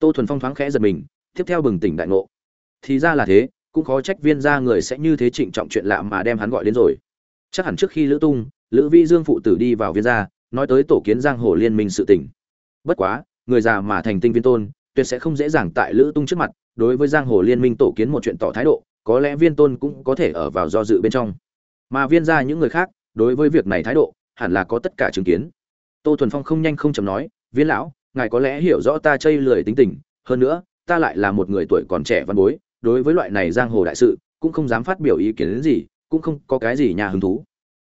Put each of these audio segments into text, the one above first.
tô thuần phong thoáng khẽ giật mình, tiếp theo bừng tỉnh đại ngộ. Thì ra là thế, cũng khó trách viên ra người sẽ như thế trịnh trọng chuyện lạ mà đem hắn gọi đến rồi. Chắc hẳn trước khi lữ tung, lữ vi dương phụ tử đi vào viên gia, nói tới tổ kiến giang hồ liên minh sự tình. Bất quá, người già mà thành tinh viên tôn, tuyệt sẽ không dễ dàng tại lữ tung trước mặt, đối với giang hồ liên minh tổ kiến một chuyện tỏ thái độ, có lẽ viên tôn cũng có thể ở vào do dự bên trong. Mà viên ra những người khác, đối với việc này thái độ, hẳn là có tất cả chứng kiến. Tô thuần phong không nhanh không chầm nói, viên lão ngài có lẽ hiểu rõ ta chây lười tính tình, hơn nữa, ta lại là một người tuổi còn trẻ văn bối, đối với loại này giang hồ đại sự, cũng không dám phát biểu ý kiến đến gì, cũng không có cái gì nhà hứng thú.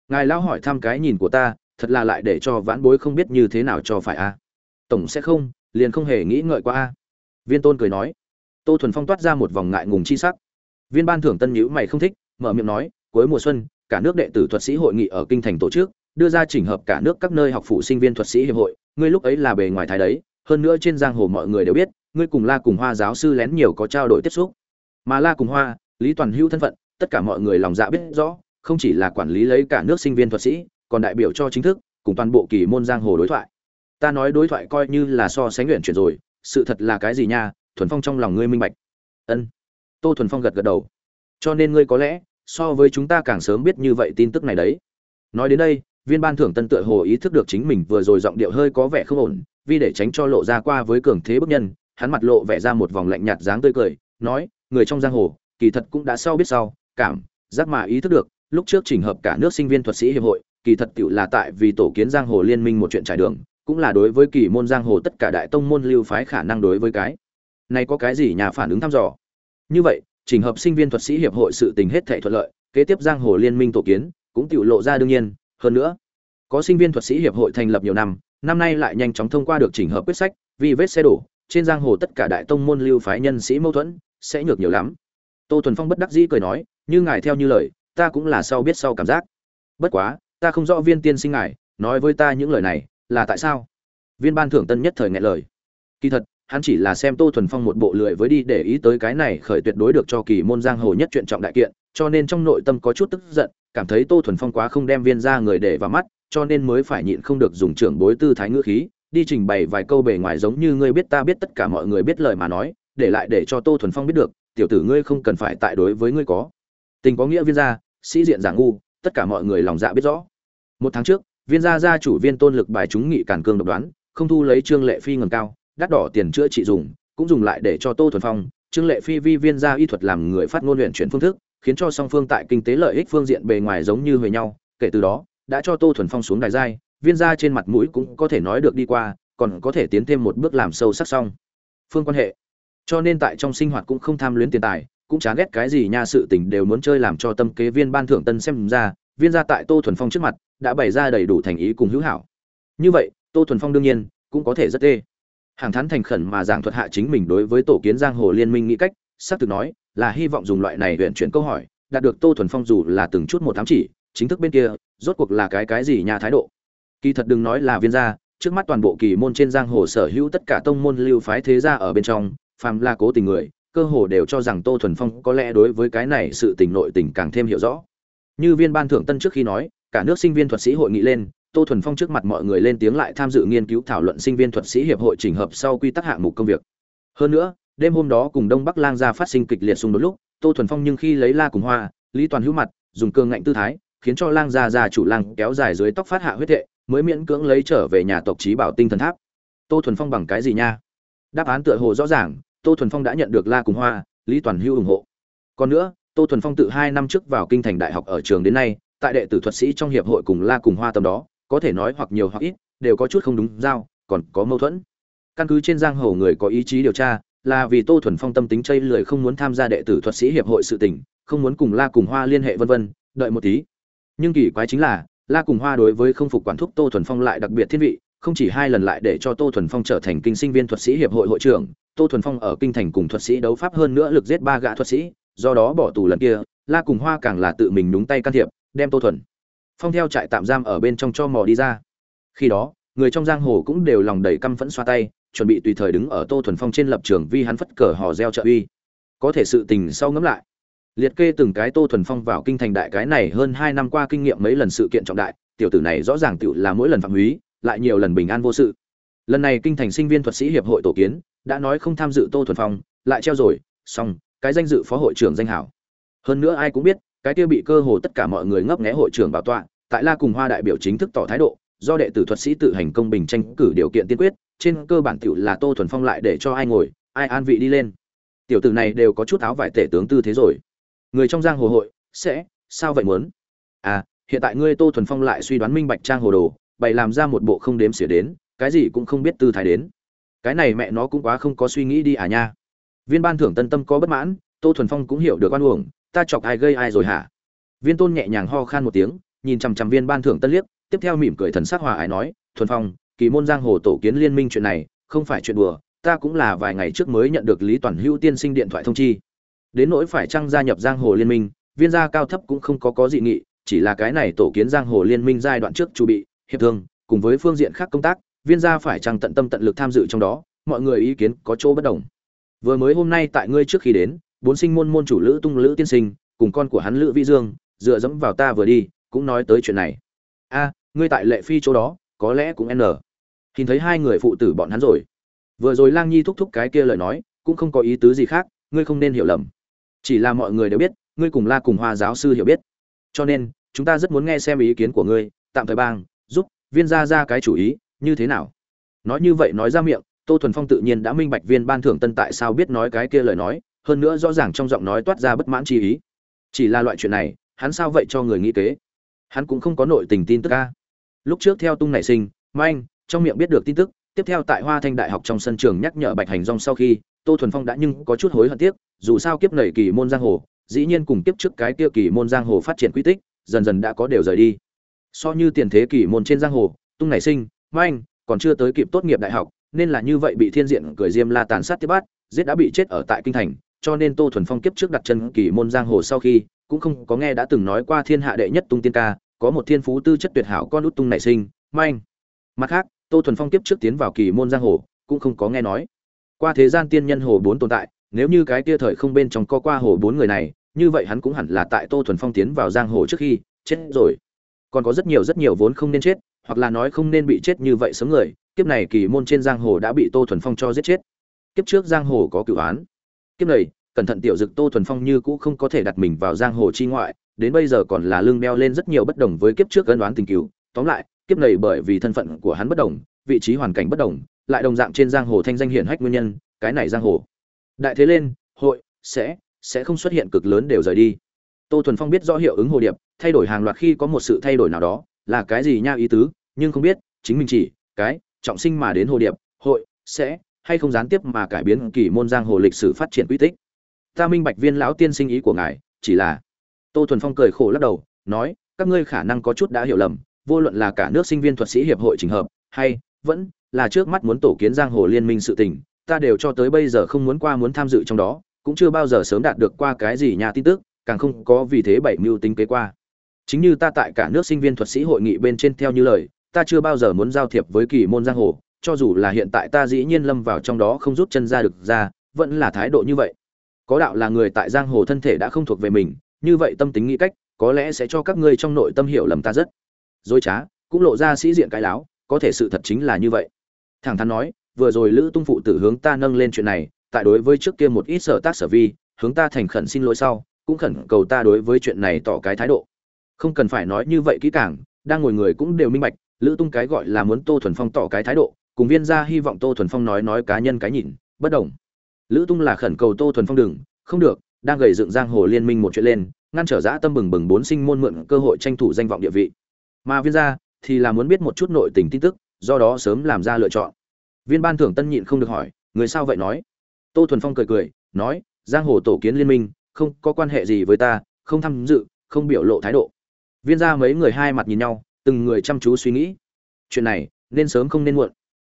Ngài lão hỏi thăm cái nhìn của ta, thật là lại để cho vãn bối không biết như thế nào cho phải a. Tổng sẽ không, liền không hề nghĩ ngợi qua a. Viên tôn cười nói. Tô thuần phong toát ra một vòng ngại ngùng chi sắc. Viên ban thưởng tân nhữ mày không thích, mở miệng nói, cuối mùa xuân, cả nước đệ tử thuật sĩ hội nghị ở kinh thành tổ chức, đưa ra chỉnh hợp cả nước các nơi học phụ sinh viên thuật sĩ hiệp hội ngươi lúc ấy là bề ngoài thái đấy, hơn nữa trên giang hồ mọi người đều biết, ngươi cùng la cùng hoa giáo sư lén nhiều có trao đổi tiếp xúc. Mà la cùng hoa, lý toàn hữu thân phận, tất cả mọi người lòng dạ biết rõ, không chỉ là quản lý lấy cả nước sinh viên thuật sĩ, còn đại biểu cho chính thức, cùng toàn bộ kỳ môn giang hồ đối thoại. Ta nói đối thoại coi như là so sánh luyện chuyển rồi, sự thật là cái gì nha, thuần phong trong lòng ngươi minh bạch. Ân. Tô thuần phong gật gật đầu. Cho nên ngươi có lẽ, so với chúng ta càng sớm biết như vậy tin tức này đấy. Nói đến đây viên ban thưởng tân tựa hồ ý thức được chính mình vừa rồi giọng điệu hơi có vẻ không ổn, vì để tránh cho lộ ra qua với cường thế bức nhân, hắn mặt lộ vẻ ra một vòng lạnh nhạt dáng tươi cười, nói, người trong giang hồ, kỳ thật cũng đã sau biết sau, cảm, giác mà ý thức được, lúc trước chỉnh hợp cả nước sinh viên thuật sĩ hiệp hội, kỳ thật tựu là tại vì tổ kiến giang hồ liên minh một chuyện trải đường, cũng là đối với kỳ môn giang hồ tất cả đại tông môn lưu phái khả năng đối với cái này có cái gì nhà phản ứng thăm dò. Như vậy, chỉnh hợp sinh viên thuật sĩ hiệp hội sự tình hết thảy thuận lợi, kế tiếp giang hồ liên minh tổ kiến, cũng tựu lộ ra đương nhiên hơn nữa, có sinh viên thuật sĩ hiệp hội thành lập nhiều năm năm nay lại nhanh chóng thông qua được chỉnh hợp quyết sách, vì vết xe đổ, trên giang hồ tất cả đại tông môn lưu phái nhân sĩ mâu thuẫn, sẽ nhược nhiều lắm. Tô thuần phong bất đắc dĩ cười nói, như ngài theo như lời, ta cũng là sau biết sau cảm giác. Bất quá, ta không rõ viên tiên sinh ngài, nói với ta những lời này, là tại sao? Viên ban thưởng tân nhất thời ngại lời. Kỳ thật, hắn chỉ là xem tô thuần phong một bộ lười với đi để ý tới cái này khởi tuyệt đối được cho kỳ môn giang hồ nhất chuyện trọng đại kiện, cho nên trong nội tâm có chút tức giận cảm thấy tô thuần phong quá không đem viên ra người để vào mắt, cho nên mới phải nhịn không được dùng trưởng bối tư thái ngữ khí, đi trình bày vài câu bề ngoài giống như ngươi biết ta biết tất cả mọi người biết lời mà nói, để lại để cho tô thuần phong biết được, tiểu tử ngươi không cần phải tại đối với ngươi có tình có nghĩa viên gia, sĩ diện giả ngu, tất cả mọi người lòng dạ biết rõ. Một tháng trước, viên gia gia chủ viên tôn lực bài chúng nghị cản cương độc đoán, không thu lấy trương lệ phi ngầm cao, đắt đỏ tiền chữa trị dùng, cũng dùng lại để cho tô thuần phong, trương lệ phi vi viên gia y thuật làm người phát ngôn luyện chuyển phương thức khiến cho song phương tại kinh tế lợi ích phương diện bề ngoài giống như huề nhau. Kể từ đó, đã cho tô thuần phong xuống đài giai, viên gia trên mặt mũi cũng có thể nói được đi qua, còn có thể tiến thêm một bước làm sâu sắc xong. Phương quan hệ. Cho nên tại trong sinh hoạt cũng không tham luyến tiền tài, cũng chán ghét cái gì nha sự tình đều muốn chơi làm cho tâm kế viên ban thưởng tân xem ra. Viên gia tại tô thuần phong trước mặt đã bày ra đầy đủ thành ý cùng hữu hảo. Như vậy, tô thuần phong đương nhiên cũng có thể rất tê. Hàng thắn thành khẩn mà giảng thuật hạ chính mình đối với tổ kiến giang hồ liên minh nghĩ cách, xác thực nói là hy vọng dùng loại này huyện chuyển câu hỏi, đạt được tô thuần phong dù là từng chút một thám chỉ, chính thức bên kia, rốt cuộc là cái cái gì nhà thái độ. Kỳ thật đừng nói là viên gia, trước mắt toàn bộ kỳ môn trên giang hồ sở hữu tất cả tông môn lưu phái thế gia ở bên trong, phàm là cố tình người, cơ hồ đều cho rằng tô thuần phong có lẽ đối với cái này sự tình nội tình càng thêm hiểu rõ. Như viên ban thưởng tân trước khi nói, cả nước sinh viên thuật sĩ hội nghị lên, tô thuần phong trước mặt mọi người lên tiếng lại tham dự nghiên cứu thảo luận sinh viên thuật sĩ hiệp hội chỉnh hợp sau quy tắc hạng mục công việc. Hơn nữa đêm hôm đó cùng đông bắc lang gia phát sinh kịch liệt xung đột lúc, tô thuần phong nhưng khi lấy la cùng hoa, lý toàn hữu mặt, dùng cường ngạnh tư thái, khiến cho lang gia già chủ lang kéo dài dưới tóc phát hạ huyết thệ, mới miễn cưỡng lấy trở về nhà tộc trí bảo tinh thần tháp. Tô thuần phong bằng cái gì nha? Đáp án tựa hồ rõ ràng, tô thuần phong đã nhận được la cùng hoa, lý toàn hữu ủng hộ. Còn nữa, tô thuần phong tự hai năm trước vào kinh thành đại học ở trường đến nay, tại đệ tử thuật sĩ trong hiệp hội cùng la cùng hoa tầm đó, có thể nói hoặc nhiều hoặc ít, đều có chút không đúng giao, còn có mâu thuẫn. Căn cứ trên giang hồ người có ý chí điều tra là vì tô thuần phong tâm tính chây lười không muốn tham gia đệ tử thuật sĩ hiệp hội sự tình, không muốn cùng la cùng hoa liên hệ vân vân, đợi một tí. Nhưng kỳ quái chính là, la cùng hoa đối với không phục quản thúc tô thuần phong lại đặc biệt thiên vị, không chỉ hai lần lại để cho tô thuần phong trở thành kinh sinh viên thuật sĩ hiệp hội hội trưởng, tô thuần phong ở kinh thành cùng thuật sĩ đấu pháp hơn nữa lực giết ba gã thuật sĩ, do đó bỏ tù lần kia, la cùng hoa càng là tự mình đúng tay can thiệp, đem tô thuần phong theo trại tạm giam ở bên trong cho mò đi ra. Khi đó, người trong giang hồ cũng đều lòng đầy căm phẫn xoa tay chuẩn bị tùy thời đứng ở tô thuần phong trên lập trường vi hắn phất cờ hò reo trợ uy. Có thể sự tình sau ngẫm lại. Liệt kê từng cái tô thuần phong vào kinh thành đại cái này hơn hai năm qua kinh nghiệm mấy lần sự kiện trọng đại, tiểu tử này rõ ràng tựu là mỗi lần phạm húy, lại nhiều lần bình an vô sự. Lần này kinh thành sinh viên thuật sĩ hiệp hội tổ kiến, đã nói không tham dự tô thuần phong, lại treo rồi, xong, cái danh dự phó hội trưởng danh hảo. Hơn nữa ai cũng biết, cái kia bị cơ hồ tất cả mọi người ngấp nghé hội trưởng bảo tọa, tại la cùng hoa đại biểu chính thức tỏ thái độ, do đệ tử thuật sĩ tự hành công bình tranh cử điều kiện tiên quyết trên cơ bản tiểu là tô thuần phong lại để cho ai ngồi, ai an vị đi lên. Tiểu tử này đều có chút áo vải tể tướng tư thế rồi. Người trong giang hồ hội, sẽ, sao vậy muốn? À hiện tại ngươi tô thuần phong lại suy đoán minh bạch trang hồ đồ, bày làm ra một bộ không đếm xỉa đến, cái gì cũng không biết tư thái đến. Cái này mẹ nó cũng quá không có suy nghĩ đi à nha. Viên ban thưởng tân tâm có bất mãn, tô thuần phong cũng hiểu được oan uổng, ta chọc ai gây ai rồi hả? Viên tôn nhẹ nhàng ho khan một tiếng, nhìn chằm chằm viên ban thưởng tân liếc, tiếp theo mỉm cười thần sắc hòa ái nói, thuần phong kỳ môn giang hồ tổ kiến liên minh chuyện này, không phải chuyện đùa, ta cũng là vài ngày trước mới nhận được lý toàn hữu tiên sinh điện thoại thông chi. Đến nỗi phải chăng gia nhập giang hồ liên minh, viên gia cao thấp cũng không có có dị nghị, chỉ là cái này tổ kiến giang hồ liên minh giai đoạn trước chuẩn bị, hiệp thương, cùng với phương diện khác công tác, viên gia phải chăng tận tâm tận lực tham dự trong đó, mọi người ý kiến có chỗ bất đồng. Vừa mới hôm nay tại ngươi trước khi đến, bốn sinh môn môn chủ lữ tung lữ tiên sinh, cùng con của hắn lữ vĩ dương, dựa dẫm vào ta vừa đi, cũng nói tới chuyện này. A, ngươi tại lệ phi chỗ đó, có lẽ cũng n nhìn thấy hai người phụ tử bọn hắn rồi. Vừa rồi lang nhi thúc thúc cái kia lời nói, cũng không có ý tứ gì khác, ngươi không nên hiểu lầm. Chỉ là mọi người đều biết, ngươi cùng la cùng hoa giáo sư hiểu biết. Cho nên, chúng ta rất muốn nghe xem ý kiến của ngươi, tạm thời bang, giúp viên ra ra cái chủ ý, như thế nào? Nói như vậy nói ra miệng, tô thuần phong tự nhiên đã minh bạch viên ban thưởng tân tại sao biết nói cái kia lời nói, hơn nữa rõ ràng trong giọng nói toát ra bất mãn chi ý. Chỉ là loại chuyện này, hắn sao vậy cho người nghĩ kế? Hắn cũng không có nội tình tin tức ca lúc trước theo tung nảy sinh, manh trong miệng biết được tin tức, tiếp theo tại hoa thanh đại học trong sân trường nhắc nhở bạch hành rong sau khi, tô thuần phong đã nhưng có chút hối hận tiếc, dù sao kiếp nảy kỳ môn giang hồ, dĩ nhiên cùng kiếp trước cái kia kỳ môn giang hồ phát triển quy tích, dần dần đã có đều rời đi. So như tiền thế kỷ môn trên giang hồ, tung nảy sinh manh còn chưa tới kịp tốt nghiệp đại học, nên là như vậy bị thiên diện cười diêm la tàn sát tiếp bát giết đã bị chết ở tại kinh thành, cho nên tô thuần phong kiếp trước đặt chân kỳ môn giang hồ sau khi, cũng không có nghe đã từng nói qua thiên hạ đệ nhất tung tiên ca, có một thiên phú tư chất tuyệt hảo con út tung nảy sinh manh mặt khác tô thuần phong kiếp trước tiến vào kỳ môn giang hồ, cũng không có nghe nói. Qua thế gian tiên nhân hồ bốn tồn tại, nếu như cái kia thời không bên trong có qua hồ bốn người này, như vậy hắn cũng hẳn là tại tô thuần phong tiến vào giang hồ trước khi chết rồi. Còn có rất nhiều rất nhiều vốn không nên chết, hoặc là nói không nên bị chết như vậy sớm người, kiếp này kỳ môn trên giang hồ đã bị tô thuần phong cho giết chết. Kiếp trước giang hồ có cửu án. Kiếp này, cẩn thận tiểu dực tô thuần phong như cũ không có thể đặt mình vào giang hồ chi ngoại, đến bây giờ còn là lưng đeo lên rất nhiều bất đồng với kiếp trước ân đoán tình cửu. Tóm lại kiếp này bởi vì thân phận của hắn bất đồng, vị trí hoàn cảnh bất đồng, lại đồng dạng trên giang hồ thanh danh hiển hách nguyên nhân, cái này giang hồ. Đại thế lên, hội, sẽ sẽ không xuất hiện cực lớn đều rời đi. Tô thuần phong biết rõ hiệu ứng hồ điệp, thay đổi hàng loạt khi có một sự thay đổi nào đó, là cái gì nha ý tứ, nhưng không biết, chính mình chỉ, cái, trọng sinh mà đến hồ điệp, hội, sẽ, hay không gián tiếp mà cải biến kỳ môn giang hồ lịch sử phát triển quy tích. Ta minh bạch viên lão tiên sinh ý của ngài, chỉ là. Tô thuần phong cười khổ lắc đầu, nói, các ngươi khả năng có chút đã hiểu lầm vô luận là cả nước sinh viên thuật sĩ hiệp hội trình hợp, hay vẫn là trước mắt muốn tổ kiến giang hồ liên minh sự tình, ta đều cho tới bây giờ không muốn qua muốn tham dự trong đó, cũng chưa bao giờ sớm đạt được qua cái gì nhà tin tức, càng không có vì thế bảy mưu tính kế qua. Chính như ta tại cả nước sinh viên thuật sĩ hội nghị bên trên theo như lời, ta chưa bao giờ muốn giao thiệp với kỳ môn giang hồ, cho dù là hiện tại ta dĩ nhiên lâm vào trong đó không rút chân ra được ra, vẫn là thái độ như vậy. Có đạo là người tại giang hồ thân thể đã không thuộc về mình, như vậy tâm tính nghĩ cách, có lẽ sẽ cho các ngươi trong nội tâm hiểu lầm ta rất dối trá, cũng lộ ra sĩ diện cái láo, có thể sự thật chính là như vậy. Thẳng thắn nói, vừa rồi lữ tung phụ tử hướng ta nâng lên chuyện này, tại đối với trước kia một ít sở tác sở vi, hướng ta thành khẩn xin lỗi sau, cũng khẩn cầu ta đối với chuyện này tỏ cái thái độ. Không cần phải nói như vậy kỹ càng, đang ngồi người cũng đều minh bạch, lữ tung cái gọi là muốn tô thuần phong tỏ cái thái độ, cùng viên gia hy vọng tô thuần phong nói nói cá nhân cái nhìn, bất đồng. Lữ tung là khẩn cầu tô thuần phong đừng, không được, đang gầy dựng giang hồ liên minh một chuyện lên, ngăn trở dã tâm bừng bừng bốn sinh môn mượn cơ hội tranh thủ danh vọng địa vị mà viên gia thì là muốn biết một chút nội tình tin tức, do đó sớm làm ra lựa chọn. Viên ban thưởng tân nhịn không được hỏi, người sao vậy? Nói. Tô thuần phong cười cười, nói, giang hồ tổ kiến liên minh, không có quan hệ gì với ta, không tham dự, không biểu lộ thái độ. Viên gia mấy người hai mặt nhìn nhau, từng người chăm chú suy nghĩ. Chuyện này, nên sớm không nên muộn.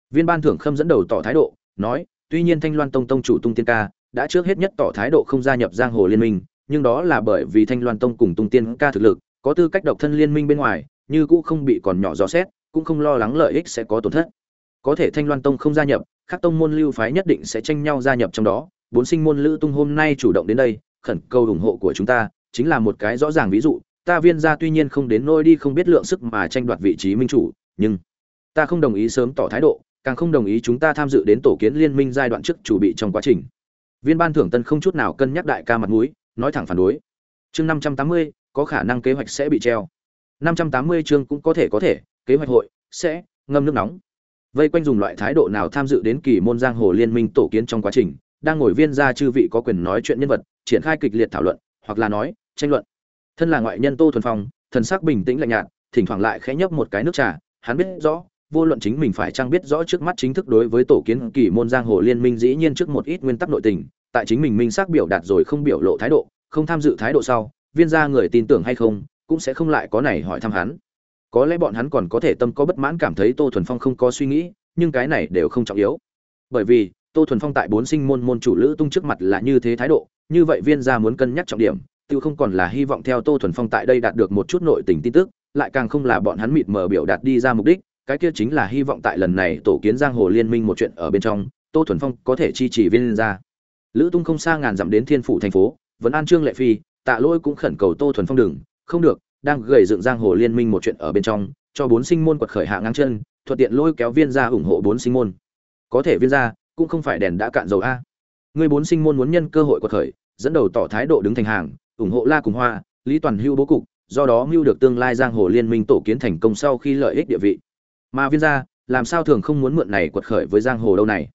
Viên ban thưởng khâm dẫn đầu tỏ thái độ, nói, tuy nhiên thanh loan tông tông chủ tung tiên ca đã trước hết nhất tỏ thái độ không gia nhập giang hồ liên minh, nhưng đó là bởi vì thanh loan tông cùng tung tiên ca thực lực, có tư cách độc thân liên minh bên ngoài như cũ không bị còn nhỏ dò xét, cũng không lo lắng lợi ích sẽ có tổn thất. Có thể thanh loan tông không gia nhập các tông môn lưu phái nhất định sẽ tranh nhau gia nhập trong đó. Bốn sinh môn lữ tung hôm nay chủ động đến đây, khẩn cầu ủng hộ của chúng ta, chính là một cái rõ ràng ví dụ. Ta viên gia tuy nhiên không đến nôi đi không biết lượng sức mà tranh đoạt vị trí minh chủ, nhưng ta không đồng ý sớm tỏ thái độ, càng không đồng ý chúng ta tham dự đến tổ kiến liên minh giai đoạn trước chủ bị trong quá trình. Viên ban thưởng tân không chút nào cân nhắc đại ca mặt mũi, nói thẳng phản đối. Chương năm trăm tám mươi, có khả năng kế hoạch sẽ bị treo năm trăm tám mươi chương cũng có thể có thể, kế hoạch hội sẽ ngâm nước nóng. Vây quanh dùng loại thái độ nào tham dự đến kỳ môn giang hồ liên minh tổ kiến trong quá trình, đang ngồi viên gia chư vị có quyền nói chuyện nhân vật, triển khai kịch liệt thảo luận, hoặc là nói, tranh luận. Thân là ngoại nhân tô thuần phong, thần sắc bình tĩnh lạnh nhạt, thỉnh thoảng lại khẽ nhấp một cái nước trà, hắn biết rõ, vô luận chính mình phải trang biết rõ trước mắt chính thức đối với tổ kiến kỳ môn giang hồ liên minh dĩ nhiên trước một ít nguyên tắc nội tình, tại chính mình minh xác biểu đạt rồi không biểu lộ thái độ, không tham dự thái độ sau, viên gia người tin tưởng hay không cũng sẽ không lại có này hỏi thăm hắn. Có lẽ bọn hắn còn có thể tâm có bất mãn cảm thấy tô thuần phong không có suy nghĩ, nhưng cái này đều không trọng yếu. Bởi vì, tô thuần phong tại bốn sinh môn môn chủ lữ tung trước mặt là như thế thái độ, như vậy viên gia muốn cân nhắc trọng điểm, tự không còn là hy vọng theo tô thuần phong tại đây đạt được một chút nội tình tin tức, lại càng không là bọn hắn mịt mờ biểu đạt đi ra mục đích, cái kia chính là hy vọng tại lần này tổ kiến giang hồ liên minh một chuyện ở bên trong, tô thuần phong có thể chi trì viên gia. Lữ tung không xa ngàn dặm đến thiên phủ thành phố, vẫn an trương lệ phi, tạ lỗi cũng khẩn cầu tô thuần phong đừng không được, đang gầy dựng giang hồ liên minh một chuyện ở bên trong, cho bốn sinh môn quật khởi hạ ngang chân, thuận tiện lôi kéo viên gia ủng hộ bốn sinh môn. Có thể viên gia, cũng không phải đèn đã cạn dầu a. Người bốn sinh môn muốn nhân cơ hội quật khởi, dẫn đầu tỏ thái độ đứng thành hàng, ủng hộ la cùng hoa, lý toàn hưu bố cục, do đó mưu được tương lai giang hồ liên minh tổ kiến thành công sau khi lợi ích địa vị. Mà viên gia, làm sao thường không muốn mượn này quật khởi với giang hồ đâu này?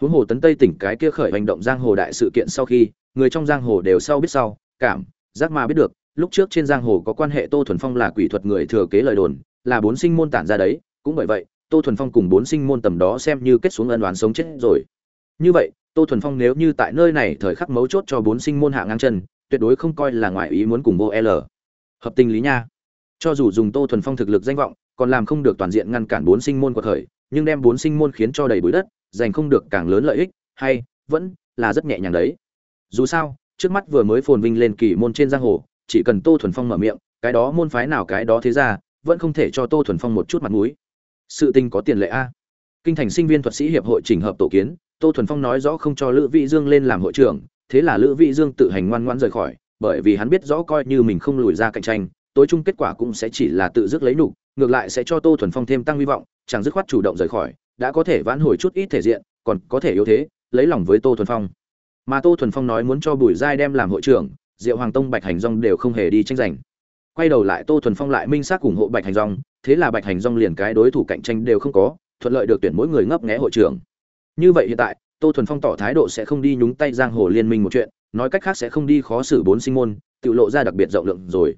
Huống hồ tấn tây tỉnh cái kia khởi hành động giang hồ đại sự kiện sau khi, người trong giang hồ đều sau biết sau, cảm, giác mà biết được lúc trước trên giang hồ có quan hệ tô thuần phong là quỷ thuật người thừa kế lời đồn, là bốn sinh môn tản ra đấy, cũng bởi vậy, tô thuần phong cùng bốn sinh môn tầm đó xem như kết xuống ân đoán sống chết rồi. Như vậy, tô thuần phong nếu như tại nơi này thời khắc mấu chốt cho bốn sinh môn hạ ngang chân, tuyệt đối không coi là ngoại ý muốn cùng vô l. Hợp tình lý nha. Cho dù dùng tô thuần phong thực lực danh vọng, còn làm không được toàn diện ngăn cản bốn sinh môn của thời nhưng đem bốn sinh môn khiến cho đầy bụi đất, giành không được càng lớn lợi ích, hay vẫn là rất nhẹ nhàng đấy. Dù sao, trước mắt vừa mới phồn vinh lên kỳ môn trên giang hồ chỉ cần tô thuần phong mở miệng, cái đó môn phái nào cái đó thế ra, vẫn không thể cho tô thuần phong một chút mặt mũi. Sự tình có tiền lệ a. Kinh thành sinh viên thuật sĩ hiệp hội chỉnh hợp tổ kiến, tô thuần phong nói rõ không cho lữ vị dương lên làm hội trưởng, thế là lữ vị dương tự hành ngoan ngoãn rời khỏi, bởi vì hắn biết rõ coi như mình không lùi ra cạnh tranh, tối chung kết quả cũng sẽ chỉ là tự dứt lấy nục ngược lại sẽ cho tô thuần phong thêm tăng hy vọng, chẳng dứt khoát chủ động rời khỏi, đã có thể vãn hồi chút ít thể diện, còn có thể yếu thế, lấy lòng với tô thuần phong. Mà tô thuần phong nói muốn cho bùi giai đem làm hội trưởng diệu hoàng tông bạch hành Dung đều không hề đi tranh giành. Quay đầu lại tô thuần phong lại minh xác ủng hộ bạch hành Dung, thế là bạch hành Dung liền cái đối thủ cạnh tranh đều không có thuận lợi được tuyển mỗi người ngấp nghé hội trưởng. Như vậy hiện tại tô thuần phong tỏ thái độ sẽ không đi nhúng tay giang hồ liên minh một chuyện nói cách khác sẽ không đi khó xử bốn sinh môn tự lộ ra đặc biệt rộng lượng rồi.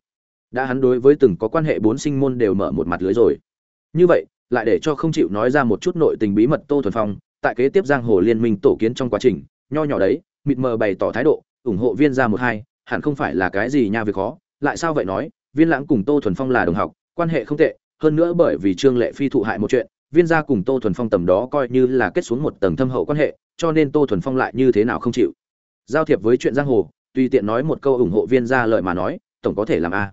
Đã hắn đối với từng có quan hệ bốn sinh môn đều mở một mặt lưới rồi. Như vậy lại để cho không chịu nói ra một chút nội tình bí mật tô thuần phong tại kế tiếp giang hồ liên minh tổ kiến trong quá trình nho nhỏ đấy mịt mờ bày tỏ thái độ ủng hộ viên ra một hai hẳn không phải là cái gì nha việc khó. Lại sao vậy nói, viên lãng cùng tô thuần phong là đồng học, quan hệ không tệ, hơn nữa bởi vì trương lệ phi thụ hại một chuyện, viên gia cùng tô thuần phong tầm đó coi như là kết xuống một tầng thâm hậu quan hệ, cho nên tô thuần phong lại như thế nào không chịu. Giao thiệp với chuyện giang hồ, tùy tiện nói một câu ủng hộ viên gia lợi mà nói, tổng có thể làm a.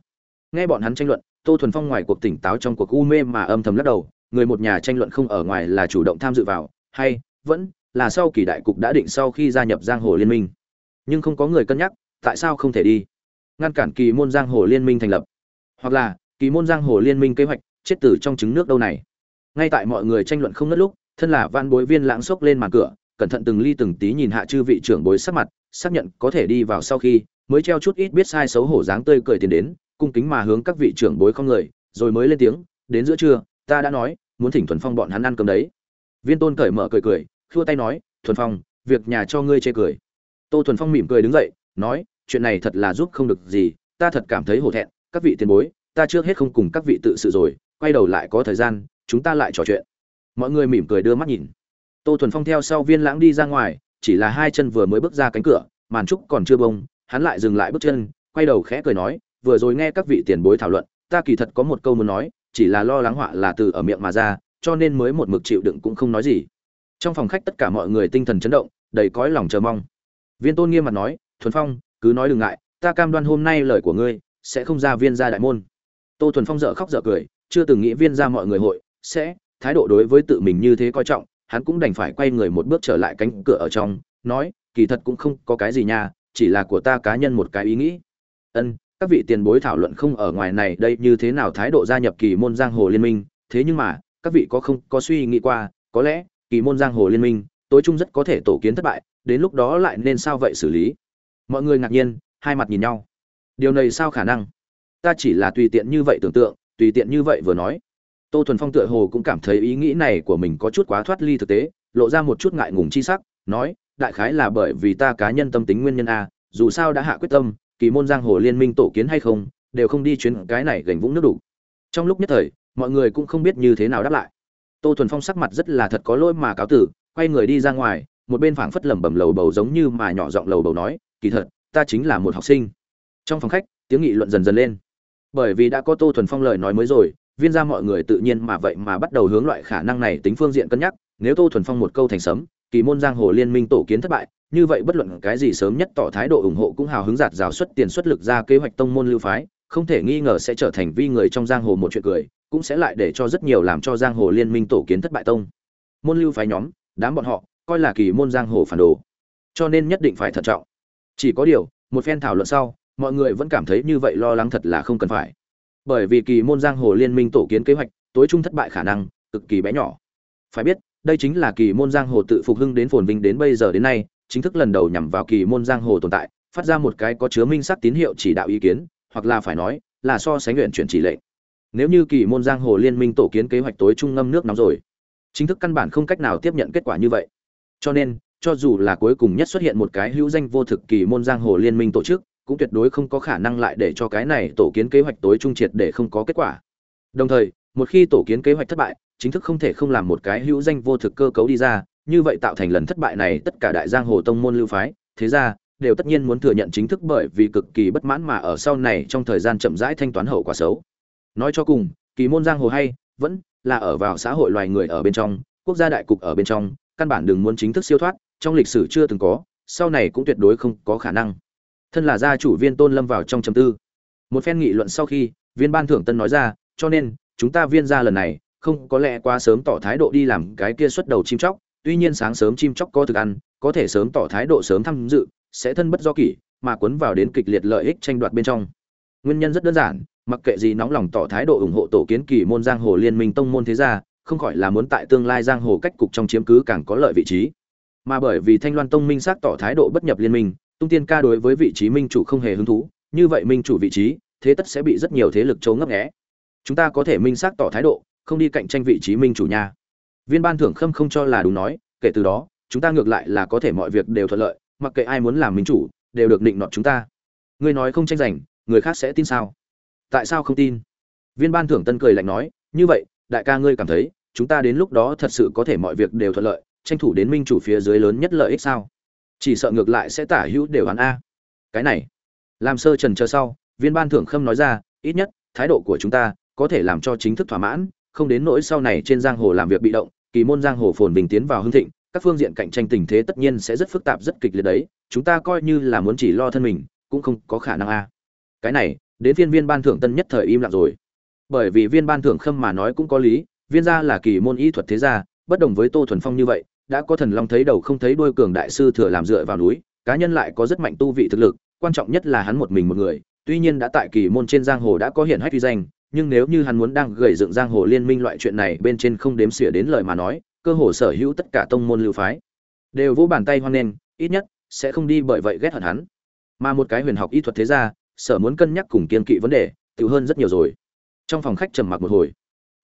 Nghe bọn hắn tranh luận, tô thuần phong ngoài cuộc tỉnh táo trong cuộc u mê mà âm thầm lắc đầu, người một nhà tranh luận không ở ngoài là chủ động tham dự vào, hay vẫn là sau kỳ đại cục đã định sau khi gia nhập giang hồ liên minh. Nhưng không có người cân nhắc tại sao không thể đi? Ngăn cản kỳ môn giang hồ liên minh thành lập. Hoặc là, kỳ môn giang hồ liên minh kế hoạch, chết tử trong trứng nước đâu này? Ngay tại mọi người tranh luận không ngất lúc, thân là van bối viên lãng xốc lên màn cửa, cẩn thận từng ly từng tí nhìn hạ chư vị trưởng bối sắc mặt, xác nhận có thể đi vào sau khi, mới treo chút ít biết sai xấu hổ dáng tươi cười tiền đến, cung kính mà hướng các vị trưởng bối không người, rồi mới lên tiếng, đến giữa trưa, ta đã nói, muốn thỉnh thuần phong bọn hắn ăn cơm đấy. Viên tôn cởi mở cười cười, khua tay nói, thuần phong, việc nhà cho ngươi chê cười. Tô thuần phong mỉm cười đứng dậy nói, chuyện này thật là giúp không được gì, ta thật cảm thấy hổ thẹn, các vị tiền bối, ta trước hết không cùng các vị tự sự rồi, quay đầu lại có thời gian, chúng ta lại trò chuyện. Mọi người mỉm cười đưa mắt nhìn. Tô thuần phong theo sau viên lãng đi ra ngoài, chỉ là hai chân vừa mới bước ra cánh cửa, màn trúc còn chưa bông, hắn lại dừng lại bước chân, quay đầu khẽ cười nói, vừa rồi nghe các vị tiền bối thảo luận, ta kỳ thật có một câu muốn nói, chỉ là lo lắng họa là từ ở miệng mà ra, cho nên mới một mực chịu đựng cũng không nói gì. Trong phòng khách tất cả mọi người tinh thần chấn động, đầy cõi lòng chờ mong. Viên tôn nghiêm mặt nói thuần phong, cứ nói đừng ngại, ta cam đoan hôm nay lời của ngươi sẽ không ra viên ra đại môn. Tô thuần phong dở khóc dở cười, chưa từng nghĩ viên ra mọi người hội sẽ thái độ đối với tự mình như thế coi trọng, hắn cũng đành phải quay người một bước trở lại cánh cửa ở trong, nói, kỳ thật cũng không có cái gì nha, chỉ là của ta cá nhân một cái ý nghĩ. Ân, các vị tiền bối thảo luận không ở ngoài này đây như thế nào thái độ gia nhập kỳ môn giang hồ liên minh, thế nhưng mà, các vị có không có suy nghĩ qua, có lẽ kỳ môn giang hồ liên minh, tối trung rất có thể tổ kiến thất bại, đến lúc đó lại nên sao vậy xử lý? Mọi người ngạc nhiên, hai mặt nhìn nhau. Điều này sao khả năng? Ta chỉ là tùy tiện như vậy tưởng tượng, tùy tiện như vậy vừa nói. Tô thuần phong tựa hồ cũng cảm thấy ý nghĩ này của mình có chút quá thoát ly thực tế, lộ ra một chút ngại ngùng chi sắc, nói, đại khái là bởi vì ta cá nhân tâm tính nguyên nhân a, dù sao đã hạ quyết tâm, kỳ môn giang hồ liên minh tổ kiến hay không, đều không đi chuyến cái này gành vũng nước đủ. Trong lúc nhất thời, mọi người cũng không biết như thế nào đáp lại. Tô thuần phong sắc mặt rất là thật có lỗi mà cáo tử, quay người đi ra ngoài, một bên phảng phất lẩm bẩm lầu bầu giống như mà nhỏ giọng lầu bầu nói kỳ thật, ta chính là một học sinh. Trong phòng khách, tiếng nghị luận dần dần lên. Bởi vì đã có tô thuần phong lời nói mới rồi, viên ra mọi người tự nhiên mà vậy mà bắt đầu hướng loại khả năng này tính phương diện cân nhắc. Nếu tô thuần phong một câu thành sấm, kỳ môn giang hồ liên minh tổ kiến thất bại, như vậy bất luận cái gì sớm nhất tỏ thái độ ủng hộ cũng hào hứng giạt rào xuất tiền xuất lực ra kế hoạch tông môn lưu phái, không thể nghi ngờ sẽ trở thành vi người trong giang hồ một chuyện cười, cũng sẽ lại để cho rất nhiều làm cho giang hồ liên minh tổ kiến thất bại tông. Môn lưu phái nhóm, đám bọn họ, coi là kỳ môn giang hồ phản đồ. Cho nên nhất định phải thận trọng chỉ có điều, một phen thảo luận sau, mọi người vẫn cảm thấy như vậy lo lắng thật là không cần phải. Bởi vì kỳ môn giang hồ liên minh tổ kiến kế hoạch, tối trung thất bại khả năng, cực kỳ bé nhỏ. Phải biết, đây chính là kỳ môn giang hồ tự phục hưng đến phồn vinh đến bây giờ đến nay, chính thức lần đầu nhằm vào kỳ môn giang hồ tồn tại, phát ra một cái có chứa minh sắc tín hiệu chỉ đạo ý kiến, hoặc là phải nói, là so sánh nguyện chuyển chỉ lệnh nếu như kỳ môn giang hồ liên minh tổ kiến kế hoạch tối trung ngâm nước nóng rồi, chính thức căn bản không cách nào tiếp nhận kết quả như vậy. Cho nên cho dù là cuối cùng nhất xuất hiện một cái hữu danh vô thực kỳ môn giang hồ liên minh tổ chức, cũng tuyệt đối không có khả năng lại để cho cái này tổ kiến kế hoạch tối trung triệt để không có kết quả. Đồng thời, một khi tổ kiến kế hoạch thất bại, chính thức không thể không làm một cái hữu danh vô thực cơ cấu đi ra, như vậy tạo thành lần thất bại này tất cả đại giang hồ tông môn lưu phái, thế ra, đều tất nhiên muốn thừa nhận chính thức bởi vì cực kỳ bất mãn mà ở sau này trong thời gian chậm rãi thanh toán hậu quả xấu. Nói cho cùng, kỳ môn giang hồ hay, vẫn là ở vào xã hội loài người ở bên trong, quốc gia đại cục ở bên trong, căn bản đừng muốn chính thức siêu thoát trong lịch sử chưa từng có, sau này cũng tuyệt đối không có khả năng. Thân là gia chủ viên tôn lâm vào trong chầm tư. Một phen nghị luận sau khi, viên ban thưởng tân nói ra, cho nên, chúng ta viên ra lần này, không có lẽ quá sớm tỏ thái độ đi làm cái kia xuất đầu chim chóc. Tuy nhiên sáng sớm chim chóc có thực ăn, có thể sớm tỏ thái độ sớm tham dự, sẽ thân bất do kỷ, mà cuốn vào đến kịch liệt lợi ích tranh đoạt bên trong. Nguyên nhân rất đơn giản, mặc kệ gì nóng lòng tỏ thái độ ủng hộ tổ kiến kỳ môn giang hồ liên minh tông môn thế gia, không khỏi là muốn tại tương lai giang hồ cách cục trong chiếm cứ càng có lợi vị trí mà bởi vì thanh loan tông minh xác tỏ thái độ bất nhập liên minh, tung tiên ca đối với vị trí minh chủ không hề hứng thú, như vậy minh chủ vị trí, thế tất sẽ bị rất nhiều thế lực chống ngấp nghẽ chúng ta có thể minh xác tỏ thái độ, không đi cạnh tranh vị trí minh chủ nha. Viên ban thưởng khâm không cho là đúng nói, kể từ đó, chúng ta ngược lại là có thể mọi việc đều thuận lợi, mặc kệ ai muốn làm minh chủ, đều được định nọt chúng ta. Ngươi nói không tranh giành, người khác sẽ tin sao? Tại sao không tin? Viên ban thưởng tân cười lạnh nói, như vậy, đại ca ngươi cảm thấy, chúng ta đến lúc đó thật sự có thể mọi việc đều thuận lợi tranh thủ đến minh chủ phía dưới lớn nhất lợi ích sao? Chỉ sợ ngược lại sẽ tả hữu đều hắn a. Cái này, làm sơ trần chờ sau, viên ban thưởng khâm nói ra, ít nhất, thái độ của chúng ta có thể làm cho chính thức thỏa mãn, không đến nỗi sau này trên giang hồ làm việc bị động, kỳ môn giang hồ phồn bình tiến vào hưng thịnh, các phương diện cạnh tranh tình thế tất nhiên sẽ rất phức tạp rất kịch liệt đấy, chúng ta coi như là muốn chỉ lo thân mình, cũng không có khả năng a. Cái này, đến viên viên ban thưởng tân nhất thời im lặng rồi. Bởi vì viên ban thưởng khâm mà nói cũng có lý, viên gia là kỳ môn y thuật thế gia, bất đồng với tô thuần phong như vậy đã có thần long thấy đầu không thấy đuôi cường đại sư thừa làm dựa vào núi, cá nhân lại có rất mạnh tu vị thực lực, quan trọng nhất là hắn một mình một người, tuy nhiên đã tại kỳ môn trên giang hồ đã có hiện hách uy danh, nhưng nếu như hắn muốn đang gầy dựng giang hồ liên minh loại chuyện này bên trên không đếm xỉa đến lời mà nói, cơ hồ sở hữu tất cả tông môn lưu phái đều vỗ bàn tay hoan nghênh, ít nhất sẽ không đi bởi vậy ghét hận hắn. Mà một cái huyền học y thuật thế gia, sở muốn cân nhắc cùng kiên kỵ vấn đề, tiểu hơn rất nhiều rồi. Trong phòng khách trầm mặc một hồi,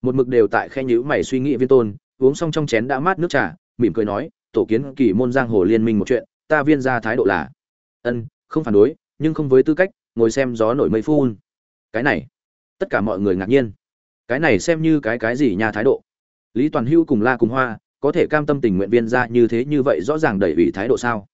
một mực đều tại khe nhíu mày suy nghĩ viên tôn, uống xong trong chén đã mát nước trà mỉm cười nói, tổ kiến kỳ môn giang hồ liên minh một chuyện, ta viên ra thái độ là, ân, không phản đối, nhưng không với tư cách, ngồi xem gió nổi mây phun. Cái này, tất cả mọi người ngạc nhiên. Cái này xem như cái cái gì nhà thái độ? Lý toàn hưu cùng la cùng hoa, có thể cam tâm tình nguyện viên ra như thế như vậy rõ ràng đẩy ủy thái độ sao?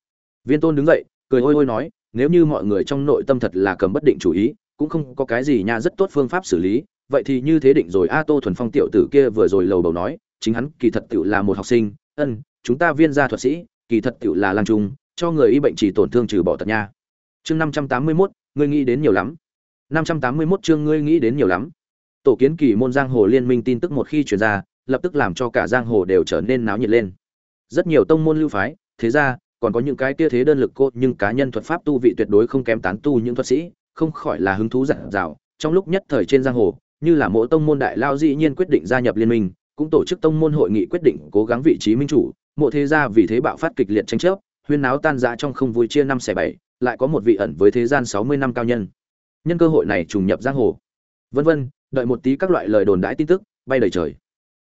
Viên tôn đứng dậy, cười ôi ôi nói, nếu như mọi người trong nội tâm thật là cầm bất định chủ ý, cũng không có cái gì nha rất tốt phương pháp xử lý, vậy thì như thế định rồi. A tô thuần phong tiểu tử kia vừa rồi lầu bầu nói, chính hắn kỳ thật tự là một học sinh ân, chúng ta viên gia thuật sĩ, kỳ thật tự là lang trung, cho người y bệnh chỉ tổn thương trừ bỏ tật nha. Chương năm trăm tám mươi mốt, ngươi nghĩ đến nhiều lắm. năm trăm tám mươi mốt chương ngươi nghĩ đến nhiều lắm. Tổ kiến kỳ môn giang hồ liên minh tin tức một khi truyền ra, lập tức làm cho cả giang hồ đều trở nên náo nhiệt lên. Rất nhiều tông môn lưu phái, thế ra còn có những cái tia thế đơn lực cô nhưng cá nhân thuật pháp tu vị tuyệt đối không kém tán tu những thuật sĩ, không khỏi là hứng thú giản dào. Trong lúc nhất thời trên giang hồ, như là mỗi tông môn đại lao dĩ nhiên quyết định gia nhập liên minh cũng tổ chức tông môn hội nghị quyết định cố gắng vị trí minh chủ, mộ thế gia vì thế bạo phát kịch liệt tranh chấp, huyên náo tan rã trong không vui chia năm xẻ bảy, lại có một vị ẩn với thế gian sáu mươi năm cao nhân. Nhân cơ hội này trùng nhập giang hồ. Vân vân, đợi một tí các loại lời đồn đãi tin tức, bay đầy trời.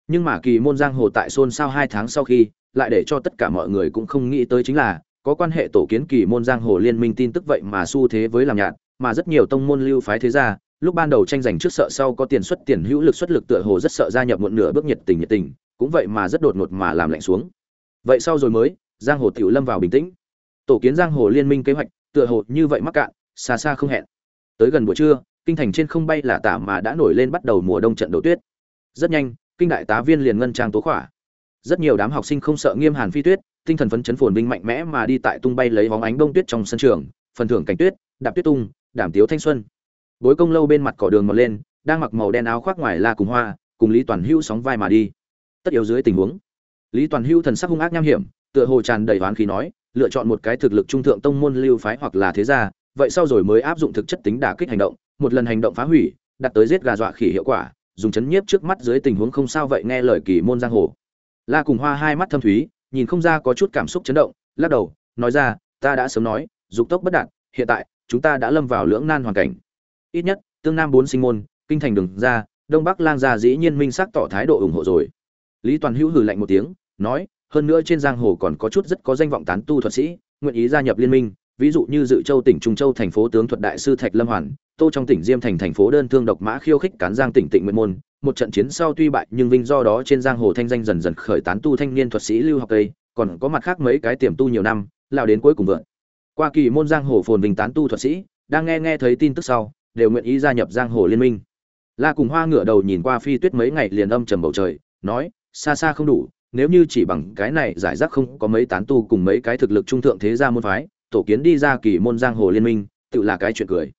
Nhưng mà kỳ môn giang hồ tại xôn xao hai tháng sau khi, lại để cho tất cả mọi người cũng không nghĩ tới chính là, có quan hệ tổ kiến kỳ môn giang hồ liên minh tin tức vậy mà xu thế với làm nhạt, mà rất nhiều tông môn lưu phái thế gia lúc ban đầu tranh giành trước sợ sau có tiền xuất tiền, hữu lực xuất lực tựa hồ rất sợ gia nhập một nửa bước nhiệt tình nhiệt tình, cũng vậy mà rất đột ngột mà làm lạnh xuống. Vậy sau rồi mới, giang hồ tiểu lâm vào bình tĩnh. Tổ kiến giang hồ liên minh kế hoạch, tựa hồ như vậy mắc cạn, xa xa không hẹn. Tới gần buổi trưa, kinh thành trên không bay là tả mà đã nổi lên bắt đầu mùa đông trận đầu tuyết. Rất nhanh, kinh đại tá viên liền ngân trang tố khỏa. Rất nhiều đám học sinh không sợ nghiêm hàn phi tuyết, tinh thần phấn chấn phồn binh mạnh mẽ mà đi tại tung bay lấy hóng ánh bông tuyết trong sân trường, phần thưởng cảnh tuyết, đạp tuyết tung đảm tiếu thanh xuân bối công lâu bên mặt cỏ đường mọc lên, đang mặc màu đen áo khoác ngoài la cùng hoa, cùng lý toàn hữu sóng vai mà đi. Tất yếu dưới tình huống, lý toàn hữu thần sắc hung ác nham hiểm, tựa hồ tràn đầy oán khí nói, lựa chọn một cái thực lực trung thượng tông môn lưu phái hoặc là thế gia, vậy sau rồi mới áp dụng thực chất tính đả kích hành động, một lần hành động phá hủy, đặt tới giết gà dọa khỉ hiệu quả, dùng chấn nhiếp trước mắt dưới tình huống không sao vậy nghe lời kỳ môn giang hồ. La cùng hoa hai mắt thâm thúy, nhìn không ra có chút cảm xúc chấn động, lắc đầu, nói ra, ta đã sớm nói, dục tốc bất đạt, hiện tại, chúng ta đã lâm vào lưỡng nan hoàn cảnh ít nhất, tương nam bốn sinh môn, kinh thành đường ra, đông bắc lang gia dĩ nhiên minh xác tỏ thái độ ủng hộ rồi. Lý toàn hữu hử lạnh một tiếng, nói, hơn nữa trên giang hồ còn có chút rất có danh vọng tán tu thuật sĩ, nguyện ý gia nhập liên minh, ví dụ như dự châu tỉnh trung châu thành phố tướng thuật đại sư thạch lâm hoàn, tô trong tỉnh diêm thành thành phố đơn thương độc mã khiêu khích cán giang tỉnh tịnh nguyện môn, một trận chiến sau tuy bại nhưng vinh do đó trên giang hồ thanh danh dần dần khởi tán tu thanh niên thuật sĩ lưu học tây, còn có mặt khác mấy cái tiềm tu nhiều năm, lao đến cuối cùng vượn. Qua kỳ môn giang hồ phồn vinh tán tu thuật sĩ, đang nghe nghe thấy tin tức sau đều nguyện ý gia nhập giang hồ liên minh. La cùng hoa ngửa đầu nhìn qua phi tuyết mấy ngày liền âm trầm bầu trời, nói, xa xa không đủ, nếu như chỉ bằng cái này giải rác không có mấy tán tu cùng mấy cái thực lực trung thượng thế gia môn phái, tổ kiến đi ra kỳ môn giang hồ liên minh, tự là cái chuyện cười.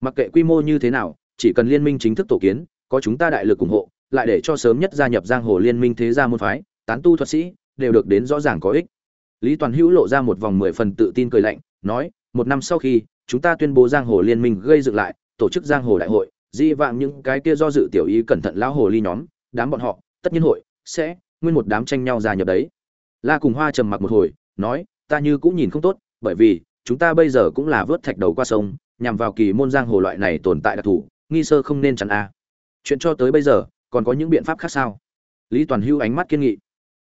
Mặc kệ quy mô như thế nào, chỉ cần liên minh chính thức tổ kiến, có chúng ta đại lực ủng hộ, lại để cho sớm nhất gia nhập giang hồ liên minh thế gia môn phái, tán tu thuật sĩ, đều được đến rõ ràng có ích. Lý toàn hữu lộ ra một vòng mười phần tự tin cười lạnh, nói, một năm sau khi, chúng ta tuyên bố giang hồ liên minh gây dựng lại tổ chức giang hồ đại hội, di vạng những cái kia do dự tiểu ý cẩn thận lão hồ ly nhóm, đám bọn họ, tất nhiên hội sẽ nguyên một đám tranh nhau gia nhập đấy. La cùng hoa trầm mặc một hồi, nói, ta như cũng nhìn không tốt, bởi vì chúng ta bây giờ cũng là vớt thạch đầu qua sông, nhằm vào kỳ môn giang hồ loại này tồn tại đặc thù, nghi sơ không nên chặn a. Chuyện cho tới bây giờ, còn có những biện pháp khác sao? Lý toàn hưu ánh mắt kiên nghị.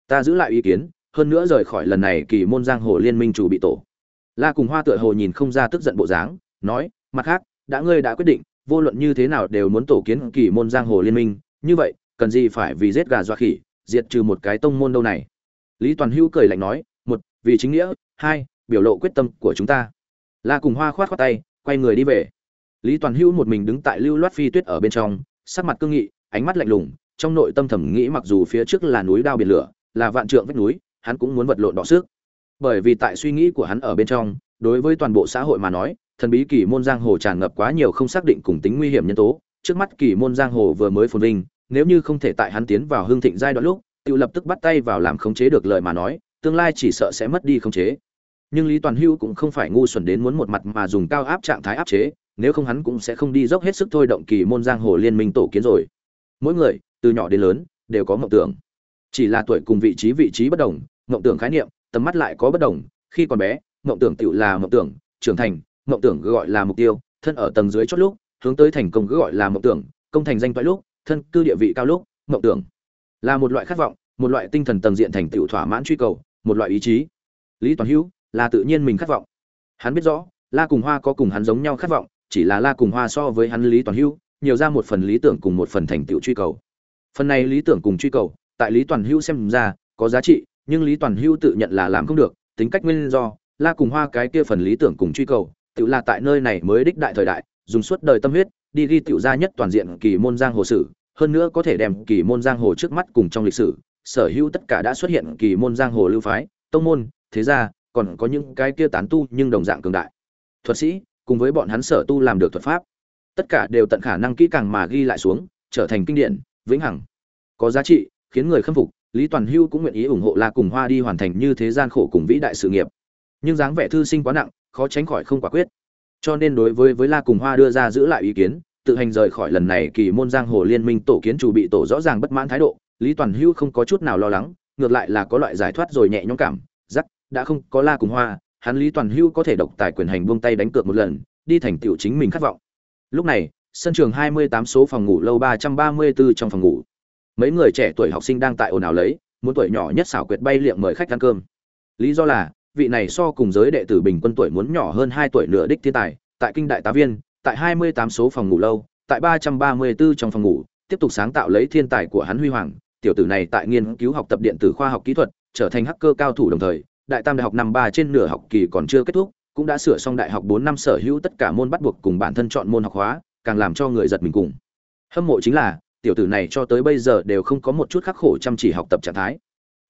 Ta giữ lại ý kiến, hơn nữa rời khỏi lần này kỳ môn giang hồ liên minh chủ bị tổ. La cùng hoa tựa hồ nhìn không ra tức giận bộ dáng, nói, mặt khác đã ngươi đã quyết định, vô luận như thế nào đều muốn tổ kiến kỳ môn giang hồ liên minh, như vậy, cần gì phải vì giết gà dọa khỉ, diệt trừ một cái tông môn đâu này? Lý toàn hữu cười lạnh nói, một, vì chính nghĩa, hai, biểu lộ quyết tâm của chúng ta. La cùng hoa khoát khoát tay, quay người đi về. Lý toàn hữu một mình đứng tại lưu loát phi tuyết ở bên trong, sắc mặt cương nghị, ánh mắt lạnh lùng, trong nội tâm thầm nghĩ mặc dù phía trước là núi đao biển lửa, là vạn trượng vách núi, hắn cũng muốn vật lộn đọ sức bởi vì tại suy nghĩ của hắn ở bên trong, đối với toàn bộ xã hội mà nói thần bí kỳ môn giang hồ tràn ngập quá nhiều không xác định cùng tính nguy hiểm nhân tố. Trước mắt kỳ môn giang hồ vừa mới phồn vinh, nếu như không thể tại hắn tiến vào hương thịnh giai đoạn lúc, tự lập tức bắt tay vào làm khống chế được lời mà nói, tương lai chỉ sợ sẽ mất đi khống chế. Nhưng lý toàn hưu cũng không phải ngu xuẩn đến muốn một mặt mà dùng cao áp trạng thái áp chế, nếu không hắn cũng sẽ không đi dốc hết sức thôi động kỳ môn giang hồ liên minh tổ kiến rồi. Mỗi người, từ nhỏ đến lớn, đều có mộng tưởng. Chỉ là tuổi cùng vị trí vị trí bất đồng, mộng tưởng khái niệm, tầm mắt lại có bất đồng, khi còn bé, mộng tưởng tự là mộng tưởng, trưởng thành mộng tưởng gọi là mục tiêu, thân ở tầng dưới chót lúc, hướng tới thành công cứ gọi là mộng tưởng, công thành danh toại lúc, thân cư địa vị cao lúc, mộng tưởng. Là một loại khát vọng, một loại tinh thần tầng diện thành tựu thỏa mãn truy cầu, một loại ý chí. Lý toàn hữu, là tự nhiên mình khát vọng. Hắn biết rõ, la cùng hoa có cùng hắn giống nhau khát vọng, chỉ là la cùng hoa so với hắn lý toàn hữu, nhiều ra một phần lý tưởng cùng một phần thành tựu truy cầu. Phần này lý tưởng cùng truy cầu, tại lý toàn hữu xem ra, có giá trị, nhưng lý toàn hữu tự nhận là làm không được, tính cách nguyên do, la cùng hoa cái kia phần lý tưởng cùng truy cầu tự là tại nơi này mới đích đại thời đại, dùng suốt đời tâm huyết, đi ghi tiểu gia nhất toàn diện kỳ môn giang hồ sử, hơn nữa có thể đem kỳ môn giang hồ trước mắt cùng trong lịch sử, sở hữu tất cả đã xuất hiện kỳ môn giang hồ lưu phái, tông môn, thế gia, còn có những cái kia tán tu nhưng đồng dạng cường đại. Thuật sĩ, cùng với bọn hắn sở tu làm được thuật pháp, tất cả đều tận khả năng kỹ càng mà ghi lại xuống, trở thành kinh điển, vĩnh hằng. Có giá trị, khiến người khâm phục, lý toàn hưu cũng nguyện ý ủng hộ la cùng hoa đi hoàn thành như thế gian khổ cùng vĩ đại sự nghiệp. Nhưng dáng vẻ thư sinh quá nặng khó tránh khỏi không quả quyết. Cho nên đối với với la cùng hoa đưa ra giữ lại ý kiến, tự hành rời khỏi lần này kỳ môn giang hồ liên minh tổ kiến chủ bị tổ rõ ràng bất mãn thái độ, lý toàn hưu không có chút nào lo lắng, ngược lại là có loại giải thoát rồi nhẹ nhõm cảm giắc đã không có la cùng hoa, hắn lý toàn hưu có thể độc tài quyền hành buông tay đánh cược một lần, đi thành tựu chính mình khát vọng. Lúc này, sân trường 28 số phòng ngủ lâu 334 trong phòng ngủ. Mấy người trẻ tuổi học sinh đang tại ồn ào lấy, muốn tuổi nhỏ nhất xảo quyệt bay liệng mời khách ăn cơm. Lý do là vị này so cùng giới đệ tử bình quân tuổi muốn nhỏ hơn hai tuổi nửa đích thiên tài, tại kinh đại tá viên, tại 28 số phòng ngủ lâu, tại 334 trong phòng ngủ, tiếp tục sáng tạo lấy thiên tài của hắn huy hoàng. Tiểu tử này tại nghiên cứu học tập điện tử khoa học kỹ thuật, trở thành hacker cao thủ đồng thời, đại tam đại học năm ba trên nửa học kỳ còn chưa kết thúc, cũng đã sửa xong đại học 4 năm sở hữu tất cả môn bắt buộc cùng bản thân chọn môn học hóa, càng làm cho người giật mình cùng. Hâm mộ chính là, tiểu tử này cho tới bây giờ đều không có một chút khắc khổ chăm chỉ học tập trạng thái.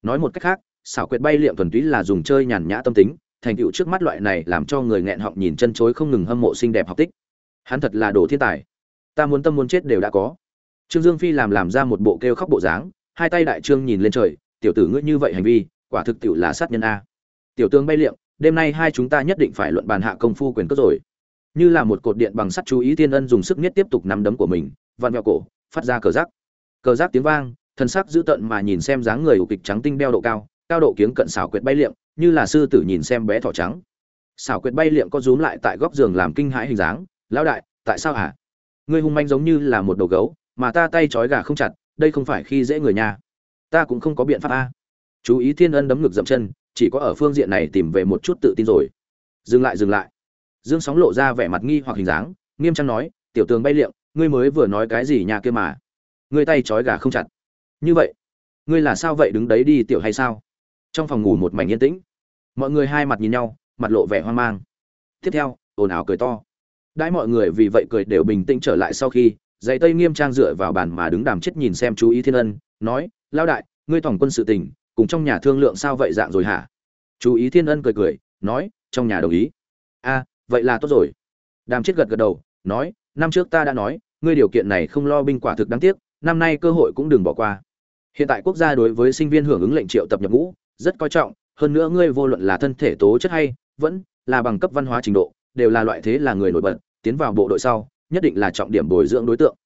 Nói một cách khác xảo quyệt bay liệm thuần túy là dùng chơi nhàn nhã tâm tính, thành tựu trước mắt loại này làm cho người nghẹn họng nhìn chân chối không ngừng hâm mộ xinh đẹp học tích. Hắn thật là đồ thiên tài. Ta muốn tâm muốn chết đều đã có. Trương dương phi làm làm ra một bộ kêu khóc bộ dáng, hai tay đại trương nhìn lên trời, tiểu tử ngươi như vậy hành vi, quả thực tiệu là sát nhân a. Tiểu tướng bay liệm, đêm nay hai chúng ta nhất định phải luận bàn hạ công phu quyền cước rồi. Như là một cột điện bằng sắt chú ý thiên ân dùng sức nhất tiếp tục nắm đấm của mình, vặn vẹo cổ, phát ra cờ giác cờ giác tiếng vang thân sắc dữ tợn mà nhìn xem dáng người ủ kịch trắng tinh đeo độ cao cao độ kiếng cận xảo quyệt bay liệm như là sư tử nhìn xem bé thỏ trắng. Xảo quyệt bay liệm có rúm lại tại góc giường làm kinh hãi hình dáng, lão đại, tại sao hả? Ngươi hung manh giống như là một đầu gấu, mà ta tay trói gà không chặt, đây không phải khi dễ người nhà. Ta cũng không có biện pháp a. Chú ý thiên ân đấm ngực dậm chân, chỉ có ở phương diện này tìm về một chút tự tin rồi. Dừng lại dừng lại. Dương sóng lộ ra vẻ mặt nghi hoặc hình dáng, nghiêm trang nói, tiểu tường bay liệm ngươi mới vừa nói cái gì nhà kia mà? Ngươi tay trói gà không chặt. Như vậy, ngươi là sao vậy đứng đấy đi tiểu hay sao? Trong phòng ngủ một mảnh yên tĩnh. Mọi người hai mặt nhìn nhau, mặt lộ vẻ hoang mang. Tiếp theo, ồn ào cười to. Đãi mọi người vì vậy cười đều bình tĩnh trở lại sau khi dạy tây nghiêm trang dựa vào bàn mà đứng đàm chết nhìn xem chú ý thiên ân, nói lao đại, ngươi tổng quân sự tình, cùng trong nhà thương lượng sao vậy dạng rồi hả? Chú ý thiên ân cười cười, nói, trong nhà đồng ý. A, vậy là tốt rồi. Đàm chết gật gật đầu, nói, năm trước ta đã nói, ngươi điều kiện này không lo binh quả thực đáng tiếc, năm nay cơ hội cũng đừng bỏ qua. Hiện tại quốc gia đối với sinh viên hưởng ứng lệnh triệu tập nhập ngũ rất coi trọng, hơn nữa ngươi vô luận là thân thể tố chất hay vẫn là bằng cấp văn hóa trình độ, đều là loại thế là người nổi bật, tiến vào bộ đội sau, nhất định là trọng điểm bồi dưỡng đối tượng.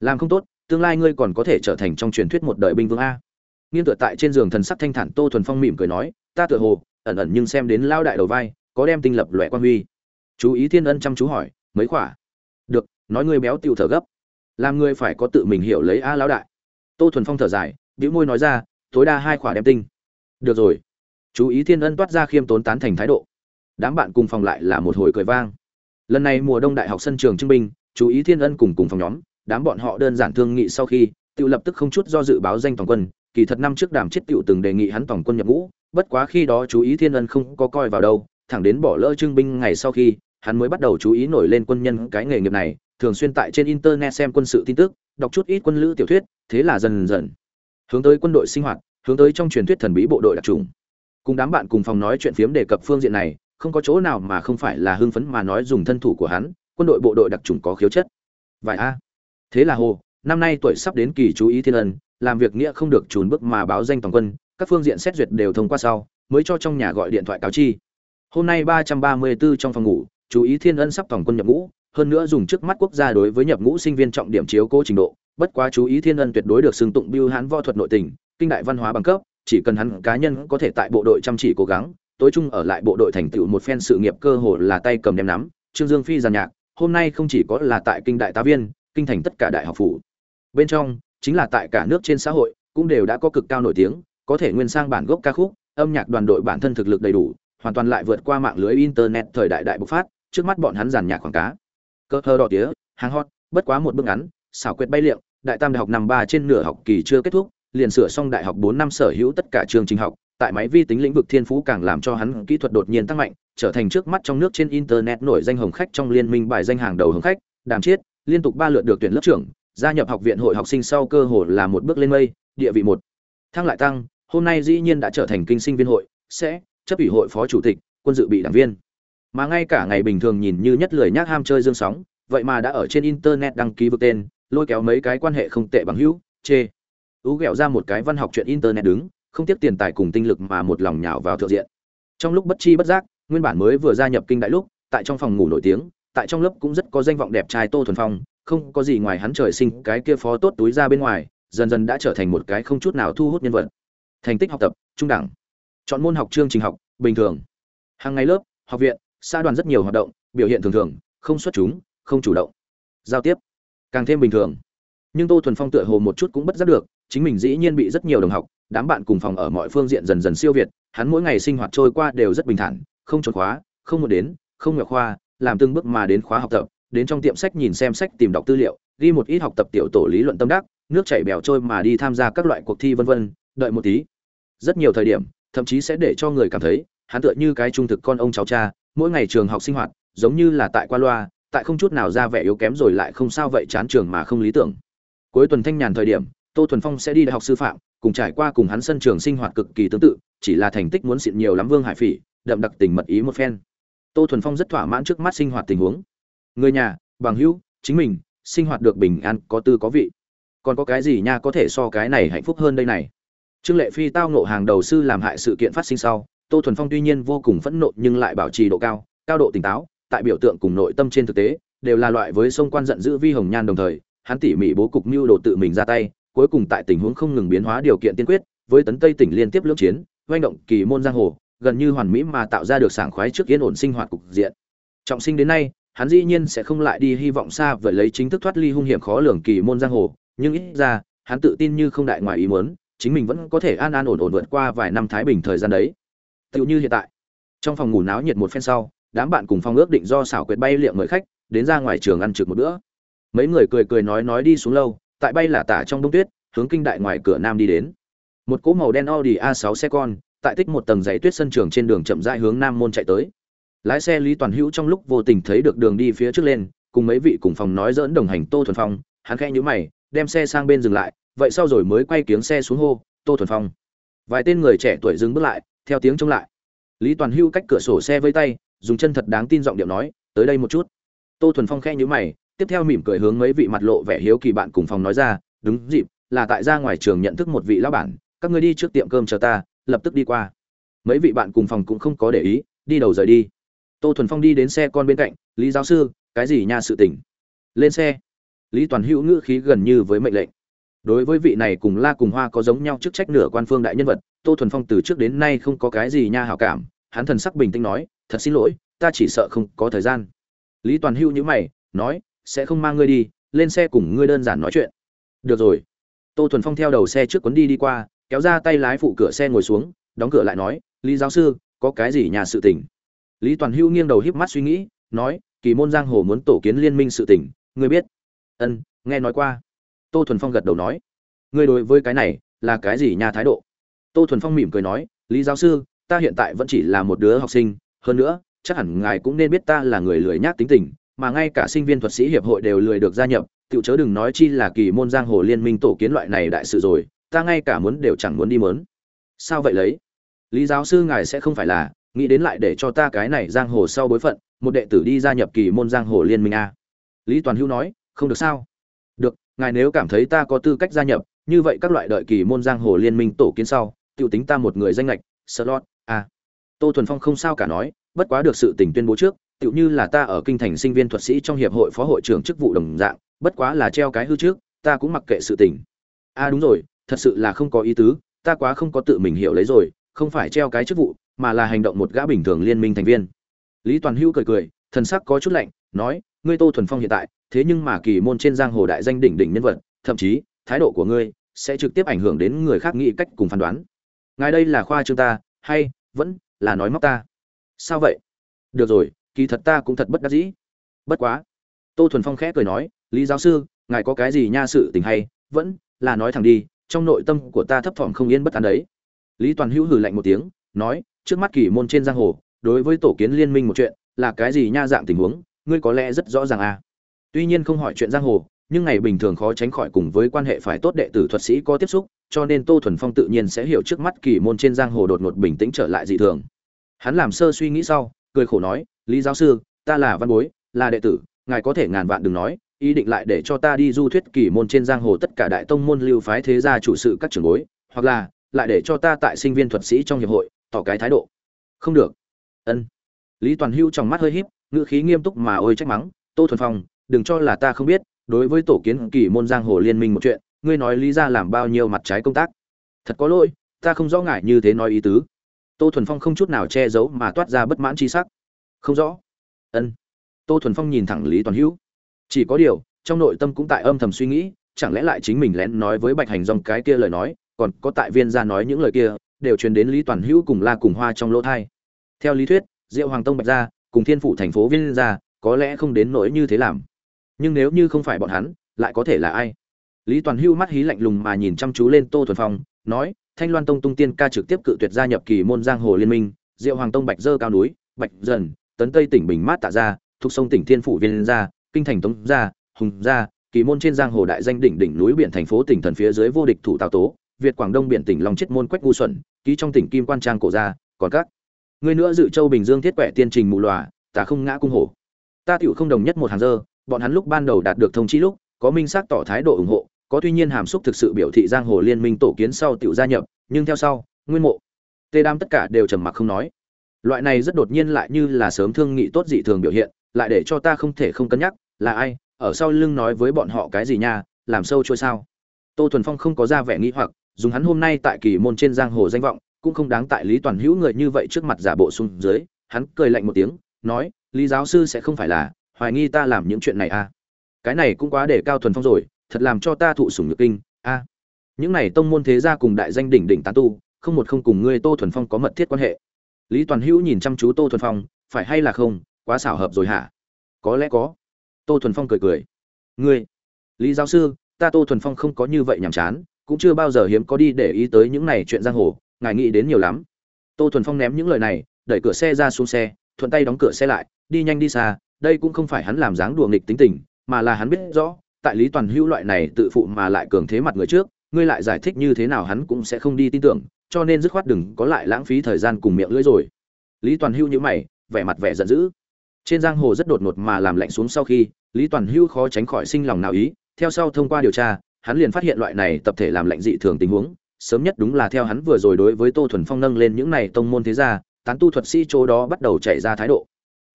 Làm không tốt, tương lai ngươi còn có thể trở thành trong truyền thuyết một đời binh vương a. Nghiêng tựa tại trên giường thần sắc thanh thản tô thuần phong mỉm cười nói, ta tựa hồ, ẩn ẩn nhưng xem đến lao đại đầu vai, có đem tinh lập loại quan huy. Chú ý thiên ân chăm chú hỏi, mấy khỏa? Được, nói ngươi béo tiêu thở gấp. Làm ngươi phải có tự mình hiểu lấy a lão đại. Tô thuần phong thở dài, bĩu môi nói ra, tối đa hai khỏa đem tinh được rồi. Chú ý thiên ân toát ra khiêm tốn tán thành thái độ. Đám bạn cùng phòng lại là một hồi cười vang. Lần này mùa đông đại học sân trường trưng binh, chú ý thiên ân cùng cùng phòng nhóm, đám bọn họ đơn giản thương nghị sau khi tự lập tức không chút do dự báo danh toàn quân. Kỳ thật năm trước đàm chết tiểu từng đề nghị hắn tổng quân nhập ngũ, bất quá khi đó chú ý thiên ân không có coi vào đâu, thẳng đến bỏ lỡ trưng binh ngày sau khi, hắn mới bắt đầu chú ý nổi lên quân nhân cái nghề nghiệp này, thường xuyên tại trên internet xem quân sự tin tức, đọc chút ít quân lữ tiểu thuyết, thế là dần dần hướng tới quân đội sinh hoạt hướng tới trong truyền thuyết thần bí bộ đội đặc trùng. Cùng đám bạn cùng phòng nói chuyện phiếm đề cập phương diện này, không có chỗ nào mà không phải là hưng phấn mà nói dùng thân thủ của hắn, quân đội bộ đội đặc trùng có khiếu chất. Vài a. Thế là hồ, năm nay tuổi sắp đến kỳ chú ý thiên ân, làm việc nghĩa không được trùn bước mà báo danh toàn quân, các phương diện xét duyệt đều thông qua sau, mới cho trong nhà gọi điện thoại cáo chi. Hôm nay ba trăm ba mươi 334 trong phòng ngủ, chú ý thiên ân sắp toàn quân nhập ngũ, hơn nữa dùng trước mắt quốc gia đối với nhập ngũ sinh viên trọng điểm chiếu cố trình độ, bất quá chú ý thiên ân tuyệt đối được xưng tụng biêu hán võ thuật nội tình kinh đại văn hóa bằng cấp, chỉ cần hắn cá nhân có thể tại bộ đội chăm chỉ cố gắng, tối chung ở lại bộ đội thành tựu một phen sự nghiệp cơ hồ là tay cầm đem nắm, trương dương phi giàn nhạc, hôm nay không chỉ có là tại kinh đại tá viên, kinh thành tất cả đại học phủ. Bên trong, chính là tại cả nước trên xã hội, cũng đều đã có cực cao nổi tiếng, có thể nguyên sang bản gốc ca khúc, âm nhạc đoàn đội bản thân thực lực đầy đủ, hoàn toàn lại vượt qua mạng lưới internet thời đại đại bộc phát, trước mắt bọn hắn giàn nhạc quảng cá. Cơ thơ đỏ tía hàng hot, bất quá một bước ngắn, xảo quyệt bay liệng, đại tam đại học năm ba trên nửa học kỳ chưa kết thúc liền sửa xong đại học bốn năm sở hữu tất cả chương trình học, tại máy vi tính lĩnh vực thiên phú càng làm cho hắn kỹ thuật đột nhiên tăng mạnh, trở thành trước mắt trong nước trên internet nổi danh hồng khách trong liên minh bài danh hàng đầu hồng khách, đàm chiết, liên tục ba lượt được tuyển lớp trưởng, gia nhập học viện hội học sinh sau cơ hội là một bước lên mây, địa vị một. Thăng lại tăng, hôm nay dĩ nhiên đã trở thành kinh sinh viên hội, sẽ chấp ủy hội phó chủ tịch, quân dự bị đảng viên. Mà ngay cả ngày bình thường nhìn như nhất lười nhác ham chơi dương sóng, vậy mà đã ở trên internet đăng ký vực tên, lôi kéo mấy cái quan hệ không tệ bằng hữu, chê ú ghẹo ra một cái văn học chuyện internet đứng, không tiếc tiền tài cùng tinh lực mà một lòng nhào vào thượng diện. Trong lúc bất chi bất giác, nguyên bản mới vừa gia nhập kinh đại lúc, tại trong phòng ngủ nổi tiếng, tại trong lớp cũng rất có danh vọng đẹp trai tô thuần phong, không có gì ngoài hắn trời sinh, cái kia phó tốt túi ra bên ngoài, dần dần đã trở thành một cái không chút nào thu hút nhân vật. Thành tích học tập, trung đẳng. Chọn môn học chương trình học, bình thường. Hàng ngày lớp, học viện, xã đoàn rất nhiều hoạt động, biểu hiện thường thường, không xuất chúng, không chủ động. Giao tiếp, càng thêm bình thường. Nhưng tô thuần phong tựa hồ một chút cũng bất giác được chính mình dĩ nhiên bị rất nhiều đồng học, đám bạn cùng phòng ở mọi phương diện dần dần siêu việt, hắn mỗi ngày sinh hoạt trôi qua đều rất bình thản, không trốn khóa, không muốn đến, không ngoại khoa, làm từng bước mà đến khóa học tập, đến trong tiệm sách nhìn xem sách, tìm đọc tư liệu, ghi một ít học tập tiểu tổ lý luận tâm đắc, nước chảy bèo trôi mà đi tham gia các loại cuộc thi vân vân, đợi một tí. Rất nhiều thời điểm, thậm chí sẽ để cho người cảm thấy, hắn tựa như cái trung thực con ông cháu cha, mỗi ngày trường học sinh hoạt, giống như là tại qua loa, tại không chút nào ra vẻ yếu kém rồi lại không sao vậy chán trường mà không lý tưởng. Cuối tuần thanh nhàn thời điểm tô thuần phong sẽ đi đại học sư phạm, cùng trải qua cùng hắn sân trường sinh hoạt cực kỳ tương tự, chỉ là thành tích muốn xịn nhiều lắm vương hải phỉ, đậm đặc tình mật ý một phen. Tô thuần phong rất thỏa mãn trước mắt sinh hoạt tình huống. Người nhà, bằng hữu, chính mình, sinh hoạt được bình an, có tư có vị. Còn có cái gì nha có thể so cái này hạnh phúc hơn đây này? Trương lệ phi tao nộ hàng đầu sư làm hại sự kiện phát sinh sau, tô thuần phong tuy nhiên vô cùng phẫn nộ nhưng lại bảo trì độ cao cao độ tỉnh táo, tại biểu tượng cùng nội tâm trên thực tế, đều là loại với sông quan giận dữ vi hồng nhan đồng thời, hắn tỉ mỉ bố cục mưu đồ tự mình ra tay cuối cùng tại tình huống không ngừng biến hóa điều kiện tiên quyết, với tấn tây tỉnh liên tiếp lưỡng chiến doanh động kỳ môn giang hồ, gần như hoàn mỹ mà tạo ra được sảng khoái trước yên ổn sinh hoạt cục diện. Trọng sinh đến nay, hắn dĩ nhiên sẽ không lại đi hy vọng xa vời lấy chính thức thoát ly hung hiểm khó lường kỳ môn giang hồ, nhưng ít ra, hắn tự tin như không đại ngoài ý muốn, chính mình vẫn có thể an an ổn ổn vượt qua vài năm thái bình thời gian đấy. Tựu như hiện tại, trong phòng ngủ náo nhiệt một phen sau, đám bạn cùng phong ước định do xảo quyệt bay liệm mời khách, đến ra ngoài trường ăn trực một bữa. Mấy người cười cười nói nói đi xuống lâu tại bay là tả trong đông tuyết, hướng kinh đại ngoài cửa nam đi đến. Một cỗ màu đen audi a 6 xe con, tại tích một tầng dãy tuyết sân trường trên đường chậm rãi hướng nam môn chạy tới. Lái xe lý toàn hữu trong lúc vô tình thấy được đường đi phía trước lên, cùng mấy vị cùng phòng nói dỡn đồng hành tô thuần phong, hắn khẽ nhíu mày, đem xe sang bên dừng lại, vậy sau rồi mới quay kiếng xe xuống hô, tô thuần phong. Vài tên người trẻ tuổi dừng bước lại, theo tiếng trông lại. Lý toàn hữu cách cửa sổ xe với tay, dùng chân thật đáng tin giọng điệu nói, tới đây một chút. Tô thuần phong khẽ nhíu mày tiếp theo mỉm cười hướng mấy vị mặt lộ vẻ hiếu kỳ bạn cùng phòng nói ra, đúng dịp, là tại ra ngoài trường nhận thức một vị lão bản, các ngươi đi trước tiệm cơm chờ ta, lập tức đi qua. Mấy vị bạn cùng phòng cũng không có để ý, đi đầu rời đi. Tô thuần phong đi đến xe con bên cạnh, lý giáo sư, cái gì nha sự tỉnh lên xe. Lý toàn hữu ngữ khí gần như với mệnh lệnh. Đối với vị này cùng la cùng hoa có giống nhau chức trách nửa quan phương đại nhân vật, tô thuần phong từ trước đến nay không có cái gì nha hảo cảm, hắn thần sắc bình tĩnh nói, thật xin lỗi, ta chỉ sợ không có thời gian. Lý toàn hữu nhữ mày, nói sẽ không mang ngươi đi, lên xe cùng ngươi đơn giản nói chuyện. Được rồi. Tô thuần phong theo đầu xe trước cuốn đi đi qua, kéo ra tay lái phụ cửa xe ngồi xuống, đóng cửa lại nói, lý giáo sư, có cái gì nhà sự tình? Lý toàn hữu nghiêng đầu híp mắt suy nghĩ, nói, kỳ môn giang hồ muốn tổ kiến liên minh sự tình, ngươi biết? Ân, nghe nói qua. Tô thuần phong gật đầu nói, ngươi đối với cái này là cái gì nhà thái độ? Tô thuần phong mỉm cười nói, lý giáo sư, ta hiện tại vẫn chỉ là một đứa học sinh, hơn nữa, chắc hẳn ngài cũng nên biết ta là người lười nhác tính tình mà ngay cả sinh viên thuật sĩ hiệp hội đều lười được gia nhập tự chớ đừng nói chi là kỳ môn giang hồ liên minh tổ kiến loại này đại sự rồi, ta ngay cả muốn đều chẳng muốn đi mớn. Sao vậy lấy? Lý giáo sư ngài sẽ không phải là, nghĩ đến lại để cho ta cái này giang hồ sau bối phận, một đệ tử đi gia nhập kỳ môn giang hồ liên minh a. Lý toàn hữu nói, không được sao? Được, ngài nếu cảm thấy ta có tư cách gia nhập, như vậy các loại đợi kỳ môn giang hồ liên minh tổ kiến sau tự tính ta một người danh lệch, slot, a. Tô thuần phong không sao cả nói, bất quá được sự tình tuyên bố trước tựu như là ta ở kinh thành sinh viên thuật sĩ trong hiệp hội phó hội trưởng chức vụ đồng dạng, bất quá là treo cái hư trước, ta cũng mặc kệ sự tình. A, đúng rồi, thật sự là không có ý tứ, ta quá không có tự mình hiểu lấy rồi, không phải treo cái chức vụ, mà là hành động một gã bình thường liên minh thành viên. Lý toàn hữu cười cười, thần sắc có chút lạnh, nói, ngươi tô thuần phong hiện tại, thế nhưng mà kỳ môn trên giang hồ đại danh đỉnh đỉnh nhân vật, thậm chí, thái độ của ngươi sẽ trực tiếp ảnh hưởng đến người khác nghĩ cách cùng phán đoán. Ngài đây là khoa trương ta, hay vẫn là nói móc ta? Sao vậy? Được rồi kỳ thật ta cũng thật bất đắc dĩ. Bất quá, tô thuần phong khẽ cười nói, lý giáo sư, ngài có cái gì nha sự tình hay? Vẫn là nói thẳng đi, trong nội tâm của ta thấp thỏm không yên bất an đấy. Lý toàn hữu hừ lạnh một tiếng, nói, trước mắt kỳ môn trên giang hồ, đối với tổ kiến liên minh một chuyện, là cái gì nha dạng tình huống, ngươi có lẽ rất rõ ràng à. Tuy nhiên không hỏi chuyện giang hồ, nhưng ngày bình thường khó tránh khỏi cùng với quan hệ phải tốt đệ tử thuật sĩ có tiếp xúc, cho nên tô thuần phong tự nhiên sẽ hiểu trước mắt kỳ môn trên giang hồ đột ngột bình tĩnh trở lại dị thường. Hắn làm sơ suy nghĩ sau cười khổ nói, lý giáo sư, ta là văn bối, là đệ tử, ngài có thể ngàn vạn đừng nói, ý định lại để cho ta đi du thuyết kỳ môn trên giang hồ tất cả đại tông môn lưu phái thế gia chủ sự các trưởng bối, hoặc là lại để cho ta tại sinh viên thuật sĩ trong hiệp hội, tỏ cái thái độ. Không được. Ân. Lý toàn hưu trong mắt hơi híp, ngữ khí nghiêm túc mà ôi trách mắng, tô thuần phong, đừng cho là ta không biết, đối với tổ kiến kỳ môn giang hồ liên minh một chuyện, ngươi nói lý ra làm bao nhiêu mặt trái công tác. Thật có lỗi, ta không rõ ngại như thế nói ý tứ tô thuần phong không chút nào che giấu mà toát ra bất mãn c h i sắc. Không rõ. Ân. Tô thuần phong nhìn thẳng lý toàn hữu. Chỉ có điều, trong nội tâm cũng tại âm thầm suy nghĩ, chẳng lẽ lại chính mình lén nói với bạch hành dòng cái kia lời nói, còn có tại viên ra nói những lời kia, đều truyền đến lý toàn hữu cùng la cùng hoa trong lỗ thai theo lý thuyết, diệu hoàng tông bạch gia cùng thiên phủ thành phố viên gia có lẽ không đến nỗi như thế làm. Nhưng nếu như không phải bọn hắn, lại có thể là ai? Lý toàn Hưu mắt hí lạnh lùng mà nhìn chăm chú lên tô thuần phong, nói thanh loan tông tung tiên ca trực tiếp cự tuyệt gia nhập kỳ môn giang hồ liên minh diệu hoàng tông bạch dơ cao núi bạch dần tấn tây tỉnh bình mát tạ gia thuộc sông tỉnh thiên phủ viên gia kinh thành tống gia hùng gia kỳ môn trên giang hồ đại danh đỉnh đỉnh núi biển thành phố tỉnh thần phía dưới vô địch thủ tào tố việt quảng đông biển tỉnh long chết môn quách ngu Xuân, ký trong tỉnh kim quan trang cổ gia còn các. Người nữa dự châu bình dương thiết quẻ tiên trình mù lòa ta không ngã cung hổ. Ta tiểu không đồng nhất một hàng dơ bọn hắn lúc ban đầu đạt được thông chi lúc có minh xác tỏ thái độ ủng hộ có tuy nhiên hàm xúc thực sự biểu thị giang hồ liên minh tổ kiến sau tiểu gia nhập, nhưng theo sau, nguyên mộ, tê đam tất cả đều trầm mặc không nói. Loại này rất đột nhiên lại như là sớm thương nghị tốt dị thường biểu hiện, lại để cho ta không thể không cân nhắc, là ai, ở sau lưng nói với bọn họ cái gì nha, làm sâu trôi sao. Tô thuần phong không có ra vẻ nghĩ hoặc, dùng hắn hôm nay tại kỳ môn trên giang hồ danh vọng, cũng không đáng tại lý toàn hữu người như vậy trước mặt giả bộ xuống dưới, hắn cười lạnh một tiếng, nói, lý giáo sư sẽ không phải là, hoài nghi ta làm những chuyện này à. Cái này cũng quá để cao thuần phong rồi thật làm cho ta thụ sủng nhược kinh, a. Những này tông môn thế gia cùng đại danh đỉnh đỉnh tán tu, không một không cùng ngươi tô thuần phong có mật thiết quan hệ. Lý toàn hữu nhìn chăm chú tô thuần phong, phải hay là không, quá xảo hợp rồi hả? Có lẽ có. Tô thuần phong cười cười. Ngươi, lý giáo sư, ta tô thuần phong không có như vậy nhàm chán, cũng chưa bao giờ hiếm có đi để ý tới những này chuyện giang hồ, ngài nghĩ đến nhiều lắm. Tô thuần phong ném những lời này, đẩy cửa xe ra xuống xe, thuận tay đóng cửa xe lại, đi nhanh đi xa, đây cũng không phải hắn làm dáng đùa nghịch tính tình, mà là hắn biết rõ tại lý toàn hữu loại này tự phụ mà lại cường thế mặt người trước, ngươi lại giải thích như thế nào hắn cũng sẽ không đi tin tưởng, cho nên dứt khoát đừng có lại lãng phí thời gian cùng miệng lưỡi rồi. Lý toàn hữu nhữ mày, vẻ mặt vẻ giận dữ. Trên giang hồ rất đột ngột mà làm lạnh xuống sau khi, lý toàn hữu khó tránh khỏi sinh lòng nào ý, theo sau thông qua điều tra, hắn liền phát hiện loại này tập thể làm lạnh dị thường tình huống, sớm nhất đúng là theo hắn vừa rồi đối với tô thuần phong nâng lên những này tông môn thế gia, tán tu thuật sĩ chỗ đó bắt đầu chạy ra thái độ.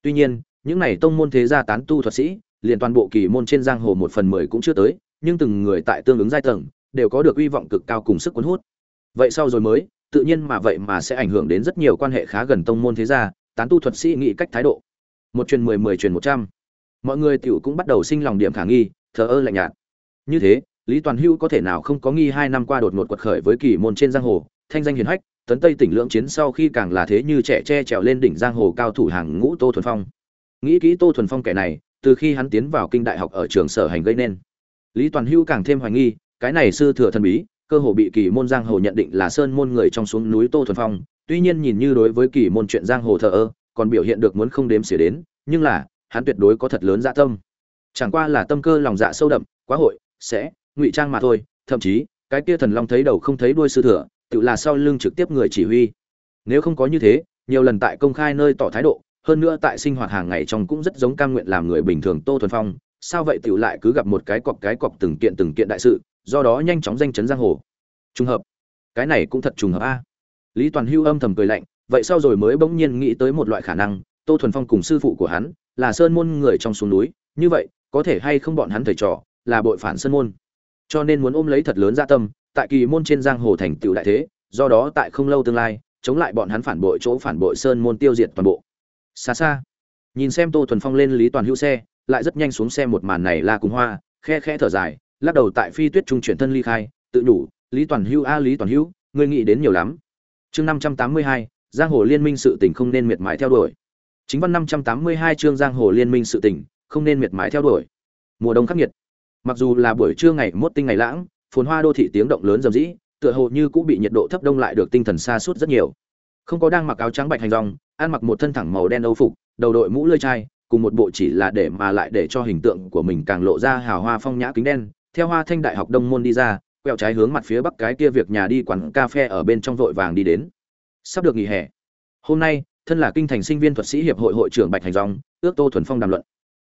Tuy nhiên, những này tông môn thế gia tán tu thuật sĩ liền toàn bộ kỳ môn trên giang hồ một phần mười cũng chưa tới, nhưng từng người tại tương ứng giai tầng, đều có được uy vọng cực cao cùng sức cuốn hút. Vậy sau rồi mới, tự nhiên mà vậy mà sẽ ảnh hưởng đến rất nhiều quan hệ khá gần tông môn thế gia, tán tu thuật sĩ nghĩ cách thái độ. Một truyền mười mười truyền một trăm. Mọi người tiểu cũng bắt đầu sinh lòng điểm khả nghi, thờ ơ lạnh nhạt. Như thế, lý toàn hưu có thể nào không có nghi hai năm qua đột ngột quật khởi với kỳ môn trên giang hồ, thanh danh hiền hách, tấn tây tỉnh lưỡng chiến sau khi càng là thế như trẻ tre trèo lên đỉnh giang hồ cao thủ hàng ngũ tô thuần phong. Nghĩ kỹ tô thuần phong kẻ này từ khi hắn tiến vào kinh đại học ở trường sở hành gây nên. Lý toàn hưu càng thêm hoài nghi, cái này sư thừa thần bí, cơ hồ bị kỳ môn giang hồ nhận định là sơn môn người trong xuống núi tô thuần phong, tuy nhiên nhìn như đối với kỳ môn chuyện giang hồ thờ ơ, còn biểu hiện được muốn không đếm xỉa đến, nhưng là, hắn tuyệt đối có thật lớn dạ tâm. Chẳng qua là tâm cơ lòng dạ sâu đậm, quá hội, sẽ, ngụy trang mà thôi, thậm chí, cái kia thần long thấy đầu không thấy đuôi sư thừa, tự là sau lưng trực tiếp người chỉ huy. Nếu không có như thế, nhiều lần tại công khai nơi tỏ thái độ hơn nữa tại sinh hoạt hàng ngày trong cũng rất giống cam nguyện làm người bình thường tô thuần phong. Sao vậy tiểu lại cứ gặp một cái cọc cái cọc từng kiện từng kiện đại sự, do đó nhanh chóng danh chấn giang hồ? Trùng hợp. Cái này cũng thật trùng hợp a. Lý toàn hưu âm thầm cười lạnh, vậy sau rồi mới bỗng nhiên nghĩ tới một loại khả năng, tô thuần phong cùng sư phụ của hắn là sơn môn người trong xuống núi, như vậy, có thể hay không bọn hắn thầy trò là bội phản sơn môn? Cho nên muốn ôm lấy thật lớn gia tâm, tại kỳ môn trên giang hồ thành tựu đại thế, do đó tại không lâu tương lai, chống lại bọn hắn phản bội chỗ phản bội sơn môn tiêu diệt toàn bộ xa xa. Nhìn xem tô thuần phong lên lý toàn hữu xe, lại rất nhanh xuống xe một màn này la cùng hoa, khe khe thở dài, lắc đầu tại phi tuyết trung chuyển thân ly khai, tự đủ lý toàn hữu a, lý toàn hữu, ngươi nghĩ đến nhiều lắm. Chương năm trăm tám mươi hai, giang hồ liên minh sự tình không nên miệt mài theo đuổi. Chính văn năm trăm tám mươi hai chương giang hồ liên minh sự tình, không nên miệt mài theo đuổi. Mùa đông khắc nghiệt. Mặc dù là buổi trưa ngày mốt tinh ngày lãng, phồn hoa đô thị tiếng động lớn rầm rĩ, tựa hồ như cũng bị nhiệt độ thấp đông lại được tinh thần xa suốt rất nhiều. Không có đang mặc áo trắng bạch hành rong ăn mặc một thân thẳng màu đen âu phục đầu đội mũ lơi chai cùng một bộ chỉ là để mà lại để cho hình tượng của mình càng lộ ra hào hoa phong nhã kính đen. Theo hoa thanh đại học đông môn đi ra quẹo trái hướng mặt phía bắc cái kia việc nhà đi quán cà phê ở bên trong vội vàng đi đến. Sắp được nghỉ hè. Hôm nay thân là kinh thành sinh viên thuật sĩ hiệp hội hội trưởng bạch hành Dòng, ước tô thuần phong đàm luận.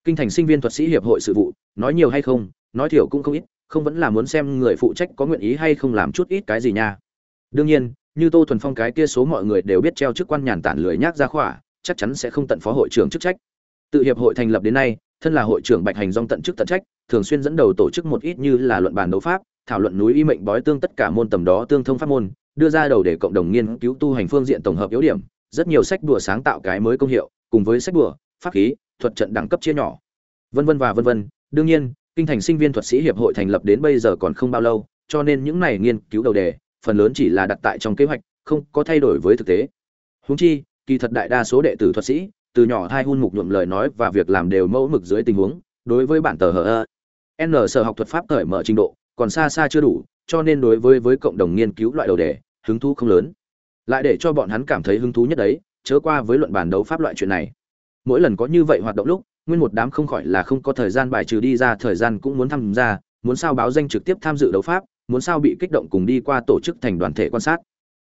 Kinh thành sinh viên thuật sĩ hiệp hội sự vụ nói nhiều hay không nói thiểu cũng không ít không vẫn là muốn xem người phụ trách có nguyện ý hay không làm chút ít cái gì nha. Đương nhiên như tô thuần phong cái kia số mọi người đều biết treo chức quan nhàn tản lười nhác ra khỏa, chắc chắn sẽ không tận phó hội trưởng chức trách. Tự hiệp hội thành lập đến nay, thân là hội trưởng bạch hành dong tận chức tận trách, thường xuyên dẫn đầu tổ chức một ít như là luận bàn đấu pháp, thảo luận núi y mệnh bói tương tất cả môn tầm đó tương thông pháp môn, đưa ra đầu để cộng đồng nghiên cứu tu hành phương diện tổng hợp yếu điểm, rất nhiều sách đùa sáng tạo cái mới công hiệu, cùng với sách đùa pháp khí, thuật trận đẳng cấp chia nhỏ. Vân vân và vân vân, đương nhiên, kinh thành sinh viên thuật sĩ hiệp hội thành lập đến bây giờ còn không bao lâu, cho nên những này nghiên cứu đầu đề phần lớn chỉ là đặt tại trong kế hoạch, không có thay đổi với thực tế. Huống chi, kỳ thật đại đa số đệ tử thuật sĩ, từ nhỏ thai hun mục nhuộm lời nói và việc làm đều mẫu mực dưới tình huống, đối với bản tờ hờ n sở học thuật pháp cởi mở trình độ, còn xa xa chưa đủ, cho nên đối với với cộng đồng nghiên cứu loại đầu đề, hứng thú không lớn. Lại để cho bọn hắn cảm thấy hứng thú nhất đấy, chớ qua với luận bàn đấu pháp loại chuyện này. Mỗi lần có như vậy hoạt động lúc, nguyên một đám không khỏi là không có thời gian bài trừ đi ra, thời gian cũng muốn tham gia, muốn sao báo danh trực tiếp tham dự đấu pháp muốn sao bị kích động cùng đi qua tổ chức thành đoàn thể quan sát.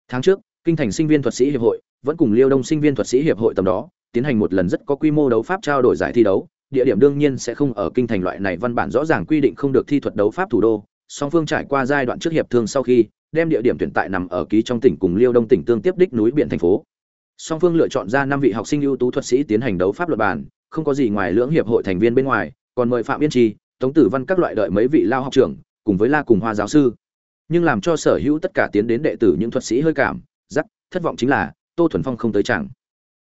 Tháng trước, kinh thành sinh viên thuật sĩ hiệp hội vẫn cùng liêu đông sinh viên thuật sĩ hiệp hội tầm đó, tiến hành một lần rất có quy mô đấu pháp trao đổi giải thi đấu. Địa điểm đương nhiên sẽ không ở kinh thành loại này văn bản rõ ràng quy định không được thi thuật đấu pháp thủ đô. Song phương trải qua giai đoạn trước hiệp thương sau khi, đem địa điểm tuyển tại nằm ở ký trong tỉnh cùng liêu đông tỉnh tương tiếp đích núi biển thành phố. Song phương lựa chọn ra năm vị học sinh ưu tú thuật sĩ tiến hành đấu pháp luật bản không có gì ngoài lưỡng hiệp hội thành viên bên ngoài, còn mời phạm yên trì, tống tử văn các loại đợi mấy vị lao học trưởng cùng với la cùng hoa giáo sư. Nhưng làm cho sở hữu tất cả tiến đến đệ tử những thuật sĩ hơi cảm giắc thất vọng chính là, tô thuần phong không tới chẳng.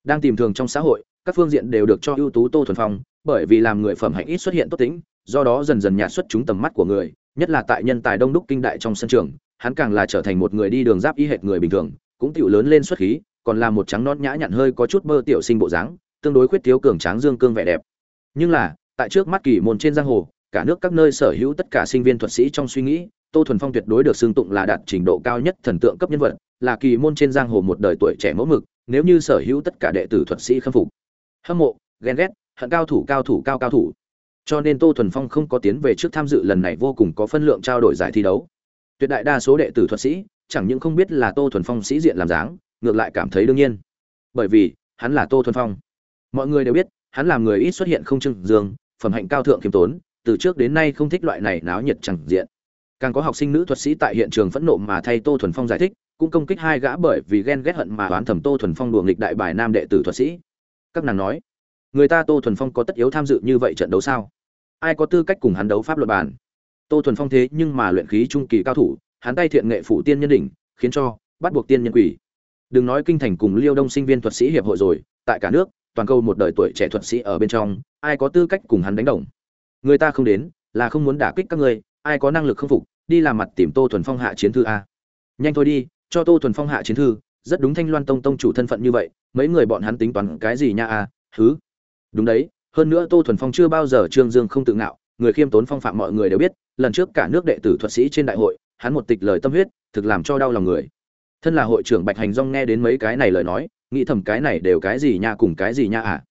Đang tìm thường trong xã hội, các phương diện đều được cho ưu tú tô thuần phong, bởi vì làm người phẩm hạnh ít xuất hiện tốt tính, do đó dần dần nhạt xuất chúng tầm mắt của người, nhất là tại nhân tài đông đúc kinh đại trong sân trường, hắn càng là trở thành một người đi đường giáp y hệt người bình thường, cũng tiểu lớn lên xuất khí, còn là một trắng non nhã nhặn hơi có chút mơ tiểu sinh bộ dáng, tương đối khuyết thiếu cường tráng dương cương vẻ đẹp. Nhưng là, tại trước mắt kỳ môn trên giang hồ cả nước các nơi sở hữu tất cả sinh viên thuật sĩ trong suy nghĩ, tô thuần phong tuyệt đối được xưng tụng là đạt trình độ cao nhất thần tượng cấp nhân vật, là kỳ môn trên giang hồ một đời tuổi trẻ mẫu mực, nếu như sở hữu tất cả đệ tử thuật sĩ khâm phục. Hâm mộ, ghen ghét, hận cao thủ cao thủ cao cao thủ. Cho nên tô thuần phong không có tiến về trước tham dự lần này vô cùng có phân lượng trao đổi giải thi đấu. Tuyệt đại đa số đệ tử thuật sĩ, chẳng những không biết là tô thuần phong sĩ diện làm dáng, ngược lại cảm thấy đương nhiên. Bởi vì, hắn là tô thuần phong. Mọi người đều biết, hắn làm người ít xuất hiện không trưng dương, phẩm hạnh cao thượng khiêm tốn từ trước đến nay không thích loại này náo nhiệt chẳng diện. Càng có học sinh nữ thuật sĩ tại hiện trường phẫn nộ mà thay tô thuần phong giải thích, cũng công kích hai gã bởi vì ghen ghét hận mà đoán thẩm tô thuần phong đùa nghịch đại bài nam đệ tử thuật sĩ. Các nàng nói, người ta tô thuần phong có tất yếu tham dự như vậy trận đấu sao? Ai có tư cách cùng hắn đấu pháp luật bản tô thuần phong thế nhưng mà luyện khí trung kỳ cao thủ, hắn tay thiện nghệ phủ tiên nhân đỉnh, khiến cho bắt buộc tiên nhân quỷ. Đừng nói kinh thành cùng liêu đông sinh viên thuật sĩ hiệp hội rồi, tại cả nước, toàn cầu một đời tuổi trẻ thuật sĩ ở bên trong, ai có tư cách cùng hắn đánh đồng? Người ta không đến, là không muốn đả kích các ngươi, ai có năng lực khâm phục, đi làm mặt tìm tô thuần phong hạ chiến thư a. Nhanh thôi đi, cho tô thuần phong hạ chiến thư, rất đúng thanh loan tông tông chủ thân phận như vậy, mấy người bọn hắn tính toán cái gì nha a thứ đúng đấy, hơn nữa tô thuần phong chưa bao giờ trương dương không tự ngạo, người khiêm tốn phong phạm mọi người đều biết, lần trước cả nước đệ tử thuật sĩ trên đại hội, hắn một tịch lời tâm huyết, thực làm cho đau lòng người. Thân là hội trưởng bạch hành dong nghe đến mấy cái này lời nói, nghĩ thầm cái này đều cái gì nha cùng cái gì nha à?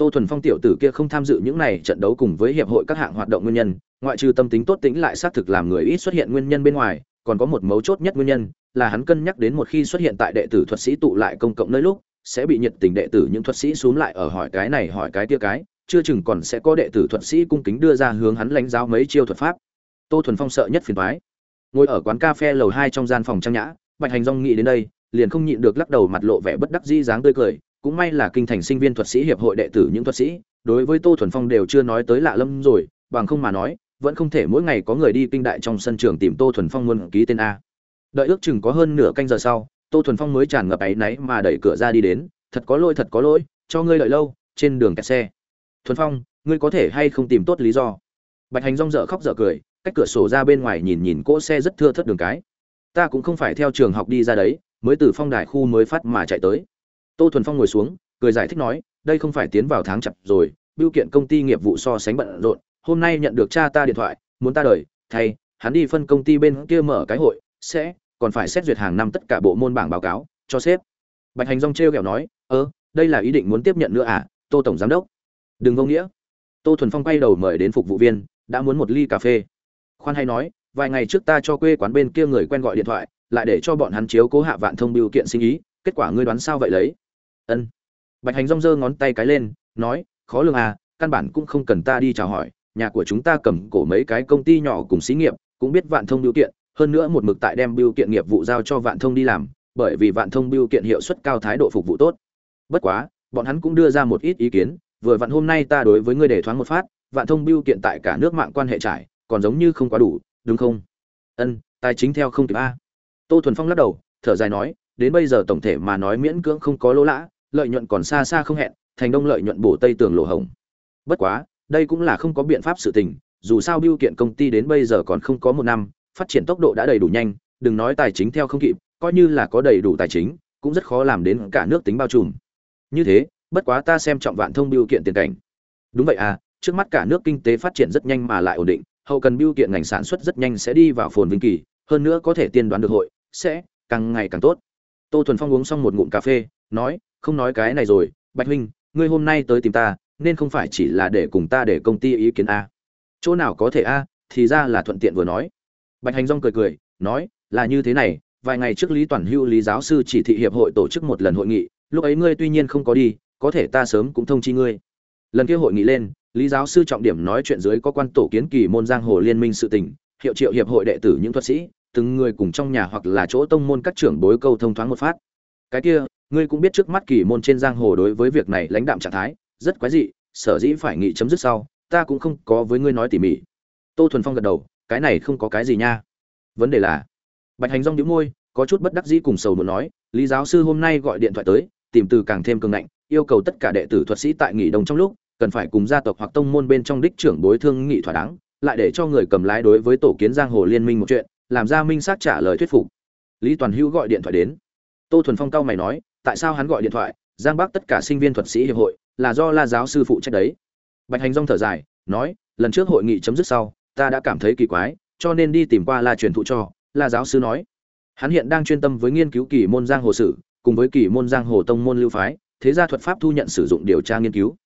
Tô thuần phong tiểu tử kia không tham dự những này trận đấu cùng với hiệp hội các hạng hoạt động nguyên nhân, ngoại trừ tâm tính tốt tính lại xác thực làm người ít xuất hiện nguyên nhân bên ngoài, còn có một mấu chốt nhất nguyên nhân, là hắn cân nhắc đến một khi xuất hiện tại đệ tử thuật sĩ tụ lại công cộng nơi lúc, sẽ bị nhiệt tình đệ tử những thuật sĩ xuống lại ở hỏi cái này hỏi cái kia cái, chưa chừng còn sẽ có đệ tử thuật sĩ cung kính đưa ra hướng hắn lãnh giáo mấy chiêu thuật pháp tô thuần phong sợ nhất phiền toái. ngồi ở quán cà phê lầu hai trong gian phòng trang nhã, bạch hành Dung nghĩ đến đây, liền không nhịn được lắc đầu mặt lộ vẻ bất đắc dĩ dáng tươi cười cũng may là kinh thành sinh viên thuật sĩ hiệp hội đệ tử những thuật sĩ, đối với tô thuần phong đều chưa nói tới lạ lâm rồi, bằng không mà nói, vẫn không thể mỗi ngày có người đi kinh đại trong sân trường tìm tô thuần phong muốn ký tên a. Đợi ước chừng có hơn nửa canh giờ sau, tô thuần phong mới tràn ngập áy náy mà đẩy cửa ra đi đến, thật có lỗi, thật có lỗi, cho ngươi đợi lâu, trên đường kẹt xe. Thuần phong, ngươi có thể hay không tìm tốt lý do? Bạch hành rong dở khóc dở cười, cách cửa sổ ra bên ngoài nhìn nhìn cỗ xe rất thưa thất đường cái. Ta cũng không phải theo trường học đi ra đấy, mới từ phong đài khu mới phát mà chạy tới tô thuần phong ngồi xuống, cười giải thích nói, đây không phải tiến vào tháng chập rồi biêu kiện công ty nghiệp vụ so sánh bận rộn, hôm nay nhận được cha ta điện thoại, muốn ta đời thay, hắn đi phân công ty bên kia mở cái hội, sẽ, còn phải xét duyệt hàng năm tất cả bộ môn bảng báo cáo, cho sếp. Bạch hành rong trêu ghẹo nói, ơ, đây là ý định muốn tiếp nhận nữa à tô tổng giám đốc? Đừng vô nghĩa. Tô thuần phong quay đầu mời đến phục vụ viên, đã muốn một ly cà phê. Khoan hay nói, vài ngày trước ta cho quê quán bên kia người quen gọi điện thoại, lại để cho bọn hắn chiếu cố hạ vạn thông biểu kiện sinh ý kết quả ngươi đoán sao vậy lấy? Ân. Bạch hành rong giơ ngón tay cái lên, nói, khó lường à căn bản cũng không cần ta đi chào hỏi, nhà của chúng ta cầm cổ mấy cái công ty nhỏ cùng xí nghiệp, cũng biết vạn thông biểu kiện, hơn nữa một mực tại đem biểu kiện nghiệp vụ giao cho vạn thông đi làm, bởi vì vạn thông biểu kiện hiệu suất cao thái độ phục vụ tốt. Bất quá, bọn hắn cũng đưa ra một ít ý kiến, vừa vặn hôm nay ta đối với ngươi để thoáng một phát, vạn thông biểu kiện tại cả nước mạng quan hệ trải, còn giống như không quá đủ, đúng không? Ân, tài chính theo không kịp a. Tô thuần phong lắc đầu, thở dài nói đến bây giờ tổng thể mà nói miễn cưỡng không có lỗ lã, lợi nhuận còn xa xa không hẹn, thành đông lợi nhuận bổ tây tường lộ hồng bất quá, đây cũng là không có biện pháp sự tình, dù sao biêu kiện công ty đến bây giờ còn không có một năm, phát triển tốc độ đã đầy đủ nhanh, đừng nói tài chính theo không kịp, coi như là có đầy đủ tài chính, cũng rất khó làm đến cả nước tính bao trùm. Như thế, bất quá ta xem trọng vạn thông biêu kiện tiền cảnh. Đúng vậy à trước mắt cả nước kinh tế phát triển rất nhanh mà lại ổn định, hậu cần biêu kiện ngành sản xuất rất nhanh sẽ đi vào phồn vinh kỳ, hơn nữa có thể tiên đoán được hội, sẽ càng ngày càng tốt tô thuần phong uống xong một ngụm cà phê, nói, không nói cái này rồi, bạch huynh, ngươi hôm nay tới tìm ta, nên không phải chỉ là để cùng ta để công ty ý kiến a. Chỗ nào có thể a, thì ra là thuận tiện vừa nói. Bạch hành rong cười cười, nói, là như thế này, vài ngày trước lý toàn hưu lý giáo sư chỉ thị hiệp hội tổ chức một lần hội nghị, lúc ấy ngươi tuy nhiên không có đi, có thể ta sớm cũng thông chi ngươi. Lần kia hội nghị lên, lý giáo sư trọng điểm nói chuyện dưới có quan tổ kiến kỳ môn giang hồ liên minh sự tình, hiệu triệu hiệp hội đệ tử những thuật sĩ từng người cùng trong nhà hoặc là chỗ tông môn các trưởng bối câu thông thoáng một phát. Cái kia, ngươi cũng biết trước mắt kỳ môn trên giang hồ đối với việc này lãnh đạm trạng thái, rất quái dị, sở dĩ phải nghị chấm dứt sau, ta cũng không có với ngươi nói tỉ mỉ. Tô thuần phong gật đầu, cái này không có cái gì nha. Vấn đề là, bạch hành rong đĩu môi, có chút bất đắc dĩ cùng sầu muốn nói, lý giáo sư hôm nay gọi điện thoại tới, tìm từ càng thêm cường ngạnh, yêu cầu tất cả đệ tử thuật sĩ tại nghỉ đồng trong lúc, cần phải cùng gia tộc hoặc tông môn bên trong đích trưởng bối thương nghị thỏa đáng, lại để cho người cầm lái đối với tổ kiến giang hồ liên minh một chuyện làm ra minh xác trả lời thuyết phục. Lý toàn hữu gọi điện thoại đến. Tô thuần phong cao mày nói, tại sao hắn gọi điện thoại? Giang bắc tất cả sinh viên thuật sĩ hiệp hội là do la giáo sư phụ trách đấy. Bạch hành rong thở dài, nói, lần trước hội nghị chấm dứt sau, ta đã cảm thấy kỳ quái, cho nên đi tìm qua la truyền thụ cho, la giáo sư nói. Hắn hiện đang chuyên tâm với nghiên cứu kỳ môn giang hồ sử, cùng với kỳ môn giang hồ tông môn lưu phái, thế gia thuật pháp thu nhận sử dụng điều tra nghiên cứu.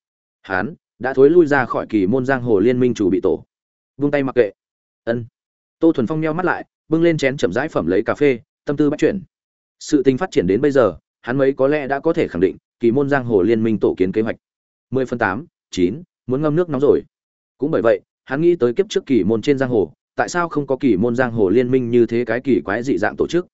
Hắn đã thối lui ra khỏi kỳ môn giang hồ liên minh chủ bị tổ. Vung tay mặc kệ. Ân. Tô thuần phong meo mắt lại bưng lên chén chậm rãi phẩm lấy cà phê, tâm tư bắt chuyển sự tình phát triển đến bây giờ, hắn mấy có lẽ đã có thể khẳng định, kỳ môn giang hồ liên minh tổ kiến kế hoạch. Mười phần tám, chín, muốn ngâm nước nóng rồi. Cũng bởi vậy, hắn nghĩ tới kiếp trước kỳ môn trên giang hồ, tại sao không có kỳ môn giang hồ liên minh như thế cái kỳ quái dị dạng tổ chức?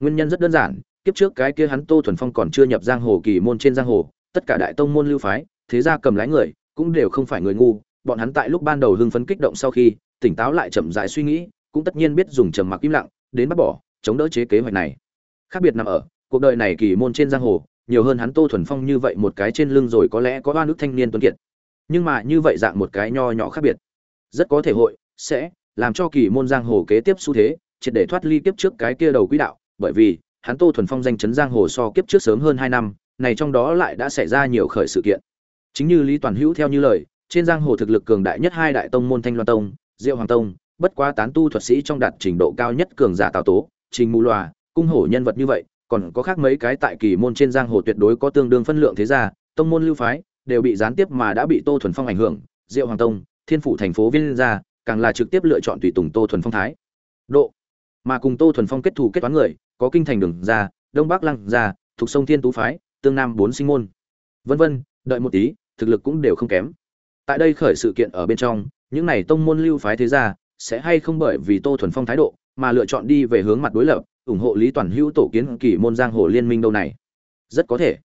Nguyên nhân rất đơn giản, kiếp trước cái kia hắn tô thuần phong còn chưa nhập giang hồ kỳ môn trên giang hồ, tất cả đại tông môn lưu phái, thế ra cầm lái người, cũng đều không phải người ngu, bọn hắn tại lúc ban đầu hưng phấn kích động sau khi, tỉnh táo lại chậm rãi suy nghĩ cũng tất nhiên biết dùng trầm mặc im lặng, đến bắt bỏ, chống đỡ chế kế hoạch này. Khác biệt nằm ở, cuộc đời này kỳ môn trên giang hồ, nhiều hơn hắn tô thuần phong như vậy một cái trên lưng rồi có lẽ có ba nước thanh niên tuấn kiệt. Nhưng mà như vậy dạng một cái nho nhỏ khác biệt, rất có thể hội, sẽ làm cho kỳ môn giang hồ kế tiếp xu thế, triệt để thoát ly kiếp trước cái kia đầu quỹ đạo, bởi vì hắn tô thuần phong danh chấn giang hồ so kiếp trước sớm hơn hai năm, này trong đó lại đã xảy ra nhiều khởi sự kiện. Chính như lý toàn hữu theo như lời, trên giang hồ thực lực cường đại nhất hai đại tông môn thanh loan tông, diệu hoàng tông bất quá tán tu thuật sĩ trong đạt trình độ cao nhất cường giả tào tố, trình mù loà, cung hổ nhân vật như vậy, còn có khác mấy cái tại kỳ môn trên giang hồ tuyệt đối có tương đương phân lượng thế gia, tông môn lưu phái, đều bị gián tiếp mà đã bị tô thuần phong ảnh hưởng, diệu hoàng tông, thiên phủ thành phố viên gia, càng là trực tiếp lựa chọn tùy tùng tô thuần phong thái. Độ, mà cùng tô thuần phong kết thù kết toán người, có kinh thành đường gia, đông bắc lăng gia, thuộc sông thiên tú phái, tương nam bốn sinh môn. Vân vân, đợi một tí, thực lực cũng đều không kém. Tại đây khởi sự kiện ở bên trong, những này tông môn lưu phái thế gia sẽ hay không bởi vì tô thuần phong thái độ mà lựa chọn đi về hướng mặt đối lập, ủng hộ lý toàn hữu tổ kiến kỳ môn giang hồ liên minh đâu này? Rất có thể.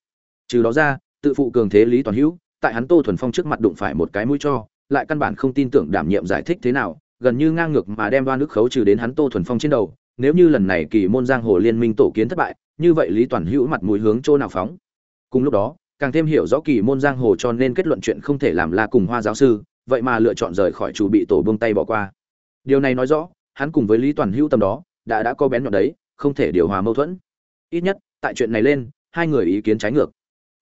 Trừ đó ra, tự phụ cường thế lý toàn hữu, tại hắn tô thuần phong trước mặt đụng phải một cái mũi cho, lại căn bản không tin tưởng đảm nhiệm giải thích thế nào, gần như ngang ngược mà đem đoan nước khấu trừ đến hắn tô thuần phong trên đầu, nếu như lần này kỳ môn giang hồ liên minh tổ kiến thất bại, như vậy lý toàn hữu mặt mũi hướng chỗ nào phóng? Cùng lúc đó, càng thêm hiểu rõ kỳ môn giang hồ cho nên kết luận chuyện không thể làm là cùng hoa giáo sư, vậy mà lựa chọn rời khỏi chủ bị tổ buông tay bỏ qua điều này nói rõ, hắn cùng với lý toàn hữu tâm đó, đã đã có bén nhọn đấy, không thể điều hòa mâu thuẫn. Ít nhất, tại chuyện này lên, hai người ý kiến trái ngược.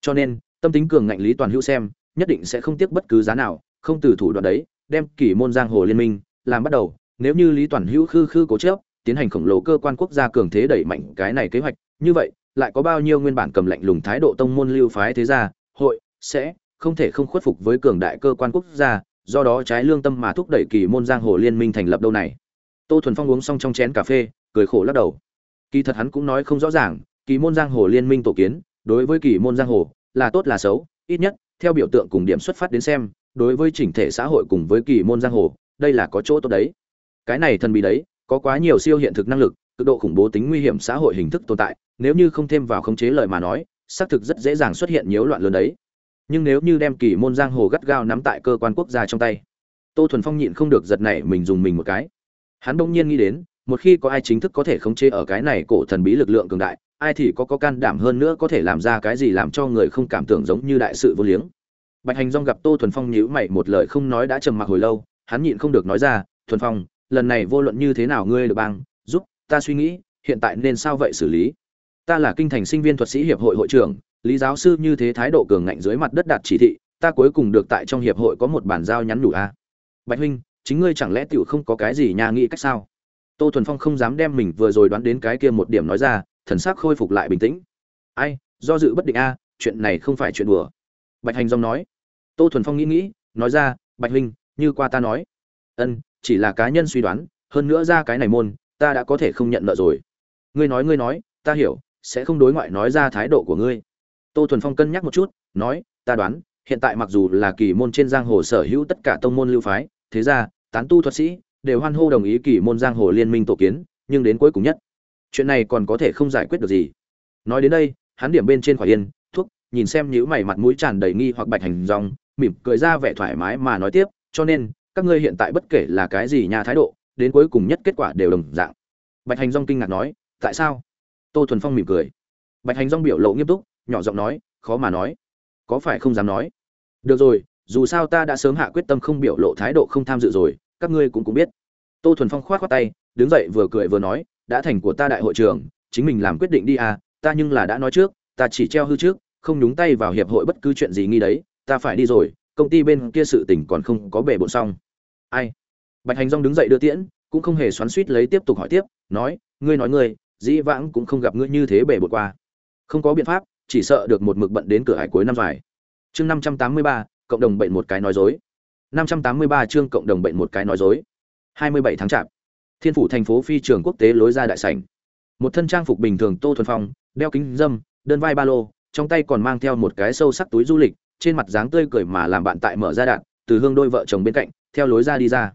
Cho nên, tâm tính cường ngạnh lý toàn hữu xem, nhất định sẽ không tiếc bất cứ giá nào, không từ thủ đoạn đấy, đem kỷ môn giang hồ liên minh làm bắt đầu. Nếu như lý toàn hữu khư khư cố chấp, tiến hành khổng lồ cơ quan quốc gia cường thế đẩy mạnh cái này kế hoạch, như vậy, lại có bao nhiêu nguyên bản cầm lạnh lùng thái độ tông môn lưu phái thế gia, hội, sẽ không thể không khuất phục với cường đại cơ quan quốc gia do đó trái lương tâm mà thúc đẩy kỳ môn giang hồ liên minh thành lập đâu này. Tô thuần phong uống xong trong chén cà phê, cười khổ lắc đầu. Kỳ thật hắn cũng nói không rõ ràng, kỳ môn giang hồ liên minh tổ kiến, đối với kỳ môn giang hồ, là tốt là xấu, ít nhất, theo biểu tượng cùng điểm xuất phát đến xem, đối với chỉnh thể xã hội cùng với kỳ môn giang hồ, đây là có chỗ tốt đấy. Cái này thần bí đấy, có quá nhiều siêu hiện thực năng lực, cực độ khủng bố tính nguy hiểm xã hội hình thức tồn tại, nếu như không thêm vào khống chế lời mà nói, xác thực rất dễ dàng xuất hiện nhiễu loạn lớn đấy nhưng nếu như đem kỳ môn giang hồ gắt gao nắm tại cơ quan quốc gia trong tay, tô thuần phong nhịn không được giật này mình dùng mình một cái. Hắn đông nhiên nghĩ đến, một khi có ai chính thức có thể khống chế ở cái này cổ thần bí lực lượng cường đại, ai thì có có can đảm hơn nữa có thể làm ra cái gì làm cho người không cảm tưởng giống như đại sự vô liếng. Bạch hành dong gặp tô thuần phong nhíu mày một lời không nói đã trầm mặc hồi lâu, hắn nhịn không được nói ra, thuần phong, lần này vô luận như thế nào ngươi được bang, giúp ta suy nghĩ, hiện tại nên sao vậy xử lý? Ta là kinh thành sinh viên thuật sĩ hiệp hội hội trưởng lý giáo sư như thế thái độ cường ngạnh dưới mặt đất đạt chỉ thị, ta cuối cùng được tại trong hiệp hội có một bản giao nhắn đủ a. À? bạch huynh, chính ngươi chẳng lẽ tiểu không có cái gì nhà nghĩ cách sao? Tô thuần phong không dám đem mình vừa rồi đoán đến cái kia một điểm nói ra, thần sắc khôi phục lại bình tĩnh. Ai, do dự bất định a, chuyện này không phải chuyện đùa. Bạch hành dòng nói. Tô thuần phong nghĩ nghĩ, nói ra, bạch huynh, như qua ta nói. Ân, chỉ là cá nhân suy đoán, hơn nữa ra cái này môn, ta đã có thể không nhận nợ rồi. Ngươi nói ngươi nói, ta hiểu, sẽ không đối ngoại nói ra thái độ của ngươi tô thuần phong cân nhắc một chút, nói, ta đoán, hiện tại mặc dù là kỳ môn trên giang hồ sở hữu tất cả tông môn lưu phái, thế ra, tán tu thuật sĩ đều hoan hô đồng ý kỳ môn giang hồ liên minh tổ kiến, nhưng đến cuối cùng nhất, chuyện này còn có thể không giải quyết được gì. Nói đến đây, hắn điểm bên trên khỏi yên, thuốc, nhìn xem nhữ mày mặt mũi tràn đầy nghi hoặc bạch hành dòng, mỉm cười ra vẻ thoải mái mà nói tiếp, cho nên, các ngươi hiện tại bất kể là cái gì nhà thái độ, đến cuối cùng nhất kết quả đều đồng dạng. Bạch hành dong kinh ngạc nói, tại sao? Tô thuần phong mỉm cười. Bạch hành dong biểu lộ nghiêm túc nhỏ giọng nói, khó mà nói. Có phải không dám nói? Được rồi, dù sao ta đã sớm hạ quyết tâm không biểu lộ thái độ không tham dự rồi, các ngươi cũng cũng biết. Tô thuần phong khoát khoát tay, đứng dậy vừa cười vừa nói, đã thành của ta đại hội trưởng, chính mình làm quyết định đi à ta nhưng là đã nói trước, ta chỉ treo hư trước, không nhúng tay vào hiệp hội bất cứ chuyện gì nghi đấy, ta phải đi rồi, công ty bên kia sự tình còn không có bể bộn xong. Ai? Bạch hành dong đứng dậy đưa tiễn, cũng không hề xoắn suýt lấy tiếp tục hỏi tiếp, nói, ngươi nói ngươi, dĩ vãng cũng không gặp ngươi như thế bể bộn qua. Không có biện pháp chỉ sợ được một mực bận đến cửa hải cuối năm dài. Chương năm trăm tám mươi ba, cộng đồng bệnh một cái nói dối. năm trăm tám mươi ba chương cộng đồng bệnh một cái nói dối. hai mươi bảy tháng chạp, thiên phủ thành phố phi trường quốc tế lối ra đại sảnh. Một thân trang phục bình thường tô thuần phong, đeo kính dâm, đơn vai ba lô, trong tay còn mang theo một cái sâu sắc túi du lịch, trên mặt dáng tươi cười mà làm bạn tại mở ra đạn, từ hương đôi vợ chồng bên cạnh, theo lối ra đi ra.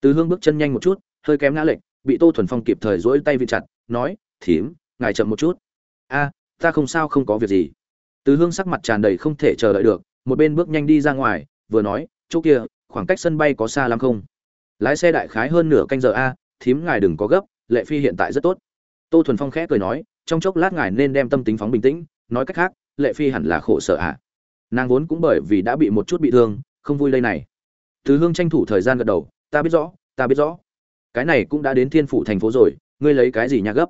Từ hương bước chân nhanh một chút, hơi kém ngã lệch, bị tô thuần phong kịp thời duỗi tay vịn chặt, nói, thím, ngài chậm một chút. A ta không sao không có việc gì. Từ hương sắc mặt tràn đầy không thể chờ đợi được, một bên bước nhanh đi ra ngoài, vừa nói, chỗ kia, khoảng cách sân bay có xa lắm không? Lái xe đại khái hơn nửa canh giờ a, thím ngài đừng có gấp, lệ phi hiện tại rất tốt. Tô thuần phong khẽ cười nói, trong chốc lát ngài nên đem tâm tính phóng bình tĩnh, nói cách khác, lệ phi hẳn là khổ sở ạ à. nàng vốn cũng bởi vì đã bị một chút bị thương, không vui lây này. Từ hương tranh thủ thời gian gật đầu, ta biết rõ, ta biết rõ. Cái này cũng đã đến thiên phủ thành phố rồi, ngươi lấy cái gì nhà gấp?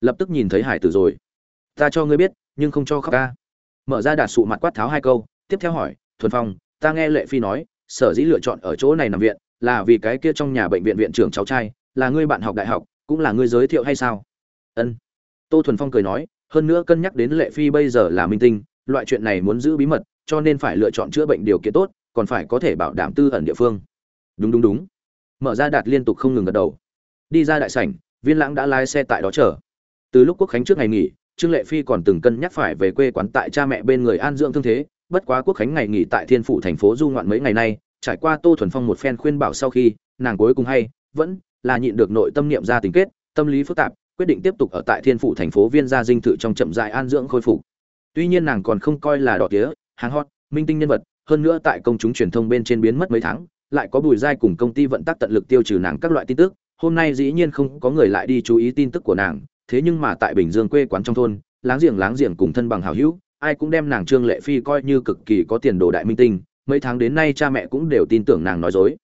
Lập tức nhìn thấy hải tử rồi ta cho ngươi biết, nhưng không cho khóc ca. Mở ra đạt sụ mặt quát tháo hai câu, tiếp theo hỏi, thuần phong, ta nghe lệ phi nói, sở dĩ lựa chọn ở chỗ này nằm viện, là vì cái kia trong nhà bệnh viện viện trưởng cháu trai, là ngươi bạn học đại học, cũng là ngươi giới thiệu hay sao? Ân. Tô thuần phong cười nói, hơn nữa cân nhắc đến lệ phi bây giờ là minh tinh, loại chuyện này muốn giữ bí mật, cho nên phải lựa chọn chữa bệnh điều kiện tốt, còn phải có thể bảo đảm tư ẩn địa phương. Đúng đúng đúng. Mở ra đạt liên tục không ngừng gật đầu. Đi ra đại sảnh, viên lãng đã lái xe tại đó chờ. Từ lúc quốc khánh trước ngày nghỉ trương lệ phi còn từng cân nhắc phải về quê quán tại cha mẹ bên người an dưỡng thương thế, bất quá quốc khánh ngày nghỉ tại thiên phủ thành phố du ngoạn mấy ngày nay, trải qua tô thuần phong một phen khuyên bảo sau khi, nàng cuối cùng hay, vẫn là nhịn được nội tâm niệm ra tình kết, tâm lý phức tạp, quyết định tiếp tục ở tại thiên phủ thành phố viên gia dinh thự trong chậm dại an dưỡng khôi phục. Tuy nhiên nàng còn không coi là đỏ tía, hàng hot, minh tinh nhân vật, hơn nữa tại công chúng truyền thông bên trên biến mất mấy tháng, lại có bùi giai cùng công ty vận tắc tận lực tiêu trừ nàng các loại tin tức, hôm nay dĩ nhiên không có người lại đi chú ý tin tức của nàng thế nhưng mà tại bình dương quê quán trong thôn, láng giềng láng giềng cùng thân bằng hảo hữu, ai cũng đem nàng trương lệ phi coi như cực kỳ có tiền đồ đại minh tinh, mấy tháng đến nay cha mẹ cũng đều tin tưởng nàng nói dối.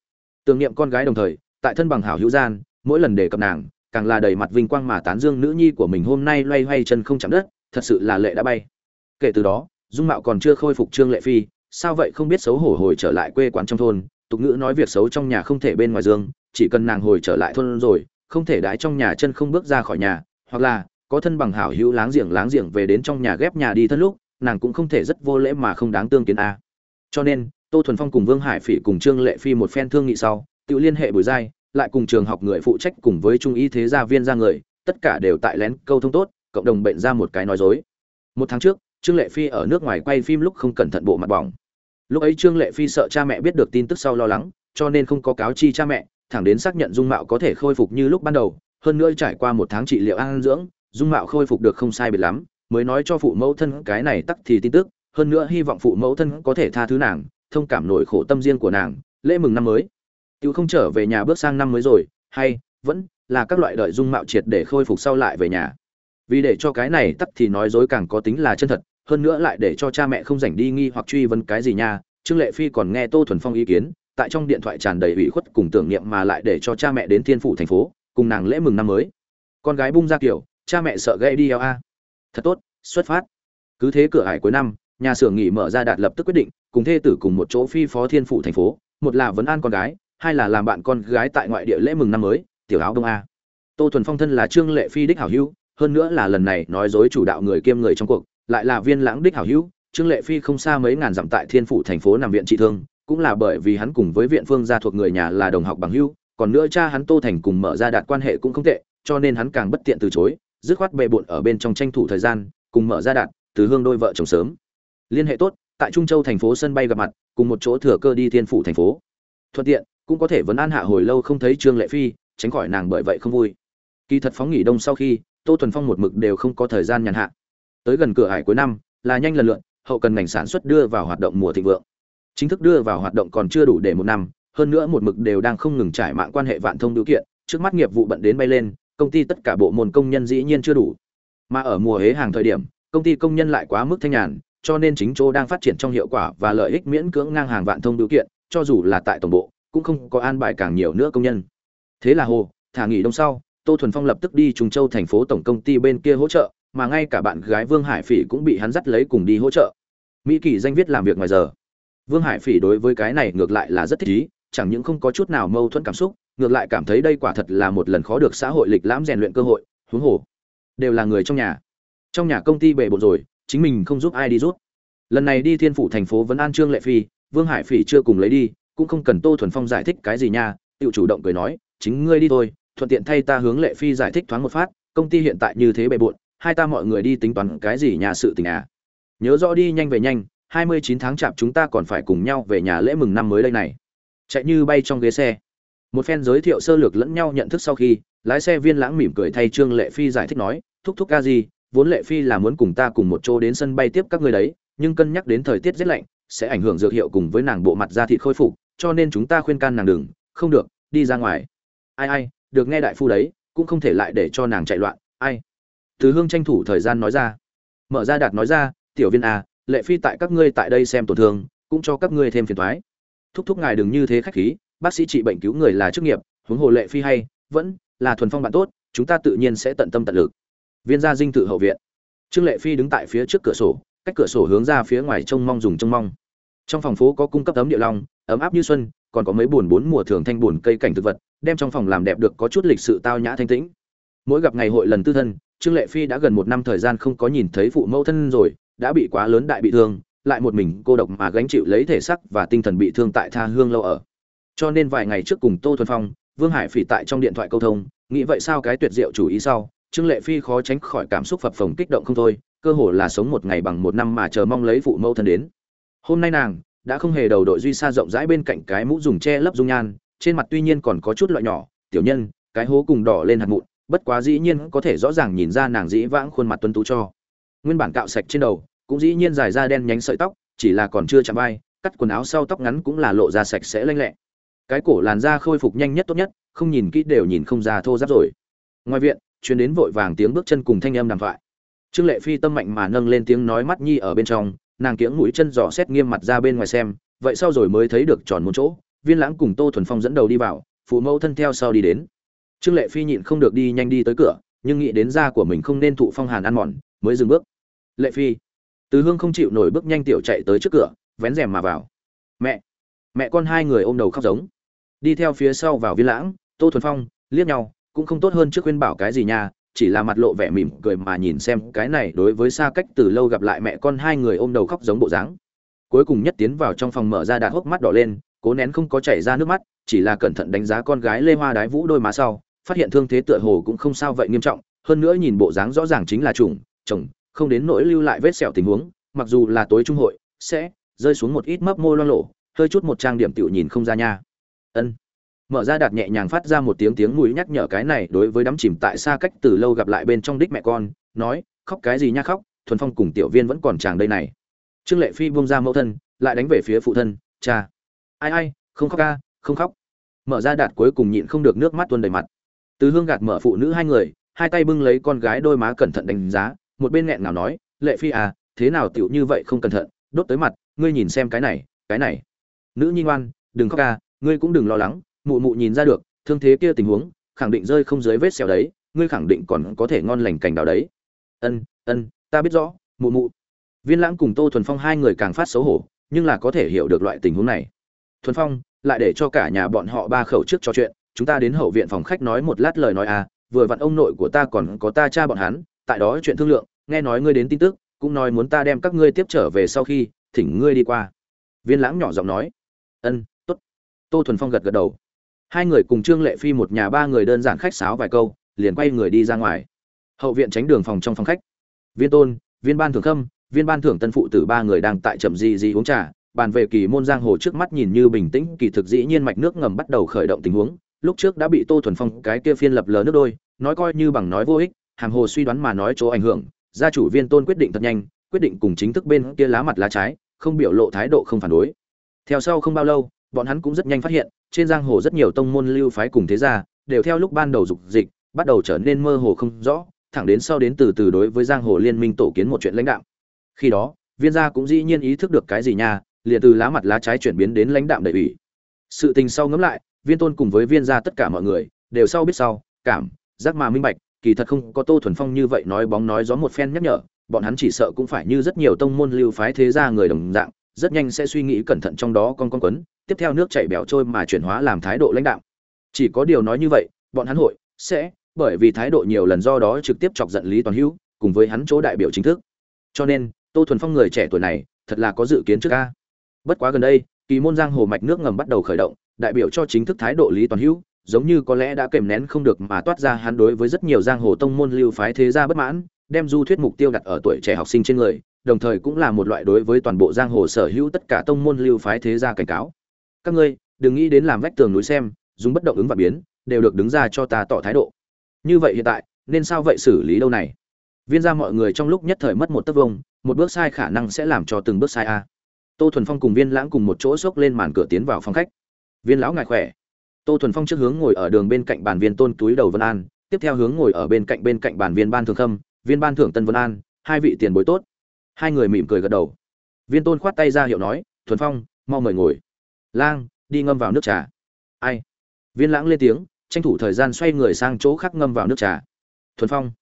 Tưởng niệm con gái đồng thời, tại thân bằng hảo hữu gian, mỗi lần đề cập nàng, càng là đầy mặt vinh quang mà tán dương nữ nhi của mình hôm nay loay hoay chân không chạm đất, thật sự là lệ đã bay. Kể từ đó, dung mạo còn chưa khôi phục trương lệ phi, sao vậy không biết xấu hổ hồi trở lại quê quán trong thôn, tục ngữ nói việc xấu trong nhà không thể bên ngoài dương, chỉ cần nàng hồi trở lại thôn rồi, không thể đái trong nhà chân không bước ra khỏi nhà hoặc là có thân bằng hảo hữu láng giềng láng giềng về đến trong nhà ghép nhà đi thân lúc, nàng cũng không thể rất vô lễ mà không đáng tương kiến a. Cho nên, tô thuần phong cùng vương hải phỉ cùng trương lệ phi một phen thương nghị sau, tự liên hệ bùi giai, lại cùng trường học người phụ trách cùng với trung y thế gia viên ra người, tất cả đều tại lén câu thông tốt, cộng đồng bệnh ra một cái nói dối. Một tháng trước, trương lệ phi ở nước ngoài quay phim lúc không cẩn thận bộ mặt bỏng. Lúc ấy trương lệ phi sợ cha mẹ biết được tin tức sau lo lắng, cho nên không có cáo chi cha mẹ, thẳng đến xác nhận dung mạo có thể khôi phục như lúc ban đầu hơn nữa trải qua một tháng trị liệu an dưỡng, dung mạo khôi phục được không sai biệt lắm, mới nói cho phụ mẫu thân cái này tắc thì tin tức, hơn nữa hy vọng phụ mẫu thân có thể tha thứ nàng, thông cảm nổi khổ tâm riêng của nàng, lễ mừng năm mới. Tiêu không trở về nhà bước sang năm mới rồi, hay, vẫn là các loại đợi dung mạo triệt để khôi phục sau lại về nhà. Vì để cho cái này tắc thì nói dối càng có tính là chân thật, hơn nữa lại để cho cha mẹ không rảnh đi nghi hoặc truy vấn cái gì nha. Trương lệ phi còn nghe tô thuần phong ý kiến, tại trong điện thoại tràn đầy ủy khuất cùng tưởng niệm mà lại để cho cha mẹ đến thiên phủ thành phố cùng nàng lễ mừng năm mới. Con gái bung ra kiểu, cha mẹ sợ gây đi eo a. Thật tốt, xuất phát. Cứ thế cửa hải cuối năm, nhà xưởng nghỉ mở ra đạt lập tức quyết định, cùng thê tử cùng một chỗ phi phó thiên phủ thành phố, một là vấn an con gái, hai là làm bạn con gái tại ngoại địa lễ mừng năm mới, tiểu áo đông a. Tô thuần phong thân là trương lệ phi đích hảo hữu, hơn nữa là lần này nói dối chủ đạo người kiêm người trong cuộc, lại là viên lãng đích hảo hữu, trương lệ phi không xa mấy ngàn dặm tại thiên phủ thành phố nằm viện trị thương, cũng là bởi vì hắn cùng với viện phương gia thuộc người nhà là đồng học bằng hữu còn nữa cha hắn tô thành cùng mở ra đạt quan hệ cũng không tệ, cho nên hắn càng bất tiện từ chối, dứt khoát bệ bộn ở bên trong tranh thủ thời gian, cùng mở ra đạt, từ hương đôi vợ chồng sớm. Liên hệ tốt, tại trung châu thành phố sân bay gặp mặt, cùng một chỗ thừa cơ đi thiên phủ thành phố. Thuận tiện, cũng có thể vấn an hạ hồi lâu không thấy trương lệ phi, tránh khỏi nàng bởi vậy không vui. Kỳ thật phóng nghỉ đông sau khi, tô thuần phong một mực đều không có thời gian nhàn hạ. Tới gần cửa hải cuối năm, là nhanh lần lượn, hậu cần ngành sản xuất đưa vào hoạt động mùa thịnh vượng. Chính thức đưa vào hoạt động còn chưa đủ để một năm hơn nữa một mực đều đang không ngừng trải mạng quan hệ vạn thông điều kiện, trước mắt nghiệp vụ bận đến bay lên, công ty tất cả bộ môn công nhân dĩ nhiên chưa đủ. Mà ở mùa hế hàng thời điểm, công ty công nhân lại quá mức thanh nhàn, cho nên chính chỗ đang phát triển trong hiệu quả và lợi ích miễn cưỡng ngang hàng vạn thông điều kiện, cho dù là tại tổng bộ, cũng không có an bài càng nhiều nữa công nhân. Thế là hồ, thả nghỉ đông sau, tô thuần phong lập tức đi trùng châu thành phố tổng công ty bên kia hỗ trợ, mà ngay cả bạn gái vương hải phỉ cũng bị hắn dắt lấy cùng đi hỗ trợ. Mỹ kỳ danh viết làm việc ngoài giờ. Vương hải phỉ đối với cái này ngược lại là rất thích ý chẳng những không có chút nào mâu thuẫn cảm xúc, ngược lại cảm thấy đây quả thật là một lần khó được xã hội lịch lãm rèn luyện cơ hội, huống hồ, đều là người trong nhà. Trong nhà công ty bề bộn rồi, chính mình không giúp ai đi rút. Lần này đi thiên phủ thành phố vẫn an trương lệ phi, vương hải phỉ chưa cùng lấy đi, cũng không cần tô thuần phong giải thích cái gì nha, tự chủ động cười nói, chính ngươi đi thôi, thuận tiện thay ta hướng lệ phi giải thích thoáng một phát, công ty hiện tại như thế bề bộn, hai ta mọi người đi tính toán cái gì nhà sự tình à? Nhớ rõ đi nhanh về nhanh, hai mươi chín tháng chạp chúng ta còn phải cùng nhau về nhà lễ mừng năm mới đây này chạy như bay trong ghế xe. Một phen giới thiệu sơ lược lẫn nhau nhận thức sau khi, lái xe viên lãng mỉm cười thay trương lệ phi giải thích nói, thúc thúc ca gì, vốn lệ phi là muốn cùng ta cùng một chỗ đến sân bay tiếp các người đấy, nhưng cân nhắc đến thời tiết rét lạnh, sẽ ảnh hưởng dược hiệu cùng với nàng bộ mặt da thịt khôi phục, cho nên chúng ta khuyên can nàng đừng, không được, đi ra ngoài. Ai ai, được nghe đại phu đấy, cũng không thể lại để cho nàng chạy loạn, ai. Từ hương tranh thủ thời gian nói ra. Mở ra đạt nói ra, tiểu viên à lệ phi tại các ngươi tại đây xem tổn thương, cũng cho các ngươi thêm phiền thoái thúc thúc ngài đừng như thế khách khí, bác sĩ trị bệnh cứu người là chức nghiệp, huống hồ lệ phi hay, vẫn là thuần phong bạn tốt, chúng ta tự nhiên sẽ tận tâm tận lực. Viên gia dinh tự hậu viện. Trương lệ phi đứng tại phía trước cửa sổ, cách cửa sổ hướng ra phía ngoài trông mong dùng trông mong. Trong phòng phố có cung cấp ấm địa long, ấm áp như xuân, còn có mấy buồn bốn mùa thường thanh buồn cây cảnh thực vật, đem trong phòng làm đẹp được có chút lịch sự tao nhã thanh tĩnh. Mỗi gặp ngày hội lần tư thân, trương lệ phi đã gần một năm thời gian không có nhìn thấy phụ mẫu thân rồi, đã bị quá lớn đại bị thương lại một mình cô độc mà gánh chịu lấy thể xác và tinh thần bị thương tại tha hương lâu ở. Cho nên vài ngày trước cùng tô thuần phong, vương hải phỉ tại trong điện thoại câu thông, nghĩ vậy sao cái tuyệt diệu chủ ý sau, trương lệ phi khó tránh khỏi cảm xúc phập phồng kích động không thôi, cơ hồ là sống một ngày bằng một năm mà chờ mong lấy phụ mẫu thân đến. Hôm nay nàng đã không hề đầu đội duy xa rộng rãi bên cạnh cái mũ dùng che lấp dung nhan, trên mặt tuy nhiên còn có chút loại nhỏ, tiểu nhân, cái hố cùng đỏ lên hạt mụn, bất quá dĩ nhiên có thể rõ ràng nhìn ra nàng dĩ vãng khuôn mặt tuân tú cho. Nguyên bản cạo sạch trên đầu cũng dĩ nhiên dài ra đen nhánh sợi tóc, chỉ là còn chưa chạm vai, cắt quần áo sau tóc ngắn cũng là lộ ra sạch sẽ lanh lẹ. Cái cổ làn da khôi phục nhanh nhất tốt nhất, không nhìn kỹ đều nhìn không ra thô ráp rồi. Ngoài viện chuyến đến vội vàng tiếng bước chân cùng thanh âm đàm thoại. Trương lệ phi tâm mạnh mà nâng lên tiếng nói mắt nhi ở bên trong, nàng kiếng mũi chân dò xét nghiêm mặt ra bên ngoài xem, vậy sau rồi mới thấy được tròn một chỗ, viên lãng cùng tô thuần phong dẫn đầu đi vào, phụ mẫu thân theo sau đi đến. Trương lệ phi nhịn không được đi nhanh đi tới cửa, nhưng nghĩ đến da của mình không nên thụ phong hàn ăn mòn, mới dừng bước. Lệ phi từ hương không chịu nổi bước nhanh tiểu chạy tới trước cửa, vén rèm mà vào. Mẹ mẹ con hai người ôm đầu khóc giống. Đi theo phía sau vào viên lãng, tô thuần phong, liếc nhau, cũng không tốt hơn trước khuyên bảo cái gì nha, chỉ là mặt lộ vẻ mỉm cười mà nhìn xem cái này đối với xa cách từ lâu gặp lại mẹ con hai người ôm đầu khóc giống bộ dáng. Cuối cùng nhất tiến vào trong phòng mở ra đạt hốc mắt đỏ lên, cố nén không có chảy ra nước mắt, chỉ là cẩn thận đánh giá con gái lê hoa đái vũ đôi má sau, phát hiện thương thế tựa hồ cũng không sao vậy nghiêm trọng, hơn nữa nhìn bộ dáng rõ ràng chính là chủng chồng không đến nỗi lưu lại vết sẹo tình huống, mặc dù là tối trung hội, sẽ rơi xuống một ít mấp môi loang lộ hơi chút một trang điểm tiểu nhìn không ra nha. Ân. Mở ra đạt nhẹ nhàng phát ra một tiếng tiếng mùi nhắc nhở cái này đối với đắm chìm tại xa cách từ lâu gặp lại bên trong đích mẹ con, nói, khóc cái gì nha khóc, thuần phong cùng tiểu viên vẫn còn chàng đây này. Trương lệ phi buông ra mẫu thân, lại đánh về phía phụ thân, cha. Ai ai, không khóc ca, không khóc. Mở ra đạt cuối cùng nhịn không được nước mắt tuôn đầy mặt. Từ hương gạt mở phụ nữ hai người, hai tay bưng lấy con gái đôi má cẩn thận đánh giá một bên nghẹn ngào nói, lệ phi à thế nào tiểu như vậy không cẩn thận, đốt tới mặt, ngươi nhìn xem cái này cái này. Nữ nhi ngoan, đừng khóc ca ngươi cũng đừng lo lắng, mụ mụ nhìn ra được, thương thế kia tình huống, khẳng định rơi không dưới vết sẹo đấy, ngươi khẳng định còn có thể ngon lành cành đào đấy. Ân ân, ta biết rõ, mụ mụ. Viên lãng cùng tô thuần phong hai người càng phát xấu hổ, nhưng là có thể hiểu được loại tình huống này. Thuần phong, lại để cho cả nhà bọn họ ba khẩu trước trò chuyện, chúng ta đến hậu viện phòng khách nói một lát lời nói à vừa vặn ông nội của ta còn có ta cha bọn hắn tại đó chuyện thương lượng, nghe nói ngươi đến tin tức, cũng nói muốn ta đem các ngươi tiếp trở về sau khi thỉnh ngươi đi qua. Viên lãng nhỏ giọng nói. Ân, tốt. Tô thuần phong gật gật đầu. Hai người cùng trương lệ phi một nhà ba người đơn giản khách sáo vài câu, liền quay người đi ra ngoài. Hậu viện tránh đường phòng trong phòng khách. Viên tôn, viên ban thưởng khâm, viên ban thưởng tân phụ tử ba người đang tại trầm di di uống trà, bàn về kỳ môn giang hồ trước mắt nhìn như bình tĩnh, kỳ thực dĩ nhiên mạch nước ngầm bắt đầu khởi động tình huống. Lúc trước đã bị tô thuần phong cái kia phiên lập lờ nước đôi, nói coi như bằng nói vô ích hàm hồ suy đoán mà nói chỗ ảnh hưởng, gia chủ viên tôn quyết định thật nhanh, quyết định cùng chính thức bên kia lá mặt lá trái, không biểu lộ thái độ không phản đối. Theo sau không bao lâu, bọn hắn cũng rất nhanh phát hiện, trên giang hồ rất nhiều tông môn lưu phái cùng thế gia, đều theo lúc ban đầu dục dịch, bắt đầu trở nên mơ hồ không rõ, thẳng đến sau đến từ từ đối với giang hồ liên minh tổ kiến một chuyện lãnh đạo. Khi đó, viên gia cũng dĩ nhiên ý thức được cái gì nha, liền từ lá mặt lá trái chuyển biến đến lãnh đạo đầy ủy. Sự tình sau ngẫm lại, viên tôn cùng với viên gia tất cả mọi người, đều sau biết sau, cảm, giác mà minh bạch kỳ thật không có tô thuần phong như vậy nói bóng nói gió một phen nhắc nhở, bọn hắn chỉ sợ cũng phải như rất nhiều tông môn lưu phái thế gia người đồng dạng, rất nhanh sẽ suy nghĩ cẩn thận trong đó con con quấn, tiếp theo nước chảy bẻo trôi mà chuyển hóa làm thái độ lãnh đạo chỉ có điều nói như vậy, bọn hắn hội sẽ, bởi vì thái độ nhiều lần do đó trực tiếp chọc giận lý toàn hữu, cùng với hắn chỗ đại biểu chính thức. Cho nên, tô thuần phong người trẻ tuổi này, thật là có dự kiến trước ca. Bất quá gần đây, kỳ môn giang hồ mạch nước ngầm bắt đầu khởi động, đại biểu cho chính thức thái độ lý toàn hữu giống như có lẽ đã kềm nén không được mà toát ra hắn đối với rất nhiều giang hồ tông môn lưu phái thế gia bất mãn, đem du thuyết mục tiêu đặt ở tuổi trẻ học sinh trên người, đồng thời cũng là một loại đối với toàn bộ giang hồ sở hữu tất cả tông môn lưu phái thế gia cảnh cáo. Các ngươi, đừng nghĩ đến làm vách tường núi xem, dùng bất động ứng và biến, đều được đứng ra cho ta tỏ thái độ. Như vậy hiện tại, nên sao vậy xử lý đâu này? Viên gia mọi người trong lúc nhất thời mất một tấc vông, một bước sai khả năng sẽ làm cho từng bước sai a. Tô thuần phong cùng viên lãng cùng một chỗ xốc lên màn cửa tiến vào phòng khách. Viên lão ngài khỏe? Tô thuần phong trước hướng ngồi ở đường bên cạnh bàn viên tôn túi đầu vân an, tiếp theo hướng ngồi ở bên cạnh bên cạnh bàn viên ban thường khâm, viên ban thưởng tân vân an, hai vị tiền bối tốt. Hai người mỉm cười gật đầu. Viên tôn khoát tay ra hiệu nói, thuần phong, mau mời ngồi. Lang, đi ngâm vào nước trà. Ai? Viên lãng lên tiếng, tranh thủ thời gian xoay người sang chỗ khác ngâm vào nước trà. Thuần phong.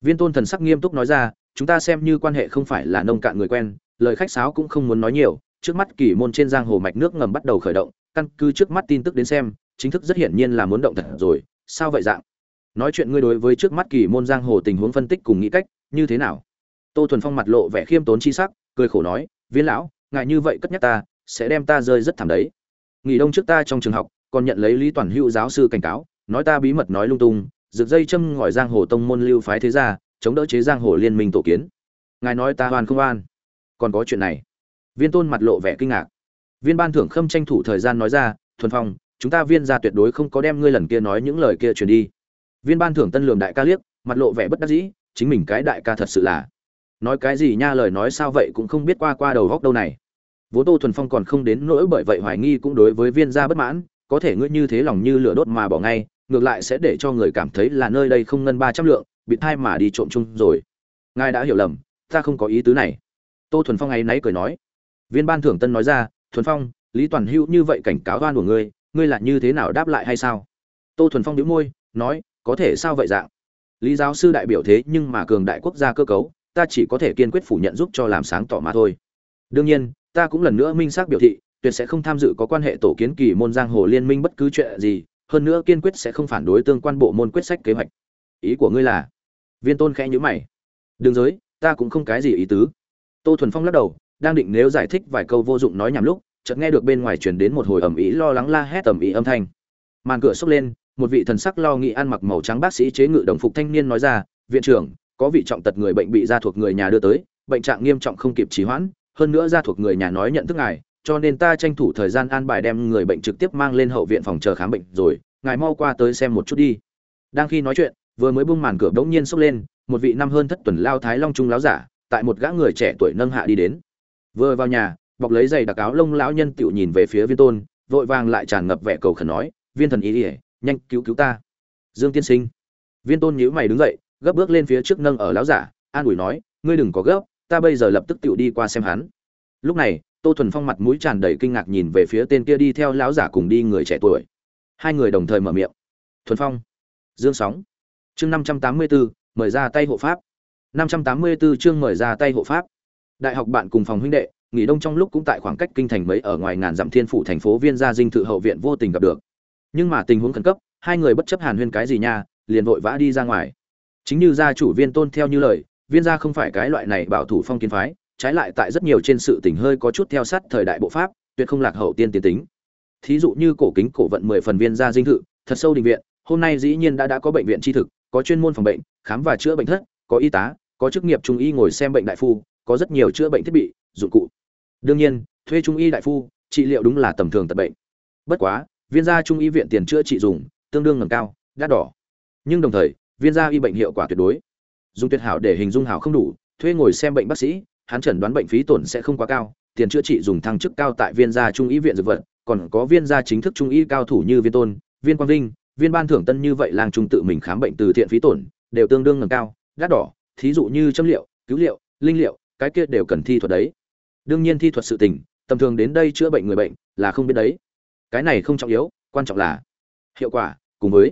Viên tôn thần sắc nghiêm túc nói ra, chúng ta xem như quan hệ không phải là nông cạn người quen, lời khách sáo cũng không muốn nói nhiều. Trước mắt kỳ môn trên giang hồ mạch nước ngầm bắt đầu khởi động, căn cứ trước mắt tin tức đến xem chính thức rất hiển nhiên là muốn động thật rồi, sao vậy dạng? Nói chuyện ngươi đối với trước mắt kỳ môn giang hồ tình huống phân tích cùng nghĩ cách, như thế nào? Tô thuần phong mặt lộ vẻ khiêm tốn chi sắc, cười khổ nói, viên lão, ngại như vậy cất nhắc ta, sẽ đem ta rơi rất thảm đấy. Nghỉ đông trước ta trong trường học, còn nhận lấy lý toàn hữu giáo sư cảnh cáo, nói ta bí mật nói lung tung, rực dây châm ngòi giang hồ tông môn lưu phái thế gia, chống đỡ chế giang hồ liên minh tổ kiến. Ngài nói ta hoàn không oan? Còn có chuyện này. Viên tôn mặt lộ vẻ kinh ngạc. Viên ban thưởng khâm tranh thủ thời gian nói ra, thuần phong chúng ta viên gia tuyệt đối không có đem ngươi lần kia nói những lời kia truyền đi. Viên ban thưởng tân lường đại ca liếc, mặt lộ vẻ bất đắc dĩ, chính mình cái đại ca thật sự là. Nói cái gì nha lời nói sao vậy cũng không biết qua qua đầu góc đâu này. Vốn tô thuần phong còn không đến nỗi bởi vậy hoài nghi cũng đối với viên gia bất mãn, có thể ngươi như thế lòng như lửa đốt mà bỏ ngay, ngược lại sẽ để cho người cảm thấy là nơi đây không ngân ba trăm lượng, bị thai mà đi trộm chung rồi. Ngài đã hiểu lầm, ta không có ý tứ này. Tô thuần phong ấy náy cười nói. Viên ban thưởng tân nói ra, thuần phong, lý toàn hữu như vậy cảnh cáo oan của ngươi ngươi là như thế nào đáp lại hay sao? Tô thuần phong đĩu môi, nói, có thể sao vậy dạng? Lý giáo sư đại biểu thế nhưng mà cường đại quốc gia cơ cấu, ta chỉ có thể kiên quyết phủ nhận giúp cho làm sáng tỏ mà thôi. Đương nhiên, ta cũng lần nữa minh xác biểu thị, tuyệt sẽ không tham dự có quan hệ tổ kiến kỳ môn giang hồ liên minh bất cứ chuyện gì, hơn nữa kiên quyết sẽ không phản đối tương quan bộ môn quyết sách kế hoạch. Ý của ngươi là? Viên tôn khẽ nhữ mày. Đừng giới, ta cũng không cái gì ý tứ. Tô thuần phong lắc đầu, đang định nếu giải thích vài câu vô dụng nói nhảm lúc chợt nghe được bên ngoài truyền đến một hồi ầm ĩ lo lắng la hét ầm ĩ âm thanh. Màn cửa xốc lên, một vị thần sắc lo nghĩ ăn mặc màu trắng bác sĩ chế ngự đồng phục thanh niên nói ra, viện trưởng, có vị trọng tật người bệnh bị gia thuộc người nhà đưa tới, bệnh trạng nghiêm trọng không kịp trì hoãn, hơn nữa gia thuộc người nhà nói nhận thức ngài, cho nên ta tranh thủ thời gian an bài đem người bệnh trực tiếp mang lên hậu viện phòng chờ khám bệnh rồi, ngài mau qua tới xem một chút đi. Đang khi nói chuyện, vừa mới bung màn cửa bỗng nhiên xốc lên, một vị năm hơn thất tuần lao thái long trung láo giả, tại một gã người trẻ tuổi nâng hạ đi đến. Vừa vào nhà bọc lấy giày đặc áo lông lão nhân tựu nhìn về phía viên tôn, vội vàng lại tràn ngập vẻ cầu khẩn nói, viên thần ý ỉa nhanh cứu cứu ta. Dương tiên sinh. Viên tôn nhíu mày đứng dậy, gấp bước lên phía trước nâng ở lão giả, an ủi nói, ngươi đừng có gấp, ta bây giờ lập tức tự đi qua xem hắn. Lúc này, tô thuần phong mặt mũi tràn đầy kinh ngạc nhìn về phía tên kia đi theo lão giả cùng đi người trẻ tuổi. Hai người đồng thời mở miệng. Thuần phong. Dương sóng. Chương năm trăm tám mươi bốn mời ra tay hộ pháp. Năm trăm tám mươi bốn chương mời ra tay hộ pháp. Đại học bạn cùng phòng huynh đệ nghỉ đông trong lúc cũng tại khoảng cách kinh thành mấy ở ngoài ngàn dặm thiên phủ thành phố viên gia dinh thự hậu viện vô tình gặp được. Nhưng mà tình huống khẩn cấp, hai người bất chấp hàn huyên cái gì nha, liền vội vã đi ra ngoài. Chính như gia chủ viên tôn theo như lời, viên gia không phải cái loại này bảo thủ phong kiến phái, trái lại tại rất nhiều trên sự tình hơi có chút theo sát thời đại bộ pháp, tuyệt không lạc hậu tiên tiến tính. Thí dụ như cổ kính cổ vận mười phần viên gia dinh thự, thật sâu đình viện, hôm nay dĩ nhiên đã đã có bệnh viện tri thực, có chuyên môn phòng bệnh, khám và chữa bệnh thất, có y tá, có chức nghiệp trung y ngồi xem bệnh đại phu, có rất nhiều chữa bệnh thiết bị, dụng cụ đương nhiên, thuê trung y đại phu, trị liệu đúng là tầm thường tật bệnh. Bất quá, viên gia trung y viện tiền chữa trị dùng, tương đương ngầm cao, đắt đỏ. Nhưng đồng thời, viên gia y bệnh hiệu quả tuyệt đối. Dùng tuyệt hảo để hình dung hảo không đủ, thuê ngồi xem bệnh bác sĩ, hắn chẩn đoán bệnh phí tổn sẽ không quá cao, tiền chữa trị dùng thăng chức cao tại viên gia trung y viện dược vật, còn có viên gia chính thức trung y cao thủ như viên tôn, viên quang vinh, viên ban thưởng tân như vậy lang trung tự mình khám bệnh từ thiện phí tổn, đều tương đương ngầm cao, đắt đỏ, thí dụ như châm liệu, cứu liệu, linh liệu, cái kia đều cần thi thuật đấy đương nhiên thi thuật sự tình, tầm thường đến đây chữa bệnh người bệnh là không biết đấy. Cái này không trọng yếu, quan trọng là hiệu quả, cùng với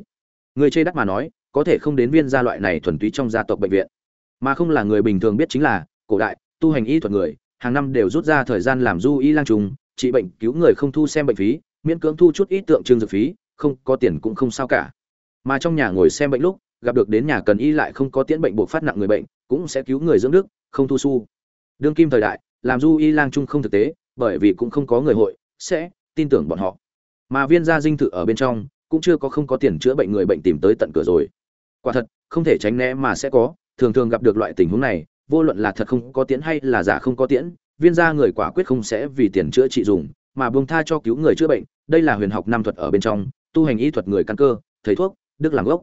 người chê đắt mà nói, có thể không đến viên gia loại này thuần túy trong gia tộc bệnh viện. Mà không là người bình thường biết chính là cổ đại, tu hành y thuật người, hàng năm đều rút ra thời gian làm du y lang trùng, trị bệnh, cứu người không thu xem bệnh phí, miễn cưỡng thu chút ít tượng trưng dược phí, không có tiền cũng không sao cả. Mà trong nhà ngồi xem bệnh lúc, gặp được đến nhà cần y lại không có tiễn bệnh buộc phát nặng người bệnh, cũng sẽ cứu người dưỡng đức, không thu xu đương kim thời đại làm du y lang trung không thực tế, bởi vì cũng không có người hội, sẽ tin tưởng bọn họ. Mà viên gia dinh thự ở bên trong, cũng chưa có không có tiền chữa bệnh người bệnh tìm tới tận cửa rồi. Quả thật, không thể tránh né mà sẽ có, thường thường gặp được loại tình huống này, vô luận là thật không có tiễn hay là giả không có tiễn, viên gia người quả quyết không sẽ vì tiền chữa trị dùng, mà buông tha cho cứu người chữa bệnh, đây là huyền học nam thuật ở bên trong, tu hành y thuật người căn cơ, thầy thuốc, đức làm gốc.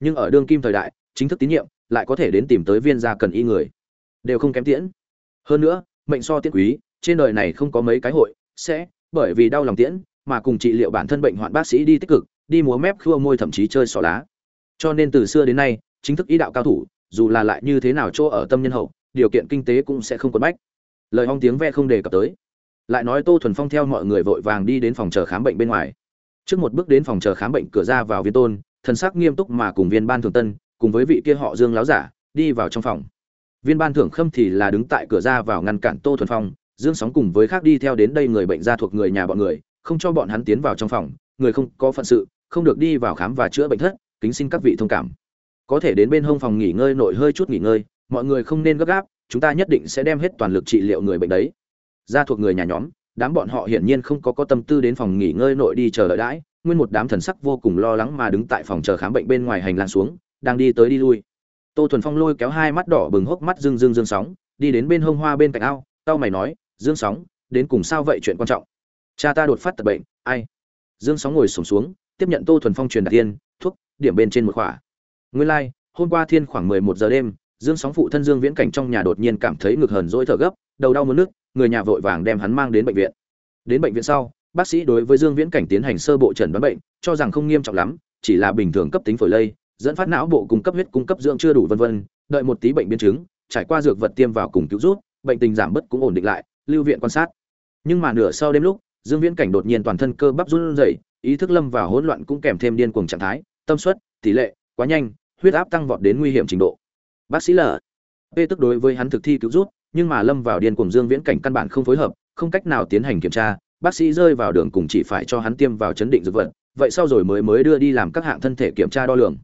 Nhưng ở đương kim thời đại, chính thức tín nhiệm, lại có thể đến tìm tới viên gia cần y người. Đều không kém tiễn. Hơn nữa mệnh so tiễn quý, trên đời này không có mấy cái hội, sẽ, bởi vì đau lòng tiễn, mà cùng trị liệu bản thân bệnh hoạn bác sĩ đi tích cực, đi múa mép khua môi thậm chí chơi xỏ lá. Cho nên từ xưa đến nay, chính thức ý đạo cao thủ, dù là lại như thế nào chỗ ở tâm nhân hậu, điều kiện kinh tế cũng sẽ không quấn bách. Lời hong tiếng ve không đề cập tới. Lại nói tô thuần phong theo mọi người vội vàng đi đến phòng chờ khám bệnh bên ngoài. Trước một bước đến phòng chờ khám bệnh cửa ra vào viên tôn, thần sắc nghiêm túc mà cùng viên ban thường tân, cùng với vị kia họ dương láo giả, đi vào trong phòng viên ban thưởng khâm thì là đứng tại cửa ra vào ngăn cản tô thuần phong, dương sóng cùng với khác đi theo đến đây người bệnh gia thuộc người nhà bọn người, không cho bọn hắn tiến vào trong phòng, người không có phận sự, không được đi vào khám và chữa bệnh thất, kính xin các vị thông cảm. Có thể đến bên hông phòng nghỉ ngơi nội hơi chút nghỉ ngơi, mọi người không nên gấp gáp, chúng ta nhất định sẽ đem hết toàn lực trị liệu người bệnh đấy. Gia thuộc người nhà nhóm, đám bọn họ hiển nhiên không có có tâm tư đến phòng nghỉ ngơi nội đi chờ đợi đãi, nguyên một đám thần sắc vô cùng lo lắng mà đứng tại phòng chờ khám bệnh bên ngoài hành lang xuống, đang đi tới đi lui tô thuần phong lôi kéo hai mắt đỏ bừng hốc mắt dương dương dương sóng đi đến bên hông hoa bên cạnh ao tao mày nói dương sóng đến cùng sao vậy chuyện quan trọng? Cha ta đột phát tật bệnh ai? Dương sóng ngồi sổm xuống, xuống tiếp nhận tô thuần phong truyền đạt tiên thuốc điểm bên trên một khỏa. Nguyên lai like, hôm qua thiên khoảng mười một giờ đêm dương sóng phụ thân dương viễn cảnh trong nhà đột nhiên cảm thấy ngực hờn dỗi thở gấp đầu đau muốn nước người nhà vội vàng đem hắn mang đến bệnh viện. Đến bệnh viện sau bác sĩ đối với dương viễn cảnh tiến hành sơ bộ chẩn đoán bệnh cho rằng không nghiêm trọng lắm chỉ là bình thường cấp tính phổi lây dẫn phát não bộ cung cấp huyết cung cấp dưỡng chưa đủ vân vân đợi một tí bệnh biến chứng trải qua dược vật tiêm vào cùng cứu rút bệnh tình giảm bớt cũng ổn định lại lưu viện quan sát. Nhưng mà nửa sau đêm lúc dương viễn cảnh đột nhiên toàn thân cơ bắp run rẩy ý thức lâm vào hỗn loạn cũng kèm thêm điên cuồng trạng thái tâm suất tỷ lệ quá nhanh huyết áp tăng vọt đến nguy hiểm trình độ. Bác sĩ lở, p tức đối với hắn thực thi cứu rút nhưng mà lâm vào điên cuồng dương viễn cảnh căn bản không phối hợp không cách nào tiến hành kiểm tra bác sĩ rơi vào đường cùng chỉ phải cho hắn tiêm vào chấn định dược vật vậy sau rồi mới mới đưa đi làm các hạng thân thể kiểm tra đo lường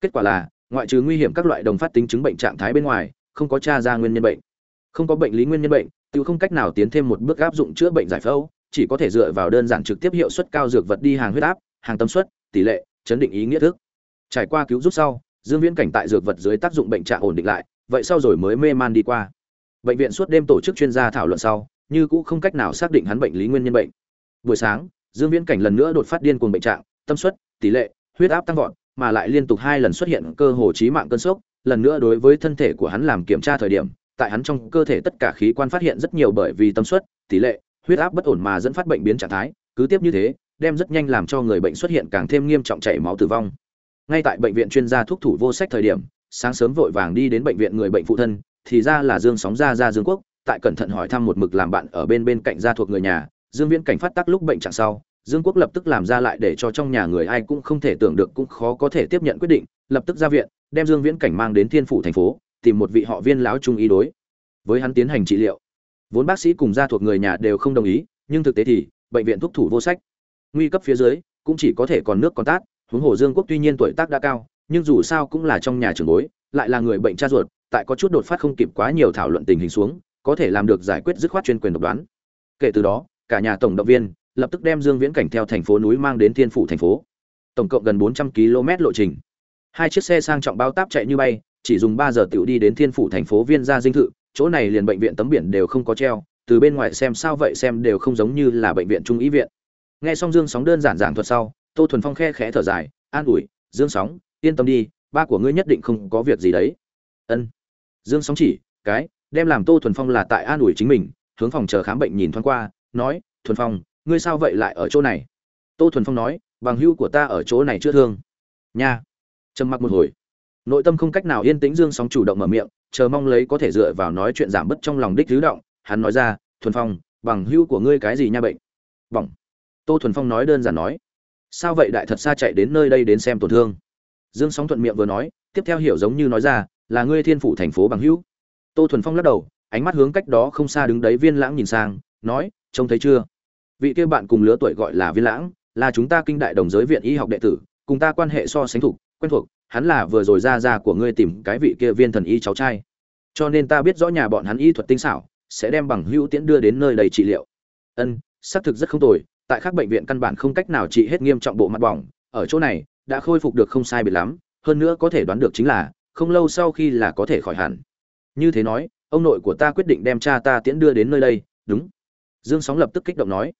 kết quả là, ngoại trừ nguy hiểm các loại đồng phát tính chứng bệnh trạng thái bên ngoài, không có tra ra nguyên nhân bệnh. Không có bệnh lý nguyên nhân bệnh, tự không cách nào tiến thêm một bước áp dụng chữa bệnh giải phẫu, chỉ có thể dựa vào đơn giản trực tiếp hiệu suất cao dược vật đi hàng huyết áp, hàng tâm suất, tỷ lệ, chấn định ý nghĩa thức. Trải qua cứu giúp sau, dương viễn cảnh tại dược vật dưới tác dụng bệnh trạng ổn định lại, vậy sau rồi mới mê man đi qua. Bệnh viện suốt đêm tổ chức chuyên gia thảo luận sau, như cũng không cách nào xác định hắn bệnh lý nguyên nhân bệnh. Buổi sáng, dương viễn cảnh lần nữa đột phát điên cuồng bệnh trạng tâm suất, tỷ lệ, huyết áp tăng vọt mà lại liên tục hai lần xuất hiện cơ hồ chí mạng cơn sốc, lần nữa đối với thân thể của hắn làm kiểm tra thời điểm, tại hắn trong cơ thể tất cả khí quan phát hiện rất nhiều bởi vì tâm suất, tỷ lệ, huyết áp bất ổn mà dẫn phát bệnh biến trạng thái, cứ tiếp như thế, đem rất nhanh làm cho người bệnh xuất hiện càng thêm nghiêm trọng chảy máu tử vong. Ngay tại bệnh viện chuyên gia thuốc thủ vô sách thời điểm, sáng sớm vội vàng đi đến bệnh viện người bệnh phụ thân, thì ra là dương sóng ra ra dương quốc, tại cẩn thận hỏi thăm một mực làm bạn ở bên bên cạnh gia thuộc người nhà, dương viễn cảnh phát tác lúc bệnh trạng sau dương quốc lập tức làm ra lại để cho trong nhà người ai cũng không thể tưởng được cũng khó có thể tiếp nhận quyết định, lập tức ra viện, đem dương viễn cảnh mang đến thiên phủ thành phố, tìm một vị họ viên lão trung y đối. Với hắn tiến hành trị liệu, vốn bác sĩ cùng gia thuộc người nhà đều không đồng ý, nhưng thực tế thì, bệnh viện thuốc thủ vô sách. Nguy cấp phía dưới, cũng chỉ có thể còn nước còn tát, huống hồ dương quốc tuy nhiên tuổi tác đã cao, nhưng dù sao cũng là trong nhà trưởng bối, lại là người bệnh cha ruột, tại có chút đột phát không kịp quá nhiều thảo luận tình hình xuống, có thể làm được giải quyết dứt khoát chuyên quyền độc đoán. Kể từ đó, cả nhà tổng động viên lập tức đem dương viễn cảnh theo thành phố núi mang đến thiên phủ thành phố. Tổng cộng gần bốn trăm km lộ trình. Hai chiếc xe sang trọng bao táp chạy như bay, chỉ dùng ba giờ tiểu đi đến thiên phủ thành phố viên gia dinh thự, chỗ này liền bệnh viện tấm biển đều không có treo, từ bên ngoài xem sao vậy xem đều không giống như là bệnh viện trung ý viện. Nghe xong dương sóng đơn giản giảng thuật sau, tô thuần phong khe khẽ thở dài, an ủi, dương sóng, yên tâm đi, ba của ngươi nhất định không có việc gì đấy. Ân. Dương sóng chỉ, cái, đem làm tô thuần phong là tại an ủi chính mình, hướng phòng chờ khám bệnh nhìn thoáng qua, nói, thuần phong ngươi sao vậy lại ở chỗ này? Tô thuần phong nói, bằng hữu của ta ở chỗ này chưa thương. Nha. Trầm mặc một hồi. Nội tâm không cách nào yên tĩnh, dương sóng chủ động mở miệng, chờ mong lấy có thể dựa vào nói chuyện giảm bớt trong lòng đích hữu động. Hắn nói ra, thuần phong, bằng hữu của ngươi cái gì nha bệnh? Bỏng. Tô thuần phong nói đơn giản nói, sao vậy đại thật xa chạy đến nơi đây đến xem tổn thương? Dương sóng thuận miệng vừa nói, tiếp theo hiểu giống như nói ra, là ngươi thiên phủ thành phố bằng hữu. Tô thuần phong lắc đầu, ánh mắt hướng cách đó không xa đứng đấy viên lãng nhìn sang, nói, trông thấy chưa? Vị kia bạn cùng lứa tuổi gọi là viên lãng, là chúng ta kinh đại đồng giới viện y học đệ tử, cùng ta quan hệ so sánh thuộc, quen thuộc, hắn là vừa rồi ra ra của ngươi tìm cái vị kia viên thần y cháu trai. Cho nên ta biết rõ nhà bọn hắn y thuật tinh xảo, sẽ đem bằng hữu tiễn đưa đến nơi đầy trị liệu. Ân, xác thực rất không tồi, tại các bệnh viện căn bản không cách nào trị hết nghiêm trọng bộ mặt bỏng, ở chỗ này, đã khôi phục được không sai biệt lắm, hơn nữa có thể đoán được chính là, không lâu sau khi là có thể khỏi hẳn. Như thế nói, ông nội của ta quyết định đem cha ta tiễn đưa đến nơi đây, đúng. Dương sóng lập tức kích động nói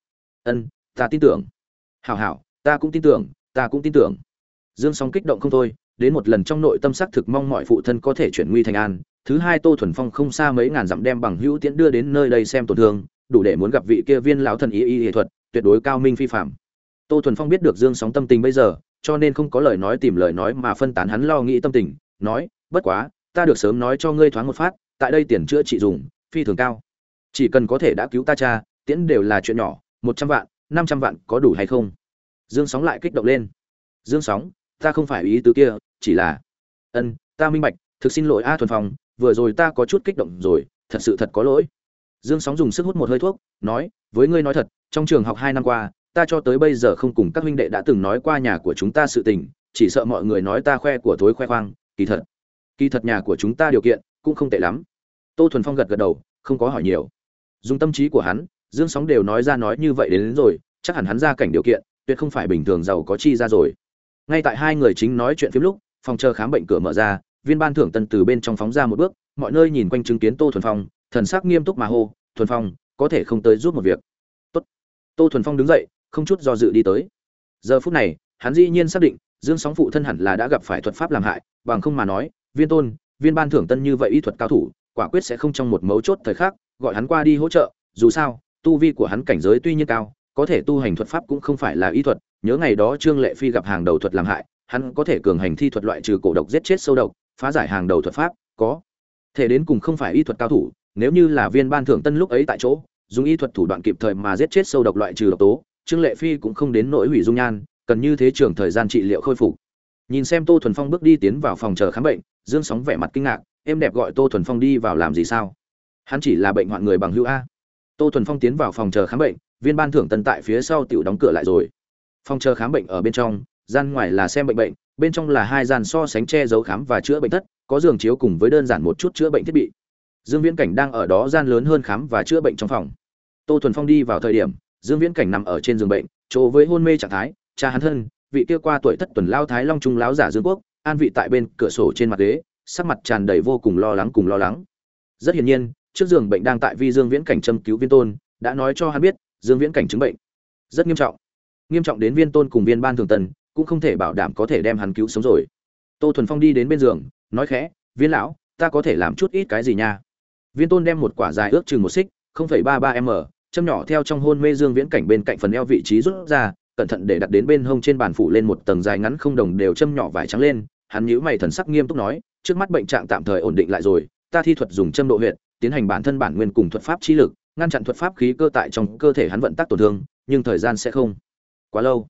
ân, ta tin tưởng. Hảo hảo, ta cũng tin tưởng, ta cũng tin tưởng. Dương sóng kích động không thôi, đến một lần trong nội tâm xác thực mong mọi phụ thân có thể chuyển nguy thành an. Thứ hai tô thuần phong không xa mấy ngàn dặm đem bằng hữu tiễn đưa đến nơi đây xem tổn thương, đủ để muốn gặp vị kia viên lão thần y y nghệ thuật, tuyệt đối cao minh phi phạm. Tô thuần phong biết được dương sóng tâm tình bây giờ, cho nên không có lời nói tìm lời nói mà phân tán hắn lo nghĩ tâm tình, nói, bất quá, ta được sớm nói cho ngươi thoáng một phát, tại đây tiền chữa trị dùng, phi thường cao. Chỉ cần có thể đã cứu ta cha, tiễn đều là chuyện nhỏ một trăm vạn, năm trăm vạn có đủ hay không? Dương sóng lại kích động lên. Dương sóng, ta không phải ý tứ kia, chỉ là, ân, ta minh bạch, thực xin lỗi a thuần phong, vừa rồi ta có chút kích động rồi, thật sự thật có lỗi. Dương sóng dùng sức hút một hơi thuốc, nói, với ngươi nói thật, trong trường học hai năm qua, ta cho tới bây giờ không cùng các huynh đệ đã từng nói qua nhà của chúng ta sự tình, chỉ sợ mọi người nói ta khoe của thối khoe khoang, kỳ thật kỳ thật nhà của chúng ta điều kiện cũng không tệ lắm. Tô thuần phong gật gật đầu, không có hỏi nhiều. Dùng tâm trí của hắn dương sóng đều nói ra nói như vậy đến, đến rồi chắc hẳn hắn ra cảnh điều kiện tuyệt không phải bình thường giàu có chi ra rồi. Ngay tại hai người chính nói chuyện phim lúc phòng chờ khám bệnh cửa mở ra viên ban thưởng tân từ bên trong phóng ra một bước mọi nơi nhìn quanh chứng kiến tô thuần phong thần sắc nghiêm túc mà hô thuần phong có thể không tới giúp một việc? Tốt. tô thuần phong đứng dậy không chút do dự đi tới. Giờ phút này hắn dĩ nhiên xác định dương sóng phụ thân hẳn là đã gặp phải thuật pháp làm hại bằng không mà nói viên tôn viên ban thưởng tân như vậy y thuật cao thủ quả quyết sẽ không trong một mấu chốt thời khắc gọi hắn qua đi hỗ trợ dù sao tu vi của hắn cảnh giới tuy nhiên cao, có thể tu hành thuật pháp cũng không phải là y thuật, nhớ ngày đó trương lệ phi gặp hàng đầu thuật làm hại, hắn có thể cường hành thi thuật loại trừ cổ độc giết chết sâu độc, phá giải hàng đầu thuật pháp, có thể đến cùng không phải y thuật cao thủ, nếu như là viên ban thưởng tân lúc ấy tại chỗ, dùng y thuật thủ đoạn kịp thời mà giết chết sâu độc loại trừ độc tố, trương lệ phi cũng không đến nỗi hủy dung nhan, cần như thế trường thời gian trị liệu khôi phục. Nhìn xem tô thuần phong bước đi tiến vào phòng chờ khám bệnh, dương sóng vẻ mặt kinh ngạc, em đẹp gọi tô thuần phong đi vào làm gì sao? Hắn chỉ là bệnh hoạn người bằng hữu a tô thuần phong tiến vào phòng chờ khám bệnh, viên ban thưởng tân tại phía sau tiểu đóng cửa lại rồi. Phòng chờ khám bệnh ở bên trong, gian ngoài là xem bệnh bệnh, bên trong là hai gian so sánh che giấu khám và chữa bệnh thất, có giường chiếu cùng với đơn giản một chút chữa bệnh thiết bị. Dương viễn cảnh đang ở đó gian lớn hơn khám và chữa bệnh trong phòng. Tô thuần phong đi vào thời điểm, dương viễn cảnh nằm ở trên giường bệnh, chỗ với hôn mê trạng thái, cha hắn thân, vị kia qua tuổi thất tuần lao thái long trung láo giả dương quốc, an vị tại bên cửa sổ trên mặt ghế, sắc mặt tràn đầy vô cùng lo lắng cùng lo lắng. Rất hiển nhiên trước giường bệnh đang tại vi dương viễn cảnh châm cứu viên tôn, đã nói cho hắn biết, dương viễn cảnh chứng bệnh. Rất nghiêm trọng. Nghiêm trọng đến viên tôn cùng viên ban thường tần, cũng không thể bảo đảm có thể đem hắn cứu sống rồi. Tô thuần phong đi đến bên giường, nói khẽ, viên lão, ta có thể làm chút ít cái gì nha? Viên tôn đem một quả dài ước chừng một xích, không phẩy ba ba m, châm nhỏ theo trong hôn mê dương viễn cảnh bên cạnh phần eo vị trí rút ra, cẩn thận để đặt đến bên hông trên bàn phủ lên một tầng dài ngắn không đồng đều châm nhỏ vải trắng lên. Hắn nhíu mày thần sắc nghiêm túc nói, trước mắt bệnh trạng tạm thời ổn định lại rồi ta thi thuật dùng châm độ huyệt, tiến hành bản thân bản nguyên cùng thuật pháp chi lực, ngăn chặn thuật pháp khí cơ tại trong cơ thể hắn vận tác tổn thương, nhưng thời gian sẽ không quá lâu.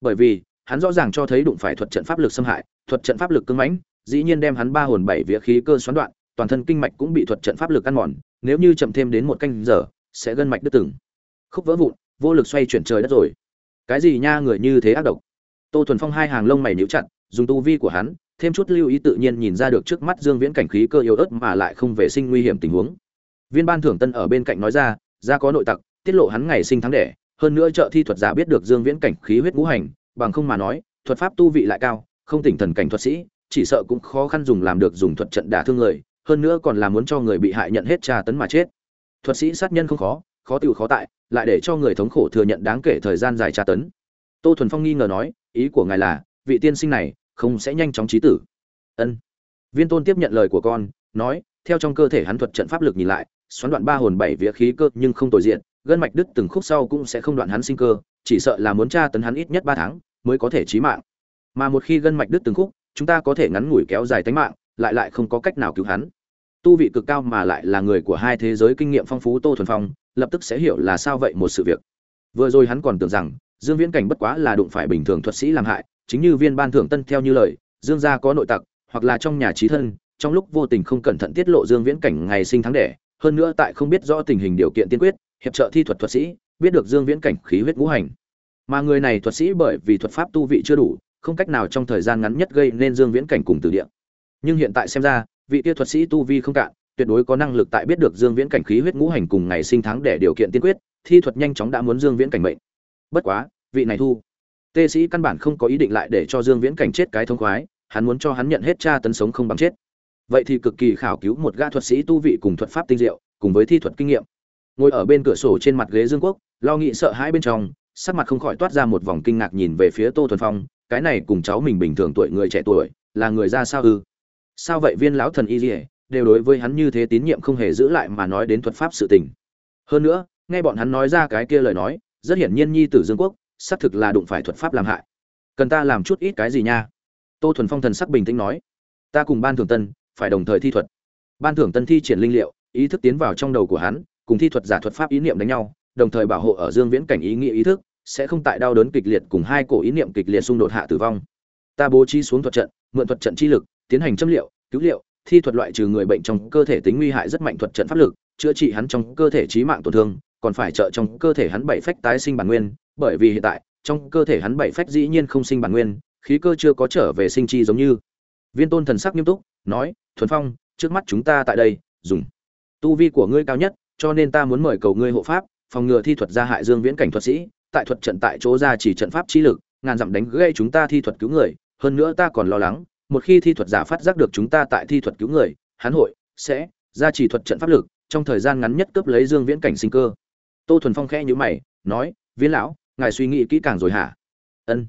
Bởi vì, hắn rõ ràng cho thấy đụng phải thuật trận pháp lực xâm hại, thuật trận pháp lực cứng mãnh, dĩ nhiên đem hắn ba hồn bảy vía khí cơ xoắn đoạn, toàn thân kinh mạch cũng bị thuật trận pháp lực ăn mòn, nếu như chậm thêm đến một canh giờ, sẽ gân mạch đứt từng khúc vỡ vụn, vô lực xoay chuyển trời đất rồi. Cái gì nha người như thế ác độc? Tô thuần phong hai hàng lông mày nhíu chặt, dùng tu vi của hắn thêm chút lưu ý tự nhiên nhìn ra được trước mắt dương viễn cảnh khí cơ yếu ớt mà lại không vệ sinh nguy hiểm tình huống. Viên ban thưởng tân ở bên cạnh nói ra ra có nội tặc, tiết lộ hắn ngày sinh tháng đẻ, hơn nữa trợ thi thuật giả biết được dương viễn cảnh khí huyết ngũ hành, bằng không mà nói, thuật pháp tu vị lại cao, không tỉnh thần cảnh thuật sĩ, chỉ sợ cũng khó khăn dùng làm được dùng thuật trận đả thương người, hơn nữa còn là muốn cho người bị hại nhận hết tra tấn mà chết. Thuật sĩ sát nhân không khó khó tiêu khó tại, lại để cho người thống khổ thừa nhận đáng kể thời gian dài tra tấn. Tô thuần phong nghi ngờ nói, ý của ngài là, vị tiên sinh này không sẽ nhanh chóng trí tử. Ân. Viên tôn tiếp nhận lời của con, nói, theo trong cơ thể hắn thuật trận pháp lực nhìn lại, xoắn đoạn ba hồn bảy vía khí cơ nhưng không tồi diện, gân mạch đứt từng khúc sau cũng sẽ không đoạn hắn sinh cơ, chỉ sợ là muốn tra tấn hắn ít nhất ba tháng mới có thể chí mạng. Mà một khi gân mạch đứt từng khúc, chúng ta có thể ngắn ngủi kéo dài tính mạng, lại lại không có cách nào cứu hắn. Tu vị cực cao mà lại là người của hai thế giới kinh nghiệm phong phú tô thuần phong, lập tức sẽ hiểu là sao vậy một sự việc. Vừa rồi hắn còn tưởng rằng, dương viễn cảnh bất quá là đụng phải bình thường thuật sĩ làm hại chính như viên ban thưởng tân theo như lời, dương gia có nội tặc, hoặc là trong nhà trí thân, trong lúc vô tình không cẩn thận tiết lộ dương viễn cảnh ngày sinh tháng đẻ, hơn nữa tại không biết rõ tình hình điều kiện tiên quyết, hiệp trợ thi thuật thuật sĩ, biết được dương viễn cảnh khí huyết ngũ hành. Mà người này thuật sĩ bởi vì thuật pháp tu vị chưa đủ, không cách nào trong thời gian ngắn nhất gây nên dương viễn cảnh cùng từ địa. Nhưng hiện tại xem ra, vị kia thuật sĩ tu vi không cạn, tuyệt đối có năng lực tại biết được dương viễn cảnh khí huyết ngũ hành cùng ngày sinh tháng để điều kiện tiên quyết, thi thuật nhanh chóng đã muốn dương viễn cảnh mệnh. Bất quá, vị này thu tê sĩ căn bản không có ý định lại để cho dương viễn cảnh chết cái thông khoái, hắn muốn cho hắn nhận hết tra tấn sống không bằng chết. Vậy thì cực kỳ khảo cứu một gã thuật sĩ tu vị cùng thuật pháp tinh diệu, cùng với thi thuật kinh nghiệm. Ngồi ở bên cửa sổ trên mặt ghế dương quốc, lo nghĩ sợ hãi bên trong, sắc mặt không khỏi toát ra một vòng kinh ngạc nhìn về phía tô thuần phong, cái này cùng cháu mình bình thường tuổi người trẻ tuổi, là người ra sao ư? Sao vậy viên lão thần y dỉa đều đối với hắn như thế tín nhiệm không hề giữ lại mà nói đến thuật pháp sự tình. Hơn nữa, nghe bọn hắn nói ra cái kia lời nói, rất hiển nhiên nhi tử dương quốc xác thực là đụng phải thuật pháp làm hại. Cần ta làm chút ít cái gì nha? Tô thuần phong thần sắc bình tĩnh nói. Ta cùng ban thường tân phải đồng thời thi thuật. Ban thưởng tân thi triển linh liệu, ý thức tiến vào trong đầu của hắn, cùng thi thuật giả thuật pháp ý niệm đánh nhau, đồng thời bảo hộ ở dương viễn cảnh ý nghĩa ý thức, sẽ không tại đau đớn kịch liệt cùng hai cổ ý niệm kịch liệt xung đột hạ tử vong. Ta bố trí xuống thuật trận, mượn thuật trận chi lực, tiến hành châm liệu, cứu liệu, thi thuật loại trừ người bệnh trong cơ thể tính nguy hại rất mạnh thuật trận pháp lực, chữa trị hắn trong cơ thể trí mạng tổn thương, còn phải trợ trong cơ thể hắn bảy phách tái sinh bản nguyên bởi vì hiện tại, trong cơ thể hắn bảy phách dĩ nhiên không sinh bản nguyên, khí cơ chưa có trở về sinh chi giống như. Viên tôn thần sắc nghiêm túc, nói, thuần phong, trước mắt chúng ta tại đây, dùng tu vi của ngươi cao nhất, cho nên ta muốn mời cầu ngươi hộ pháp, phòng ngừa thi thuật gia hại dương viễn cảnh thuật sĩ, tại thuật trận tại chỗ ra chỉ trận pháp chi lực, ngàn dặm đánh gây chúng ta thi thuật cứu người, hơn nữa ta còn lo lắng, một khi thi thuật giả phát giác được chúng ta tại thi thuật cứu người hán hội sẽ ra chỉ thuật trận pháp lực, trong thời gian ngắn nhất cướp lấy dương viễn cảnh sinh cơ. Tô thuần phong khẽ nhữ mày, nói viễn lão ngài suy nghĩ kỹ càng rồi hả? Ân.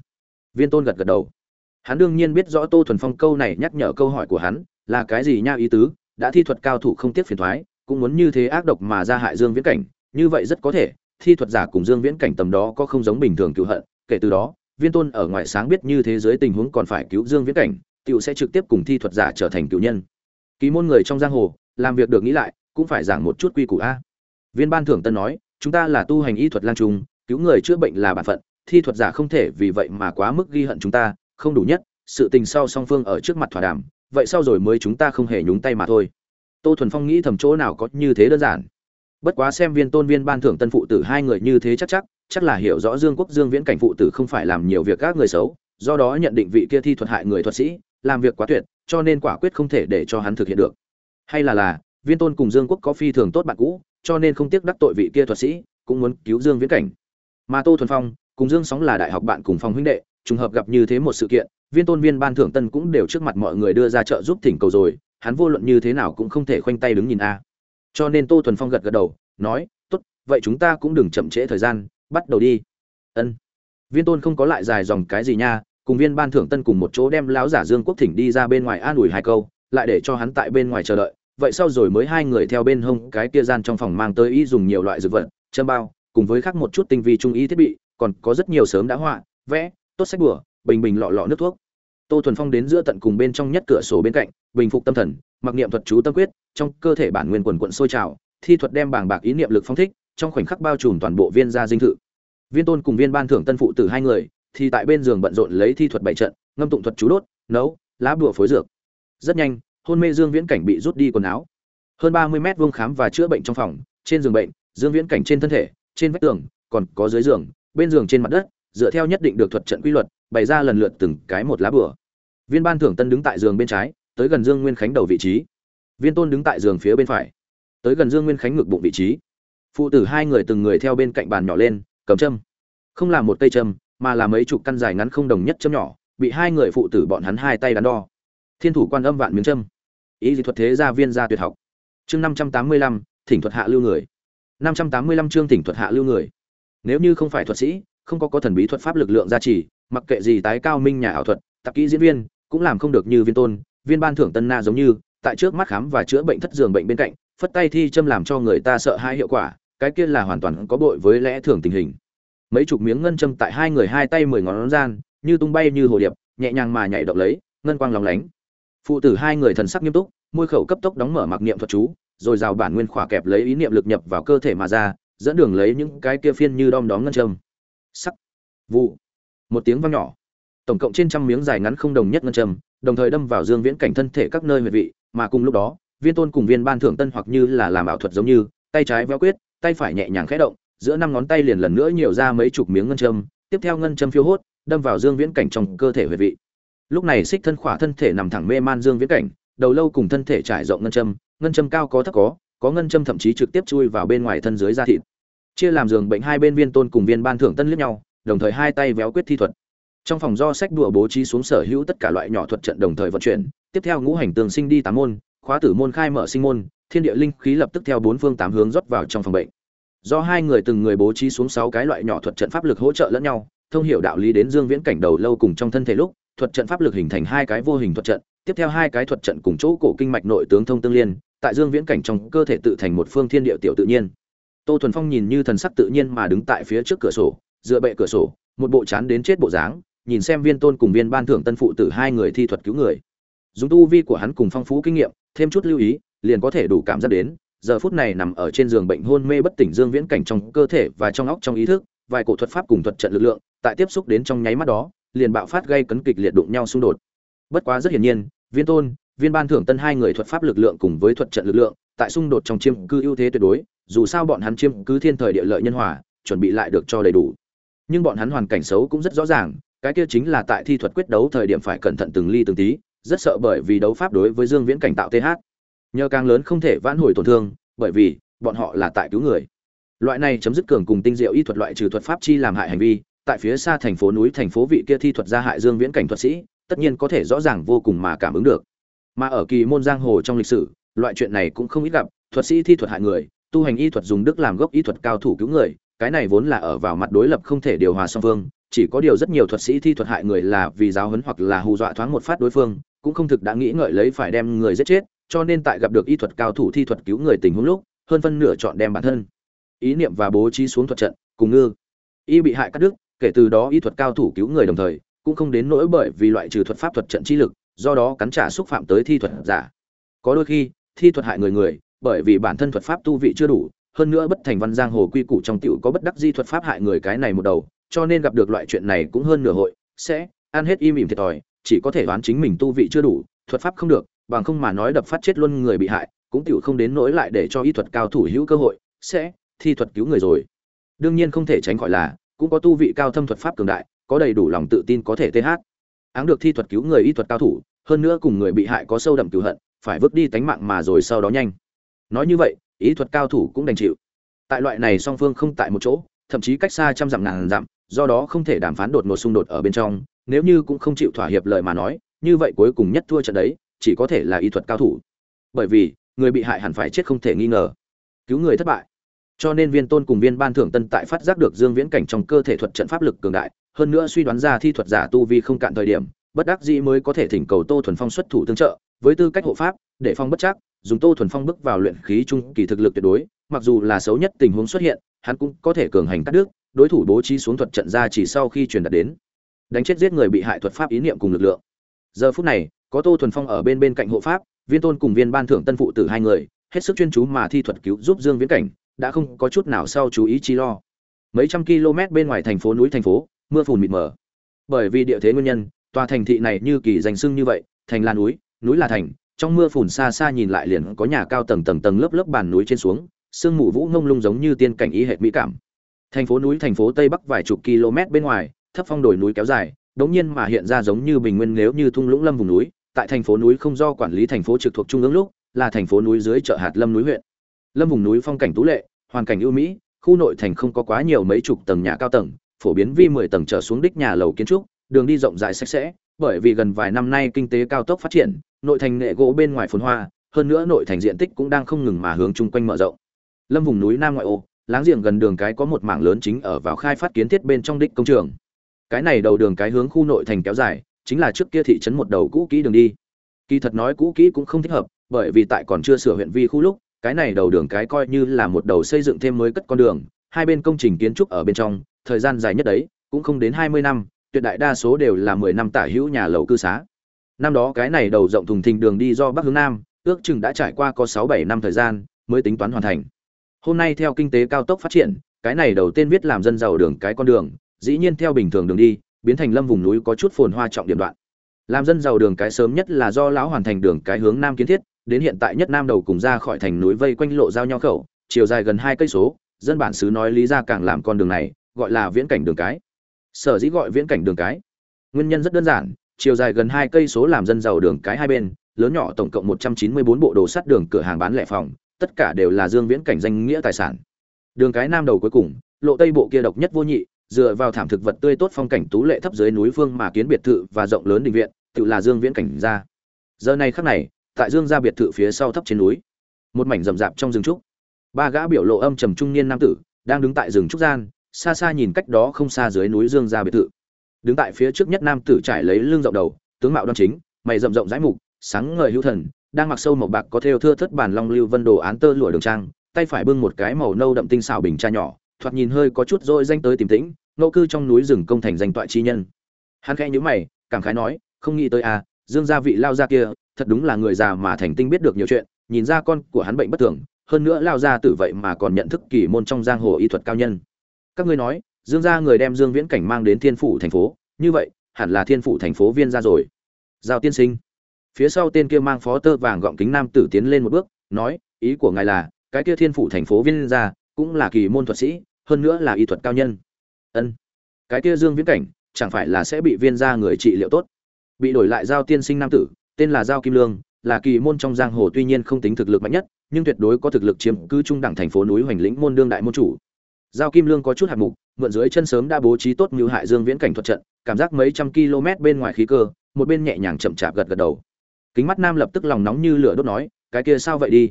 Viên tôn gật gật đầu. Hắn đương nhiên biết rõ tô thuần phong câu này nhắc nhở câu hỏi của hắn là cái gì nha ý tứ, đã thi thuật cao thủ không tiếc phiền thoái cũng muốn như thế ác độc mà ra hại dương viễn cảnh, như vậy rất có thể, thi thuật giả cùng dương viễn cảnh tầm đó có không giống bình thường cựu hận, kể từ đó, viên tôn ở ngoài sáng biết như thế giới tình huống còn phải cứu dương viễn cảnh cựu sẽ trực tiếp cùng thi thuật giả trở thành cựu nhân. Ký môn người trong giang hồ, làm việc được nghĩ lại, cũng phải giảng một chút quy củ a. Viên ban thưởng tân nói, chúng ta là tu hành y thuật lang trung cứu người chữa bệnh là bản phận, thi thuật giả không thể vì vậy mà quá mức ghi hận chúng ta, không đủ nhất, sự tình sau song phương ở trước mặt thỏa đàm, vậy sau rồi mới chúng ta không hề nhúng tay mà thôi. Tô thuần phong nghĩ thầm chỗ nào có như thế đơn giản. Bất quá xem viên tôn viên ban thưởng tân phụ tử hai người như thế chắc chắc chắc là hiểu rõ dương quốc dương viễn cảnh phụ tử không phải làm nhiều việc các người xấu, do đó nhận định vị kia thi thuật hại người thuật sĩ, làm việc quá tuyệt, cho nên quả quyết không thể để cho hắn thực hiện được. Hay là là, viên tôn cùng dương quốc có phi thường tốt bạn cũ, cho nên không tiếc đắc tội vị kia thuật sĩ, cũng muốn cứu dương viễn cảnh mà tô thuần phong, cùng dương sóng là đại học bạn cùng phòng huynh đệ, trùng hợp gặp như thế một sự kiện, viên tôn viên ban thưởng tân cũng đều trước mặt mọi người đưa ra trợ giúp thỉnh cầu rồi, hắn vô luận như thế nào cũng không thể khoanh tay đứng nhìn a. Cho nên tô thuần phong gật gật đầu, nói, tốt, vậy chúng ta cũng đừng chậm trễ thời gian, bắt đầu đi. Ân. Viên tôn không có lại dài dòng cái gì nha, cùng viên ban thưởng tân cùng một chỗ đem lão giả dương quốc thỉnh đi ra bên ngoài an ủi hai câu, lại để cho hắn tại bên ngoài chờ đợi. Vậy sau rồi mới hai người theo bên hông cái kia gian trong phòng mang tới y dùng nhiều loại dược vật, châm bao cùng với khác một chút tinh vi trung y thiết bị còn có rất nhiều sớm đã họa vẽ tốt sách bùa, bình bình lọ lọ nước thuốc. Tô thuần phong đến giữa tận cùng bên trong nhất cửa sổ bên cạnh bình phục tâm thần mặc niệm thuật chú tâm quyết trong cơ thể bản nguyên quần quận sôi trào thi thuật đem bảng bạc ý niệm lực phong thích trong khoảnh khắc bao trùm toàn bộ viên gia dinh thự. Viên tôn cùng viên ban thưởng tân phụ tử hai người thì tại bên giường bận rộn lấy thi thuật bảy trận ngâm tụng thuật chú đốt nấu lá bùa phối dược. Rất nhanh hôn mê dương viễn cảnh bị rút đi quần áo. Hơn ba mươi mét vuông khám và chữa bệnh trong phòng trên giường bệnh dương viễn cảnh trên thân thể trên vách tường, còn có dưới giường, bên giường trên mặt đất, dựa theo nhất định được thuật trận quy luật, bày ra lần lượt từng cái một lá bùa. Viên ban thưởng tân đứng tại giường bên trái, tới gần dương nguyên khánh đầu vị trí. Viên tôn đứng tại giường phía bên phải, tới gần dương nguyên khánh ngực bụng vị trí. Phụ tử hai người từng người theo bên cạnh bàn nhỏ lên, cầm châm. Không là một cây châm, mà là mấy chục căn dài ngắn không đồng nhất châm nhỏ, bị hai người phụ tử bọn hắn hai tay đắn đo. Thiên thủ quan âm vạn miếng châm. Ý dị thuật thế gia viên gia tuyệt học. Chương năm trăm tám mươi lăm, thỉnh thuật hạ lưu người năm trăm tám mươi lăm chương thỉnh thuật hạ lưu người. Nếu như không phải thuật sĩ, không có có thần bí thuật pháp lực lượng gia trì, mặc kệ gì tái cao minh nhà ảo thuật, tạp kỹ diễn viên, cũng làm không được như viên tôn, viên ban thưởng tân na giống như, tại trước mắt khám và chữa bệnh thất giường bệnh bên cạnh, phất tay thi châm làm cho người ta sợ hai hiệu quả, cái kia là hoàn toàn có bội với lẽ thường tình hình. Mấy chục miếng ngân châm tại hai người hai tay mười ngón gian, như tung bay như hồ điệp, nhẹ nhàng mà nhảy động lấy, ngân quang lóng lánh. Phụ tử hai người thần sắc nghiêm túc, môi khẩu cấp tốc đóng mở mặc niệm thuật chú rồi rào bản nguyên khỏa kẹp lấy ý niệm lực nhập vào cơ thể mà ra, dẫn đường lấy những cái kia phiên như đom đóm ngân châm. Sắc. Vụ. Một tiếng vang nhỏ. Tổng cộng trên trăm miếng dài ngắn không đồng nhất ngân châm, đồng thời đâm vào dương viễn cảnh thân thể các nơi huyệt vị, mà cùng lúc đó, viên tôn cùng viên ban thưởng tân hoặc như là làm ảo thuật giống như, tay trái véo quyết, tay phải nhẹ nhàng khẽ động, giữa năm ngón tay liền lần nữa nhiều ra mấy chục miếng ngân châm, tiếp theo ngân châm phiêu hốt, đâm vào dương viễn cảnh trong cơ thể huyệt vị. Lúc này xích thân khỏa thân thể nằm thẳng mê man dương viễn cảnh, đầu lâu cùng thân thể trải rộng ngân châm ngân châm cao có thấp có có ngân châm thậm chí trực tiếp chui vào bên ngoài thân dưới da thịt. Chia làm giường bệnh hai bên viên tôn cùng viên ban thưởng tân liếc nhau, đồng thời hai tay véo quyết thi thuật. Trong phòng do sách đùa bố trí xuống sở hữu tất cả loại nhỏ thuật trận đồng thời vận chuyển, tiếp theo ngũ hành tường sinh đi tám môn, khóa tử môn khai mở sinh môn, thiên địa linh khí lập tức theo bốn phương tám hướng rót vào trong phòng bệnh. Do hai người từng người bố trí xuống sáu cái loại nhỏ thuật trận pháp lực hỗ trợ lẫn nhau, thông hiểu đạo lý đến dương viễn cảnh đầu lâu cùng trong thân thể lúc, thuật trận pháp lực hình thành hai cái vô hình thuật trận, tiếp theo hai cái thuật trận cùng chỗ cổ kinh mạch nội tướng thông tương liên tại dương viễn cảnh trong cơ thể tự thành một phương thiên địa tiểu tự nhiên. Tô thuần phong nhìn như thần sắc tự nhiên mà đứng tại phía trước cửa sổ, dựa bệ cửa sổ, một bộ chán đến chết bộ dáng, nhìn xem viên tôn cùng viên ban thưởng tân phụ tử hai người thi thuật cứu người. Dùng tu vi của hắn cùng phong phú kinh nghiệm, thêm chút lưu ý, liền có thể đủ cảm giác đến, giờ phút này nằm ở trên giường bệnh hôn mê bất tỉnh dương viễn cảnh trong cơ thể và trong óc trong ý thức, vài cổ thuật pháp cùng thuật trận lực lượng, tại tiếp xúc đến trong nháy mắt đó, liền bạo phát gây cấn kịch liệt đụng nhau xung đột. Bất quá rất hiển nhiên, viên tôn viên ban thưởng tân hai người thuật pháp lực lượng cùng với thuật trận lực lượng, tại xung đột trong chiêm cư ưu thế tuyệt đối, dù sao bọn hắn chiêm cứ thiên thời địa lợi nhân hòa, chuẩn bị lại được cho đầy đủ. Nhưng bọn hắn hoàn cảnh xấu cũng rất rõ ràng, cái kia chính là tại thi thuật quyết đấu thời điểm phải cẩn thận từng ly từng tí, rất sợ bởi vì đấu pháp đối với dương viễn cảnh tạo th nhờ càng lớn không thể vãn hồi tổn thương, bởi vì, bọn họ là tại cứu người. Loại này chấm dứt cường cùng tinh diệu y thuật loại trừ thuật pháp chi làm hại hành vi, tại phía xa thành phố núi thành phố vị kia thi thuật gia hại dương viễn cảnh thuật sĩ, tất nhiên có thể rõ ràng vô cùng mà cảm ứng được mà ở kỳ môn giang hồ trong lịch sử, loại chuyện này cũng không ít gặp, thuật sĩ thi thuật hại người, tu hành y thuật dùng đức làm gốc y thuật cao thủ cứu người, cái này vốn là ở vào mặt đối lập không thể điều hòa song phương, chỉ có điều rất nhiều thuật sĩ thi thuật hại người là vì giáo huấn hoặc là hù dọa thoáng một phát đối phương, cũng không thực đã nghĩ ngợi lấy phải đem người giết chết, cho nên tại gặp được y thuật cao thủ thi thuật cứu người tình huống lúc, hơn phân nửa chọn đem bản thân. Ý niệm và bố trí xuống thuật trận, cùng ngư. Y bị hại cắt đứt, kể từ đó y thuật cao thủ cứu người đồng thời, cũng không đến nỗi bởi vì loại trừ thuật pháp thuật trận chi lực do đó cắn trả xúc phạm tới thi thuật giả. Có đôi khi, thi thuật hại người người, bởi vì bản thân thuật pháp tu vị chưa đủ, hơn nữa bất thành văn giang hồ quy củ trong tiểu có bất đắc di thuật pháp hại người cái này một đầu, cho nên gặp được loại chuyện này cũng hơn nửa hội, sẽ ăn hết im ỉm thiệt thòi, chỉ có thể đoán chính mình tu vị chưa đủ, thuật pháp không được, bằng không mà nói đập phát chết luôn người bị hại, cũng tiểu không đến nỗi lại để cho y thuật cao thủ hữu cơ hội, sẽ thi thuật cứu người rồi. Đương nhiên không thể tránh khỏi là, cũng có tu vị cao thâm thuật pháp cường đại, có đầy đủ lòng tự tin có thể th áng được thi thuật cứu người y thuật cao thủ, hơn nữa cùng người bị hại có sâu đậm cửu hận, phải vứt đi tánh mạng mà rồi sau đó nhanh. Nói như vậy, ý thuật cao thủ cũng đành chịu. Tại loại này song phương không tại một chỗ, thậm chí cách xa trăm dặm ngàn dặm, do đó không thể đàm phán đột ngột xung đột ở bên trong, nếu như cũng không chịu thỏa hiệp lời mà nói, như vậy cuối cùng nhất thua trận đấy, chỉ có thể là y thuật cao thủ. Bởi vì, người bị hại hẳn phải chết không thể nghi ngờ. Cứu người thất bại. Cho nên viên tôn cùng viên ban thưởng tân tại phát giác được dương viễn cảnh trong cơ thể thuật trận pháp lực cường đại hơn nữa suy đoán ra thi thuật giả tu vi không cạn thời điểm, bất đắc dĩ mới có thể thỉnh cầu tô thuần phong xuất thủ tương trợ, với tư cách hộ pháp, để phong bất chắc, dùng tô thuần phong bước vào luyện khí trung kỳ thực lực tuyệt đối, mặc dù là xấu nhất tình huống xuất hiện, hắn cũng có thể cường hành cắt đứt, đối thủ bố trí xuống thuật trận ra chỉ sau khi truyền đạt đến. Đánh chết giết người bị hại thuật pháp ý niệm cùng lực lượng. Giờ phút này, có tô thuần phong ở bên bên cạnh hộ pháp, viên tôn cùng viên ban thưởng tân phụ tử hai người, hết sức chuyên chú mà thi thuật cứu giúp dương viễn cảnh, đã không có chút nào sau chú ý chi lo. Mấy trăm km bên ngoài thành phố núi thành phố mưa phùn mịt mờ. Bởi vì địa thế nguyên nhân, tòa thành thị này như kỳ danh sưng như vậy, thành là núi núi là thành, trong mưa phùn xa xa nhìn lại liền có nhà cao tầng tầng tầng lớp lớp bàn núi trên xuống, sương mù vũ ngông lung giống như tiên cảnh ý hệ mỹ cảm. Thành phố núi thành phố tây bắc vài chục km bên ngoài, thấp phong đồi núi kéo dài, đống nhiên mà hiện ra giống như bình nguyên nếu như thung lũng lâm vùng núi, tại thành phố núi không do quản lý thành phố trực thuộc trung ương lúc, là thành phố núi dưới chợ hạt lâm núi huyện. Lâm vùng núi phong cảnh tú lệ, hoàn cảnh ưu mỹ, khu nội thành không có quá nhiều mấy chục tầng nhà cao tầng phổ biến vi mười tầng trở xuống đích nhà lầu kiến trúc, đường đi rộng rãi sạch sẽ, bởi vì gần vài năm nay kinh tế cao tốc phát triển, nội thành nghệ gỗ bên ngoài phồn hoa, hơn nữa nội thành diện tích cũng đang không ngừng mà hướng chung quanh mở rộng. Lâm vùng núi nam ngoại ô, láng giềng gần đường cái có một mảng lớn chính ở vào khai phát kiến thiết bên trong đích công trường. Cái này đầu đường cái hướng khu nội thành kéo dài, chính là trước kia thị trấn một đầu cũ kỹ đường đi. Kỳ thật nói cũ kỹ cũng không thích hợp, bởi vì tại còn chưa sửa huyện vi khu lúc, cái này đầu đường cái coi như là một đầu xây dựng thêm mới cất con đường hai bên công trình kiến trúc ở bên trong, thời gian dài nhất đấy, cũng không đến hai mươi năm, tuyệt đại đa số đều là mười năm tả hữu nhà lầu cư xá. Năm đó cái này đầu rộng thùng thình đường đi do bắc hướng nam, ước chừng đã trải qua có sáu bảy năm thời gian mới tính toán hoàn thành. Hôm nay theo kinh tế cao tốc phát triển, cái này đầu tiên viết làm dân giàu đường cái con đường, dĩ nhiên theo bình thường đường đi, biến thành lâm vùng núi có chút phồn hoa trọng điểm đoạn. Làm dân giàu đường cái sớm nhất là do lão hoàn thành đường cái hướng nam kiến thiết, đến hiện tại nhất nam đầu cùng ra khỏi thành núi vây quanh lộ giao nhau khẩu, chiều dài gần hai cây số dân bản xứ nói lý ra càng làm con đường này, gọi là viễn cảnh đường cái. Sở dĩ gọi viễn cảnh đường cái. Nguyên nhân rất đơn giản, chiều dài gần hai cây số làm dân giàu đường cái hai bên, lớn nhỏ tổng cộng một trăm chín mươi bốn bộ đồ sắt đường cửa hàng bán lẻ phòng, tất cả đều là dương viễn cảnh danh nghĩa tài sản. Đường cái nam đầu cuối cùng, lộ tây bộ kia độc nhất vô nhị, dựa vào thảm thực vật tươi tốt phong cảnh tú lệ thấp dưới núi phương mà kiến biệt thự và rộng lớn đình viện, tự là dương viễn cảnh ra. Giờ này khắc này, tại dương gia biệt thự phía sau thấp trên núi, một mảnh rậm rạp trong rừng trúc ba gã biểu lộ âm trầm trung niên nam tử đang đứng tại rừng trúc gian, xa xa nhìn cách đó không xa dưới núi dương gia biệt thự. Đứng tại phía trước nhất nam tử trải lấy lưng rộng đầu, tướng mạo đoan chính, mày rậm rộng rãi mục, sáng ngời hữu thần, đang mặc sâu màu bạc có thêu thưa thất bản long lưu vân đồ án tơ lụa đường trang, tay phải bưng một cái màu nâu đậm tinh xảo bình trà nhỏ, thoạt nhìn hơi có chút dội danh tới tìm tĩnh, ngẫu cư trong núi rừng công thành danh tọa chi nhân. Hắn khẽ nhíu mày, cảm khái nói, không nghĩ tới à dương gia vị lao gia kia, thật đúng là người già mà thành tinh biết được nhiều chuyện, nhìn ra con của hắn bệnh bất thường hơn nữa lao ra tử vậy mà còn nhận thức kỳ môn trong giang hồ y thuật cao nhân. Các ngươi nói, dương gia người đem dương viễn cảnh mang đến thiên phủ thành phố, như vậy, hẳn là thiên phủ thành phố viên gia rồi. Giao tiên sinh. Phía sau tên kia mang phó tơ vàng gọng kính nam tử tiến lên một bước, nói, ý của ngài là, cái kia thiên phủ thành phố viên gia, cũng là kỳ môn thuật sĩ, hơn nữa là y thuật cao nhân. Ân. Cái kia dương viễn cảnh, chẳng phải là sẽ bị viên gia người trị liệu tốt? Bị đổi lại giao tiên sinh nam tử, tên là giao kim lương, là kỳ môn trong giang hồ tuy nhiên không tính thực lực mạnh nhất nhưng tuyệt đối có thực lực chiếm cứ trung đẳng thành phố núi hoành lĩnh môn đương đại môn chủ. Giao kim lương có chút hạt mục, mượn dưới chân sớm đã bố trí tốt như hại dương viễn cảnh thuật trận, cảm giác mấy trăm km bên ngoài khí cơ, một bên nhẹ nhàng chậm chạp gật gật đầu. Kính mắt nam lập tức lòng nóng như lửa đốt nói, cái kia sao vậy đi?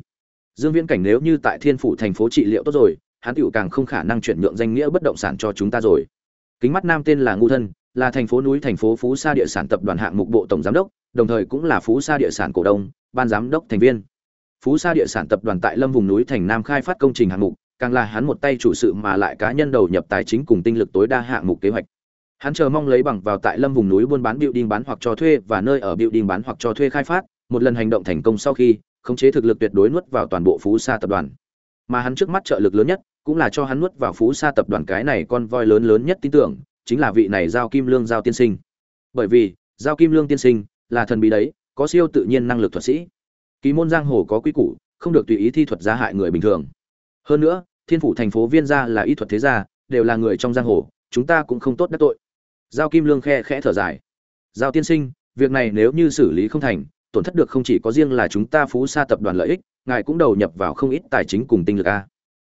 Dương viễn cảnh nếu như tại thiên phủ thành phố trị liệu tốt rồi, hắn tựu càng không khả năng chuyển nhượng danh nghĩa bất động sản cho chúng ta rồi. Kính mắt nam tên là ngu thân, là thành phố núi thành phố phú sa địa sản tập đoàn hạng mục bộ tổng giám đốc, đồng thời cũng là phú sa địa sản cổ đông, ban giám đốc thành viên phú sa địa sản tập đoàn tại lâm vùng núi thành nam khai phát công trình hạng mục, càng là hắn một tay chủ sự mà lại cá nhân đầu nhập tài chính cùng tinh lực tối đa hạng mục kế hoạch. Hắn chờ mong lấy bằng vào tại lâm vùng núi buôn bán building bán hoặc cho thuê và nơi ở building bán hoặc cho thuê khai phát, một lần hành động thành công sau khi, khống chế thực lực tuyệt đối nuốt vào toàn bộ phú sa tập đoàn. Mà hắn trước mắt trợ lực lớn nhất, cũng là cho hắn nuốt vào phú sa tập đoàn cái này con voi lớn lớn nhất tin tưởng, chính là vị này giao kim lương giao tiên sinh. Bởi vì, giao kim lương tiên sinh là thần bí đấy, có siêu tự nhiên năng lực thuật sĩ kỳ môn giang hồ có quy củ, không được tùy ý thi thuật gia hại người bình thường. Hơn nữa, thiên phủ thành phố viên gia là y thuật thế gia, đều là người trong giang hồ, chúng ta cũng không tốt đắc tội. Giao kim lương khe khẽ thở dài. Giao tiên sinh, việc này nếu như xử lý không thành, tổn thất được không chỉ có riêng là chúng ta phú sa tập đoàn lợi ích, ngài cũng đầu nhập vào không ít tài chính cùng tinh lực a.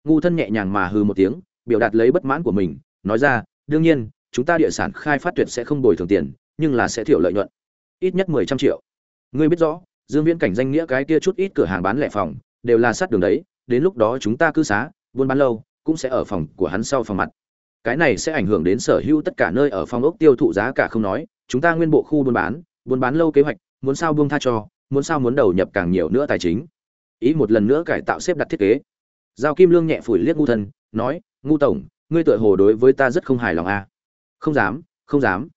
Ngu thân nhẹ nhàng mà hư một tiếng, biểu đạt lấy bất mãn của mình, nói ra, đương nhiên, chúng ta địa sản khai phát tuyệt sẽ không bồi thường tiền, nhưng là sẽ thiểu lợi nhuận, ít nhất mười trăm triệu. Ngươi biết rõ dương viễn cảnh danh nghĩa cái kia chút ít cửa hàng bán lẻ phòng, đều là sát đường đấy, đến lúc đó chúng ta cư xá, buôn bán lâu, cũng sẽ ở phòng của hắn sau phòng mặt. Cái này sẽ ảnh hưởng đến sở hữu tất cả nơi ở phòng ốc tiêu thụ giá cả không nói, chúng ta nguyên bộ khu buôn bán buôn bán lâu kế hoạch, muốn sao buông tha cho, muốn sao muốn đầu nhập càng nhiều nữa tài chính. Ý một lần nữa cải tạo xếp đặt thiết kế. Giao kim lương nhẹ phủi liếc ngu thân nói, ngu tổng, ngươi tựa hồ đối với ta rất không hài lòng à? Không dám không dám.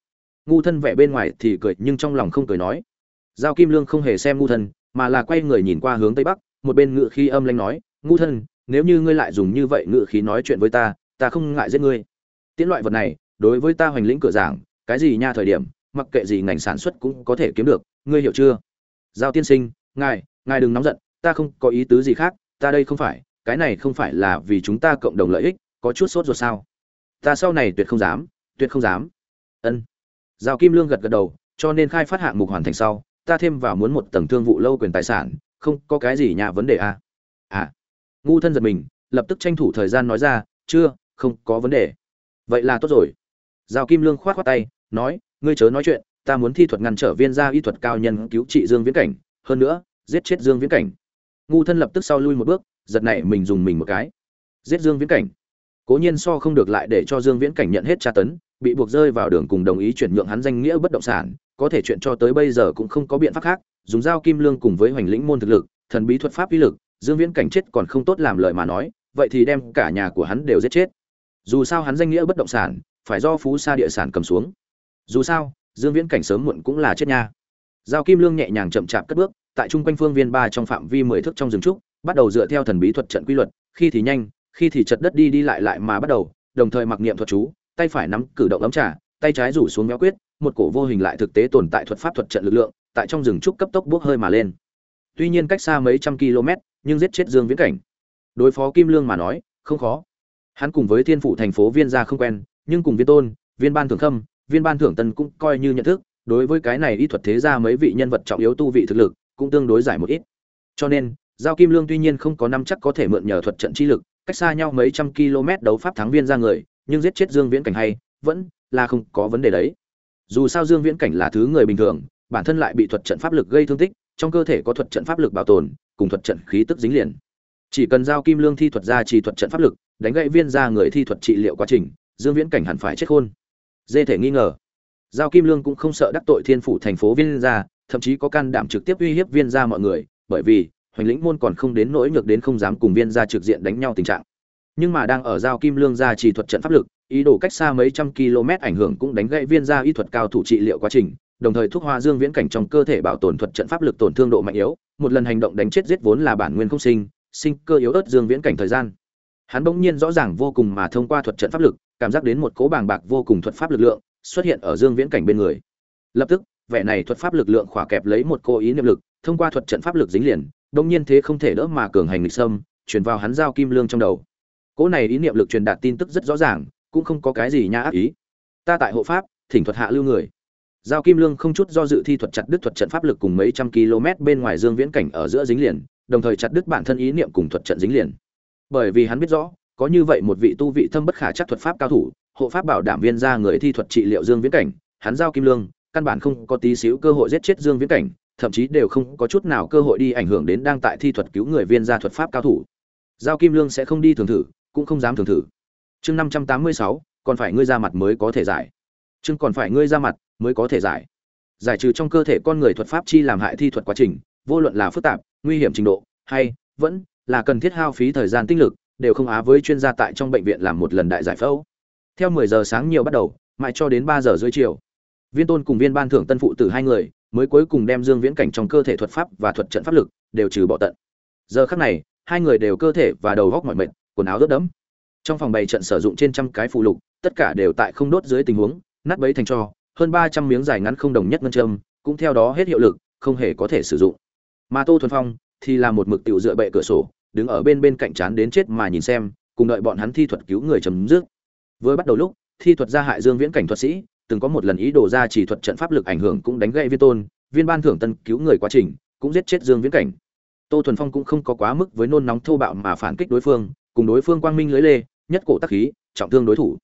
Ngu thân vẻ bên ngoài thì cười, nhưng trong lòng không cười nói giao kim lương không hề xem ngu thân, mà là quay người nhìn qua hướng tây bắc, một bên ngự khí âm lanh nói, ngu thân, nếu như ngươi lại dùng như vậy ngự khí nói chuyện với ta ta không ngại giết ngươi. Tiễn loại vật này, đối với ta hoành lĩnh cửa giảng, cái gì nha thời điểm, mặc kệ gì ngành sản xuất cũng có thể kiếm được, ngươi hiểu chưa? Giao tiên sinh, ngài ngài đừng nóng giận, ta không có ý tứ gì khác, ta đây không phải, cái này không phải là vì chúng ta cộng đồng lợi ích, có chút sốt ruột sao? Ta sau này tuyệt không dám, tuyệt không dám. Ân. Giao kim lương gật gật đầu, cho nên khai phát hạng mục hoàn thành sau ta thêm vào muốn một tầng thương vụ lâu quyền tài sản, không có cái gì nhà vấn đề à. à. Ngu thân giật mình, lập tức tranh thủ thời gian nói ra, chưa, không có vấn đề. Vậy là tốt rồi. Giao kim lương khoát khoát tay, nói, ngươi chớ nói chuyện, ta muốn thi thuật ngăn trở viên gia y thuật cao nhân cứu trị dương viễn cảnh, hơn nữa, giết chết dương viễn cảnh. Ngu thân lập tức sau lui một bước, giật này mình dùng mình một cái. Giết dương viễn cảnh? Cố nhiên so không được lại để cho dương viễn cảnh nhận hết tra tấn bị buộc rơi vào đường cùng đồng ý chuyển nhượng hắn danh nghĩa bất động sản, có thể chuyện cho tới bây giờ cũng không có biện pháp khác, dùng dao kim lương cùng với hoành lĩnh môn thực lực, thần bí thuật pháp uy lực, dương viễn cảnh chết còn không tốt làm lời mà nói, vậy thì đem cả nhà của hắn đều giết chết. Dù sao hắn danh nghĩa bất động sản, phải do phú sa địa sản cầm xuống. Dù sao, dương viễn cảnh sớm muộn cũng là chết nha. Giao kim lương nhẹ nhàng chậm chạp cất bước, tại trung quanh phương viên ba trong phạm vi mười thước trong rừng trúc, bắt đầu dựa theo thần bí thuật trận quy luật, khi thì nhanh, khi thì chật đất đi đi lại lại mà bắt đầu, đồng thời mặc niệm thuật chú tay phải nắm cử động ấm trà, tay trái rủ xuống méo quyết, một cổ vô hình lại thực tế tồn tại thuật pháp thuật trận lực lượng, tại trong rừng trúc cấp tốc bước hơi mà lên. Tuy nhiên cách xa mấy trăm km, nhưng giết chết dương viễn cảnh. Đối phó kim lương mà nói, không khó. Hắn cùng với thiên phủ thành phố viên gia không quen, nhưng cùng viên tôn, viên ban thưởng khâm, viên ban thưởng tân cũng coi như nhận thức, đối với cái này y thuật thế gia mấy vị nhân vật trọng yếu tu vị thực lực, cũng tương đối giải một ít. Cho nên, giao kim lương tuy nhiên không có năm chắc có thể mượn nhờ thuật trận chi lực, cách xa nhau mấy trăm km đấu pháp thắng viên gia người nhưng giết chết dương viễn cảnh hay, vẫn là không có vấn đề đấy. Dù sao dương viễn cảnh là thứ người bình thường, bản thân lại bị thuật trận pháp lực gây thương tích, trong cơ thể có thuật trận pháp lực bảo tồn, cùng thuật trận khí tức dính liền. Chỉ cần giao kim lương thi thuật ra trì thuật trận pháp lực, đánh gãy viên ra người thi thuật trị liệu quá trình, dương viễn cảnh hẳn phải chết khôn. Dê thể nghi ngờ. Giao kim lương cũng không sợ đắc tội thiên phủ thành phố viên gia, thậm chí có can đảm trực tiếp uy hiếp viên gia mọi người, bởi vì hoành lĩnh môn còn không đến nỗi nhược đến không dám cùng viên gia trực diện đánh nhau tình trạng nhưng mà đang ở giao kim lương gia trì thuật trận pháp lực, ý đồ cách xa mấy trăm km ảnh hưởng cũng đánh gãy viên gia y thuật cao thủ trị liệu quá trình, đồng thời thuốc hoa dương viễn cảnh trong cơ thể bảo tồn thuật trận pháp lực tổn thương độ mạnh yếu, một lần hành động đánh chết giết vốn là bản nguyên không sinh sinh cơ yếu ớt dương viễn cảnh thời gian. Hắn bỗng nhiên rõ ràng vô cùng mà thông qua thuật trận pháp lực, cảm giác đến một cố bàng bạc vô cùng thuật pháp lực lượng xuất hiện ở dương viễn cảnh bên người. Lập tức, vẻ này thuật pháp lực lượng khỏa kẹp lấy một cô ý niệm lực, thông qua thuật trận pháp lực dính liền, bỗng nhiên thế không thể đỡ mà cường hành lịch sâm chuyển vào hắn giao kim lương trong đầu cỗ này ý niệm lực truyền đạt tin tức rất rõ ràng, cũng không có cái gì nha ác ý. Ta tại hộ pháp, thỉnh thuật hạ lưu người. Giao kim lương không chút do dự thi thuật chặt đứt thuật trận pháp lực cùng mấy trăm km bên ngoài dương viễn cảnh ở giữa dính liền, đồng thời chặt đứt bản thân ý niệm cùng thuật trận dính liền. Bởi vì hắn biết rõ, có như vậy một vị tu vị thâm bất khả chắc thuật pháp cao thủ, hộ pháp bảo đảm viên ra người thi thuật trị liệu dương viễn cảnh, hắn giao kim lương, căn bản không có tí xíu cơ hội giết chết dương viễn cảnh, thậm chí đều không có chút nào cơ hội đi ảnh hưởng đến đang tại thi thuật cứu người viên gia thuật pháp cao thủ. Giao kim lương sẽ không đi thường thử cũng không dám thường thử. Chương năm trăm tám mươi sáu, còn phải ngươi ra mặt mới có thể giải. Chương còn phải ngươi ra mặt mới có thể giải. Giải trừ trong cơ thể con người thuật pháp chi làm hại thi thuật quá trình, vô luận là phức tạp, nguy hiểm trình độ, hay vẫn là cần thiết hao phí thời gian tinh lực, đều không á với chuyên gia tại trong bệnh viện làm một lần đại giải phẫu. Theo 10 giờ sáng nhiều bắt đầu, mãi cho đến ba giờ rưỡi chiều, viên tôn cùng viên ban thưởng tân phụ tử hai người mới cuối cùng đem dương viễn cảnh trong cơ thể thuật pháp và thuật trận pháp lực đều trừ bỏ tận. Giờ khắc này, hai người đều cơ thể và đầu góc mỏi mệt quần áo ướt đẫm. Trong phòng bày trận sử dụng trên trăm cái phụ lục, tất cả đều tại không đốt dưới tình huống, nát bấy thành cho, hơn 300 miếng dài ngắn không đồng nhất ngân châm, cũng theo đó hết hiệu lực, không hề có thể sử dụng. Mà tô thuần phong thì là một mực tiểu dựa bệ cửa sổ, đứng ở bên bên cạnh chán đến chết mà nhìn xem, cùng đợi bọn hắn thi thuật cứu người chấm dứt. Vừa bắt đầu lúc, thi thuật gia hại dương viễn cảnh thuật sĩ, từng có một lần ý đồ ra chỉ thuật trận pháp lực ảnh hưởng cũng đánh gãy viên tôn, viên ban thưởng tân cứu người quá trình, cũng giết chết dương viễn cảnh. Tô thuần phong cũng không có quá mức với nôn nóng thô bạo mà phản kích đối phương cùng đối phương quang minh lưới lê, nhất cổ tắc khí, trọng thương đối thủ.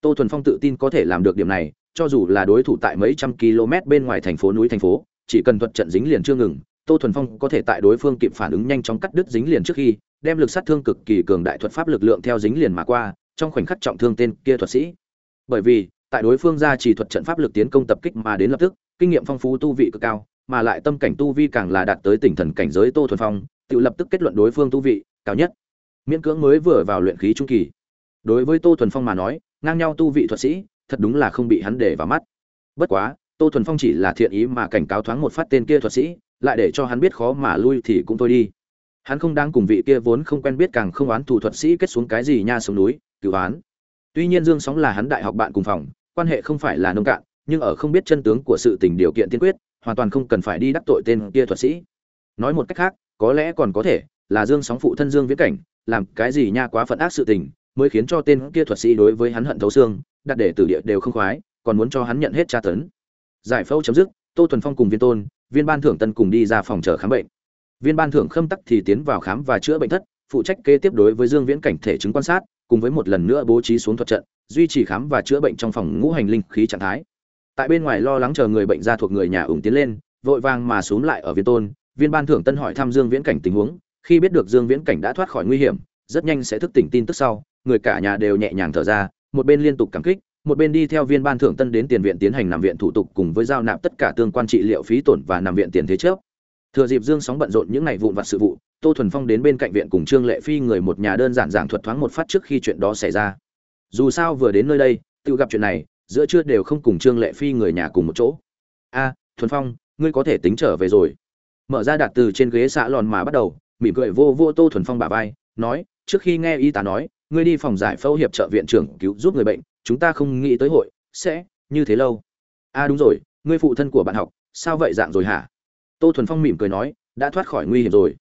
Tô thuần phong tự tin có thể làm được điểm này, cho dù là đối thủ tại mấy trăm km bên ngoài thành phố núi thành phố, chỉ cần thuật trận dính liền chưa ngừng, tô thuần phong có thể tại đối phương kịp phản ứng nhanh chóng cắt đứt dính liền trước khi, đem lực sát thương cực kỳ cường đại thuật pháp lực lượng theo dính liền mà qua, trong khoảnh khắc trọng thương tên kia thuật sĩ. Bởi vì, tại đối phương ra chỉ thuật trận pháp lực tiến công tập kích mà đến lập tức, kinh nghiệm phong phú tu vị cực cao, mà lại tâm cảnh tu vi càng là đạt tới tỉnh thần cảnh giới tô thuần phong, tự lập tức kết luận đối phương tu vị cao nhất miễn cưỡng mới vừa vào luyện khí trung kỳ. Đối với tô thuần phong mà nói, ngang nhau tu vị thuật sĩ, thật đúng là không bị hắn để vào mắt. Bất quá, tô thuần phong chỉ là thiện ý mà cảnh cáo thoáng một phát tên kia thuật sĩ, lại để cho hắn biết khó mà lui thì cũng thôi đi. Hắn không đang cùng vị kia vốn không quen biết càng không oán thủ thuật sĩ kết xuống cái gì nha sông núi, cứu oán tuy nhiên dương sóng là hắn đại học bạn cùng phòng, quan hệ không phải là nông cạn, nhưng ở không biết chân tướng của sự tình điều kiện tiên quyết, hoàn toàn không cần phải đi đắc tội tên kia thuật sĩ. Nói một cách khác, có lẽ còn có thể là dương sóng phụ thân dương viễn cảnh làm cái gì nha quá phận ác sự tình, mới khiến cho tên kia thuật sĩ đối với hắn hận thấu xương, đặt để tử địa đều không khoái, còn muốn cho hắn nhận hết tra tấn. Giải phẫu chấm dứt, tô thuần phong cùng viên tôn, viên ban thưởng tân cùng đi ra phòng chờ khám bệnh. Viên ban thưởng khâm tắc thì tiến vào khám và chữa bệnh thất, phụ trách kế tiếp đối với dương viễn cảnh thể chứng quan sát, cùng với một lần nữa bố trí xuống thuật trận, duy trì khám và chữa bệnh trong phòng ngũ hành linh khí trạng thái. Tại bên ngoài lo lắng chờ người bệnh ra thuộc người nhà ủng tiến lên, vội vàng mà xuống lại ở viên tôn. Viên ban thưởng tân hỏi thăm dương viễn cảnh tình huống khi biết được dương viễn cảnh đã thoát khỏi nguy hiểm, rất nhanh sẽ thức tỉnh tin tức sau, người cả nhà đều nhẹ nhàng thở ra, một bên liên tục cảm kích, một bên đi theo viên ban thưởng tân đến tiền viện tiến hành nằm viện thủ tục cùng với giao nạp tất cả tương quan trị liệu phí tổn và nằm viện tiền thế chấp. thừa dịp dương sóng bận rộn những ngày vụn vặt sự vụ, tô thuần phong đến bên cạnh viện cùng trương lệ phi người một nhà đơn giản giảng thuật thoáng một phát trước khi chuyện đó xảy ra. Dù sao vừa đến nơi đây, tự gặp chuyện này, giữa trưa đều không cùng trương lệ phi người nhà cùng một chỗ. A, thuần phong, ngươi có thể tính trở về rồi. Mở ra đạt từ trên ghế xã lòn mà bắt đầu mỉm cười vô vô tô thuần phong bà vai, nói, trước khi nghe y tá nói, ngươi đi phòng giải phẫu hiệp trợ viện trưởng cứu giúp người bệnh, chúng ta không nghĩ tới hội sẽ như thế lâu. A đúng rồi, ngươi phụ thân của bạn học, sao vậy dạng rồi hả? Tô thuần phong mỉm cười nói, đã thoát khỏi nguy hiểm rồi.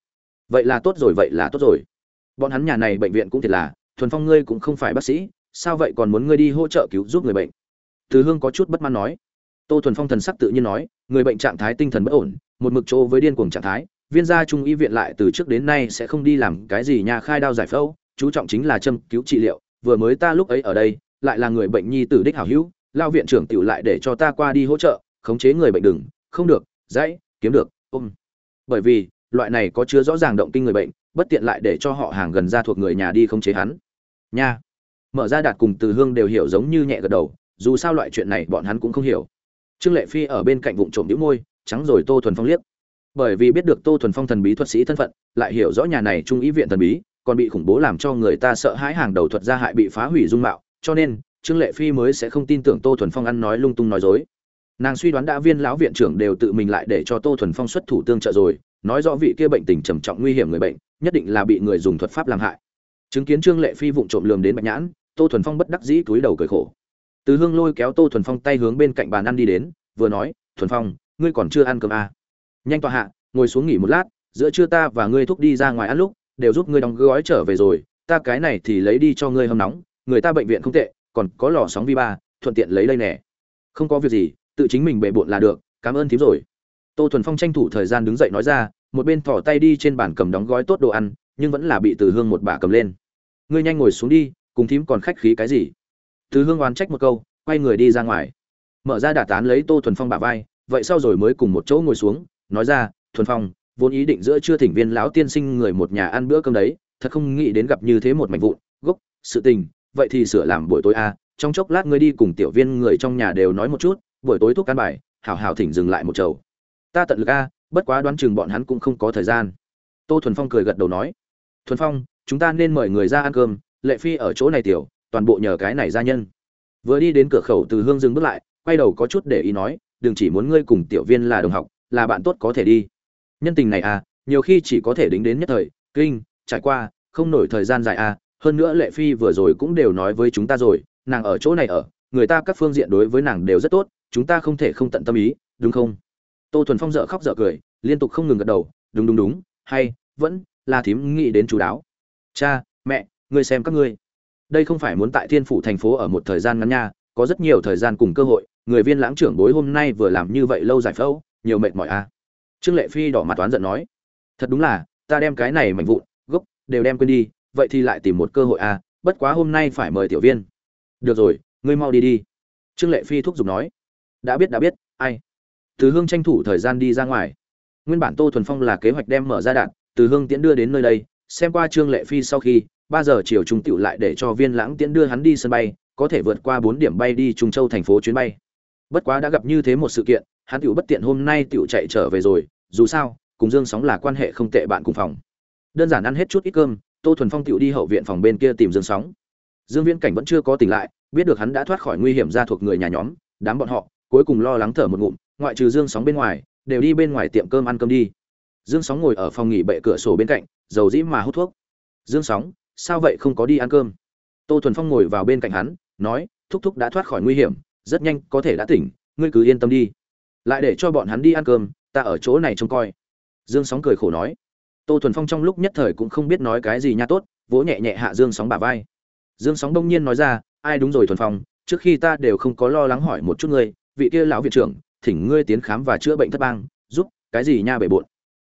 Vậy là tốt rồi, vậy là tốt rồi. Bọn hắn nhà này bệnh viện cũng thiệt là, thuần phong ngươi cũng không phải bác sĩ, sao vậy còn muốn ngươi đi hỗ trợ cứu giúp người bệnh? Từ hương có chút bất mãn nói. Tô thuần phong thần sắc tự nhiên nói, người bệnh trạng thái tinh thần bất ổn, một mực chỗ với điên cuồng trạng thái viên gia trung y viện lại từ trước đến nay sẽ không đi làm cái gì nhà khai đao giải phẫu, chú trọng chính là châm cứu trị liệu. Vừa mới ta lúc ấy ở đây, lại là người bệnh nhi tử đích hảo hữu, lao viện trưởng tiểu lại để cho ta qua đi hỗ trợ, khống chế người bệnh đừng, không được, dãy, kiếm được, ôm. Bởi vì, loại này có chứa rõ ràng động kinh người bệnh, bất tiện lại để cho họ hàng gần ra thuộc người nhà đi khống chế hắn. Nha. Mở ra đạt cùng từ hương đều hiểu giống như nhẹ gật đầu, dù sao loại chuyện này bọn hắn cũng không hiểu. Trương lệ phi ở bên cạnh vụng trộm đĩu môi, trắng rồi tô thuần phong liếc bởi vì biết được tô thuần phong thần bí thuật sĩ thân phận, lại hiểu rõ nhà này trung ý viện thần bí, còn bị khủng bố làm cho người ta sợ hãi hàng đầu thuật gia hại bị phá hủy dung mạo, cho nên, trương lệ phi mới sẽ không tin tưởng tô thuần phong ăn nói lung tung nói dối. Nàng suy đoán đã viên lão viện trưởng đều tự mình lại để cho tô thuần phong xuất thủ tương trợ rồi, nói rõ vị kia bệnh tình trầm trọng nguy hiểm người bệnh, nhất định là bị người dùng thuật pháp làm hại. Chứng kiến trương lệ phi vụng trộm lườm đến bạch nhãn, tô thuần phong bất đắc dĩ túi đầu cười khổ. Từ hương lôi kéo tô thuần phong tay hướng bên cạnh bàn ăn đi đến, vừa nói, thuần phong, ngươi còn chưa ăn cơm à nhanh tọa hạ, ngồi xuống nghỉ một lát, giữa trưa ta và ngươi thúc đi ra ngoài ăn lúc, đều giúp ngươi đóng gói trở về rồi, ta cái này thì lấy đi cho ngươi hâm nóng, người ta bệnh viện không tệ, còn có lò sóng vi ba, thuận tiện lấy đây nè. Không có việc gì, tự chính mình bệ bộn là được, cảm ơn thím rồi. Tô thuần phong tranh thủ thời gian đứng dậy nói ra, một bên thỏ tay đi trên bàn cầm đóng gói tốt đồ ăn, nhưng vẫn là bị từ hương một bà cầm lên. Ngươi nhanh ngồi xuống đi, cùng thím còn khách khí cái gì? Từ hương oán trách một câu, quay người đi ra ngoài. Mở ra đả tán lấy tô thuần phong bả vai, vậy sau rồi mới cùng một chỗ ngồi xuống nói ra thuần phong vốn ý định giữa chưa thỉnh viên lão tiên sinh người một nhà ăn bữa cơm đấy thật không nghĩ đến gặp như thế một mảnh vụn gốc sự tình vậy thì sửa làm buổi tối a à, trong chốc lát ngươi đi cùng tiểu viên người trong nhà đều nói một chút buổi tối thuốc can bài hảo hảo thỉnh dừng lại một chầu. Ta tận lực a bất quá đoán chừng bọn hắn cũng không có thời gian. Tô thuần phong cười gật đầu nói. Thuần phong chúng ta nên mời người ra ăn cơm lệ phi ở chỗ này tiểu toàn bộ nhờ cái này gia nhân. Vừa đi đến cửa khẩu từ hương dừng bước lại quay đầu có chút để ý nói đừng chỉ muốn ngươi cùng tiểu viên là đồng học là bạn tốt có thể đi. Nhân tình này à nhiều khi chỉ có thể đính đến nhất thời, kinh, trải qua, không nổi thời gian dài à hơn nữa lệ phi vừa rồi cũng đều nói với chúng ta rồi, nàng ở chỗ này ở, người ta các phương diện đối với nàng đều rất tốt, chúng ta không thể không tận tâm ý, đúng không? Tô thuần phong dợ khóc dợ cười, liên tục không ngừng gật đầu, đúng đúng đúng, hay, vẫn là thím nghĩ đến chú đáo. Cha, mẹ, ngươi xem các ngươi. Đây không phải muốn tại thiên phủ thành phố ở một thời gian ngắn nha, có rất nhiều thời gian cùng cơ hội, người viên lãng trưởng bối hôm nay vừa làm như vậy lâu giải phẫu nhiều mệt mỏi a à. trương lệ phi đỏ mặt toán giận nói thật đúng là ta đem cái này mảnh vụn gốc đều đem quên đi vậy thì lại tìm một cơ hội a à, bất quá hôm nay phải mời tiểu viên. Được rồi ngươi mau đi đi. Trương lệ phi thúc giục nói đã biết đã biết ai? Từ hương tranh thủ thời gian đi ra ngoài. Nguyên bản tô thuần phong là kế hoạch đem mở ra đạn từ hương tiễn đưa đến nơi đây xem qua trương lệ phi sau khi ba giờ chiều trung tựu lại để cho viên lãng tiễn đưa hắn đi sân bay có thể vượt qua bốn điểm bay đi trung châu thành phố chuyến bay. Bất quá đã gặp như thế một sự kiện hắn tiểu bất tiện hôm nay tiểu chạy trở về rồi, dù sao, cùng dương sóng là quan hệ không tệ bạn cùng phòng. Đơn giản ăn hết chút ít cơm, tô thuần phong tiểu đi hậu viện phòng bên kia tìm dương sóng. Dương viễn cảnh vẫn chưa có tỉnh lại, biết được hắn đã thoát khỏi nguy hiểm ra thuộc người nhà nhóm, đám bọn họ, cuối cùng lo lắng thở một ngụm, ngoại trừ dương sóng bên ngoài, đều đi bên ngoài tiệm cơm ăn cơm đi. Dương sóng ngồi ở phòng nghỉ bệ cửa sổ bên cạnh, dầu dĩ mà hút thuốc. Dương sóng, sao vậy không có đi ăn cơm? Tô thuần phong ngồi vào bên cạnh hắn, nói, thúc thúc đã thoát khỏi nguy hiểm, rất nhanh có thể đã tỉnh, ngươi cứ yên tâm đi lại để cho bọn hắn đi ăn cơm, ta ở chỗ này trông coi. Dương sóng cười khổ nói. Tô thuần phong trong lúc nhất thời cũng không biết nói cái gì nha tốt, vỗ nhẹ nhẹ hạ dương sóng bả vai. Dương sóng đông nhiên nói ra, ai đúng rồi thuần phong, trước khi ta đều không có lo lắng hỏi một chút ngươi, vị kia lão viện trưởng, thỉnh ngươi tiến khám và chữa bệnh thất bang, giúp, cái gì nha bể bộn?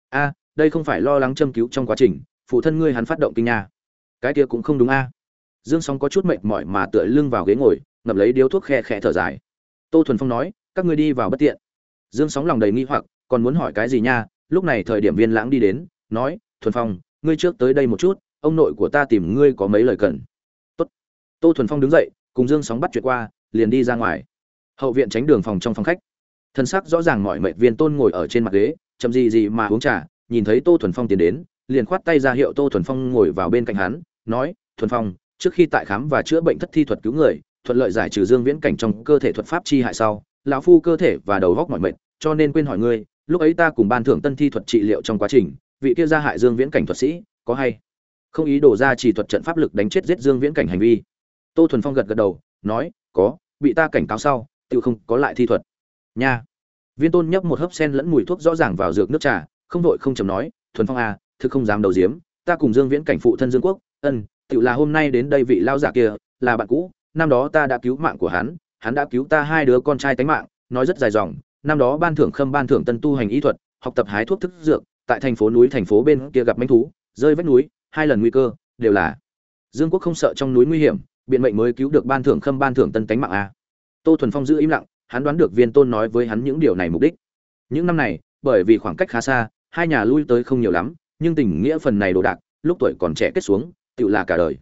A, đây không phải lo lắng châm cứu trong quá trình, phụ thân ngươi hắn phát động kinh nha. Cái kia cũng không đúng a. Dương sóng có chút mệt mỏi mà tựa lưng vào ghế ngồi, ngậm lấy điếu thuốc khe khẽ thở dài. Tô thuần phong nói, các ngươi đi vào bất tiện dương sóng lòng đầy nghi hoặc, còn muốn hỏi cái gì nha? Lúc này thời điểm viên lãng đi đến, nói, thuần phong, ngươi trước tới đây một chút, ông nội của ta tìm ngươi có mấy lời cần. Tốt. Tô thuần phong đứng dậy, cùng dương sóng bắt chuyện qua, liền đi ra ngoài. Hậu viện tránh đường phòng trong phòng khách. Thân sắc rõ ràng mọi mệnh viên tôn ngồi ở trên mặt ghế, chậm gì gì mà uống trà, nhìn thấy tô thuần phong tiến đến, liền khoát tay ra hiệu tô thuần phong ngồi vào bên cạnh hắn, nói, thuần phong, trước khi tại khám và chữa bệnh thất thi thuật cứu người, thuận lợi giải trừ dương viễn cảnh trong cơ thể thuật pháp chi hại sau lão phu cơ thể và đầu góc mỏi mệt, cho nên quên hỏi ngươi lúc ấy ta cùng ban thưởng tân thi thuật trị liệu trong quá trình vị kia gia hại dương viễn cảnh thuật sĩ có hay? Không ý đồ ra chỉ thuật trận pháp lực đánh chết giết dương viễn cảnh hành vi. Tô thuần phong gật gật đầu nói có bị ta cảnh cáo sau tự không có lại thi thuật. Nha. Viên tôn nhấp một hớp sen lẫn mùi thuốc rõ ràng vào dược nước trà không vội không chầm nói thuần phong à thực không dám đầu diếm ta cùng dương viễn cảnh phụ thân dương quốc ân tự là hôm nay đến đây vị lao giả kia là bạn cũ năm đó ta đã cứu mạng của hắn hắn đã cứu ta hai đứa con trai tánh mạng, nói rất dài dòng, năm đó ban thưởng khâm ban thưởng tân tu hành y thuật, học tập hái thuốc thức dược, tại thành phố núi thành phố bên kia gặp manh thú, rơi vách núi, hai lần nguy cơ, đều là dương quốc không sợ trong núi nguy hiểm, biện mệnh mới cứu được ban thưởng khâm ban thưởng tân tánh mạng a. Tô thuần phong giữ im lặng, hắn đoán được viên tôn nói với hắn những điều này mục đích. Những năm này, bởi vì khoảng cách khá xa, hai nhà lui tới không nhiều lắm, nhưng tình nghĩa phần này đồ đạc, lúc tuổi còn trẻ kết xuống tự là cả đời.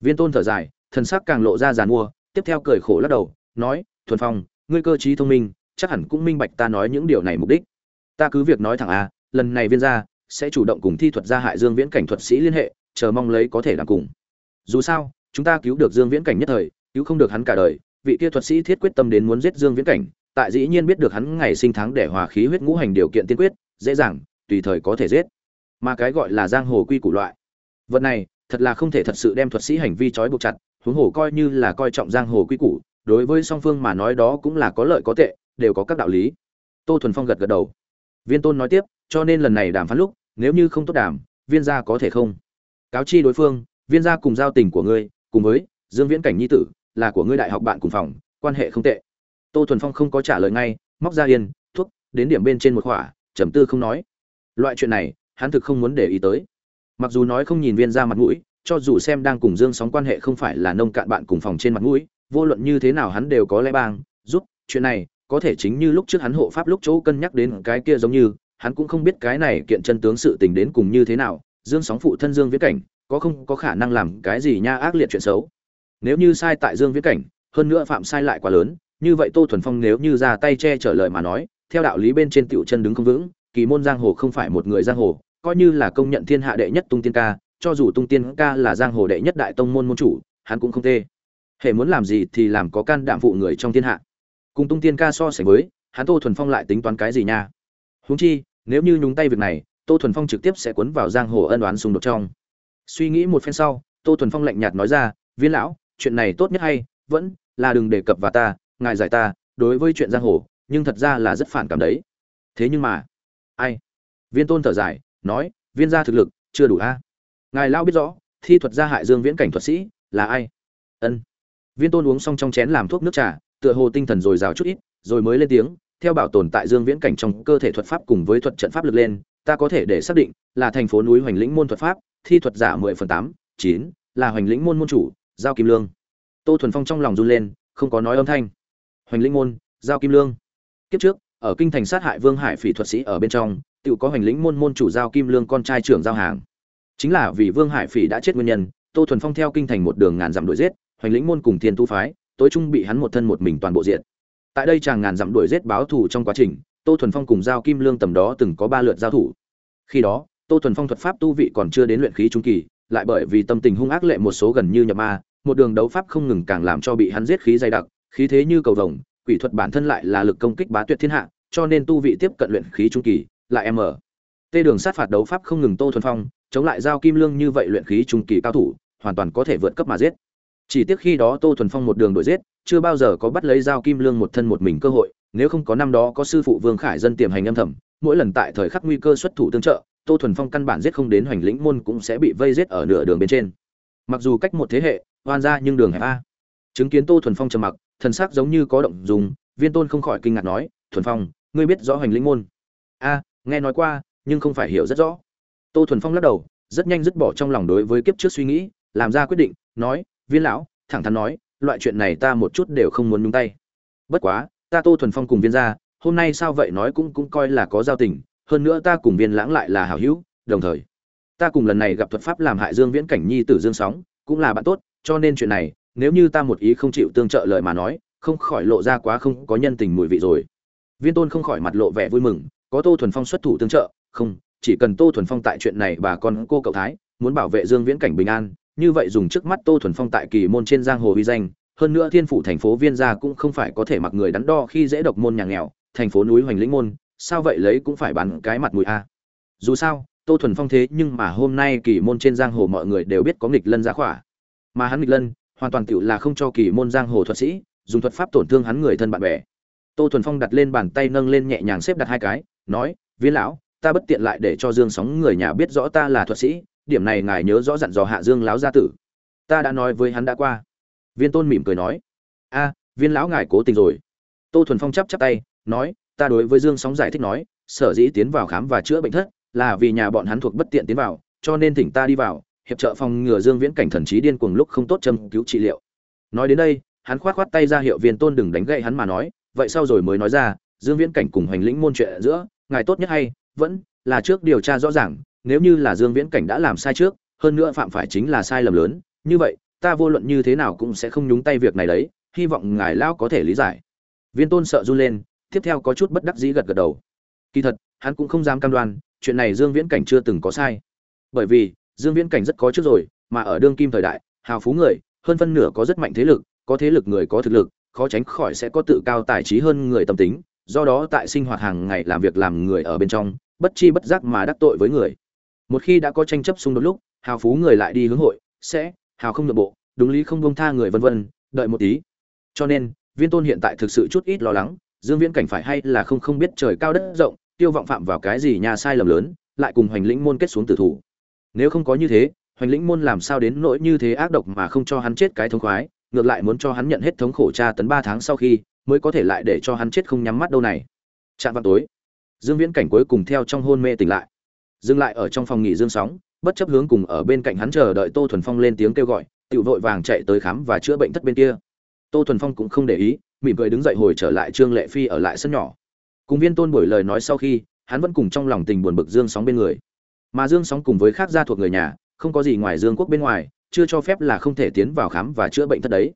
Viên tôn thở dài, thần sắc càng lộ ra giàn mua, tiếp theo cười khổ lắc đầu nói, thuần phong, ngươi cơ trí thông minh, chắc hẳn cũng minh bạch ta nói những điều này mục đích. Ta cứ việc nói thẳng a lần này viên gia sẽ chủ động cùng thi thuật gia hại dương viễn cảnh thuật sĩ liên hệ, chờ mong lấy có thể làm cùng. Dù sao, chúng ta cứu được dương viễn cảnh nhất thời, cứu không được hắn cả đời, vị kia thuật sĩ thiết quyết tâm đến muốn giết dương viễn cảnh, tại dĩ nhiên biết được hắn ngày sinh tháng để hòa khí huyết ngũ hành điều kiện tiên quyết, dễ dàng, tùy thời có thể giết. Mà cái gọi là giang hồ quy củ loại. Vật này, thật là không thể thật sự đem thuật sĩ hành vi trói buộc chặt, huống hồ coi như là coi trọng giang hồ quy củ đối với song phương mà nói đó cũng là có lợi có tệ, đều có các đạo lý. Tô thuần phong gật gật đầu. Viên tôn nói tiếp, cho nên lần này đàm phán lúc, nếu như không tốt đàm, viên gia có thể không? Cáo chi đối phương, viên gia cùng giao tình của ngươi, cùng với dương viễn cảnh nhi tử, là của ngươi đại học bạn cùng phòng, quan hệ không tệ. Tô thuần phong không có trả lời ngay, móc ra yên, thuốc, đến điểm bên trên một khỏa, trầm tư không nói. Loại chuyện này, hắn thực không muốn để ý tới. Mặc dù nói không nhìn viên ra mặt mũi, cho dù xem đang cùng dương sóng quan hệ không phải là nông cạn bạn cùng phòng trên mặt mũi vô luận như thế nào hắn đều có lẽ bang, giúp, chuyện này, có thể chính như lúc trước hắn hộ pháp lúc chỗ cân nhắc đến cái kia giống như, hắn cũng không biết cái này kiện chân tướng sự tình đến cùng như thế nào, dương sóng phụ thân dương viễn cảnh, có không có khả năng làm cái gì nha ác liệt chuyện xấu. Nếu như sai tại dương viễn cảnh, hơn nữa phạm sai lại quá lớn, như vậy tô thuần phong nếu như ra tay che trở lời mà nói, theo đạo lý bên trên tiểu chân đứng không vững, kỳ môn giang hồ không phải một người giang hồ, coi như là công nhận thiên hạ đệ nhất tung tiên ca, cho dù tung tiên ca là giang hồ đệ nhất đại tông môn môn chủ, hắn cũng không tê hệ muốn làm gì thì làm có can đảm phụ người trong thiên hạ. Cùng tung tiên ca so sánh với, hắn tô thuần phong lại tính toán cái gì nha? Huống chi, nếu như nhúng tay việc này, tô thuần phong trực tiếp sẽ cuốn vào giang hồ ân đoán xung đột trong. Suy nghĩ một phen sau, tô thuần phong lạnh nhạt nói ra, viên lão, chuyện này tốt nhất hay, vẫn là đừng đề cập vào ta, ngài giải ta, đối với chuyện giang hồ, nhưng thật ra là rất phản cảm đấy. Thế nhưng mà, ai? Viên tôn thở dài, nói, viên gia thực lực chưa đủ a. Ngài lao biết rõ, thi thuật gia hại dương viễn cảnh thuật sĩ là ai? Ân viên tôn uống xong trong chén làm thuốc nước trà, tựa hồ tinh thần dồi dào chút ít, rồi mới lên tiếng, theo bảo tồn tại dương viễn cảnh trong cơ thể thuật pháp cùng với thuật trận pháp lực lên, ta có thể để xác định là thành phố núi hoành lĩnh môn thuật pháp, thi thuật giả mười phần tám, chín, là hoành lĩnh môn môn chủ, giao kim lương. Tô thuần phong trong lòng run lên, không có nói âm thanh. Hoành lĩnh môn, giao kim lương. Kiếp trước, ở kinh thành sát hại vương hải phỉ thuật sĩ ở bên trong tự có hoành lĩnh môn môn chủ giao kim lương con trai trưởng giao hàng. Chính là vì vương hải phỉ đã chết nguyên nhân, tô thuần phong theo kinh thành một đường ngàn dặm đuổi giết hoành lĩnh môn cùng thiên tu phái, tối trung bị hắn một thân một mình toàn bộ diện tại đây chàng ngàn dặm đuổi giết báo thù trong quá trình, tô thuần phong cùng giao kim lương tầm đó từng có ba lượt giao thủ. Khi đó, tô thuần phong thuật pháp tu vị còn chưa đến luyện khí trung kỳ, lại bởi vì tâm tình hung ác lệ một số gần như nhập ma, một đường đấu pháp không ngừng càng làm cho bị hắn giết khí dày đặc, khí thế như cầu vồng, quỷ thuật bản thân lại là lực công kích bá tuyệt thiên hạ, cho nên tu vị tiếp cận luyện khí trung kỳ lại em ở. Tê đường sát phạt đấu pháp không ngừng tô thuần phong, chống lại giao kim lương như vậy luyện khí trung kỳ cao thủ, hoàn toàn có thể vượt cấp mà giết chỉ tiếc khi đó tô thuần phong một đường đuổi giết, chưa bao giờ có bắt lấy dao kim lương một thân một mình cơ hội, nếu không có năm đó có sư phụ vương khải dân tiềm hành âm thầm, mỗi lần tại thời khắc nguy cơ xuất thủ tương trợ, tô thuần phong căn bản giết không đến hoành lĩnh môn cũng sẽ bị vây giết ở nửa đường bên trên. Mặc dù cách một thế hệ, oan ra nhưng đường hẹp a. Chứng kiến tô thuần phong trầm mặc, thần sắc giống như có động dùng, viên tôn không khỏi kinh ngạc nói, thuần phong, ngươi biết rõ hoành lĩnh môn? A, nghe nói qua, nhưng không phải hiểu rất rõ. Tô thuần phong lắc đầu, rất nhanh dứt bỏ trong lòng đối với kiếp trước suy nghĩ, làm ra quyết định, nói viên lão, thẳng thắn nói, loại chuyện này ta một chút đều không muốn nhúng tay. Bất quá, ta tô thuần phong cùng viên gia, hôm nay sao vậy nói cũng cũng coi là có giao tình, hơn nữa ta cùng viên lãng lại là hảo hữu, đồng thời, ta cùng lần này gặp thuật pháp làm hại dương viễn cảnh nhi tử dương sóng, cũng là bạn tốt, cho nên chuyện này, nếu như ta một ý không chịu tương trợ lời mà nói, không khỏi lộ ra quá không có nhân tình mùi vị rồi. Viên tôn không khỏi mặt lộ vẻ vui mừng, có tô thuần phong xuất thủ tương trợ, không, chỉ cần tô thuần phong tại chuyện này bà con cô cậu thái, muốn bảo vệ dương viễn cảnh bình an như vậy dùng trước mắt tô thuần phong tại kỳ môn trên giang hồ uy danh, hơn nữa thiên phủ thành phố viên gia cũng không phải có thể mặc người đắn đo khi dễ độc môn nhà nghèo, thành phố núi hoành lĩnh môn, sao vậy lấy cũng phải bán cái mặt mũi a. Dù sao, tô thuần phong thế nhưng mà hôm nay kỳ môn trên giang hồ mọi người đều biết có nghịch lân giá khỏa. Mà hắn nghịch lân, hoàn toàn tựu là không cho kỳ môn giang hồ thuật sĩ, dùng thuật pháp tổn thương hắn người thân bạn bè. Tô thuần phong đặt lên bàn tay nâng lên nhẹ nhàng xếp đặt hai cái, nói, viên lão, ta bất tiện lại để cho dương sóng người nhà biết rõ ta là thuật sĩ điểm này ngài nhớ rõ dặn dò hạ dương lão gia tử. Ta đã nói với hắn đã qua. Viên tôn mỉm cười nói. A, viên lão ngài cố tình rồi. Tô thuần phong chắp chắp tay, nói, ta đối với dương sóng giải thích nói, sở dĩ tiến vào khám và chữa bệnh thất là vì nhà bọn hắn thuộc bất tiện tiến vào, cho nên thỉnh ta đi vào, hiệp trợ phòng ngừa dương viễn cảnh thần trí điên cuồng lúc không tốt châm cứu trị liệu. Nói đến đây, hắn khoát khoát tay ra hiệu viên tôn đừng đánh gậy hắn mà nói, vậy sau rồi mới nói ra, dương viễn cảnh cùng hoành lĩnh môn chuyện giữa, ngài tốt nhất hay, vẫn là trước điều tra rõ ràng nếu như là dương viễn cảnh đã làm sai trước, hơn nữa phạm phải chính là sai lầm lớn, như vậy, ta vô luận như thế nào cũng sẽ không nhúng tay việc này đấy, hy vọng ngài lão có thể lý giải. Viên tôn sợ run lên, tiếp theo có chút bất đắc dĩ gật gật đầu. Kỳ thật, hắn cũng không dám cam đoan, chuyện này dương viễn cảnh chưa từng có sai. Bởi vì, dương viễn cảnh rất có trước rồi, mà ở đương kim thời đại, hào phú người, hơn phân nửa có rất mạnh thế lực, có thế lực người có thực lực, khó tránh khỏi sẽ có tự cao tài trí hơn người tâm tính, do đó tại sinh hoạt hàng ngày làm việc làm người ở bên trong, bất chi bất giác mà đắc tội với người một khi đã có tranh chấp xung đột lúc, hào phú người lại đi hướng hội, sẽ, hào không nội bộ, đúng lý không bông tha người vân vân, đợi một tí. Cho nên, viên tôn hiện tại thực sự chút ít lo lắng, dương viễn cảnh phải hay là không không biết trời cao đất rộng, tiêu vọng phạm vào cái gì nhà sai lầm lớn, lại cùng hoành lĩnh môn kết xuống tử thủ. Nếu không có như thế, hoành lĩnh môn làm sao đến nỗi như thế ác độc mà không cho hắn chết cái thống khoái, ngược lại muốn cho hắn nhận hết thống khổ tra tấn ba tháng sau khi, mới có thể lại để cho hắn chết không nhắm mắt đâu này. Chạm vào tối, dương viễn cảnh cuối cùng theo trong hôn mê tỉnh lại dừng lại ở trong phòng nghỉ dương sóng, bất chấp hướng cùng ở bên cạnh hắn chờ đợi tô thuần phong lên tiếng kêu gọi tự vội vàng chạy tới khám và chữa bệnh thất bên kia. Tô thuần phong cũng không để ý, mỉm cười đứng dậy hồi trở lại trương lệ phi ở lại sân nhỏ. Cùng viên tôn buổi lời nói sau khi, hắn vẫn cùng trong lòng tình buồn bực dương sóng bên người. Mà dương sóng cùng với khác gia thuộc người nhà, không có gì ngoài dương quốc bên ngoài, chưa cho phép là không thể tiến vào khám và chữa bệnh thất đấy.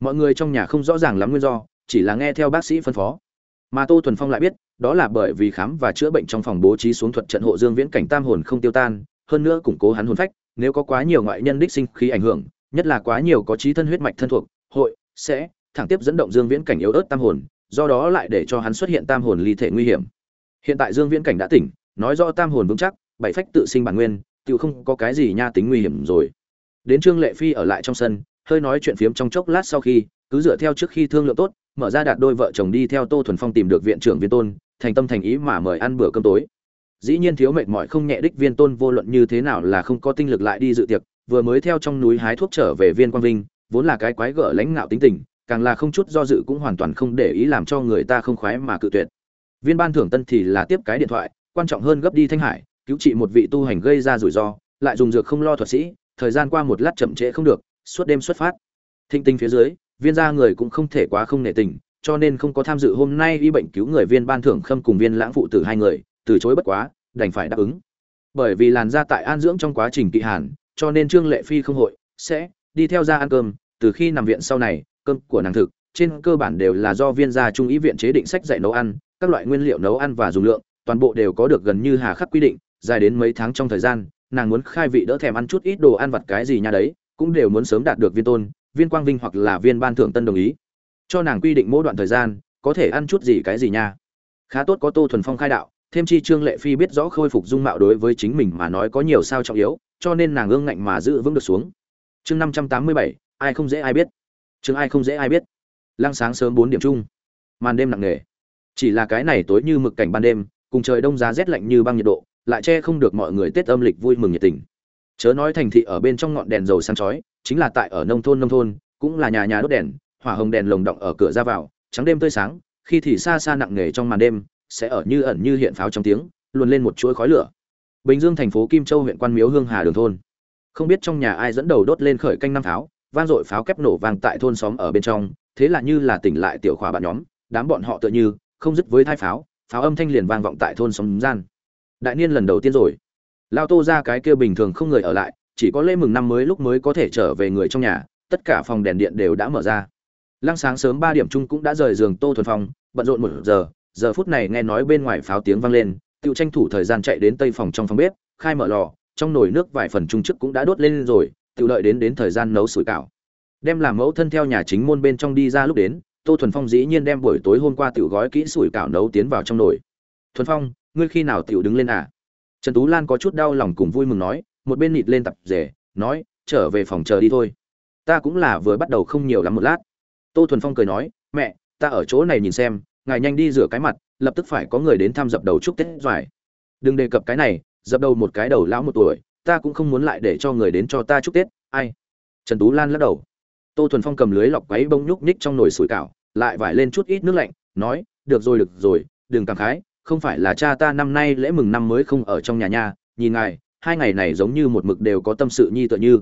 Mọi người trong nhà không rõ ràng lắm nguyên do, chỉ là nghe theo bác sĩ phân phó. Mà tô thuần phong lại biết đó là bởi vì khám và chữa bệnh trong phòng bố trí xuống thuật trận hộ dương viễn cảnh tam hồn không tiêu tan, hơn nữa củng cố hắn hồn phách, nếu có quá nhiều ngoại nhân đích sinh khí ảnh hưởng, nhất là quá nhiều có trí thân huyết mạch thân thuộc, hội, sẽ, thẳng tiếp dẫn động dương viễn cảnh yếu ớt tam hồn, do đó lại để cho hắn xuất hiện tam hồn ly thể nguy hiểm. Hiện tại dương viễn cảnh đã tỉnh, nói do tam hồn vững chắc, bảy phách tự sinh bản nguyên, tự không có cái gì nha tính nguy hiểm rồi. Đến trương lệ phi ở lại trong sân, hơi nói chuyện phiếm trong chốc lát sau khi cứ dựa theo trước khi thương lượng tốt, mở ra đạt đôi vợ chồng đi theo tô thuần phong tìm được viện trưởng viên tôn, thành tâm thành ý mà mời ăn bữa cơm tối. Dĩ nhiên thiếu mệt mỏi không nhẹ đích viên tôn vô luận như thế nào là không có tinh lực lại đi dự tiệc, vừa mới theo trong núi hái thuốc trở về viên quang vinh, vốn là cái quái gở lãnh ngạo tính tình, càng là không chút do dự cũng hoàn toàn không để ý làm cho người ta không khoái mà cự tuyệt. Viên ban thưởng tân thì là tiếp cái điện thoại, quan trọng hơn gấp đi thanh hải, cứu trị một vị tu hành gây ra rủi ro, lại dùng dược không lo thuật sĩ, thời gian qua một lát chậm trễ không được, suốt đêm xuất phát. Thinh tinh phía dưới viên gia người cũng không thể quá không nể tình, cho nên không có tham dự hôm nay y bệnh cứu người viên ban thưởng khâm cùng viên lãng phụ tử hai người, từ chối bất quá, đành phải đáp ứng. Bởi vì làn da tại an dưỡng trong quá trình kỵ hàn, cho nên trương lệ phi không hội, sẽ đi theo ra ăn cơm, từ khi nằm viện sau này, cơm của nàng thực, trên cơ bản đều là do viên gia trung ý viện chế định sách dạy nấu ăn, các loại nguyên liệu nấu ăn và dùng lượng, toàn bộ đều có được gần như hà khắc quy định, dài đến mấy tháng trong thời gian, nàng muốn khai vị đỡ thèm ăn chút ít đồ ăn vặt cái gì nha đấy, cũng đều muốn sớm đạt được viên tôn viên quang vinh hoặc là viên ban thưởng tân đồng ý. Cho nàng quy định mỗi đoạn thời gian, có thể ăn chút gì cái gì nha. Khá tốt có tô thuần phong khai đạo, thêm chi trương lệ phi biết rõ khôi phục dung mạo đối với chính mình mà nói có nhiều sao trọng yếu, cho nên nàng ương ngạnh mà giữ vững được xuống. Chương năm trăm tám mươi bảy, ai không dễ ai biết. Chương ai không dễ ai biết. Lăng sáng sớm bốn điểm chung. Màn đêm nặng nề. Chỉ là cái này tối như mực cảnh ban đêm, cùng trời đông giá rét lạnh như băng nhiệt độ, lại che không được mọi người tết âm lịch vui mừng nhiệt tình. Chớ nói thành thị ở bên trong ngọn đèn dầu sáng chói chính là tại ở nông thôn nông thôn, cũng là nhà nhà đốt đèn, hỏa hồng đèn lồng động ở cửa ra vào, trắng đêm tươi sáng, khi thì xa xa nặng nề trong màn đêm, sẽ ở như ẩn như hiện pháo trong tiếng, luồn lên một chuỗi khói lửa. Bình dương thành phố kim châu huyện quan miếu hương hà đường thôn. Không biết trong nhà ai dẫn đầu đốt lên khởi canh năm pháo, vang dội pháo kép nổ vang tại thôn xóm ở bên trong, thế là như là tỉnh lại tiểu khỏa bạn nhóm, đám bọn họ tựa như, không dứt với thai pháo pháo âm thanh liền vang vọng tại thôn xóm gian. Đại niên lần đầu tiên rồi. Lao tô ra cái kia bình thường không người ở lại chỉ có lễ mừng năm mới lúc mới có thể trở về người trong nhà, tất cả phòng đèn điện đều đã mở ra. Lăng sáng sớm ba điểm chung cũng đã rời giường tô thuần phong, bận rộn một giờ giờ phút này nghe nói bên ngoài pháo tiếng vang lên tự tranh thủ thời gian chạy đến tây phòng trong phòng bếp, khai mở lò, trong nồi nước vài phần trung chức cũng đã đốt lên rồi tự đợi đến đến thời gian nấu sủi cảo. Đem làm mẫu thân theo nhà chính môn bên trong đi ra lúc đến, tô thuần phong dĩ nhiên đem buổi tối hôm qua tiểu gói kỹ sủi cảo nấu tiến vào trong nồi. Thuần phong, ngươi khi nào tiểu đứng lên à? Trần tú lan có chút đau lòng cùng vui mừng nói một bên nịt lên tập rể, nói, trở về phòng chờ đi thôi. Ta cũng là vừa bắt đầu không nhiều lắm một lát. Tô thuần phong cười nói, mẹ, ta ở chỗ này nhìn xem, ngài nhanh đi rửa cái mặt, lập tức phải có người đến thăm dập đầu chúc tết doài đừng đề cập cái này, dập đầu một cái đầu lão một tuổi, ta cũng không muốn lại để cho người đến cho ta chúc tết, ai? Trần tú lan lắc đầu. Tô thuần phong cầm lưới lọc quấy bông nhúc nhích trong nồi sủi cảo, lại vải lên chút ít nước lạnh, nói, được rồi được rồi, đừng cảm khái, không phải là cha ta năm nay lễ mừng năm mới không ở trong nhà nhà nhìn ngài hai ngày này giống như một mực đều có tâm sự nhi tựa như.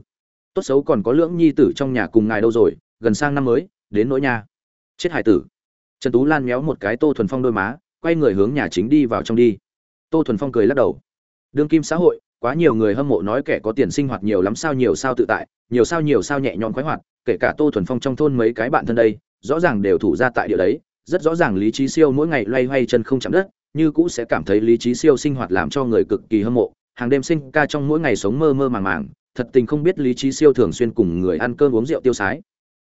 Tốt xấu còn có lưỡng nhi tử trong nhà cùng ngài đâu rồi, gần sang năm mới, đến nỗi nha chết hải tử. Trần tú lan méo một cái tô thuần phong đôi má, quay người hướng nhà chính đi vào trong đi. Tô thuần phong cười lắc đầu. Đương kim xã hội, quá nhiều người hâm mộ nói kẻ có tiền sinh hoạt nhiều lắm sao nhiều sao tự tại, nhiều sao nhiều sao nhẹ nhõm khoái hoạt, kể cả tô thuần phong trong thôn mấy cái bạn thân đây, rõ ràng đều thủ ra tại địa đấy, rất rõ ràng lý trí siêu mỗi ngày loay hoay chân không chạm đất, như cũ sẽ cảm thấy lý trí siêu sinh hoạt làm cho người cực kỳ hâm mộ hàng đêm sinh ca trong mỗi ngày sống mơ mơ màng màng, thật tình không biết lý trí siêu thường xuyên cùng người ăn cơm uống rượu tiêu sái.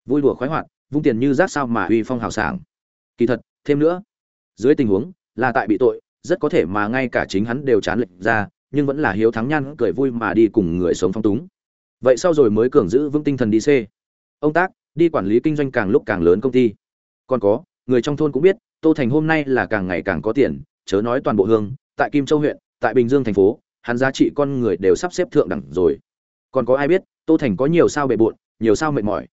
Vui đùa khoái hoạt, vung tiền như rác sao mà uy phong hào sảng. Kỳ thật, thêm nữa, dưới tình huống là tại bị tội, rất có thể mà ngay cả chính hắn đều chán lệch ra, nhưng vẫn là hiếu thắng nhan, cười vui mà đi cùng người sống phong túng. Vậy sau rồi mới cường giữ vững tinh thần đi c. Ông tác, đi quản lý kinh doanh càng lúc càng lớn công ty. Còn có, người trong thôn cũng biết, tô thành hôm nay là càng ngày càng có tiền, chớ nói toàn bộ hương, tại kim châu huyện, tại bình dương thành phố hắn giá trị con người đều sắp xếp thượng đẳng rồi còn có ai biết tô thành có nhiều sao bề bộn nhiều sao mệt mỏi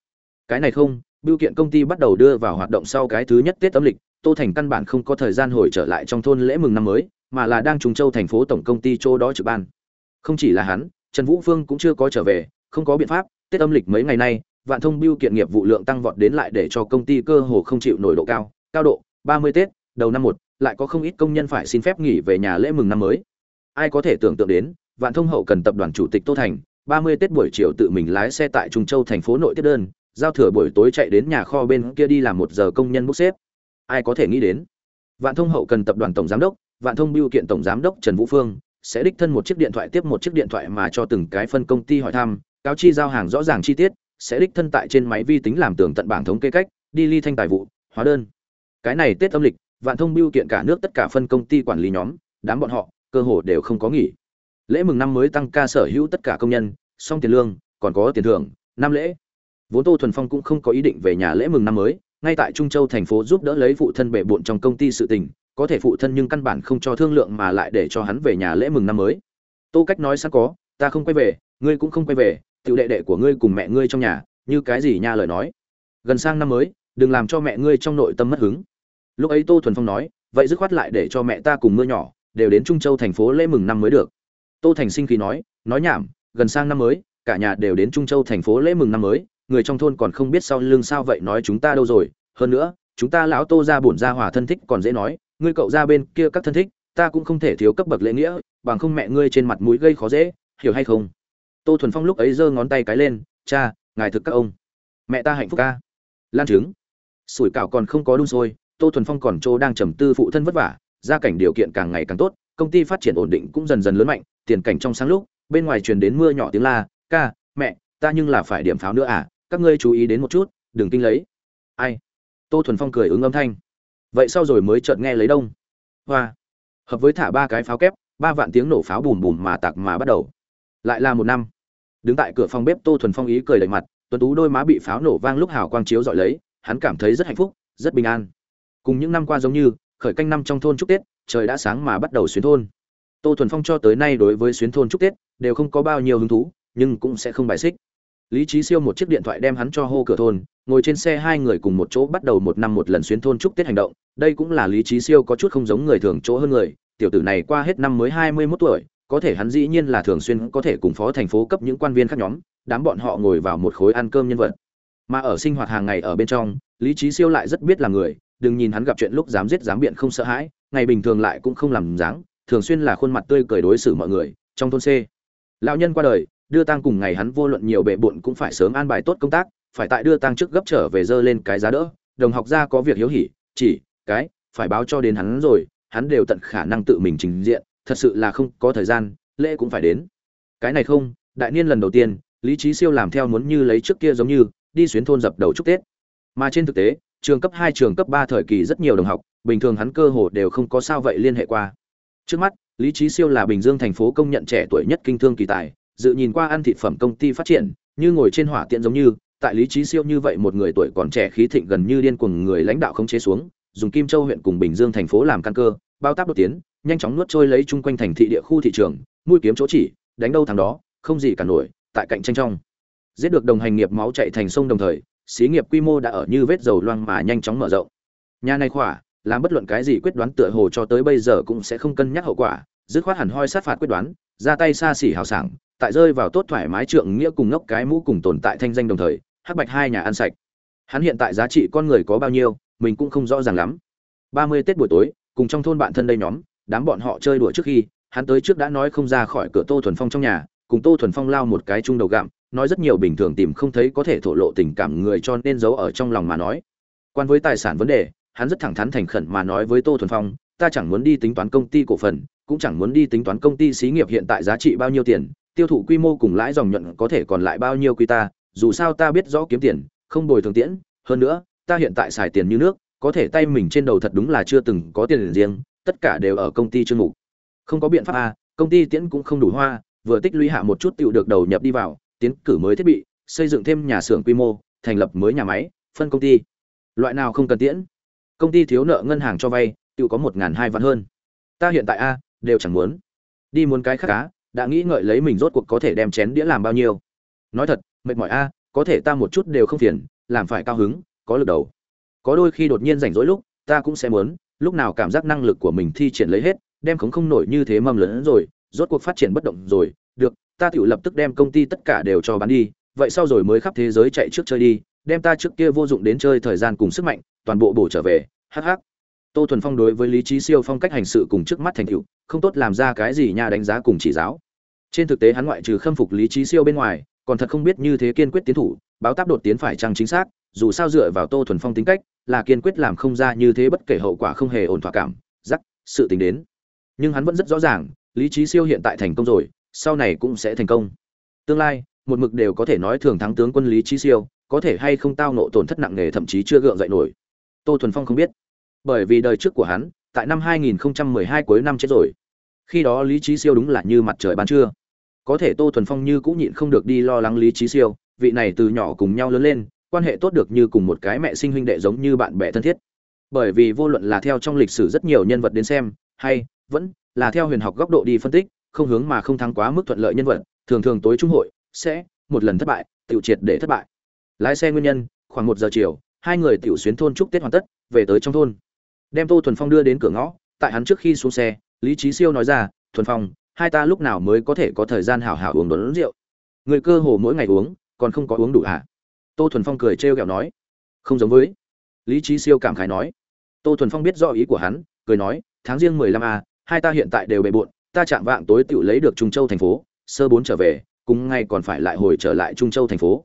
cái này không Bưu kiện công ty bắt đầu đưa vào hoạt động sau cái thứ nhất Tết âm lịch, Tô Thành căn bản không có thời gian hồi trở lại trong thôn lễ mừng năm mới, mà là đang trùng châu thành phố tổng công ty chỗ đó trực ban. Không chỉ là hắn, Trần Vũ Phương cũng chưa có trở về, không có biện pháp, Tết âm lịch mấy ngày nay, vạn thông bưu kiện nghiệp vụ lượng tăng vọt đến lại để cho công ty cơ hồ không chịu nổi độ cao, cao độ, 30 Tết, đầu năm một, lại có không ít công nhân phải xin phép nghỉ về nhà lễ mừng năm mới. Ai có thể tưởng tượng đến, vạn thông hậu cần tập đoàn chủ tịch Tô Thành, 30 Tết buổi chiều tự mình lái xe tại Trung Châu thành phố nội tiếp đơn, giao thừa buổi tối chạy đến nhà kho bên kia đi làm một giờ công nhân bốc xếp. Ai có thể nghĩ đến? Vạn thông hậu cần tập đoàn tổng giám đốc vạn thông biêu kiện tổng giám đốc trần vũ phương sẽ đích thân một chiếc điện thoại tiếp một chiếc điện thoại mà cho từng cái phân công ty hỏi thăm cáo chi giao hàng rõ ràng chi tiết sẽ đích thân tại trên máy vi tính làm tường tận bảng thống kê cách đi ly thanh tài vụ hóa đơn. Cái này tết âm lịch vạn thông biêu kiện cả nước tất cả phân công ty quản lý nhóm đám bọn họ cơ hồ đều không có nghỉ. Lễ mừng năm mới tăng ca sở hữu tất cả công nhân, xong tiền lương, còn có tiền thưởng, năm lễ. Vốn tô thuần phong cũng không có ý định về nhà lễ mừng năm mới, ngay tại trung châu thành phố giúp đỡ lấy phụ thân bệ bộn trong công ty sự tình, có thể phụ thân nhưng căn bản không cho thương lượng mà lại để cho hắn về nhà lễ mừng năm mới. Tô cách nói sẵn có, ta không quay về, ngươi cũng không quay về, tiểu đệ đệ của ngươi cùng mẹ ngươi trong nhà, như cái gì nha lời nói. Gần sang năm mới, đừng làm cho mẹ ngươi trong nội tâm mất hứng. Lúc ấy tô thuần phong nói, vậy dứt khoát lại để cho mẹ ta cùng mưa nhỏ đều đến trung châu thành phố lễ mừng năm mới được. Tô thành sinh khí nói nói nhảm, gần sang năm mới, cả nhà đều đến trung châu thành phố lễ mừng năm mới, người trong thôn còn không biết sau lưng sao vậy nói chúng ta đâu rồi. Hơn nữa, chúng ta lão tô ra bổn ra hòa thân thích còn dễ nói, ngươi cậu ra bên kia các thân thích, ta cũng không thể thiếu cấp bậc lễ nghĩa, bằng không mẹ ngươi trên mặt mũi gây khó dễ, hiểu hay không? Tô thuần phong lúc ấy giơ ngón tay cái lên, cha, ngài thực các ông. Mẹ ta hạnh phúc ca. Lan trứng. Sủi cảo còn không có đun sôi, tô thuần phong còn chỗ đang trầm tư phụ thân vất vả gia cảnh điều kiện càng ngày càng tốt, công ty phát triển ổn định cũng dần dần lớn mạnh, tiền cảnh trong sáng lúc, bên ngoài truyền đến mưa nhỏ tiếng la, ca, mẹ, ta nhưng là phải điểm pháo nữa à các ngươi chú ý đến một chút, đừng kinh lấy. Ai? Tô thuần phong cười ứng âm thanh. Vậy sau rồi mới chợt nghe lấy đông. Hoa. Hợp với thả ba cái pháo kép, ba vạn tiếng nổ pháo bùm bùm mà tạc mà bắt đầu. Lại là một năm. Đứng tại cửa phòng bếp, tô thuần phong ý cười đầy mặt tuấn tú đôi má bị pháo nổ vang lúc hào quang chiếu dọi lấy, hắn cảm thấy rất hạnh phúc, rất bình an. Cùng những năm qua giống như khởi canh năm trong thôn chúc tết, trời đã sáng mà bắt đầu xuyến thôn. Tô thuần phong cho tới nay đối với xuyến thôn chúc tết đều không có bao nhiêu hứng thú, nhưng cũng sẽ không bài xích. Lý trí siêu một chiếc điện thoại đem hắn cho hô cửa thôn, ngồi trên xe hai người cùng một chỗ bắt đầu một năm một lần xuyến thôn chúc tết hành động. Đây cũng là lý trí siêu có chút không giống người thường chỗ hơn người, tiểu tử này qua hết năm mới hai mươi mốt tuổi, có thể hắn dĩ nhiên là thường xuyên có thể cùng phó thành phố cấp những quan viên khác nhóm, đám bọn họ ngồi vào một khối ăn cơm nhân vật. Mà ở sinh hoạt hàng ngày ở bên trong, lý trí siêu lại rất biết là người đừng nhìn hắn gặp chuyện lúc dám giết dám biện không sợ hãi, ngày bình thường lại cũng không làm dáng, thường xuyên là khuôn mặt tươi cười đối xử mọi người, trong thôn c. Lão nhân qua đời, đưa tang cùng ngày hắn vô luận nhiều bệ bộn cũng phải sớm an bài tốt công tác, phải tại đưa tang trước gấp trở về dơ lên cái giá đỡ, đồng học gia có việc hiếu hỉ, chỉ, cái, phải báo cho đến hắn rồi, hắn đều tận khả năng tự mình trình diện, thật sự là không có thời gian, lễ cũng phải đến. Cái này không, đại niên lần đầu tiên, lý trí siêu làm theo muốn như lấy trước kia giống như, đi xuyến thôn dập đầu chúc tết. Mà trên thực tế trường cấp hai, trường cấp ba thời kỳ rất nhiều đồng học, bình thường hắn cơ hồ đều không có sao vậy liên hệ qua. Trước mắt, lý Chí siêu là bình dương thành phố công nhận trẻ tuổi nhất kinh thương kỳ tài, dự nhìn qua ăn thị phẩm công ty phát triển, như ngồi trên hỏa tiện giống như, tại lý Chí siêu như vậy một người tuổi còn trẻ khí thịnh gần như điên cuồng người lãnh đạo không chế xuống, dùng kim châu huyện cùng bình dương thành phố làm căn cơ, bao tác đột tiến, nhanh chóng nuốt trôi lấy chung quanh thành thị địa khu thị trường, mũi kiếm chỗ chỉ, đánh đâu thắng đó, không gì cả nổi, tại cạnh tranh trong. Giết được đồng hành nghiệp máu chạy thành sông đồng thời xí nghiệp quy mô đã ở như vết dầu loang mà nhanh chóng mở rộng. Nhà này khỏa, làm bất luận cái gì quyết đoán tựa hồ cho tới bây giờ cũng sẽ không cân nhắc hậu quả, dứt khoát hẳn hoi sát phạt quyết đoán, ra tay xa xỉ hào sảng, tại rơi vào tốt thoải mái trượng nghĩa cùng ngốc cái mũ cùng tồn tại thanh danh đồng thời, hắc bạch hai nhà ăn sạch. Hắn hiện tại giá trị con người có bao nhiêu, mình cũng không rõ ràng lắm. Ba mươi tết buổi tối, cùng trong thôn bạn thân đây nhóm, đám bọn họ chơi đùa trước khi, hắn tới trước đã nói không ra khỏi cửa tô thuần phong trong nhà, cùng tô thuần phong lao một cái chung đầu gặm nói rất nhiều bình thường tìm không thấy có thể thổ lộ tình cảm người cho nên giấu ở trong lòng mà nói. Quan với tài sản vấn đề, hắn rất thẳng thắn thành khẩn mà nói với tô thuần phong, ta chẳng muốn đi tính toán công ty cổ phần, cũng chẳng muốn đi tính toán công ty xí nghiệp hiện tại giá trị bao nhiêu tiền, tiêu thụ quy mô cùng lãi dòng nhuận có thể còn lại bao nhiêu quy ta, dù sao ta biết rõ kiếm tiền, không bồi thường tiễn, hơn nữa, ta hiện tại xài tiền như nước, có thể tay mình trên đầu thật đúng là chưa từng có tiền riêng, tất cả đều ở công ty chương mục. Không có biện pháp a công ty tiễn cũng không đủ hoa, vừa tích lũy hạ một chút tựu được đầu nhập đi vào tiến cử mới thiết bị, xây dựng thêm nhà xưởng quy mô, thành lập mới nhà máy, phân công ty. Loại nào không cần tiễn? Công ty thiếu nợ ngân hàng cho vay, tự có một n g h n hai vạn hơn. Ta hiện tại a, đều chẳng muốn. Đi muốn cái khác cá đã nghĩ ngợi lấy mình rốt cuộc có thể đem chén đĩa làm bao nhiêu. Nói thật, mệt mỏi a, có thể ta một chút đều không phiền, làm phải cao hứng, có lực đầu. Có đôi khi đột nhiên rảnh rỗi lúc, ta cũng sẽ muốn, lúc nào cảm giác năng lực của mình thi triển lấy hết, đem khống không nổi như thế mầm lớn rồi, rốt cuộc phát triển bất động rồi, được ta tự lập tức đem công ty tất cả đều cho bán đi, vậy sau rồi mới khắp thế giới chạy trước chơi đi, đem ta trước kia vô dụng đến chơi thời gian cùng sức mạnh, toàn bộ bổ trở về hh tô thuần phong đối với lý trí siêu phong cách hành sự cùng trước mắt thành tựu, không tốt làm ra cái gì nha đánh giá cùng chỉ giáo. Trên thực tế hắn ngoại trừ khâm phục lý trí siêu bên ngoài, còn thật không biết như thế kiên quyết tiến thủ, báo táp đột tiến phải chăng chính xác, dù sao dựa vào tô thuần phong tính cách, là kiên quyết làm không ra như thế bất kể hậu quả không hề ổn thỏa cảm giắc sự tính đến. Nhưng hắn vẫn rất rõ ràng, lý trí siêu hiện tại thành công rồi sau này cũng sẽ thành công. Tương lai, một mực đều có thể nói thường thắng tướng quân lý trí siêu, có thể hay không tao nộ tổn thất nặng nề thậm chí chưa gượng dậy nổi. Tô thuần phong không biết. Bởi vì đời trước của hắn, tại năm 2012 cuối năm chết rồi. Khi đó lý trí siêu đúng là như mặt trời ban trưa. Có thể tô thuần phong như cũng nhịn không được đi lo lắng lý trí siêu, vị này từ nhỏ cùng nhau lớn lên, quan hệ tốt được như cùng một cái mẹ sinh huynh đệ giống như bạn bè thân thiết. Bởi vì vô luận là theo trong lịch sử rất nhiều nhân vật đến xem, hay vẫn là theo huyền học góc độ đi phân tích không hướng mà không thắng quá mức thuận lợi nhân vật, thường thường tối trung hội, sẽ, một lần thất bại, tiểu triệt để thất bại. Lái xe nguyên nhân, khoảng một giờ chiều, hai người tiểu xuyến thôn chúc tết hoàn tất, về tới trong thôn. Đem tô thuần phong đưa đến cửa ngõ, tại hắn trước khi xuống xe, lý trí siêu nói ra, thuần phong, hai ta lúc nào mới có thể có thời gian hảo hảo uống đốn rượu? Người cơ hồ mỗi ngày uống, còn không có uống đủ hả? Tô thuần phong cười trêu ghẹo nói, không giống với. Lý trí siêu cảm khái nói, tô thuần phong biết rõ ý của hắn, cười nói, tháng riêng mười lăm a, hai ta hiện tại đều bề bộn ta chạm vạng tối tự lấy được trung châu thành phố, sơ bốn trở về, cùng ngay còn phải lại hồi trở lại trung châu thành phố.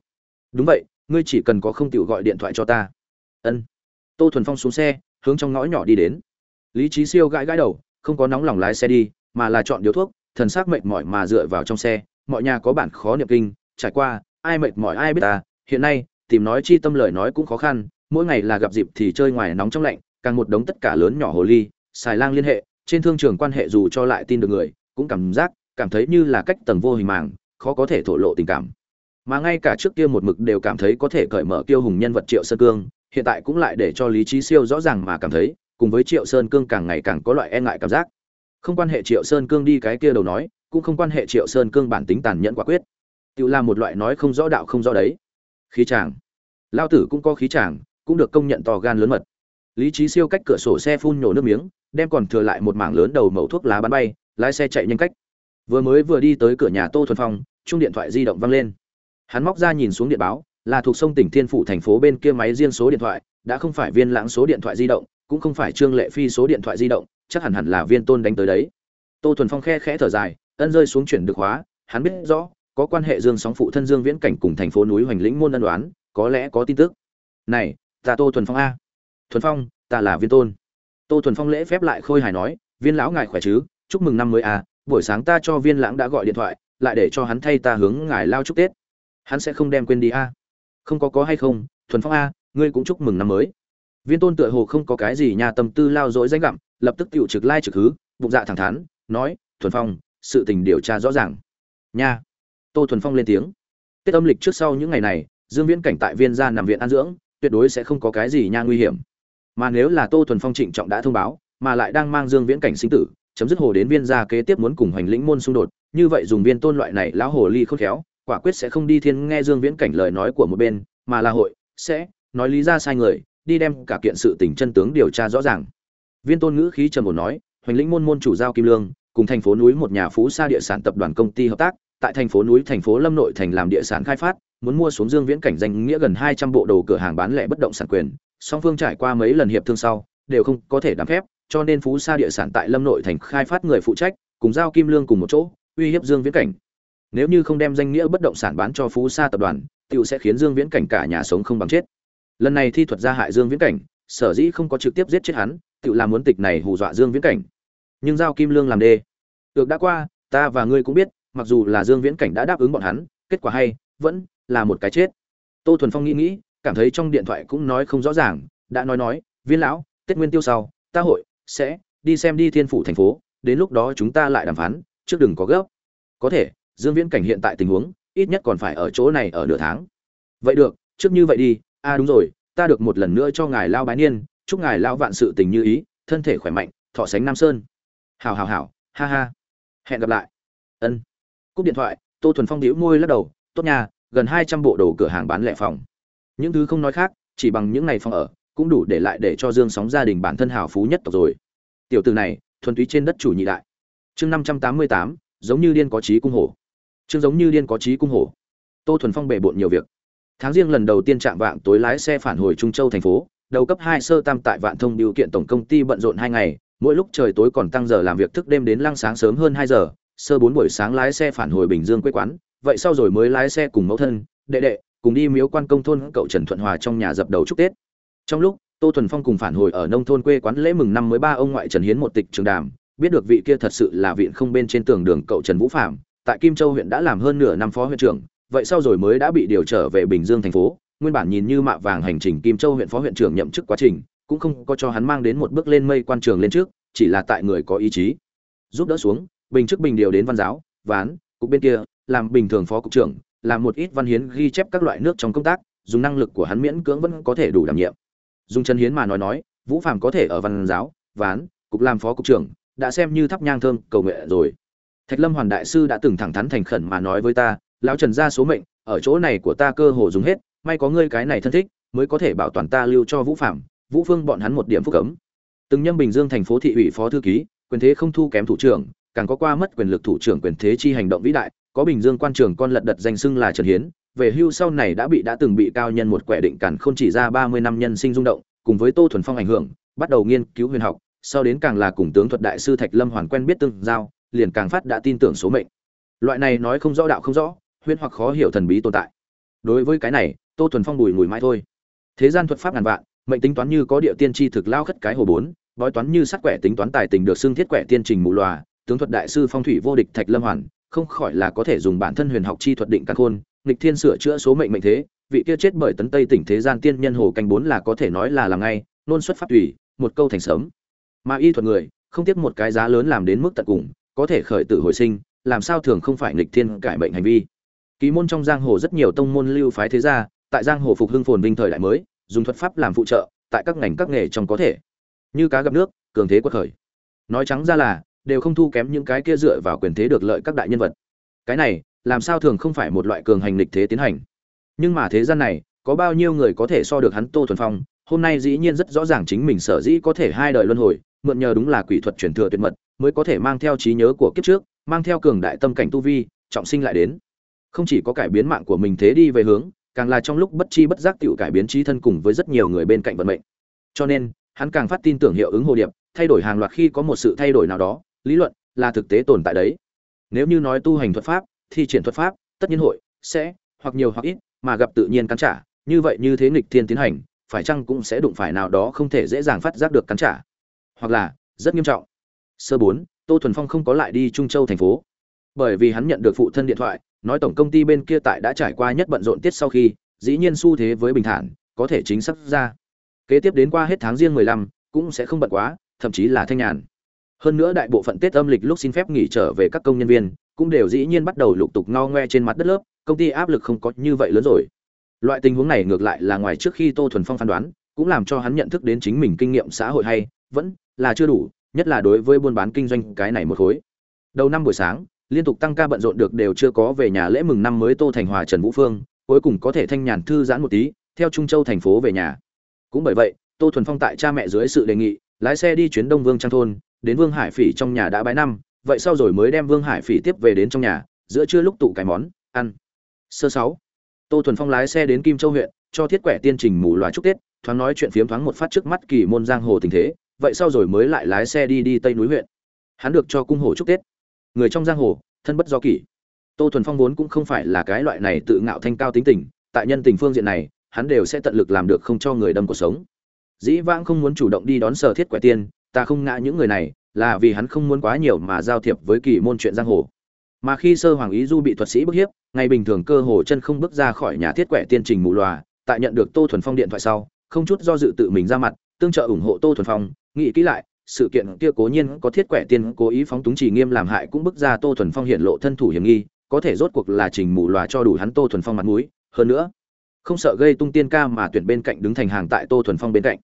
Đúng vậy, ngươi chỉ cần có không tự gọi điện thoại cho ta. Ân. Tô thuần phong xuống xe, hướng trong ngõ nhỏ đi đến. Lý trí siêu gãi gãi đầu, không có nóng lòng lái xe đi, mà là chọn điếu thuốc, thần s ắ c mệt mỏi mà dựa vào trong xe, mọi nhà có bản khó niệm kinh, trải qua, ai mệt mỏi ai biết ta, hiện nay, tìm nói chi tâm lời nói cũng khó khăn, mỗi ngày là gặp dịp thì chơi ngoài nóng trong lạnh, càng một đống tất cả lớn nhỏ hồ ly, xài lang liên hệ trên thương trường quan hệ dù cho lại tin được người, cũng cảm giác, cảm thấy như là cách tầng vô hình màng, khó có thể thổ lộ tình cảm. Mà ngay cả trước kia một mực đều cảm thấy có thể cởi mở kiêu hùng nhân vật triệu sơn cương, hiện tại cũng lại để cho lý trí siêu rõ ràng mà cảm thấy, cùng với triệu sơn cương càng ngày càng có loại e ngại cảm giác. Không quan hệ triệu sơn cương đi cái kia đầu nói, cũng không quan hệ triệu sơn cương bản tính tàn nhẫn quả quyết. Tự làm một loại nói không rõ đạo không rõ đấy. Khí chàng. Lao tử cũng có khí chàng, cũng được công nhận to gan lớn mật lý trí siêu cách cửa sổ xe phun nhổ nước miếng, đem còn thừa lại một mảng lớn đầu mẩu thuốc lá bắn bay, lái xe chạy nhanh cách. Vừa mới vừa đi tới cửa nhà tô thuần phong chung điện thoại di động văng lên. Hắn móc ra nhìn xuống điện báo, là thuộc sông tỉnh thiên phủ thành phố bên kia máy riêng số điện thoại, đã không phải viên lãng số điện thoại di động, cũng không phải trương lệ phi số điện thoại di động, chắc hẳn hẳn là viên tôn đánh tới đấy. Tô thuần phong khe khẽ thở dài, ân rơi xuống chuyển được hóa, hắn biết rõ, có quan hệ dương sóng phụ thân dương viễn cảnh cùng thành phố núi hoành lĩnh môn ân đoán có lẽ có tin tức. Này, ta tô thuần phong a thuần phong, ta là viên tôn. Tô thuần phong lễ phép lại khôi hài nói, viên lão ngài khỏe chứ? Chúc mừng năm mới à? buổi sáng ta cho viên lãng đã gọi điện thoại, lại để cho hắn thay ta hướng ngài lao chúc tết. Hắn sẽ không đem quên đi a không có có hay không, thuần phong a ngươi cũng chúc mừng năm mới. Viên tôn tựa hồ không có cái gì nhà tâm tư lao dỗi danh gặm, lập tức tựu trực lai trực hứ, bụng dạ thẳng thắn, nói, thuần phong, sự tình điều tra rõ ràng. Nha. Tô thuần phong lên tiếng. Tết âm lịch trước sau những ngày này, dương viễn cảnh tại viên gia nằm viện an dưỡng, tuyệt đối sẽ không có cái gì nha nguy hiểm mà nếu là tô thuần phong trịnh trọng đã thông báo, mà lại đang mang dương viễn cảnh sinh tử, chấm dứt hồ đến viên gia kế tiếp muốn cùng hoành lĩnh môn xung đột, như vậy dùng viên tôn loại này lão hồ ly khôn khéo, quả quyết sẽ không đi thiên nghe dương viễn cảnh lời nói của một bên, mà là hội sẽ nói lý ra sai người, đi đem cả kiện sự tình chân tướng điều tra rõ ràng. Viên tôn ngữ khí trầm ổn nói, hoành lĩnh môn môn chủ giao kim lương, cùng thành phố núi một nhà phú sa địa sản tập đoàn công ty hợp tác, tại thành phố núi thành phố lâm nội thành làm địa sản khai phát muốn mua xuống dương viễn cảnh danh nghĩa gần hai trăm bộ đồ cửa hàng bán lẻ bất động sản quyền, song phương trải qua mấy lần hiệp thương sau, đều không có thể đảm phép, cho nên phú sa địa sản tại lâm nội thành khai phát người phụ trách, cùng giao kim lương cùng một chỗ, uy hiếp dương viễn cảnh. Nếu như không đem danh nghĩa bất động sản bán cho phú sa tập đoàn, tiểu sẽ khiến dương viễn cảnh cả nhà sống không bằng chết. Lần này thi thuật ra hại dương viễn cảnh, sở dĩ không có trực tiếp giết chết hắn, tiểu làm muốn tịch này hù dọa dương viễn cảnh. Nhưng giao kim lương làm đê. Được đã qua, ta và ngươi cũng biết, mặc dù là dương viễn cảnh đã đáp ứng bọn hắn, kết quả hay, vẫn là một cái chết. Tô thuần phong nghĩ nghĩ, cảm thấy trong điện thoại cũng nói không rõ ràng, đã nói nói, viên lão, tết nguyên tiêu sau, ta hội sẽ đi xem đi thiên phủ thành phố, đến lúc đó chúng ta lại đàm phán, trước đừng có gấp. Có thể, dương viễn cảnh hiện tại tình huống, ít nhất còn phải ở chỗ này ở nửa tháng. Vậy được, trước như vậy đi. A à đúng rồi, ta được một lần nữa cho ngài lao bái niên, chúc ngài lao vạn sự tình như ý, thân thể khỏe mạnh, thọ sánh nam sơn. Hào hào hào ha ha. Hẹn gặp lại. Ân. Cúp điện thoại, tô thuần phong đĩu môi lắc đầu, tốt nha gần hai trăm bộ đồ cửa hàng bán lẻ phòng. Những thứ không nói khác, chỉ bằng những ngày phòng ở, cũng đủ để lại để cho dương sóng gia đình bản thân hào phú nhất tộc rồi. Tiểu từ này, thuần túy trên đất chủ nhị đại. Chương năm trăm tám mươi tám, giống như điên có trí cung hổ. Chương giống như điên có trí cung hổ. Tô thuần phong bề bộn nhiều việc. Tháng riêng lần đầu tiên chạm vạng tối lái xe phản hồi trung châu thành phố, đầu cấp hai sơ tam tại vạn thông điều kiện tổng công ty bận rộn hai ngày, mỗi lúc trời tối còn tăng giờ làm việc thức đêm đến lăng sáng sớm hơn hai giờ, sơ bốn buổi sáng lái xe phản hồi bình dương quê quán vậy sau rồi mới lái xe cùng mẫu thân, đệ đệ, cùng đi miếu quan công thôn cậu trần thuận hòa trong nhà dập đầu chúc tết. Trong lúc, tô thuần phong cùng phản hồi ở nông thôn quê quán lễ mừng năm mới ba ông ngoại trần hiến một tịch trường đàm, biết được vị kia thật sự là viện không bên trên tường đường cậu trần vũ phạm tại kim châu huyện đã làm hơn nửa năm phó huyện trưởng, vậy sau rồi mới đã bị điều trở về bình dương thành phố, nguyên bản nhìn như mạ vàng hành trình kim châu huyện phó huyện trưởng nhậm chức quá trình, cũng không có cho hắn mang đến một bước lên mây quan trường lên trước, chỉ là tại người có ý chí. Giúp đỡ xuống, bình chức bình điều đến văn giáo, ván cục bên kia, làm bình thường phó cục trưởng, làm một ít văn hiến ghi chép các loại nước trong công tác, dùng năng lực của hắn miễn cưỡng vẫn có thể đủ đảm nhiệm. Dùng chân hiến mà nói nói, vũ phạm có thể ở văn giáo, ván, cục làm phó cục trưởng, đã xem như thắp nhang thơm, cầu nguyện rồi. Thạch lâm hoàn đại sư đã từng thẳng thắn thành khẩn mà nói với ta, lão trần ra số mệnh, ở chỗ này của ta cơ hồ dùng hết, may có ngươi cái này thân thích, mới có thể bảo toàn ta lưu cho vũ phạm vũ phương bọn hắn một điểm phúc cấm. Từng nhâm bình dương thành phố thị ủy phó thư ký, quyền thế không thu kém thủ trưởng càng có qua mất quyền lực thủ trưởng quyền thế chi hành động vĩ đại, có bình dương quan trường con lật đật danh xưng là trần hiến, về hưu sau này đã bị đã từng bị cao nhân một quẻ định cản không chỉ ra ba mươi năm nhân sinh rung động, cùng với tô thuần phong ảnh hưởng, bắt đầu nghiên cứu huyền học, sau đến càng là cùng tướng thuật đại sư thạch lâm hoàn quen biết tương giao, liền càng phát đã tin tưởng số mệnh. Loại này nói không rõ đạo không rõ huyền hoặc khó hiểu thần bí tồn tại. Đối với cái này, tô thuần phong bùi ngùi mãi thôi. Thế gian thuật pháp ngàn vạn, mệnh tính toán như có địa tiên tri thực lao khất cái hồ bốn, bói toán như sát quẻ tính toán tài tình được xương thiết quẻ tiên trình mù lòa tướng thuật đại sư phong thủy vô địch thạch lâm hoàn, không khỏi là có thể dùng bản thân huyền học chi thuật định căn khôn, nghịch thiên sửa chữa số mệnh mệnh thế, vị kia chết bởi tấn tây tỉnh thế gian tiên nhân hồ canh bốn là có thể nói là làm ngay, nôn xuất pháp tùy, một câu thành sớm. Mà y thuật người, không tiếc một cái giá lớn làm đến mức tận cùng, có thể khởi tử hồi sinh, làm sao thường không phải nghịch thiên cải bệnh hành vi. Ký môn trong giang hồ rất nhiều tông môn lưu phái thế gia, tại giang hồ phục hưng phồn vinh thời đại mới, dùng thuật pháp làm phụ trợ, tại các ngành các nghề trong có thể. Như cá gặp nước, cường thế quật khởi. Nói trắng ra là đều không thu kém những cái kia dựa vào quyền thế được lợi các đại nhân vật. Cái này, làm sao thường không phải một loại cường hành lịch thế tiến hành? Nhưng mà thế gian này, có bao nhiêu người có thể so được hắn tô thuần phong? Hôm nay dĩ nhiên rất rõ ràng chính mình sở dĩ có thể hai đời luân hồi, mượn nhờ đúng là quỷ thuật truyền thừa tuyệt mật, mới có thể mang theo trí nhớ của kiếp trước, mang theo cường đại tâm cảnh tu vi, trọng sinh lại đến. Không chỉ có cải biến mạng của mình thế đi về hướng, càng là trong lúc bất chi bất giác tự cải biến trí thân cùng với rất nhiều người bên cạnh vận mệnh. Cho nên, hắn càng phát tin tưởng hiệu ứng hồ điệp, thay đổi hàng loạt khi có một sự thay đổi nào đó lý luận là thực tế tồn tại đấy. Nếu như nói tu hành thuật pháp, thi triển thuật pháp, tất nhiên hội, sẽ, hoặc nhiều hoặc ít, mà gặp tự nhiên cắn trả, như vậy như thế nghịch thiên tiến hành, phải chăng cũng sẽ đụng phải nào đó không thể dễ dàng phát giác được cắn trả? Hoặc là, rất nghiêm trọng. Sơ bốn, tô thuần phong không có lại đi trung châu thành phố. Bởi vì hắn nhận được phụ thân điện thoại, nói tổng công ty bên kia tại đã trải qua nhất bận rộn tiết sau khi, dĩ nhiên xu thế với bình thản, có thể chính xác ra. Kế tiếp đến qua hết tháng riêng mười lăm, cũng sẽ không bận quá, thậm chí là thanh nhàn hơn nữa đại bộ phận tết âm lịch lúc xin phép nghỉ trở về các công nhân viên cũng đều dĩ nhiên bắt đầu lục tục ngao ngoe trên mặt đất lớp, công ty áp lực không có như vậy lớn rồi. Loại tình huống này ngược lại là ngoài trước khi tô thuần phong phán đoán, cũng làm cho hắn nhận thức đến chính mình kinh nghiệm xã hội hay, vẫn là chưa đủ, nhất là đối với buôn bán kinh doanh cái này một khối. Đầu năm buổi sáng, liên tục tăng ca bận rộn được đều chưa có về nhà lễ mừng năm mới tô thành hòa trần vũ phương, cuối cùng có thể thanh nhàn thư giãn một tí, theo trung châu thành phố về nhà. Cũng bởi vậy, tô thuần phong tại cha mẹ dưới sự đề nghị, lái xe đi chuyến đông vương trang thôn đến vương hải phỉ trong nhà đã bái năm, vậy sau rồi mới đem vương hải phỉ tiếp về đến trong nhà, giữa trưa lúc tụ cái món, ăn. Sơ sáu, tô thuần phong lái xe đến kim châu huyện, cho thiết quẻ tiên trình mù loà chúc tết, thoáng nói chuyện phiếm thoáng một phát trước mắt kỳ môn giang hồ tình thế, vậy sau rồi mới lại lái xe đi đi tây núi huyện. Hắn được cho cung hồ chúc tết. Người trong giang hồ, thân bất do kỷ. Tô thuần phong vốn cũng không phải là cái loại này tự ngạo thanh cao tính tình, tại nhân tình phương diện này, hắn đều sẽ tận lực làm được không cho người đâm cuộc sống. Dĩ vãng không muốn chủ động đi đón sở thiết quẻ tiên ta không ngã những người này, là vì hắn không muốn quá nhiều mà giao thiệp với kỳ môn chuyện giang hồ. Mà khi sơ hoàng ý du bị thuật sĩ bức hiếp, ngày bình thường cơ hồ chân không bước ra khỏi nhà thiết quẻ tiên trình mù lòa tại nhận được tô thuần phong điện thoại sau, không chút do dự tự mình ra mặt, tương trợ ủng hộ tô thuần phong. Nghĩ kỹ lại, sự kiện kia cố nhiên có thiết quẻ tiên cố ý phóng túng chỉ nghiêm làm hại cũng bức ra tô thuần phong hiện lộ thân thủ hiểm nghi, có thể rốt cuộc là trình mù lòa cho đủ hắn tô thuần phong mặt mũi. Hơn nữa, không sợ gây tung tiên ca mà tuyển bên cạnh đứng thành hàng tại tô thuần phong bên cạnh.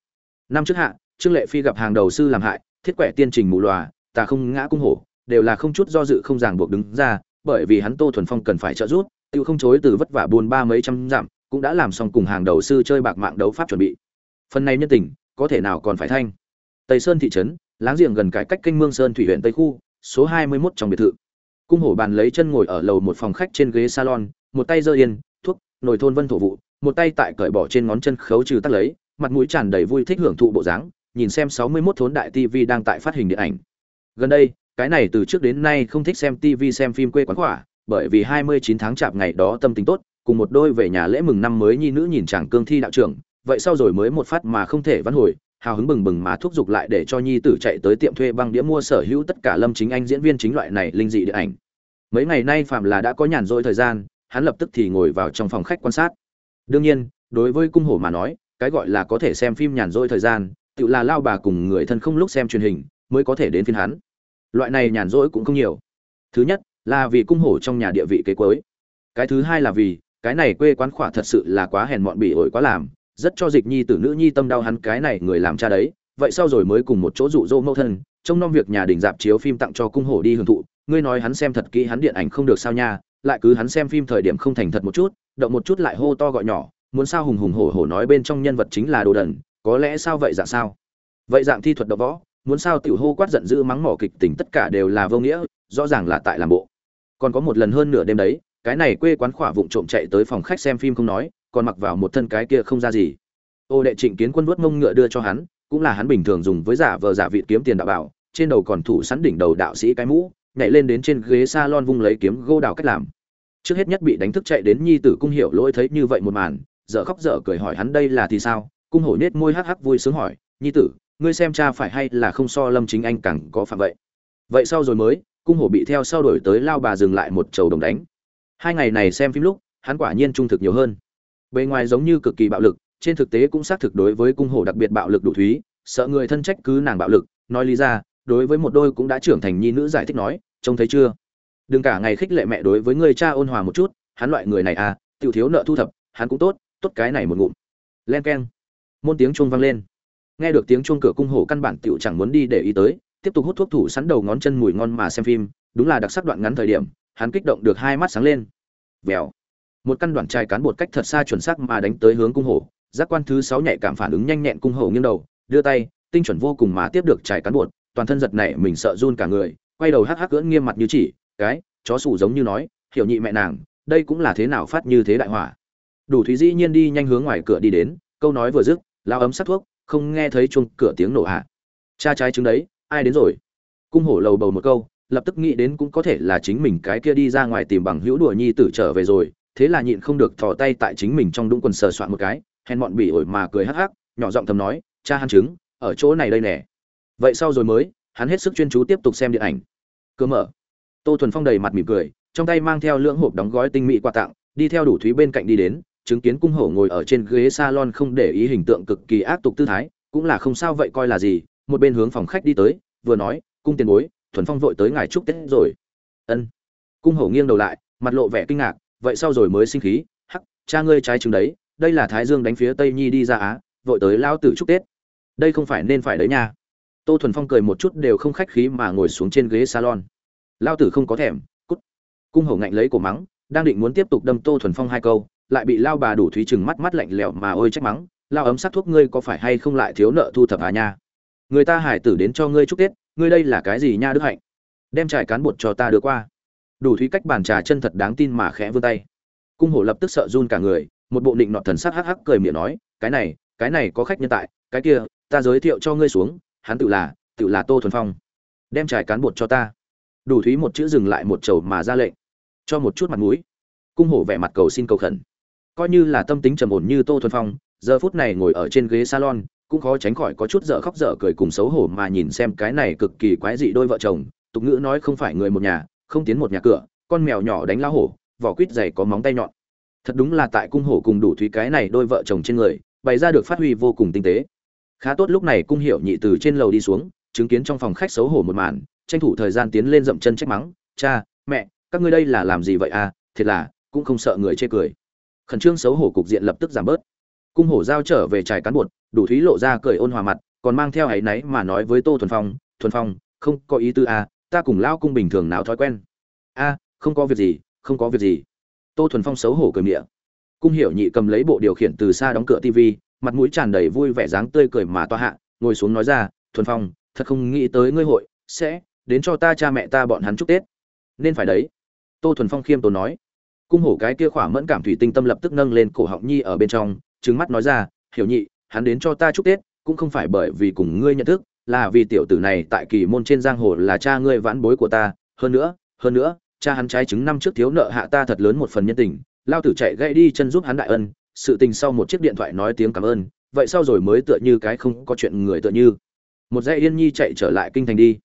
Năm trước hạ trương lệ phi gặp hàng đầu sư làm hại, thiết quẻ tiên trình mù lòa, ta không ngã cung hổ, đều là không chút do dự không ràng buộc đứng ra, bởi vì hắn tô thuần phong cần phải trợ giúp tự không chối từ vất vả buồn ba mấy trăm dặm, cũng đã làm xong cùng hàng đầu sư chơi bạc mạng đấu pháp chuẩn bị. Phần này nhân tình, có thể nào còn phải thanh? Tây sơn thị trấn, láng giềng gần cái cách kênh mương sơn thủy huyện tây khu, số hai mươi 21 trong biệt thự. Cung hổ bàn lấy chân ngồi ở lầu một phòng khách trên ghế salon, một tay giơ yên, thuốc, nồi thôn vân thổ vụ, một tay tại cởi bỏ trên ngón chân khấu trừ tắt lấy, mặt mũi tràn đầy vui thích hưởng thụ bộ dáng nhìn xem sáu mươi 61 thốn đại TV đang tại phát hình điện ảnh. Gần đây, cái này từ trước đến nay không thích xem TV xem phim quê quán quả bởi vì hai mươi chín tháng chạp ngày đó tâm tình tốt, cùng một đôi về nhà lễ mừng năm mới nhi nữ nhìn chàng cương thi đạo trưởng, vậy sau rồi mới một phát mà không thể vãn hồi, hào hứng bừng bừng mà thúc giục lại để cho nhi tử chạy tới tiệm thuê băng đĩa mua sở hữu tất cả Lâm Chính Anh diễn viên chính loại này linh dị điện ảnh. Mấy ngày nay phạm là đã có nhàn rỗi thời gian, hắn lập tức thì ngồi vào trong phòng khách quan sát. Đương nhiên, đối với cung hổ mà nói, cái gọi là có thể xem phim nhàn rỗi thời gian, tự là lao bà cùng người thân không lúc xem truyền hình, mới có thể đến phiên hắn. Loại này nhàn rỗi cũng không nhiều. Thứ nhất, là vì cung hổ trong nhà địa vị kế cuối. Cái thứ hai là vì, cái này quê quán khỏa thật sự là quá hèn mọn bị ổi quá làm, rất cho dịch nhi tử nữ nhi tâm đau hắn cái này người làm cha đấy. Vậy sau rồi mới cùng một chỗ dụ dỗ mẫu thân, trông nom việc nhà đình dạp chiếu phim tặng cho cung hổ đi hưởng thụ. Ngươi nói hắn xem thật kỹ hắn điện ảnh không được sao nha, lại cứ hắn xem phim thời điểm không thành thật một chút, động một chút lại hô to gọi nhỏ, muốn sao hùng hùng hổ hổ nói bên trong nhân vật chính là đồ đần có lẽ sao vậy dạng sao? Vậy dạng thi thuật đ võ, muốn sao tiểu hô quát giận dữ mắng mỏ kịch tính tất cả đều là vô nghĩa, rõ ràng là tại làm bộ. Còn có một lần hơn nửa đêm đấy, cái này quê quán khỏa vụng trộm chạy tới phòng khách xem phim không nói, còn mặc vào một thân cái kia không ra gì. Ô đệ trịnh kiến quân vuốt mông ngựa đưa cho hắn, cũng là hắn bình thường dùng với giả vờ giả vị kiếm tiền đạo bảo, trên đầu còn thủ sẵn đỉnh đầu đạo sĩ cái mũ, nhảy lên đến trên ghế salon vung lấy kiếm gô đào cách làm. Trước hết nhất bị đánh thức chạy đến nhi tử cung hiểu lỗi thấy như vậy một màn, dở khóc dở cười hỏi hắn đây là thì sao cung hổ nết môi hắc hắc vui sướng hỏi, nhi tử, ngươi xem cha phải hay là không so lâm chính anh càng có phạm vậy? Vậy sau rồi mới. Cung hổ bị theo sau đổi tới lao bà dừng lại một chầu đồng đánh. Hai ngày này xem phim lúc, hắn quả nhiên trung thực nhiều hơn. Bề ngoài giống như cực kỳ bạo lực, trên thực tế cũng xác thực đối với cung hổ đặc biệt bạo lực đủ thúy, sợ người thân trách cứ nàng bạo lực. Nói lý ra, đối với một đôi cũng đã trưởng thành nhi nữ giải thích nói, trông thấy chưa? Đừng cả ngày khích lệ mẹ đối với người cha ôn hòa một chút, hắn loại người này à tiểu thiếu nợ thu thập, hắn cũng tốt tốt cái này một ngụm. Len keng môn tiếng chuông vang lên. Nghe được tiếng chuông cửa cung hổ căn bản tiểu chẳng muốn đi để ý tới, tiếp tục hút thuốc thủ sắn đầu ngón chân mùi ngon mà xem phim, đúng là đặc sắc đoạn ngắn thời điểm, hắn kích động được hai mắt sáng lên. Vèo. Một căn đoạn trai cán bột cách thật xa chuẩn xác mà đánh tới hướng cung hổ, giác quan thứ sáu nhạy cảm phản ứng nhanh nhẹn cung hổ nghiêng đầu, đưa tay, tinh chuẩn vô cùng mà tiếp được trái cán bột, toàn thân giật này mình sợ run cả người, quay đầu hắc hắc cưỡng nghiêm mặt như chỉ, cái, chó sủ giống như nói, hiểu nhị mẹ nàng, đây cũng là thế nào phát như thế đại hỏa? Đủ thúy dĩ nhiên đi nhanh hướng ngoài cửa đi đến, câu nói vừa dứt lao ấm sát thuốc, không nghe thấy chuông cửa tiếng nổ hạ. Cha trái trứng đấy, ai đến rồi? Cung hổ lầu bầu một câu, lập tức nghĩ đến cũng có thể là chính mình cái kia đi ra ngoài tìm bằng hữu đùa nhi tử trở về rồi, thế là nhịn không được thò tay tại chính mình trong đũng quần sờ soạn một cái, hèn mọn bỉ ổi mà cười hắc hắc, nhỏ giọng thầm nói, cha hắn trứng, ở chỗ này đây nè. Vậy sau rồi mới, hắn hết sức chuyên chú tiếp tục xem điện ảnh. Cơ mở. Tô thuần phong đầy mặt mỉm cười, trong tay mang theo lưỡng hộp đóng gói tinh mỹ quà tặng, đi theo đủ thúy bên cạnh đi đến chứng kiến cung hổ ngồi ở trên ghế salon không để ý hình tượng cực kỳ ác tục tư thái, cũng là không sao vậy coi là gì, một bên hướng phòng khách đi tới, vừa nói, cung tiền bối, thuần phong vội tới ngài chúc tết rồi. Ân. Cung hổ nghiêng đầu lại, mặt lộ vẻ kinh ngạc, vậy sau rồi mới sinh khí, hắc, cha ngươi trái trứng đấy, đây là thái dương đánh phía tây nhi đi ra á, vội tới lao tử chúc tết. Đây không phải nên phải đấy nha. Tô thuần phong cười một chút đều không khách khí mà ngồi xuống trên ghế salon. Lao tử không có thèm, cút. Cung hổ ngạnh lấy cổ mắng, đang định muốn tiếp tục đâm tô thuần phong hai câu lại bị lao bà đủ thúy chừng mắt mắt lạnh lẽo mà ôi trách mắng, lao ấm sắc thuốc ngươi có phải hay không lại thiếu nợ thu thập à nha? Người ta hải tử đến cho ngươi chúc tết, ngươi đây là cái gì nha đức hạnh? Đem trải cán bột cho ta đưa qua. Đủ thúy cách bàn trà chân thật đáng tin mà khẽ vươn tay. Cung hổ lập tức sợ run cả người, một bộ định nọ thần sắc hắc hắc cười miệng nói, cái này cái này có khách nhân tại, cái kia, ta giới thiệu cho ngươi xuống, hắn tự là tự là tô thuần phong. Đem trải cán bột cho ta. Đủ thúy một chữ dừng lại một chầu mà ra lệnh. Cho một chút mặt mũi. Cung hổ vẻ mặt cầu xin cầu khẩn coi như là tâm tính trầm ổn như tô thuần phong, giờ phút này ngồi ở trên ghế salon, cũng khó tránh khỏi có chút dở khóc dở cười cùng xấu hổ mà nhìn xem cái này cực kỳ quái dị đôi vợ chồng, tục ngữ nói không phải người một nhà, không tiến một nhà cửa, con mèo nhỏ đánh lao hổ, vỏ quýt dày có móng tay nhọn. Thật đúng là tại cung hổ cùng đủ thúy cái này đôi vợ chồng trên người, bày ra được phát huy vô cùng tinh tế. Khá tốt lúc này cung hiểu nhị từ trên lầu đi xuống, chứng kiến trong phòng khách xấu hổ một màn, tranh thủ thời gian tiến lên dậm chân trách mắng, cha, mẹ, các ngươi đây là làm gì vậy à? Thiệt là, cũng không sợ người chê cười khẩn trương xấu hổ cục diện lập tức giảm bớt. Cung hổ giao trở về trải cán bột đủ thúy lộ ra cười ôn hòa mặt còn mang theo áy náy mà nói với tô thuần phong thuần phong không có ý tư à, ta cùng lao cung bình thường nào thói quen. A không có việc gì không có việc gì. Tô thuần phong xấu hổ cười miệng. Cung hiểu nhị cầm lấy bộ điều khiển từ xa đóng cửa tv mặt mũi tràn đầy vui vẻ dáng tươi cười mà toa hạ ngồi xuống nói ra thuần phong thật không nghĩ tới ngươi hội sẽ đến cho ta cha mẹ ta bọn hắn chúc tết. Nên phải đấy. Tô thuần phong khiêm tốn nói cung hổ cái kia khỏa mẫn cảm thủy tinh tâm lập tức nâng lên cổ họng nhi ở bên trong trứng mắt nói ra, hiểu nhị, hắn đến cho ta chúc tết, cũng không phải bởi vì cùng ngươi nhận thức, là vì tiểu tử này tại kỳ môn trên giang hồ là cha ngươi vãn bối của ta, hơn nữa hơn nữa, cha hắn trái trứng năm trước thiếu nợ hạ ta thật lớn một phần nhân tình, lao tử chạy gãy đi chân giúp hắn đại ân, sự tình sau một chiếc điện thoại nói tiếng cảm ơn, vậy sau rồi mới tựa như cái không có chuyện người tựa như. Một dây yên nhi chạy trở lại kinh thành đi.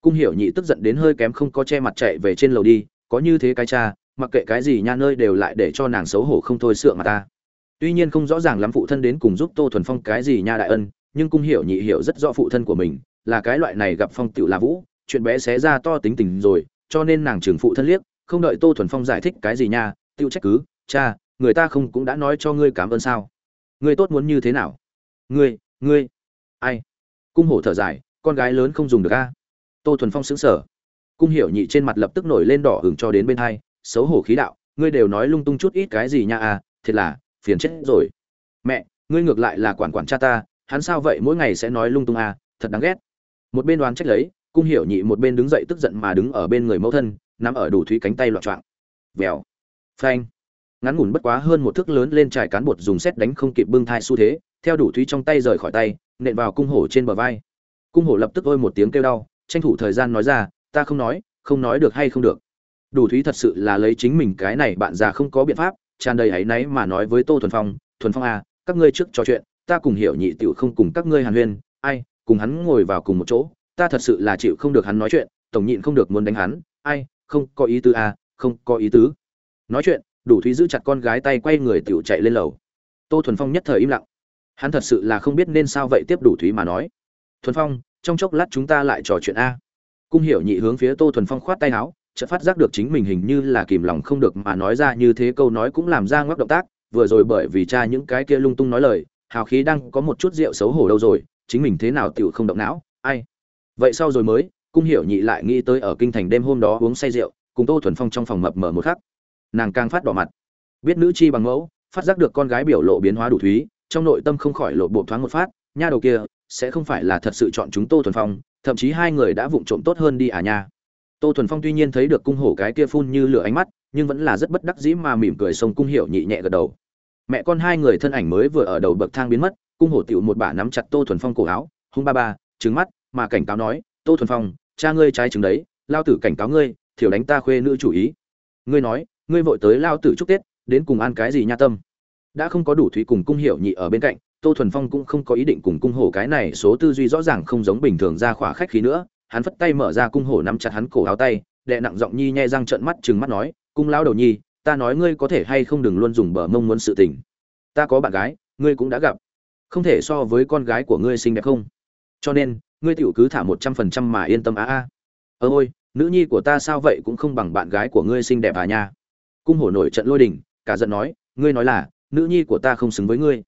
Cung hiểu nhị tức giận đến hơi kém không có che mặt chạy về trên lầu đi, có như thế cái cha mặc kệ cái gì nha, nơi đều lại để cho nàng xấu hổ không thôi sượng mà ta. Tuy nhiên không rõ ràng lắm phụ thân đến cùng giúp tô thuần phong cái gì nha đại ân, nhưng cung hiểu nhị hiểu rất rõ phụ thân của mình, là cái loại này gặp phong tựu là vũ, chuyện bé xé ra to tính tình rồi, cho nên nàng trường phụ thân liếc, không đợi tô thuần phong giải thích cái gì nha tiêu trách cứ, cha, người ta không cũng đã nói cho ngươi cảm ơn sao? Ngươi tốt muốn như thế nào? Ngươi ngươi. Ai? Cung hổ thở dài, con gái lớn không dùng được a. Tô thuần phong xứng sở cung hiểu nhị trên mặt lập tức nổi lên đỏ hừng cho đến bên hai xấu hổ khí đạo, ngươi đều nói lung tung chút ít cái gì nha à thiệt là, phiền chết rồi. Mẹ, ngươi ngược lại là quản quản cha ta, hắn sao vậy mỗi ngày sẽ nói lung tung à thật đáng ghét. Một bên đoán trách lấy, cung hiểu nhị một bên đứng dậy tức giận mà đứng ở bên người mẫu thân nắm ở đủ thúy cánh tay loạn trọng vèo. Phanh. Ngắn ngủn bất quá hơn một thước lớn lên trải cán bột dùng xét đánh không kịp bưng thai xu thế, theo đủ thúy trong tay rời khỏi tay, nện vào cung hổ trên bờ vai. Cung hổ lập tức ôi một tiếng kêu đau, tranh thủ thời gian nói ra, ta không nói không nói được hay không được đủ thúy thật sự là lấy chính mình cái này bạn già không có biện pháp, tràn đầy áy náy mà nói với tô thuần phong thuần phong à các ngươi trước trò chuyện, ta cùng hiểu nhị tiểu không cùng các ngươi hàn huyên, ai, cùng hắn ngồi vào cùng một chỗ, ta thật sự là chịu không được hắn nói chuyện, tổng nhịn không được muốn đánh hắn, ai, không có ý tứ à không có ý tứ. Nói chuyện, đủ thúy giữ chặt con gái tay quay người tiểu chạy lên lầu. Tô thuần phong nhất thời im lặng. Hắn thật sự là không biết nên sao vậy tiếp đủ thúy mà nói. Thuần phong, trong chốc lát chúng ta lại trò chuyện a. Cung hiểu nhị hướng phía tô thuần phong khoát tay áo chợt phát giác được chính mình hình như là kìm lòng không được mà nói ra như thế câu nói cũng làm ra ngoắc động tác, vừa rồi bởi vì cha những cái kia lung tung nói lời, hào khí đang có một chút rượu xấu hổ đâu rồi, chính mình thế nào tiểu không động não, ai? Vậy sau rồi mới, cung hiểu nhị lại nghĩ tới ở kinh thành đêm hôm đó uống say rượu, cùng tô thuần phong trong phòng mập mờ một khắc. Nàng càng phát đỏ mặt. Biết nữ chi bằng mẫu, phát giác được con gái biểu lộ biến hóa đủ thúy, trong nội tâm không khỏi lộ bộ thoáng một phát, nha đầu kia, sẽ không phải là thật sự chọn chúng tô thuần phong, thậm chí hai người đã vụng trộm tốt hơn đi à nha tô thuần phong tuy nhiên thấy được cung hổ cái kia phun như lửa ánh mắt, nhưng vẫn là rất bất đắc dĩ mà mỉm cười sông cung hiểu nhị nhẹ gật đầu. Mẹ con hai người thân ảnh mới vừa ở đầu bậc thang biến mất, cung hổ tiểu một bà nắm chặt tô thuần phong cổ áo, hung ba ba trứng mắt, mà cảnh cáo nói, tô thuần phong, cha ngươi trái trứng đấy, lao tử cảnh cáo ngươi, thiểu đánh ta khuê nữ chủ ý. Ngươi nói, ngươi vội tới lao tử chúc tết, đến cùng ăn cái gì nha tâm? Đã không có đủ thủy cùng cung hiểu nhị ở bên cạnh, tô thuần phong cũng không có ý định cùng cung hổ cái này số tư duy rõ ràng không giống bình thường ra khỏa khách khí nữa hắn phất tay mở ra cung hổ nắm chặt hắn cổ áo tay đệ nặng giọng nhi nhe răng trợn mắt chừng mắt nói, cung lão đầu nhi, ta nói ngươi có thể hay không đừng luôn dùng bờ mông muốn sự tình. Ta có bạn gái, ngươi cũng đã gặp. Không thể so với con gái của ngươi xinh đẹp không? Cho nên, ngươi tiểu cứ thả một trăm phần trăm mà yên tâm á a. Ơ ôi, nữ nhi của ta sao vậy cũng không bằng bạn gái của ngươi xinh đẹp à nha? Cung hổ nổi trận lôi đình, cả giận nói, ngươi nói là, nữ nhi của ta không xứng với ngươi.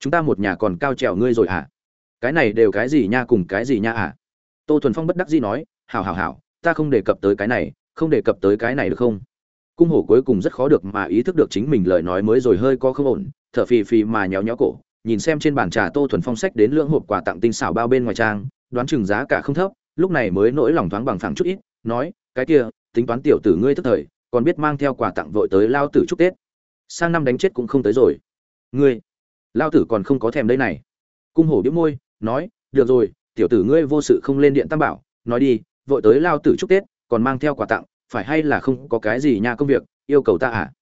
Chúng ta một nhà còn cao trèo ngươi rồi à cái này đều cái gì nha cùng cái gì nha à? Tô thuần phong bất đắc dĩ nói, hảo hảo hảo, ta không đề cập tới cái này, không đề cập tới cái này được không? Cung hổ cuối cùng rất khó được mà ý thức được chính mình lời nói mới rồi hơi có không ổn, thở phì phì mà nhéo nhéo cổ, nhìn xem trên bàn trà tô thuần phong sách đến lưỡng hộp quà tặng tinh xảo bao bên ngoài trang, đoán chừng giá cả không thấp, lúc này mới nỗi lòng thoáng bằng phẳng chút ít, nói, cái kia, tính toán tiểu tử ngươi tức thời, còn biết mang theo quà tặng vội tới lao tử chúc tết. Sang năm đánh chết cũng không tới rồi. Ngươi, lao tử còn không có thèm đây này. Cung hổ biếu môi, nói, được rồi tiểu tử ngươi vô sự không lên điện tam bảo, nói đi, vội tới lao tử chúc tết, còn mang theo quà tặng, phải hay là không có cái gì nha công việc, yêu cầu ta à?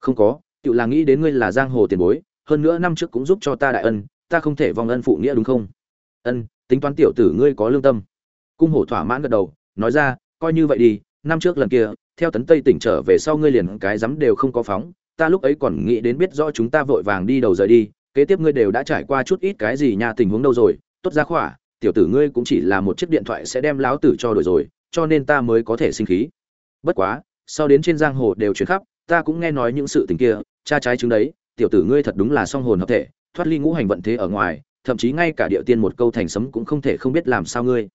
Không có tự là nghĩ đến ngươi là giang hồ tiền bối, hơn nữa năm trước cũng giúp cho ta đại ân, ta không thể vong ân phụ nghĩa đúng không? Ân, tính toán tiểu tử ngươi có lương tâm. Cung hổ thỏa mãn gật đầu, nói ra, coi như vậy đi, năm trước lần kia, theo tấn tây tỉnh trở về sau ngươi liền cái dám đều không có phóng, ta lúc ấy còn nghĩ đến biết rõ chúng ta vội vàng đi đầu rời đi, kế tiếp ngươi đều đã trải qua chút ít cái gì nhà tình huống đâu rồi, tốt ra khỏa tiểu tử ngươi cũng chỉ là một chiếc điện thoại sẽ đem lão tử cho đổi rồi, cho nên ta mới có thể sinh khí. Bất quá, sau đến trên giang hồ đều chuyển khắp, ta cũng nghe nói những sự tình kia, cha trái chứng đấy, tiểu tử ngươi thật đúng là song hồn hợp thể, thoát ly ngũ hành vận thế ở ngoài, thậm chí ngay cả địa tiên một câu thành sấm cũng không thể không biết làm sao ngươi.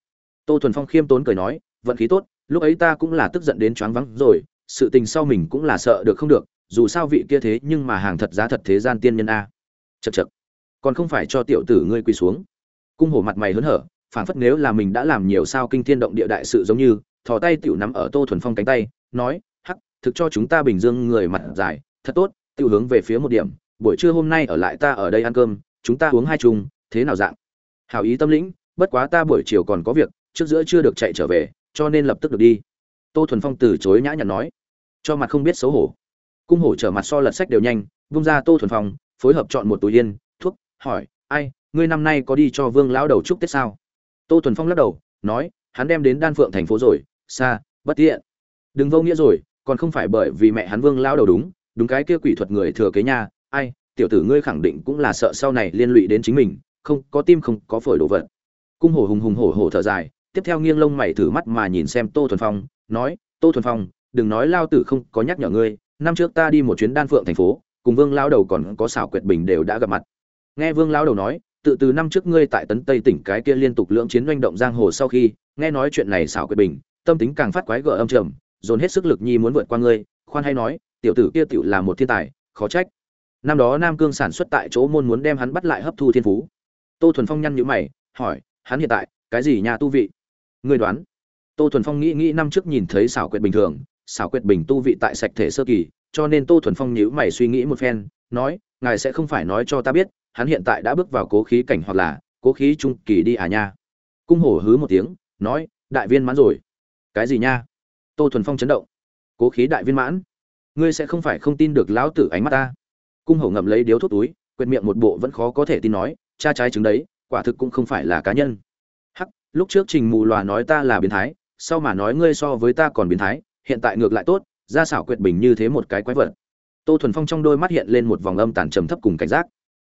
Tô thuần phong khiêm tốn cười nói, vận khí tốt, lúc ấy ta cũng là tức giận đến choáng vắng rồi, sự tình sau mình cũng là sợ được không được, dù sao vị kia thế nhưng mà hàng thật giá thật thế gian tiên nhân a. Chật chật còn không phải cho tiểu tử ngươi quỳ xuống cung hổ mặt mày hớn hở, phảng phất nếu là mình đã làm nhiều sao kinh thiên động địa đại sự giống như, thò tay tiểu nắm ở tô thuần phong cánh tay, nói, hắc, thực cho chúng ta bình dương người mặt dài, thật tốt, tiểu hướng về phía một điểm, buổi trưa hôm nay ở lại ta ở đây ăn cơm, chúng ta uống hai chung, thế nào dạng? Hảo ý tâm lĩnh, bất quá ta buổi chiều còn có việc, trước giữa chưa được chạy trở về, cho nên lập tức được đi. Tô thuần phong từ chối nhã nhặn nói, cho mặt không biết xấu hổ. Cung hổ trở mặt so lật sách đều nhanh, vung ra tô thuần phong, phối hợp chọn một túi yên, thuốc, hỏi, ai ngươi năm nay có đi cho vương lão đầu chúc tết sao? Tô thuần phong lắc đầu, nói, hắn đem đến đan phượng thành phố rồi, xa, bất tiện. Đừng vô nghĩa rồi, còn không phải bởi vì mẹ hắn vương lão đầu đúng đúng cái kia quỷ thuật người thừa kế nhà ai, tiểu tử ngươi khẳng định cũng là sợ sau này liên lụy đến chính mình, không, có tim không, có phổi đồ vật. Cung hổ hùng hùng hổ hổ thở dài, tiếp theo nghiêng lông mày thử mắt mà nhìn xem tô thuần phong, nói, tô thuần phong, đừng nói lao tử không có nhắc nhở ngươi, năm trước ta đi một chuyến đan phượng thành phố, cùng vương lao đầu còn có xảo quyệt bình đều đã gặp mặt. Nghe vương lao đầu nói tự từ năm trước ngươi tại tấn tây tỉnh cái kia liên tục lưỡng chiến doanh động giang hồ sau khi, nghe nói chuyện này xảo quyệt bình, tâm tính càng phát quái gở âm trầm, dồn hết sức lực nhi muốn vượt qua ngươi, khoan hay nói, tiểu tử kia tiểu là một thiên tài, khó trách. Năm đó nam cương sản xuất tại chỗ môn muốn đem hắn bắt lại hấp thu thiên phú. Tô thuần phong nhăn nhữ mày, hỏi, hắn hiện tại, cái gì nhà tu vị? Ngươi đoán. Tô thuần phong nghĩ nghĩ năm trước nhìn thấy xảo quyệt bình thường, xảo quyệt bình tu vị tại sạch thể sơ kỳ, cho nên tô thuần phong nhữ mày suy nghĩ một phen, nói, ngài sẽ không phải nói cho ta biết hắn hiện tại đã bước vào cố khí cảnh hoặc là cố khí trung kỳ đi à nha. Cung hổ hứ một tiếng, nói, đại viên mãn rồi. Cái gì nha? Tô thuần phong chấn động. Cố khí đại viên mãn? Ngươi sẽ không phải không tin được lão tử ánh mắt ta. Cung hổ ngậm lấy điếu thuốc túi quyệt miệng một bộ vẫn khó có thể tin nói, cha trái chứng đấy, quả thực cũng không phải là cá nhân. Hắc, lúc trước trình mù loà nói ta là biến thái, sau mà nói ngươi so với ta còn biến thái, hiện tại ngược lại tốt ra xảo quyệt bình như thế một cái quái vật. Tô thuần phong trong đôi mắt hiện lên một vòng âm tàn trầm thấp cùng cảnh giác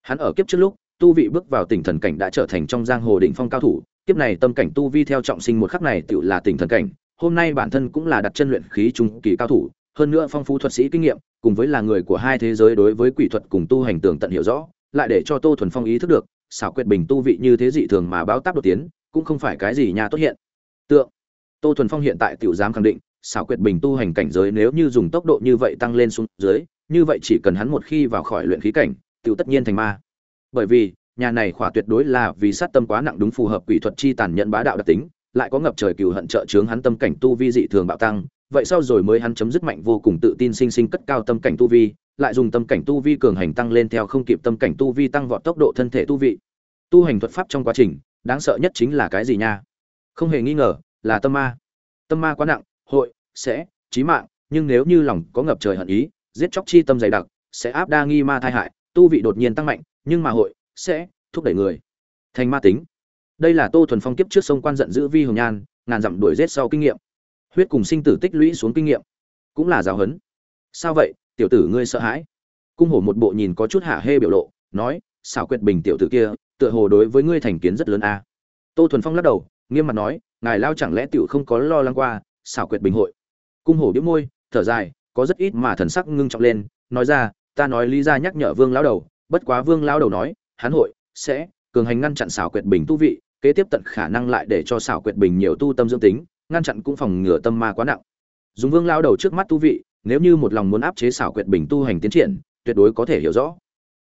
hắn ở kiếp trước lúc, tu vị bước vào tỉnh thần cảnh đã trở thành trong giang hồ đỉnh phong cao thủ, kiếp này tâm cảnh tu vi theo trọng sinh một khắc này tự là tỉnh thần cảnh, hôm nay bản thân cũng là đặt chân luyện khí trung kỳ cao thủ, hơn nữa phong phú thuật sĩ kinh nghiệm, cùng với là người của hai thế giới đối với quỷ thuật cùng tu hành tường tận hiểu rõ, lại để cho tô thuần phong ý thức được, xảo quyệt bình tu vị như thế dị thường mà báo tác đột tiến, cũng không phải cái gì nhà tốt hiện. Tượng, tô thuần phong hiện tại tiểu giám khẳng định, xảo quyệt bình tu hành cảnh giới nếu như dùng tốc độ như vậy tăng lên xuống dưới, như vậy chỉ cần hắn một khi vào khỏi luyện khí cảnh tự tất nhiên thành ma. Bởi vì, nhà này khỏa tuyệt đối là vì sát tâm quá nặng đúng phù hợp quỷ thuật chi tàn nhẫn bá đạo đặc tính, lại có ngập trời cừu hận trợ chướng hắn tâm cảnh tu vi dị thường bạo tăng, vậy sau rồi mới hắn chấm dứt mạnh vô cùng tự tin sinh sinh cất cao tâm cảnh tu vi, lại dùng tâm cảnh tu vi cường hành tăng lên theo không kịp tâm cảnh tu vi tăng vọt tốc độ thân thể tu vị. Tu hành thuật pháp trong quá trình, đáng sợ nhất chính là cái gì nha? Không hề nghi ngờ, là tâm ma. Tâm ma quá nặng, hội, sẽ, chí mạng, nhưng nếu như lòng có ngập trời hận ý, giết chóc chi tâm dày đặc, sẽ áp đa nghi ma thai hại tu vị đột nhiên tăng mạnh, nhưng mà hội sẽ thúc đẩy người thành ma tính. Đây là tô thuần phong kiếp trước sông quan giận giữ vi hồng nhan, ngàn dặm đuổi giết sau kinh nghiệm. Huyết cùng sinh tử tích lũy xuống kinh nghiệm, cũng là giáo huấn. Sao vậy, tiểu tử ngươi sợ hãi? Cung hổ một bộ nhìn có chút hạ hê biểu lộ, nói, xảo quyệt bình tiểu tử kia, tựa hồ đối với ngươi thành kiến rất lớn a. À. tô thuần phong lắc đầu, nghiêm mặt nói, ngài lao chẳng lẽ tiểu không có lo lắng qua xảo quyệt bình hội? Cung hổ biếu môi, thở dài, có rất ít mà thần sắc ngưng trọng lên, nói ra ta nói lý ra nhắc nhở vương lão đầu, bất quá vương lão đầu nói, hắn hội sẽ cường hành ngăn chặn xảo quyệt bình tu vị, kế tiếp tận khả năng lại để cho xảo quyệt bình nhiều tu tâm dưỡng tính, ngăn chặn cũng phòng ngừa tâm ma quá nặng. Dùng vương lão đầu trước mắt tu vị, nếu như một lòng muốn áp chế xảo quyệt bình tu hành tiến triển, tuyệt đối có thể hiểu rõ.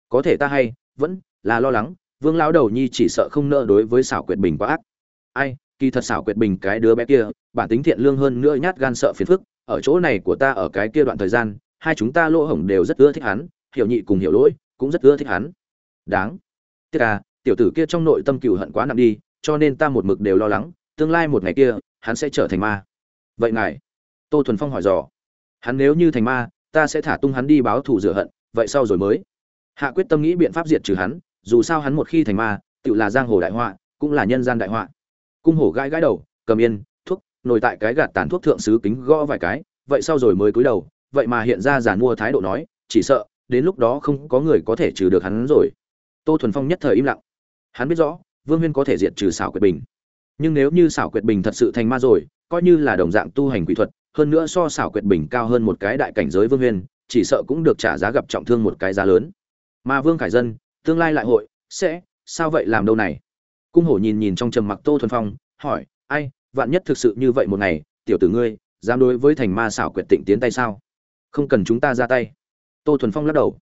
Có thể ta hay, vẫn là lo lắng, vương lão đầu nhi chỉ sợ không nợ đối với xảo quyệt bình quá ác. Ai, kỳ thật xảo quyệt bình cái đứa bé kia, bản tính thiện lương hơn nữa nhát gan sợ phiền phức, ở chỗ này của ta ở cái kia đoạn thời gian hai chúng ta lỗ hổng đều rất ưa thích hắn, hiểu nhị cùng hiểu lỗi, cũng rất ưa thích hắn. Đáng. Tiếc à tiểu tử kia trong nội tâm cựu hận quá nặng đi, cho nên ta một mực đều lo lắng, tương lai một ngày kia, hắn sẽ trở thành ma. Vậy ngài, tô thuần phong hỏi dò. Hắn nếu như thành ma, ta sẽ thả tung hắn đi báo thù rửa hận, vậy sau rồi mới. Hạ quyết tâm nghĩ biện pháp diệt trừ hắn, dù sao hắn một khi thành ma, tự là giang hồ đại họa, cũng là nhân gian đại họa. Cung hổ gãi gãi đầu, cầm yên, thuốc, nồi tại cái gạt tàn thuốc thượng sứ kính gõ vài cái, vậy sau rồi mới cúi đầu vậy mà hiện ra giàn mua thái độ nói, chỉ sợ, đến lúc đó không có người có thể trừ được hắn rồi. Tô thuần phong nhất thời im lặng. Hắn biết rõ, vương huyên có thể diệt trừ xảo quyệt bình. Nhưng nếu như xảo quyệt bình thật sự thành ma rồi, coi như là đồng dạng tu hành quỷ thuật, hơn nữa so xảo quyệt bình cao hơn một cái đại cảnh giới vương huyên, chỉ sợ cũng được trả giá gặp trọng thương một cái giá lớn. Mà vương khải dân, tương lai lại hội, sẽ, sao vậy làm đâu này? Cung hổ nhìn nhìn trong trầm mặc tô thuần phong, hỏi, ai, vạn nhất thực sự như vậy một ngày, tiểu tử ngươi, dám đối với thành ma xảo quyệt tịnh tiến tay sao? Không cần chúng ta ra tay. Tô thuần phong lắc đầu.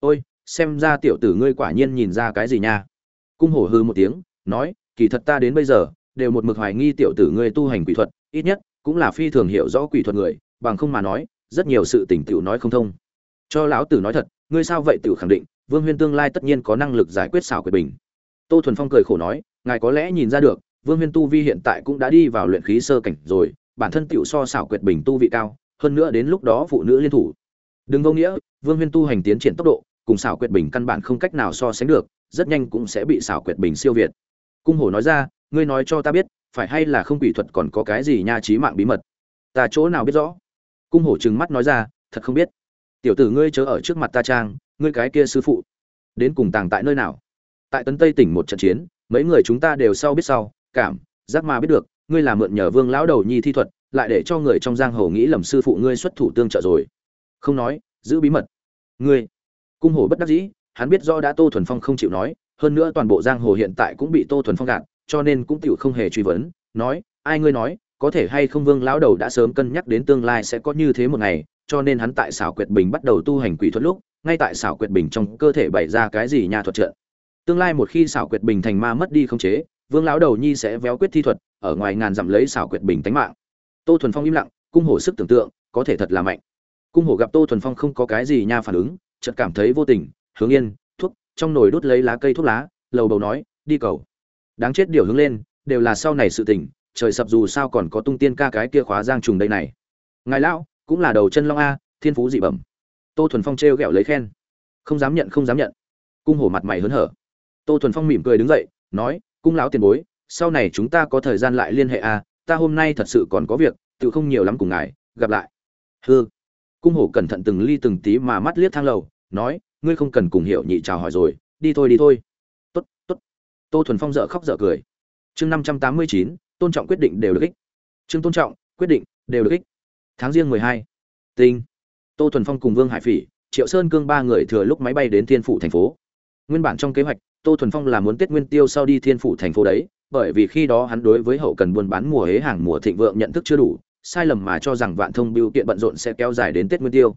Ôi, xem ra tiểu tử ngươi quả nhiên nhìn ra cái gì nha. Cung hổ hư một tiếng, nói, kỳ thật ta đến bây giờ, đều một mực hoài nghi tiểu tử ngươi tu hành quỷ thuật, ít nhất, cũng là phi thường hiểu rõ quỷ thuật người, bằng không mà nói, rất nhiều sự tỉnh tiểu nói không thông. Cho lão tử nói thật, ngươi sao vậy tiểu khẳng định, vương huyên tương lai tất nhiên có năng lực giải quyết xảo quyệt bình. Tô thuần phong cười khổ nói, ngài có lẽ nhìn ra được, vương huyên tu vi hiện tại cũng đã đi vào luyện khí sơ cảnh rồi, bản thân tiểu so xảo quyệt bình tu vị cao hơn nữa đến lúc đó phụ nữ liên thủ. Đừng vô nghĩa, vương huyên tu hành tiến triển tốc độ, cùng xảo quyệt bình căn bản không cách nào so sánh được, rất nhanh cũng sẽ bị xảo quyệt bình siêu việt. Cung hổ nói ra, ngươi nói cho ta biết, phải hay là không quỷ thuật còn có cái gì nha trí mạng bí mật? Ta chỗ nào biết rõ? Cung hổ trừng mắt nói ra, thật không biết. Tiểu tử ngươi chớ ở trước mặt ta trang, ngươi cái kia sư phụ. Đến cùng tàng tại nơi nào? Tại tấn tây tỉnh một trận chiến, mấy người chúng ta đều sau biết sau, cảm, giác mà biết được, ngươi là mượn nhờ vương lão đầu nhi thi thuật lại để cho người trong giang hồ nghĩ lầm sư phụ ngươi xuất thủ tương trợ rồi. Không nói, giữ bí mật. Ngươi. Cung hồ bất đắc dĩ, hắn biết do đã tô thuần phong không chịu nói, hơn nữa toàn bộ giang hồ hiện tại cũng bị tô thuần phong gạt, cho nên cũng tựu không hề truy vấn, nói, ai ngươi nói, có thể hay không vương lão đầu đã sớm cân nhắc đến tương lai sẽ có như thế một ngày, cho nên hắn tại xảo quyệt bình bắt đầu tu hành quỷ thuật lúc, ngay tại xảo quyệt bình trong cơ thể bày ra cái gì nha thuật trợ tương lai một khi xảo quyệt bình thành ma mất đi không chế, vương lão đầu nhi sẽ véo quyết thi thuật, ở ngoài ngàn dặm lấy xảo quyệt bình tánh mạng tô thuần phong im lặng, cung hổ sức tưởng tượng, có thể thật là mạnh. Cung hổ gặp tô thuần phong không có cái gì nha phản ứng, chợt cảm thấy vô tình, hướng yên, thuốc, trong nồi đốt lấy lá cây thuốc lá, lầu bầu nói, đi cầu. Đáng chết điều hướng lên, đều là sau này sự tình, trời sập dù sao còn có tung tiên ca cái kia khóa giang trùng đây này. Ngài lão, cũng là đầu chân long a, thiên phú dị bẩm. Tô thuần phong trêu ghẹo lấy khen. Không dám nhận, không dám nhận. Cung hổ mặt mày hớn hở. Tô thuần phong mỉm cười đứng dậy, nói, cung lão tiền bối, sau này chúng ta có thời gian lại liên hệ a ta hôm nay thật sự còn có việc, tự không nhiều lắm cùng ngài, gặp lại. Hư cung hổ cẩn thận từng ly từng tí mà mắt liếc thang lầu, nói, ngươi không cần cùng hiểu nhị chào hỏi rồi, đi thôi đi thôi. Tốt tốt. Tô thuần phong dợ khóc dợ cười. Chương năm trăm tám mươi chín, tôn trọng quyết định đều được ích. Chương tôn trọng, quyết định đều được ích. Tháng riêng mười hai. Tinh. Tô thuần phong cùng vương hải phỉ, triệu sơn cương ba người thừa lúc máy bay đến thiên phủ thành phố. Nguyên bản trong kế hoạch, tô thuần phong là muốn tết nguyên tiêu sau đi thiên phủ thành phố đấy bởi vì khi đó hắn đối với hậu cần buôn bán mùa hế hàng mùa thịnh vượng nhận thức chưa đủ, sai lầm mà cho rằng vạn thông biêu kiện bận rộn sẽ kéo dài đến tết nguyên tiêu.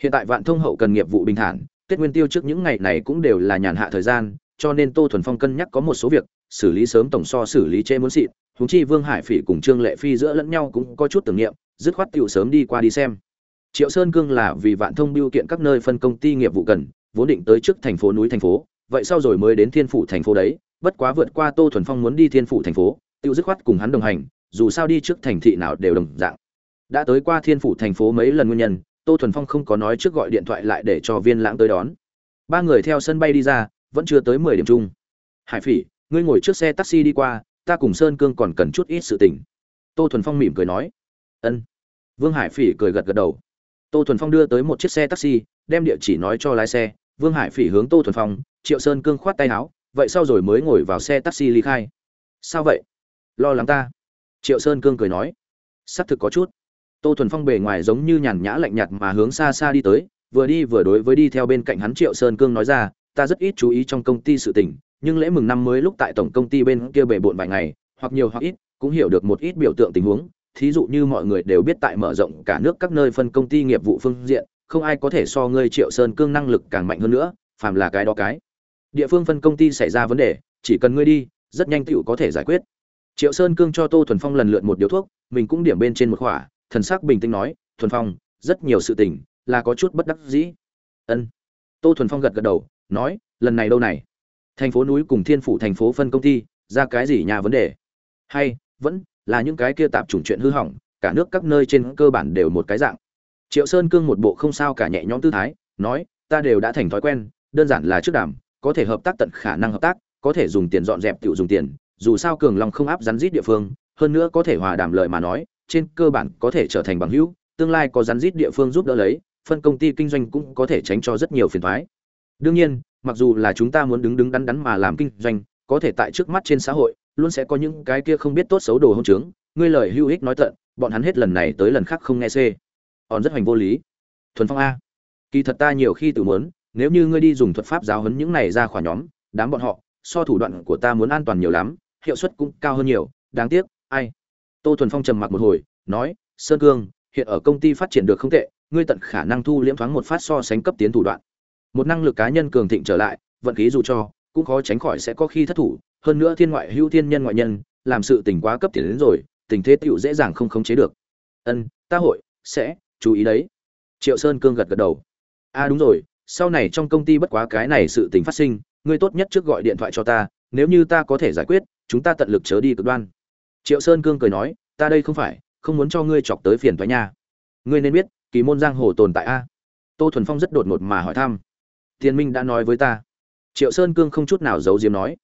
Hiện tại vạn thông hậu cần nghiệp vụ bình thản, tết nguyên tiêu trước những ngày này cũng đều là nhàn hạ thời gian, cho nên tô thuần phong cân nhắc có một số việc, xử lý sớm tổng so xử lý chê muốn xịn húng chi vương hải phỉ cùng trương lệ phi giữa lẫn nhau cũng có chút tưởng niệm, dứt khoát tựu sớm đi qua đi xem. Triệu sơn cương là vì vạn thông biêu kiện các nơi phân công ty nghiệp vụ cần, vốn định tới trước thành phố núi thành phố, vậy sau rồi mới đến thiên phủ thành phố đấy bất quá vượt qua tô thuần phong muốn đi thiên phủ thành phố tự dứt khoát cùng hắn đồng hành, dù sao đi trước thành thị nào đều đồng dạng. Đã tới qua thiên phủ thành phố mấy lần nguyên nhân, tô thuần phong không có nói trước gọi điện thoại lại để cho viên lãng tới đón. Ba người theo sân bay đi ra, vẫn chưa tới mười điểm chung. Hải phỉ, ngươi ngồi trước xe taxi đi qua, ta cùng sơn cương còn cần chút ít sự tình. Tô thuần phong mỉm cười nói. Ân. Vương hải phỉ cười gật gật đầu. Tô thuần phong đưa tới một chiếc xe taxi, đem địa chỉ nói cho lái xe. Vương hải phỉ hướng tô thuần phong, triệu sơn cương khoát tay áo vậy sau rồi mới ngồi vào xe taxi ly khai. Sao vậy? Lo lắng ta. Triệu sơn cương cười nói. Xác thực có chút. Tô thuần phong bề ngoài giống như nhàn nhã lạnh nhạt mà hướng xa xa đi tới, vừa đi vừa đối với đi theo bên cạnh hắn triệu sơn cương nói ra, ta rất ít chú ý trong công ty sự tình, nhưng lễ mừng năm mới lúc tại tổng công ty bên kia bề bộn vài ngày, hoặc nhiều hoặc ít, cũng hiểu được một ít biểu tượng tình huống. Thí dụ như mọi người đều biết tại mở rộng cả nước các nơi phân công ty nghiệp vụ phương diện, không ai có thể so ngươi triệu sơn cương năng lực càng mạnh hơn nữa, phàm là cái đó cái địa phương phân công ty xảy ra vấn đề, chỉ cần ngươi đi, rất nhanh tựu có thể giải quyết. Triệu sơn cương cho tô thuần phong lần lượt một điếu thuốc, mình cũng điểm bên trên một khỏa, thần sắc bình tĩnh nói, thuần phong, rất nhiều sự tình là có chút bất đắc dĩ. Ân. Tô thuần phong gật gật đầu, nói, lần này đâu này? Thành phố núi cùng thiên phủ thành phố phân công ty, ra cái gì nhà vấn đề? Hay, vẫn là những cái kia tạp chủng chuyện hư hỏng, cả nước các nơi trên cơ bản đều một cái dạng. Triệu sơn cương một bộ không sao cả nhẹ nhõm tư thái, nói, ta đều đã thành thói quen, đơn giản là trước đàm có thể hợp tác tận khả năng hợp tác, có thể dùng tiền dọn dẹp tiểu dùng tiền, dù sao cường long không áp rắn rít địa phương, hơn nữa có thể hòa đàm lời mà nói, trên cơ bản có thể trở thành bằng hữu, tương lai có rắn rít địa phương giúp đỡ lấy, phân công ty kinh doanh cũng có thể tránh cho rất nhiều phiền thoái đương nhiên, mặc dù là chúng ta muốn đứng đứng đắn đắn mà làm kinh doanh, có thể tại trước mắt trên xã hội, luôn sẽ có những cái kia không biết tốt xấu đồ hông trướng, ngươi lời hữu ích nói tận, bọn hắn hết lần này tới lần khác không nghe c còn rất hoành vô lý. Thuần phong a, kỳ thật ta nhiều khi tự muốn nếu như ngươi đi dùng thuật pháp giáo huấn những này ra khỏi nhóm, đám bọn họ, so thủ đoạn của ta muốn an toàn nhiều lắm, hiệu suất cũng cao hơn nhiều, đáng tiếc, ai? Tô thuần phong trầm mặc một hồi, nói, sơn cương, hiện ở công ty phát triển được không tệ, ngươi tận khả năng thu liễm thoáng một phát so sánh cấp tiến thủ đoạn. Một năng lực cá nhân cường thịnh trở lại, vận khí dù cho, cũng khó tránh khỏi sẽ có khi thất thủ. Hơn nữa thiên ngoại hữu thiên nhân ngoại nhân, làm sự tình quá cấp tiến đến rồi, tình thế tựu dễ dàng không khống chế được. Ân, ta hội sẽ, chú ý đấy. Triệu sơn cương gật gật đầu. A à đúng rồi sau này trong công ty bất quá cái này sự tình phát sinh, ngươi tốt nhất trước gọi điện thoại cho ta, nếu như ta có thể giải quyết, chúng ta tận lực chớ đi cực đoan. Triệu sơn cương cười nói, ta đây không phải, không muốn cho ngươi chọc tới phiền thoái nha. Ngươi nên biết, kỳ môn giang hồ tồn tại a. Tô thuần phong rất đột ngột mà hỏi thăm. Tiền minh đã nói với ta. Triệu sơn cương không chút nào giấu diếm nói.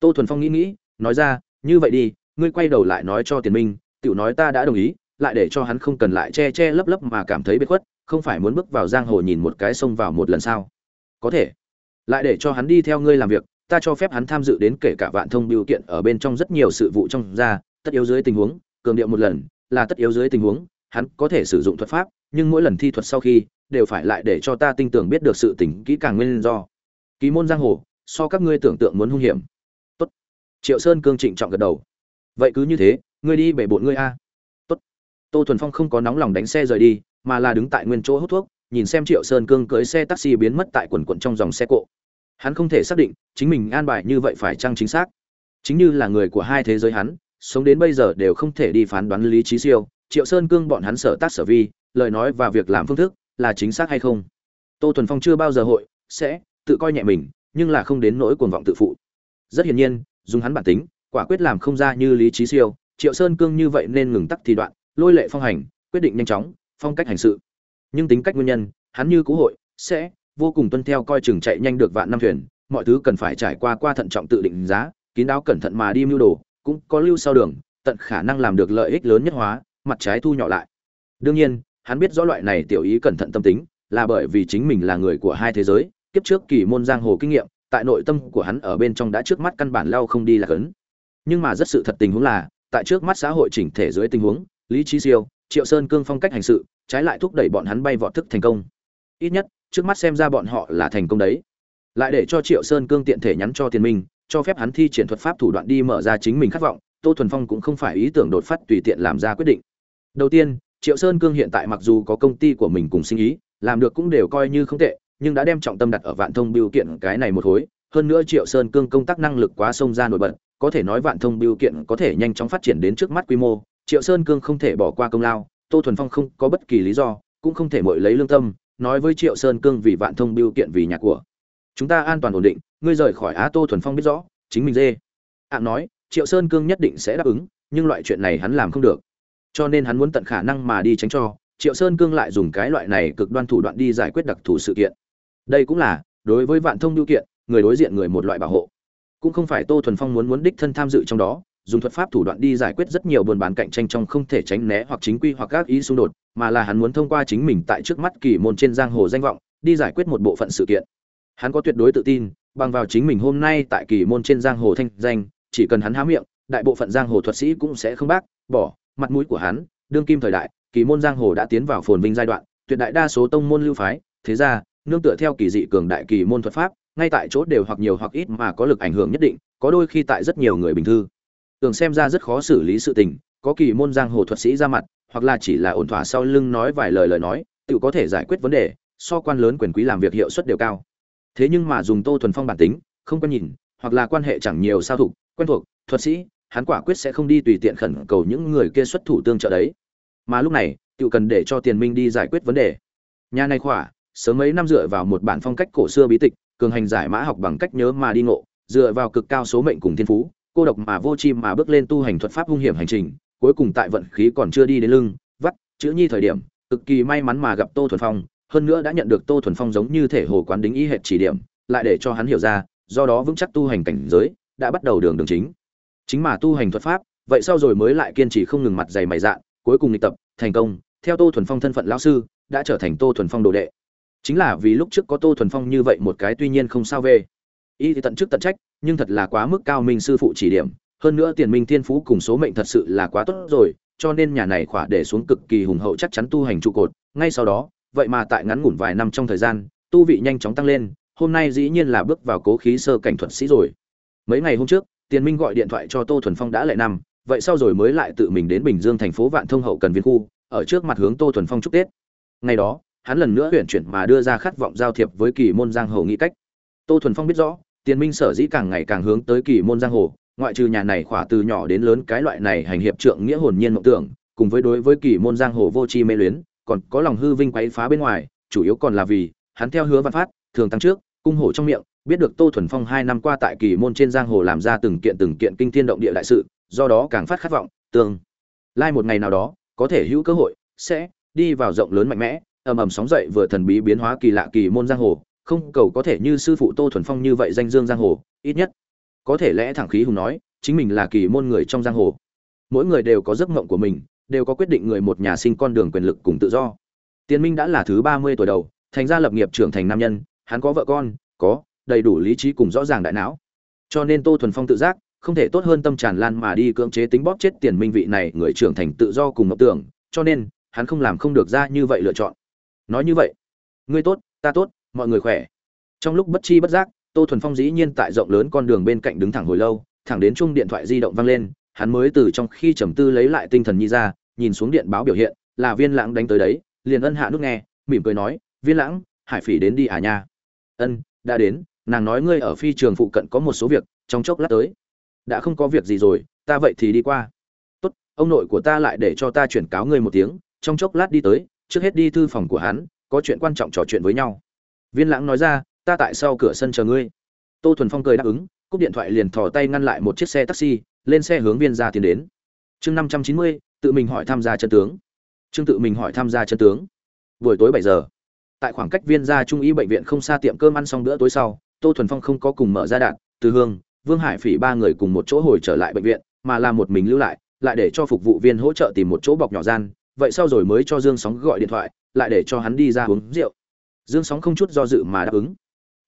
Tô thuần phong nghĩ nghĩ, nói ra, như vậy đi, ngươi quay đầu lại nói cho tiền minh, tiểu nói ta đã đồng ý, lại để cho hắn không cần lại che che lấp lấp mà cảm thấy bế khuất không phải muốn bước vào giang hồ nhìn một cái xông vào một lần sao? Có thể. Lại để cho hắn đi theo ngươi làm việc, ta cho phép hắn tham dự đến kể cả vạn thông biểu kiện ở bên trong rất nhiều sự vụ trong ra, tất yếu dưới tình huống, cường điệu một lần, là tất yếu dưới tình huống, hắn có thể sử dụng thuật pháp, nhưng mỗi lần thi thuật sau khi, đều phải lại để cho ta tin tưởng biết được sự tình kỹ càng nguyên do. Ký môn giang hồ, so các ngươi tưởng tượng muốn hung hiểm. Tốt. Triệu sơn cương trịnh trọng gật đầu. Vậy cứ như thế, ngươi đi bể bộn ngươi a. Tốt. Tô thuần phong không có nóng lòng đánh xe rời đi mà là đứng tại nguyên chỗ hút thuốc, nhìn xem triệu sơn cương cưới xe taxi biến mất tại quần quận trong dòng xe cộ. Hắn không thể xác định chính mình an bài như vậy phải chăng chính xác. Chính như là người của hai thế giới hắn, sống đến bây giờ đều không thể đi phán đoán lý trí siêu. Triệu sơn cương bọn hắn sở tác sở vi, lời nói và việc làm phương thức là chính xác hay không? Tô thuần phong chưa bao giờ hội, sẽ tự coi nhẹ mình, nhưng là không đến nỗi cuồng vọng tự phụ. Rất hiển nhiên, dùng hắn bản tính, quả quyết làm không ra như lý trí siêu. Triệu sơn cương như vậy nên ngừng tắc thì đoạn, lôi lệ phong hành, quyết định nhanh chóng phong cách hành sự. Nhưng tính cách nguyên nhân, hắn như cũ hội, sẽ vô cùng tuân theo coi chừng chạy nhanh được vạn năm thuyền, mọi thứ cần phải trải qua qua thận trọng tự định giá, kín đáo cẩn thận mà đi mưu đồ, cũng có lưu sau đường, tận khả năng làm được lợi ích lớn nhất hóa, mặt trái thu nhỏ lại. Đương nhiên, hắn biết rõ loại này tiểu ý cẩn thận tâm tính, là bởi vì chính mình là người của hai thế giới, kiếp trước kỳ môn giang hồ kinh nghiệm, tại nội tâm của hắn ở bên trong đã trước mắt căn bản lao không đi là cấn. Nhưng mà rất sự thật tình huống là, tại trước mắt xã hội chỉnh thể dưới tình huống, lý trí siêu triệu sơn cương phong cách hành sự, trái lại thúc đẩy bọn hắn bay vọt thức thành công. Ít nhất, trước mắt xem ra bọn họ là thành công đấy. Lại để cho triệu sơn cương tiện thể nhắn cho tiền minh, cho phép hắn thi triển thuật pháp thủ đoạn đi mở ra chính mình khát vọng, tô thuần phong cũng không phải ý tưởng đột phát tùy tiện làm ra quyết định. Đầu tiên, triệu sơn cương hiện tại mặc dù có công ty của mình cùng sinh ý, làm được cũng đều coi như không tệ, nhưng đã đem trọng tâm đặt ở vạn thông biểu kiện cái này một khối hơn nữa triệu sơn cương công tác năng lực quá sông ra nổi bật, có thể nói vạn thông biểu kiện có thể nhanh chóng phát triển đến trước mắt quy mô triệu sơn cương không thể bỏ qua công lao, tô thuần phong không có bất kỳ lý do, cũng không thể mội lấy lương tâm, nói với triệu sơn cương vì vạn thông Biêu kiện vì nhà của. Chúng ta an toàn ổn định, ngươi rời khỏi á tô thuần phong biết rõ, chính mình dê. Ạn nói, triệu sơn cương nhất định sẽ đáp ứng, nhưng loại chuyện này hắn làm không được. Cho nên hắn muốn tận khả năng mà đi tránh cho, triệu sơn cương lại dùng cái loại này cực đoan thủ đoạn đi giải quyết đặc thù sự kiện. Đây cũng là, đối với vạn thông Biêu kiện, người đối diện người một loại bảo hộ. Cũng không phải tô thuần phong muốn muốn đích thân tham dự trong đó dùng thuật pháp thủ đoạn đi giải quyết rất nhiều buôn bán cạnh tranh trong không thể tránh né hoặc chính quy hoặc các ý xung đột, mà là hắn muốn thông qua chính mình tại trước mắt kỳ môn trên giang hồ danh vọng, đi giải quyết một bộ phận sự kiện. Hắn có tuyệt đối tự tin, bằng vào chính mình hôm nay tại kỳ môn trên giang hồ thanh danh, chỉ cần hắn há miệng, đại bộ phận giang hồ thuật sĩ cũng sẽ không bác, bỏ, mặt mũi của hắn, đương kim thời đại, kỳ môn giang hồ đã tiến vào phồn vinh giai đoạn, tuyệt đại đa số tông môn lưu phái, thế ra nương tựa theo kỳ dị cường đại kỳ môn thuật pháp, ngay tại chỗ đều hoặc nhiều hoặc ít mà có lực ảnh hưởng nhất định, có đôi khi tại rất nhiều người bình thư tưởng xem ra rất khó xử lý sự tình, có kỳ môn giang hồ thuật sĩ ra mặt, hoặc là chỉ là ổn thỏa sau lưng nói vài lời lời nói, tự có thể giải quyết vấn đề, so quan lớn quyền quý làm việc hiệu suất đều cao. Thế nhưng mà dùng tô thuần phong bản tính, không quen nhìn, hoặc là quan hệ chẳng nhiều sao thục quen thuộc, thuật sĩ, hắn quả quyết sẽ không đi tùy tiện khẩn cầu những người kia xuất thủ tương trợ đấy. Mà lúc này, tự cần để cho tiền minh đi giải quyết vấn đề. Nhà này khỏa, sớm mấy năm dựa vào một bản phong cách cổ xưa bí tịch, cường hành giải mã học bằng cách nhớ mà đi ngộ, dựa vào cực cao số mệnh cùng thiên phú cô độc mà vô chim mà bước lên tu hành thuật pháp hung hiểm hành trình, cuối cùng tại vận khí còn chưa đi đến lưng, vắt, chữ nhi thời điểm, cực kỳ may mắn mà gặp tô thuần phong, hơn nữa đã nhận được tô thuần phong giống như thể hồ quán đính ý hệt chỉ điểm, lại để cho hắn hiểu ra, do đó vững chắc tu hành cảnh giới, đã bắt đầu đường đường chính. Chính mà tu hành thuật pháp, vậy sau rồi mới lại kiên trì không ngừng mặt dày mày dạn, cuối cùng lịch tập, thành công, theo tô thuần phong thân phận lão sư, đã trở thành tô thuần phong đồ đệ. Chính là vì lúc trước có tô thuần phong như vậy một cái tuy nhiên không sao về. Y thì tận chức tận trách nhưng thật là quá mức cao minh sư phụ chỉ điểm, hơn nữa tiền minh thiên phú cùng số mệnh thật sự là quá tốt rồi, cho nên nhà này khỏa để xuống cực kỳ hùng hậu chắc chắn tu hành trụ cột. Ngay sau đó, vậy mà tại ngắn ngủn vài năm trong thời gian, tu vị nhanh chóng tăng lên, hôm nay dĩ nhiên là bước vào cố khí sơ cảnh thuật sĩ rồi. Mấy ngày hôm trước, tiền minh gọi điện thoại cho tô thuần phong đã lại năm, vậy sau rồi mới lại tự mình đến bình dương thành phố vạn thông hậu cần viên khu, ở trước mặt hướng tô thuần phong chúc tết. Ngày đó, hắn lần nữa huyện chuyển mà đưa ra khát vọng giao thiệp với kỳ môn giang hồ nghĩ cách. Tô thuần phong biết rõ tiền minh sở dĩ càng ngày càng hướng tới kỳ môn giang hồ, ngoại trừ nhà này khỏa từ nhỏ đến lớn cái loại này hành hiệp trượng nghĩa hồn nhiên mộng tưởng, cùng với đối với kỳ môn giang hồ vô tri mê luyến, còn có lòng hư vinh quấy phá bên ngoài, chủ yếu còn là vì, hắn theo hứa văn phát, thường tăng trước, cung hổ trong miệng, biết được tô thuần phong hai năm qua tại kỳ môn trên giang hồ làm ra từng kiện từng kiện kinh thiên động địa đại sự, do đó càng phát khát vọng, tương lai một ngày nào đó, có thể hữu cơ hội, sẽ đi vào rộng lớn mạnh mẽ, ầm ầm sóng dậy vừa thần bí biến hóa kỳ lạ kỳ môn giang hồ không cầu có thể như sư phụ tô thuần phong như vậy danh dương giang hồ, ít nhất, có thể lẽ thẳng khí hùng nói, chính mình là kỳ môn người trong giang hồ. Mỗi người đều có giấc mộng của mình, đều có quyết định người một nhà sinh con đường quyền lực cùng tự do. Tiến minh đã là thứ ba mươi tuổi đầu, thành ra lập nghiệp trưởng thành nam nhân, hắn có vợ con, có đầy đủ lý trí cùng rõ ràng đại não. Cho nên tô thuần phong tự giác, không thể tốt hơn tâm tràn lan mà đi cưỡng chế tính bóp chết tiền minh vị này người trưởng thành tự do cùng mộng tưởng, cho nên, hắn không làm không được ra như vậy lựa chọn. Nói như vậy, ngươi tốt, ta tốt mọi người khỏe. Trong lúc bất chi bất giác, tô thuần phong dĩ nhiên tại rộng lớn con đường bên cạnh đứng thẳng hồi lâu, thẳng đến chung điện thoại di động vang lên, hắn mới từ trong khi trầm tư lấy lại tinh thần nhi ra, nhìn xuống điện báo biểu hiện, là viên lãng đánh tới đấy, liền ân hạ nút nghe, mỉm cười nói, viên lãng, hải phỉ đến đi à nha? Ân, đã đến, nàng nói ngươi ở phi trường phụ cận có một số việc, trong chốc lát tới. Đã không có việc gì rồi, ta vậy thì đi qua. Tốt, ông nội của ta lại để cho ta chuyển cáo ngươi một tiếng, trong chốc lát đi tới, trước hết đi thư phòng của hắn, có chuyện quan trọng trò chuyện với nhau viên lãng nói ra, ta tại sau cửa sân chờ ngươi. Tô thuần phong cười đáp ứng, cúp điện thoại liền thò tay ngăn lại một chiếc xe taxi, lên xe hướng viên ra tiến đến. Chương năm trăm chín mươi, tự mình hỏi tham gia chân tướng. Trương tự mình hỏi tham gia chân tướng. Buổi tối bảy giờ. Tại khoảng cách viên gia trung y bệnh viện không xa tiệm cơm ăn xong bữa tối sau, tô thuần phong không có cùng mở ra đạn, từ hương, vương hải phỉ ba người cùng một chỗ hồi trở lại bệnh viện, mà là một mình lưu lại lại để cho phục vụ viên hỗ trợ tìm một chỗ bọc nhỏ gian. Vậy sau rồi mới cho dương sóng gọi điện thoại, lại để cho hắn đi ra uống rượu dương sóng không chút do dự mà đáp ứng.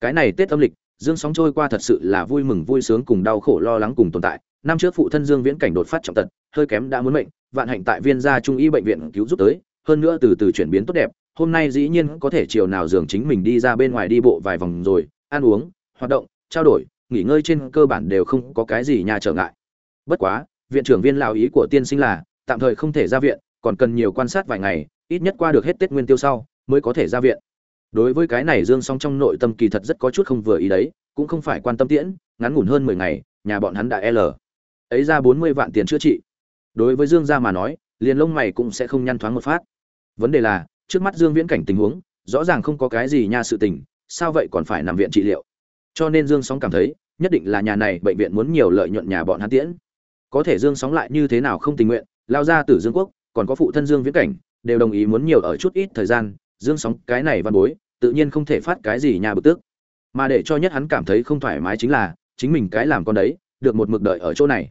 Cái này tết âm lịch, dương sóng trôi qua thật sự là vui mừng vui sướng cùng đau khổ lo lắng cùng tồn tại. Năm trước phụ thân dương viễn cảnh đột phát trọng tật, hơi kém đã muốn mệnh, vạn hạnh tại viên gia trung y bệnh viện cứu giúp tới, hơn nữa từ từ chuyển biến tốt đẹp, hôm nay dĩ nhiên có thể chiều nào giường chính mình đi ra bên ngoài đi bộ vài vòng rồi, ăn uống, hoạt động, trao đổi, nghỉ ngơi trên cơ bản đều không có cái gì nhà trở ngại. Bất quá, viện trưởng viên lão ý của tiên sinh là, tạm thời không thể ra viện, còn cần nhiều quan sát vài ngày, ít nhất qua được hết tết nguyên tiêu sau, mới có thể ra viện đối với cái này dương song trong nội tâm kỳ thật rất có chút không vừa ý đấy, cũng không phải quan tâm tiễn, ngắn ngủn hơn mười ngày, nhà bọn hắn đã l. Ấy ra bốn mươi vạn tiền chữa trị. Đối với dương gia mà nói, liền lông mày cũng sẽ không nhăn thoáng một phát. Vấn đề là, trước mắt dương viễn cảnh tình huống, rõ ràng không có cái gì nha sự tình, sao vậy còn phải nằm viện trị liệu? Cho nên dương sóng cảm thấy, nhất định là nhà này bệnh viện muốn nhiều lợi nhuận nhà bọn hắn tiễn. Có thể dương sóng lại như thế nào không tình nguyện, lao ra từ dương quốc, còn có phụ thân dương viễn cảnh, đều đồng ý muốn nhiều ở chút ít thời gian dương sóng cái này văn bối, tự nhiên không thể phát cái gì nhà bực tức. Mà để cho nhất hắn cảm thấy không thoải mái chính là, chính mình cái làm con đấy, được một mực đợi ở chỗ này.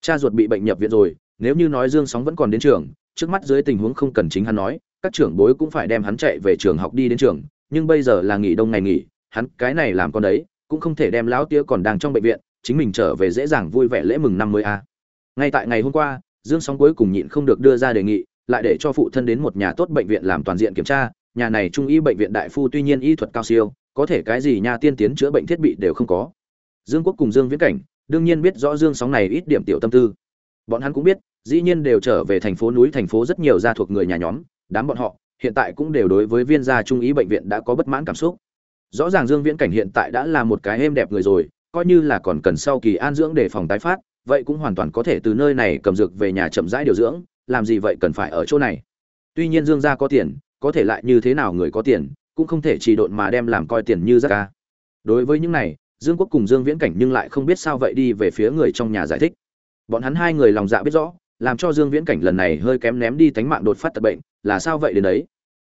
Cha ruột bị bệnh nhập viện rồi, nếu như nói dương sóng vẫn còn đến trường, trước mắt dưới tình huống không cần chính hắn nói, các trưởng bối cũng phải đem hắn chạy về trường học đi đến trường, nhưng bây giờ là nghỉ đông ngày nghỉ, hắn cái này làm con đấy, cũng không thể đem lão tía còn đang trong bệnh viện, chính mình trở về dễ dàng vui vẻ lễ mừng năm mươi a. Ngay tại ngày hôm qua, dương sóng cuối cùng nhịn không được đưa ra đề nghị, lại để cho phụ thân đến một nhà tốt bệnh viện làm toàn diện kiểm tra nhà này trung y bệnh viện đại phu tuy nhiên y thuật cao siêu, có thể cái gì nha tiên tiến chữa bệnh thiết bị đều không có. Dương quốc cùng dương viễn cảnh, đương nhiên biết rõ dương sóng này ít điểm tiểu tâm tư. Bọn hắn cũng biết, dĩ nhiên đều trở về thành phố núi, thành phố rất nhiều gia thuộc người nhà nhóm, đám bọn họ, hiện tại cũng đều đối với viên gia trung ý bệnh viện đã có bất mãn cảm xúc. Rõ ràng dương viễn cảnh hiện tại đã là một cái êm đẹp người rồi, coi như là còn cần sau kỳ an dưỡng để phòng tái phát, vậy cũng hoàn toàn có thể từ nơi này cầm dược về nhà chậm rãi điều dưỡng, làm gì vậy cần phải ở chỗ này. Tuy nhiên dương gia có tiền có thể lại như thế nào người có tiền, cũng không thể chỉ độn mà đem làm coi tiền như rác ca. Đối với những này, dương quốc cùng dương viễn cảnh nhưng lại không biết sao vậy đi về phía người trong nhà giải thích. Bọn hắn hai người lòng dạ biết rõ, làm cho dương viễn cảnh lần này hơi kém ném đi tánh mạng đột phát tật bệnh, là sao vậy đến đấy?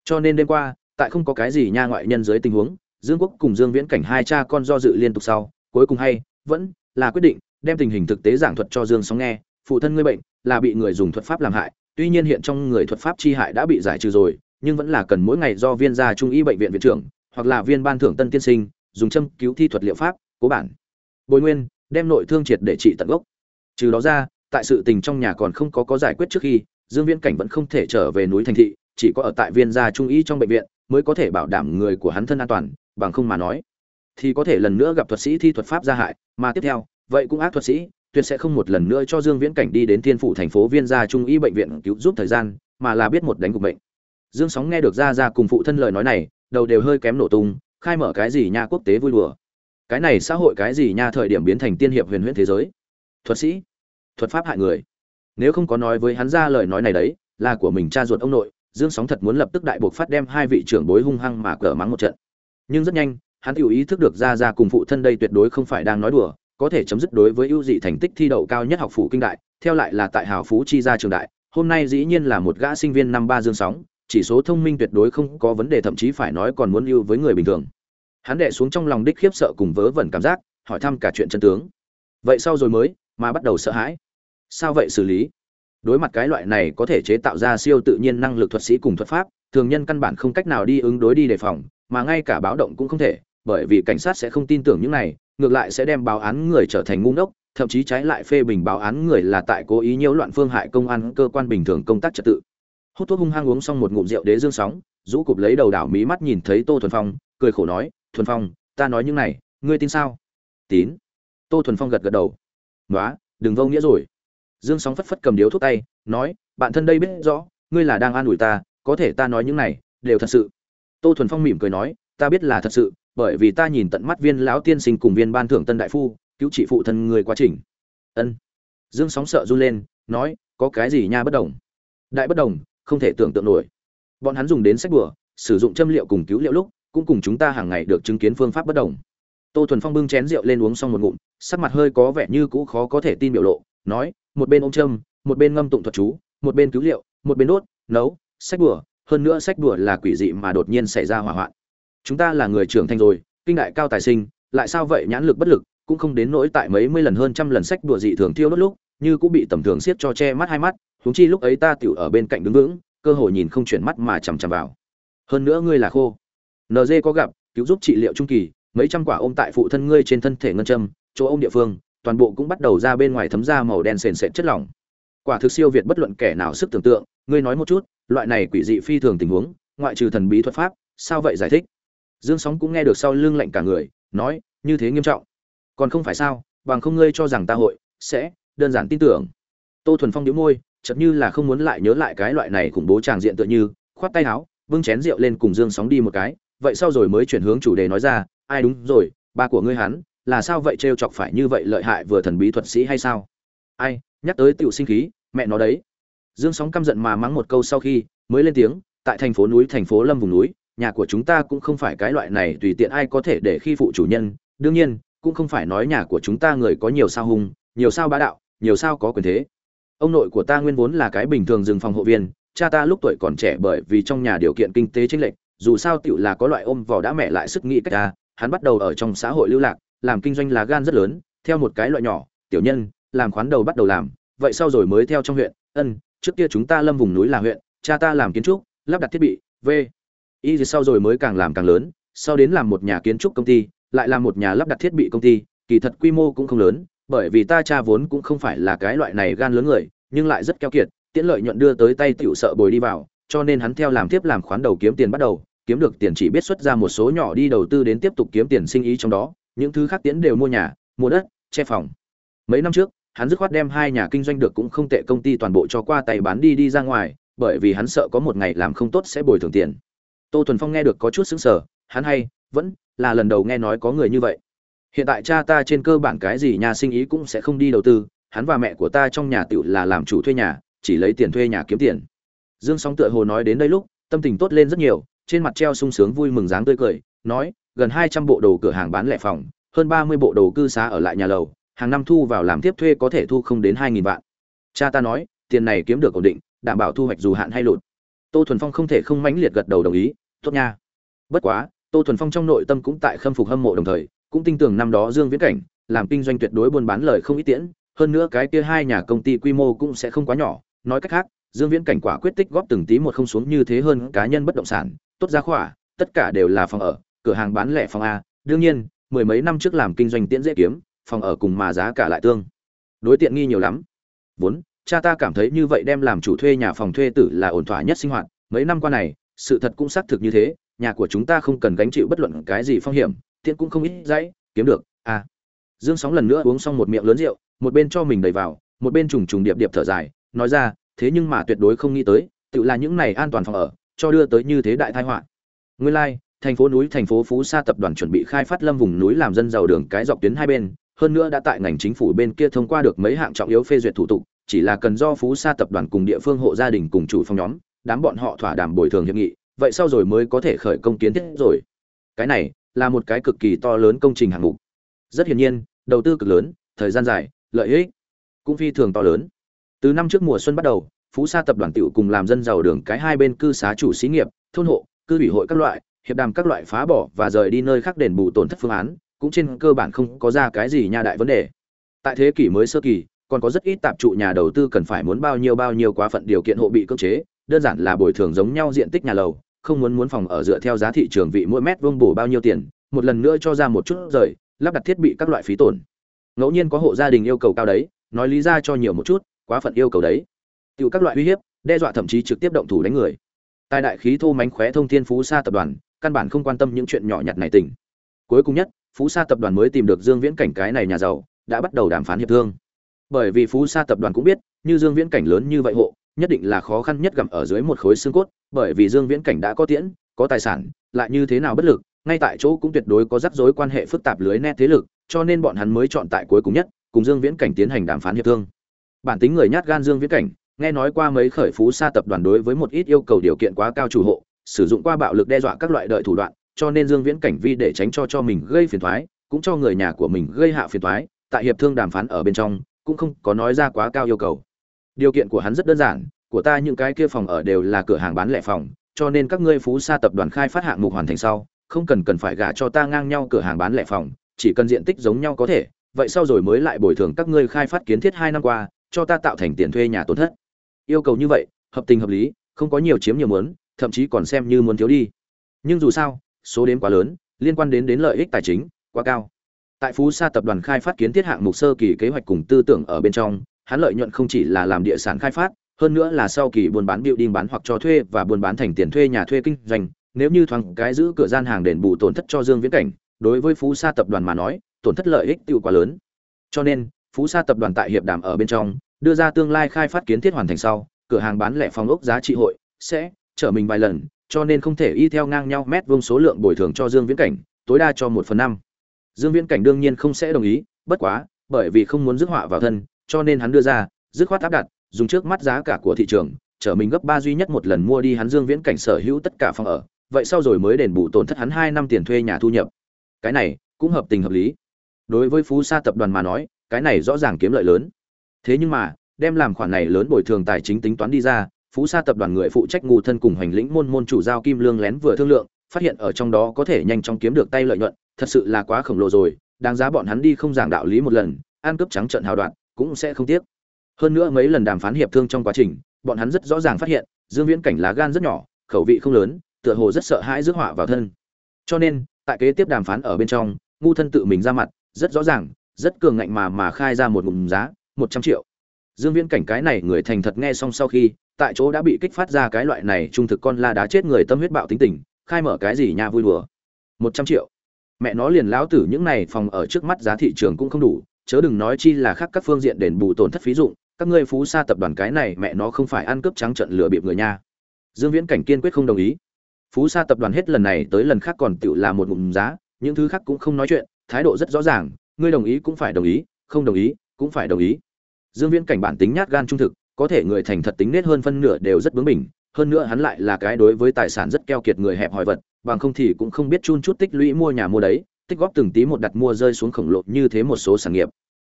Cho nên đêm qua, tại không có cái gì nha ngoại nhân dưới tình huống, dương quốc cùng dương viễn cảnh hai cha con do dự liên tục sau, cuối cùng hay, vẫn là quyết định đem tình hình thực tế giảng thuật cho dương sóng nghe, phụ thân ngươi bệnh, là bị người dùng thuật pháp làm hại, tuy nhiên hiện trong người thuật pháp chi hại đã bị giải trừ rồi nhưng vẫn là cần mỗi ngày do viên gia trung y bệnh viện viện trưởng hoặc là viên ban thưởng tân tiên sinh dùng châm cứu thi thuật liệu pháp, cố bản. Bồi nguyên, đem nội thương triệt để trị tận gốc. Trừ đó ra, tại sự tình trong nhà còn không có có giải quyết trước khi, dương viễn cảnh vẫn không thể trở về núi thành thị, chỉ có ở tại viên gia trung y trong bệnh viện mới có thể bảo đảm người của hắn thân an toàn, bằng không mà nói. Thì có thể lần nữa gặp thuật sĩ thi thuật pháp gia hại, mà tiếp theo, vậy cũng ác thuật sĩ, tuyệt sẽ không một lần nữa cho dương viễn cảnh đi đến thiên phủ thành phố viên gia trung y bệnh viện cứu giúp thời gian, mà là biết một đánh cục bệnh dương sóng nghe được ra ra cùng phụ thân lời nói này, đầu đều hơi kém nổ tung, khai mở cái gì nha quốc tế vui đùa. Cái này xã hội cái gì nha thời điểm biến thành tiên hiệp huyền huyễn thế giới. Thuật sĩ, thuật pháp hại người. Nếu không có nói với hắn ra lời nói này đấy, là của mình cha ruột ông nội, dương sóng thật muốn lập tức đại buộc phát đem hai vị trưởng bối hung hăng mà cờ mắng một trận. Nhưng rất nhanh, hắn tự ý thức được ra ra cùng phụ thân đây tuyệt đối không phải đang nói đùa, có thể chấm dứt đối với ưu dị thành tích thi đậu cao nhất học phủ kinh đại, theo lại là tại hào phú chi gia trường đại, hôm nay dĩ nhiên là một gã sinh viên năm ba dương sóng chỉ số thông minh tuyệt đối không có vấn đề, thậm chí phải nói còn muốn ưu với người bình thường. Hắn đệ xuống trong lòng đích khiếp sợ cùng vớ vẩn cảm giác, hỏi thăm cả chuyện chân tướng. Vậy sau rồi mới, mà bắt đầu sợ hãi. Sao vậy xử lý? Đối mặt cái loại này có thể chế tạo ra siêu tự nhiên năng lực thuật sĩ cùng thuật pháp, thường nhân căn bản không cách nào đi ứng đối đi đề phòng, mà ngay cả báo động cũng không thể, bởi vì cảnh sát sẽ không tin tưởng những này, ngược lại sẽ đem báo án người trở thành ngu ngốc, thậm chí trái lại phê bình báo án người là tại cố ý nhiễu loạn phương hại công an, cơ quan bình thường công tác trật tự hút thuốc hung hăng uống xong một ngụm rượu đế dương sóng, rũ cụp lấy đầu đảo mí mắt nhìn thấy tô thuần phong, cười khổ nói, thuần phong, ta nói những này, ngươi tin sao? Tín. Tô thuần phong gật gật đầu. Nói đừng vô nghĩa rồi. Dương sóng phất phất cầm điếu thuốc tay, nói, bạn thân đây biết rõ, ngươi là đang an ủi ta, có thể ta nói những này, đều thật sự. Tô thuần phong mỉm cười nói, ta biết là thật sự, bởi vì ta nhìn tận mắt viên lão tiên sinh cùng viên ban thưởng tân đại phu, cứu trị phụ thân người quá trình. Ân. Dương sóng sợ run lên, nói, có cái gì nha bất đồng? Đại bất đồng không thể tưởng tượng nổi. Bọn hắn dùng đến sách bừa sử dụng châm liệu cùng cứu liệu lúc, cũng cùng chúng ta hàng ngày được chứng kiến phương pháp bất đồng. Tô thuần phong bưng chén rượu lên uống xong một ngụm, sắc mặt hơi có vẻ như cũ khó có thể tin biểu lộ, nói, một bên ôm châm, một bên ngâm tụng thuật chú, một bên cứu liệu, một bên đốt, nấu, sách bừa hơn nữa sách đùa là quỷ dị mà đột nhiên xảy ra hỏa hoạn. Chúng ta là người trưởng thành rồi, kinh đại cao tài sinh, lại sao vậy nhãn lực bất lực, cũng không đến nỗi tại mấy mươi lần hơn trăm lần sách đùa dị thường thiêu đốt lúc, như cũng bị tầm thường siết cho che mắt hai mắt huống chi lúc ấy ta tiểu ở bên cạnh đứng vững, cơ hội nhìn không chuyển mắt mà chằm chằm vào. Hơn nữa ngươi là khô. Nd có gặp, cứu giúp trị liệu trung kỳ, mấy trăm quả ôm tại phụ thân ngươi trên thân thể ngân châm, chỗ ôm địa phương, toàn bộ cũng bắt đầu ra bên ngoài thấm ra màu đen sền sệt chất lỏng. Quả thực siêu việt bất luận kẻ nào sức tưởng tượng, ngươi nói một chút, loại này quỷ dị phi thường tình huống, ngoại trừ thần bí thuật pháp, sao vậy giải thích? Dương sóng cũng nghe được sau lưng lạnh cả người, nói, như thế nghiêm trọng. Còn không phải sao, bằng không ngươi cho rằng ta hội, sẽ, đơn giản tin tưởng. Tô thuần phong nhíu môi chợt như là không muốn lại nhớ lại cái loại này khủng bố tràng diện tựa như, khoát tay áo vương chén rượu lên cùng dương sóng đi một cái, vậy sau rồi mới chuyển hướng chủ đề nói ra, ai đúng rồi, ba của ngươi hắn, là sao vậy trêu chọc phải như vậy lợi hại vừa thần bí thuật sĩ hay sao? Ai, nhắc tới tiểu sinh khí, mẹ nó đấy. Dương sóng căm giận mà mắng một câu sau khi mới lên tiếng, tại thành phố núi, thành phố lâm vùng núi, nhà của chúng ta cũng không phải cái loại này tùy tiện ai có thể để khi phụ chủ nhân, đương nhiên, cũng không phải nói nhà của chúng ta người có nhiều sao hung nhiều sao bá đạo, nhiều sao có quyền thế ông nội của ta nguyên vốn là cái bình thường rừng phòng hộ viên, cha ta lúc tuổi còn trẻ bởi vì trong nhà điều kiện kinh tế chênh lệch, dù sao tiểu là có loại ôm vỏ đã mẹ lại sức nghĩ cách ta, hắn bắt đầu ở trong xã hội lưu lạc, làm kinh doanh là gan rất lớn, theo một cái loại nhỏ, tiểu nhân, làm khoán đầu bắt đầu làm, vậy sau rồi mới theo trong huyện, ân, trước kia chúng ta lâm vùng núi là huyện, cha ta làm kiến trúc, lắp đặt thiết bị, v, y sau rồi mới càng làm càng lớn, sau đến làm một nhà kiến trúc công ty, lại làm một nhà lắp đặt thiết bị công ty, kỳ thật quy mô cũng không lớn bởi vì ta cha vốn cũng không phải là cái loại này gan lớn người, nhưng lại rất keo kiệt, tiễn lợi nhuận đưa tới tay tiểu sợ bồi đi vào, cho nên hắn theo làm tiếp làm khoán đầu kiếm tiền bắt đầu, kiếm được tiền chỉ biết xuất ra một số nhỏ đi đầu tư đến tiếp tục kiếm tiền sinh ý trong đó, những thứ khác tiễn đều mua nhà, mua đất, che phòng. Mấy năm trước, hắn dứt khoát đem hai nhà kinh doanh được cũng không tệ công ty toàn bộ cho qua tay bán đi đi ra ngoài, bởi vì hắn sợ có một ngày làm không tốt sẽ bồi thường tiền. Tô thuần phong nghe được có chút xứng sở hắn hay, vẫn là lần đầu nghe nói có người như vậy hiện tại cha ta trên cơ bản cái gì nhà sinh ý cũng sẽ không đi đầu tư, hắn và mẹ của ta trong nhà tựu là làm chủ thuê nhà, chỉ lấy tiền thuê nhà kiếm tiền. Dương sóng tựa hồ nói đến đây lúc, tâm tình tốt lên rất nhiều, trên mặt treo sung sướng vui mừng dáng tươi cười, nói, gần hai trăm bộ đồ cửa hàng bán lẻ phòng, hơn ba mươi bộ đồ cư xá ở lại nhà lầu, hàng năm thu vào làm tiếp thuê có thể thu không đến hai nghìn vạn. Cha ta nói, tiền này kiếm được ổn định, đảm bảo thu hoạch dù hạn hay lụt. Tô thuần phong không thể không mãnh liệt gật đầu đồng ý, tốt nha. Bất quá, tô thuần phong trong nội tâm cũng tại khâm phục hâm mộ đồng thời cũng tin tưởng năm đó dương viễn cảnh, làm kinh doanh tuyệt đối buôn bán lời không ít tiễn, hơn nữa cái kia hai nhà công ty quy mô cũng sẽ không quá nhỏ. Nói cách khác, dương viễn cảnh quả quyết tích góp từng tí một không xuống như thế hơn cá nhân bất động sản, tốt giá khỏa, tất cả đều là phòng ở, cửa hàng bán lẻ phòng a. Đương nhiên, mười mấy năm trước làm kinh doanh tiễn dễ kiếm, phòng ở cùng mà giá cả lại tương đối tiện nghi nhiều lắm. Vốn, cha ta cảm thấy như vậy đem làm chủ thuê nhà phòng thuê tử là ổn thỏa nhất sinh hoạt. Mấy năm qua này, sự thật cũng xác thực như thế, nhà của chúng ta không cần gánh chịu bất luận cái gì phong hiểm tiện cũng không ít dãy kiếm được à. Dương sóng lần nữa uống xong một miệng lớn rượu một bên cho mình đầy vào một bên trùng trùng điệp điệp thở dài nói ra thế nhưng mà tuyệt đối không nghĩ tới tự là những này an toàn phòng ở cho đưa tới như thế đại tai họa. Nguyên lai like, thành phố núi thành phố phú sa tập đoàn chuẩn bị khai phát lâm vùng núi làm dân giàu đường cái dọc tuyến hai bên hơn nữa đã tại ngành chính phủ bên kia thông qua được mấy hạng trọng yếu phê duyệt thủ tục chỉ là cần do phú sa tập đoàn cùng địa phương hộ gia đình cùng chủ phòng nhóm đám bọn họ thỏa đàm bồi thường hiệp nghị vậy sau rồi mới có thể khởi công kiến thiết rồi. Cái này là một cái cực kỳ to lớn công trình hạng mục. Rất hiển nhiên, đầu tư cực lớn, thời gian dài, lợi ích cũng phi thường to lớn. Từ năm trước mùa xuân bắt đầu, phú sa tập đoàn tiểu cùng làm dân giàu đường cái hai bên cư xá chủ xí nghiệp, thôn hộ, cư ủy hội các loại, hiệp đàm các loại phá bỏ và rời đi nơi khác đền bù tổn thất phương án, cũng trên cơ bản không có ra cái gì nha đại vấn đề. Tại thế kỷ mới sơ kỳ, còn có rất ít tạp trụ nhà đầu tư cần phải muốn bao nhiêu bao nhiêu quá phận điều kiện hộ bị cưỡng chế, đơn giản là bồi thường giống nhau diện tích nhà lầu không muốn muốn phòng ở dựa theo giá thị trường vị mỗi mét vuông bổ bao nhiêu tiền, một lần nữa cho ra một chút rời, lắp đặt thiết bị các loại phí tổn. Ngẫu nhiên có hộ gia đình yêu cầu cao đấy, nói lý ra cho nhiều một chút, quá phận yêu cầu đấy. Tiểu các loại uy hiếp, đe dọa thậm chí trực tiếp động thủ đánh người. Tài đại khí thô mánh khóe thông thiên phú sa tập đoàn, căn bản không quan tâm những chuyện nhỏ nhặt này tình. Cuối cùng nhất, phú sa tập đoàn mới tìm được dương viễn cảnh cái này nhà giàu, đã bắt đầu đàm phán hiệp thương. Bởi vì phú sa tập đoàn cũng biết, như dương viễn cảnh lớn như vậy hộ nhất định là khó khăn nhất gặm ở dưới một khối xương cốt bởi vì dương viễn cảnh đã có tiễn có tài sản lại như thế nào bất lực ngay tại chỗ cũng tuyệt đối có rắc rối quan hệ phức tạp lưới net thế lực cho nên bọn hắn mới chọn tại cuối cùng nhất cùng dương viễn cảnh tiến hành đàm phán hiệp thương. Bản tính người nhát gan dương viễn cảnh nghe nói qua mấy khởi phú sa tập đoàn đối với một ít yêu cầu điều kiện quá cao chủ hộ sử dụng qua bạo lực đe dọa các loại đợi thủ đoạn cho nên dương viễn cảnh vi để tránh cho cho mình gây phiền toái, cũng cho người nhà của mình gây hạ phiền toái, tại hiệp thương đàm phán ở bên trong cũng không có nói ra quá cao yêu cầu điều kiện của hắn rất đơn giản, của ta những cái kia phòng ở đều là cửa hàng bán lẻ phòng, cho nên các ngươi phú sa tập đoàn khai phát hạng mục hoàn thành sau, không cần cần phải gả cho ta ngang nhau cửa hàng bán lẻ phòng, chỉ cần diện tích giống nhau có thể, vậy sau rồi mới lại bồi thường các ngươi khai phát kiến thiết hai năm qua, cho ta tạo thành tiền thuê nhà tổn thất. Yêu cầu như vậy, hợp tình hợp lý, không có nhiều chiếm nhiều muốn, thậm chí còn xem như muốn thiếu đi. Nhưng dù sao, số đến quá lớn, liên quan đến đến lợi ích tài chính, quá cao. Tại phú sa tập đoàn khai phát kiến thiết hạng mục sơ kỳ kế hoạch cùng tư tưởng ở bên trong hắn lợi nhuận không chỉ là làm địa sản khai phát, hơn nữa là sau kỳ buôn bán building bán hoặc cho thuê và buôn bán thành tiền thuê nhà thuê kinh doanh, nếu như thoáng cái giữ cửa gian hàng đền bù tổn thất cho dương viễn cảnh, đối với phú sa tập đoàn mà nói, tổn thất lợi ích tiêu quá lớn. Cho nên, phú sa tập đoàn tại hiệp đàm ở bên trong, đưa ra tương lai khai phát kiến thiết hoàn thành sau, cửa hàng bán lẻ phòng ốc giá trị hội sẽ trở mình vài lần, cho nên không thể y theo ngang nhau mét vuông số lượng bồi thường cho dương viễn cảnh, tối đa cho một phần năm. Dương viễn cảnh đương nhiên không sẽ đồng ý, bất quá, bởi vì không muốn rước họa vào thân cho nên hắn đưa ra, dứt khoát áp đặt, dùng trước mắt giá cả của thị trường trở mình gấp ba duy nhất một lần mua đi hắn dương viễn cảnh sở hữu tất cả phòng ở. Vậy sau rồi mới đền bù tổn thất hắn hai năm tiền thuê nhà thu nhập. Cái này cũng hợp tình hợp lý. Đối với phú sa tập đoàn mà nói, cái này rõ ràng kiếm lợi lớn. Thế nhưng mà, đem làm khoản này lớn bồi thường tài chính tính toán đi ra, phú sa tập đoàn người phụ trách ngụ thân cùng hành lĩnh môn môn chủ giao kim lương lén vừa thương lượng, phát hiện ở trong đó có thể nhanh chóng kiếm được tay lợi nhuận, thật sự là quá khổng lồ rồi, đáng giá bọn hắn đi không giảng đạo lý một lần, ăn cướp trắng trận hào đoạn cũng sẽ không tiếc. Hơn nữa mấy lần đàm phán hiệp thương trong quá trình, bọn hắn rất rõ ràng phát hiện, dương viễn cảnh lá gan rất nhỏ, khẩu vị không lớn, tựa hồ rất sợ hãi rước họa vào thân. Cho nên, tại kế tiếp đàm phán ở bên trong, ngu thân tự mình ra mặt, rất rõ ràng, rất cường ngạnh mà mà khai ra một ngụm giá, một trăm triệu. Dương viễn cảnh cái này người thành thật nghe xong sau khi, tại chỗ đã bị kích phát ra cái loại này trung thực con la đá chết người tâm huyết bạo tính tình, khai mở cái gì nha vui đùa. Một trăm triệu. Mẹ nó liền lão tử những này phòng ở trước mắt giá thị trường cũng không đủ chớ đừng nói chi là khác các phương diện đền bù tổn thất phí dụng, các ngươi phú sa tập đoàn cái này mẹ nó không phải ăn cướp trắng trận lừa bịp người nha. Dương viễn cảnh kiên quyết không đồng ý. Phú sa tập đoàn hết lần này tới lần khác còn tự là một ngụm giá, những thứ khác cũng không nói chuyện, thái độ rất rõ ràng, ngươi đồng ý cũng phải đồng ý, không đồng ý cũng phải đồng ý. Dương viễn cảnh bản tính nhát gan trung thực, có thể người thành thật tính nết hơn phân nửa đều rất bướng bỉnh, hơn nữa hắn lại là cái đối với tài sản rất keo kiệt người hẹp hòi vật, bằng không thì cũng không biết chun chút tích lũy mua nhà mua đấy tích góp từng tí một đặt mua rơi xuống khổng lồ như thế một số sản nghiệp.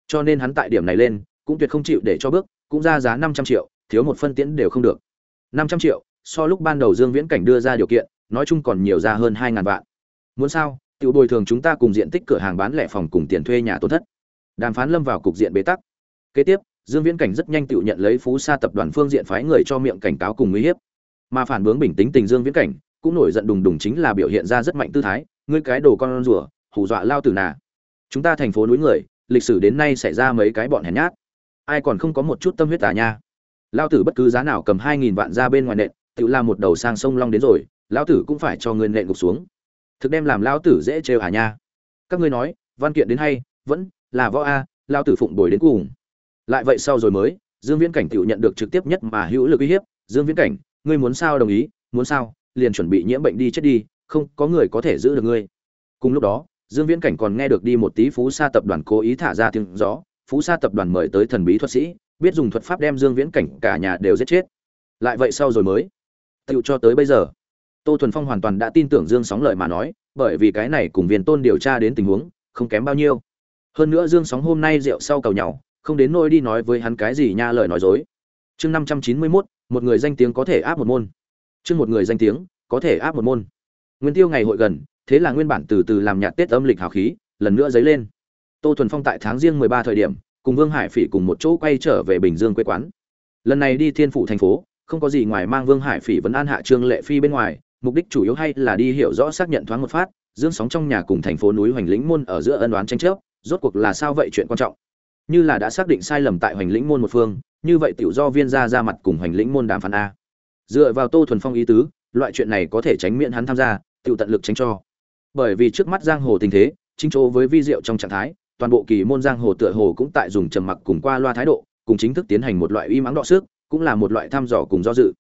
Cho nên hắn tại điểm này lên, cũng tuyệt không chịu để cho bước, cũng ra giá năm trăm triệu, thiếu một phân tiễn đều không được. Năm trăm triệu, so lúc ban đầu dương viễn cảnh đưa ra điều kiện, nói chung còn nhiều ra hơn hai ngàn vạn. Muốn sao? Tiểu bồi thường chúng ta cùng diện tích cửa hàng bán lẻ phòng cùng tiền thuê nhà tổn thất. Đàm phán lâm vào cục diện bế tắc. Kế tiếp, dương viễn cảnh rất nhanh tự nhận lấy phú sa tập đoàn phương diện phái người cho miệng cảnh cáo cùng uy hiếp. Mà phản bướng bình tĩnh tình dương viễn cảnh, cũng nổi giận đùng đùng chính là biểu hiện ra rất mạnh tư thái, ngươi cái đồ con rùa hù dọa lao tử nà. Chúng ta thành phố núi người, lịch sử đến nay xảy ra mấy cái bọn hèn nhát. Ai còn không có một chút tâm huyết tà nha. Lao tử bất cứ giá nào cầm hai nghìn vạn ra bên ngoài nện, tự làm một đầu sang sông long đến rồi, lão tử cũng phải cho ngươi nện gục xuống. Thực đem làm lão tử dễ trêu à nha. Các ngươi nói, văn kiện đến hay, vẫn là võ a lao tử phụng bồi đến cùng. Lại vậy sau rồi mới, dương viễn cảnh tự nhận được trực tiếp nhất mà hữu lực uy hiếp, dương viễn cảnh, ngươi muốn sao đồng ý, muốn sao, liền chuẩn bị nhiễm bệnh đi chết đi, không có người có thể giữ được ngươi. Cùng lúc đó dương viễn cảnh còn nghe được đi một tí phú sa tập đoàn cố ý thả ra tiếng gió. Phú sa tập đoàn mời tới thần bí thuật sĩ biết dùng thuật pháp đem dương viễn cảnh cả nhà đều giết chết. Lại vậy sau rồi mới. Tựu cho tới bây giờ tô thuần phong hoàn toàn đã tin tưởng dương sóng lợi mà nói bởi vì cái này cùng viên tôn điều tra đến tình huống không kém bao nhiêu. Hơn nữa dương sóng hôm nay rượu sau cầu nhậu, không đến nỗi đi nói với hắn cái gì nha lời nói dối. Chương năm trăm chín mươi mốt một người danh tiếng có thể áp một môn. Chương một người danh tiếng có thể áp một môn. Nguyên tiêu ngày hội gần thế là nguyên bản từ từ làm nhạt tết âm lịch hào khí, lần nữa dấy lên. Tô thuần phong tại tháng riêng mười ba thời điểm, cùng vương hải phỉ cùng một chỗ quay trở về bình dương quê quán. Lần này đi thiên phủ thành phố, không có gì ngoài mang vương hải phỉ vẫn an hạ trương lệ phi bên ngoài, mục đích chủ yếu hay là đi hiểu rõ xác nhận thoáng một phát, dương sóng trong nhà cùng thành phố núi hoành lĩnh môn ở giữa ân đoán tranh chấp, rốt cuộc là sao vậy chuyện quan trọng. Như là đã xác định sai lầm tại hoành lĩnh môn một phương, như vậy tiểu do viên gia ra mặt cùng hoành lĩnh môn đàm phán a. Dựa vào tô thuần phong ý tứ, loại chuyện này có thể tránh miễn hắn tham gia, tiểu tận lực tránh cho bởi vì trước mắt giang hồ tình thế, chính chỗ với vi diệu trong trạng thái, toàn bộ kỳ môn giang hồ tựa hồ cũng tại dùng trầm mặc cùng qua loa thái độ, cùng chính thức tiến hành một loại uy mắng đọ sức, cũng là một loại thăm dò cùng do dự.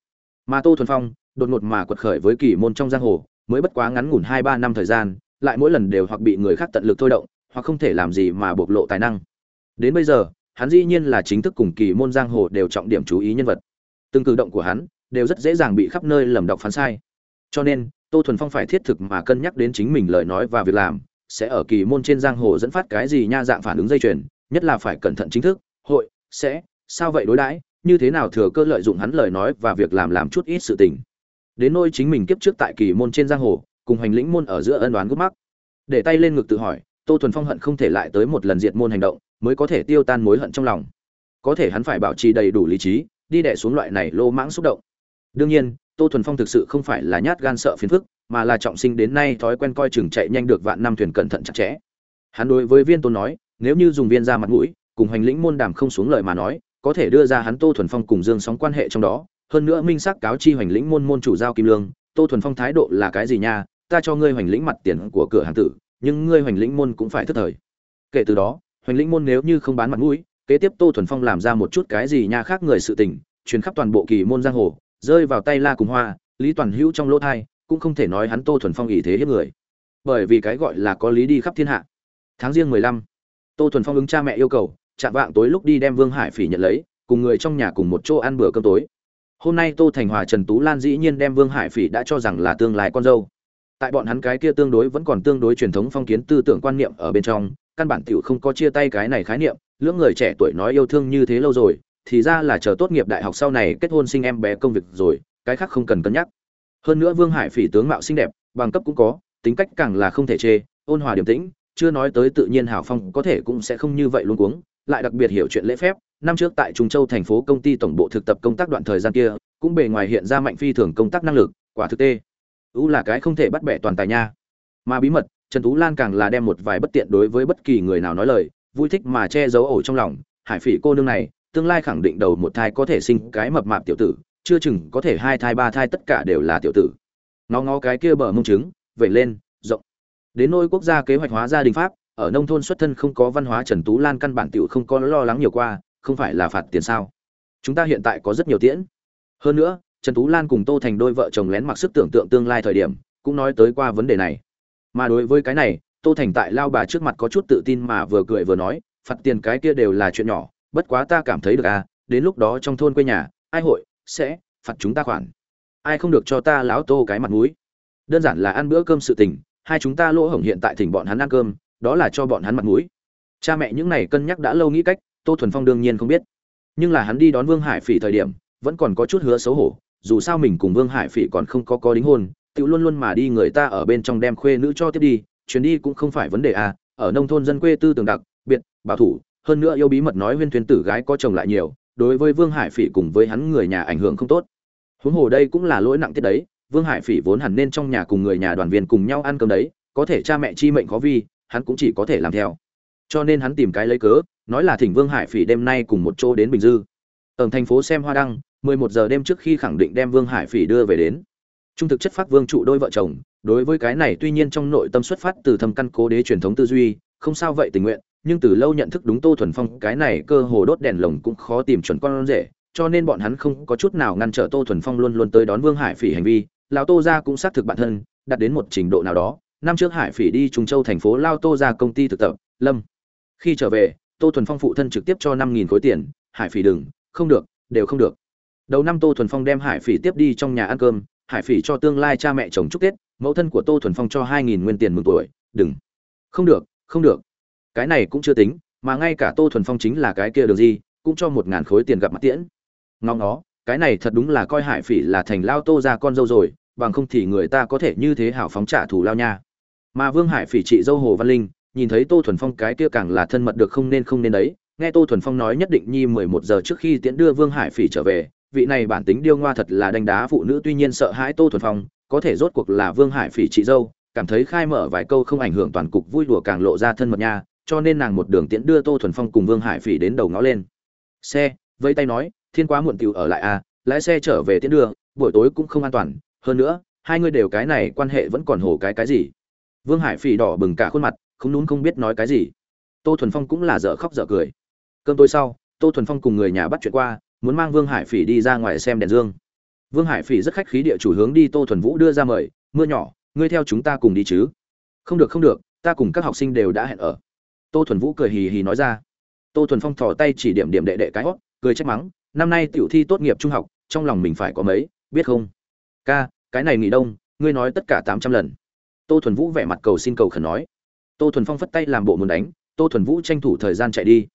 Mà tô thuần phong, đột ngột mà quật khởi với kỳ môn trong giang hồ, mới bất quá ngắn ngủn hai ba năm thời gian, lại mỗi lần đều hoặc bị người khác tận lực thôi động, hoặc không thể làm gì mà bộc lộ tài năng. Đến bây giờ, hắn dĩ nhiên là chính thức cùng kỳ môn giang hồ đều trọng điểm chú ý nhân vật. Từng cử động của hắn, đều rất dễ dàng bị khắp nơi lầm đọc phán sai. Cho nên tô thuần phong phải thiết thực mà cân nhắc đến chính mình lời nói và việc làm, sẽ ở kỳ môn trên giang hồ dẫn phát cái gì nha dạng phản ứng dây chuyền, nhất là phải cẩn thận chính thức, hội, sẽ, sao vậy đối đãi, như thế nào thừa cơ lợi dụng hắn lời nói và việc làm làm chút ít sự tình. Đến nôi chính mình kiếp trước tại kỳ môn trên giang hồ, cùng hành lĩnh môn ở giữa ân đoán gút mắc. Để tay lên ngực tự hỏi, tô thuần phong hận không thể lại tới một lần diệt môn hành động, mới có thể tiêu tan mối hận trong lòng. Có thể hắn phải bảo trì đầy đủ lý trí, đi đẻ xuống loại này lô mãng xúc động. Đương nhiên tô thuần phong thực sự không phải là nhát gan sợ phiền phức, mà là trọng sinh đến nay thói quen coi chừng chạy nhanh được vạn năm thuyền cẩn thận chặt chẽ. Hắn đối với viên tôn nói, nếu như dùng viên ra mặt mũi, cùng hành lĩnh môn đàm không xuống lời mà nói, có thể đưa ra hắn tô thuần phong cùng dương sóng quan hệ trong đó. Hơn nữa minh xác cáo chi hoành lĩnh môn môn chủ giao kim lương, tô thuần phong thái độ là cái gì nha? Ta cho ngươi hoành lĩnh mặt tiền của cửa hàng tử, nhưng ngươi hoành lĩnh môn cũng phải thất thời. Kể từ đó, hoành lĩnh môn nếu như không bán mặt mũi, kế tiếp tô thuần phong làm ra một chút cái gì nha khác người sự tình, truyền khắp toàn bộ kỳ môn giang hồ rơi vào tay la cùng hoa, lý toàn hữu trong lỗ thai, cũng không thể nói hắn tô thuần phong ý thế hiếp người. Bởi vì cái gọi là có lý đi khắp thiên hạ. Tháng riêng mười lăm, tô thuần phong ứng cha mẹ yêu cầu, chạm vạng tối lúc đi đem vương hải phỉ nhận lấy, cùng người trong nhà cùng một chỗ ăn bữa cơm tối. Hôm nay tô thành hòa trần tú lan dĩ nhiên đem vương hải phỉ đã cho rằng là tương lai con dâu. Tại bọn hắn cái kia tương đối vẫn còn tương đối truyền thống phong kiến tư tưởng quan niệm ở bên trong, căn bản tiểu không có chia tay cái này khái niệm, lưỡng người trẻ tuổi nói yêu thương như thế lâu rồi thì ra là chờ tốt nghiệp đại học sau này kết hôn sinh em bé công việc rồi, cái khác không cần cân nhắc. Hơn nữa vương hải phỉ tướng mạo xinh đẹp, bằng cấp cũng có, tính cách càng là không thể chê, ôn hòa điềm tĩnh, chưa nói tới tự nhiên hảo phong có thể cũng sẽ không như vậy luôn cuống, lại đặc biệt hiểu chuyện lễ phép. Năm trước tại trung châu thành phố công ty tổng bộ thực tập công tác đoạn thời gian kia, cũng bề ngoài hiện ra mạnh phi thường công tác năng lực, quả thực tê. Ú là cái không thể bắt bẻ toàn tài nha. Mà bí mật, trần tú lan càng là đem một vài bất tiện đối với bất kỳ người nào nói lời, vui thích mà che giấu ổ trong lòng. Hải phỉ cô nương này tương lai khẳng định đầu một thai có thể sinh cái mập mạp tiểu tử, chưa chừng có thể hai thai ba thai tất cả đều là tiểu tử. Ngó ngó cái kia bờ mông trứng vậy lên, rộng. Đến nôi quốc gia kế hoạch hóa gia đình pháp, ở nông thôn xuất thân không có văn hóa trần tú lan căn bản tiểu không có lo lắng nhiều qua, không phải là phạt tiền sao? Chúng ta hiện tại có rất nhiều tiễn. Hơn nữa, trần tú lan cùng tô thành đôi vợ chồng lén mặc sức tưởng tượng tương lai thời điểm, cũng nói tới qua vấn đề này. Mà đối với cái này, tô thành tại lao bà trước mặt có chút tự tin mà vừa cười vừa nói, phạt tiền cái kia đều là chuyện nhỏ bất quá ta cảm thấy được à đến lúc đó trong thôn quê nhà, ai hội sẽ phạt chúng ta khoản? Ai không được cho ta láo tô cái mặt mũi? Đơn giản là ăn bữa cơm sự tình, hai chúng ta lỗ hổng hiện tại thỉnh bọn hắn ăn cơm, đó là cho bọn hắn mặt mũi. Cha mẹ những này cân nhắc đã lâu nghĩ cách, tô thuần phong đương nhiên không biết. Nhưng là hắn đi đón vương hải phỉ thời điểm, vẫn còn có chút hứa xấu hổ, dù sao mình cùng vương hải phỉ còn không có có đính hôn, tự luôn luôn mà đi người ta ở bên trong đem khuê nữ cho tiếp đi, chuyến đi cũng không phải vấn đề à ở nông thôn dân quê tư tưởng đặc, biệt, bảo thủ hơn nữa yêu bí mật nói huyên thuyền tử gái có chồng lại nhiều, đối với vương hải phỉ cùng với hắn người nhà ảnh hưởng không tốt. Huống hồ đây cũng là lỗi nặng tiết đấy, vương hải phỉ vốn hẳn nên trong nhà cùng người nhà đoàn viên cùng nhau ăn cơm đấy, có thể cha mẹ chi mệnh khó vi, hắn cũng chỉ có thể làm theo. Cho nên hắn tìm cái lấy cớ, nói là thỉnh vương hải phỉ đêm nay cùng một chỗ đến bình dư. Ở thành phố xem hoa đăng 11 giờ đêm trước khi khẳng định đem vương hải phỉ đưa về đến. Trung thực chất phát vương trụ đôi vợ chồng, đối với cái này tuy nhiên trong nội tâm xuất phát từ thâm căn cố đế truyền thống tư duy, không sao vậy tình nguyện nhưng từ lâu nhận thức đúng tô thuần phong, cái này cơ hồ đốt đèn lồng cũng khó tìm chuẩn con rể, cho nên bọn hắn không có chút nào ngăn trở tô thuần phong luôn luôn tới đón vương hải phỉ hành vi. Lão tô gia cũng xác thực bản thân, đạt đến một trình độ nào đó. Năm trước hải phỉ đi trung châu thành phố lao tô ra công ty thực tập, lâm. Khi trở về, tô thuần phong phụ thân trực tiếp cho năm nghìn khối tiền. Hải phỉ đừng, không được, đều không được. Đầu năm tô thuần phong đem hải phỉ tiếp đi trong nhà ăn cơm. Hải phỉ cho tương lai cha mẹ chồng chúc tết. Mẫu thân của tô thuần phong cho hai nghìn nguyên tiền mừng tuổi. Đừng. Không được không được cái này cũng chưa tính, mà ngay cả tô thuần phong chính là cái kia được gì, cũng cho một ngàn khối tiền gặp mặt tiễn. Ngóng nó cái này thật đúng là coi hải phỉ là thành lao tô ra con dâu rồi, bằng không thì người ta có thể như thế hảo phóng trả thù lao nha. Mà vương hải phỉ chị dâu hồ văn linh, nhìn thấy tô thuần phong cái kia càng là thân mật được không nên không nên đấy, nghe tô thuần phong nói nhất định nhi mười một giờ trước khi tiễn đưa vương hải phỉ trở về, vị này bản tính điêu ngoa thật là đánh đá phụ nữ tuy nhiên sợ hãi tô thuần phong, có thể rốt cuộc là vương hải phỉ chị dâu, cảm thấy khai mở vài câu không ảnh hưởng toàn cục vui đùa càng lộ ra thân mật nha cho nên nàng một đường tiễn đưa tô thuần phong cùng vương hải phỉ đến đầu ngõ lên. Xe vây tay nói, thiên quá muộn tiểu ở lại à lái xe trở về tiễn đưa, buổi tối cũng không an toàn. Hơn nữa, hai người đều cái này quan hệ vẫn còn hổ cái cái gì? Vương hải phỉ đỏ bừng cả khuôn mặt, không nún không biết nói cái gì. Tô thuần phong cũng là dở khóc dở cười. Cơm tối sau, tô thuần phong cùng người nhà bắt chuyện qua, muốn mang vương hải phỉ đi ra ngoài xem đèn dương. Vương hải phỉ rất khách khí địa chủ hướng đi tô thuần vũ đưa ra mời, mưa nhỏ, ngươi theo chúng ta cùng đi chứ? Không được không được, ta cùng các học sinh đều đã hẹn ở tô thuần vũ cười hì hì nói ra. Tô thuần phong thò tay chỉ điểm điểm đệ đệ cái hót cười trách mắng, năm nay tiểu thi tốt nghiệp trung học, trong lòng mình phải có mấy, biết không? Ca, cái này nghỉ đông, ngươi nói tất cả tám trăm lần. Tô thuần vũ vẻ mặt cầu xin cầu khẩn nói. Tô thuần phong phất tay làm bộ muốn đánh, tô thuần vũ tranh thủ thời gian chạy đi.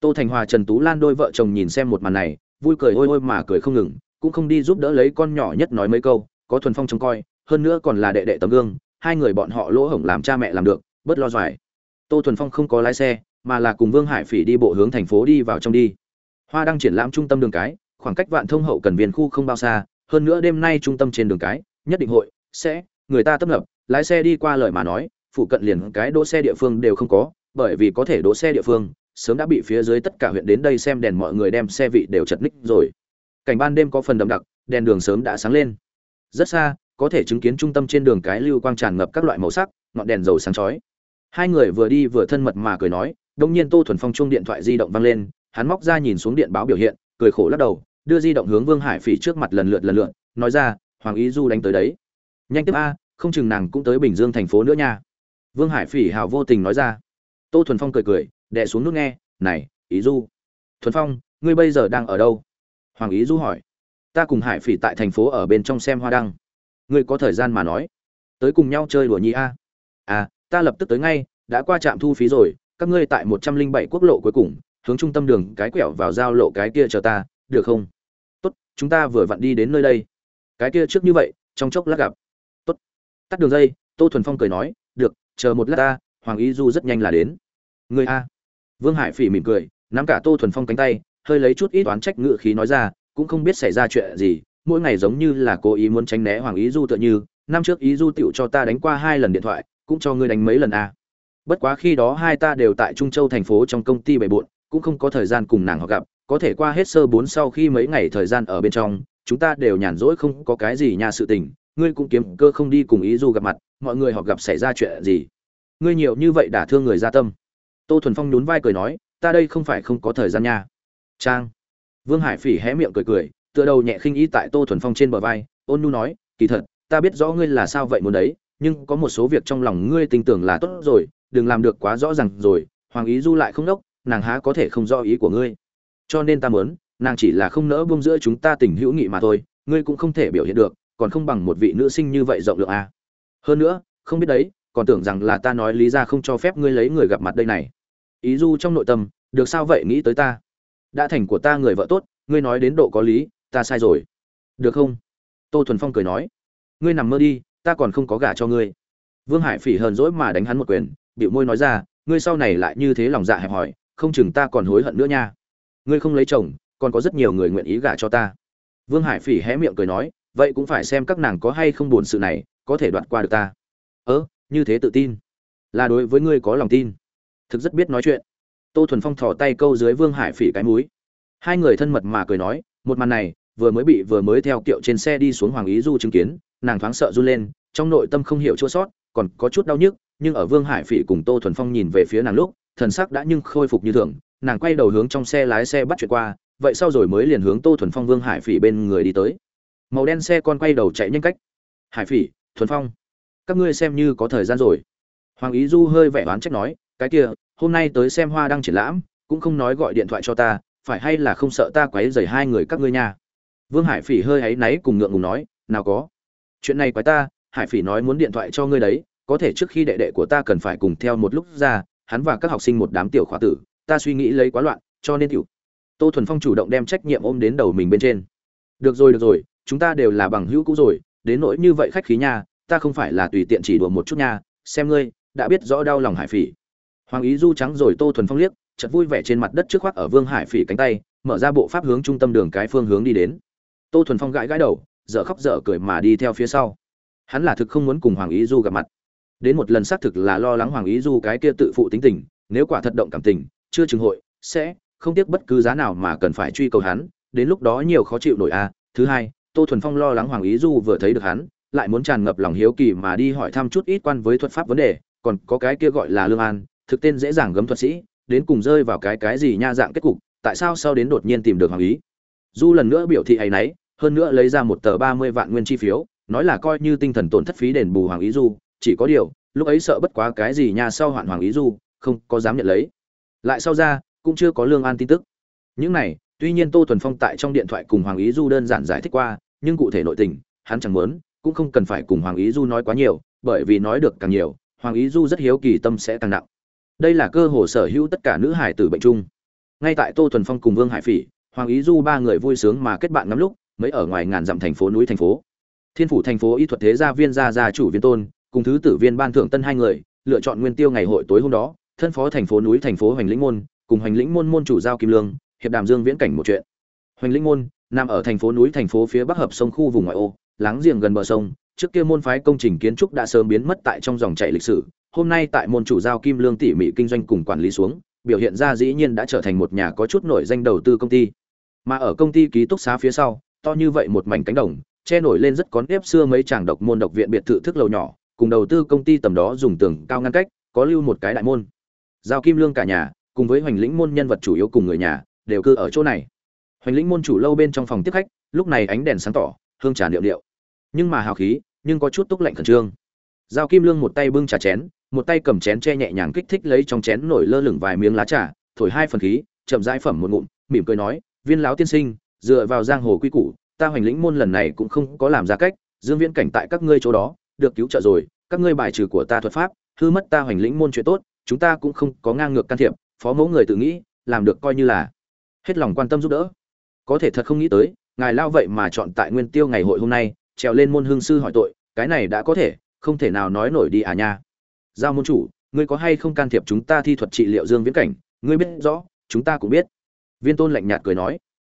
Tô thành hòa, trần tú lan đôi vợ chồng nhìn xem một màn này, vui cười ôi ôi mà cười không ngừng, cũng không đi giúp đỡ lấy con nhỏ nhất nói mấy câu, có thuần phong trông coi, hơn nữa còn là đệ đệ tấm gương, hai người bọn họ lỗ hổng làm cha mẹ làm được, bớt lo doài tô thuần phong không có lái xe, mà là cùng vương hải phỉ đi bộ hướng thành phố đi vào trong đi. Hoa đang triển lãm trung tâm đường cái, khoảng cách vạn thông hậu cần viên khu không bao xa, hơn nữa đêm nay trung tâm trên đường cái, nhất định hội sẽ, người ta tấp nập, lái xe đi qua lời mà nói, phụ cận liền cái đỗ xe địa phương đều không có, bởi vì có thể đỗ xe địa phương, sớm đã bị phía dưới tất cả huyện đến đây xem đèn mọi người đem xe vị đều chật ních rồi. Cảnh ban đêm có phần đậm đặc, đèn đường sớm đã sáng lên. Rất xa, có thể chứng kiến trung tâm trên đường cái lưu quang tràn ngập các loại màu sắc, ngọn đèn dầu sáng chói hai người vừa đi vừa thân mật mà cười nói đông nhiên tô thuần phong chuông điện thoại di động vang lên, hắn móc ra nhìn xuống điện báo biểu hiện, cười khổ lắc đầu, đưa di động hướng vương hải phỉ trước mặt lần lượt lần lượt, nói ra, hoàng ý du đánh tới đấy. Nhanh tiếp a, không chừng nàng cũng tới bình dương thành phố nữa nha. Vương hải phỉ hào vô tình nói ra. Tô thuần phong cười cười, đè xuống nút nghe, này, ý du. Thuần phong, ngươi bây giờ đang ở đâu? Hoàng ý du hỏi. Ta cùng hải phỉ tại thành phố ở bên trong xem hoa đăng. Ngươi có thời gian mà nói. Tới cùng nhau chơi đùa nhi a. À ta lập tức tới ngay, đã qua trạm thu phí rồi, các ngươi tại một trăm linh bảy quốc lộ cuối cùng, hướng trung tâm đường cái quẹo vào giao lộ cái kia chờ ta, được không? Tốt, chúng ta vừa vặn đi đến nơi đây. Cái kia trước như vậy, trong chốc lát gặp. Tốt. Tắt đường dây, tô thuần phong cười nói, được, chờ một lát ta, hoàng y du rất nhanh là đến. Người a. Vương hải phỉ mỉm cười, nắm cả tô thuần phong cánh tay, hơi lấy chút ít oán trách ngự khí nói ra, cũng không biết xảy ra chuyện gì, mỗi ngày giống như là cố ý muốn tránh né hoàng ý du tựa như, năm trước ý du tựu cho ta đánh qua hai lần điện thoại cũng cho ngươi đánh mấy lần à? bất quá khi đó hai ta đều tại trung châu thành phố trong công ty bề bộn, cũng không có thời gian cùng nàng họ gặp, có thể qua hết sơ bốn sau khi mấy ngày thời gian ở bên trong, chúng ta đều nhàn rỗi không có cái gì nha sự tình, ngươi cũng kiếm cơ không đi cùng ý du gặp mặt, mọi người họ gặp xảy ra chuyện gì? Ngươi nhiều như vậy đả thương người gia tâm. Tô thuần phong nhún vai cười nói, ta đây không phải không có thời gian nha. Trang. Vương hải phỉ hé miệng cười cười, tựa đầu nhẹ khinh ý tại tô thuần phong trên bờ vai, ôn nu nói, kỳ thật, ta biết rõ ngươi là sao vậy muốn đấy nhưng có một số việc trong lòng ngươi tin tưởng là tốt rồi, đừng làm được quá rõ ràng rồi, hoàng ý du lại không đốc, nàng há có thể không rõ ý của ngươi. Cho nên ta muốn, nàng chỉ là không nỡ buông giữa chúng ta tình hữu nghị mà thôi, ngươi cũng không thể biểu hiện được, còn không bằng một vị nữ sinh như vậy rộng lượng à. hơn nữa, không biết đấy, còn tưởng rằng là ta nói lý ra không cho phép ngươi lấy người gặp mặt đây này. Ý du trong nội tâm, được sao vậy nghĩ tới ta? Đã thành của ta người vợ tốt, ngươi nói đến độ có lý, ta sai rồi. Được không? Tô thuần phong cười nói. Ngươi nằm mơ đi ta còn không có gả cho ngươi. Vương hải phỉ hờn dỗi mà đánh hắn một quyền bịu môi nói ra, ngươi sau này lại như thế lòng dạ hẹp hòi, không chừng ta còn hối hận nữa nha. Ngươi không lấy chồng, còn có rất nhiều người nguyện ý gả cho ta. Vương hải phỉ hé miệng cười nói, vậy cũng phải xem các nàng có hay không buồn sự này, có thể đoạt qua được ta. Ớ như thế tự tin. Là đối với ngươi có lòng tin. Thực rất biết nói chuyện. Tô thuần phong thò tay câu dưới vương hải phỉ cái múi hai người thân mật mà cười nói, một màn này, vừa mới bị vừa mới theo kiệu trên xe đi xuống hoàng ý du chứng kiến nàng thoáng sợ run lên, trong nội tâm không hiểu chua sót, còn có chút đau nhức, nhưng ở vương hải phỉ cùng tô thuần phong nhìn về phía nàng lúc, thần sắc đã nhưng khôi phục như thường, nàng quay đầu hướng trong xe lái xe bắt chuyện qua, vậy sau rồi mới liền hướng tô thuần phong vương hải phỉ bên người đi tới. Màu đen xe con quay đầu chạy nhanh cách. Hải phỉ, thuần phong, các ngươi xem như có thời gian rồi. Hoàng ý du hơi vẻ oán trách nói, cái kia, hôm nay tới xem hoa đang triển lãm, cũng không nói gọi điện thoại cho ta, phải hay là không sợ ta quấy rầy hai người các ngươi nha? Vương hải phỉ hơi áy náy cùng ngượng ngùng nói, nào có chuyện này quái ta, hải phỉ nói muốn điện thoại cho ngươi đấy, có thể trước khi đệ đệ của ta cần phải cùng theo một lúc ra, hắn và các học sinh một đám tiểu khóa tử, ta suy nghĩ lấy quá loạn, cho nên tiểu. Tô thuần phong chủ động đem trách nhiệm ôm đến đầu mình bên trên. Được rồi được rồi, chúng ta đều là bằng hữu cũ rồi, đến nỗi như vậy khách khí nha, ta không phải là tùy tiện chỉ đùa một chút nha, xem ngươi, đã biết rõ đau lòng hải phỉ. Hoàng ý du trắng rồi tô thuần phong liếc, chợt vui vẻ trên mặt đất trước khoác ở vương hải phỉ cánh tay, mở ra bộ pháp hướng trung tâm đường cái phương hướng đi đến. Tô thuần phong gãi gãi đầu dở khóc dở cười mà đi theo phía sau. Hắn là thực không muốn cùng hoàng ý du gặp mặt. Đến một lần xác thực là lo lắng hoàng ý du cái kia tự phụ tính tình, nếu quả thật động cảm tình, chưa chừng hội, sẽ không tiếc bất cứ giá nào mà cần phải truy cầu hắn, đến lúc đó nhiều khó chịu nổi a. Thứ hai, tô thuần phong lo lắng hoàng ý du vừa thấy được hắn, lại muốn tràn ngập lòng hiếu kỳ mà đi hỏi thăm chút ít quan với thuật pháp vấn đề, còn có cái kia gọi là lương an, thực tên dễ dàng gấm thuật sĩ, đến cùng rơi vào cái cái gì nha dạng kết cục, tại sao sau đến đột nhiên tìm được hoàng ý? Du lần nữa biểu thị ấy nấy hơn nữa lấy ra một tờ ba mươi vạn nguyên chi phiếu, nói là coi như tinh thần tổn thất phí đền bù hoàng ý du, chỉ có điều, lúc ấy sợ bất quá cái gì nha sau hoạn hoàng ý du, không có dám nhận lấy. Lại sau ra, cũng chưa có lương an tin tức. Những này, tuy nhiên tô thuần phong tại trong điện thoại cùng hoàng ý du đơn giản giải thích qua, nhưng cụ thể nội tình, hắn chẳng muốn, cũng không cần phải cùng hoàng ý du nói quá nhiều, bởi vì nói được càng nhiều, hoàng ý du rất hiếu kỳ tâm sẽ càng nặng. Đây là cơ hồ sở hữu tất cả nữ hải tử bệnh chung. Ngay tại tô thuần phong cùng vương hải phỉ, hoàng ý du ba người vui sướng mà kết bạn ngắm lúc mới ở ngoài ngàn dặm thành phố núi thành phố. Thiên phủ thành phố y thuật thế gia viên gia gia chủ viên tôn, cùng thứ tử viên ban thượng tân hai người, lựa chọn nguyên tiêu ngày hội tối hôm đó, thân phó thành phố núi thành phố hoành lĩnh môn, cùng hoành lĩnh môn môn chủ giao kim lương, hiệp đàm dương viễn cảnh một chuyện. Hoành lĩnh môn, nằm ở thành phố núi thành phố phía bắc hợp sông khu vùng ngoại ô, láng giềng gần bờ sông, trước kia môn phái công trình kiến trúc đã sớm biến mất tại trong dòng chảy lịch sử, hôm nay tại môn chủ giao kim lương tỉ mỉ kinh doanh cùng quản lý xuống, biểu hiện ra dĩ nhiên đã trở thành một nhà có chút nổi danh đầu tư công ty. Mà ở công ty ký túc xá phía sau to như vậy một mảnh cánh đồng, che nổi lên rất có nếp xưa mấy chàng độc môn độc viện biệt thự thức lầu nhỏ, cùng đầu tư công ty tầm đó dùng tường cao ngăn cách, có lưu một cái đại môn. Giao kim lương cả nhà, cùng với hoành lĩnh môn nhân vật chủ yếu cùng người nhà, đều cư ở chỗ này. Hoành lĩnh môn chủ lâu bên trong phòng tiếp khách, lúc này ánh đèn sáng tỏ, hương trà liệu liệu. Nhưng mà hào khí, nhưng có chút túc lạnh khẩn trương. Giao kim lương một tay bưng trà chén, một tay cầm chén che nhẹ nhàng kích thích lấy trong chén nổi lơ lửng vài miếng lá trà, thổi hai phần khí, chậm rãi phẩm một ngụm, mỉm cười nói, viên lão tiên sinh dựa vào giang hồ quy củ, ta hoành lĩnh môn lần này cũng không có làm ra cách, dương viễn cảnh tại các ngươi chỗ đó, được cứu trợ rồi, các ngươi bài trừ của ta thuật pháp, hư mất ta hoành lĩnh môn chuyện tốt, chúng ta cũng không có ngang ngược can thiệp, phó mẫu người tự nghĩ, làm được coi như là hết lòng quan tâm giúp đỡ. Có thể thật không nghĩ tới, ngài lao vậy mà chọn tại nguyên tiêu ngày hội hôm nay, trèo lên môn hương sư hỏi tội, cái này đã có thể, không thể nào nói nổi đi à nha. Giao môn chủ, ngươi có hay không can thiệp chúng ta thi thuật trị liệu dương viễn cảnh, ngươi biết rõ, chúng ta cũng biết. Viên tôn lạnh nhạt cười nói.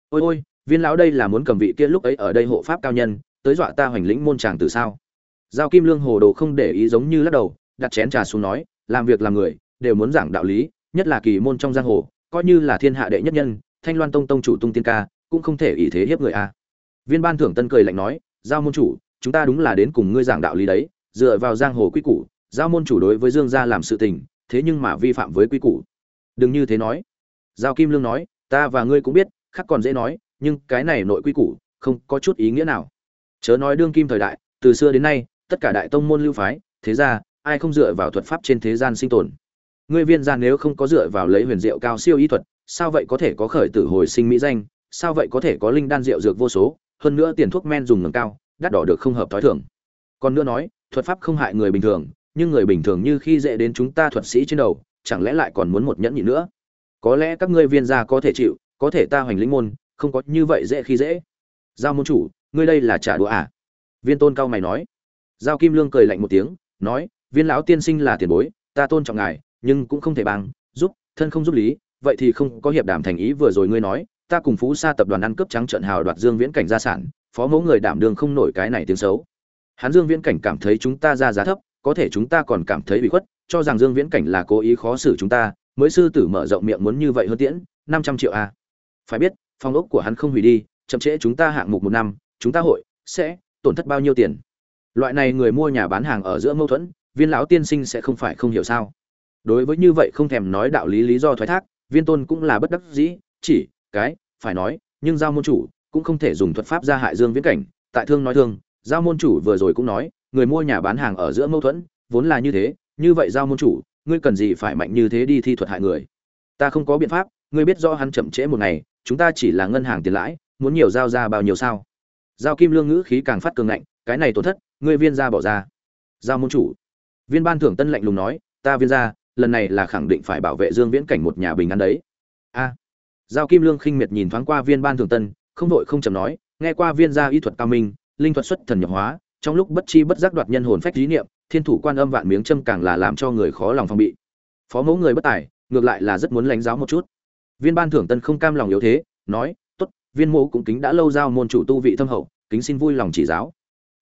Ôi ôi viên lão đây là muốn cầm vị kia lúc ấy ở đây hộ pháp cao nhân, tới dọa ta hoành lĩnh môn tràng từ sao? Giao kim lương hồ đồ không để ý giống như lắc đầu, đặt chén trà xuống nói, làm việc làm người, đều muốn giảng đạo lý, nhất là kỳ môn trong giang hồ, coi như là thiên hạ đệ nhất nhân, thanh loan tông tông chủ tung tiên ca, cũng không thể ý thế hiếp người a. Viên ban thưởng tân cười lạnh nói, giao môn chủ, chúng ta đúng là đến cùng ngươi giảng đạo lý đấy, dựa vào giang hồ quy củ, giao môn chủ đối với dương gia làm sự tình, thế nhưng mà vi phạm với quy củ. Đừng như thế nói. Giao kim lương nói, ta và ngươi cũng biết, khác còn dễ nói nhưng cái này nội quy củ không có chút ý nghĩa nào. Chớ nói đương kim thời đại, từ xưa đến nay, tất cả đại tông môn lưu phái, thế ra ai không dựa vào thuật pháp trên thế gian sinh tồn? Ngươi viên gia nếu không có dựa vào lấy huyền diệu cao siêu y thuật, sao vậy có thể có khởi tử hồi sinh mỹ danh, sao vậy có thể có linh đan rượu dược vô số, hơn nữa tiền thuốc men dùng ngừng cao, đắt đỏ được không hợp thói thường. Còn nữa nói, thuật pháp không hại người bình thường, nhưng người bình thường như khi dễ đến chúng ta thuật sĩ trên đầu, chẳng lẽ lại còn muốn một nhẫn nhịn nữa? Có lẽ các ngươi viên gia có thể chịu, có thể ta hoành lĩnh môn không có như vậy dễ khi dễ. Giao môn chủ, ngươi đây là trả đũa à? Viên tôn cao mày nói. Giao kim lương cười lạnh một tiếng, nói, viên lão tiên sinh là tiền bối, ta tôn trọng ngài, nhưng cũng không thể bằng, giúp, thân không giúp lý, vậy thì không có hiệp đảm thành ý vừa rồi ngươi nói, ta cùng phú sa tập đoàn ăn cướp trắng trận hào đoạt dương viễn cảnh gia sản, phó mẫu người đảm đương không nổi cái này tiếng xấu. Hắn dương viễn cảnh cảm thấy chúng ta ra giá thấp, có thể chúng ta còn cảm thấy bị khuất, cho rằng dương viễn cảnh là cố ý khó xử chúng ta, mới sư tử mở rộng miệng muốn như vậy hơn tiễn, năm trăm triệu a phải biết phong ốc của hắn không hủy đi, chậm trễ chúng ta hạng mục một năm, chúng ta hội sẽ tổn thất bao nhiêu tiền? Loại này người mua nhà bán hàng ở giữa mâu thuẫn, viên lão tiên sinh sẽ không phải không hiểu sao? Đối với như vậy không thèm nói đạo lý lý do thoái thác, viên tôn cũng là bất đắc dĩ, chỉ cái, phải nói, nhưng giao môn chủ cũng không thể dùng thuật pháp ra hại dương viễn cảnh, tại thương nói thương, giao môn chủ vừa rồi cũng nói, người mua nhà bán hàng ở giữa mâu thuẫn, vốn là như thế, như vậy giao môn chủ, ngươi cần gì phải mạnh như thế đi thi thuật hại người? Ta không có biện pháp ngươi biết rõ hắn chậm trễ một ngày, chúng ta chỉ là ngân hàng tiền lãi, muốn nhiều giao ra bao nhiêu sao? Giao kim lương ngữ khí càng phát cường ngạnh, cái này tổn thất, ngươi viên ra bỏ ra. Giao môn chủ. Viên ban thưởng tân lạnh lùng nói, ta viên ra lần này là khẳng định phải bảo vệ dương viễn cảnh một nhà bình an đấy. A. Giao kim lương khinh miệt nhìn thoáng qua viên ban thưởng tân, không đội không chầm nói, nghe qua viên gia y thuật cao minh, linh thuật xuất thần nhập hóa, trong lúc bất chi bất giác đoạt nhân hồn phách lý niệm, thiên thủ quan âm vạn miếng châm càng là làm cho người khó lòng phòng bị. Phó mẫu người bất tài, ngược lại là rất muốn lãnh giáo một chút viên ban thưởng tân không cam lòng yếu thế, nói, tốt, viên mộ cũng kính đã lâu giao môn chủ tu vị thâm hậu, kính xin vui lòng chỉ giáo.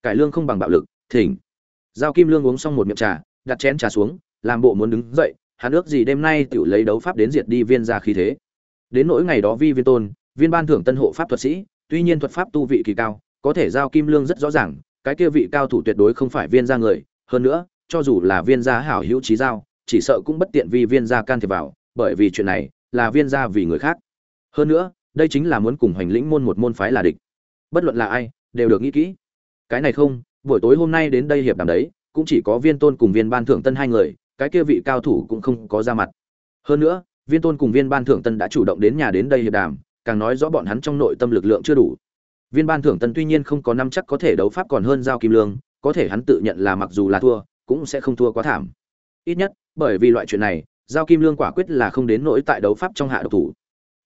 Cải lương không bằng bạo lực, thỉnh. Giao kim lương uống xong một miệng trà, đặt chén trà xuống, làm bộ muốn đứng dậy, hắn ước gì đêm nay tự lấy đấu pháp đến diệt đi viên ra khí thế. Đến nỗi ngày đó vi viên tôn, viên ban thưởng tân hộ pháp thuật sĩ, tuy nhiên thuật pháp tu vị kỳ cao, có thể giao kim lương rất rõ ràng, cái kia vị cao thủ tuyệt đối không phải viên gia người, hơn nữa, cho dù là viên gia hảo hữu trí giao, chỉ sợ cũng bất tiện vì viên gia can thiệp vào, bởi vì chuyện này là viên gia vì người khác. Hơn nữa, đây chính là muốn cùng hoành lĩnh môn một môn phái là địch. Bất luận là ai, đều được nghĩ kỹ. Cái này không, buổi tối hôm nay đến đây hiệp đàm đấy, cũng chỉ có viên tôn cùng viên ban thưởng tân hai người, cái kia vị cao thủ cũng không có ra mặt. Hơn nữa, viên tôn cùng viên ban thưởng tân đã chủ động đến nhà đến đây hiệp đàm, càng nói rõ bọn hắn trong nội tâm lực lượng chưa đủ. Viên ban thưởng tân tuy nhiên không có năm chắc có thể đấu pháp còn hơn giao kim lương, có thể hắn tự nhận là mặc dù là thua, cũng sẽ không thua quá thảm. Ít nhất, bởi vì loại chuyện này giao kim lương quả quyết là không đến nỗi tại đấu pháp trong hạ độc thủ.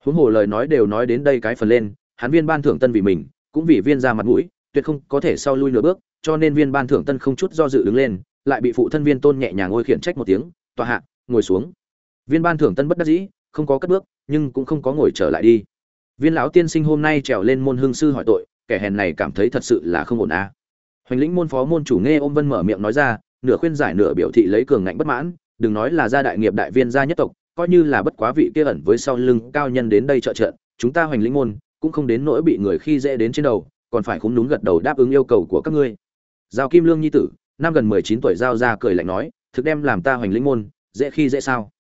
Huống hồ lời nói đều nói đến đây cái phần lên, hắn viên ban thưởng tân vì mình, cũng vì viên ra mặt mũi, tuyệt không có thể sau lui nửa bước, cho nên viên ban thưởng tân không chút do dự đứng lên, lại bị phụ thân viên tôn nhẹ nhàng ngôi khiển trách một tiếng, tòa hạ, ngồi xuống. Viên ban thưởng tân bất đắc dĩ, không có cất bước, nhưng cũng không có ngồi trở lại đi. Viên lão tiên sinh hôm nay trèo lên môn hương sư hỏi tội, kẻ hèn này cảm thấy thật sự là không ổn à. hoành lĩnh môn phó môn chủ nghe ôm vân mở miệng nói ra, nửa khuyên giải nửa biểu thị lấy cường ngạnh bất mãn đừng nói là gia đại nghiệp đại viên gia nhất tộc coi như là bất quá vị kia ẩn với sau lưng cao nhân đến đây trợ trận, chúng ta hoành lĩnh môn cũng không đến nỗi bị người khi dễ đến trên đầu còn phải khúm núm gật đầu đáp ứng yêu cầu của các ngươi. Giao kim lương nhi tử năm gần mười chín tuổi giao ra cười lạnh nói thực đem làm ta hoành lĩnh môn dễ khi dễ sao?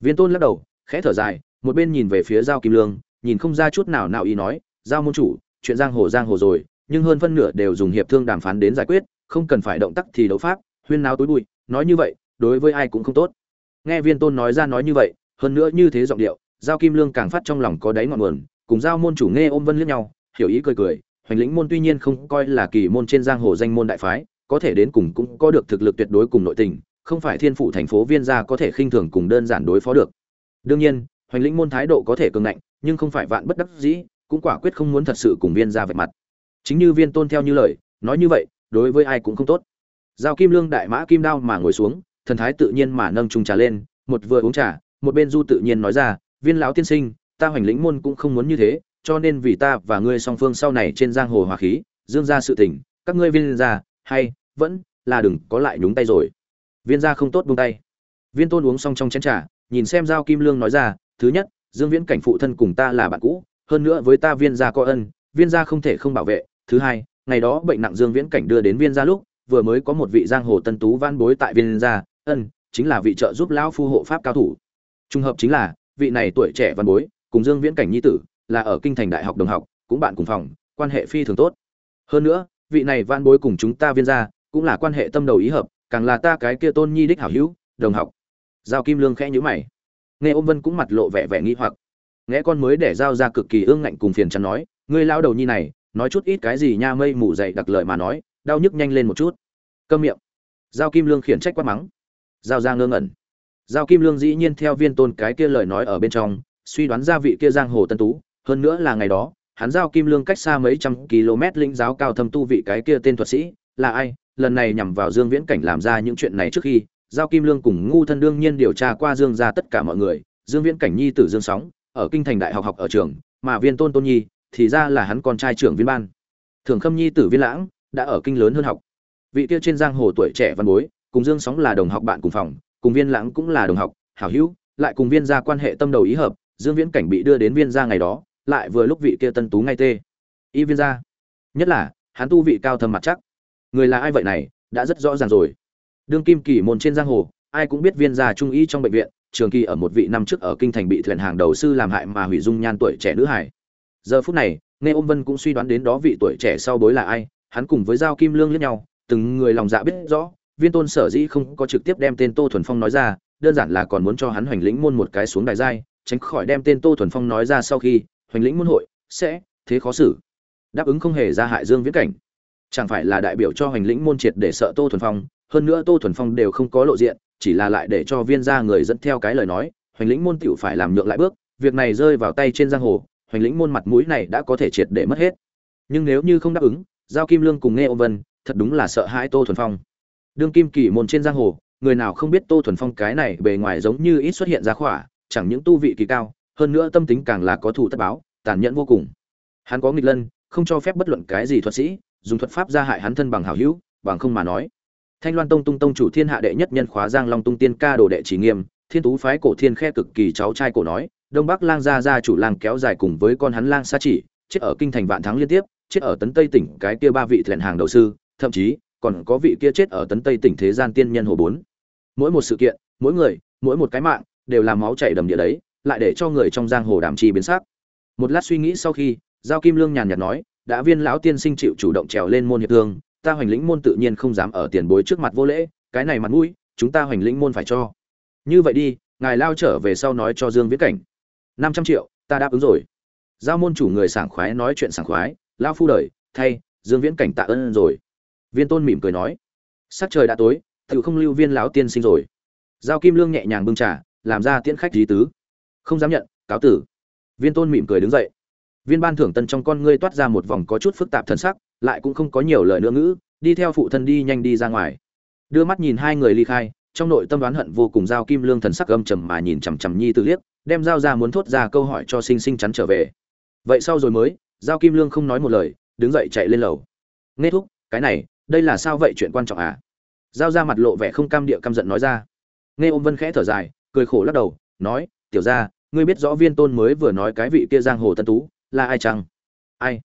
Viên tôn lắc đầu khẽ thở dài một bên nhìn về phía giao kim lương nhìn không ra chút nào nào ý nói giao môn chủ chuyện giang hồ giang hồ rồi nhưng hơn phân nửa đều dùng hiệp thương đàm phán đến giải quyết không cần phải động tác thì đấu pháp huyên náo tối bụi nói như vậy đối với ai cũng không tốt. Nghe viên tôn nói ra nói như vậy, hơn nữa như thế giọng điệu, giao kim lương càng phát trong lòng có đáy ngọn nguồn, cùng giao môn chủ nghe ôm vân liếc nhau, hiểu ý cười cười, hoành lĩnh môn tuy nhiên không coi là kỳ môn trên giang hồ danh môn đại phái, có thể đến cùng cũng có được thực lực tuyệt đối cùng nội tình, không phải thiên phủ thành phố viên gia có thể khinh thường cùng đơn giản đối phó được. Đương nhiên, hoành lĩnh môn thái độ có thể cường ngạnh, nhưng không phải vạn bất đắc dĩ, cũng quả quyết không muốn thật sự cùng viên gia vạch mặt. Chính như viên tôn theo như lời, nói như vậy, đối với ai cũng không tốt. Giao kim lương đại mã kim đao mà ngồi xuống thần thái tự nhiên mà nâng chung trà lên, một vừa uống trà, một bên du tự nhiên nói ra, viên lão tiên sinh, ta hoành lĩnh môn cũng không muốn như thế, cho nên vì ta và ngươi song phương sau này trên giang hồ hòa khí, dương ra sự tình, các ngươi viên gia, hay vẫn là đừng có lại nhúng tay rồi. Viên gia không tốt buông tay. Viên tôn uống xong trong chén trà, nhìn xem giao kim lương nói ra, thứ nhất, dương viễn cảnh phụ thân cùng ta là bạn cũ, hơn nữa với ta viên gia có ân, viên gia không thể không bảo vệ. Thứ hai, ngày đó bệnh nặng dương viễn cảnh đưa đến viên gia lúc, vừa mới có một vị giang hồ tân tú van bối tại viên gia ân, chính là vị trợ giúp lão phu hộ pháp cao thủ. Trùng hợp chính là, vị này tuổi trẻ văn bối, cùng dương viễn cảnh nhi tử, là ở kinh thành đại học đồng học, cũng bạn cùng phòng, quan hệ phi thường tốt. Hơn nữa, vị này văn bối cùng chúng ta viên gia, cũng là quan hệ tâm đầu ý hợp, càng là ta cái kia tôn nhi đích hảo hữu, đồng học. Giao kim lương khẽ nhíu mày. Nghe ôm vân cũng mặt lộ vẻ vẻ nghi hoặc. Nghe con mới để giao ra cực kỳ ương ngạnh cùng phiền chắn nói, ngươi lao đầu nhi này, nói chút ít cái gì nha mây mù dậy đặc lời mà nói, đau nhức nhanh lên một chút. Câm miệng. Giao kim lương khiển trách quát mắng giao ra ngơ ngẩn. Giao kim lương dĩ nhiên theo viên tôn cái kia lời nói ở bên trong, suy đoán ra vị kia giang hồ tân tú, hơn nữa là ngày đó, hắn giao kim lương cách xa mấy trăm km linh giáo cao thâm tu vị cái kia tên thuật sĩ, là ai? Lần này nhằm vào dương viễn cảnh làm ra những chuyện này trước khi, giao kim lương cùng ngu thân đương nhiên điều tra qua dương ra tất cả mọi người, dương viễn cảnh nhi tử dương sóng, ở kinh thành đại học học ở trường, mà viên tôn tôn nhi, thì ra là hắn con trai trưởng viên ban. Thường khâm nhi tử viên lãng, đã ở kinh lớn hơn học. Vị kia trên giang hồ tuổi trẻ văn bối cùng dương sóng là đồng học bạn cùng phòng, cùng viên lãng cũng là đồng học, hảo hữu, lại cùng viên gia quan hệ tâm đầu ý hợp, dương viễn cảnh bị đưa đến viên gia ngày đó, lại vừa lúc vị kia tân tú ngay tê. Y viên gia, nhất là, hắn tu vị cao thâm mặt chắc. Người là ai vậy này, đã rất rõ ràng rồi. Đương kim kỳ môn trên giang hồ, ai cũng biết viên gia trung y trong bệnh viện, trường kỳ ở một vị năm trước ở kinh thành bị thuyền hàng đầu sư làm hại mà hủy dung nhan tuổi trẻ nữ hải giờ phút này, nghe ôm vân cũng suy đoán đến đó vị tuổi trẻ sau bối là ai, hắn cùng với giao kim lương lẫn nhau, từng người lòng dạ biết rõ viên tôn sở dĩ không có trực tiếp đem tên tô thuần phong nói ra, đơn giản là còn muốn cho hắn hoành lĩnh môn một cái xuống đài giai, tránh khỏi đem tên tô thuần phong nói ra sau khi hoành lĩnh môn hội sẽ thế khó xử. Đáp ứng không hề ra hại dương viễn cảnh. Chẳng phải là đại biểu cho hoành lĩnh môn triệt để sợ tô thuần phong, hơn nữa tô thuần phong đều không có lộ diện, chỉ là lại để cho viên gia người dẫn theo cái lời nói, hoành lĩnh môn tiểu phải làm nhượng lại bước, việc này rơi vào tay trên giang hồ, hoành lĩnh môn mặt mũi này đã có thể triệt để mất hết. Nhưng nếu như không đáp ứng, giao kim lương cùng nghe ô vân, thật đúng là sợ hãi tô thuần phong đương kim kỳ môn trên giang hồ, người nào không biết tô thuần phong cái này bề ngoài giống như ít xuất hiện ra khỏa, chẳng những tu vị kỳ cao, hơn nữa tâm tính càng là có thủ tất báo, tàn nhẫn vô cùng. Hắn có nghịch lân, không cho phép bất luận cái gì thuật sĩ, dùng thuật pháp gia hại hắn thân bằng hảo hữu, bằng không mà nói. Thanh loan tông tung tông chủ thiên hạ đệ nhất nhân khóa giang long tung tiên ca đồ đệ chỉ nghiêm, thiên tú phái cổ thiên khe cực kỳ cháu trai cổ nói, đông bắc lang gia gia chủ lang kéo dài cùng với con hắn lang sa chỉ, chết ở kinh thành vạn thắng liên tiếp, chết ở tấn tây tỉnh cái kia ba vị thuyền hàng đầu sư, thậm chí còn có vị kia chết ở tấn tây tỉnh thế gian tiên nhân hồ bốn. Mỗi một sự kiện, mỗi người, mỗi một cái mạng, đều làm máu chảy đầm địa đấy, lại để cho người trong giang hồ đàm chi biến sắc. Một lát suy nghĩ sau khi, giao kim lương nhàn nhạt nói, đã viên lão tiên sinh chịu chủ động trèo lên môn hiệp thương, ta hoành lĩnh môn tự nhiên không dám ở tiền bối trước mặt vô lễ, cái này mặt mũi, chúng ta hoành lĩnh môn phải cho. Như vậy đi, ngài lao trở về sau nói cho dương viễn cảnh. Năm trăm triệu, ta đáp ứng rồi. Giao môn chủ người sảng khoái nói chuyện sảng khoái lao phu đời, thay, dương viễn cảnh tạ ơn rồi viên tôn mỉm cười nói, sắc trời đã tối tự không lưu viên lão tiên sinh rồi. Giao kim lương nhẹ nhàng bưng trà, làm ra tiễn khách lý tứ. Không dám nhận, cáo tử. Viên tôn mỉm cười đứng dậy. Viên ban thưởng tân trong con ngươi toát ra một vòng có chút phức tạp thần sắc, lại cũng không có nhiều lời nữa ngữ, đi theo phụ thân đi nhanh đi ra ngoài. Đưa mắt nhìn hai người ly khai, trong nội tâm đoán hận vô cùng giao kim lương thần sắc âm trầm mà nhìn chằm chằm nhi tử liếc, đem giao ra muốn thốt ra câu hỏi cho sinh sinh chắn trở về. Vậy sau rồi mới, giao kim lương không nói một lời, đứng dậy chạy lên lầu. Nghe thúc, cái này đây là sao vậy chuyện quan trọng à? Giao ra mặt lộ vẻ không cam địa căm giận nói ra. Nghe ôm vân khẽ thở dài, cười khổ lắc đầu, nói, tiểu ra ngươi biết rõ viên tôn mới vừa nói cái vị kia giang hồ tân tú, là ai chăng? Ai?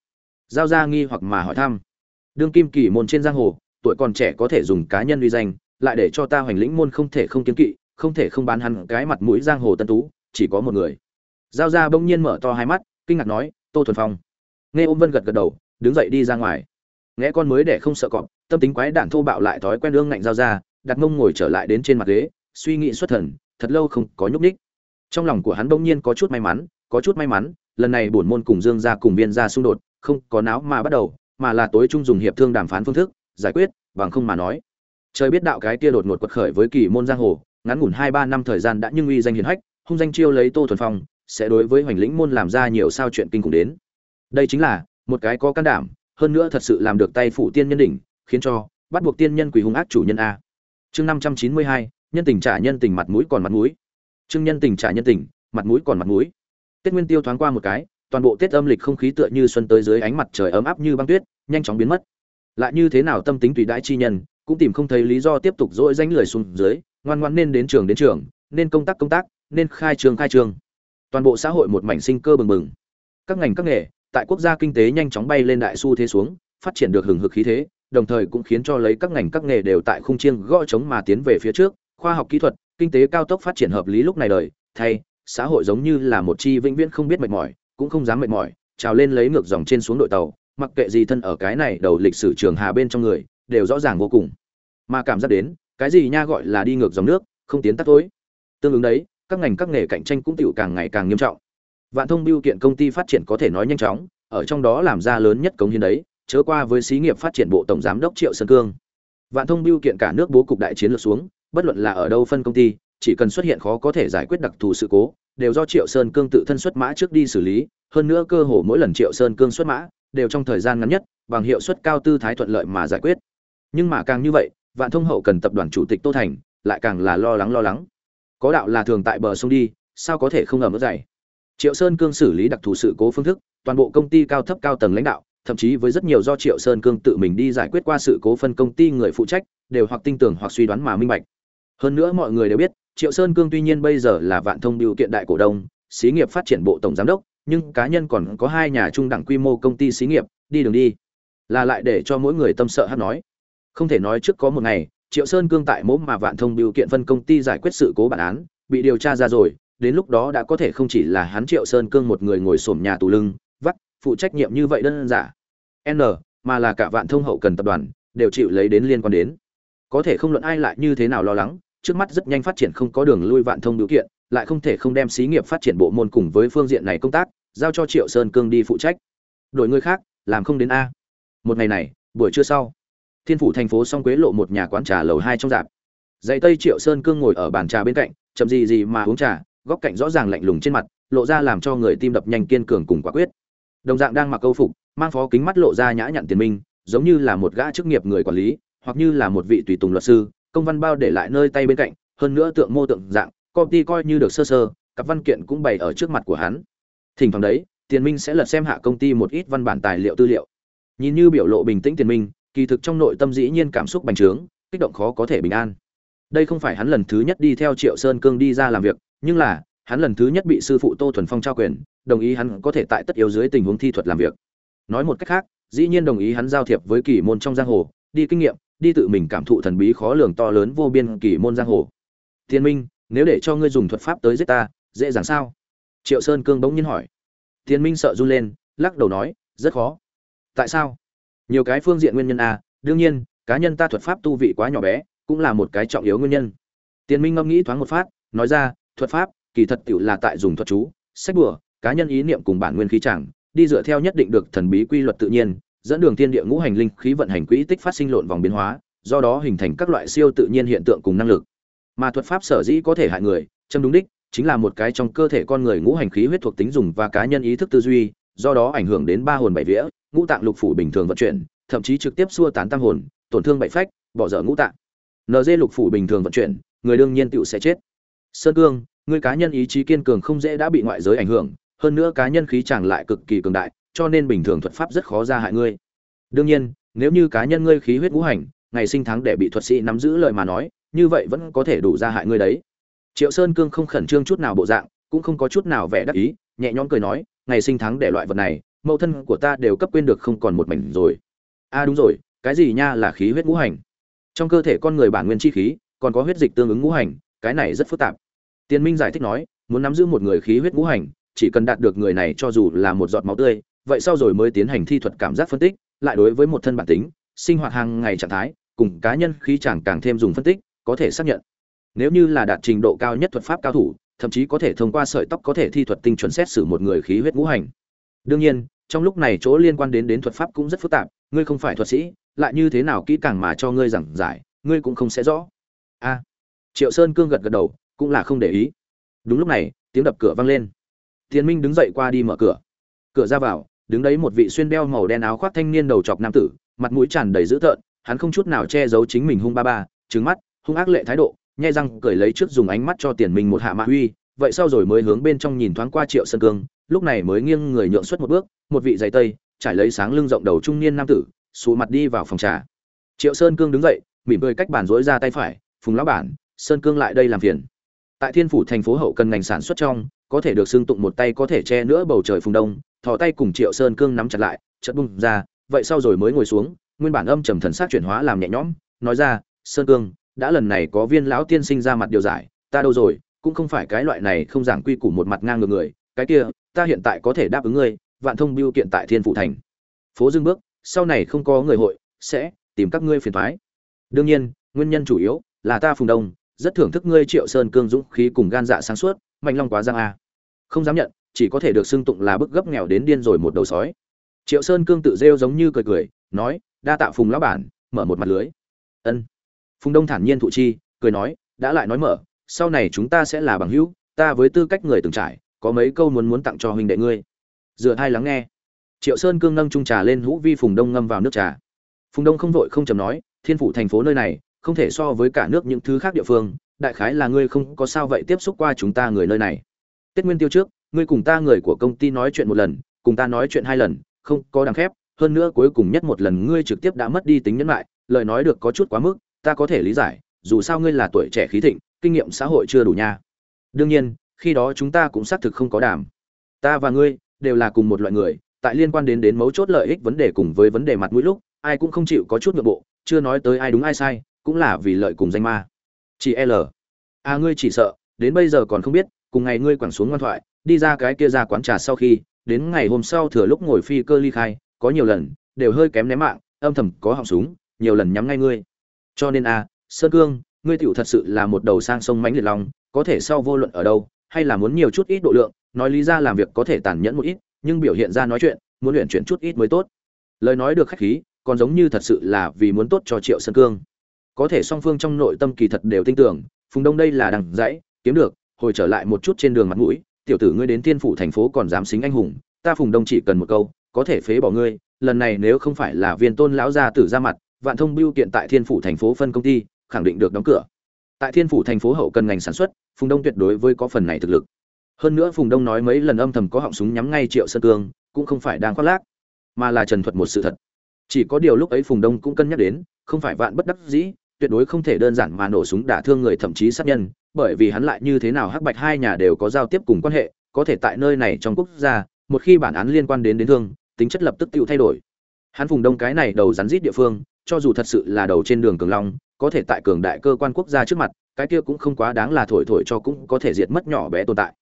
Giao ra nghi hoặc mà hỏi thăm. Đương kim kỳ môn trên giang hồ, tuổi còn trẻ có thể dùng cá nhân uy danh, lại để cho ta hoành lĩnh môn không thể không kiến kỵ, không thể không bán hẳn cái mặt mũi giang hồ tân tú, chỉ có một người. Giao ra bỗng nhiên mở to hai mắt, kinh ngạc nói, tô thuần phong. Nghe ôm vân gật gật đầu, đứng dậy đi ra ngoài nghe con mới để không sợ cọp, tâm tính quái đản thô bạo lại thói quen ương ngạnh giao ra, đặt mông ngồi trở lại đến trên mặt ghế, suy nghĩ xuất thần, thật lâu không có nhúc ních trong lòng của hắn bỗng nhiên có chút may mắn, có chút may mắn, lần này bổn môn cùng dương gia cùng viên gia xung đột, không có náo mà bắt đầu, mà là tối trung dùng hiệp thương đàm phán phương thức, giải quyết, bằng không mà nói. Trời biết đạo cái kia đột ngột quật khởi với kỳ môn giang hồ, ngắn ngủn hai ba năm thời gian đã nhưng uy danh hiển hách, hung danh chiêu lấy tô thuần phong, sẽ đối với hoành lĩnh môn làm ra nhiều sao chuyện kinh khủng đến. Đây chính là một cái có can đảm hơn nữa thật sự làm được tay phụ tiên nhân đỉnh, khiến cho bắt buộc tiên nhân quỷ hung ác chủ nhân a. Chương năm trăm chín mươi hai, nhân tình trả nhân tình mặt mũi còn mặt mũi. Chương nhân tình trả nhân tình, mặt mũi còn mặt mũi. Tết nguyên tiêu thoáng qua một cái, toàn bộ tết âm lịch không khí tựa như xuân tới dưới ánh mặt trời ấm áp như băng tuyết, nhanh chóng biến mất. Lại như thế nào tâm tính tùy đãi chi nhân, cũng tìm không thấy lý do tiếp tục dỗi danh lười xuống dưới, ngoan ngoãn nên đến trường đến trường, nên công tác công tác, nên khai trường khai trường. Toàn bộ xã hội một mảnh sinh cơ bừng bừng. Các ngành các nghề tại quốc gia kinh tế nhanh chóng bay lên đại xu thế xuống, phát triển được hừng hực khí thế, đồng thời cũng khiến cho lấy các ngành các nghề đều tại khung chiêng gõ chống mà tiến về phía trước. Khoa học kỹ thuật, kinh tế cao tốc phát triển hợp lý lúc này đời, thay, xã hội giống như là một chi vĩnh viễn không biết mệt mỏi, cũng không dám mệt mỏi, trào lên lấy ngược dòng trên xuống đội tàu, mặc kệ gì thân ở cái này đầu lịch sử trường hà bên trong người, đều rõ ràng vô cùng. Mà cảm giác đến, cái gì nha gọi là đi ngược dòng nước, không tiến tắt tối. Tương ứng đấy, các ngành các nghề cạnh tranh cũng tiểu càng ngày càng nghiêm trọng vạn thông Bưu kiện công ty phát triển có thể nói nhanh chóng, ở trong đó làm ra lớn nhất cống hiến đấy, chớ qua với xí nghiệp phát triển bộ tổng giám đốc triệu sơn cương. Vạn thông Bưu kiện cả nước bố cục đại chiến lược xuống, bất luận là ở đâu phân công ty, chỉ cần xuất hiện khó có thể giải quyết đặc thù sự cố, đều do triệu sơn cương tự thân xuất mã trước đi xử lý. Hơn nữa cơ hồ mỗi lần triệu sơn cương xuất mã, đều trong thời gian ngắn nhất, bằng hiệu suất cao tư thái thuận lợi mà giải quyết. Nhưng mà càng như vậy, vạn thông hậu cần tập đoàn chủ tịch tô thành, lại càng là lo lắng lo lắng. Có đạo là thường tại bờ sông đi, sao có thể không ở mức dày? Triệu sơn cương xử lý đặc thù sự cố phương thức, toàn bộ công ty cao thấp cao tầng lãnh đạo, thậm chí với rất nhiều do triệu sơn cương tự mình đi giải quyết qua sự cố phân công ty người phụ trách, đều hoặc tin tưởng hoặc suy đoán mà minh bạch. Hơn nữa mọi người đều biết, triệu sơn cương tuy nhiên bây giờ là vạn thông biểu kiện đại cổ đông, xí nghiệp phát triển bộ tổng giám đốc, nhưng cá nhân còn có hai nhà trung đẳng quy mô công ty xí nghiệp, đi đường đi. Là lại để cho mỗi người tâm sợ hát nói. Không thể nói trước có một ngày, triệu sơn cương tại mốm mà vạn thông biểu kiện phân công ty giải quyết sự cố bản án, bị điều tra ra rồi đến lúc đó đã có thể không chỉ là hắn triệu sơn cương một người ngồi xổm nhà tù lưng, vắt, phụ trách nhiệm như vậy đơn giản. N, mà là cả vạn thông hậu cần tập đoàn, đều chịu lấy đến liên quan đến. Có thể không luận ai lại như thế nào lo lắng, trước mắt rất nhanh phát triển không có đường lui vạn thông biểu kiện, lại không thể không đem xí nghiệp phát triển bộ môn cùng với phương diện này công tác, giao cho triệu sơn cương đi phụ trách. Đổi người khác, làm không đến a. Một ngày này, buổi trưa sau, thiên phủ thành phố song quế lộ một nhà quán trà lầu hai trong dạp. Dạy tây triệu sơn cương ngồi ở bàn trà bên cạnh, chậm gì gì mà uống trà góc cạnh rõ ràng lạnh lùng trên mặt, lộ ra làm cho người tim đập nhanh kiên cường cùng quả quyết. Đồng dạng đang mặc câu phục, mang phó kính mắt lộ ra nhã nhặn tiền minh, giống như là một gã chức nghiệp người quản lý, hoặc như là một vị tùy tùng luật sư, công văn bao để lại nơi tay bên cạnh, hơn nữa tượng mô tượng dạng, công ty coi như được sơ sơ các văn kiện cũng bày ở trước mặt của hắn. Thỉnh thoảng đấy, tiền minh sẽ lật xem hạ công ty một ít văn bản tài liệu tư liệu. Nhìn như biểu lộ bình tĩnh tiền minh, kỳ thực trong nội tâm dĩ nhiên cảm xúc bành trướng, kích động khó có thể bình an. Đây không phải hắn lần thứ nhất đi theo triệu sơn cương đi ra làm việc nhưng là, hắn lần thứ nhất bị sư phụ tô thuần phong trao quyền, đồng ý hắn có thể tại tất yếu dưới tình huống thi thuật làm việc. Nói một cách khác, dĩ nhiên đồng ý hắn giao thiệp với kỳ môn trong giang hồ, đi kinh nghiệm, đi tự mình cảm thụ thần bí khó lường to lớn vô biên kỳ môn giang hồ. Thiên minh, nếu để cho ngươi dùng thuật pháp tới giết ta, dễ dàng sao? Triệu sơn cương bỗng nhiên hỏi. Thiên minh sợ run lên, lắc đầu nói, rất khó. Tại sao? Nhiều cái phương diện nguyên nhân a đương nhiên, cá nhân ta thuật pháp tu vị quá nhỏ bé, cũng là một cái trọng yếu nguyên nhân. Tiên minh ngẫm nghĩ thoáng một phát, nói ra thuật pháp, kỳ thật tiểu là tại dùng thuật chú, sách bùa cá nhân ý niệm cùng bản nguyên khí chẳng, đi dựa theo nhất định được thần bí quy luật tự nhiên, dẫn đường thiên địa ngũ hành linh khí vận hành quỹ tích phát sinh lộn vòng biến hóa, do đó hình thành các loại siêu tự nhiên hiện tượng cùng năng lực. Mà thuật pháp sở dĩ có thể hại người, châm đúng đích, chính là một cái trong cơ thể con người ngũ hành khí huyết thuộc tính dùng và cá nhân ý thức tư duy, do đó ảnh hưởng đến ba hồn bảy vía, ngũ tạng lục phủ bình thường vận chuyển, thậm chí trực tiếp xua tán tam hồn, tổn thương bảy phách, bỏ dở ngũ tạng. Nd lục phủ bình thường vận chuyển, người đương nhiên tựu sẽ chết sơn cương người cá nhân ý chí kiên cường không dễ đã bị ngoại giới ảnh hưởng, hơn nữa cá nhân khí chàng lại cực kỳ cường đại, cho nên bình thường thuật pháp rất khó ra hại ngươi. Đương nhiên, nếu như cá nhân ngươi khí huyết ngũ hành, ngày sinh tháng để bị thuật sĩ nắm giữ lời mà nói, như vậy vẫn có thể đủ ra hại ngươi đấy. Triệu sơn cương không khẩn trương chút nào bộ dạng, cũng không có chút nào vẻ đắc ý, nhẹ nhõm cười nói, ngày sinh tháng để loại vật này, mẫu thân của ta đều cấp quên được không còn một mảnh rồi. A à đúng rồi, cái gì nha là khí huyết ngũ hành? Trong cơ thể con người bản nguyên chi khí, còn có huyết dịch tương ứng ngũ hành cái này rất phức tạp. Tiên minh giải thích nói, muốn nắm giữ một người khí huyết ngũ hành, chỉ cần đạt được người này cho dù là một giọt máu tươi, vậy sau rồi mới tiến hành thi thuật cảm giác phân tích, lại đối với một thân bản tính, sinh hoạt hàng ngày trạng thái, cùng cá nhân khí chẳng càng thêm dùng phân tích, có thể xác nhận. Nếu như là đạt trình độ cao nhất thuật pháp cao thủ, thậm chí có thể thông qua sợi tóc có thể thi thuật tinh chuẩn xét xử một người khí huyết ngũ hành. Đương nhiên, trong lúc này chỗ liên quan đến đến thuật pháp cũng rất phức tạp, ngươi không phải thuật sĩ, lại như thế nào kỹ càng mà cho ngươi giảng giải, ngươi cũng không sẽ rõ. A triệu sơn cương gật gật đầu, cũng là không để ý. Đúng lúc này, tiếng đập cửa vang lên. Tiến minh đứng dậy qua đi mở cửa. Cửa ra vào, đứng đấy một vị xuyên đeo màu đen áo khoác thanh niên đầu chọc nam tử, mặt mũi tràn đầy dữ tợn, hắn không chút nào che giấu chính mình hung ba ba trứng mắt, hung ác lệ thái độ, nhai răng, cười lấy trước dùng ánh mắt cho tiền mình một hạ mạ huy vậy sau rồi mới hướng bên trong nhìn thoáng qua triệu sơn cương, lúc này mới nghiêng người nhượng xuất một bước, một vị giày tây, trải lấy sáng lưng rộng đầu trung niên nam tử xù mặt đi vào phòng trà. Triệu sơn cương đứng dậy, mỉm cười cách bàn rối ra tay phải, phùng lão bản sơn cương lại đây làm phiền. Tại thiên phủ thành phố hậu cần ngành sản xuất trong, có thể được xưng tụng một tay có thể che nữa bầu trời phùng đông, thò tay cùng triệu sơn cương nắm chặt lại, chợt bung ra, vậy sau rồi mới ngồi xuống, nguyên bản âm trầm thần sát chuyển hóa làm nhẹ nhõm, nói ra, sơn cương, đã lần này có viên lão tiên sinh ra mặt điều giải, ta đâu rồi, cũng không phải cái loại này không giảng quy củ một mặt ngang ngược người, cái kia, ta hiện tại có thể đáp ứng ngươi, vạn thông biêu kiện tại thiên phủ thành. Phố dương bước, sau này không có người hội, sẽ tìm các ngươi phiền thoái đương nhiên, nguyên nhân chủ yếu là ta phùng đông rất thưởng thức ngươi triệu sơn cương dũng khí cùng gan dạ sáng suốt, mạnh long quá giang a. Không dám nhận, chỉ có thể được xưng tụng là bức gấp nghèo đến điên rồi một đầu sói. Triệu sơn cương tự rêu giống như cười cười, nói, đa tạ phùng lão bản, mở một mặt lưới. Ân. Phùng đông thản nhiên thụ chi, cười nói, đã lại nói mở, sau này chúng ta sẽ là bằng hữu, ta với tư cách người từng trải, có mấy câu muốn muốn tặng cho huynh đệ ngươi. Dựa hai lắng nghe. Triệu sơn cương nâng trung trà lên hũ vi phùng đông ngâm vào nước trà. Phùng đông không vội không chầm nói, thiên phủ thành phố nơi này không thể so với cả nước những thứ khác địa phương, đại khái là ngươi không có sao vậy tiếp xúc qua chúng ta người nơi này. Tết nguyên tiêu trước, ngươi cùng ta người của công ty nói chuyện một lần, cùng ta nói chuyện hai lần, không có đáng khép, hơn nữa cuối cùng nhất một lần ngươi trực tiếp đã mất đi tính nhẫn lại, lời nói được có chút quá mức, ta có thể lý giải, dù sao ngươi là tuổi trẻ khí thịnh, kinh nghiệm xã hội chưa đủ nha. Đương nhiên, khi đó chúng ta cũng xác thực không có đảm ta và ngươi đều là cùng một loại người, tại liên quan đến đến mấu chốt lợi ích vấn đề cùng với vấn đề mặt mũi lúc, ai cũng không chịu có chút nội bộ, chưa nói tới ai đúng ai sai cũng là vì lợi cùng danh ma. Chị l. À ngươi chỉ sợ, đến bây giờ còn không biết, cùng ngày ngươi quẳng xuống ngoan thoại, đi ra cái kia ra quán trà sau khi, đến ngày hôm sau thừa lúc ngồi phi cơ ly khai, có nhiều lần, đều hơi kém ném mạng, âm thầm có họng súng, nhiều lần nhắm ngay ngươi. Cho nên a sơn cương, ngươi tiểu thật sự là một đầu sang sông mánh liệt lòng có thể sau vô luận ở đâu, hay là muốn nhiều chút ít độ lượng, nói lý ra làm việc có thể tàn nhẫn một ít, nhưng biểu hiện ra nói chuyện, muốn luyện chuyển chút ít mới tốt. Lời nói được khách khí, còn giống như thật sự là vì muốn tốt cho triệu sơn cương có thể song phương trong nội tâm kỳ thật đều tin tưởng, phùng đông đây là đằng dãy, kiếm được, hồi trở lại một chút trên đường mặt mũi, tiểu tử ngươi đến tiên phủ thành phố còn dám xính anh hùng, ta phùng đông chỉ cần một câu, có thể phế bỏ ngươi, lần này nếu không phải là viên tôn lão gia tử ra mặt, vạn thông biêu kiện tại thiên phủ thành phố phân công ty, khẳng định được đóng cửa. Tại thiên phủ thành phố hậu cần ngành sản xuất, phùng đông tuyệt đối với có phần này thực lực. Hơn nữa phùng đông nói mấy lần âm thầm có họng súng nhắm ngay triệu sơn cương, cũng không phải đang khoác lác, mà là trần thuật một sự thật. Chỉ có điều lúc ấy phùng đông cũng cân nhắc đến, không phải vạn bất đắc dĩ tuyệt đối không thể đơn giản mà nổ súng đả thương người thậm chí sát nhân, bởi vì hắn lại như thế nào hắc bạch hai nhà đều có giao tiếp cùng quan hệ, có thể tại nơi này trong quốc gia, một khi bản án liên quan đến đến thương, tính chất lập tức tiêu thay đổi. Hắn vùng đông cái này đầu rắn rít địa phương, cho dù thật sự là đầu trên đường cường long, có thể tại cường đại cơ quan quốc gia trước mặt, cái kia cũng không quá đáng là thổi thổi cho cũng có thể diệt mất nhỏ bé tồn tại.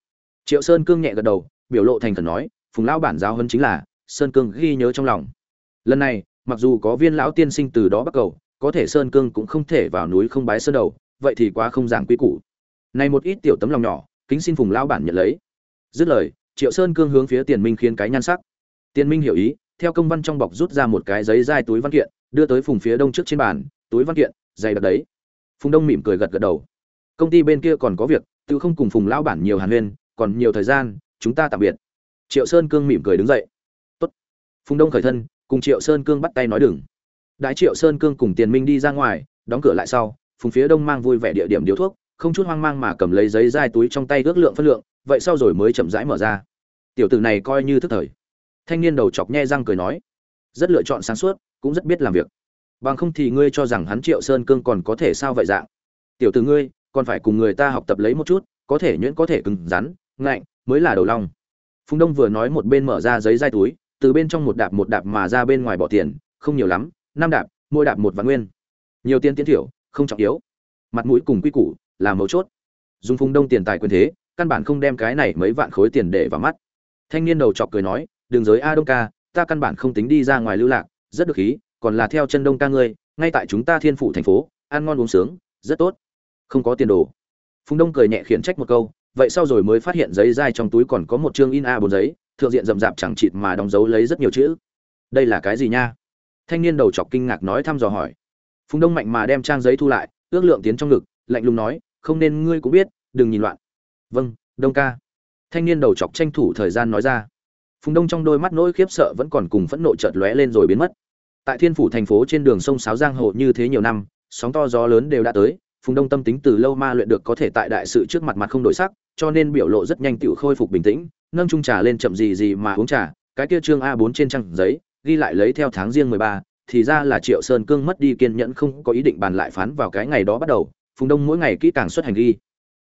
Triệu sơn cương nhẹ gật đầu, biểu lộ thành thần nói, phùng lão bản giáo hơn chính là, sơn cương ghi nhớ trong lòng. Lần này, mặc dù có viên lão tiên sinh từ đó bắt cầu có thể sơn cương cũng không thể vào núi không bái sơn đầu, vậy thì quá không giảng quy củ. Này một ít tiểu tấm lòng nhỏ, kính xin phùng lão bản nhận lấy. Dứt lời, triệu sơn cương hướng phía tiền minh khiến cái nhan sắc. Tiền minh hiểu ý, theo công văn trong bọc rút ra một cái giấy dai túi văn kiện, đưa tới phùng phía đông trước trên bàn, túi văn kiện dày đặc đấy. Phùng đông mỉm cười gật gật đầu. Công ty bên kia còn có việc, tự không cùng phùng lão bản nhiều hàn huyên, còn nhiều thời gian, chúng ta tạm biệt. Triệu sơn cương mỉm cười đứng dậy. Tốt. phùng đông khởi thân, cùng triệu sơn cương bắt tay nói đừng đại triệu sơn cương cùng tiền minh đi ra ngoài, đóng cửa lại sau, phùng phía đông mang vui vẻ địa điểm điếu thuốc, không chút hoang mang mà cầm lấy giấy dai túi trong tay ước lượng phân lượng, vậy sau rồi mới chậm rãi mở ra. Tiểu tử này coi như thức thời. Thanh niên đầu chọc nhe răng cười nói, rất lựa chọn sáng suốt, cũng rất biết làm việc. Bằng không thì ngươi cho rằng hắn triệu sơn cương còn có thể sao vậy dạng? Tiểu tử ngươi, còn phải cùng người ta học tập lấy một chút, có thể nhuyễn có thể cứng rắn, ngạnh, mới là đầu long phùng đông vừa nói một bên mở ra giấy dai túi, từ bên trong một đạp một đạp mà ra bên ngoài bỏ tiền, không nhiều lắm năm đạp, mỗi đạp một vạn nguyên. Nhiều tiền tiến thiểu, không trọng yếu. Mặt mũi cùng quy củ là mấu chốt. Dùng phùng đông tiền tài quyền thế, căn bản không đem cái này mấy vạn khối tiền để vào mắt. Thanh niên đầu chọc cười nói, đường giới a đông ca, ta căn bản không tính đi ra ngoài lưu lạc, rất được khí, còn là theo chân đông ca ngươi, ngay tại chúng ta thiên phủ thành phố, ăn ngon uống sướng, rất tốt. Không có tiền đồ. Phùng đông cười nhẹ khiển trách một câu, vậy sau rồi mới phát hiện giấy dai trong túi còn có một chương in a bốn giấy, thượng diện rậm rạp chẳng chịt mà đóng dấu lấy rất nhiều chữ. Đây là cái gì nha? Thanh niên đầu chọc kinh ngạc nói thăm dò hỏi. Phùng đông mạnh mà đem trang giấy thu lại, ước lượng tiến trong ngực, lạnh lùng nói, không nên ngươi cũng biết, đừng nhìn loạn. Vâng đông ca. Thanh niên đầu chọc tranh thủ thời gian nói ra. Phùng đông trong đôi mắt nỗi khiếp sợ vẫn còn cùng phẫn nộ chợt lóe lên rồi biến mất. Tại thiên phủ thành phố trên đường sông sáo giang hồ như thế nhiều năm, sóng to gió lớn đều đã tới, phùng đông tâm tính từ lâu ma luyện được có thể tại đại sự trước mặt mặt không đổi sắc, cho nên biểu lộ rất nhanh tự khôi phục bình tĩnh, nâng chung trà lên chậm gì gì mà uống trà, cái kia trương a 4 trên trang giấy ghi lại lấy theo tháng riêng 13, thì ra là triệu sơn cương mất đi kiên nhẫn không có ý định bàn lại phán vào cái ngày đó bắt đầu phùng đông mỗi ngày kỹ càng xuất hành ghi.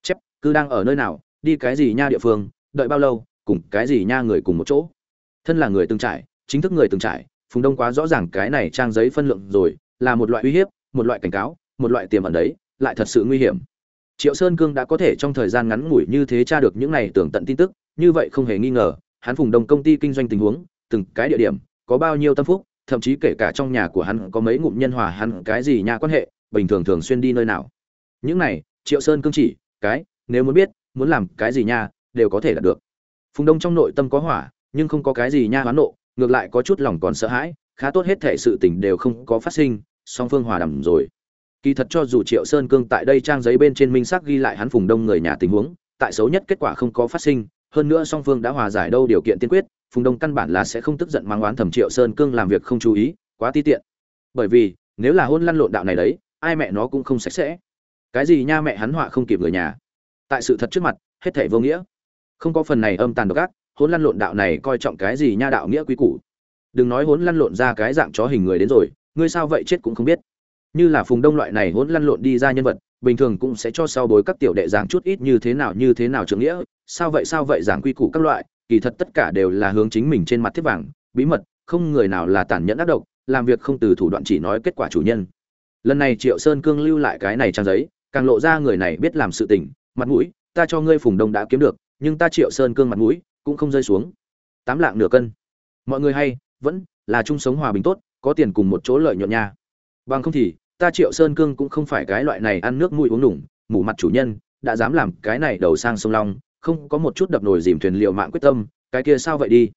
Chép cứ đang ở nơi nào đi cái gì nha địa phương đợi bao lâu cùng cái gì nha người cùng một chỗ. Thân là người từng trải chính thức người từng trải phùng đông quá rõ ràng cái này trang giấy phân lượng rồi là một loại uy hiếp một loại cảnh cáo một loại tiềm ẩn đấy lại thật sự nguy hiểm. Triệu sơn cương đã có thể trong thời gian ngắn ngủi như thế tra được những này tưởng tận tin tức như vậy không hề nghi ngờ hắn phùng đông công ty kinh doanh tình huống từng cái địa điểm có bao nhiêu tâm phúc, thậm chí kể cả trong nhà của hắn có mấy ngụm nhân hòa hắn cái gì nhà quan hệ, bình thường thường xuyên đi nơi nào. Những này, triệu sơn cương chỉ, cái, nếu muốn biết, muốn làm cái gì nha, đều có thể đạt được. Phùng đông trong nội tâm có hỏa, nhưng không có cái gì nha hoán nộ, ngược lại có chút lòng còn sợ hãi, khá tốt hết thể sự tình đều không có phát sinh, song phương hòa đàm rồi. Kỳ thật cho dù triệu sơn cương tại đây trang giấy bên trên minh xác ghi lại hắn phùng đông người nhà tình huống, tại xấu nhất kết quả không có phát sinh, hơn nữa song phương đã hòa giải đâu điều kiện tiên quyết phùng đông căn bản là sẽ không tức giận mang oán thẩm triệu sơn cương làm việc không chú ý, quá ti tiện. Bởi vì, nếu là hôn lăn lộn đạo này đấy, ai mẹ nó cũng không sạch sẽ. Cái gì nha mẹ hắn họa không kịp người nhà. Tại sự thật trước mặt, hết thảy vô nghĩa. Không có phần này âm tàn độc ác, hôn lăn lộn đạo này coi trọng cái gì nha đạo nghĩa quý củ. Đừng nói hôn lăn lộn ra cái dạng chó hình người đến rồi, ngươi sao vậy chết cũng không biết. Như là phùng đông loại này hôn lăn lộn đi ra nhân vật, bình thường cũng sẽ cho sau bối các tiểu đệ giảng chút ít như thế nào như thế nào trưởng nghĩa, sao vậy sao vậy giảng quy củ các loại kỳ thật tất cả đều là hướng chính mình trên mặt thiết vàng, bí mật, không người nào là tàn nhẫn ác độc, làm việc không từ thủ đoạn chỉ nói kết quả chủ nhân. Lần này triệu sơn cương lưu lại cái này trang giấy, càng lộ ra người này biết làm sự tình, mặt mũi, ta cho ngươi phùng đông đã kiếm được, nhưng ta triệu sơn cương mặt mũi, cũng không rơi xuống. Tám lạng nửa cân. Mọi người hay, vẫn là chung sống hòa bình tốt, có tiền cùng một chỗ lợi nhuận nha. Bằng không thì, ta triệu sơn cương cũng không phải cái loại này ăn nước mũi uống đủng mủ mặt chủ nhân, đã dám làm cái này đầu sang sông long không có một chút đập nồi dìm thuyền liệu mạng quyết tâm, cái kia sao vậy đi?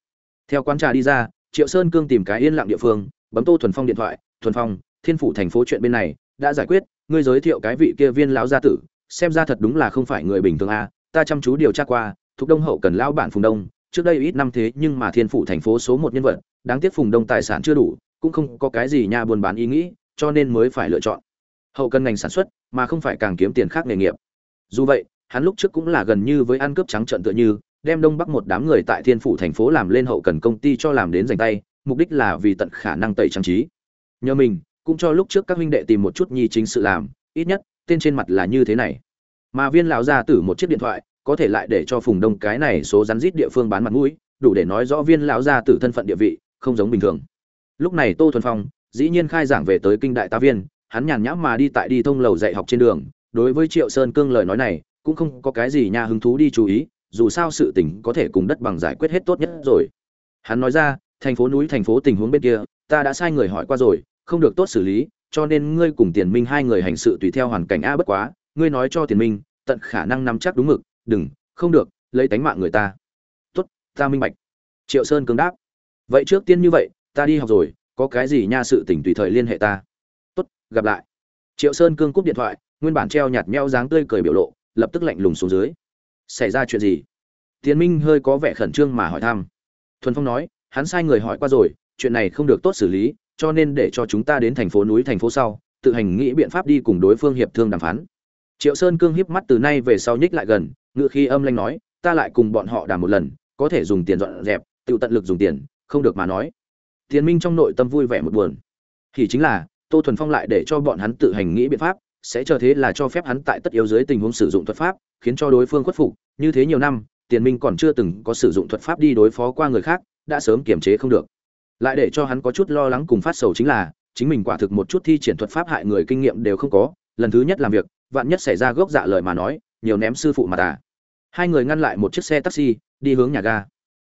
Theo quán trà đi ra, triệu sơn cương tìm cái yên lặng địa phương, bấm tô thuần phong điện thoại, thuần phong, thiên phủ thành phố chuyện bên này, đã giải quyết, ngươi giới thiệu cái vị kia viên lão gia tử, xem ra thật đúng là không phải người bình thường à ta chăm chú điều tra qua, thuộc đông hậu cần lão bản phùng đông, trước đây ít năm thế nhưng mà thiên phủ thành phố số một nhân vật, đáng tiếc phùng đông tài sản chưa đủ, cũng không có cái gì nha buôn bán ý nghĩ, cho nên mới phải lựa chọn. Hậu cần ngành sản xuất, mà không phải càng kiếm tiền khác nghề nghiệp. Dù vậy hắn lúc trước cũng là gần như với ăn cướp trắng trợn tựa như, đem đông bắc một đám người tại thiên phủ thành phố làm lên hậu cần công ty cho làm đến dành tay, mục đích là vì tận khả năng tẩy trang trí. Nhờ mình, cũng cho lúc trước các huynh đệ tìm một chút nhi chính sự làm, ít nhất, tên trên mặt là như thế này. Mà viên lão gia tử một chiếc điện thoại, có thể lại để cho phùng đông cái này số rắn rít địa phương bán mặt mũi, đủ để nói rõ viên lão gia tử thân phận địa vị, không giống bình thường. Lúc này tô thuần phong, dĩ nhiên khai giảng về tới kinh đại tá viên, hắn nhàn nhã mà đi tại đi thông lầu dạy học trên đường, đối với triệu sơn cương lời nói này cũng không có cái gì nha hứng thú đi chú ý, dù sao sự tình có thể cùng đất bằng giải quyết hết tốt nhất rồi. Hắn nói ra, thành phố núi, thành phố tình huống bên kia, ta đã sai người hỏi qua rồi, không được tốt xử lý, cho nên ngươi cùng tiền minh hai người hành sự tùy theo hoàn cảnh a bất quá, ngươi nói cho tiền minh, tận khả năng nắm chắc đúng mực, đừng, không được, lấy tánh mạng người ta. Tốt, ta minh bạch. Triệu sơn cứng đáp. Vậy trước tiên như vậy, ta đi học rồi, có cái gì nha sự tỉnh tùy thời liên hệ ta. Tốt, gặp lại. Triệu sơn cương cúp điện thoại, nguyên bản treo nhạt meo dáng tươi cười biểu lộ lập tức lạnh lùng xuống dưới. Xảy ra chuyện gì? Tiến minh hơi có vẻ khẩn trương mà hỏi thăm. Thuần phong nói, hắn sai người hỏi qua rồi, chuyện này không được tốt xử lý, cho nên để cho chúng ta đến thành phố núi thành phố sau, tự hành nghĩ biện pháp đi cùng đối phương hiệp thương đàm phán. Triệu sơn cương híp mắt từ nay về sau nhích lại gần, ngựa khi âm lanh nói, ta lại cùng bọn họ đàm một lần, có thể dùng tiền dọn dẹp, tự tận lực dùng tiền, không được mà nói. Tiến minh trong nội tâm vui vẻ một buồn. Thì chính là, tô thuần phong lại để cho bọn hắn tự hành nghĩ biện pháp sẽ cho thế là cho phép hắn tại tất yếu dưới tình huống sử dụng thuật pháp, khiến cho đối phương khuất phục. Như thế nhiều năm, tiền minh còn chưa từng có sử dụng thuật pháp đi đối phó qua người khác, đã sớm kiềm chế không được. Lại để cho hắn có chút lo lắng cùng phát sầu chính là, chính mình quả thực một chút thi triển thuật pháp hại người kinh nghiệm đều không có. Lần thứ nhất làm việc, vạn nhất xảy ra gốc dạ lời mà nói, nhiều ném sư phụ mà ta hai người ngăn lại một chiếc xe taxi, đi hướng nhà ga.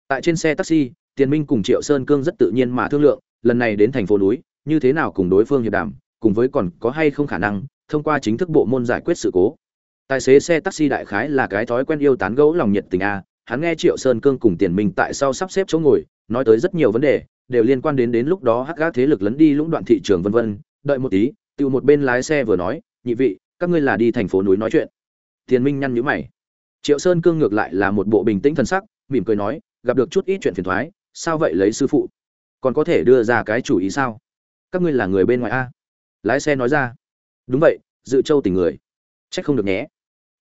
Tại trên xe taxi, tiền minh cùng triệu sơn cương rất tự nhiên mà thương lượng, lần này đến thành phố núi, như thế nào cùng đối phương hiệp đàm, cùng với còn có hay không khả năng thông qua chính thức bộ môn giải quyết sự cố. Tài xế xe taxi đại khái là cái thói quen yêu tán gẫu lòng nhiệt tình a, hắn nghe triệu sơn cương cùng tiền minh tại sao sắp xếp chỗ ngồi, nói tới rất nhiều vấn đề, đều liên quan đến đến lúc đó hắc gác thế lực lấn đi lũng đoạn thị trường vân vân. Đợi một tí tự một bên lái xe vừa nói, nhị vị, các ngươi là đi thành phố núi nói chuyện. Tiền minh nhăn nhữ mày. Triệu sơn cương ngược lại là một bộ bình tĩnh thần sắc, mỉm cười nói, gặp được chút ít chuyện phiền thoái, sao vậy lấy sư phụ? Còn có thể đưa ra cái chủ ý sao? Các ngươi là người bên ngoài a? Lái xe nói ra đúng vậy, dự châu tình người. Trách không được nhé.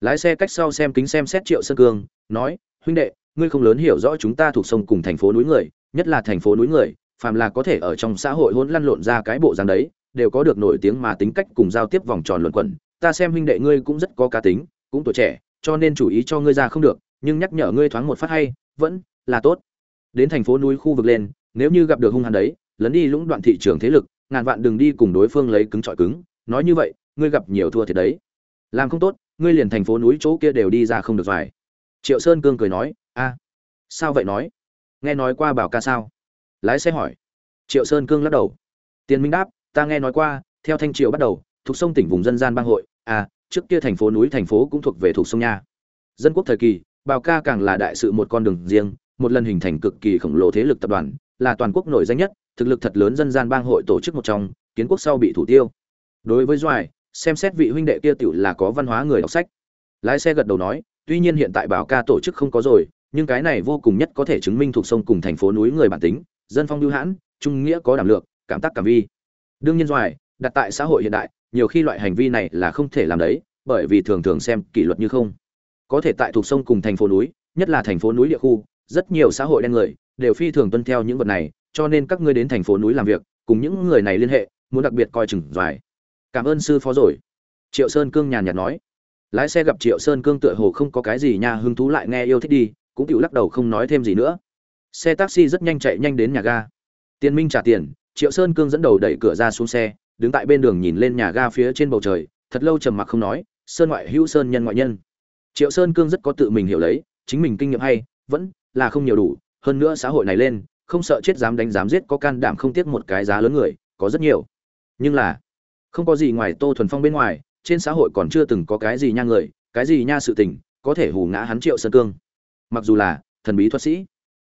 Lái xe cách sau xem kính xem xét triệu sơn cương, nói, huynh đệ, ngươi không lớn hiểu rõ chúng ta thuộc sông cùng thành phố núi người, nhất là thành phố núi người, phàm là có thể ở trong xã hội hỗn lăn lộn ra cái bộ dáng đấy, đều có được nổi tiếng mà tính cách cùng giao tiếp vòng tròn luẩn quẩn. Ta xem huynh đệ ngươi cũng rất có cá tính, cũng tuổi trẻ, cho nên chủ ý cho ngươi ra không được, nhưng nhắc nhở ngươi thoáng một phát hay, vẫn là tốt. Đến thành phố núi khu vực lên, nếu như gặp được hung hăng đấy, lấn đi lũng đoạn thị trường thế lực, ngàn vạn đừng đi cùng đối phương lấy cứng trọi cứng nói như vậy, ngươi gặp nhiều thua thiệt đấy. Làm không tốt, ngươi liền thành phố núi chỗ kia đều đi ra không được vài triệu sơn cương cười nói, a, sao vậy nói? Nghe nói qua bảo ca sao? Lái xe hỏi. Triệu sơn cương lắc đầu. Tiền minh đáp, ta nghe nói qua, theo thanh triều bắt đầu, thuộc sông tỉnh vùng dân gian bang hội. À trước kia thành phố núi thành phố cũng thuộc về thuộc sông nha. Dân quốc thời kỳ, bảo ca càng là đại sự một con đường riêng, một lần hình thành cực kỳ khổng lồ thế lực tập đoàn, là toàn quốc nổi danh nhất, thực lực thật lớn dân gian bang hội tổ chức một trong, kiến quốc sau bị thủ tiêu đối với doài, xem xét vị huynh đệ kia tiểu là có văn hóa người đọc sách. Lái xe gật đầu nói, tuy nhiên hiện tại bảo ca tổ chức không có rồi, nhưng cái này vô cùng nhất có thể chứng minh thuộc sông cùng thành phố núi người bản tính, dân phong lưu hãn, trung nghĩa có đảm lược cảm tác cảm vi. Đương nhiên doài, đặt tại xã hội hiện đại, nhiều khi loại hành vi này là không thể làm đấy, bởi vì thường thường xem kỷ luật như không. Có thể tại thuộc sông cùng thành phố núi, nhất là thành phố núi địa khu, rất nhiều xã hội đen người, đều phi thường tuân theo những vật này, cho nên các ngươi đến thành phố núi làm việc, cùng những người này liên hệ, muốn đặc biệt coi chừng doài cảm ơn sư phó rồi. Triệu sơn cương nhàn nhạt nói. Lái xe gặp triệu sơn cương tựa hồ không có cái gì nha hứng thú lại nghe yêu thích đi, cũng chịu lắc đầu không nói thêm gì nữa. Xe taxi rất nhanh chạy nhanh đến nhà ga. Tiền minh trả tiền, triệu sơn cương dẫn đầu đẩy cửa ra xuống xe, đứng tại bên đường nhìn lên nhà ga phía trên bầu trời, thật lâu trầm mặc không nói, sơn ngoại hữu sơn nhân ngoại nhân. Triệu sơn cương rất có tự mình hiểu lấy, chính mình kinh nghiệm hay, vẫn là không nhiều đủ, hơn nữa xã hội này lên, không sợ chết dám đánh dám giết có can đảm không tiếc một cái giá lớn người, có rất nhiều. Nhưng là không có gì ngoài tô thuần phong bên ngoài, trên xã hội còn chưa từng có cái gì nha người, cái gì nha sự tình, có thể hù ngã hắn triệu sơn cương. Mặc dù là thần bí thuật sĩ.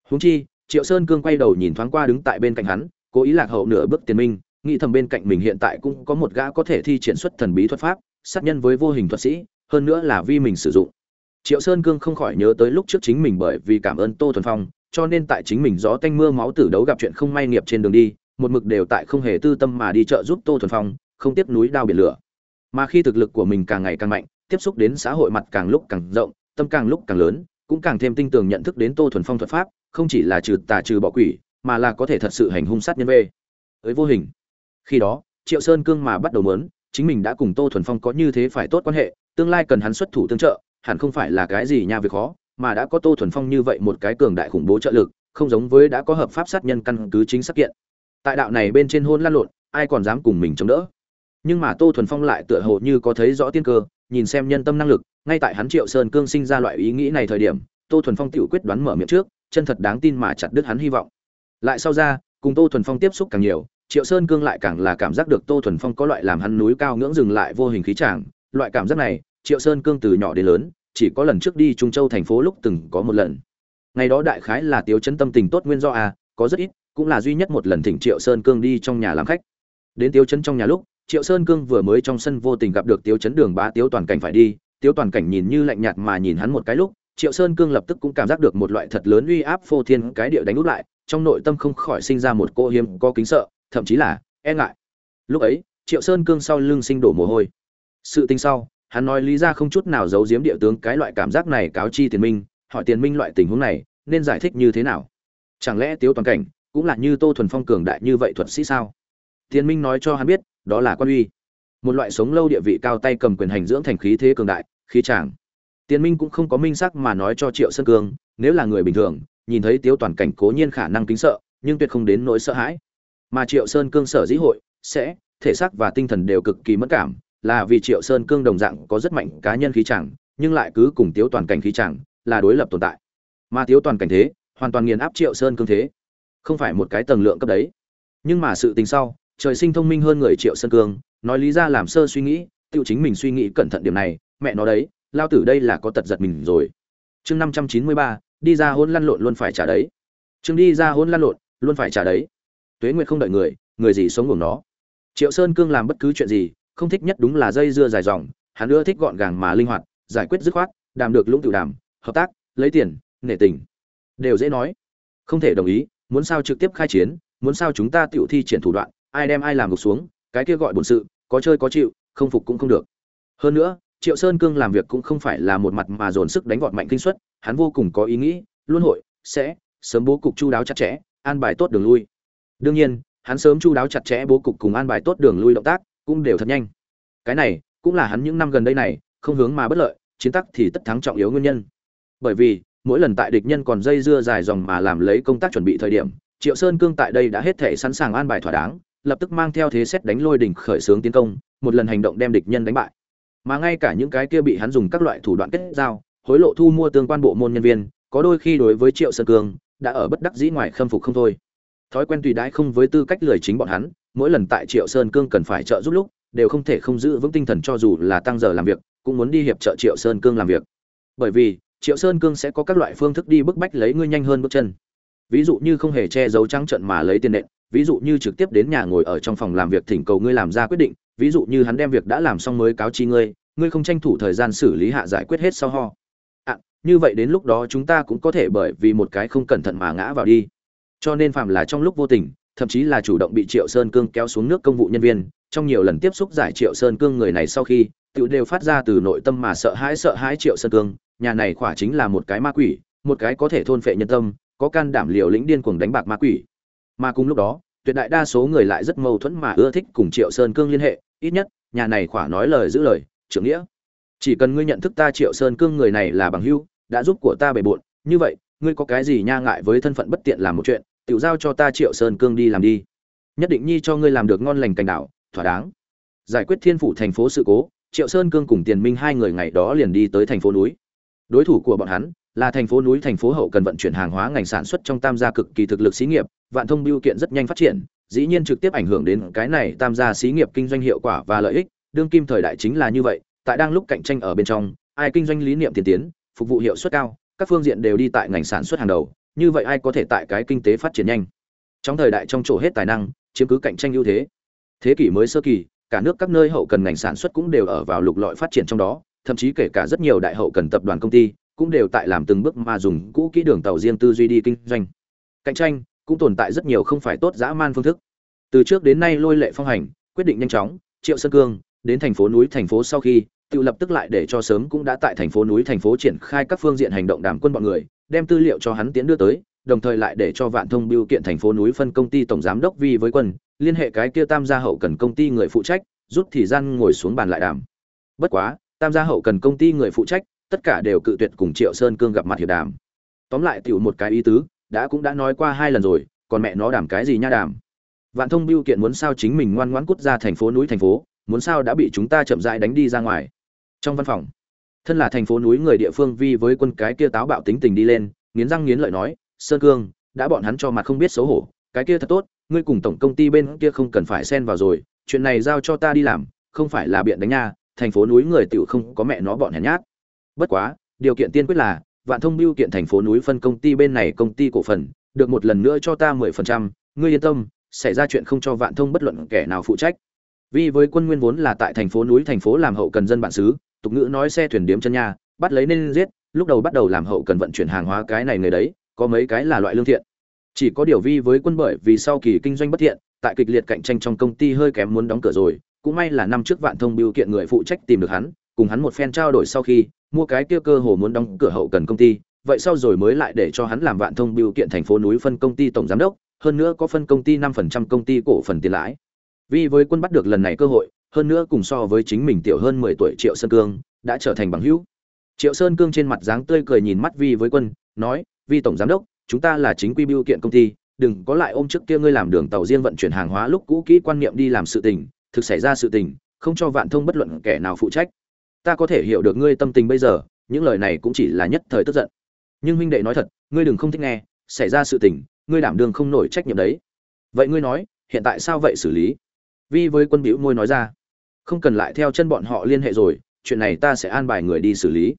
Huống chi, triệu sơn cương quay đầu nhìn thoáng qua đứng tại bên cạnh hắn, cố ý lạc hậu nửa bước tiền minh, nghĩ thầm bên cạnh mình hiện tại cũng có một gã có thể thi triển xuất thần bí thuật pháp, sát nhân với vô hình thuật sĩ, hơn nữa là vi mình sử dụng. Triệu sơn cương không khỏi nhớ tới lúc trước chính mình bởi vì cảm ơn tô thuần phong, cho nên tại chính mình gió tanh mưa máu tử đấu gặp chuyện không may nghiệp trên đường đi, một mực đều tại không hề tư tâm mà đi chợ giúp tô thuần phong không tiếp núi đao biển lửa. Mà khi thực lực của mình càng ngày càng mạnh, tiếp xúc đến xã hội mặt càng lúc càng rộng, tâm càng lúc càng lớn, cũng càng thêm tinh tường nhận thức đến tô thuần phong thuật pháp, không chỉ là trừ tà trừ bỏ quỷ, mà là có thể thật sự hành hung sát nhân vê. Ấy vô hình. Khi đó, triệu sơn cương mà bắt đầu mớn chính mình đã cùng tô thuần phong có như thế phải tốt quan hệ, tương lai cần hắn xuất thủ tương trợ, hẳn không phải là cái gì nha việc khó, mà đã có tô thuần phong như vậy một cái cường đại khủng bố trợ lực, không giống với đã có hợp pháp sát nhân căn cứ chính xác kiện. Tại đạo này bên trên hôn lan lộn, ai còn dám cùng mình chống đỡ? Nhưng mà tô thuần phong lại tựa hồ như có thấy rõ tiên cơ, nhìn xem nhân tâm năng lực, ngay tại hắn triệu sơn cương sinh ra loại ý nghĩ này thời điểm, tô thuần phong tự quyết đoán mở miệng trước, chân thật đáng tin mà chặt đứt hắn hy vọng. Lại sau ra, cùng tô thuần phong tiếp xúc càng nhiều, triệu sơn cương lại càng là cảm giác được tô thuần phong có loại làm hắn núi cao ngưỡng dừng lại vô hình khí tràng loại cảm giác này, triệu sơn cương từ nhỏ đến lớn, chỉ có lần trước đi trung châu thành phố lúc từng có một lần. Ngày đó đại khái là tiếu chấn tâm tình tốt nguyên do à có rất ít, cũng là duy nhất một lần thỉnh triệu sơn cương đi trong nhà làm khách. Đến tiếu chấn trong nhà lúc triệu sơn cương vừa mới trong sân vô tình gặp được tiếu chấn đường bá tiếu toàn cảnh phải đi tiếu toàn cảnh nhìn như lạnh nhạt mà nhìn hắn một cái lúc triệu sơn cương lập tức cũng cảm giác được một loại thật lớn uy áp phô thiên cái địa đánh úp lại trong nội tâm không khỏi sinh ra một cô hiếm có kính sợ thậm chí là e ngại. Lúc ấy triệu sơn cương sau lưng sinh đổ mồ hôi. Sự tình sau hắn nói lý ra không chút nào giấu giếm địa tướng cái loại cảm giác này cáo chi tiền minh hỏi tiền minh loại tình huống này nên giải thích như thế nào? Chẳng lẽ tiếu toàn cảnh cũng là như tô thuần phong cường đại như vậy thuật sĩ sao? Tiền Minh nói cho hắn biết, đó là quan uy. Một loại sống lâu địa vị cao tay cầm quyền hành dưỡng thành khí thế cường đại, khí tràng. Tiền Minh cũng không có minh xác mà nói cho Triệu Sơn Cương, nếu là người bình thường, nhìn thấy Tiếu Toàn cảnh cố nhiên khả năng kính sợ, nhưng tuyệt không đến nỗi sợ hãi. Mà Triệu Sơn Cương sở dĩ hội sẽ thể xác và tinh thần đều cực kỳ mất cảm, là vì Triệu Sơn Cương đồng dạng có rất mạnh cá nhân khí chẳng, nhưng lại cứ cùng Tiếu Toàn cảnh khí chẳng là đối lập tồn tại. Mà Tiếu Toàn cảnh thế, hoàn toàn nghiền áp Triệu Sơn Cương thế, không phải một cái tầng lượng cấp đấy. Nhưng mà sự tình sau, trời sinh thông minh hơn người Triệu Sơn Cương, nói lý ra làm sơ suy nghĩ, tiêu chính mình suy nghĩ cẩn thận điểm này, mẹ nó đấy, lao tử đây là có tật giật mình rồi. Chương năm trăm chín mươi ba đi ra hôn lăn lộn luôn phải trả đấy. Chương đi ra hôn lăn lộn, luôn phải trả đấy. Tuế Nguyệt không đợi người, người gì sống cùng nó. Triệu Sơn Cương làm bất cứ chuyện gì, không thích nhất đúng là dây dưa dài dòng, hắn ưa thích gọn gàng mà linh hoạt, giải quyết dứt khoát, đàm được lũng tự đàm, hợp tác, lấy tiền, nể tình. Đều dễ nói. Không thể đồng ý, muốn sao trực tiếp khai chiến, muốn sao chúng ta tiểu thi triển thủ đoạn, ai đem ai làm gục xuống, cái kia gọi bổn sự, có chơi có chịu, không phục cũng không được. Hơn nữa, Triệu Sơn Cương làm việc cũng không phải là một mặt mà dồn sức đánh vọt mạnh kinh suất, hắn vô cùng có ý nghĩ, luôn hội sẽ sớm bố cục chu đáo chặt chẽ, an bài tốt đường lui. Đương nhiên, hắn sớm chu đáo chặt chẽ bố cục cùng an bài tốt đường lui động tác, cũng đều thật nhanh. Cái này cũng là hắn những năm gần đây này, không hướng mà bất lợi, chiến tắc thì tất thắng trọng yếu nguyên nhân. Bởi vì, mỗi lần tại địch nhân còn dây dưa dài dòng mà làm lấy công tác chuẩn bị thời điểm, Triệu Sơn Cương tại đây đã hết thể sẵn sàng an bài thỏa đáng, lập tức mang theo thế xét đánh lôi đỉnh khởi xướng tiến công, một lần hành động đem địch nhân đánh bại. Mà ngay cả những cái kia bị hắn dùng các loại thủ đoạn kết giao, hối lộ thu mua tương quan bộ môn nhân viên, có đôi khi đối với Triệu Sơn Cương đã ở bất đắc dĩ ngoài khâm phục không thôi. Thói quen tùy đãi không với tư cách lười chính bọn hắn, mỗi lần tại Triệu Sơn Cương cần phải trợ giúp lúc, đều không thể không giữ vững tinh thần cho dù là tăng giờ làm việc, cũng muốn đi hiệp trợ Triệu Sơn Cương làm việc. Bởi vì, Triệu Sơn Cương sẽ có các loại phương thức đi bức bách lấy ngươi nhanh hơn bước chân. Ví dụ như không hề che giấu trắng trận mà lấy tiền nện, ví dụ như trực tiếp đến nhà ngồi ở trong phòng làm việc thỉnh cầu ngươi làm ra quyết định, ví dụ như hắn đem việc đã làm xong mới cáo chi ngươi, ngươi không tranh thủ thời gian xử lý hạ giải quyết hết sau ho. À, như vậy đến lúc đó chúng ta cũng có thể bởi vì một cái không cẩn thận mà ngã vào đi. Cho nên phạm là trong lúc vô tình, thậm chí là chủ động bị Triệu Sơn Cương kéo xuống nước công vụ nhân viên, trong nhiều lần tiếp xúc giải Triệu Sơn Cương người này sau khi, tự đều phát ra từ nội tâm mà sợ hãi sợ hãi Triệu Sơn Cương, nhà này quả chính là một cái ma quỷ, một cái có thể thôn phệ nhân tâm, có can đảm liều lĩnh điên cuồng đánh bạc ma quỷ. Mà cùng lúc đó, tuyệt đại đa số người lại rất mâu thuẫn mà ưa thích cùng Triệu Sơn Cương liên hệ, ít nhất, nhà này quả nói lời giữ lời, trưởng nghĩa. Chỉ cần ngươi nhận thức ta Triệu Sơn Cương người này là bằng hữu, đã giúp của ta bề bộn, như vậy, ngươi có cái gì nha ngại với thân phận bất tiện làm một chuyện, tiểu giao cho ta Triệu Sơn Cương đi làm đi. Nhất định nhi cho ngươi làm được ngon lành cảnh đảo, thỏa đáng. Giải quyết thiên phủ thành phố sự cố, Triệu Sơn Cương cùng Tiền Minh hai người ngày đó liền đi tới thành phố núi. Đối thủ của bọn hắn là thành phố núi thành phố hậu cần vận chuyển hàng hóa ngành sản xuất trong tam gia cực kỳ thực lực xí nghiệp, vạn thông biêu kiện rất nhanh phát triển, dĩ nhiên trực tiếp ảnh hưởng đến cái này tam gia xí nghiệp kinh doanh hiệu quả và lợi ích, đương kim thời đại chính là như vậy, tại đang lúc cạnh tranh ở bên trong, ai kinh doanh lý niệm tiên tiến, phục vụ hiệu suất cao, các phương diện đều đi tại ngành sản xuất hàng đầu, như vậy ai có thể tại cái kinh tế phát triển nhanh. Trong thời đại trong chỗ hết tài năng, chiếm cứ cạnh tranh ưu thế. Thế kỷ mới sơ kỳ, cả nước các nơi hậu cần ngành sản xuất cũng đều ở vào lục lọi phát triển trong đó, thậm chí kể cả rất nhiều đại hậu cần tập đoàn công ty cũng đều tại làm từng bước mà dùng cũ kỹ đường tàu riêng tư duy đi kinh doanh. Cạnh tranh cũng tồn tại rất nhiều không phải tốt dã man phương thức. Từ trước đến nay lôi lệ phong hành, quyết định nhanh chóng, Triệu Sơn Cương đến thành phố núi thành phố sau khi, tự lập tức lại để cho sớm cũng đã tại thành phố núi thành phố triển khai các phương diện hành động đảm quân bọn người, đem tư liệu cho hắn tiến đưa tới, đồng thời lại để cho Vạn Thông Biêu kiện thành phố núi phân công ty tổng giám đốc vi với quân, liên hệ cái kia tam gia hậu cần công ty người phụ trách, rút thì gian ngồi xuống bàn lại đàm. Bất quá, tam gia hậu cần công ty người phụ trách, tất cả đều cự tuyệt cùng Triệu Sơn Cương gặp mặt hiệp đàm. Tóm lại tiểu một cái ý tứ, đã cũng đã nói qua hai lần rồi, còn mẹ nó đàm cái gì nha đàm. Vạn Thông Biêu kiện muốn sao chính mình ngoan ngoãn cút ra thành phố núi thành phố, muốn sao đã bị chúng ta chậm rãi đánh đi ra ngoài. Trong văn phòng, thân là thành phố núi người địa phương vi với quân cái kia táo bạo tính tình đi lên, nghiến răng nghiến lợi nói, "Sơn Cương, đã bọn hắn cho mặt không biết xấu hổ, cái kia thật tốt, ngươi cùng tổng công ty bên kia không cần phải xen vào rồi, chuyện này giao cho ta đi làm, không phải là biện đánh nha, thành phố núi người tiểu không có mẹ nó bọn hèn nhát. Bất quá, điều kiện tiên quyết là, Vạn Thông biêu kiện thành phố núi phân công ty bên này công ty cổ phần, được một lần nữa cho ta mười phần trăm ngươi yên tâm, xảy ra chuyện không cho Vạn Thông bất luận kẻ nào phụ trách. Vì với quân nguyên vốn là tại thành phố núi thành phố làm hậu cần dân bản xứ, tục ngữ nói xe thuyền điếm chân nhà bắt lấy nên giết, lúc đầu bắt đầu làm hậu cần vận chuyển hàng hóa cái này người đấy, có mấy cái là loại lương thiện. Chỉ có điều vi với quân bởi vì sau kỳ kinh doanh bất thiện, tại kịch liệt cạnh tranh trong công ty hơi kém muốn đóng cửa rồi, cũng may là năm trước Vạn Thông biểu kiện người phụ trách tìm được hắn, cùng hắn một phen trao đổi sau khi mua cái kia cơ hồ muốn đóng cửa hậu cần công ty, vậy sau rồi mới lại để cho hắn làm Vạn Thông biểu kiện thành phố núi phân công ty tổng giám đốc, hơn nữa có phân công ty 5% công ty cổ phần tiền lãi. vì với quân bắt được lần này cơ hội hơn nữa cùng so với chính mình tiểu hơn mười tuổi triệu sơn cương đã trở thành bằng hữu triệu sơn cương trên mặt dáng tươi cười nhìn mắt vi với quân nói vi tổng giám đốc chúng ta là chính quy biêu kiện công ty đừng có lại ôm trước kia ngươi làm đường tàu riêng vận chuyển hàng hóa lúc cũ kỹ quan niệm đi làm sự tình thực xảy ra sự tình không cho vạn thông bất luận kẻ nào phụ trách ta có thể hiểu được ngươi tâm tình bây giờ, những lời này cũng chỉ là nhất thời tức giận. Nhưng huynh đệ nói thật, ngươi đừng không thích nghe, xảy ra sự tình, ngươi đảm đương không nổi trách nhiệm đấy. Vậy ngươi nói, hiện tại sao vậy xử lý? Vi với quân biểu môi nói ra. Không cần lại theo chân bọn họ liên hệ rồi, chuyện này ta sẽ an bài người đi xử lý.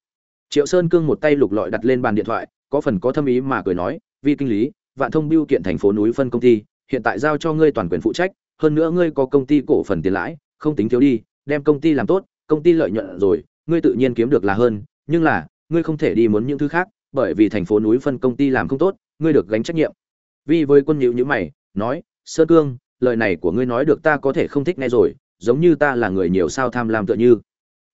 Triệu sơn cương một tay lục lọi đặt lên bàn điện thoại, có phần có thâm ý mà cười nói, vi kinh lý, vạn thông biêu kiện thành phố núi phân công ty, hiện tại giao cho ngươi toàn quyền phụ trách, hơn nữa ngươi có công ty cổ phần tiền lãi, không tính thiếu đi, đem công ty làm tốt công ty lợi nhuận rồi, ngươi tự nhiên kiếm được là hơn, nhưng là, ngươi không thể đi muốn những thứ khác, bởi vì thành phố núi phân công ty làm không tốt, ngươi được gánh trách nhiệm. Vì với quân nhíu như mày, nói, sơn cương, lời này của ngươi nói được ta có thể không thích nghe rồi, giống như ta là người nhiều sao tham lam tựa như.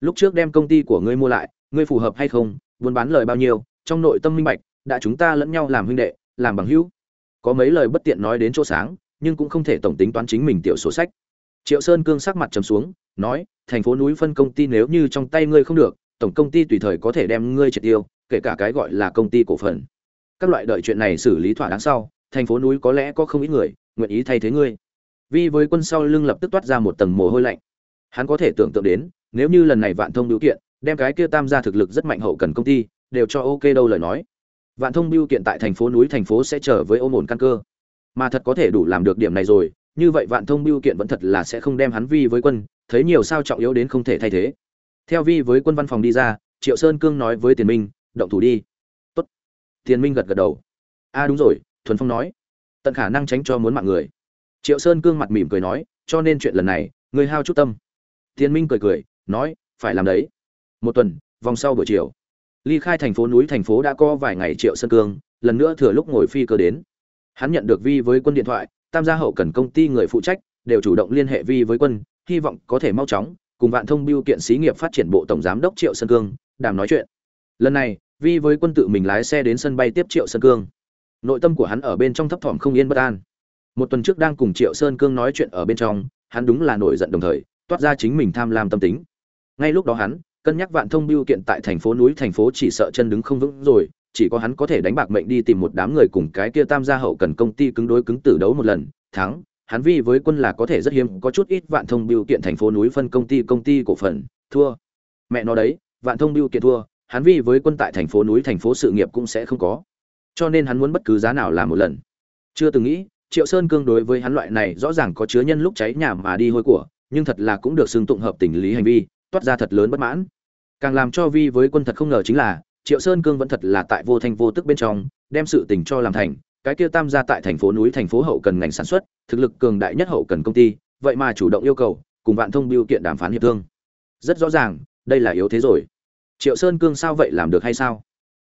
Lúc trước đem công ty của ngươi mua lại, ngươi phù hợp hay không, buôn bán lời bao nhiêu, trong nội tâm minh bạch, đã chúng ta lẫn nhau làm huynh đệ, làm bằng hữu. Có mấy lời bất tiện nói đến chỗ sáng, nhưng cũng không thể tổng tính toán chính mình tiểu sổ sách. Triệu sơn cương sắc mặt trầm xuống nói, thành phố núi phân công ty nếu như trong tay ngươi không được, tổng công ty tùy thời có thể đem ngươi triệt tiêu, kể cả cái gọi là công ty cổ phần. Các loại đợi chuyện này xử lý thỏa đáng sau, thành phố núi có lẽ có không ít người nguyện ý thay thế ngươi. Vì với quân sau lưng lập tức toát ra một tầng mồ hôi lạnh. Hắn có thể tưởng tượng đến, nếu như lần này vạn thông biểu kiện đem cái kia tam gia thực lực rất mạnh hậu cần công ty đều cho ok đâu lời nói. Vạn thông biểu kiện tại thành phố núi thành phố sẽ trở với ôm ổn căn cơ. Mà thật có thể đủ làm được điểm này rồi, như vậy vạn thông biểu kiện vẫn thật là sẽ không đem hắn vi với quân thấy nhiều sao trọng yếu đến không thể thay thế. Theo vi với quân văn phòng đi ra, triệu sơn cương nói với tiền minh, động thủ đi. Tốt. Tiền minh gật gật đầu. A, đúng rồi, thuần phong nói. Tận khả năng tránh cho muốn mạng người. Triệu sơn cương mặt mỉm cười nói, cho nên chuyện lần này người hao chút tâm. Tiền minh cười cười, nói, phải làm đấy. Một tuần, vòng sau buổi chiều. Ly khai thành phố núi thành phố đã có vài ngày triệu sơn cương, lần nữa thừa lúc ngồi phi cơ đến. Hắn nhận được vi với quân điện thoại, tam gia hậu cần công ty người phụ trách, đều chủ động liên hệ vi với quân hy vọng có thể mau chóng cùng vạn thông biêu kiện xí nghiệp phát triển bộ tổng giám đốc triệu sơn cương đàm nói chuyện. Lần này, vi với quân tự mình lái xe đến sân bay tiếp triệu sơn cương. Nội tâm của hắn ở bên trong thấp thỏm không yên bất an. Một tuần trước đang cùng triệu sơn cương nói chuyện ở bên trong, hắn đúng là nổi giận đồng thời, toát ra chính mình tham lam tâm tính. Ngay lúc đó hắn, cân nhắc vạn thông biêu kiện tại thành phố núi, thành phố chỉ sợ chân đứng không vững rồi, chỉ có hắn có thể đánh bạc mệnh đi tìm một đám người cùng cái kia tam gia hậu cần công ty cứng đối cứng tử đấu một lần, thắng hắn vi với quân là có thể rất hiếm, có chút ít vạn thông biêu kiện thành phố núi phân công ty công ty cổ phần, thua. Mẹ nó đấy, vạn thông biêu kiện thua, hắn vi với quân tại thành phố núi, thành phố sự nghiệp cũng sẽ không có. Cho nên hắn muốn bất cứ giá nào làm một lần. Chưa từng nghĩ, triệu sơn cương đối với hắn loại này rõ ràng có chứa nhân lúc cháy nhà mà đi hôi của, nhưng thật là cũng được xưng tụng hợp tình lý hành vi, toát ra thật lớn bất mãn. Càng làm cho vi với quân thật không ngờ chính là, triệu sơn cương vẫn thật là tại vô thanh vô tức bên trong, đem sự tình cho làm thành cái kia tam gia tại thành phố núi thành phố hậu cần ngành sản xuất, thực lực cường đại nhất hậu cần công ty, vậy mà chủ động yêu cầu, cùng vạn thông biêu kiện đàm phán hiệp thương. Rất rõ ràng, đây là yếu thế rồi. Triệu sơn cương sao vậy làm được hay sao?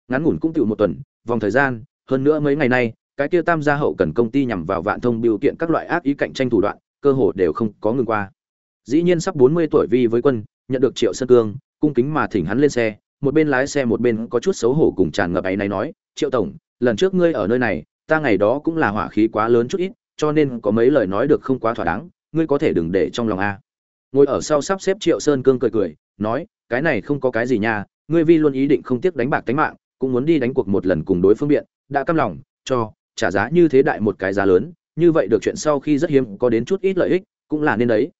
Ngắn ngủn cũng tựu một tuần, vòng thời gian, hơn nữa mấy ngày nay, cái kia tam gia hậu cần công ty nhằm vào vạn thông biêu kiện các loại ác ý cạnh tranh thủ đoạn, cơ hồ đều không có ngừng qua. Dĩ nhiên sắp bốn mươi tuổi vi với quân, nhận được triệu sơn cương, cung kính mà thỉnh hắn lên xe, một bên lái xe một bên có chút xấu hổ cùng tràn ngập ấy này nói, triệu tổng, lần trước ngươi ở nơi này ta ngày đó cũng là hỏa khí quá lớn chút ít, cho nên có mấy lời nói được không quá thỏa đáng, ngươi có thể đừng để trong lòng a. Ngồi ở sau sắp xếp triệu sơn cương cười cười, nói, cái này không có cái gì nha, ngươi vi luôn ý định không tiếc đánh bạc tánh mạng, cũng muốn đi đánh cuộc một lần cùng đối phương biện, đã căm lòng, cho, trả giá như thế đại một cái giá lớn, như vậy được chuyện sau khi rất hiếm, có đến chút ít lợi ích, cũng là nên đấy.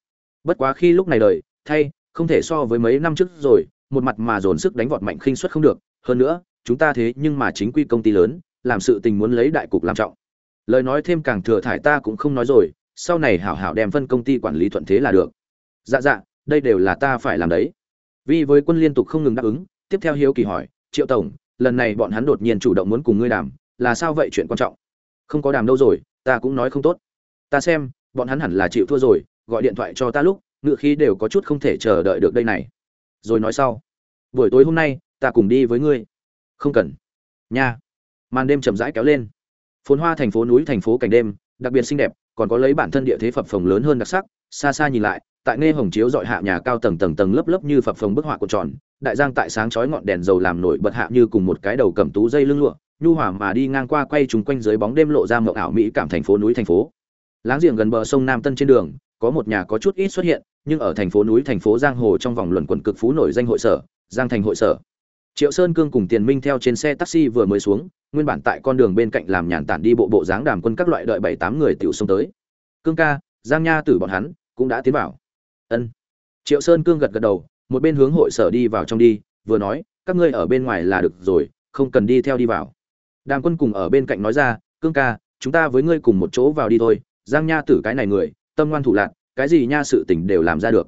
Bất quá khi lúc này đời, thay, không thể so với mấy năm trước rồi, một mặt mà dồn sức đánh vọt mạnh khinh suất không được, hơn nữa, chúng ta thế nhưng mà chính quy công ty lớn làm sự tình muốn lấy đại cục làm trọng. Lời nói thêm càng thừa thải ta cũng không nói rồi, sau này hảo hảo đem phân công ty quản lý thuận thế là được. Dạ dạ đây đều là ta phải làm đấy. Vì với quân liên tục không ngừng đáp ứng, tiếp theo hiếu kỳ hỏi, triệu tổng, lần này bọn hắn đột nhiên chủ động muốn cùng ngươi đàm, là sao vậy chuyện quan trọng? Không có đàm đâu rồi, ta cũng nói không tốt. Ta xem, bọn hắn hẳn là chịu thua rồi, gọi điện thoại cho ta lúc, ngựa khí đều có chút không thể chờ đợi được đây này. Rồi nói sau. Buổi tối hôm nay, ta cùng đi với ngươi. Không cần. Nha màn đêm chậm rãi kéo lên. Phồn hoa thành phố, núi thành phố cảnh đêm, đặc biệt xinh đẹp, còn có lấy bản thân địa thế phập phồng lớn hơn đặc sắc, xa xa nhìn lại, tại nghe hồng chiếu dọi hạ nhà cao tầng tầng tầng lớp lớp như phập phồng bức họa cuộn tròn, đại giang tại sáng chói ngọn đèn dầu làm nổi bật hạ như cùng một cái đầu cầm tú dây lưng lụa, nhu hòa mà đi ngang qua quay trúng quanh dưới bóng đêm lộ ra mộng ảo mỹ cảm thành phố, núi thành phố. Láng giềng gần bờ sông nam tân trên đường, có một nhà có chút ít xuất hiện, nhưng ở thành phố, núi thành phố giang hồ trong vòng luận quần cực phú nổi danh hội sở, giang thành hội sở triệu sơn cương cùng tiền minh theo trên xe taxi vừa mới xuống, nguyên bản tại con đường bên cạnh làm nhàn tản đi bộ bộ dáng đàm quân các loại đợi bảy tám người tiểu xông tới. Cương ca, giang nha tử bọn hắn, cũng đã tiến vào. Ân. Triệu sơn cương gật gật đầu, một bên hướng hội sở đi vào trong đi, vừa nói, các ngươi ở bên ngoài là được rồi, không cần đi theo đi vào. Đàm quân cùng ở bên cạnh nói ra, cương ca, chúng ta với ngươi cùng một chỗ vào đi thôi. Giang nha tử cái này người, tâm ngoan thủ lạc, cái gì nha sự tình đều làm ra được.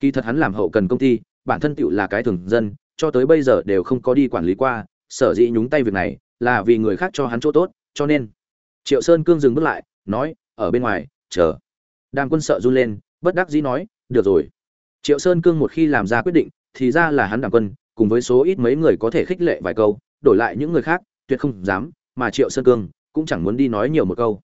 Kỳ thật hắn làm hậu cần công ty, bản thân tựu là cái thường dân cho tới bây giờ đều không có đi quản lý qua, sở dĩ nhúng tay việc này là vì người khác cho hắn chỗ tốt, cho nên triệu sơn cương dừng bước lại, nói, ở bên ngoài, chờ. Đàm quân sợ run lên, bất đắc dĩ nói, được rồi. Triệu sơn cương một khi làm ra quyết định, thì ra là hắn đàm quân, cùng với số ít mấy người có thể khích lệ vài câu, đổi lại những người khác, tuyệt không dám, mà triệu sơn cương cũng chẳng muốn đi nói nhiều một câu.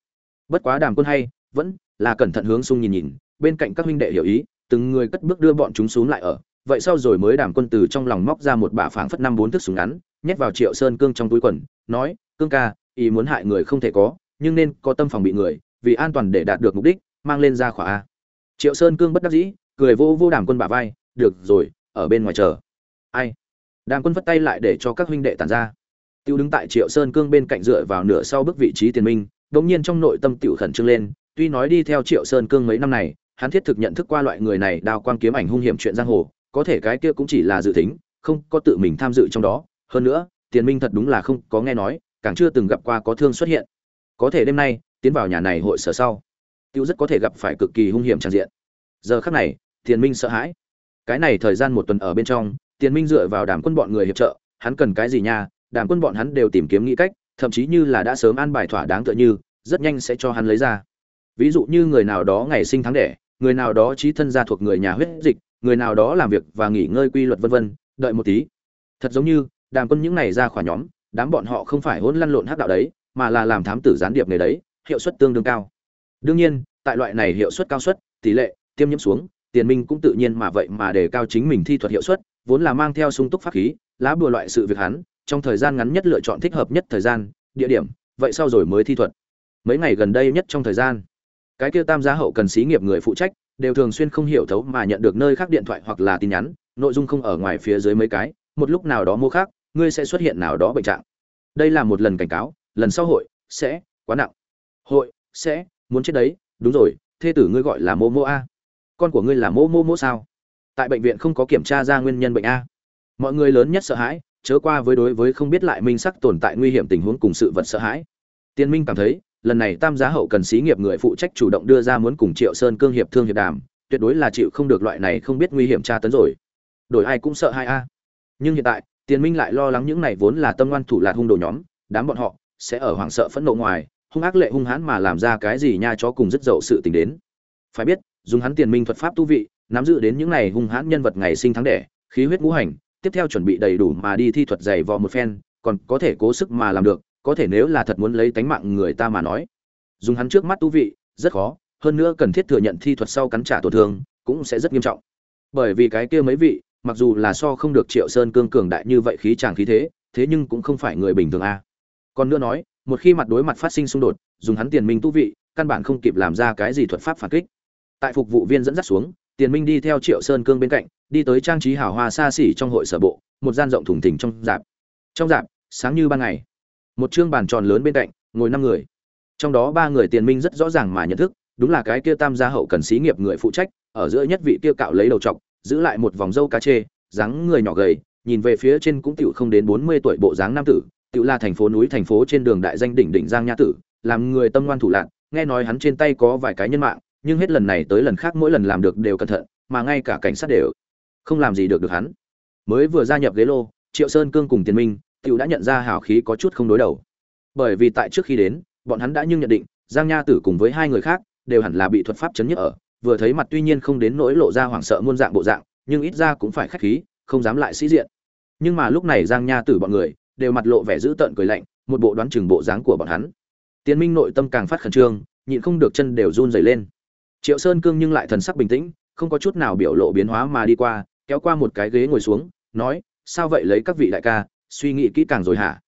Bất quá đàm quân hay, vẫn là cẩn thận hướng xung nhìn nhìn, bên cạnh các huynh đệ hiểu ý, từng người cất bước đưa bọn chúng xuống lại ở vậy sau rồi mới đàm quân từ trong lòng móc ra một bả phảng phất năm bốn thước súng ngắn, nhét vào triệu sơn cương trong túi quần, nói, cương ca, ý muốn hại người không thể có, nhưng nên có tâm phòng bị người, vì an toàn để đạt được mục đích, mang lên ra khỏa a. Triệu sơn cương bất đắc dĩ, cười vô vô đàm quân bả vai, được rồi, ở bên ngoài chờ. Ai? Đàm quân vất tay lại để cho các huynh đệ tản ra. Tiêu đứng tại triệu sơn cương bên cạnh dựa vào nửa sau bước vị trí tiền minh, đột nhiên trong nội tâm tiểu khẩn trương lên, tuy nói đi theo triệu sơn cương mấy năm này, hắn thiết thực nhận thức qua loại người này đao quang kiếm ảnh hung hiểm chuyện giang hồ có thể cái kia cũng chỉ là dự tính, không có tự mình tham dự trong đó. Hơn nữa, tiền minh thật đúng là không có nghe nói, càng chưa từng gặp qua có thương xuất hiện. Có thể đêm nay, tiến vào nhà này hội sở sau, tiêu rất có thể gặp phải cực kỳ hung hiểm tràn diện. Giờ khắc này, tiền minh sợ hãi. Cái này thời gian một tuần ở bên trong, tiền minh dựa vào đám quân bọn người hiệp trợ, hắn cần cái gì nha? Đám quân bọn hắn đều tìm kiếm nghĩ cách, thậm chí như là đã sớm an bài thỏa đáng tựa như, rất nhanh sẽ cho hắn lấy ra. Ví dụ như người nào đó ngày sinh tháng đẻ, người nào đó trí thân gia thuộc người nhà huyết dịch người nào đó làm việc và nghỉ ngơi quy luật vân vân, đợi một tí. Thật giống như, đàm quân những này ra khỏi nhóm, đám bọn họ không phải hỗn lăn lộn hắc đạo đấy, mà là làm thám tử gián điệp nghề đấy, hiệu suất tương đương cao. Đương nhiên, tại loại này hiệu suất cao suất, tỷ lệ tiêm nhiễm xuống, tiền minh cũng tự nhiên mà vậy mà để cao chính mình thi thuật hiệu suất, vốn là mang theo sung túc pháp khí, lá bùa loại sự việc hắn, trong thời gian ngắn nhất lựa chọn thích hợp nhất thời gian, địa điểm, vậy sau rồi mới thi thuật. Mấy ngày gần đây nhất trong thời gian, cái kia tam gia hậu cần xí nghiệp người phụ trách đều thường xuyên không hiểu thấu mà nhận được nơi khác điện thoại hoặc là tin nhắn, nội dung không ở ngoài phía dưới mấy cái, một lúc nào đó mua khác, ngươi sẽ xuất hiện nào đó bệnh trạng. Đây là một lần cảnh cáo, lần sau hội sẽ quá nặng. Hội sẽ muốn chết đấy, đúng rồi, thê tử ngươi gọi là mô mô a. Con của ngươi là mô mô mô sao? Tại bệnh viện không có kiểm tra ra nguyên nhân bệnh a. Mọi người lớn nhất sợ hãi, chớ qua với đối với không biết lại minh sắc tồn tại nguy hiểm tình huống cùng sự vật sợ hãi. Tiên minh cảm thấy lần này tam giá hậu cần xí nghiệp người phụ trách chủ động đưa ra muốn cùng triệu sơn cương hiệp thương hiệp đàm, tuyệt đối là chịu không được loại này không biết nguy hiểm tra tấn rồi. Đổi ai cũng sợ hai a. Nhưng hiện tại, tiền minh lại lo lắng những này vốn là tâm ngoan thủ lạt hung đồ nhóm, đám bọn họ sẽ ở hoảng sợ phẫn nộ ngoài, hung ác lệ hung hãn mà làm ra cái gì nha chó cùng rất dậu sự tình đến. Phải biết, dùng hắn tiền minh thuật pháp tu vị, nắm giữ đến những này hung hãn nhân vật ngày sinh tháng đẻ, khí huyết ngũ hành, tiếp theo chuẩn bị đầy đủ mà đi thi thuật dày vò một phen, còn có thể cố sức mà làm được có thể nếu là thật muốn lấy tánh mạng người ta mà nói. Dùng hắn trước mắt tu vị, rất khó, hơn nữa cần thiết thừa nhận thi thuật sau cắn trả tổn thương, cũng sẽ rất nghiêm trọng. Bởi vì cái kia mấy vị, mặc dù là so không được triệu sơn cương cường đại như vậy khí chàng khí thế thế nhưng cũng không phải người bình thường a. Còn nữa nói, một khi mặt đối mặt phát sinh xung đột, dùng hắn tiền minh tu vị, căn bản không kịp làm ra cái gì thuật pháp phản kích. Tại phục vụ viên dẫn dắt xuống, tiền minh đi theo triệu sơn cương bên cạnh, đi tới trang trí hào hoa xa xỉ trong hội sở bộ, một gian rộng thủng thình trong dạp. Trong dạp, sáng như ban ngày một chương bàn tròn lớn bên cạnh, ngồi năm người. Trong đó ba người tiền minh rất rõ ràng mà nhận thức, đúng là cái kia tam gia hậu cần xí nghiệp người phụ trách, ở giữa nhất vị kia cạo lấy đầu trọc, giữ lại một vòng râu cá chê, dáng người nhỏ gầy, nhìn về phía trên cũng tựu không đến bốn mươi tuổi bộ dáng nam tử tựu là thành phố núi thành phố trên đường đại danh đỉnh đỉnh giang nha tử, làm người tâm ngoan thủ lạc nghe nói hắn trên tay có vài cái nhân mạng, nhưng hết lần này tới lần khác mỗi lần làm được đều cẩn thận, mà ngay cả cảnh sát đều không làm gì được được hắn. Mới vừa gia nhập ghế lô, triệu sơn cương cùng tiền minh Tiểu đã nhận ra hào khí có chút không đối đầu. Bởi vì tại trước khi đến, bọn hắn đã nhưng nhận định, giang nha tử cùng với hai người khác đều hẳn là bị thuật pháp chấn nhức ở, vừa thấy mặt tuy nhiên không đến nỗi lộ ra hoảng sợ muôn dạng bộ dạng, nhưng ít ra cũng phải khách khí, không dám lại sĩ diện. Nhưng mà lúc này giang nha tử bọn người đều mặt lộ vẻ dữ tợn cười lạnh, một bộ đoán chừng bộ dáng của bọn hắn. Tiến minh nội tâm càng phát khẩn trương, nhịn không được chân đều run rẩy lên. Triệu sơn cương nhưng lại thần sắc bình tĩnh, không có chút nào biểu lộ biến hóa mà đi qua, kéo qua một cái ghế ngồi xuống, nói, sao vậy lấy các vị đại ca suy nghĩ kỹ càng rồi hả?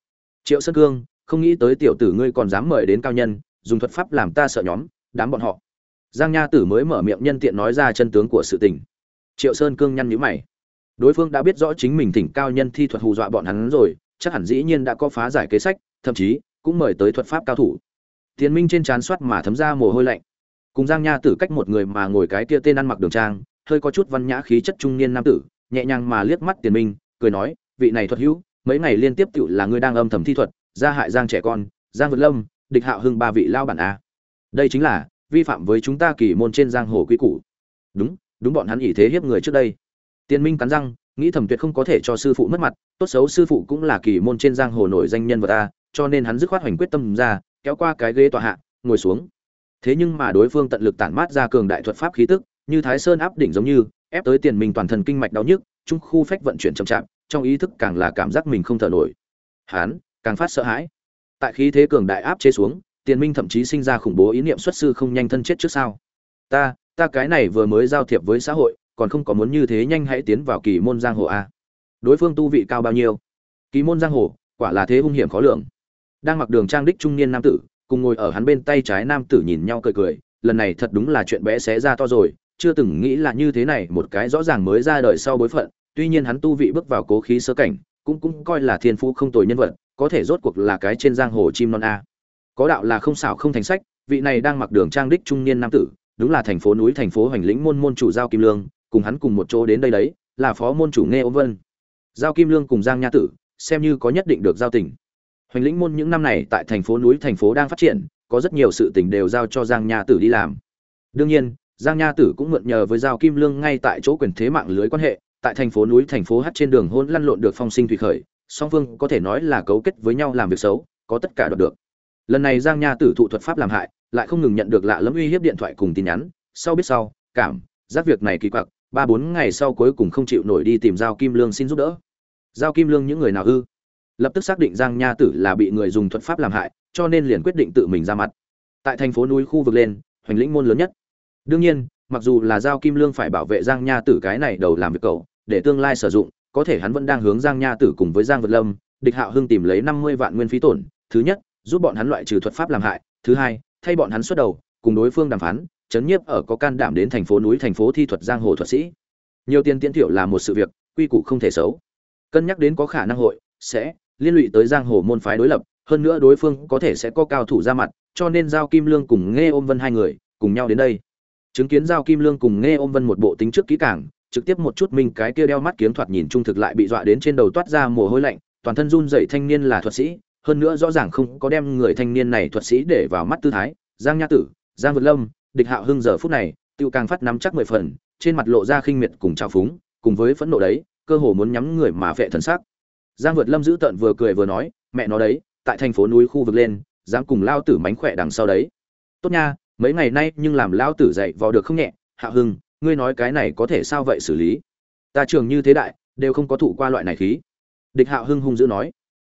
Triệu sơn cương, không nghĩ tới tiểu tử ngươi còn dám mời đến cao nhân, dùng thuật pháp làm ta sợ nhóm, đám bọn họ. Giang nha tử mới mở miệng nhân tiện nói ra chân tướng của sự tình. Triệu sơn cương nhăn nhữ mày. Đối phương đã biết rõ chính mình thỉnh cao nhân thi thuật hù dọa bọn hắn rồi, chắc hẳn dĩ nhiên đã có phá giải kế sách, thậm chí cũng mời tới thuật pháp cao thủ. Tiến minh trên trán soát mà thấm ra mồ hôi lạnh. Cùng giang nha tử cách một người mà ngồi cái kia tên ăn mặc đường trang, hơi có chút văn nhã khí chất trung niên nam tử, nhẹ nhàng mà liếc mắt tiền minh, cười nói, vị này thuật hữu mấy ngày liên tiếp tựu là ngươi đang âm thầm thi thuật, gia hại giang trẻ con, giang vượt lâm, địch hạo hưng ba vị lao bản a. Đây chính là, vi phạm với chúng ta kỳ môn trên giang hồ quy củ. Đúng đúng bọn hắn ỷ thế hiếp người trước đây. Tiền minh cắn răng, nghĩ thẩm tuyệt không có thể cho sư phụ mất mặt, tốt xấu sư phụ cũng là kỳ môn trên giang hồ nổi danh nhân vật ta cho nên hắn dứt khoát hoành quyết tâm ra, kéo qua cái ghế tòa hạ, ngồi xuống. Thế nhưng mà đối phương tận lực tản mát ra cường đại thuật pháp khí tức, như thái sơn áp đỉnh giống như, ép tới tiền mình toàn thân kinh mạch đau nhức, trung khu phách vận chuyển chậm chạp trong ý thức càng là cảm giác mình không thở nổi. Hắn càng phát sợ hãi. Tại khí thế cường đại áp chế xuống, tiền minh thậm chí sinh ra khủng bố ý niệm xuất sư không nhanh thân chết trước sao ta ta cái này vừa mới giao thiệp với xã hội, còn không có muốn như thế nhanh hãy tiến vào kỳ môn giang hồ a đối phương tu vị cao bao nhiêu? Kỳ môn giang hồ, quả là thế hung hiểm khó lường. Đang mặc đường trang đích trung niên nam tử, cùng ngồi ở hắn bên tay trái nam tử nhìn nhau cười cười, lần này thật đúng là chuyện bé xé ra to rồi, chưa từng nghĩ là như thế này, một cái rõ ràng mới ra đời sau bối phận tuy nhiên hắn tu vị bước vào cố khí sơ cảnh, cũng cũng coi là thiên phú không tồi nhân vật, có thể rốt cuộc là cái trên giang hồ chim non a. Có đạo là không xảo không thành sách, vị này đang mặc đường trang đích trung niên nam tử, đúng là thành phố núi, thành phố hoành lĩnh môn môn chủ giao kim lương, cùng hắn cùng một chỗ đến đây đấy, là phó môn chủ nghe ôm vân. Giao kim lương cùng giang nha tử, xem như có nhất định được giao tình. Hoành lĩnh môn những năm này tại thành phố núi, thành phố đang phát triển, có rất nhiều sự tình đều giao cho giang nha tử đi làm. Đương nhiên, giang nha tử cũng mượn nhờ với giao kim lương ngay tại chỗ quyền thế mạng lưới quan hệ tại thành phố núi thành phố hát trên đường hôn lăn lộn được phong sinh thủy khởi, song phương có thể nói là cấu kết với nhau làm việc xấu, có tất cả đoạt được. Lần này giang nha tử thụ thuật pháp làm hại, lại không ngừng nhận được lạ lẫm uy hiếp điện thoại cùng tin nhắn. Sau biết sau, cảm, giác việc này kỳ quặc, ba bốn ngày sau cuối cùng không chịu nổi đi tìm giao kim lương xin giúp đỡ. Giao kim lương những người nào ư lập tức xác định giang nha tử là bị người dùng thuật pháp làm hại, cho nên liền quyết định tự mình ra mặt. Tại thành phố núi khu vực lên, hoành lĩnh môn lớn nhất. Đương nhiên, mặc dù là giao kim lương phải bảo vệ giang nha tử cái này đầu làm việc cậu để tương lai sử dụng, có thể hắn vẫn đang hướng giang nha tử cùng với giang vật lâm, địch hạo hưng tìm lấy năm mươi vạn nguyên phí tổn, thứ nhất, giúp bọn hắn loại trừ thuật pháp làm hại, thứ hai, thay bọn hắn xuất đầu, cùng đối phương đàm phán, chấn nhiếp ở có can đảm đến thành phố núi thành phố thi thuật giang hồ thuật sĩ. Nhiều tiền tiến thiểu là một sự việc, quy củ không thể xấu. Cân nhắc đến có khả năng hội, sẽ liên lụy tới giang hồ môn phái đối lập, hơn nữa đối phương có thể sẽ có cao thủ ra mặt, cho nên giao kim lương cùng nghe ôm vân hai người cùng nhau đến đây. Chứng kiến giao kim lương cùng nghe ôm vân một bộ tính trước kỹ càng trực tiếp một chút minh cái kia đeo mắt kiếm thoạt nhìn trung thực lại bị dọa đến trên đầu toát ra mồ hôi lạnh, toàn thân run rẩy thanh niên là thuật sĩ, hơn nữa rõ ràng không có đem người thanh niên này thuật sĩ để vào mắt tư thái, giang nha tử, giang vượt lâm, địch hạo hưng giờ phút này, tiêu càng phát nắm chắc mười phần, trên mặt lộ ra khinh miệt cùng trào phúng, cùng với phẫn nộ đấy, cơ hồ muốn nhắm người mà phệ thần sắc. Giang vượt lâm giữ tận vừa cười vừa nói, mẹ nó đấy, tại thành phố núi khu vực lên, dám cùng lao tử mánh khỏe đằng sau đấy. Tốt nha, mấy ngày nay nhưng làm lao tử dậy vò được không nhẹ, hạo hưng ngươi nói cái này có thể sao vậy xử lý? Ta trường như thế đại, đều không có thụ qua loại này khí. Địch hạo hưng hung dữ nói.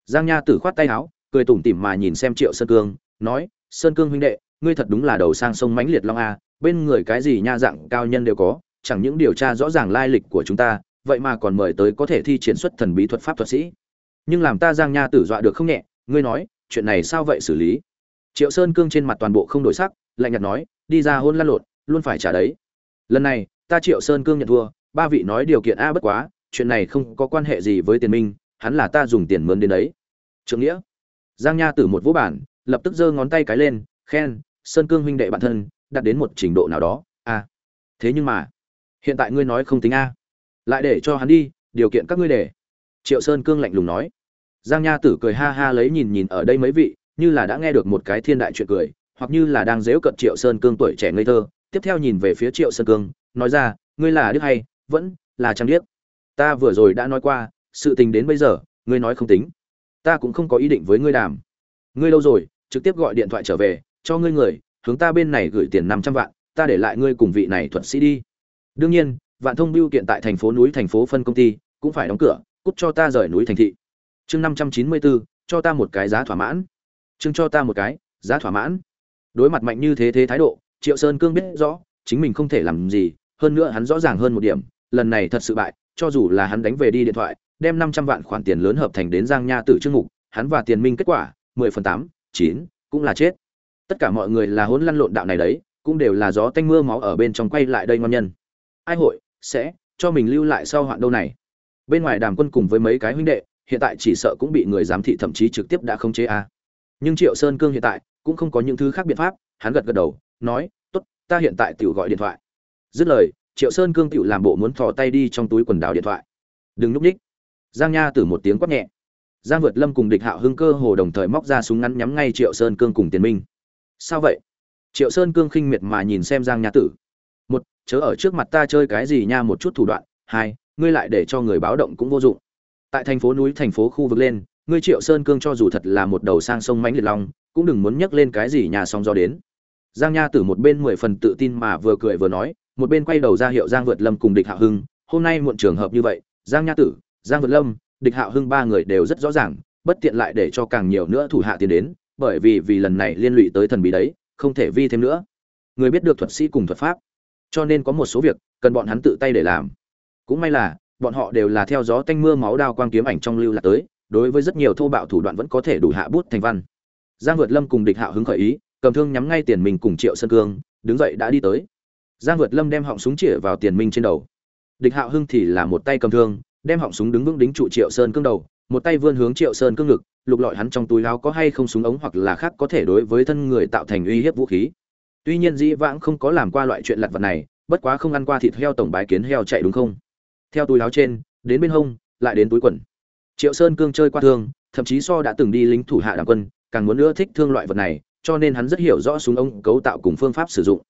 Giang nha tử khoát tay áo, cười tủm tỉm mà nhìn xem triệu sơn cương, nói, sơn cương huynh đệ, ngươi thật đúng là đầu sang sông mãnh liệt long a, bên người cái gì nha dạng cao nhân đều có, chẳng những điều tra rõ ràng lai lịch của chúng ta, vậy mà còn mời tới có thể thi triển xuất thần bí thuật pháp thuật sĩ. Nhưng làm ta giang nha tử dọa được không nhẹ, ngươi nói, chuyện này sao vậy xử lý? Triệu sơn cương trên mặt toàn bộ không đổi sắc, lạnh nhạt nói, đi ra hôn lăn lộn, luôn phải trả đấy lần này, ta triệu sơn cương nhận thua, ba vị nói điều kiện a bất quá, chuyện này không có quan hệ gì với tiền minh, hắn là ta dùng tiền mướn đến đấy. Trưởng nghĩa, giang nha tử một vũ bản, lập tức giơ ngón tay cái lên, khen, sơn cương huynh đệ bản thân, đạt đến một trình độ nào đó, a. Thế nhưng mà, hiện tại ngươi nói không tính a. Lại để cho hắn đi, điều kiện các ngươi để. Triệu sơn cương lạnh lùng nói. Giang nha tử cười ha ha lấy nhìn nhìn ở đây mấy vị, như là đã nghe được một cái thiên đại chuyện cười, hoặc như là đang dếu cận triệu sơn cương tuổi trẻ ngây thơ tiếp theo nhìn về phía triệu sơn cương, nói ra, ngươi là đức hay, vẫn là trang điếc? Ta vừa rồi đã nói qua, sự tình đến bây giờ, ngươi nói không tính. Ta cũng không có ý định với ngươi đàm. Ngươi lâu rồi, trực tiếp gọi điện thoại trở về, cho ngươi người, hướng ta bên này gửi tiền năm trăm vạn, ta để lại ngươi cùng vị này thuật sĩ đi. Đương nhiên, vạn thông biêu kiện tại thành phố núi thành phố phân công ty, cũng phải đóng cửa, cút cho ta rời núi thành thị. Chương năm trăm chín mươi bốn cho ta một cái giá thỏa mãn. Chương cho ta một cái, giá thỏa mãn. Đối mặt mạnh như thế thế thái độ triệu sơn cương biết rõ, chính mình không thể làm gì, hơn nữa hắn rõ ràng hơn một điểm, lần này thật sự bại, cho dù là hắn đánh về đi điện thoại, đem năm trăm vạn khoản tiền lớn hợp thành đến giang nha tử trương mục, hắn và tiền minh kết quả, mười phần tám, chín, cũng là chết. Tất cả mọi người là hỗn lăn lộn đạo này đấy, cũng đều là gió tanh mưa máu ở bên trong quay lại đây ngon nhân. Ai hội, sẽ, cho mình lưu lại sau hoạn đâu này. Bên ngoài đàm quân cùng với mấy cái huynh đệ, hiện tại chỉ sợ cũng bị người giám thị thậm chí trực tiếp đã không chế a. Nhưng triệu sơn cương hiện tại, cũng không có những thứ khác biện pháp, hắn gật gật đầu nói, tốt, ta hiện tại tiểu gọi điện thoại. Dứt lời, triệu sơn cương tiểu làm bộ muốn thò tay đi trong túi quần đảo điện thoại. Đừng núp ních. Giang nha từ một tiếng quát nhẹ. Giang vượt lâm cùng địch hạo hưng cơ hồ đồng thời móc ra súng ngắn nhắm ngay triệu sơn cương cùng tiền minh. Sao vậy? Triệu sơn cương khinh miệt mà nhìn xem giang nha tử. Một, chớ ở trước mặt ta chơi cái gì nha, một chút thủ đoạn. Hai, ngươi lại để cho người báo động cũng vô dụng. Tại thành phố núi, thành phố khu vực lên, ngươi triệu sơn cương cho dù thật là một đầu sang sông mãnh liệt long, cũng đừng muốn nhắc lên cái gì nhà song do đến giang nha tử một bên mười phần tự tin mà vừa cười vừa nói, một bên quay đầu ra hiệu giang vượt lâm cùng địch hạo hưng, hôm nay muộn trường hợp như vậy, giang nha tử, giang vượt lâm, địch hạo hưng ba người đều rất rõ ràng, bất tiện lại để cho càng nhiều nữa thủ hạ tiến đến, bởi vì vì lần này liên lụy tới thần bí đấy, không thể vi thêm nữa. Người biết được thuật sĩ cùng thuật pháp, cho nên có một số việc cần bọn hắn tự tay để làm. Cũng may là, bọn họ đều là theo gió tanh mưa máu đao quang kiếm ảnh trong lưu lạc tới, đối với rất nhiều thô bạo thủ đoạn vẫn có thể đủ hạ bút thành văn. Giang vượt lâm cùng địch hạo hứng khởi ý cầm thương nhắm ngay tiền mình cùng triệu sơn cương, đứng dậy đã đi tới. Giang vượt lâm đem họng súng chĩa vào tiền minh trên đầu. Địch hạo hưng thì là một tay cầm thương, đem họng súng đứng vững đính trụ triệu sơn cương đầu, một tay vươn hướng triệu sơn cương ngực, lục lọi hắn trong túi láo có hay không súng ống hoặc là khác có thể đối với thân người tạo thành uy hiếp vũ khí. Tuy nhiên dĩ vãng không có làm qua loại chuyện lặt vặt này, bất quá không ăn qua thịt heo tổng bái kiến heo chạy đúng không? Theo túi láo trên, đến bên hông, lại đến túi quần. Triệu sơn cương chơi qua thương, thậm chí so đã từng đi lính thủ hạ đảng quân, càng muốn nữa thích thương loại vật này cho nên hắn rất hiểu rõ súng ống cấu tạo cùng phương pháp sử dụng.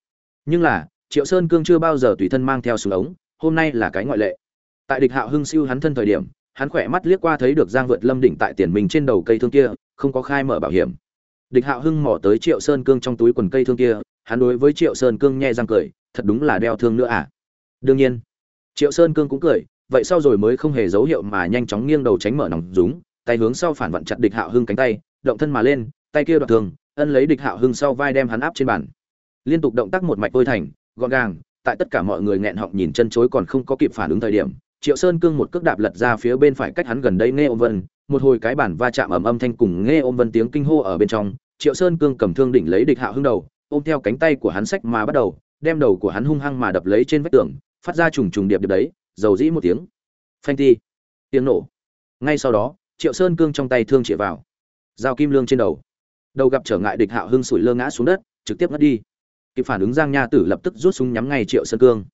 Nhưng là, triệu sơn cương chưa bao giờ tùy thân mang theo súng ống, hôm nay là cái ngoại lệ. Tại địch hạo hưng siêu hắn thân thời điểm, hắn khỏe mắt liếc qua thấy được giang vượt lâm đỉnh tại tiền mình trên đầu cây thương kia, không có khai mở bảo hiểm. Địch hạo hưng mò tới triệu sơn cương trong túi quần cây thương kia, hắn đối với triệu sơn cương nhếch răng cười, thật đúng là đeo thương nữa à? Đương nhiên. Triệu sơn cương cũng cười, vậy sau rồi mới không hề dấu hiệu mà nhanh chóng nghiêng đầu tránh mở nòng dúng tay hướng sau phản vận chặt địch hạo hưng cánh tay, động thân mà lên, tay kia đoạt thương ân lấy địch hạo hưng sau vai đem hắn áp trên bàn. Liên tục động tác một mạch vôi thành, gọn gàng, tại tất cả mọi người nghẹn họng nhìn chân chối còn không có kịp phản ứng thời điểm, triệu sơn cương một cước đạp lật ra phía bên phải cách hắn gần đây nghe ôm vân, một hồi cái bản va chạm ầm âm thanh cùng nghe ôm vân tiếng kinh hô ở bên trong, triệu sơn cương cầm thương đỉnh lấy địch hạo hưng đầu, ôm theo cánh tay của hắn sách mà bắt đầu, đem đầu của hắn hung hăng mà đập lấy trên vách tường, phát ra trùng trùng điệp điệp đấy, dầu dĩ một tiếng. Phanh ti tiếng nổ. Ngay sau đó, triệu sơn cương trong tay thương chĩa vào. Dao kim lương trên đầu đầu gặp trở ngại địch hạo hưng sủi lơ ngã xuống đất, trực tiếp ngất đi. Kịp phản ứng giang nha tử lập tức rút súng nhắm ngay triệu sơn cương.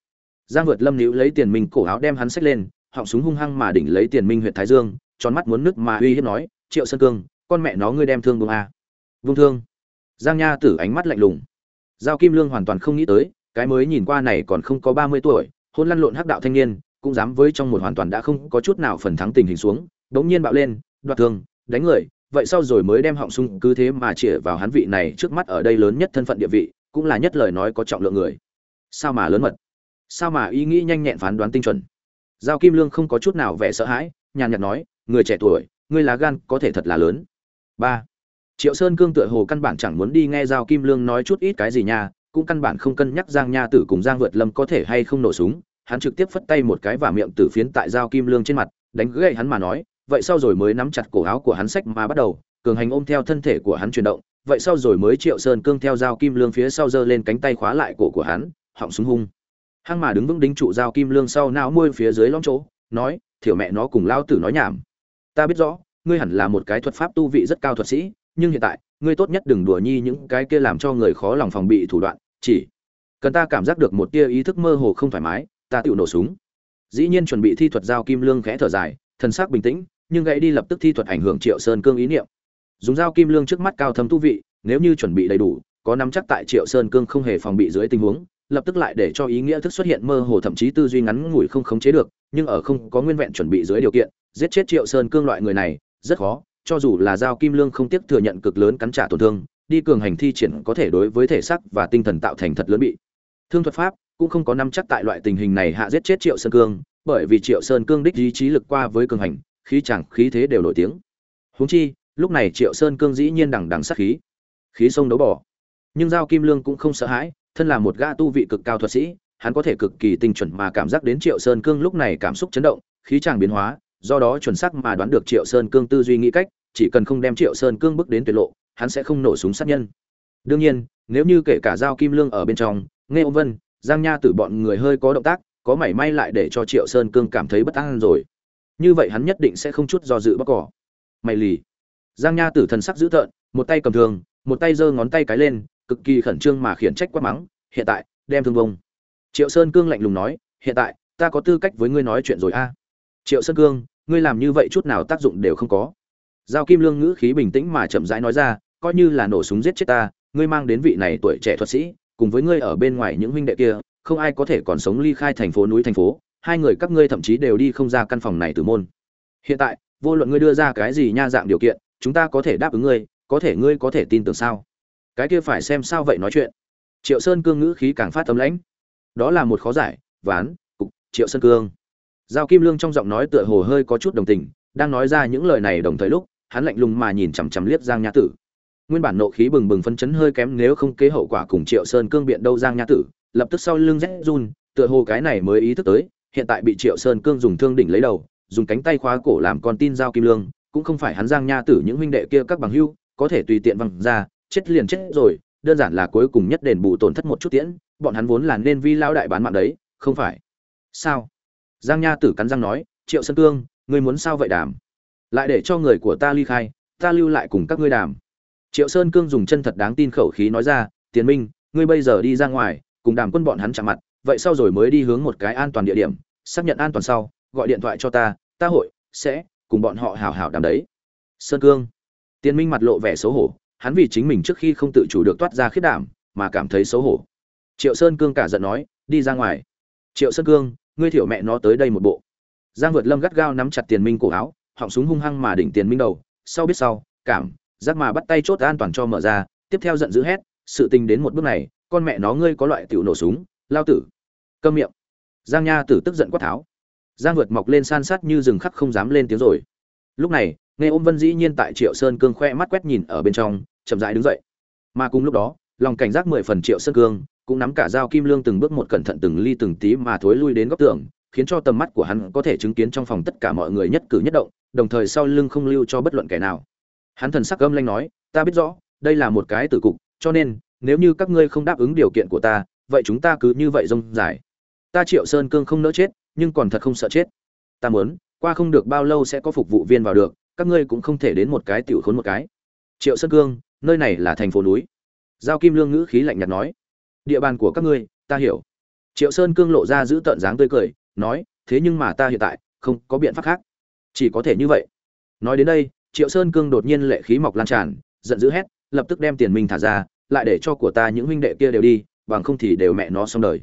Giang vượt lâm níu lấy tiền minh cổ áo đem hắn xách lên, họng súng hung hăng mà đỉnh lấy tiền minh huyện thái dương, tròn mắt muốn nước mà uy hiếp nói, triệu sơn cương, con mẹ nó ngươi đem thương buông à. vung thương? Giang nha tử ánh mắt lạnh lùng. Giao kim lương hoàn toàn không nghĩ tới, cái mới nhìn qua này còn không có ba mươi tuổi hôn lăn lộn hắc đạo thanh niên, cũng dám với trong một hoàn toàn đã không có chút nào phần thắng tình hình xuống, đống nhiên bạo lên, đoạt thương, đánh người vậy sau rồi mới đem họng súng cứ thế mà chĩa vào hắn vị này trước mắt ở đây lớn nhất thân phận địa vị, cũng là nhất lời nói có trọng lượng người. Sao mà lớn mật? Sao mà ý nghĩ nhanh nhẹn phán đoán tinh chuẩn? Giao kim lương không có chút nào vẻ sợ hãi, nhàn nhạt nói, người trẻ tuổi, ngươi lá gan có thể thật là lớn. Ba. Triệu sơn cương tựa hồ căn bản chẳng muốn đi nghe giao kim lương nói chút ít cái gì nha, cũng căn bản không cân nhắc giang nha tử cùng giang vượt lâm có thể hay không nổ súng. Hắn trực tiếp phất tay một cái và miệng tử phiến tại giao kim lương trên mặt, đánh gậy hắn mà nói vậy sau rồi mới nắm chặt cổ áo của hắn sách mà bắt đầu, cường hành ôm theo thân thể của hắn chuyển động, vậy sau rồi mới triệu sơn cương theo dao kim lương phía sau giơ lên cánh tay khóa lại cổ của hắn, họng súng hung. Hăng mà đứng vững đính trụ dao kim lương sau não môi phía dưới lõm chỗ, nói, thiểu mẹ nó cùng lao tử nói nhảm. Ta biết rõ, ngươi hẳn là một cái thuật pháp tu vị rất cao thuật sĩ, nhưng hiện tại, ngươi tốt nhất đừng đùa nhi những cái kia làm cho người khó lòng phòng bị thủ đoạn, chỉ cần ta cảm giác được một tia ý thức mơ hồ không thoải mái, ta tự nổ súng. Dĩ nhiên chuẩn bị thi thuật giao kim lương khẽ thở dài, thần sắc bình tĩnh nhưng gãy đi lập tức thi thuật ảnh hưởng triệu sơn cương ý niệm. Dùng dao kim lương trước mắt cao thâm tu vị, nếu như chuẩn bị đầy đủ, có nắm chắc tại triệu sơn cương không hề phòng bị dưới tình huống, lập tức lại để cho ý nghĩa thức xuất hiện mơ hồ thậm chí tư duy ngắn ngủi không khống chế được, nhưng ở không có nguyên vẹn chuẩn bị dưới điều kiện, giết chết triệu sơn cương loại người này, rất khó, cho dù là dao kim lương không tiếc thừa nhận cực lớn cắn trả tổn thương, đi cường hành thi triển có thể đối với thể xác và tinh thần tạo thành thật lớn bị. Thương thuật pháp cũng không có nắm chắc tại loại tình hình này hạ giết chết triệu sơn cương, bởi vì triệu sơn cương đích ý chí lực qua với cường hành khí chẳng khí thế đều nổi tiếng. Huống chi, lúc này triệu sơn cương dĩ nhiên đằng đằng sát khí. Khí sông đấu bỏ. Nhưng giao kim lương cũng không sợ hãi, thân là một gã tu vị cực cao thuật sĩ, hắn có thể cực kỳ tinh chuẩn mà cảm giác đến triệu sơn cương lúc này cảm xúc chấn động, khí chàng biến hóa, do đó chuẩn xác mà đoán được triệu sơn cương tư duy nghĩ cách, chỉ cần không đem triệu sơn cương bước đến tuyệt lộ, hắn sẽ không nổ súng sát nhân. Đương nhiên, nếu như kể cả giao kim lương ở bên trong nghe ông vân, giang nha tử bọn người hơi có động tác, có mảy may lại để cho triệu sơn cương cảm thấy bất an rồi như vậy hắn nhất định sẽ không chút do dự bóc cỏ. Mày lì. Giang nha tử thần sắc dữ tợn, một tay cầm thường một tay giơ ngón tay cái lên, cực kỳ khẩn trương mà khiển trách quát mắng, hiện tại, đem thương vông triệu sơn cương lạnh lùng nói, hiện tại, ta có tư cách với ngươi nói chuyện rồi a. Triệu sơn cương, ngươi làm như vậy chút nào tác dụng đều không có. Giao kim lương ngữ khí bình tĩnh mà chậm rãi nói ra, coi như là nổ súng giết chết ta, ngươi mang đến vị này tuổi trẻ thuật sĩ, cùng với ngươi ở bên ngoài những huynh đệ kia, không ai có thể còn sống ly khai thành phố núi thành phố hai người các ngươi thậm chí đều đi không ra căn phòng này từ môn. Hiện tại, vô luận ngươi đưa ra cái gì nha dạng điều kiện, chúng ta có thể đáp ứng ngươi, có thể ngươi có thể tin tưởng sao? Cái kia phải xem sao vậy nói chuyện. Triệu sơn cương ngữ khí càng phát tấm lãnh. Đó là một khó giải, ván, cục, triệu sơn cương. Giao kim lương trong giọng nói tựa hồ hơi có chút đồng tình, đang nói ra những lời này đồng thời lúc, hắn lạnh lùng mà nhìn chằm chằm liếc giang nha tử. Nguyên bản nộ khí bừng bừng phân chấn hơi kém nếu không kế hậu quả cùng triệu sơn cương biện đâu giang nha tử, lập tức sau lưng rét run, tựa hồ cái này mới ý thức tới hiện tại bị triệu sơn cương dùng thương đỉnh lấy đầu, dùng cánh tay khóa cổ làm con tin giao kim lương, cũng không phải hắn giang nha tử những huynh đệ kia các bằng hưu có thể tùy tiện văng ra, chết liền chết rồi, đơn giản là cuối cùng nhất đền bù tổn thất một chút tiễn, bọn hắn vốn là nên vi lao đại bán mạng đấy, không phải. Sao? Giang nha tử cắn răng nói, triệu sơn cương, ngươi muốn sao vậy đàm? Lại để cho người của ta ly khai, ta lưu lại cùng các ngươi đàm. Triệu sơn cương dùng chân thật đáng tin khẩu khí nói ra, tiền minh, ngươi bây giờ đi ra ngoài, cùng đàm quân bọn hắn chạm mặt vậy sau rồi mới đi hướng một cái an toàn địa điểm, xác nhận an toàn sau, gọi điện thoại cho ta ta hội, sẽ, cùng bọn họ hào hào đàm đấy. Sơn cương. Tiền minh mặt lộ vẻ xấu hổ, hắn vì chính mình trước khi không tự chủ được toát ra khiết đảm, mà cảm thấy xấu hổ. Triệu sơn cương cả giận nói, đi ra ngoài. Triệu sơn cương, ngươi thiểu mẹ nó tới đây một bộ. Giang vượt lâm gắt gao nắm chặt tiền minh cổ áo, họng súng hung hăng mà đỉnh tiền minh đầu. Sau biết sau, cảm, giác mà bắt tay chốt an toàn cho mở ra, tiếp theo giận dữ hét, sự tình đến một bước này, con mẹ nó ngươi có loại tiểu nổ súng lao tử. Câm miệng. Giang nha tử tức giận quát tháo. Giang vượt mọc lên san sát như rừng khắc không dám lên tiếng rồi. Lúc này, nghe ôm vân dĩ nhiên tại triệu sơn cương khoe mắt quét nhìn ở bên trong, chậm rãi đứng dậy. Mà cùng lúc đó, lòng cảnh giác mười phần triệu sơn cương, cũng nắm cả dao kim lương từng bước một cẩn thận từng ly từng tí mà thối lui đến góc tường, khiến cho tầm mắt của hắn có thể chứng kiến trong phòng tất cả mọi người nhất cử nhất động, đồng thời sau lưng không lưu cho bất luận kẻ nào. Hắn thần sắc gâm lanh nói, ta biết rõ, đây là một cái tử cục, cho nên, nếu như các ngươi không đáp ứng điều kiện của ta vậy chúng ta cứ như vậy rông dài. Ta triệu sơn cương không nỡ chết, nhưng còn thật không sợ chết. Ta muốn, qua không được bao lâu sẽ có phục vụ viên vào được, các ngươi cũng không thể đến một cái tiểu khốn một cái. Triệu sơn cương, nơi này là thành phố núi. Giao kim lương ngữ khí lạnh nhạt nói. Địa bàn của các ngươi, ta hiểu. Triệu sơn cương lộ ra giữ tợn dáng tươi cười, nói, thế nhưng mà ta hiện tại, không có biện pháp khác. Chỉ có thể như vậy. Nói đến đây, triệu sơn cương đột nhiên lệ khí mọc lan tràn, giận dữ hét, lập tức đem tiền mình thả ra, lại để cho của ta những huynh đệ kia đều đi bằng không thì đều mẹ nó xong đời.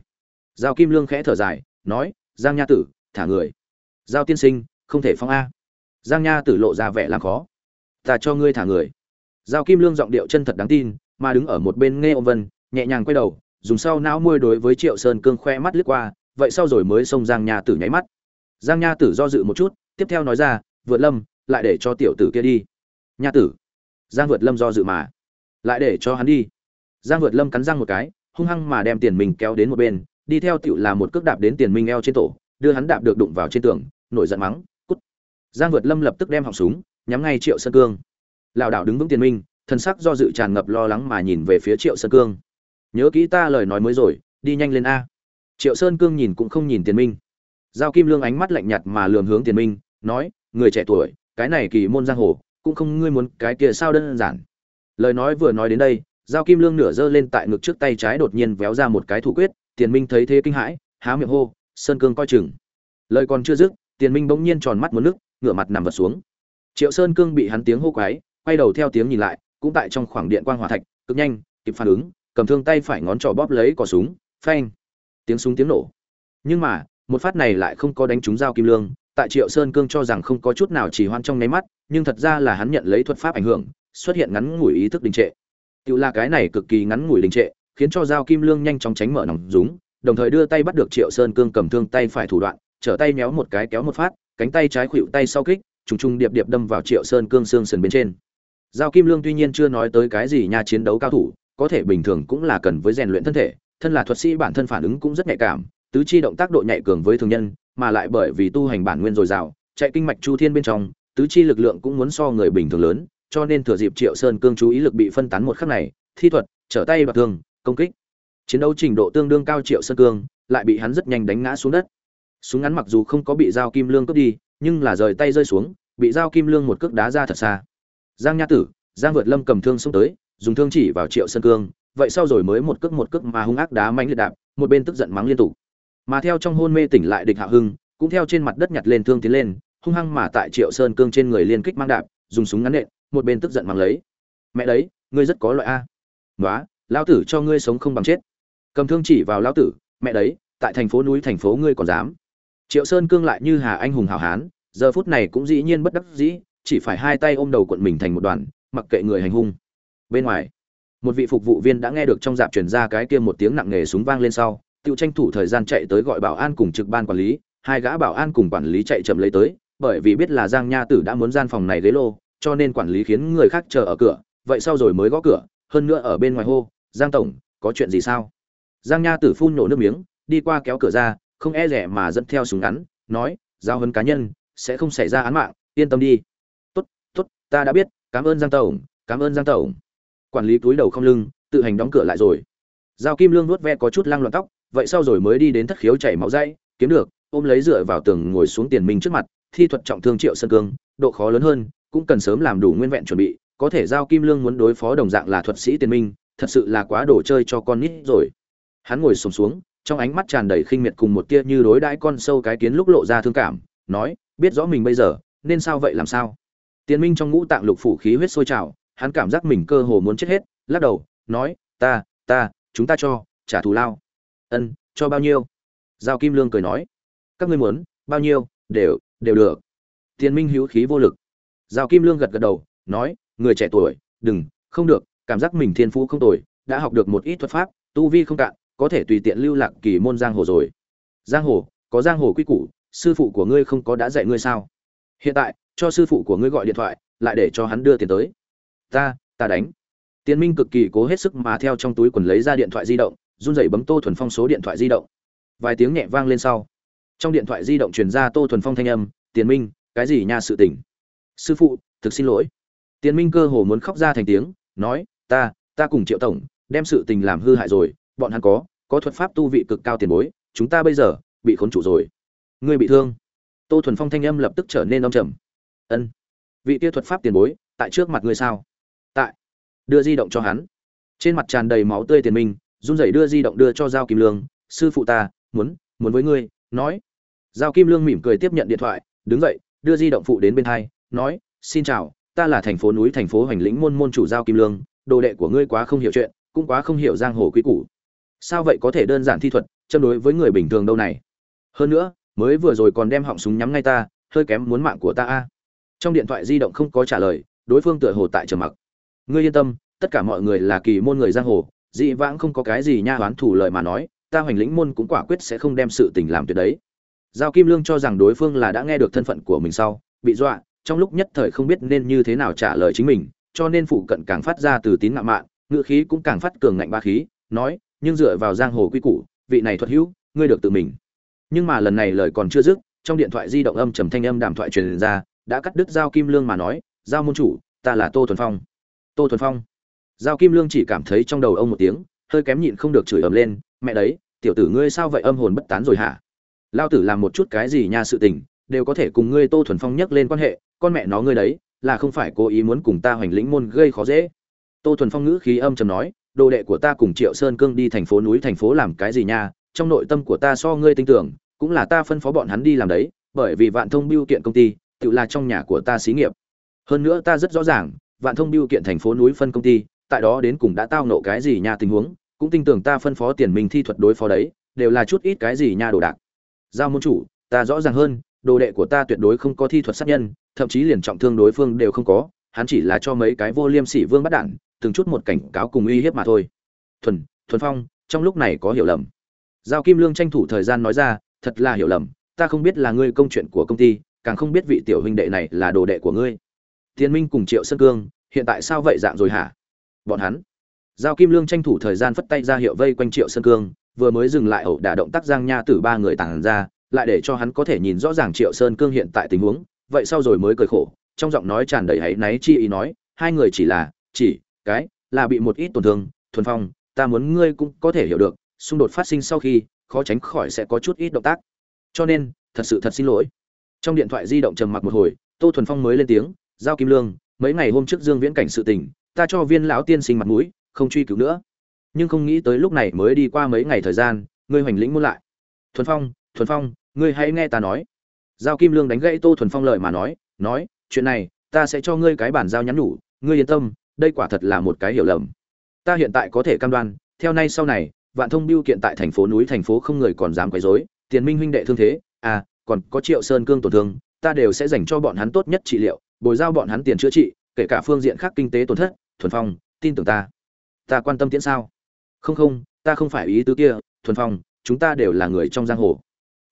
Giao kim lương khẽ thở dài, nói, giang nha tử, thả người. Giao tiên sinh, không thể phong a. Giang nha tử lộ ra vẻ làm khó. Ta cho ngươi thả người. Giao kim lương giọng điệu chân thật đáng tin, mà đứng ở một bên nghe ông vân, nhẹ nhàng quay đầu, dùng sau não môi đối với triệu sơn cương khoe mắt lướt qua, vậy sau rồi mới xông giang nha tử nháy mắt. Giang nha tử do dự một chút, tiếp theo nói ra, vượt lâm, lại để cho tiểu tử kia đi. Nha tử. Giang vượt lâm do dự mà. Lại để cho hắn đi. Giang vượt lâm cắn răng một cái hung hăng mà đem tiền mình kéo đến một bên, đi theo tiểu là một cước đạp đến tiền minh eo trên tổ, đưa hắn đạp được đụng vào trên tường, nổi giận mắng, cút. Giang vượt lâm lập tức đem họng súng, nhắm ngay triệu sơn cương. Lảo đảo đứng vững tiền minh thân sắc do dự tràn ngập lo lắng mà nhìn về phía triệu sơn cương. Nhớ kỹ ta lời nói mới rồi, đi nhanh lên a. Triệu sơn cương nhìn cũng không nhìn tiền minh giao kim lương ánh mắt lạnh nhạt mà lườm hướng tiền minh nói, người trẻ tuổi, cái này kỳ môn giang hồ, cũng không ngươi muốn cái kia sao đơn giản. Lời nói vừa nói đến đây giao kim lương nửa giơ lên tại ngực trước tay trái đột nhiên véo ra một cái thủ quyết, tiền minh thấy thế kinh hãi, há miệng hô, sơn cương coi chừng. Lời còn chưa dứt, tiền minh bỗng nhiên tròn mắt một nước, ngửa mặt nằm vật xuống. Triệu sơn cương bị hắn tiếng hô quái, quay đầu theo tiếng nhìn lại, cũng tại trong khoảng điện quang hỏa thạch, cực nhanh, kịp phản ứng, cầm thương tay phải ngón trỏ bóp lấy cò súng, phanh, tiếng súng tiếng nổ. Nhưng mà, một phát này lại không có đánh trúng dao kim lương, tại triệu sơn cương cho rằng không có chút nào chỉ hoan trong nháy mắt, nhưng thật ra là hắn nhận lấy thuật pháp ảnh hưởng, xuất hiện ngắn ngủi ý thức đình trệ tự là cái này cực kỳ ngắn ngủi đình trệ khiến cho dao kim lương nhanh chóng tránh mở nòng rúng, đồng thời đưa tay bắt được triệu sơn cương cầm thương tay phải thủ đoạn trở tay méo một cái kéo một phát cánh tay trái khuỵu tay sau kích trùng trùng điệp điệp đâm vào triệu sơn cương xương sườn bên trên. Giao Kim Lương tuy nhiên chưa nói tới cái gì nha chiến đấu cao thủ, có thể bình thường cũng là cần với rèn luyện thân thể, thân là thuật sĩ bản thân phản ứng cũng rất nhạy cảm, tứ chi động tác độ nhạy cường với thường nhân, mà lại bởi vì tu hành bản nguyên dồi dào, chạy kinh mạch chu thiên bên trong, tứ chi lực lượng cũng muốn so người bình thường lớn, cho nên thừa dịp Triệu Sơn cương chú ý lực bị phân tán một khắc này, thi thuật, trở tay và thương công kích. Chiến đấu trình độ tương đương cao triệu sơn cương lại bị hắn rất nhanh đánh ngã xuống đất. Súng ngắn mặc dù không có bị dao kim lương cướp đi nhưng là rời tay rơi xuống bị dao kim lương một cước đá ra thật xa. Giang nha tử giang vượt lâm cầm thương xông tới dùng thương chỉ vào triệu sơn cương vậy sau rồi mới một cước một cước mà hung ác đá mạnh liệt đạp một bên tức giận mắng liên tục. Mà theo trong hôn mê tỉnh lại địch hạ hưng cũng theo trên mặt đất nhặt lên thương tiến lên hung hăng mà tại triệu sơn cương trên người liên kích mang đạp dùng súng ngắn nện một bên tức giận mắng lấy. Mẹ đấy, ngươi rất có loại a. Nói lao tử cho ngươi sống không bằng chết. Cầm thương chỉ vào lao tử, mẹ đấy, tại thành phố núi thành phố ngươi còn dám. Triệu sơn cương lại như hà anh hùng hào hán, giờ phút này cũng dĩ nhiên bất đắc dĩ, chỉ phải hai tay ôm đầu quận mình thành một đoàn, mặc kệ người hành hung. Bên ngoài, một vị phục vụ viên đã nghe được trong dạp truyền ra cái kia một tiếng nặng nề súng vang lên sau tự tranh thủ thời gian chạy tới gọi bảo an cùng trực ban quản lý, hai gã bảo an cùng quản lý chạy chậm lấy tới, bởi vì biết là giang nha tử đã muốn gian phòng này ghế lô cho nên quản lý khiến người khác chờ ở cửa, vậy sau rồi mới gõ cửa, hơn nữa ở bên ngoài hô, giang tổng, có chuyện gì sao? Giang nha tử phun nổ nước miếng, đi qua kéo cửa ra, không e rẻ mà dẫn theo súng ngắn, nói, giao hấn cá nhân, sẽ không xảy ra án mạng, yên tâm đi. Tốt tốt, ta đã biết, cảm ơn giang tổng, cảm ơn giang tổng. Quản lý túi đầu không lưng, tự hành đóng cửa lại rồi. Giao kim lương nuốt ve có chút lăng loạn tóc, vậy sau rồi mới đi đến thất khiếu chảy máu dây, kiếm được, ôm lấy dựa vào tường ngồi xuống tiền minh trước mặt, thi thuật trọng thương triệu sơn cương, độ khó lớn hơn cũng cần sớm làm đủ nguyên vẹn chuẩn bị có thể giao kim lương muốn đối phó đồng dạng là thuật sĩ tiền minh thật sự là quá đồ chơi cho con nít rồi. Hắn ngồi sùng xuống, xuống trong ánh mắt tràn đầy khinh miệt cùng một tia như đối đãi con sâu cái kiến lúc lộ ra thương cảm nói biết rõ mình bây giờ nên sao vậy làm sao? Tiền minh trong ngũ tạng lục phủ khí huyết sôi trào hắn cảm giác mình cơ hồ muốn chết hết lắc đầu nói ta ta chúng ta cho trả thù lao. Ân cho bao nhiêu? Giao kim lương cười nói các ngươi muốn bao nhiêu đều đều được. Tiền minh hữu khí vô lực giao kim lương gật gật đầu, nói, người trẻ tuổi, đừng, không được, cảm giác mình thiên phú không tồi, đã học được một ít thuật pháp, tu vi không cạn, có thể tùy tiện lưu lạc kỳ môn giang hồ rồi. Giang hồ? Có giang hồ quy củ, sư phụ của ngươi không có đã dạy ngươi sao? Hiện tại, cho sư phụ của ngươi gọi điện thoại, lại để cho hắn đưa tiền tới. Ta ta đánh. Tiên minh cực kỳ cố hết sức mà theo trong túi quần lấy ra điện thoại di động, run rẩy bấm tô thuần phong số điện thoại di động. Vài tiếng nhẹ vang lên sau. Trong điện thoại di động truyền ra tô thuần phong thanh âm tiền minh, cái gì nha sự tình? Sư phụ, thực xin lỗi. Tiền minh cơ hồ muốn khóc ra thành tiếng, nói, ta ta cùng triệu tổng, đem sự tình làm hư hại rồi, bọn hắn có có thuật pháp tu vị cực cao tiền bối, chúng ta bây giờ bị khốn chủ rồi. Ngươi bị thương. Tô thuần phong thanh âm lập tức trở nên đông trầm. Ân, vị kia thuật pháp tiền bối, tại trước mặt ngươi sao? Tại. Đưa di động cho hắn. Trên mặt tràn đầy máu tươi tiền minh, run rẩy đưa di động đưa cho giao kim lương. Sư phụ ta, muốn muốn với ngươi. Nói. Giao kim lương mỉm cười tiếp nhận điện thoại, đứng dậy, đưa di động phụ đến bên hai nói, xin chào, ta là thành phố núi thành phố hoành lĩnh môn môn chủ giao kim lương, đồ đệ của ngươi quá không hiểu chuyện, cũng quá không hiểu giang hồ quý củ. Sao vậy có thể đơn giản thi thuật, châm đối với người bình thường đâu này? Hơn nữa, mới vừa rồi còn đem họng súng nhắm ngay ta, hơi kém muốn mạng của ta a. Trong điện thoại di động không có trả lời, đối phương tựa hồ tại trầm mặc. Ngươi yên tâm, tất cả mọi người là kỳ môn người giang hồ, dị vãng không có cái gì nha oán thủ lời mà nói, ta hoành lĩnh môn cũng quả quyết sẽ không đem sự tình làm tuyệt đấy. Giao kim lương cho rằng đối phương là đã nghe được thân phận của mình sau, bị dọa trong lúc nhất thời không biết nên như thế nào trả lời chính mình, cho nên phụ cận càng phát ra từ tín ngạo mạn, ngựa khí cũng càng phát cường ngạnh ba khí, nói, nhưng dựa vào giang hồ quy củ, vị này thuật hữu, ngươi được tự mình. Nhưng mà lần này lời còn chưa dứt, trong điện thoại di động âm trầm thanh âm đàm thoại truyền ra, đã cắt đứt giao kim lương mà nói, giao môn chủ, ta là tô thuần phong. Tô thuần phong. Giao kim lương chỉ cảm thấy trong đầu ông một tiếng, hơi kém nhịn không được chửi ầm lên, mẹ đấy, tiểu tử ngươi sao vậy âm hồn bất tán rồi hả? Lao tử làm một chút cái gì nha sự tình, đều có thể cùng ngươi tô thuần phong nhắc lên quan hệ con mẹ nó ngươi đấy, là không phải cố ý muốn cùng ta hoành lĩnh môn gây khó dễ. Tô thuần phong ngữ khí âm trầm nói, đồ đệ của ta cùng triệu sơn cương đi thành phố núi thành phố làm cái gì nha, trong nội tâm của ta so ngươi tin tưởng, cũng là ta phân phó bọn hắn đi làm đấy, bởi vì vạn thông biêu kiện công ty, tự là trong nhà của ta xí nghiệp. Hơn nữa ta rất rõ ràng, vạn thông biêu kiện thành phố núi phân công ty, tại đó đến cùng đã tao nộ cái gì nha tình huống, cũng tin tưởng ta phân phó tiền mình thi thuật đối phó đấy, đều là chút ít cái gì nha đồ đạc. Giao môn chủ, ta rõ ràng hơn, đồ đệ của ta tuyệt đối không có thi thuật sát nhân thậm chí liền trọng thương đối phương đều không có, hắn chỉ là cho mấy cái vô liêm sỉ vương bắt đạn, từng chút một cảnh cáo cùng uy hiếp mà thôi. Thuần thuần phong, trong lúc này có hiểu lầm. Giao kim lương tranh thủ thời gian nói ra, thật là hiểu lầm, ta không biết là ngươi công chuyện của công ty, càng không biết vị tiểu huynh đệ này là đồ đệ của ngươi. Tiên minh cùng triệu sơn cương, hiện tại sao vậy dạng rồi hả? Bọn hắn. Giao kim lương tranh thủ thời gian phất tay ra hiệu vây quanh triệu sơn cương, vừa mới dừng lại ẩu đả động tác giang nha tử ba người tàng ra, lại để cho hắn có thể nhìn rõ ràng triệu sơn cương hiện tại tình huống vậy sau rồi mới cười khổ, trong giọng nói tràn đầy hãy náy chi ý nói, hai người chỉ là, chỉ, cái, là bị một ít tổn thương, thuần phong, ta muốn ngươi cũng có thể hiểu được, xung đột phát sinh sau khi, khó tránh khỏi sẽ có chút ít động tác. Cho nên, thật sự thật xin lỗi. Trong điện thoại di động trầm mặc một hồi, tô thuần phong mới lên tiếng, giao kim lương, mấy ngày hôm trước dương viễn cảnh sự tình, ta cho viên lão tiên sinh mặt mũi, không truy cứu nữa. Nhưng không nghĩ tới lúc này mới đi qua mấy ngày thời gian, ngươi hoành lĩnh muốn lại. Thuần phong thuần phong, ngươi hãy nghe ta nói giao kim lương đánh gãy tô thuần phong lời mà nói nói, chuyện này, ta sẽ cho ngươi cái bản giao nhắn nhủ, ngươi yên tâm, đây quả thật là một cái hiểu lầm. Ta hiện tại có thể cam đoan, theo nay sau này, vạn thông biêu kiện tại thành phố núi thành phố không người còn dám quấy rối, tiền minh huynh đệ thương thế à còn có triệu sơn cương tổn thương, ta đều sẽ dành cho bọn hắn tốt nhất trị liệu, bồi giao bọn hắn tiền chữa trị, kể cả phương diện khác kinh tế tổn thất, thuần phong, tin tưởng ta. Ta quan tâm tiễn sao? Không không, ta không phải ý tứ kia, thuần phong, chúng ta đều là người trong giang hồ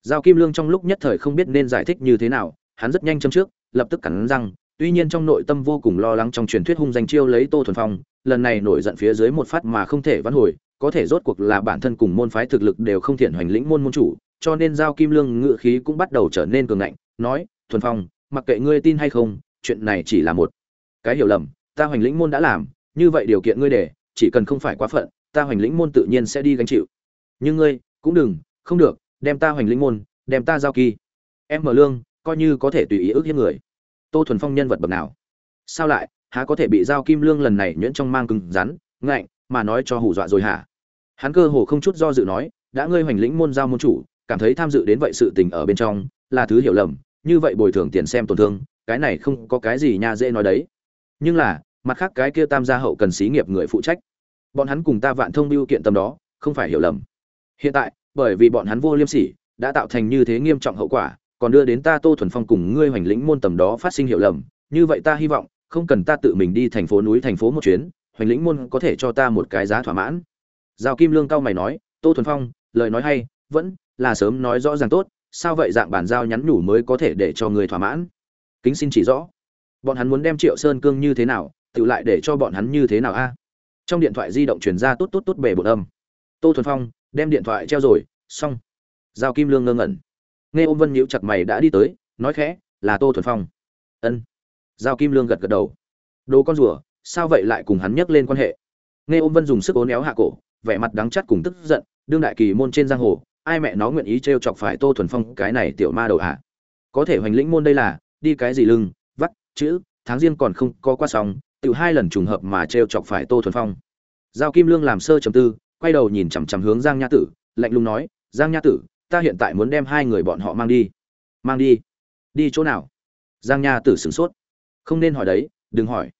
giao kim lương trong lúc nhất thời không biết nên giải thích như thế nào, hắn rất nhanh châm trước, lập tức cắn răng, tuy nhiên trong nội tâm vô cùng lo lắng trong truyền thuyết hung danh chiêu lấy tô thuần phong, lần này nổi giận phía dưới một phát mà không thể vãn hồi, có thể rốt cuộc là bản thân cùng môn phái thực lực đều không thiện hoành lĩnh môn môn chủ, cho nên giao kim lương ngự khí cũng bắt đầu trở nên cường ngạnh, nói, thuần phong, mặc kệ ngươi tin hay không, chuyện này chỉ là một cái hiểu lầm, ta hoành lĩnh môn đã làm, như vậy điều kiện ngươi để, chỉ cần không phải quá phận, ta hoành lĩnh môn tự nhiên sẽ đi gánh chịu. Nhưng ngươi, cũng đừng, không được đem ta hoành lĩnh môn, đem ta giao kỳ. Em mở lương, coi như có thể tùy ý ước hiếp người. Tô thuần phong nhân vật bậc nào? Sao lại, há có thể bị giao kim lương lần này nhuyễn trong mang cứng rắn, ngạnh, mà nói cho hù dọa rồi hả? Hắn cơ hồ không chút do dự nói, đã ngươi hoành lĩnh môn giao môn chủ, cảm thấy tham dự đến vậy sự tình ở bên trong, là thứ hiểu lầm, như vậy bồi thường tiền xem tổn thương, cái này không có cái gì nha dễ nói đấy. Nhưng là, mặt khác cái kia tam gia hậu cần xí nghiệp người phụ trách. Bọn hắn cùng ta vạn thông biêu kiện tâm đó, không phải hiểu lầm. Hiện tại bởi vì bọn hắn vô liêm sỉ, đã tạo thành như thế nghiêm trọng hậu quả, còn đưa đến ta tô thuần phong cùng ngươi hoành lĩnh môn tầm đó phát sinh hiểu lầm. Như vậy ta hy vọng, không cần ta tự mình đi thành phố núi thành phố một chuyến, hoành lĩnh môn có thể cho ta một cái giá thỏa mãn. Giao kim lương cao mày nói, tô thuần phong, lời nói hay, vẫn là sớm nói rõ ràng tốt, sao vậy dạng bản giao nhắn nhủ mới có thể để cho người thỏa mãn? Kính xin chỉ rõ. Bọn hắn muốn đem triệu sơn cương như thế nào, tự lại để cho bọn hắn như thế nào a? Trong điện thoại di động truyền ra tốt tốt tốt bể bột âm. Tô thuần phong đem điện thoại treo rồi, xong. Giao kim lương ngơ ngẩn. Nghe ôm vân nhíu chặt mày đã đi tới, nói khẽ, là tô thuần phong. Ân. Giao kim lương gật gật đầu. Đồ con rùa, sao vậy lại cùng hắn nhắc lên quan hệ? Nghe ôm vân dùng sức ố néo hạ cổ, vẻ mặt đắng chắt cùng tức giận, đương đại kỳ môn trên giang hồ, ai mẹ nó nguyện ý t chọc phải tô thuần phong, cái này tiểu ma đầu hạ có thể hoành lĩnh môn đây là, đi cái gì lưng, vắt, chữ, tháng riêng còn không có qua xong tự hai lần trùng hợp mà t chọc phải tô thuần phong. Giao kim lương làm sơ trầm tư quay đầu nhìn chằm chằm hướng giang nha tử, lạnh lùng nói, giang nha tử, ta hiện tại muốn đem hai người bọn họ mang đi. Mang đi? Đi chỗ nào? Giang nha tử sửng sốt. Không nên hỏi đấy, đừng hỏi.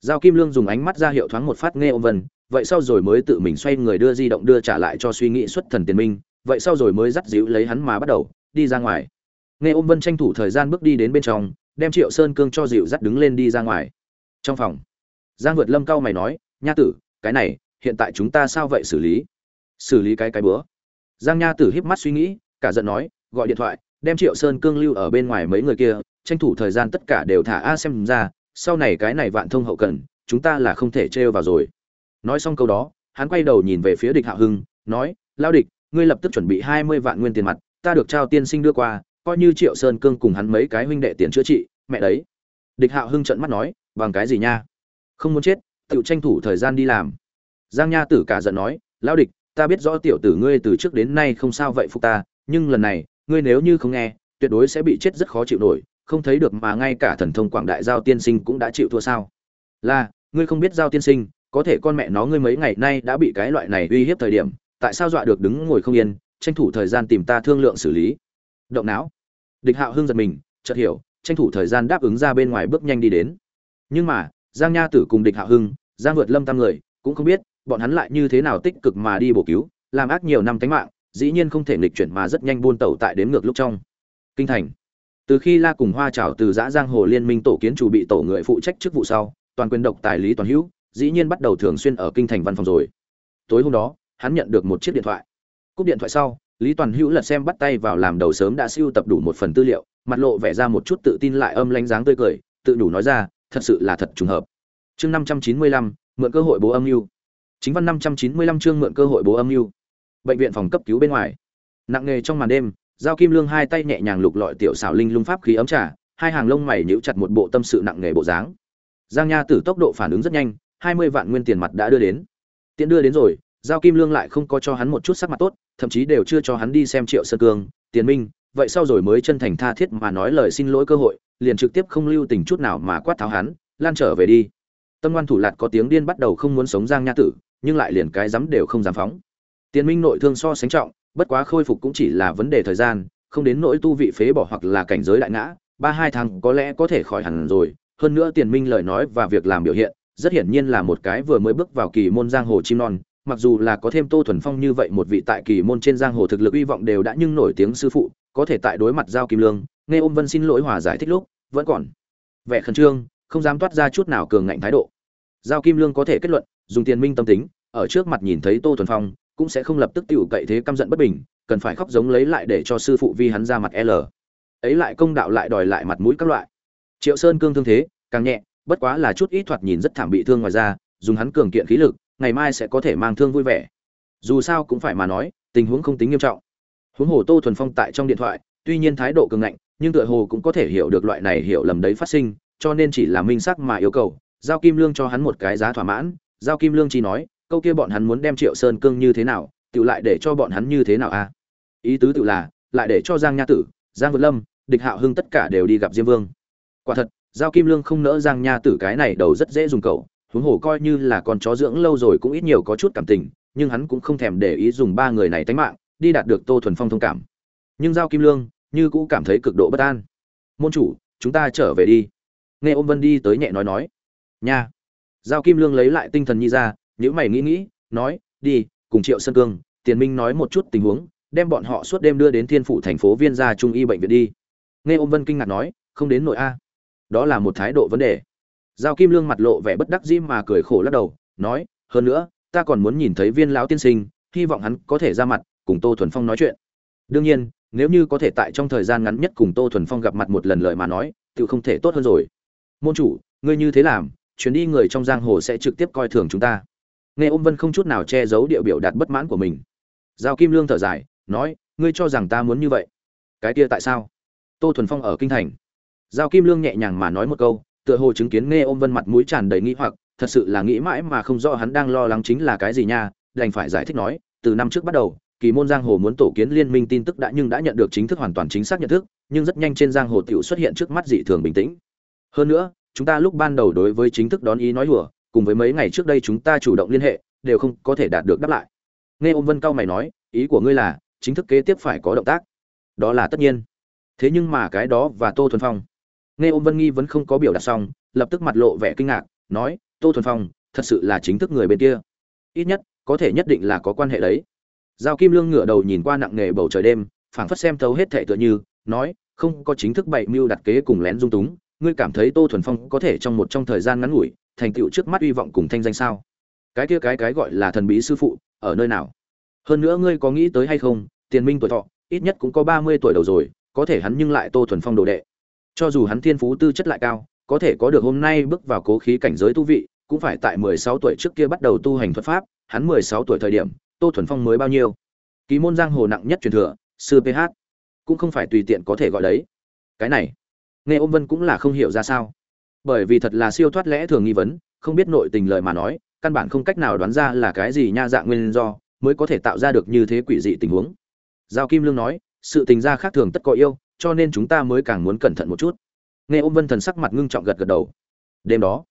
Giao kim lương dùng ánh mắt ra hiệu thoáng một phát nghe ôm vân, vậy sau rồi mới tự mình xoay người đưa di động đưa trả lại cho suy nghĩ xuất thần tiền minh, vậy sau rồi mới dắt dịu lấy hắn mà bắt đầu, đi ra ngoài. Nghe ôm vân tranh thủ thời gian bước đi đến bên trong, đem triệu sơn cương cho dịu dắt đứng lên đi ra ngoài. Trong phòng, giang vượt lâm cao mày nói, nha tử, cái này hiện tại chúng ta sao vậy xử lý? Xử lý cái cái bữa. Giang nha tử híp mắt suy nghĩ, cả giận nói, gọi điện thoại, đem triệu sơn cương lưu ở bên ngoài mấy người kia, tranh thủ thời gian tất cả đều thả a xem ra, sau này cái này vạn thông hậu cần, chúng ta là không thể trêu vào rồi. Nói xong câu đó, hắn quay đầu nhìn về phía địch hạo hưng, nói lao địch, ngươi lập tức chuẩn bị hai mươi vạn nguyên tiền mặt, ta được trao tiên sinh đưa qua, coi như triệu sơn cương cùng hắn mấy cái huynh đệ tiền chữa trị, mẹ đấy. Địch hạo hưng trận mắt nói, bằng cái gì nha? Không muốn chết tự tranh thủ thời gian đi làm giang nha tử cả giận nói, Lão địch, ta biết rõ tiểu tử ngươi từ trước đến nay không sao vậy phục ta, nhưng lần này, ngươi nếu như không nghe, tuyệt đối sẽ bị chết rất khó chịu nổi, không thấy được mà ngay cả thần thông quảng đại giao tiên sinh cũng đã chịu thua sao. Là, ngươi không biết giao tiên sinh, có thể con mẹ nó ngươi mấy ngày nay đã bị cái loại này uy hiếp thời điểm, tại sao dọa được đứng ngồi không yên, tranh thủ thời gian tìm ta thương lượng xử lý? Động não. Địch hạo hưng giật mình, chợt hiểu, tranh thủ thời gian đáp ứng ra bên ngoài bước nhanh đi đến. Nhưng mà, giang nha tử cùng địch hạo hưng, giang vượt lâm tam người, cũng không biết bọn hắn lại như thế nào tích cực mà đi bổ cứu, làm ác nhiều năm tánh mạng, dĩ nhiên không thể nghịch chuyển mà rất nhanh buôn tẩu tại đến ngược lúc trong. Kinh thành. Từ khi la cùng hoa trào từ giã giang hồ liên minh tổ kiến chủ bị tổ người phụ trách chức vụ sau, toàn quyền độc tài lý toàn hữu, dĩ nhiên bắt đầu thường xuyên ở kinh thành văn phòng rồi. Tối hôm đó, hắn nhận được một chiếc điện thoại. Cúp điện thoại sau, lý toàn hữu lật xem bắt tay vào làm đầu sớm đã siêu tập đủ một phần tư liệu, mặt lộ vẻ ra một chút tự tin lại âm lanh dáng tươi cười, tự đủ nói ra, thật sự là thật trùng hợp. Chương năm trăm chín mươi lăm, mượn cơ hội bố âm mưu chính văn năm trăm chín mươi lăm chương mượn cơ hội bố âm mưu. Bệnh viện phòng cấp cứu bên ngoài. Nặng nghề trong màn đêm, giao kim lương hai tay nhẹ nhàng lục lọi tiểu xảo linh lung pháp khí ấm trà, hai hàng lông mày nhíu chặt một bộ tâm sự nặng nghề bộ dáng. Giang nha tử tốc độ phản ứng rất nhanh, hai mươi vạn nguyên tiền mặt đã đưa đến. Tiện đưa đến rồi, giao kim lương lại không có cho hắn một chút sắc mặt tốt, thậm chí đều chưa cho hắn đi xem triệu sơn cương, tiền minh, vậy sau rồi mới chân thành tha thiết mà nói lời xin lỗi cơ hội, liền trực tiếp không lưu tình chút nào mà quát tháo hắn, lan trở về đi. Tâm ngoan thủ lạt có tiếng điên bắt đầu không muốn sống giang nha tử nhưng lại liền cái dám đều không dám phóng. Tiền minh nội thương so sánh trọng, bất quá khôi phục cũng chỉ là vấn đề thời gian, không đến nỗi tu vị phế bỏ hoặc là cảnh giới đại ngã, ba hai tháng có lẽ có thể khỏi hẳn rồi. Hơn nữa tiền minh lời nói và việc làm biểu hiện, rất hiển nhiên là một cái vừa mới bước vào kỳ môn giang hồ chim non, mặc dù là có thêm tô thuần phong như vậy một vị tại kỳ môn trên giang hồ thực lực hy vọng đều đã nhưng nổi tiếng sư phụ, có thể tại đối mặt giao kim lương, nghe ôm vân xin lỗi hòa giải thích lúc, vẫn còn vẻ khẩn trương, không dám toát ra chút nào cường ngạnh thái độ. Giao kim lương có thể kết luận dùng tiền minh tâm tính, ở trước mặt nhìn thấy tô thuần phong, cũng sẽ không lập tức tiểu cậy thế căm giận bất bình, cần phải khóc giống lấy lại để cho sư phụ vi hắn ra mặt l. Ấy lại công đạo lại đòi lại mặt mũi các loại. Triệu sơn cương thương thế, càng nhẹ, bất quá là chút ít thoạt nhìn rất thảm bị thương ngoài ra dùng hắn cường kiện khí lực, ngày mai sẽ có thể mang thương vui vẻ. Dù sao cũng phải mà nói, tình huống không tính nghiêm trọng. Huống hồ tô thuần phong tại trong điện thoại, tuy nhiên thái độ cường ngạnh, nhưng tựa hồ cũng có thể hiểu được loại này hiểu lầm đấy phát sinh, cho nên chỉ là minh sắc mà yêu cầu, giao kim lương cho hắn một cái giá thỏa mãn giao kim lương chỉ nói, câu kia bọn hắn muốn đem triệu sơn cương như thế nào, tự lại để cho bọn hắn như thế nào a à? ý tứ tự là, lại để cho giang nha tử, giang vượt lâm, địch hạo hưng tất cả đều đi gặp diêm vương. Quả thật, giao kim lương không nỡ giang nha tử cái này đầu rất dễ dùng cầu huống hồ coi như là con chó dưỡng lâu rồi cũng ít nhiều có chút cảm tình, nhưng hắn cũng không thèm để ý dùng ba người này tánh mạng, đi đạt được tô thuần phong thông cảm. Nhưng giao kim lương, như cũng cảm thấy cực độ bất an. Môn chủ, chúng ta trở về đi. Nghe ôm vân đi tới nhẹ nói nói. Nha giao kim lương lấy lại tinh thần nhi ra nhữ mày nghĩ nghĩ, nói, đi, cùng triệu sơn cương, tiền minh nói một chút tình huống, đem bọn họ suốt đêm đưa đến thiên phủ thành phố viên gia trung y bệnh viện đi. Nghe ôm vân kinh ngạc nói, không đến nội a. Đó là một thái độ vấn đề. Giao kim lương mặt lộ vẻ bất đắc dĩ mà cười khổ lắc đầu, nói, hơn nữa, ta còn muốn nhìn thấy viên lão tiên sinh, hy vọng hắn có thể ra mặt, cùng tô thuần phong nói chuyện. Đương nhiên, nếu như có thể tại trong thời gian ngắn nhất cùng tô thuần phong gặp mặt một lần lời mà nói tự không thể tốt hơn rồi. Môn chủ, ngươi như thế làm chuyến đi người trong giang hồ sẽ trực tiếp coi thường chúng ta. Nghe ôm vân không chút nào che giấu địa biểu đạt bất mãn của mình. Giao kim lương thở dài, nói, ngươi cho rằng ta muốn như vậy? Cái kia tại sao? Tô thuần phong ở kinh thành. Giao kim lương nhẹ nhàng mà nói một câu, tựa hồ chứng kiến nghe ôm vân mặt mũi tràn đầy nghĩ hoặc, thật sự là nghĩ mãi mà không rõ hắn đang lo lắng chính là cái gì nha, đành phải giải thích nói, từ năm trước bắt đầu, kỳ môn giang hồ muốn tổ kiến liên minh tin tức đã nhưng đã nhận được chính thức hoàn toàn chính xác nhận thức, nhưng rất nhanh trên giang hồ tiểu xuất hiện trước mắt dị thường bình tĩnh. Hơn nữa chúng ta lúc ban đầu đối với chính thức đón ý nói hùa cùng với mấy ngày trước đây chúng ta chủ động liên hệ, đều không có thể đạt được đáp lại. Nghe ôm vân cao mày nói, ý của ngươi là, chính thức kế tiếp phải có động tác. Đó là tất nhiên. Thế nhưng mà cái đó và tô thuần phong. Nghe ôm vân nghi vẫn không có biểu đạt xong, lập tức mặt lộ vẻ kinh ngạc, nói, tô thuần phong, thật sự là chính thức người bên kia. Ít nhất, có thể nhất định là có quan hệ đấy. Giao kim lương ngửa đầu nhìn qua nặng nề bầu trời đêm, phảng phất xem thấu hết thệ tựa như, nói, không có chính thức bậy mưu đặt kế cùng lén dung túng ngươi cảm thấy tô thuần phong có thể trong một trong thời gian ngắn ngủi thành tựu trước mắt uy vọng cùng thanh danh sao? Cái kia cái cái gọi là thần bí sư phụ, ở nơi nào? Hơn nữa ngươi có nghĩ tới hay không, tiền minh tuổi thọ, ít nhất cũng có ba mươi tuổi đầu rồi, có thể hắn nhưng lại tô thuần phong đồ đệ. Cho dù hắn thiên phú tư chất lại cao, có thể có được hôm nay bước vào cố khí cảnh giới tu vị, cũng phải tại mười sáu tuổi trước kia bắt đầu tu hành thuật pháp, hắn mười sáu tuổi thời điểm, tô thuần phong mới bao nhiêu? Ký môn giang hồ nặng nhất truyền thừa, sư ph cũng không phải tùy tiện có thể gọi đấy. Cái này nghe ôm vân cũng là không hiểu ra sao. Bởi vì thật là siêu thoát lẽ thường nghi vấn, không biết nội tình lời mà nói, căn bản không cách nào đoán ra là cái gì nha dạng nguyên do, mới có thể tạo ra được như thế quỷ dị tình huống. Giao kim lương nói, sự tình gia khác thường tất có yêu, cho nên chúng ta mới càng muốn cẩn thận một chút. Nghe ôm vân thần sắc mặt ngưng trọng gật gật đầu. Đêm đó,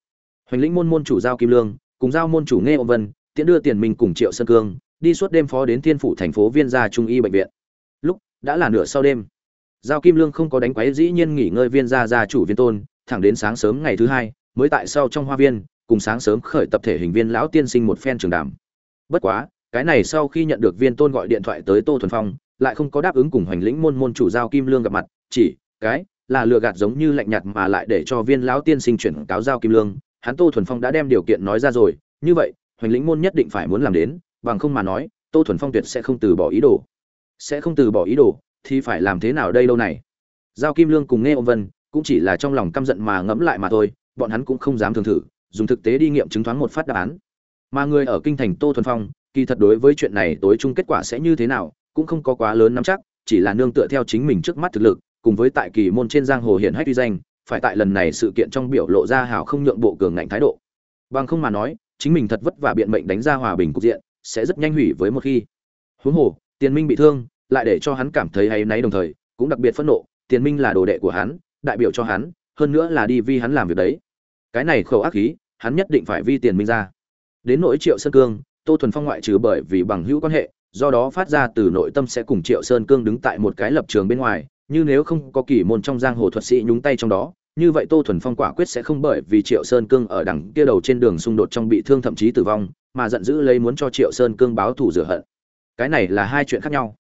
hoành lĩnh môn môn chủ giao kim lương, cùng giao môn chủ nghe ôm vân, tiễn đưa tiền mình cùng triệu sơn cương, đi suốt đêm phó đến thiên phủ thành phố viên gia trung y bệnh viện. Lúc, đã là nửa sau đêm giao kim lương không có đánh quấy, dĩ nhiên nghỉ ngơi viên gia gia chủ viên tôn, thẳng đến sáng sớm ngày thứ hai, mới tại sau trong hoa viên, cùng sáng sớm khởi tập thể hình viên lão tiên sinh một phen trường đàm. Bất quá, cái này sau khi nhận được viên tôn gọi điện thoại tới tô thuần phong, lại không có đáp ứng cùng hoành lĩnh môn môn chủ giao kim lương gặp mặt, chỉ, cái, là lừa gạt giống như lạnh nhạt mà lại để cho viên lão tiên sinh chuyển cáo giao kim lương. Hắn tô thuần phong đã đem điều kiện nói ra rồi, như vậy, hoành lĩnh môn nhất định phải muốn làm đến, bằng không mà nói, tô thuần phong tuyệt sẽ không từ bỏ ý đồ. Sẽ không từ bỏ ý đồ thì phải làm thế nào đây lâu này? Giao kim lương cùng nghe ông vân, cũng chỉ là trong lòng căm giận mà ngẫm lại mà thôi, bọn hắn cũng không dám thường thử, dùng thực tế đi nghiệm chứng thoáng một phát đáp án. Mà người ở kinh thành tô thuần phong, kỳ thật đối với chuyện này tối chung kết quả sẽ như thế nào, cũng không có quá lớn nắm chắc, chỉ là nương tựa theo chính mình trước mắt thực lực, cùng với tại kỳ môn trên giang hồ hiện hách uy danh, phải tại lần này sự kiện trong biểu lộ ra hào không nhượng bộ cường ngạnh thái độ. Bằng không mà nói, chính mình thật vất vả biện mệnh đánh ra hòa bình cục diện, sẽ rất nhanh hủy với một khi. Huống hồ, tiền minh bị thương lại để cho hắn cảm thấy hay náy đồng thời, cũng đặc biệt phẫn nộ, tiền minh là đồ đệ của hắn, đại biểu cho hắn, hơn nữa là đi vi hắn làm việc đấy. Cái này khẩu ác khí, hắn nhất định phải vi tiền minh ra. Đến nỗi triệu sơn cương, tô thuần phong ngoại trừ bởi vì bằng hữu quan hệ, do đó phát ra từ nội tâm sẽ cùng triệu sơn cương đứng tại một cái lập trường bên ngoài, như nếu không có kỳ môn trong giang hồ thuật sĩ nhúng tay trong đó, như vậy tô thuần phong quả quyết sẽ không bởi vì triệu sơn cương ở đằng kia đầu trên đường xung đột trong bị thương thậm chí tử vong, mà giận dữ lấy muốn cho triệu sơn cương báo thù rửa hận. Cái này là hai chuyện khác nhau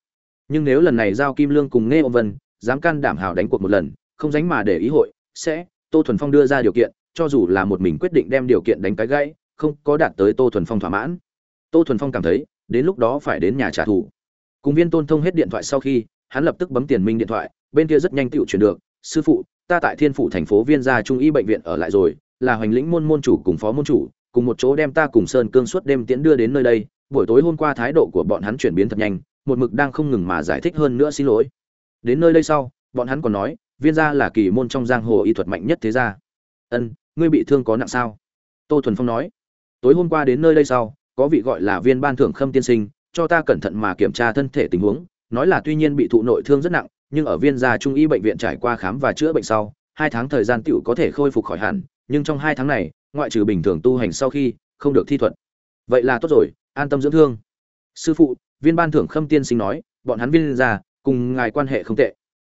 nhưng nếu lần này giao kim lương cùng nghe ông vân, dám can đảm hào đánh cuộc một lần, không dánh mà để ý hội, sẽ, tô thuần phong đưa ra điều kiện, cho dù là một mình quyết định đem điều kiện đánh cái gãy, không có đạt tới tô thuần phong thỏa mãn. Tô thuần phong cảm thấy, đến lúc đó phải đến nhà trả thù. Cùng viên tôn thông hết điện thoại sau khi, hắn lập tức bấm tiền minh điện thoại, bên kia rất nhanh tựu chuyển được, sư phụ, ta tại thiên phủ thành phố viên gia trung y bệnh viện ở lại rồi, là hoành lĩnh môn môn chủ cùng phó môn chủ, cùng một chỗ đem ta cùng sơn cương suốt đêm tiễn đưa đến nơi đây, buổi tối hôm qua thái độ của bọn hắn chuyển biến thật nhanh một mực đang không ngừng mà giải thích hơn nữa xin lỗi. Đến nơi đây sau, bọn hắn còn nói, viên gia là kỳ môn trong giang hồ y thuật mạnh nhất thế gia. Ân, ngươi bị thương có nặng sao? Tô thuần phong nói. Tối hôm qua đến nơi đây sau, có vị gọi là viên ban thưởng khâm tiên sinh, cho ta cẩn thận mà kiểm tra thân thể tình huống, nói là tuy nhiên bị thụ nội thương rất nặng, nhưng ở viên gia trung y bệnh viện trải qua khám và chữa bệnh sau, hai tháng thời gian tựu có thể khôi phục khỏi hẳn, nhưng trong hai tháng này, ngoại trừ bình thường tu hành sau khi, không được thi thuật. Vậy là tốt rồi, an tâm dưỡng thương. Sư phụ viên ban thưởng khâm tiên sinh nói, bọn hắn viên gia cùng ngài quan hệ không tệ.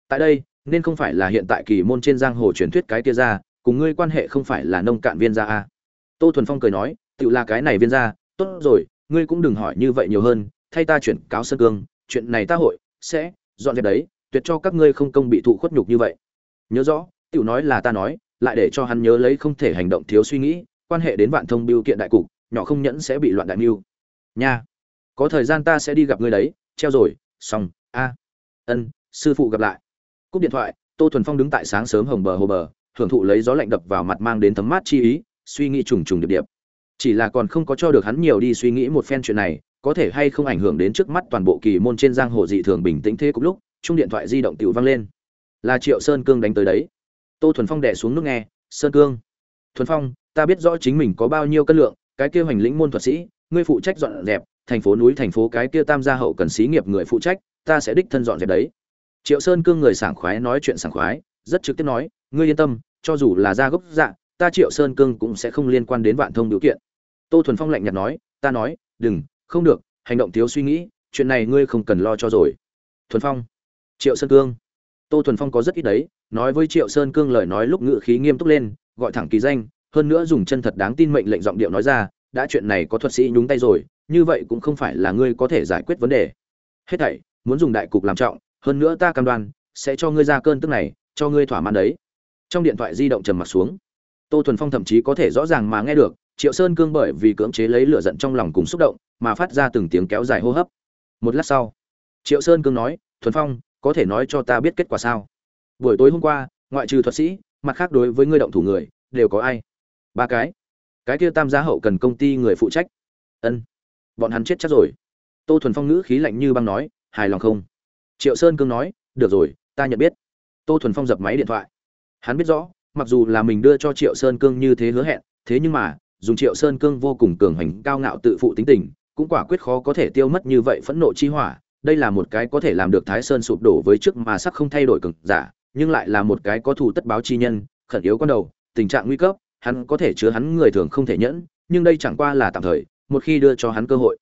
Tại đây, nên không phải là hiện tại kỳ môn trên giang hồ truyền thuyết cái kia ra, cùng ngươi quan hệ không phải là nông cạn viên gia a. Tô thuần phong cười nói, tự là cái này viên gia tốt rồi, ngươi cũng đừng hỏi như vậy nhiều hơn, thay ta chuyển cáo sơn cương, chuyện này ta hội sẽ dọn dẹp đấy, tuyệt cho các ngươi không công bị thụ khuất nhục như vậy. Nhớ rõ, tiểu nói là ta nói, lại để cho hắn nhớ lấy không thể hành động thiếu suy nghĩ, quan hệ đến vạn thông biêu kiện đại cục, nhỏ không nhẫn sẽ bị loạn đại mưu. Nha có thời gian ta sẽ đi gặp ngươi đấy, treo rồi, xong, a, ân, sư phụ gặp lại. Cúp điện thoại, tô thuần phong đứng tại sáng sớm hồng bờ hồ bờ, hưởng thụ lấy gió lạnh đập vào mặt mang đến thấm mát chi ý, suy nghĩ trùng trùng điệp điệp. Chỉ là còn không có cho được hắn nhiều đi suy nghĩ một phen chuyện này, có thể hay không ảnh hưởng đến trước mắt toàn bộ kỳ môn trên giang hồ dị thường bình tĩnh thế cục lúc, chung điện thoại di động tiểu vang lên. Là triệu sơn cương đánh tới đấy. Tô thuần phong đẻ xuống nước nghe, sơn cương, thuần phong, ta biết rõ chính mình có bao nhiêu cân lượng, cái kia hành lĩnh môn thuật sĩ, ngươi phụ trách dọn dẹp thành phố núi thành phố cái kia tam gia hậu cần xí nghiệp người phụ trách, ta sẽ đích thân dọn dẹp đấy. Triệu sơn cương người sảng khoái nói chuyện sảng khoái, rất trực tiếp nói, ngươi yên tâm, cho dù là ra gốc dạ ta triệu sơn cương cũng sẽ không liên quan đến vạn thông điều kiện. Tô thuần phong lạnh nhạt nói, ta nói, đừng, không được, hành động thiếu suy nghĩ, chuyện này ngươi không cần lo cho rồi. Thuần phong, triệu sơn cương. Tô thuần phong có rất ít đấy, nói với triệu sơn cương lời nói lúc ngự khí nghiêm túc lên, gọi thẳng kỳ danh, hơn nữa dùng chân thật đáng tin mệnh lệnh giọng điệu nói ra đã chuyện này có thuật sĩ nhúng tay rồi, như vậy cũng không phải là ngươi có thể giải quyết vấn đề. Hết thảy, muốn dùng đại cục làm trọng, hơn nữa ta cam đoan, sẽ cho ngươi ra cơn tức này, cho ngươi thỏa mãn đấy. Trong điện thoại di động trầm mặt xuống. Tô thuần phong thậm chí có thể rõ ràng mà nghe được, triệu sơn cương bởi vì cưỡng chế lấy lửa giận trong lòng cùng xúc động, mà phát ra từng tiếng kéo dài hô hấp. Một lát sau, triệu sơn cương nói, thuần phong, có thể nói cho ta biết kết quả sao? Buổi tối hôm qua, ngoại trừ thuật sĩ, mặt khác đối với ngươi động thủ người, đều có ai? Ba cái cái kia tam gia hậu cần công ty người phụ trách. Ân, bọn hắn chết chắc rồi. Tô thuần phong ngữ khí lạnh như băng nói, hài lòng không? Triệu sơn cương nói, được rồi, ta nhận biết. Tô thuần phong dập máy điện thoại. Hắn biết rõ, mặc dù là mình đưa cho triệu sơn cương như thế hứa hẹn, thế nhưng mà, dùng triệu sơn cương vô cùng cường hành, cao ngạo tự phụ tính tình, cũng quả quyết khó có thể tiêu mất như vậy phẫn nộ chi hỏa. Đây là một cái có thể làm được thái sơn sụp đổ với trước mà sắc không thay đổi cực giả, nhưng lại là một cái có thù tất báo chi nhân, khẩn yếu con đầu, tình trạng nguy cấp hắn có thể chứa hắn người thường không thể nhẫn, nhưng đây chẳng qua là tạm thời, một khi đưa cho hắn cơ hội.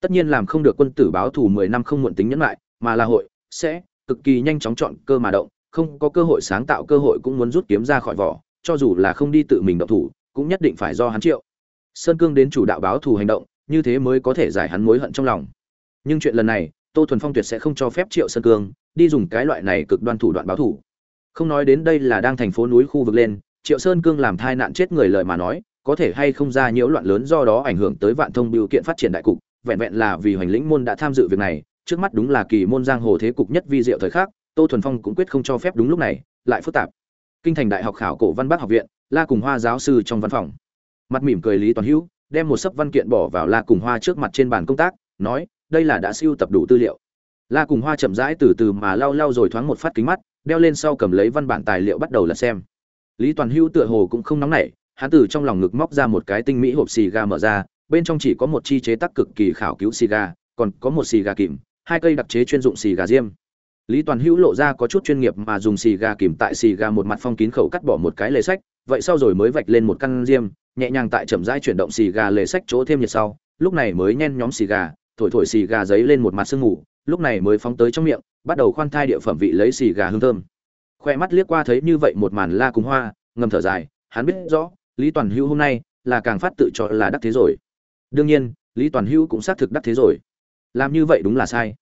Tất nhiên làm không được quân tử báo thù mười năm không muộn tính nhẫn lại, mà là hội sẽ cực kỳ nhanh chóng chọn cơ mà động, không có cơ hội sáng tạo cơ hội cũng muốn rút kiếm ra khỏi vỏ, cho dù là không đi tự mình động thủ, cũng nhất định phải do hắn triệu. Sơn cương đến chủ đạo báo thù hành động, như thế mới có thể giải hắn mối hận trong lòng. Nhưng chuyện lần này, tô thuần phong tuyệt sẽ không cho phép triệu sơn cương đi dùng cái loại này cực đoan thủ đoạn báo thù. Không nói đến đây là đang thành phố núi khu vực lên triệu sơn cương làm thai nạn chết người lời mà nói, có thể hay không ra nhiễu loạn lớn do đó ảnh hưởng tới vạn thông biểu kiện phát triển đại cục, vẹn vẹn là vì hoành lĩnh môn đã tham dự việc này, trước mắt đúng là kỳ môn giang hồ thế cục nhất vi diệu thời khắc, tô thuần phong cũng quyết không cho phép đúng lúc này, lại phức tạp. Kinh thành đại học khảo cổ văn bác học viện, la cùng hoa giáo sư trong văn phòng. Mặt mỉm cười lý toàn hữu, đem một sấp văn kiện bỏ vào la cùng hoa trước mặt trên bàn công tác, nói, đây là đã siêu tập đủ tư liệu. La cùng hoa chậm rãi từ từ mà lau lau rồi thoáng một phát kính mắt, đeo lên sau cầm lấy văn bản tài liệu bắt đầu là xem lý toàn Hưu tựa hồ cũng không nóng nảy, hắn từ trong lòng ngực móc ra một cái tinh mỹ hộp xì gà mở ra, bên trong chỉ có một chi chế tác cực kỳ khảo cứu xì gà, còn có một xì gà kìm, hai cây đặc chế chuyên dụng xì gà diêm. Lý toàn hữu lộ ra có chút chuyên nghiệp mà dùng xì gà kìm tại xì gà một mặt phong kín khẩu cắt bỏ một cái lề sách, vậy sau rồi mới vạch lên một căn diêm, nhẹ nhàng tại chậm rãi chuyển động xì gà lề sách chỗ thêm nhiệt sau, lúc này mới nhen nhóm xì gà, thổi thổi xì gà giấy lên một mặt sương mù, lúc này mới phóng tới trong miệng, bắt đầu khoan thai địa phẩm vị lấy xì gà hương thơm khoe mắt liếc qua thấy như vậy một màn la cùng hoa, ngầm thở dài, hắn biết rõ, lý toàn hữu hôm nay là càng phát tự cho là đắc thế rồi. Đương nhiên, lý toàn hữu cũng xác thực đắc thế rồi. Làm như vậy đúng là sai.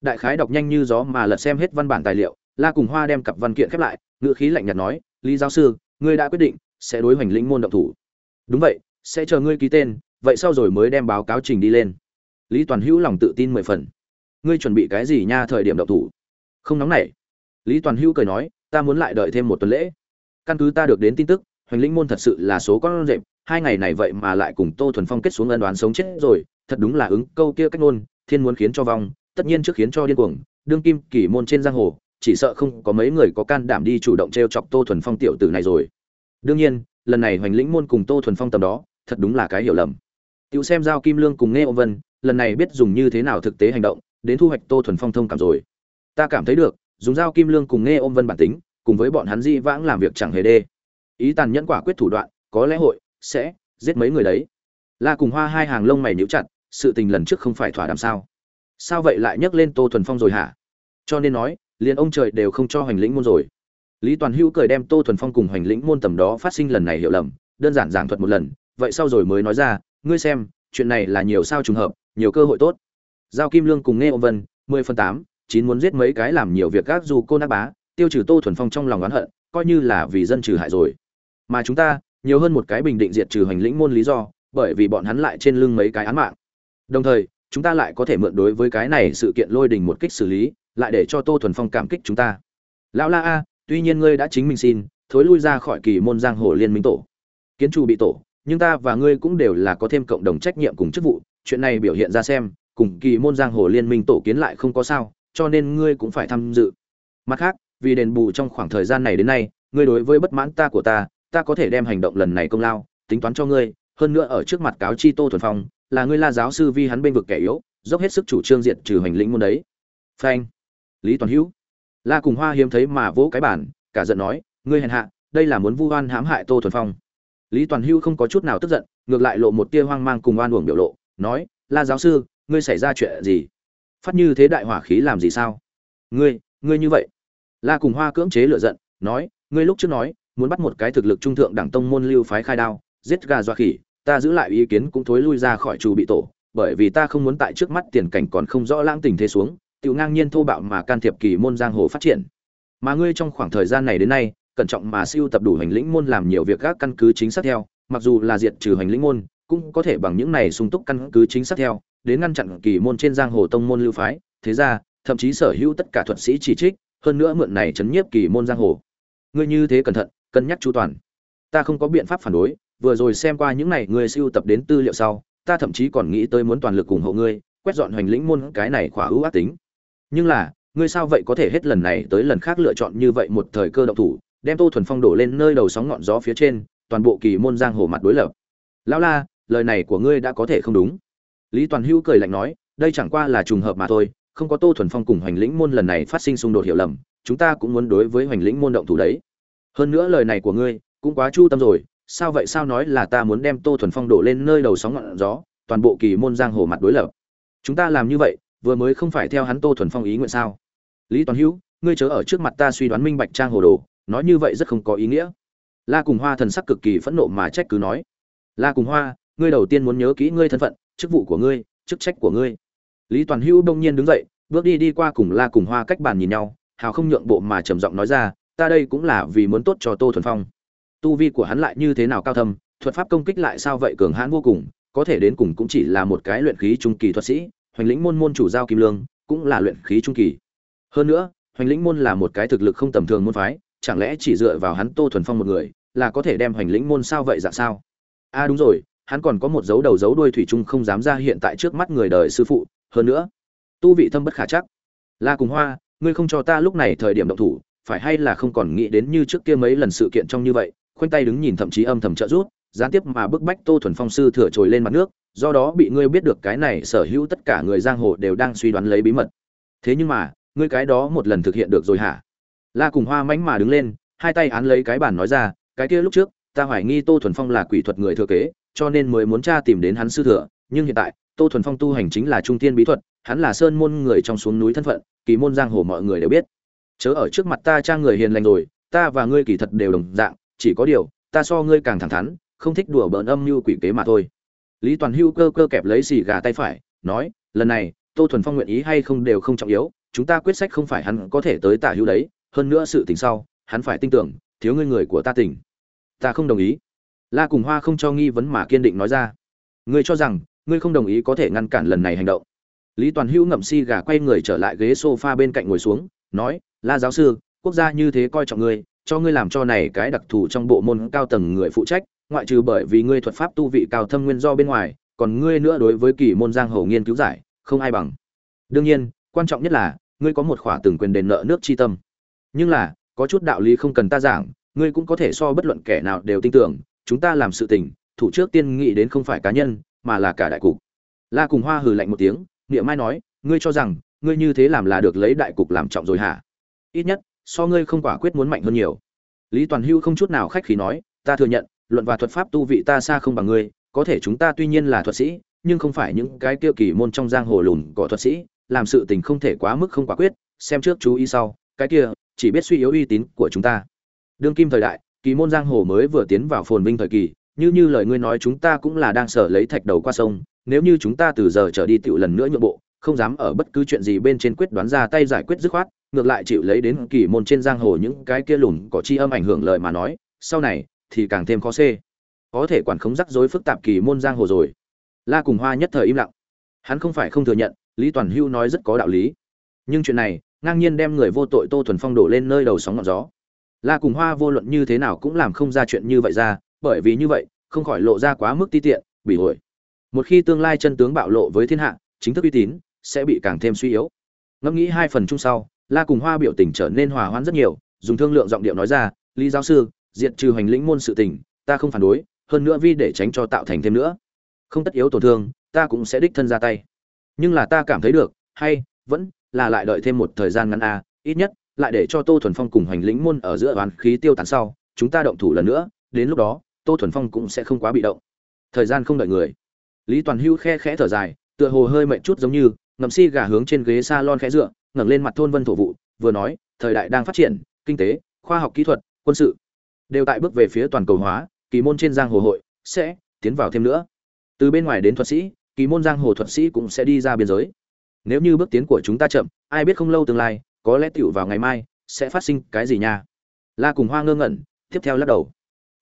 Đại khái đọc nhanh như gió mà lật xem hết văn bản tài liệu, la cùng hoa đem cặp văn kiện khép lại, ngữ khí lạnh nhạt nói, lý giáo sư, ngươi đã quyết định sẽ đối hoành lĩnh môn động thủ. Đúng vậy, sẽ chờ ngươi ký tên, vậy sau rồi mới đem báo cáo trình đi lên. Lý toàn hữu lòng tự tin mười phần. Ngươi chuẩn bị cái gì nha thời điểm động thủ? Không nóng nảy. Lý toàn hữu cười nói ta muốn lại đợi thêm một tuần lễ. Căn cứ ta được đến tin tức, hoành lĩnh môn thật sự là số con rệp, hai ngày này vậy mà lại cùng tô thuần phong kết xuống ân đoán sống chết rồi, thật đúng là ứng câu kia cách ngôn, thiên muốn khiến cho vong, tất nhiên trước khiến cho điên cuồng, đương kim kỷ môn trên giang hồ, chỉ sợ không có mấy người có can đảm đi chủ động t r e o chọc tô thuần phong tiểu tử này rồi. Đương nhiên, lần này hoành lĩnh môn cùng tô thuần phong tầm đó, thật đúng là cái hiểu lầm. Tiểu xem giao kim lương cùng nghe ô vân, lần này biết dùng như thế nào thực tế hành động, đến thu hoạch tô thuần phong thông cảm rồi. Ta cảm thấy được dùng dao kim lương cùng nghe ôm vân bản tính, cùng với bọn hắn di vãng làm việc chẳng hề đê. Ý tàn nhẫn quả quyết thủ đoạn, có lẽ hội sẽ giết mấy người đấy. La cùng hoa hai hàng lông mày nhíu chặt, sự tình lần trước không phải thỏa đàm sao? Sao vậy lại nhắc lên tô thuần phong rồi hả? Cho nên nói, liền ông trời đều không cho hoành lĩnh môn rồi. Lý toàn hữu cười đem tô thuần phong cùng hoành lĩnh môn tầm đó phát sinh lần này hiểu lầm, đơn giản giảng thuật một lần, vậy sau rồi mới nói ra, ngươi xem, chuyện này là nhiều sao trùng hợp, nhiều cơ hội tốt. Giao kim lương cùng nghe ông vân, mười phần tám chín muốn giết mấy cái làm nhiều việc gác dù cô nát bá, tiêu trừ tô thuần phong trong lòng oán hận, coi như là vì dân trừ hại rồi. Mà chúng ta, nhiều hơn một cái bình định diệt trừ hành lĩnh môn lý do, bởi vì bọn hắn lại trên lưng mấy cái án mạng. Đồng thời, chúng ta lại có thể mượn đối với cái này sự kiện lôi đình một kích xử lý, lại để cho tô thuần phong cảm kích chúng ta. Lão la a, tuy nhiên ngươi đã chính mình xin, thối lui ra khỏi kỳ môn giang hồ liên minh tổ. Kiến trù bị tổ, nhưng ta và ngươi cũng đều là có thêm cộng đồng trách nhiệm cùng chức vụ, chuyện này biểu hiện ra xem, cùng kỳ môn giang hồ liên minh tổ kiến lại không có sao cho nên ngươi cũng phải tham dự. Mặt khác, vì đền bù trong khoảng thời gian này đến nay, ngươi đối với bất mãn ta của ta ta có thể đem hành động lần này công lao, tính toán cho ngươi. Hơn nữa ở trước mặt cáo chi tô thuần phong, là ngươi la giáo sư vi hắn bên vực kẻ yếu, dốc hết sức chủ trương diện trừ hành lĩnh môn đấy. Phanh. Lý toàn hữu. La cùng hoa hiếm thấy mà vỗ cái bản cả giận nói, ngươi hèn hạ, đây là muốn vu oan hãm hại tô thuần phong. Lý toàn hữu không có chút nào tức giận, ngược lại lộ một tia hoang mang cùng oan uổng biểu lộ, nói, la giáo sư, ngươi xảy ra chuyện gì? Phát như thế đại hỏa khí làm gì sao? Ngươi ngươi như vậy. La cùng hoa cưỡng chế lựa giận, nói, ngươi lúc trước nói, muốn bắt một cái thực lực trung thượng đẳng tông môn lưu phái khai đao, giết gà dọa khỉ, ta giữ lại ý kiến cũng thối lui ra khỏi trù bị tổ, bởi vì ta không muốn tại trước mắt tiền cảnh còn không rõ lãng tình thế xuống tự ngang nhiên thô bạo mà can thiệp kỳ môn giang hồ phát triển. Mà ngươi trong khoảng thời gian này đến nay, cẩn trọng mà siêu tập đủ hành lĩnh môn làm nhiều việc các căn cứ chính xác theo, mặc dù là diệt trừ hành lĩnh môn, cũng có thể bằng những này sung túc căn cứ chính xác theo đến ngăn chặn kỳ môn trên giang hồ tông môn lưu phái. Thế ra, thậm chí sở hữu tất cả thuật sĩ chỉ trích, hơn nữa mượn này chấn nhiếp kỳ môn giang hồ. Ngươi như thế cẩn thận, cân nhắc chu toàn. Ta không có biện pháp phản đối, vừa rồi xem qua những này ngươi siêu tập đến tư liệu sau, ta thậm chí còn nghĩ tới muốn toàn lực ủng hộ ngươi, quét dọn hoành lĩnh môn cái này khỏa ưu ác tính. Nhưng là, ngươi sao vậy có thể hết lần này tới lần khác lựa chọn như vậy một thời cơ động thủ, đem tô thuần phong đổ lên nơi đầu sóng ngọn gió phía trên, toàn bộ kỳ môn giang hồ mặt đối lập. Lão la, lời này của ngươi đã có thể không đúng lý toàn hữu cười lạnh nói, đây chẳng qua là trùng hợp mà thôi, không có tô thuần phong cùng hoành lĩnh môn lần này phát sinh xung đột hiểu lầm, chúng ta cũng muốn đối với hoành lĩnh môn động thủ đấy. Hơn nữa lời này của ngươi cũng quá chu tâm rồi, sao vậy sao nói là ta muốn đem tô thuần phong đổ lên nơi đầu sóng ngọn gió, toàn bộ kỳ môn giang hồ mặt đối lập. Chúng ta làm như vậy, vừa mới không phải theo hắn tô thuần phong ý nguyện sao? Lý toàn hữu, ngươi chớ ở trước mặt ta suy đoán minh bạch trang hồ đồ, nói như vậy rất không có ý nghĩa. La cùng hoa thần sắc cực kỳ phẫn nộ mà trách cứ nói, la cùng hoa, ngươi đầu tiên muốn nhớ kỹ ngươi thân phận chức vụ của ngươi, chức trách của ngươi. Lý toàn hữu đông nhiên đứng dậy, bước đi đi qua cùng la cùng hoa cách bàn nhìn nhau, hào không nhượng bộ mà trầm giọng nói ra, ta đây cũng là vì muốn tốt cho tô thuần phong. Tu vi của hắn lại như thế nào cao thâm, thuật pháp công kích lại sao vậy cường hãn vô cùng, có thể đến cùng cũng chỉ là một cái luyện khí trung kỳ thuật sĩ, hoành lĩnh môn môn chủ giao kim lương cũng là luyện khí trung kỳ. Hơn nữa, hoành lĩnh môn là một cái thực lực không tầm thường môn phái, chẳng lẽ chỉ dựa vào hắn tô thuần phong một người là có thể đem hoành lĩnh môn sao vậy dạng sao? A à đúng rồi hắn còn có một dấu đầu dấu đuôi thủy chung không dám ra hiện tại trước mắt người đời sư phụ, hơn nữa, tu vị thâm bất khả chắc. La cùng hoa, ngươi không cho ta lúc này thời điểm động thủ, phải hay là không còn nghĩ đến như trước kia mấy lần sự kiện trong như vậy, khoanh tay đứng nhìn thậm chí âm thầm trợ rút gián tiếp mà bức bách tô thuần phong sư thừa trồi lên mặt nước, do đó bị ngươi biết được cái này sở hữu tất cả người giang hồ đều đang suy đoán lấy bí mật. Thế nhưng mà, ngươi cái đó một lần thực hiện được rồi hả? La cùng hoa mánh mà đứng lên, hai tay án lấy cái bàn nói ra, cái kia lúc trước, ta hoài nghi tô thuần phong là quỷ thuật người thừa kế cho nên mới muốn tra tìm đến hắn sư thừa, nhưng hiện tại, tô thuần phong tu hành chính là trung tiên bí thuật, hắn là sơn môn người trong xuống núi thân phận, kỳ môn giang hồ mọi người đều biết. Chớ ở trước mặt ta trang người hiền lành rồi, ta và ngươi kỳ thật đều đồng dạng, chỉ có điều, ta so ngươi càng thẳng thắn, không thích đùa bỡn âm mưu quỷ kế mà thôi. Lý toàn hưu cơ cơ kẹp lấy xì gà tay phải, nói, lần này, tô thuần phong nguyện ý hay không đều không trọng yếu, chúng ta quyết sách không phải hắn có thể tới tả hữu đấy, hơn nữa sự tình sau, hắn phải tin tưởng, thiếu ngươi người của ta tỉnh ta không đồng ý la cùng hoa không cho nghi vấn mà kiên định nói ra. Ngươi cho rằng, ngươi không đồng ý có thể ngăn cản lần này hành động. Lý toàn hữu ngậm si gà quay người trở lại ghế sofa bên cạnh ngồi xuống, nói, la giáo sư, quốc gia như thế coi trọng ngươi, cho ngươi làm cho này cái đặc thù trong bộ môn cao tầng người phụ trách, ngoại trừ bởi vì ngươi thuật pháp tu vị cao thâm nguyên do bên ngoài, còn ngươi nữa đối với kỳ môn giang hồ nghiên cứu giải, không ai bằng. Đương nhiên, quan trọng nhất là, ngươi có một khỏa từng quyền đền nợ nước chi tâm. Nhưng là, có chút đạo lý không cần ta giảng, ngươi cũng có thể so bất luận kẻ nào đều tin tưởng chúng ta làm sự tình, thủ trước tiên nghĩ đến không phải cá nhân, mà là cả đại cục. La cùng hoa hừ lạnh một tiếng, niệm mai nói, ngươi cho rằng, ngươi như thế làm là được lấy đại cục làm trọng rồi hả? Ít nhất, so ngươi không quả quyết muốn mạnh hơn nhiều. Lý toàn hưu không chút nào khách khí nói, ta thừa nhận, luận và thuật pháp tu vị ta xa không bằng ngươi, có thể chúng ta tuy nhiên là thuật sĩ, nhưng không phải những cái tiêu kỳ môn trong giang hồ lùn của thuật sĩ, làm sự tình không thể quá mức không quả quyết, xem trước chú ý sau, cái kia, chỉ biết suy yếu uy tín của chúng ta. Đương kim thời đại kỳ môn giang hồ mới vừa tiến vào phồn vinh thời kỳ, như như lời ngươi nói chúng ta cũng là đang sở lấy thạch đầu qua sông, nếu như chúng ta từ giờ trở đi tựu lần nữa nhượng bộ, không dám ở bất cứ chuyện gì bên trên quyết đoán ra tay giải quyết dứt khoát, ngược lại chịu lấy đến kỳ môn trên giang hồ những cái kia lùn có chi âm ảnh hưởng lời mà nói, sau này, thì càng thêm khó xê. Có thể quản khống rắc rối phức tạp kỳ môn giang hồ rồi. La cùng hoa nhất thời im lặng. Hắn không phải không thừa nhận, lý toàn hưu nói rất có đạo lý. Nhưng chuyện này, ngang nhiên đem người vô tội tô thuần phong đổ lên nơi đầu sóng ngọn gió la cùng hoa vô luận như thế nào cũng làm không ra chuyện như vậy ra, bởi vì như vậy, không khỏi lộ ra quá mức ti tiện, bị ổi một khi tương lai chân tướng bạo lộ với thiên hạ, chính thức uy tín, sẽ bị càng thêm suy yếu. Ngẫm nghĩ hai phần chung sau, la cùng hoa biểu tình trở nên hòa hoãn rất nhiều, dùng thương lượng giọng điệu nói ra, lý giáo sư, diệt trừ hành lĩnh môn sự tình, ta không phản đối, hơn nữa vì để tránh cho tạo thành thêm nữa. Không tất yếu tổn thương, ta cũng sẽ đích thân ra tay. Nhưng là ta cảm thấy được, hay, vẫn là lại đợi thêm một thời gian ngắn a ít nhất lại để cho tô thuần phong cùng hoành lĩnh môn ở giữa oán khí tiêu tán sau, chúng ta động thủ lần nữa, đến lúc đó, tô thuần phong cũng sẽ không quá bị động. Thời gian không đợi người. Lý toàn hữu khe khẽ thở dài, tựa hồ hơi mệt chút giống như, ngậm si gà hướng trên ghế s a lon khẽ dựa, ngẩng lên mặt thôn vân thổ vụ, vừa nói, thời đại đang phát triển, kinh tế, khoa học kỹ thuật, quân sự, đều tại bước về phía toàn cầu hóa, kỳ môn trên giang hồ hội sẽ tiến vào thêm nữa. Từ bên ngoài đến thuật sĩ, kỳ môn giang hồ thuật sĩ cũng sẽ đi ra biên giới. Nếu như bước tiến của chúng ta chậm, ai biết không lâu tương lai có lẽ tiểu vào ngày mai sẽ phát sinh cái gì nha. La cùng hoa ngơ ngẩn, tiếp theo lắc đầu.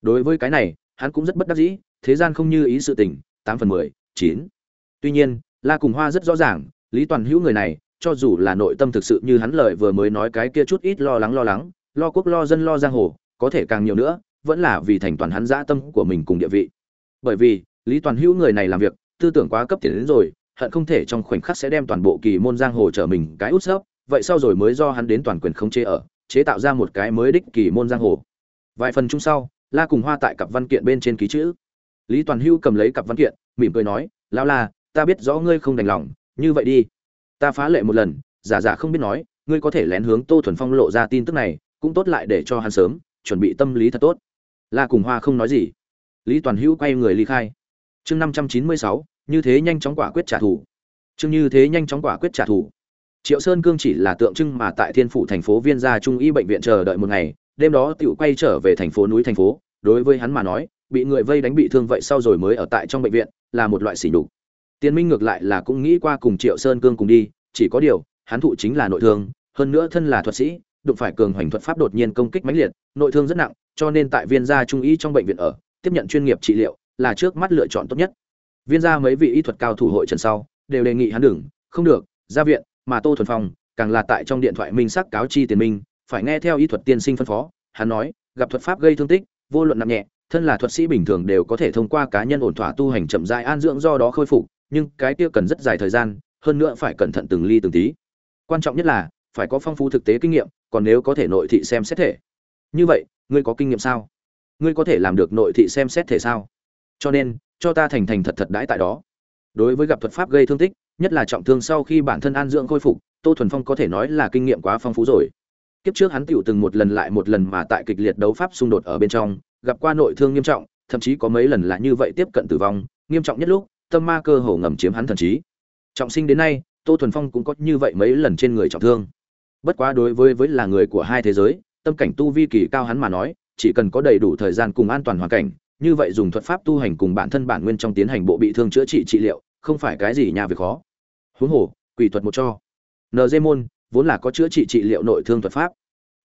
Đối với cái này, hắn cũng rất bất đắc dĩ, thế gian không như ý sự tình, tám phần mười, chín. Tuy nhiên, la cùng hoa rất rõ ràng, lý toàn hữu người này, cho dù là nội tâm thực sự như hắn lời vừa mới nói cái kia chút ít lo lắng lo lắng, lo quốc lo dân lo giang hồ, có thể càng nhiều nữa, vẫn là vì thành toàn hắn dã tâm của mình cùng địa vị. Bởi vì, lý toàn hữu người này làm việc, tư tưởng quá cấp tiền đến rồi, hận không thể trong khoảnh khắc sẽ đem toàn bộ kỳ môn giang hồ trở mình cái út sấp vậy sau rồi mới do hắn đến toàn quyền không chế ở, chế tạo ra một cái mới đích kỳ môn giang hồ. Vài phần chung sau, la cùng hoa tại cặp văn kiện bên trên ký chữ. Lý toàn hưu cầm lấy cặp văn kiện, mỉm cười nói lao la, ta biết rõ ngươi không đành lòng, như vậy đi. Ta phá lệ một lần, giả giả không biết nói, ngươi có thể lén hướng tô thuần phong lộ ra tin tức này, cũng tốt lại để cho hắn sớm, chuẩn bị tâm lý thật tốt. La cùng hoa không nói gì. Lý toàn hữu quay người ly khai. Chương năm trăm chín mươi sáu, như thế nhanh chóng quả quyết trả thù. Chương như thế nhanh chóng quả quyết trả thù triệu sơn cương chỉ là tượng trưng mà tại thiên phủ thành phố viên gia trung y bệnh viện chờ đợi một ngày, đêm đó tựu quay trở về thành phố núi thành phố, đối với hắn mà nói, bị người vây đánh bị thương vậy sau rồi mới ở tại trong bệnh viện, là một loại sỉ nhục. Tiên minh ngược lại là cũng nghĩ qua cùng triệu sơn cương cùng đi, chỉ có điều, hắn thụ chính là nội thương, hơn nữa thân là thuật sĩ, đụng phải cường hoành thuật pháp đột nhiên công kích mãnh liệt, nội thương rất nặng, cho nên tại viên gia trung y trong bệnh viện ở, tiếp nhận chuyên nghiệp trị liệu, là trước mắt lựa chọn tốt nhất. Viên gia mấy vị y thuật cao thủ hội trần sau, đều đề nghị hắn đừng, không được, ra viện mà tô thuần phong càng là tại trong điện thoại minh sắc cáo chi tiền minh, phải nghe theo y thuật tiên sinh phân phó, hắn nói, gặp thuật pháp gây thương tích, vô luận nặng nhẹ, thân là thuật sĩ bình thường đều có thể thông qua cá nhân ổn thỏa tu hành chậm rãi an dưỡng do đó khôi phục, nhưng cái kia cần rất dài thời gian, hơn nữa phải cẩn thận từng ly từng tí. Quan trọng nhất là, phải có phong phú thực tế kinh nghiệm, còn nếu có thể nội thị xem xét thể. Như vậy, ngươi có kinh nghiệm sao? Ngươi có thể làm được nội thị xem xét thể sao? Cho nên, cho ta thành thành thật thật đãi tại đó. Đối với gặp thuật pháp gây thương tích nhất là trọng thương sau khi bản thân an dưỡng khôi phục, tô thuần phong có thể nói là kinh nghiệm quá phong phú rồi. Kiếp trước hắn tựu từng một lần lại một lần mà tại kịch liệt đấu pháp xung đột ở bên trong, gặp qua nội thương nghiêm trọng, thậm chí có mấy lần là như vậy tiếp cận tử vong, nghiêm trọng nhất lúc, tâm ma cơ hồ ngầm chiếm hắn thần trí. Trọng sinh đến nay, tô thuần phong cũng có như vậy mấy lần trên người trọng thương. Bất quá đối với với là người của hai thế giới, tâm cảnh tu vi kỳ cao hắn mà nói, chỉ cần có đầy đủ thời gian cùng an toàn hoàn cảnh, như vậy dùng thuật pháp tu hành cùng bản thân bản nguyên trong tiến hành bộ bị thương chữa trị trị liệu, không phải cái gì nhà việc khó huống hồ, quỷ thuật một cho. Nd môn, vốn là có chữa trị trị liệu nội thương thuật pháp.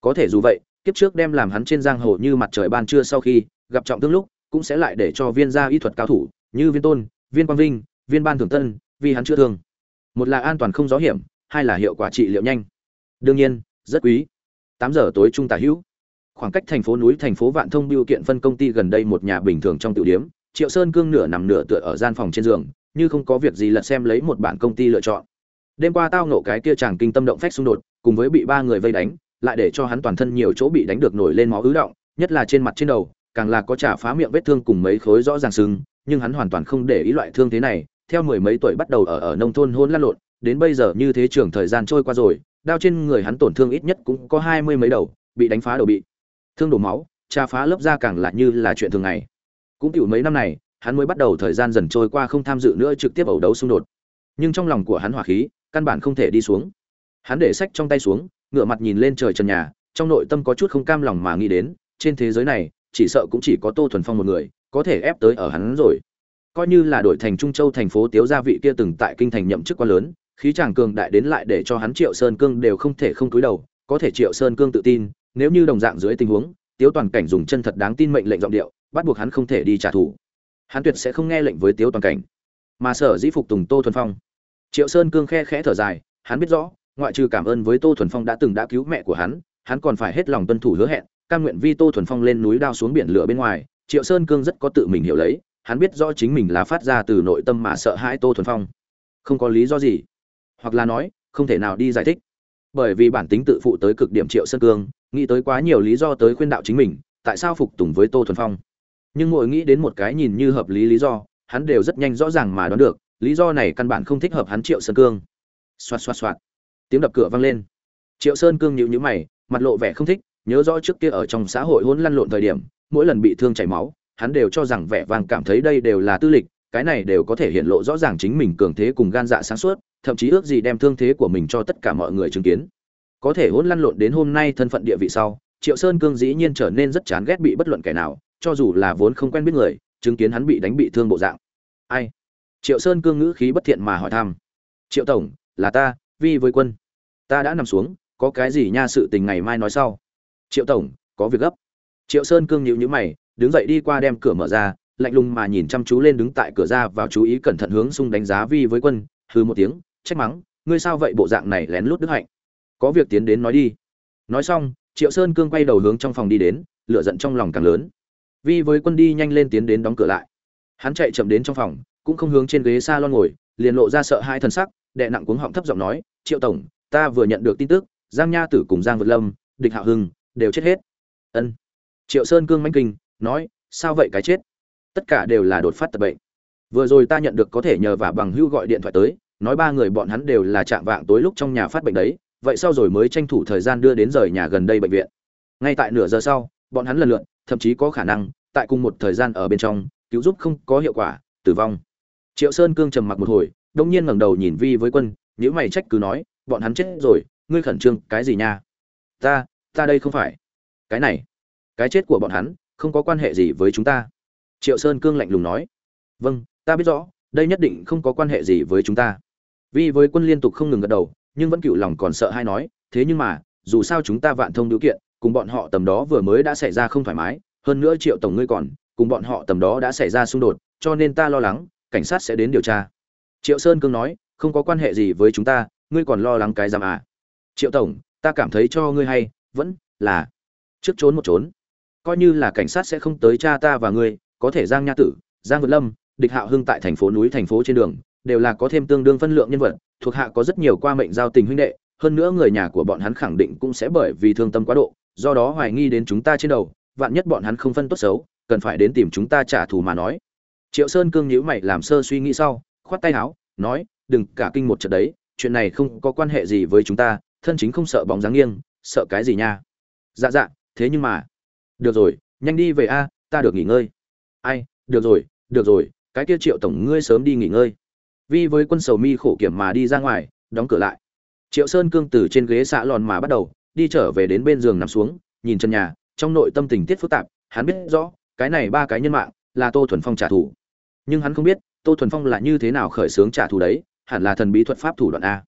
Có thể dù vậy, kiếp trước đem làm hắn trên giang hồ như mặt trời ban trưa sau khi gặp trọng tương lúc, cũng sẽ lại để cho viên gia y thuật cao thủ, như viên tôn, viên quang vinh, viên ban thường tân, vì hắn chữa thương. Một là an toàn không gió hiểm, hai là hiệu quả trị liệu nhanh. Đương nhiên, rất quý. Tám giờ tối trung tả hữu. Khoảng cách thành phố núi, thành phố vạn thông biêu kiện phân công ty gần đây một nhà bình thường trong tiểu điếm, triệu sơn cương nửa nằm nửa tựa ở gian phòng trên giường như không có việc gì lật xem lấy một bản công ty lựa chọn. Đêm qua tao nộ cái kia chàng kinh tâm động phách xung đột, cùng với bị ba người vây đánh, lại để cho hắn toàn thân nhiều chỗ bị đánh được nổi lên máu ứ động, nhất là trên mặt trên đầu, càng là có trả phá miệng vết thương cùng mấy khối rõ ràng sưng, nhưng hắn hoàn toàn không để ý loại thương thế này, theo mười mấy tuổi bắt đầu ở ở nông thôn hôn lăn lộn, đến bây giờ như thế trường thời gian trôi qua rồi, đao trên người hắn tổn thương ít nhất cũng có hai mươi mấy đầu, bị đánh phá đầu bị thương đổ máu trả phá lớp da càng là như là chuyện thường ngày. Cũng tiểu mấy năm này hắn mới bắt đầu thời gian dần trôi qua không tham dự nữa trực tiếp ẩu đấu xung đột. Nhưng trong lòng của hắn hỏa khí, căn bản không thể đi xuống. Hắn để sách trong tay xuống ngựa mặt nhìn lên trời trần nhà, trong nội tâm có chút không cam lòng mà nghĩ đến, trên thế giới này, chỉ sợ cũng chỉ có tô thuần phong một người, có thể ép tới ở hắn rồi. Coi như là đổi thành trung châu thành phố tiếu gia vị kia từng tại kinh thành nhậm chức quá lớn, khí chàng cường đại đến lại để cho hắn triệu sơn cương đều không thể không cúi đầu, có thể triệu sơn cương tự tin, nếu như đồng dạng dưới tình huống, tiếu toàn cảnh dùng chân thật đáng tin mệnh lệnh giọng điệu, bắt buộc hắn không thể đi trả thù hắn tuyệt sẽ không nghe lệnh với tiếu toàn cảnh. Mà sở dĩ phục tùng tô thuần phong. Triệu sơn cương khe khẽ thở dài, hắn biết rõ, ngoại trừ cảm ơn với tô thuần phong đã từng đã cứu mẹ của hắn hắn còn phải hết lòng tuân thủ hứa hẹn, cam nguyện vi tô thuần phong lên núi đao xuống biển lửa bên ngoài. Triệu sơn cương rất có tự mình hiểu lấy, hắn biết rõ chính mình là phát ra từ nội tâm mà sợ hãi tô thuần phong. Không có lý do gì. Hoặc là nói, không thể nào đi giải thích. Bởi vì bản tính tự phụ tới cực điểm triệu sơn cương, nghĩ tới quá nhiều lý do tới khuyên đạo chính mình, tại sao phục tùng với tô thuần phong? Nhưng mỗi nghĩ đến một cái nhìn như hợp lý lý do, hắn đều rất nhanh rõ ràng mà đoán được, lý do này căn bản không thích hợp hắn triệu sơn cương. Xoạt xoạt xoạt. Tiếng đập cửa vang lên. Triệu sơn cương nhịu nhữ mày, mặt lộ vẻ không thích, nhớ rõ trước kia ở trong xã hội hỗn lăn lộn thời điểm, mỗi lần bị thương chảy máu, hắn đều cho rằng vẻ vang cảm thấy đây đều là tư lịch, cái này đều có thể hiện lộ rõ ràng chính mình cường thế cùng gan dạ sáng suốt, thậm chí ước gì đem thương thế của mình cho tất cả mọi người chứng kiến. Có thể hỗn lăn lộn đến hôm nay thân phận địa vị sau, triệu sơn cương dĩ nhiên trở nên rất chán ghét bị bất luận kẻ nào cho dù là vốn không quen biết người, chứng kiến hắn bị đánh bị thương bộ dạng. Ai? Triệu sơn cương ngữ khí bất thiện mà hỏi thăm. Triệu tổng, là ta, vi với quân. Ta đã nằm xuống, có cái gì nha sự tình ngày mai nói sau. Triệu tổng, có việc gấp. Triệu sơn cương nhịu nhữ mày, đứng dậy đi qua đem cửa mở ra, lạnh lùng mà nhìn chăm chú lên đứng tại cửa ra vào chú ý cẩn thận hướng xung đánh giá vi với quân hư một tiếng, trách mắng, ngươi sao vậy bộ dạng này lén lút đức hạnh. Có việc tiến đến nói đi. Nói xong, triệu sơn cương quay đầu hướng trong phòng đi đến, lửa giận trong lòng càng lớn vi với quân đi nhanh lên tiến đến đóng cửa lại. Hắn chạy chậm đến trong phòng, cũng không hướng trên ghế s a lon ngồi, liền lộ ra sợ hai thân sắc đệ nặng cuống họng thấp giọng nói, triệu tổng, ta vừa nhận được tin tức, giang nha tử cùng giang vật lâm, địch hạo hưng, đều chết hết. Ân. Triệu sơn cương manh kinh, nói, sao vậy cái chết? Tất cả đều là đột phát tập bệnh. Vừa rồi ta nhận được có thể nhờ và bằng hưu gọi điện thoại tới, nói ba người bọn hắn đều là chạm vạng tối lúc trong nhà phát bệnh đấy, vậy sau rồi mới tranh thủ thời gian đưa đến rời nhà gần đây bệnh viện. Ngay tại nửa giờ sau, bọn hắn lần lượt thậm chí có khả năng, tại cùng một thời gian ở bên trong, cứu giúp không có hiệu quả, tử vong. Triệu sơn cương trầm mặc một hồi, đông nhiên ngẩng đầu nhìn vi với quân nếu mày trách cứ nói, bọn hắn chết rồi, ngươi khẩn trương, cái gì nha? Ta ta đây không phải. Cái này, cái chết của bọn hắn, không có quan hệ gì với chúng ta. Triệu sơn cương lạnh lùng nói. Vâng ta biết rõ, đây nhất định không có quan hệ gì với chúng ta. Vi với quân liên tục không ngừng gật đầu, nhưng vẫn cựu lòng còn sợ hay nói, thế nhưng mà, dù sao chúng ta vạn thông điều kiện cùng bọn họ tầm đó vừa mới đã xảy ra không thoải mái, hơn nữa triệu tổng ngươi còn, cùng bọn họ tầm đó đã xảy ra xung đột, cho nên ta lo lắng, cảnh sát sẽ đến điều tra. Triệu sơn cương nói, không có quan hệ gì với chúng ta, ngươi còn lo lắng cái giam à. Triệu tổng, ta cảm thấy cho ngươi hay, vẫn là trước trốn một trốn. Coi như là cảnh sát sẽ không tới cha ta và ngươi, có thể giang nha tử, giang vượt lâm, địch hạo hưng tại thành phố núi, thành phố trên đường, đều là có thêm tương đương phân lượng nhân vật, thuộc hạ có rất nhiều qua mệnh giao tình huynh đệ, hơn nữa người nhà của bọn hắn khẳng định cũng sẽ bởi vì thương tâm quá độ do đó hoài nghi đến chúng ta trên đầu, vạn nhất bọn hắn không phân tốt xấu, cần phải đến tìm chúng ta trả thù mà nói. Triệu sơn cương nhíu mày làm sơ suy nghĩ sau, khoát tay áo, nói, đừng, cả kinh một trận đấy, chuyện này không có quan hệ gì với chúng ta, thân chính không sợ bóng dáng nghiêng, sợ cái gì nha? Dạ dạ thế nhưng mà được rồi, nhanh đi về a, ta được nghỉ ngơi. Ai, được rồi được rồi, cái kia triệu tổng ngươi sớm đi nghỉ ngơi. Vi với quân sầu mi khổ kiểm mà đi ra ngoài, đóng cửa lại. Triệu sơn cương từ trên ghế xạ lòn mà bắt đầu đi trở về đến bên giường nằm xuống, nhìn chân nhà, trong nội tâm tình tiết phức tạp, hắn biết rõ, cái này ba cái nhân mạng là tô thuần phong trả thù. Nhưng hắn không biết, tô thuần phong là như thế nào khởi xướng trả thù đấy, hẳn là thần bí thuật pháp thủ đoạn a.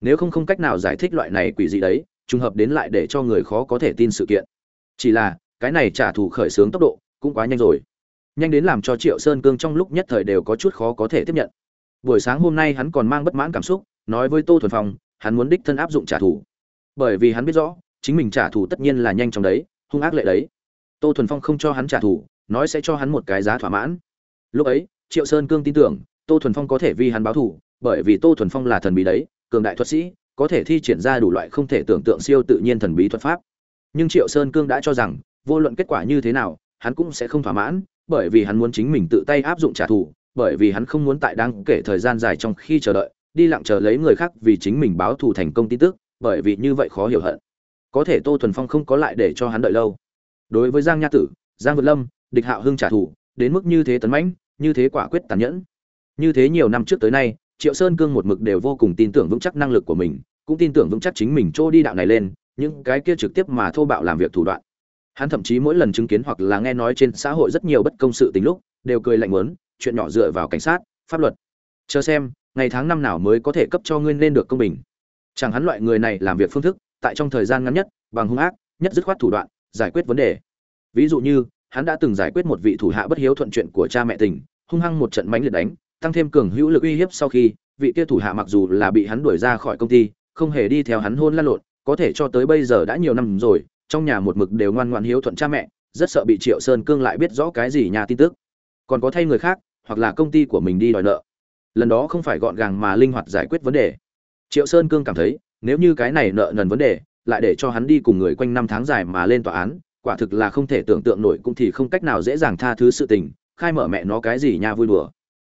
Nếu không không cách nào giải thích loại này quỷ dị đấy, trùng hợp đến lại để cho người khó có thể tin sự kiện. Chỉ là, cái này trả thù khởi xướng tốc độ cũng quá nhanh rồi. Nhanh đến làm cho triệu sơn cương trong lúc nhất thời đều có chút khó có thể tiếp nhận. Buổi sáng hôm nay hắn còn mang bất mãn cảm xúc, nói với tô thuần phong, hắn muốn đích thân áp dụng trả thù bởi vì hắn biết rõ, chính mình trả thù tất nhiên là nhanh chóng đấy, hung ác lệ đấy. Tô thuần phong không cho hắn trả thù, nói sẽ cho hắn một cái giá thỏa mãn. Lúc ấy, triệu sơn cương tin tưởng, tô thuần phong có thể vì hắn báo thù, bởi vì tô thuần phong là thần bí đấy, cường đại thuật sĩ, có thể thi triển ra đủ loại không thể tưởng tượng siêu tự nhiên thần bí thuật pháp. Nhưng triệu sơn cương đã cho rằng, vô luận kết quả như thế nào, hắn cũng sẽ không thỏa mãn, bởi vì hắn muốn chính mình tự tay áp dụng trả thù, bởi vì hắn không muốn tại đáng kể thời gian dài trong khi chờ đợi, đi lặng chờ lấy người khác vì chính mình báo thù thành công tin tức bởi vì như vậy khó hiểu hận. Có thể tô thuần phong không có lại để cho hắn đợi lâu. Đối với giang nha tử, giang vượt lâm, địch hạo hưng trả thù, đến mức như thế tấn mãnh, như thế quả quyết tàn nhẫn. Như thế nhiều năm trước tới nay, triệu sơn cương một mực đều vô cùng tin tưởng vững chắc năng lực của mình, cũng tin tưởng vững chắc chính mình trôi đi đạo này lên, những cái kia trực tiếp mà thô bạo làm việc thủ đoạn. Hắn thậm chí mỗi lần chứng kiến hoặc là nghe nói trên xã hội rất nhiều bất công sự tình lúc, đều cười lạnh muốn, chuyện nhỏ dựa vào cảnh sát, pháp luật. Chờ xem, ngày tháng năm nào mới có thể cấp cho ngươi nên được công bình chẳng hắn loại người này làm việc phương thức, tại trong thời gian ngắn nhất, bằng hung ác, nhất dứt khoát thủ đoạn, giải quyết vấn đề. Ví dụ như, hắn đã từng giải quyết một vị thủ hạ bất hiếu thuận chuyện của cha mẹ tình, hung hăng một trận mánh liệt đánh, tăng thêm cường hữu lực uy hiếp sau khi, vị kia thủ hạ mặc dù là bị hắn đuổi ra khỏi công ty, không hề đi theo hắn hôn lăn lộn, có thể cho tới bây giờ đã nhiều năm rồi, trong nhà một mực đều ngoan ngoãn hiếu thuận cha mẹ, rất sợ bị triệu sơn cương lại biết rõ cái gì nhà tin tức. Còn có thay người khác, hoặc là công ty của mình đi đòi nợ. Lần đó không phải gọn gàng mà linh hoạt giải quyết vấn đề triệu sơn cương cảm thấy, nếu như cái này nợ nần vấn đề, lại để cho hắn đi cùng người quanh năm tháng dài mà lên tòa án, quả thực là không thể tưởng tượng nổi cũng thì không cách nào dễ dàng tha thứ sự tình, khai mở mẹ nó cái gì nha vui đùa.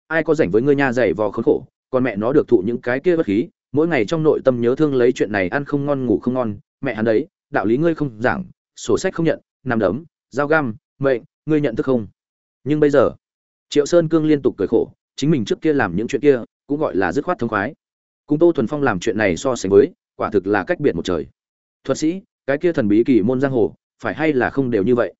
Ai có rảnh với ngươi nha dày vò khốn khổ, còn mẹ nó được thụ những cái kia bất khí, mỗi ngày trong nội tâm nhớ thương lấy chuyện này ăn không ngon ngủ không ngon, mẹ hắn đấy, đạo lý ngươi không giảng, sổ sách không nhận, nằm đấm, dao găm, mệnh, ngươi nhận thức không? Nhưng bây giờ, triệu sơn cương liên tục cười khổ, chính mình trước kia làm những chuyện kia, cũng gọi là dứt khoát thông khoái cùng tô thuần phong làm chuyện này so sánh với, quả thực là cách biệt một trời. Thuật sĩ, cái kia thần bí kỳ môn giang hồ, phải hay là không đều như vậy?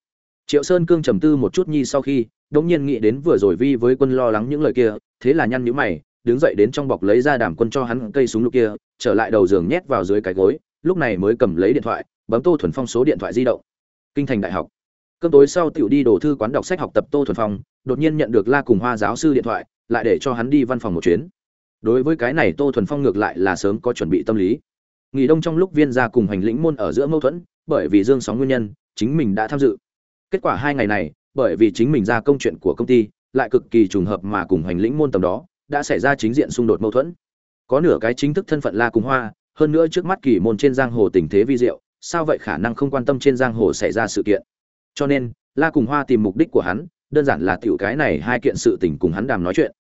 Triệu sơn cương trầm tư một chút nhi sau khi, đống nhiên nghĩ đến vừa rồi vi với quân lo lắng những lời kia, thế là nhăn nhíu mày, đứng dậy đến trong bọc lấy ra đàm quân cho hắn cây súng lục kia, trở lại đầu giường nhét vào dưới cái gối, lúc này mới cầm lấy điện thoại, bấm tô thuần phong số điện thoại di động. Kinh thành đại học. Cơm tối sau tiểu đi đổ thư quán đọc sách học tập tô thuần phong, đột nhiên nhận được la cùng hoa giáo sư điện thoại, lại để cho hắn đi văn phòng một chuyến đối với cái này tô thuần phong ngược lại là sớm có chuẩn bị tâm lý. Nghỉ đông trong lúc viên gia cùng hành lĩnh môn ở giữa mâu thuẫn, bởi vì dương sóng nguyên nhân, chính mình đã tham dự. Kết quả hai ngày này, bởi vì chính mình ra công chuyện của công ty, lại cực kỳ trùng hợp mà cùng hành lĩnh môn tầm đó, đã xảy ra chính diện xung đột mâu thuẫn. Có nửa cái chính thức thân phận la cùng hoa, hơn nữa trước mắt kỳ môn trên giang hồ tình thế vi diệu, sao vậy khả năng không quan tâm trên giang hồ xảy ra sự kiện? Cho nên, la cùng hoa tìm mục đích của hắn, đơn giản là tiểu cái này hai kiện sự tình cùng hắn đàm nói chuyện.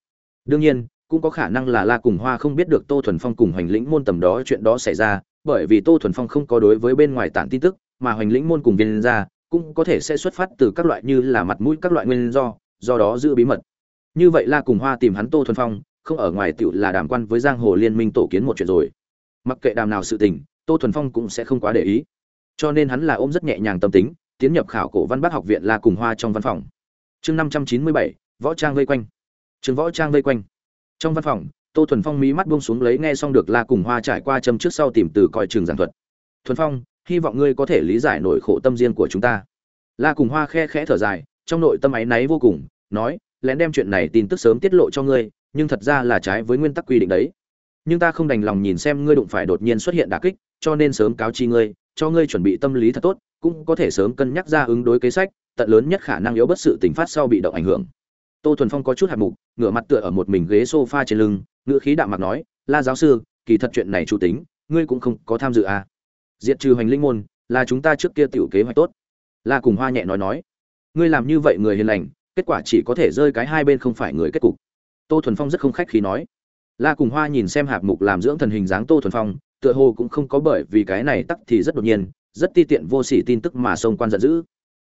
Đương nhiên cũng có khả năng là la cùng hoa không biết được tô thuần phong cùng hoành lĩnh môn tầm đó chuyện đó xảy ra, bởi vì tô thuần phong không có đối với bên ngoài tản tin tức, mà hoành lĩnh môn cùng viên ra cũng có thể sẽ xuất phát từ các loại như là mặt mũi các loại nguyên do do đó giữ bí mật. Như vậy la cùng hoa tìm hắn tô thuần phong, không ở ngoài tiểu là đàm quan với giang hồ liên minh tổ kiến một chuyện rồi. Mặc kệ đàm nào sự tình, tô thuần phong cũng sẽ không quá để ý. Cho nên hắn là ôm rất nhẹ nhàng tâm tính, tiến nhập khảo cổ văn bác học viện la cùng hoa trong văn phòng. Chương năm trăm chín mươi bảy, võ trang vây quanh. Chương võ trang vây quanh trong văn phòng, tô thuần phong mí mắt buông xuống lấy nghe xong được la cùng hoa trải qua châm trước sau tìm từ coi trường giảng thuật. Thuần phong, hy vọng ngươi có thể lý giải nỗi khổ tâm riêng của chúng ta. La cùng hoa khe khẽ thở dài, trong nội tâm áy náy vô cùng, nói, lén đem chuyện này tin tức sớm tiết lộ cho ngươi, nhưng thật ra là trái với nguyên tắc quy định đấy. Nhưng ta không đành lòng nhìn xem ngươi đụng phải đột nhiên xuất hiện đả kích, cho nên sớm cáo chi ngươi, cho ngươi chuẩn bị tâm lý thật tốt, cũng có thể sớm cân nhắc ra ứng đối kế sách, tận lớn nhất khả năng yếu bất sự tình phát sau bị động ảnh hưởng tô thuần phong có chút hạt mục, ngửa mặt tựa ở một mình ghế sofa trên lưng ngựa khí đạm mặt nói, la giáo sư, kỳ thật chuyện này chủ tính, ngươi cũng không có tham dự à. diệt trừ hoành linh môn, là chúng ta trước kia tiểu kế hoạch tốt. La cùng hoa nhẹ nói nói, ngươi làm như vậy người hiền lành, kết quả chỉ có thể rơi cái hai bên không phải người kết cục. Tô thuần phong rất không khách khí nói. La cùng hoa nhìn xem hạp mục làm dưỡng thần hình dáng tô thuần phong, tựa hồ cũng không có bởi vì cái này tắc thì rất đột nhiên, rất ti tiện vô sỉ tin tức mà sông quan giận dữ.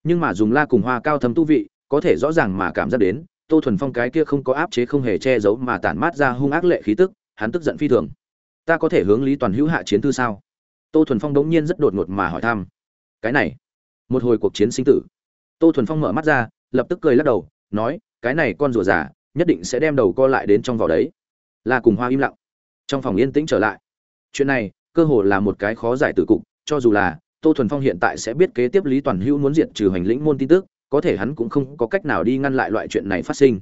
Nhưng mà dùng la cùng hoa cao thâm tu vị, có thể rõ ràng mà cảm giác đến tô thuần phong cái kia không có áp chế không hề che giấu mà tản mát ra hung ác lệ khí tức, hắn tức giận phi thường. Ta có thể hướng lý toàn hữu hạ chiến thư sao? Tô thuần phong đống nhiên rất đột ngột mà hỏi thăm. Cái này, một hồi cuộc chiến sinh tử. Tô thuần phong mở mắt ra, lập tức cười lắc đầu, nói, cái này con rùa già, nhất định sẽ đem đầu co lại đến trong vỏ đấy. La cùng hoa im lặng. Trong phòng yên tĩnh trở lại. Chuyện này, cơ hồ là một cái khó giải từ cục, cho dù là, tô thuần phong hiện tại sẽ biết kế tiếp lý toàn hữu muốn diệt trừ hành lĩnh môn tin tức có thể hắn cũng không có cách nào đi ngăn lại loại chuyện này phát sinh.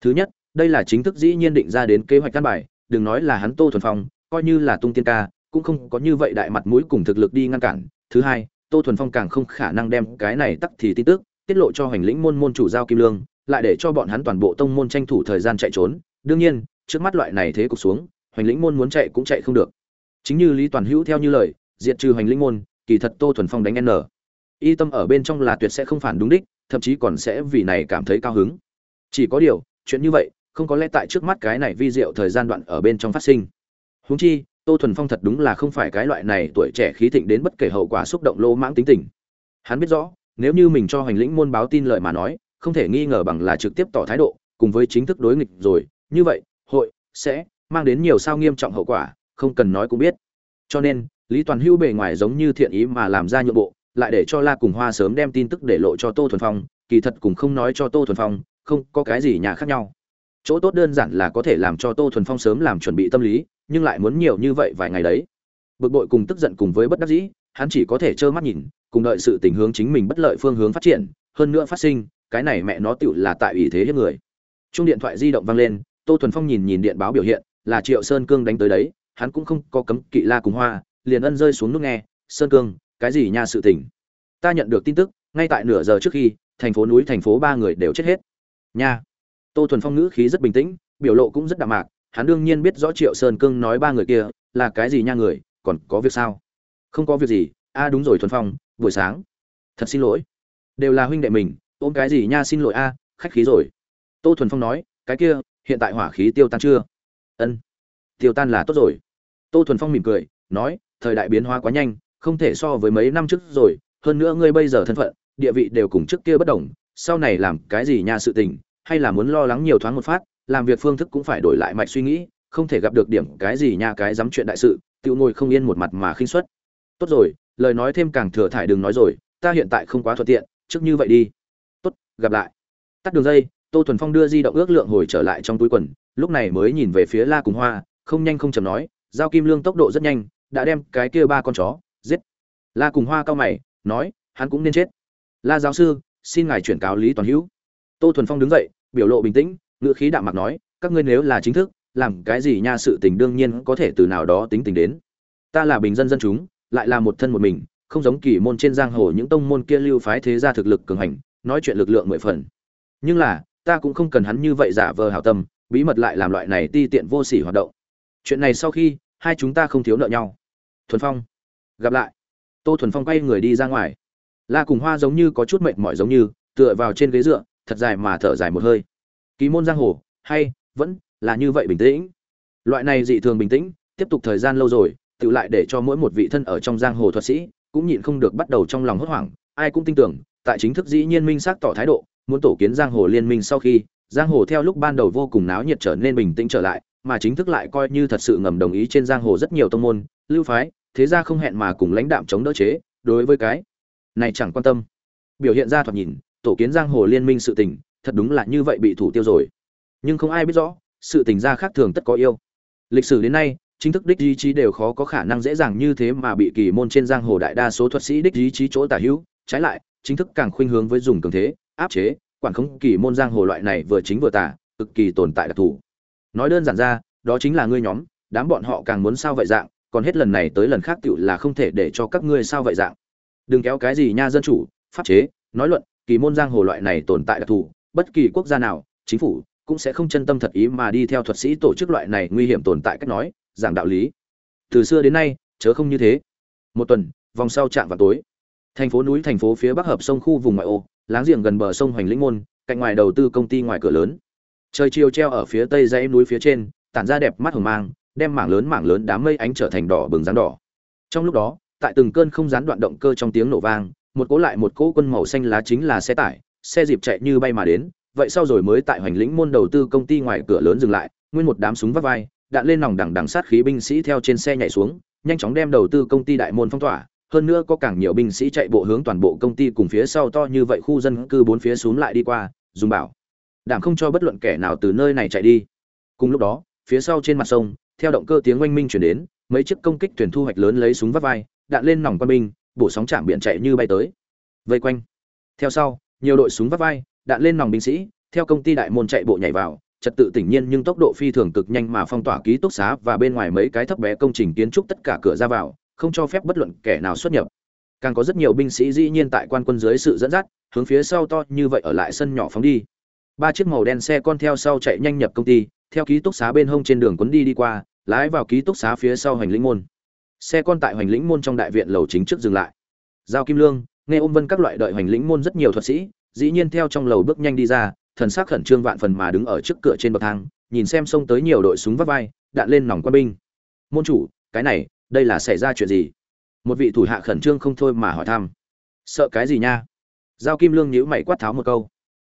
Thứ nhất, đây là chính thức dĩ nhiên định ra đến kế hoạch căn bài, đừng nói là hắn tô thuần phong, coi như là tung tiên ca, cũng không có như vậy đại mặt mũi cùng thực lực đi ngăn cản. Thứ hai, tô thuần phong càng không khả năng đem cái này tắc thì tin tức, tiết lộ cho hành lĩnh môn môn chủ giao kim lương, lại để cho bọn hắn toàn bộ tông môn tranh thủ thời gian chạy trốn. Đương nhiên, trước mắt loại này thế cục xuống, hoành lĩnh môn muốn chạy cũng chạy không được. Chính như lý toàn hữu theo như lời, diệt trừ hoành lĩnh môn, kỳ thật tô thuần phong đánh n. Y tâm ở bên trong là tuyệt sẽ không phản đúng đích thậm chí còn sẽ vì này cảm thấy cao hứng. Chỉ có điều, chuyện như vậy, không có lẽ tại trước mắt cái này vi diệu thời gian đoạn ở bên trong phát sinh. Huống chi, tô thuần phong thật đúng là không phải cái loại này tuổi trẻ khí thịnh đến bất kể hậu quả xúc động lô mãng tính tình. Hắn biết rõ, nếu như mình cho hành lĩnh môn báo tin lợi mà nói, không thể nghi ngờ bằng là trực tiếp tỏ thái độ, cùng với chính thức đối nghịch rồi, như vậy, hội sẽ mang đến nhiều sao nghiêm trọng hậu quả, không cần nói cũng biết. Cho nên, lý toàn hữu bề ngoài giống như thiện ý mà làm ra nhượng bộ lại để cho la cùng hoa sớm đem tin tức để lộ cho tô thuần phong, kỳ thật cũng không nói cho tô thuần phong, không có cái gì nhà khác nhau. Chỗ tốt đơn giản là có thể làm cho tô thuần phong sớm làm chuẩn bị tâm lý, nhưng lại muốn nhiều như vậy vài ngày đấy. Bực bội cùng tức giận cùng với bất đắc dĩ, hắn chỉ có thể trơ mắt nhìn, cùng đợi sự tình hướng chính mình bất lợi phương hướng phát triển, hơn nữa phát sinh, cái này mẹ nó tựu là tại ủy thế hiếp người. Chung điện thoại di động vang lên, tô thuần phong nhìn nhìn điện báo biểu hiện, là triệu sơn cương đánh tới đấy, hắn cũng không có cấm kỵ la cùng hoa, liền ân rơi xuống nước nghe, sơn cương cái gì nha sự tình? Ta nhận được tin tức, ngay tại nửa giờ trước khi, thành phố núi, thành phố ba người đều chết hết. Nha. Tô thuần phong ngữ khí rất bình tĩnh, biểu lộ cũng rất đạm mạc, hắn đương nhiên biết rõ triệu sơn cương nói ba người kia là cái gì nha người, còn có việc sao? Không có việc gì, a, đúng rồi thuần phong, buổi sáng. Thật xin lỗi. Đều là huynh đệ mình, ôm cái gì nha xin lỗi a, khách khí rồi. Tô thuần phong nói, cái kia, hiện tại hỏa khí tiêu tan chưa? Ân. Tiêu tan là tốt rồi. Tô thuần phong mỉm cười, nói, thời đại biến hóa quá nhanh không thể so với mấy năm trước rồi, hơn nữa ngươi bây giờ thân phận, địa vị đều cùng trước kia bất đồng, sau này làm cái gì nha sự tình, hay là muốn lo lắng nhiều thoáng một phát, làm việc phương thức cũng phải đổi lại mạch suy nghĩ, không thể gặp được điểm cái gì nha cái dám chuyện đại sự, tự ngồi không yên một mặt mà khinh suất. Tốt rồi, lời nói thêm càng thừa thải đừng nói rồi, ta hiện tại không quá thuận tiện, trước như vậy đi. Tốt, gặp lại. Tắt đường dây, tô thuần phong đưa di động ước lượng hồi trở lại trong túi quần, lúc này mới nhìn về phía la cùng hoa, không nhanh không chầm nói, giao kim lương tốc độ rất nhanh, đã đem cái kia ba con chó la cùng hoa cao mày, nói, hắn cũng nên chết. La giáo sư, xin ngài chuyển cáo lý toàn hữu. Tô thuần phong đứng dậy, biểu lộ bình tĩnh, ngữ khí đạm mặt nói, các ngươi nếu là chính thức, làm cái gì nha sự tình đương nhiên có thể từ nào đó tính tình đến. Ta là bình dân dân chúng, lại là một thân một mình, không giống kỳ môn trên giang hồ những tông môn kia lưu phái thế gia thực lực cường hành, nói chuyện lực lượng mười phần. Nhưng là, ta cũng không cần hắn như vậy giả vờ hảo tâm, bí mật lại làm loại này ti tiện vô sỉ hoạt động. Chuyện này sau khi, hai chúng ta không thiếu nợ nhau. Thuần phong, gặp lại tô thuần phong quay người đi ra ngoài. La cùng hoa giống như có chút mệt mỏi giống như, tựa vào trên ghế dựa, thật dài mà thở dài một hơi. Ký môn giang hồ, hay, vẫn là như vậy bình tĩnh. Loại này dị thường bình tĩnh, tiếp tục thời gian lâu rồi, tự lại để cho mỗi một vị thân ở trong giang hồ thuật sĩ cũng nhịn không được bắt đầu trong lòng hốt hoảng. Ai cũng tin tưởng, tại chính thức dĩ nhiên minh xác tỏ thái độ, muốn tổ kiến giang hồ liên minh sau khi, giang hồ theo lúc ban đầu vô cùng náo nhiệt trở nên bình tĩnh trở lại, mà chính thức lại coi như thật sự ngầm đồng ý trên giang hồ rất nhiều tông môn, lưu phái thế ra không hẹn mà cùng lãnh đạm chống đỡ chế, đối với cái này chẳng quan tâm. Biểu hiện ra thoạt nhìn, tổ kiến giang hồ liên minh sự tình, thật đúng là như vậy bị thủ tiêu rồi. Nhưng không ai biết rõ, sự tình ra khác thường tất có yêu. Lịch sử đến nay, chính thức đích ý chí đều khó có khả năng dễ dàng như thế mà bị kỳ môn trên giang hồ đại đa số thuật sĩ đích ý chí chỗ tả hữu. Trái lại, chính thức càng khuynh hướng với dùng cường thế, áp chế, quản khống kỳ môn giang hồ loại này vừa chính vừa tả, cực kỳ tồn tại đặc thù. Nói đơn giản ra, đó chính là ngươi nhóm, đám bọn họ càng muốn sao vậy dạng còn hết lần này tới lần khác tựu là không thể để cho các ngươi sao vậy dạng. Đừng kéo cái gì nha dân chủ, pháp chế, nói luận, kỳ môn giang hồ loại này tồn tại đặc thù, bất kỳ quốc gia nào, chính phủ cũng sẽ không chân tâm thật ý mà đi theo thuật sĩ tổ chức loại này nguy hiểm tồn tại cách nói, giảng đạo lý. Từ xưa đến nay, chớ không như thế. Một tuần, vòng sau chạm vào tối. Thành phố núi, thành phố phía bắc hợp sông khu vùng ngoại ô, láng giềng gần bờ sông hoành lĩnh môn, cạnh ngoài đầu tư công ty ngoài cửa lớn. Trời chiều treo ở phía tây dãy núi phía trên, tản ra đẹp mắt hồng mang đem mảng lớn mảng lớn đám mây ánh trở thành đỏ bừng rán đỏ. Trong lúc đó, tại từng cơn không gián đoạn động cơ trong tiếng nổ vang, một cỗ lại một cỗ quân màu xanh lá chính là xe tải, xe dịp chạy như bay mà đến, vậy sau rồi mới tại hoành lĩnh môn đầu tư công ty ngoài cửa lớn dừng lại, nguyên một đám súng vắt vai, đạn lên nòng đằng đằng sát khí binh sĩ theo trên xe nhảy xuống, nhanh chóng đem đầu tư công ty đại môn phong tỏa, hơn nữa có càng nhiều binh sĩ chạy bộ hướng toàn bộ công ty cùng phía sau to như vậy khu dân cư bốn phía xuống lại đi qua, dùng bảo. Đảm không cho bất luận kẻ nào từ nơi này chạy đi. Cùng lúc đó, phía sau trên mặt sông theo động cơ tiếng oanh minh chuyển đến, mấy chiếc công kích thuyền thu hoạch lớn lấy súng vắt vai, đạn lên nòng quân binh, bổ sóng chạm biển chạy như bay tới. Vây quanh. Theo sau, nhiều đội súng vắt vai, đạn lên nòng binh sĩ, theo công ty đại môn chạy bộ nhảy vào, trật tự tỉnh nhiên nhưng tốc độ phi thường cực nhanh mà phong tỏa ký túc xá và bên ngoài mấy cái thấp bé công trình kiến trúc tất cả cửa ra vào, không cho phép bất luận kẻ nào xuất nhập. Càng có rất nhiều binh sĩ dĩ nhiên tại quan quân dưới sự dẫn dắt, hướng phía sau to như vậy ở lại sân nhỏ phóng đi. Ba chiếc màu đen xe con theo sau chạy nhanh nhập công ty, theo ký túc xá bên hông trên đường quấn đi đi qua lái vào ký túc xá phía sau hành lĩnh môn. Xe con tại hành lĩnh môn trong đại viện lầu chính trước dừng lại. Giao kim lương, nghe ôm vân các loại đợi hành lĩnh môn rất nhiều thuật sĩ, dĩ nhiên theo trong lầu bước nhanh đi ra, thần sắc khẩn trương vạn phần mà đứng ở trước cửa trên bậc thang, nhìn xem xông tới nhiều đội súng vắt vai, đạn lên nòng quân binh. Môn chủ, cái này, đây là xảy ra chuyện gì? Một vị thủ hạ khẩn trương không thôi mà hỏi thăm. Sợ cái gì nha? Giao kim lương nhíu mày quát tháo một câu.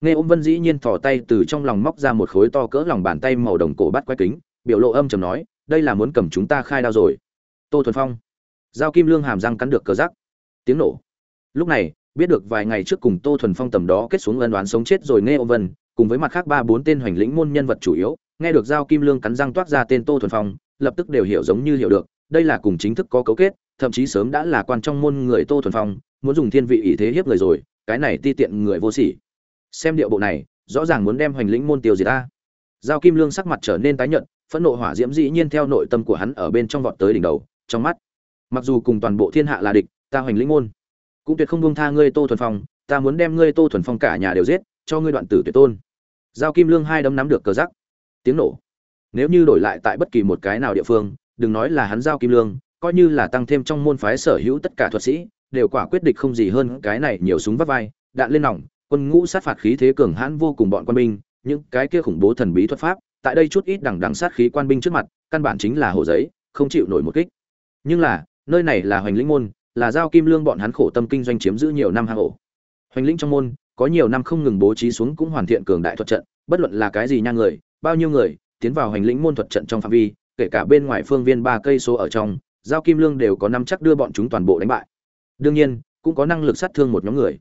Nghe ôm vân dĩ nhiên thò tay từ trong lòng móc ra một khối to cỡ lòng bàn tay màu đồng cổ bắt quái kính, biểu lộ âm trầm nói đây là muốn cầm chúng ta khai đao rồi. Tô thuần phong. Giao kim lương hàm răng cắn được cờ rắc. Tiếng nổ. Lúc này, biết được vài ngày trước cùng tô thuần phong tầm đó kết xuống ân đoán sống chết rồi nghe ô vân, cùng với mặt khác ba bốn tên hoành lĩnh môn nhân vật chủ yếu, nghe được giao kim lương cắn răng toát ra tên tô thuần phong, lập tức đều hiểu giống như hiểu được, đây là cùng chính thức có cấu kết, thậm chí sớm đã là quan trong môn người tô thuần phong, muốn dùng thiên vị ý thế hiếp người rồi, cái này ti tiện người vô sỉ. Xem điệu bộ này, rõ ràng muốn đem hoành lĩnh môn tiêu diệt ta. Giao kim lương sắc mặt trở nên tái nhợt phẫn nộ hỏa diễm dĩ nhiên theo nội tâm của hắn ở bên trong vọt tới đỉnh đầu, trong mắt. Mặc dù cùng toàn bộ thiên hạ là địch, ta hoành lĩnh môn, cũng tuyệt không buông tha ngươi tô thuần phong, ta muốn đem ngươi tô thuần phong cả nhà đều giết, cho ngươi đoạn tử tuyệt tôn. Giao kim lương hai đấm nắm được cờ giắc tiếng nổ. Nếu như đổi lại tại bất kỳ một cái nào địa phương, đừng nói là hắn giao kim lương, coi như là tăng thêm trong môn phái sở hữu tất cả thuật sĩ, đều quả quyết địch không gì hơn cái này nhiều súng vắt vai, đạn lên nòng, quân ngũ sát phạt khí thế cường hãn vô cùng bọn quân binh, những cái kia khủng bố thần bí thuật pháp tại đây chút ít đằng đằng sát khí quan binh trước mặt, căn bản chính là hồ giấy, không chịu nổi một kích. Nhưng là, nơi này là hoành lĩnh môn, là giao kim lương bọn hắn khổ tâm kinh doanh chiếm giữ nhiều năm hang ổ. Hoành lĩnh trong môn, có nhiều năm không ngừng bố trí xuống cũng hoàn thiện cường đại thuật trận, bất luận là cái gì nha người, bao nhiêu người, tiến vào hoành lĩnh môn thuật trận trong phạm vi, kể cả bên ngoài phương viên ba cây số ở trong, giao kim lương đều có năm chắc đưa bọn chúng toàn bộ đánh bại. Đương nhiên, cũng có năng lực sát thương một nhóm người.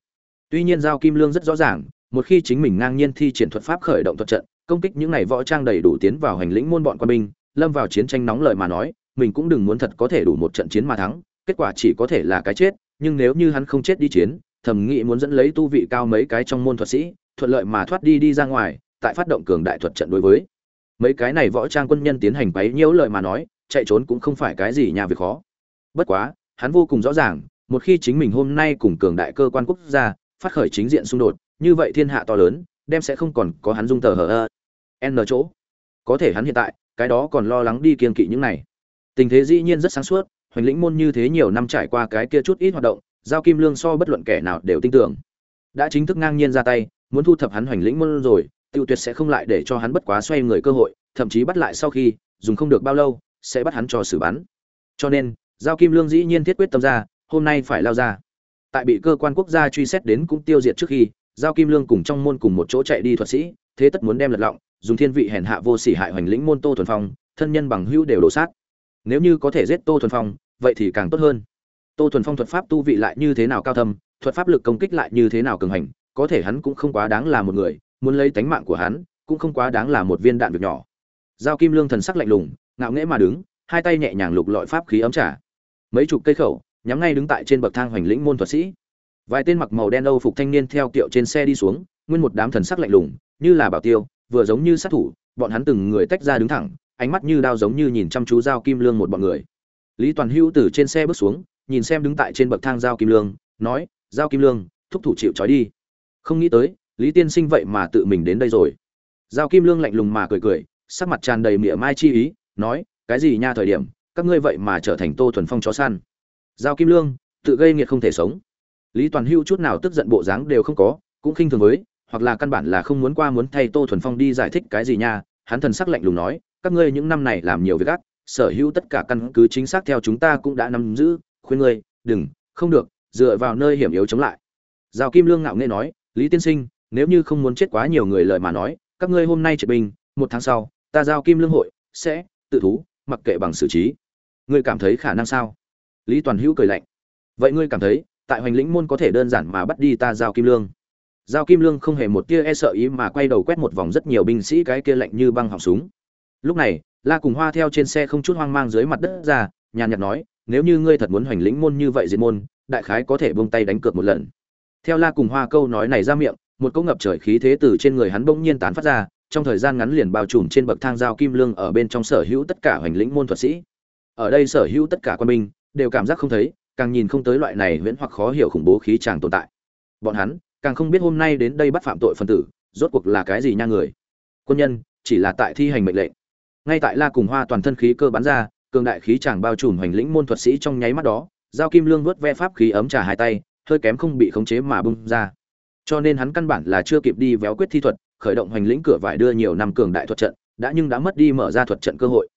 Tuy nhiên giao kim lương rất rõ ràng, một khi chính mình ngang nhiên thi triển thuật pháp khởi động thuật trận công kích những này võ trang đầy đủ tiến vào hành lĩnh môn bọn quân binh, lâm vào chiến tranh nóng lời mà nói, mình cũng đừng muốn thật có thể đủ một trận chiến mà thắng, kết quả chỉ có thể là cái chết, nhưng nếu như hắn không chết đi chiến thẩm nghĩ muốn dẫn lấy tu vị cao mấy cái trong môn thuật sĩ, thuận lợi mà thoát đi đi ra ngoài, tại phát động cường đại thuật trận đối với. Mấy cái này võ trang quân nhân tiến hành quấy nhiễu lợi mà nói, chạy trốn cũng không phải cái gì nhà việc khó. Bất quá, hắn vô cùng rõ ràng, một khi chính mình hôm nay cùng cường đại cơ quan quốc gia phát khởi chính diện xung đột, như vậy thiên hạ to lớn, đem sẽ không còn có hắn dung tờ hờ ơ n chỗ. Có thể hắn hiện tại, cái đó còn lo lắng đi kiên kỵ những này. Tình thế dĩ nhiên rất sáng suốt, hoành lĩnh môn như thế nhiều năm trải qua cái kia chút ít hoạt động, giao kim lương so bất luận kẻ nào đều tin tưởng. Đã chính thức ngang nhiên ra tay, muốn thu thập hắn hoành lĩnh môn rồi, tiêu tuyệt sẽ không lại để cho hắn bất quá xoay người cơ hội, thậm chí bắt lại sau khi, dùng không được bao lâu, sẽ bắt hắn cho xử bắn. Cho nên, giao kim lương dĩ nhiên thiết quyết tâm ra, hôm nay phải lao ra. Tại bị cơ quan quốc gia truy xét đến cũng tiêu diệt trước khi, giao kim lương cùng trong môn cùng một chỗ chạy đi thuật sĩ, thế tất muốn đem lật lọng dùng thiên vị hèn hạ vô sỉ hại hoành lĩnh môn tô thuần phong, thân nhân bằng hữu đều đổ sát. Nếu như có thể giết tô thuần phong, vậy thì càng tốt hơn. Tô thuần phong thuật pháp tu vị lại như thế nào cao thâm, thuật pháp lực công kích lại như thế nào cường hành, có thể hắn cũng không quá đáng là một người, muốn lấy tánh mạng của hắn, cũng không quá đáng là một viên đạn việc nhỏ. Giao kim lương thần sắc lạnh lùng, ngạo nghễ mà đứng, hai tay nhẹ nhàng lục lọi pháp khí ấm trả mấy chục cây khẩu, nhắm ngay đứng tại trên bậc thang hoành lĩnh môn thuật sĩ. Vài tên mặc màu đen âu phục thanh niên theo kiệu trên xe đi xuống, nguyên một đám thần sắc lạnh lùng, như là bảo tiêu vừa giống như sát thủ, bọn hắn từng người tách ra đứng thẳng, ánh mắt như đao giống như nhìn chăm chú giao kim lương một bọn người. Lý toàn hữu từ trên xe bước xuống, nhìn xem đứng tại trên bậc thang giao kim lương, nói, giao kim lương, thúc thủ chịu trói đi. Không nghĩ tới, lý tiên sinh vậy mà tự mình đến đây rồi. Giao kim lương lạnh lùng mà cười cười, sắc mặt tràn đầy mỉa mai chi ý, nói, cái gì nha thời điểm, các ngươi vậy mà trở thành tô thuần phong chó săn. Giao kim lương, tự gây nghiệt không thể sống. Lý toàn hưu chút nào tức giận bộ dáng đều không có, cũng khinh thường với hoặc là căn bản là không muốn qua muốn thay tô thuần phong đi giải thích cái gì nha. Hắn thần sắc lạnh lùng nói, các ngươi những năm này làm nhiều việc gắt sở hữu tất cả căn cứ chính xác theo chúng ta cũng đã nắm giữ. Khuyên ngươi, đừng, không được, dựa vào nơi hiểm yếu chống lại. Giao kim lương ngạo nghệ nói, lý tiên sinh, nếu như không muốn chết quá nhiều người lời mà nói, các ngươi hôm nay triệt binh, một tháng sau, ta giao kim lương hội, sẽ tự thú, mặc kệ bằng xử trí. Ngươi cảm thấy khả năng sao? Lý toàn hữu cười lạnh. Vậy ngươi cảm thấy, tại hoành lĩnh môn có thể đơn giản mà bắt đi ta giao kim lương? Giao kim lương không hề một tia e sợ ý mà quay đầu quét một vòng rất nhiều binh sĩ cái kia lạnh như băng họng súng. Lúc này, la cùng hoa theo trên xe không chút hoang mang dưới mặt đất ra, nhàn nhạt nói, nếu như ngươi thật muốn hoành lĩnh môn như vậy diệt môn, đại khái có thể buông tay đánh cược một lần. Theo la cùng hoa câu nói này ra miệng, một cỗ ngập trời khí thế từ trên người hắn bỗng nhiên tán phát ra, trong thời gian ngắn liền bao trùm trên bậc thang giao kim lương ở bên trong sở hữu tất cả hoành lĩnh môn thuật sĩ. Ở đây sở hữu tất cả quân binh đều cảm giác không thấy, càng nhìn không tới loại này huyễn hoặc khó hiểu khủng bố khí chàng tồn tại. Bọn hắn càng không biết hôm nay đến đây bắt phạm tội phần tử, rốt cuộc là cái gì nha người. Quân nhân, chỉ là tại thi hành mệnh lệnh. Ngay tại la cùng hoa toàn thân khí cơ bắn ra, cường đại khí chàng bao trùm hoành lĩnh môn thuật sĩ trong nháy mắt đó, giao kim lương vớt ve pháp khí ấm trà hai tay, hơi kém không bị khống chế mà bung ra. Cho nên hắn căn bản là chưa kịp đi véo quyết thi thuật, khởi động hoành lĩnh cửa vải đưa nhiều năm cường đại thuật trận, đã nhưng đã mất đi mở ra thuật trận cơ hội.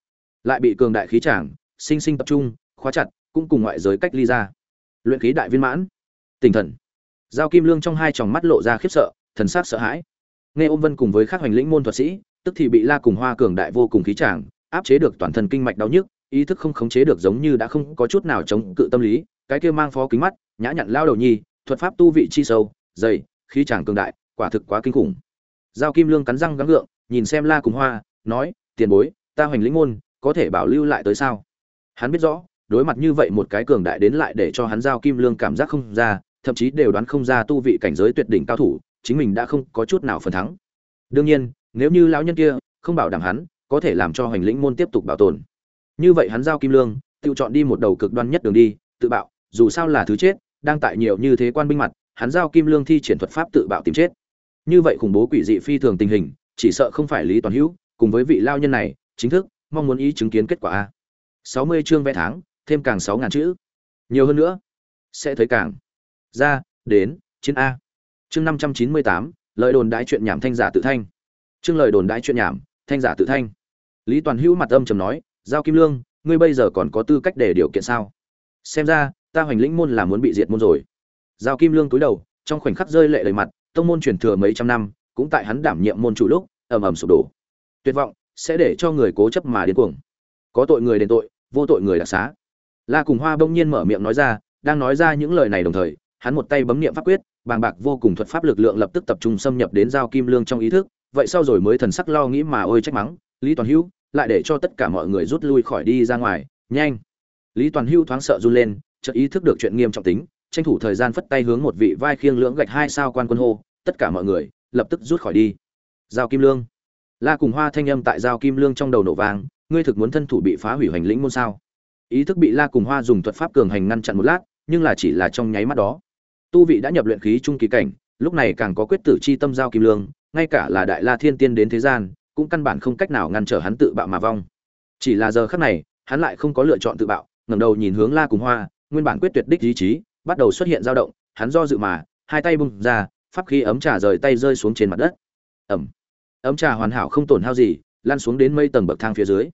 Lại bị cường đại khí chàng, sinh sinh tập trung, khóa chặt, cũng cùng ngoại giới cách ly ra. Luyện khí đại viên mãn. Tinh thần giao kim lương trong hai tròng mắt lộ ra khiếp sợ, thần sắc sợ hãi. Nghe ôm vân cùng với các hành lĩnh môn thuật sĩ, tức thì bị la cùng hoa cường đại vô cùng khí tràng áp chế được toàn thân kinh mạch đau nhức, ý thức không khống chế được giống như đã không có chút nào chống cự tâm lý, cái kia mang phó kính mắt, nhã nhặn lao đầu nhi, thuật pháp tu vị chi sâu, dày, khí tràng cường đại, quả thực quá kinh khủng. Giao kim lương cắn răng gắng gượng, nhìn xem la cùng hoa, nói, tiền bối, ta hành lĩnh môn, có thể bảo lưu lại tới sao? Hắn biết rõ, đối mặt như vậy một cái cường đại đến lại để cho hắn giao kim lương cảm giác không ra thậm chí đều đoán không ra tu vị cảnh giới tuyệt đỉnh cao thủ, chính mình đã không có chút nào phần thắng. Đương nhiên, nếu như lão nhân kia không bảo đảm hắn, có thể làm cho hoành lĩnh môn tiếp tục bảo tồn. Như vậy hắn giao kim lương, tự chọn đi một đầu cực đoan nhất đường đi, tự bạo, dù sao là thứ chết, đang tại nhiều như thế quan binh mặt, hắn giao kim lương thi triển thuật pháp tự bạo tìm chết. Như vậy khủng bố quỷ dị phi thường tình hình, chỉ sợ không phải lý toàn hữu, cùng với vị lao nhân này, chính thức mong muốn ý chứng kiến kết quả a. Sáu mươi chương vẽ tháng, thêm càng sáu ngàn chữ. Nhiều hơn nữa, sẽ thấy càng ra, đến, chiến a. Chương năm trăm chín mươi tám, lời đồn đãi chuyện nhảm thanh giả tự thanh. Chương lời đồn đãi chuyện nhảm, thanh giả tự thanh. Lý toàn hữu mặt âm trầm nói, giao kim lương, ngươi bây giờ còn có tư cách để điều kiện sao? Xem ra, ta hoành lĩnh môn là muốn bị diệt môn rồi. Giao kim lương túi đầu, trong khoảnh khắc rơi lệ đầy mặt, tông môn truyền thừa mấy trăm năm, cũng tại hắn đảm nhiệm môn chủ lúc, ầm ầm sụp đổ. Tuyệt vọng sẽ để cho người cố chấp mà điên cuồng. Có tội người đền tội, vô tội người đặc xá. La cùng hoa bỗng nhiên mở miệng nói ra, đang nói ra những lời này đồng thời hắn một tay bấm niệm pháp quyết bàng bạc vô cùng thuật pháp lực lượng lập tức tập trung xâm nhập đến giao kim lương trong ý thức vậy sau rồi mới thần sắc lo nghĩ mà ôi trách mắng lý toàn hữu lại để cho tất cả mọi người rút lui khỏi đi ra ngoài nhanh. Lý toàn hữu thoáng sợ run lên chợt ý thức được chuyện nghiêm trọng tính tranh thủ thời gian phất tay hướng một vị vai khiêng lưỡng gạch hai sao quan quân hô tất cả mọi người lập tức rút khỏi đi. Giao kim lương. La cùng hoa thanh âm tại giao kim lương trong đầu nổ vang, ngươi thực muốn thân thủ bị phá hủy hành lĩnh môn sao? Ý thức bị la cùng hoa dùng thuật pháp cường hành ngăn chặn một lát nhưng là chỉ là trong nháy mắt đó tu vị đã nhập luyện khí trung kỳ cảnh, lúc này càng có quyết tử chi tâm giao kim lương, ngay cả là đại la thiên tiên đến thế gian, cũng căn bản không cách nào ngăn trở hắn tự bạo mà vong. Chỉ là giờ khắc này, hắn lại không có lựa chọn tự bạo, ngẩng đầu nhìn hướng la cùng hoa, nguyên bản quyết tuyệt đích ý chí, bắt đầu xuất hiện dao động, hắn do dự mà, hai tay bung ra, pháp khí ấm trà rời tay rơi xuống trên mặt đất. Ẩm. Ấm trà hoàn hảo không tổn hao gì lan xuống đến mây tầng bậc thang phía dưới.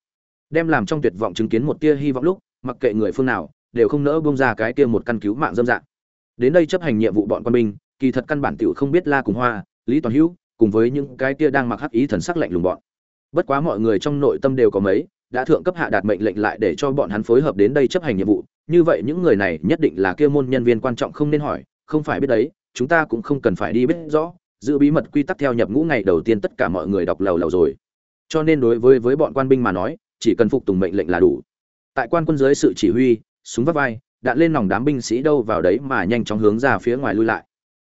Đem làm trong tuyệt vọng chứng kiến một tia hy vọng lúc, mặc kệ người phương nào, đều không nỡ bung ra cái kia một căn cứu mạng dâm dạng đến đây chấp hành nhiệm vụ bọn quân binh, kỳ thật căn bản tiểu không biết la cùng hoa, lý toàn hữu, cùng với những cái kia đang mặc hắc ý thần sắc lạnh lùng bọn. Bất quá mọi người trong nội tâm đều có mấy, đã thượng cấp hạ đạt mệnh lệnh lại để cho bọn hắn phối hợp đến đây chấp hành nhiệm vụ. Như vậy những người này nhất định là kia môn nhân viên quan trọng không nên hỏi, không phải biết đấy, chúng ta cũng không cần phải đi biết rõ, giữ bí mật quy tắc theo nhập ngũ ngày đầu tiên tất cả mọi người đọc lầu lầu rồi. Cho nên đối với với bọn quan binh mà nói, chỉ cần phục tùng mệnh lệnh là đủ. Tại quan quân dưới sự chỉ huy, súng vắt vai đạn lên nòng đám binh sĩ đâu vào đấy mà nhanh chóng hướng ra phía ngoài lui lại.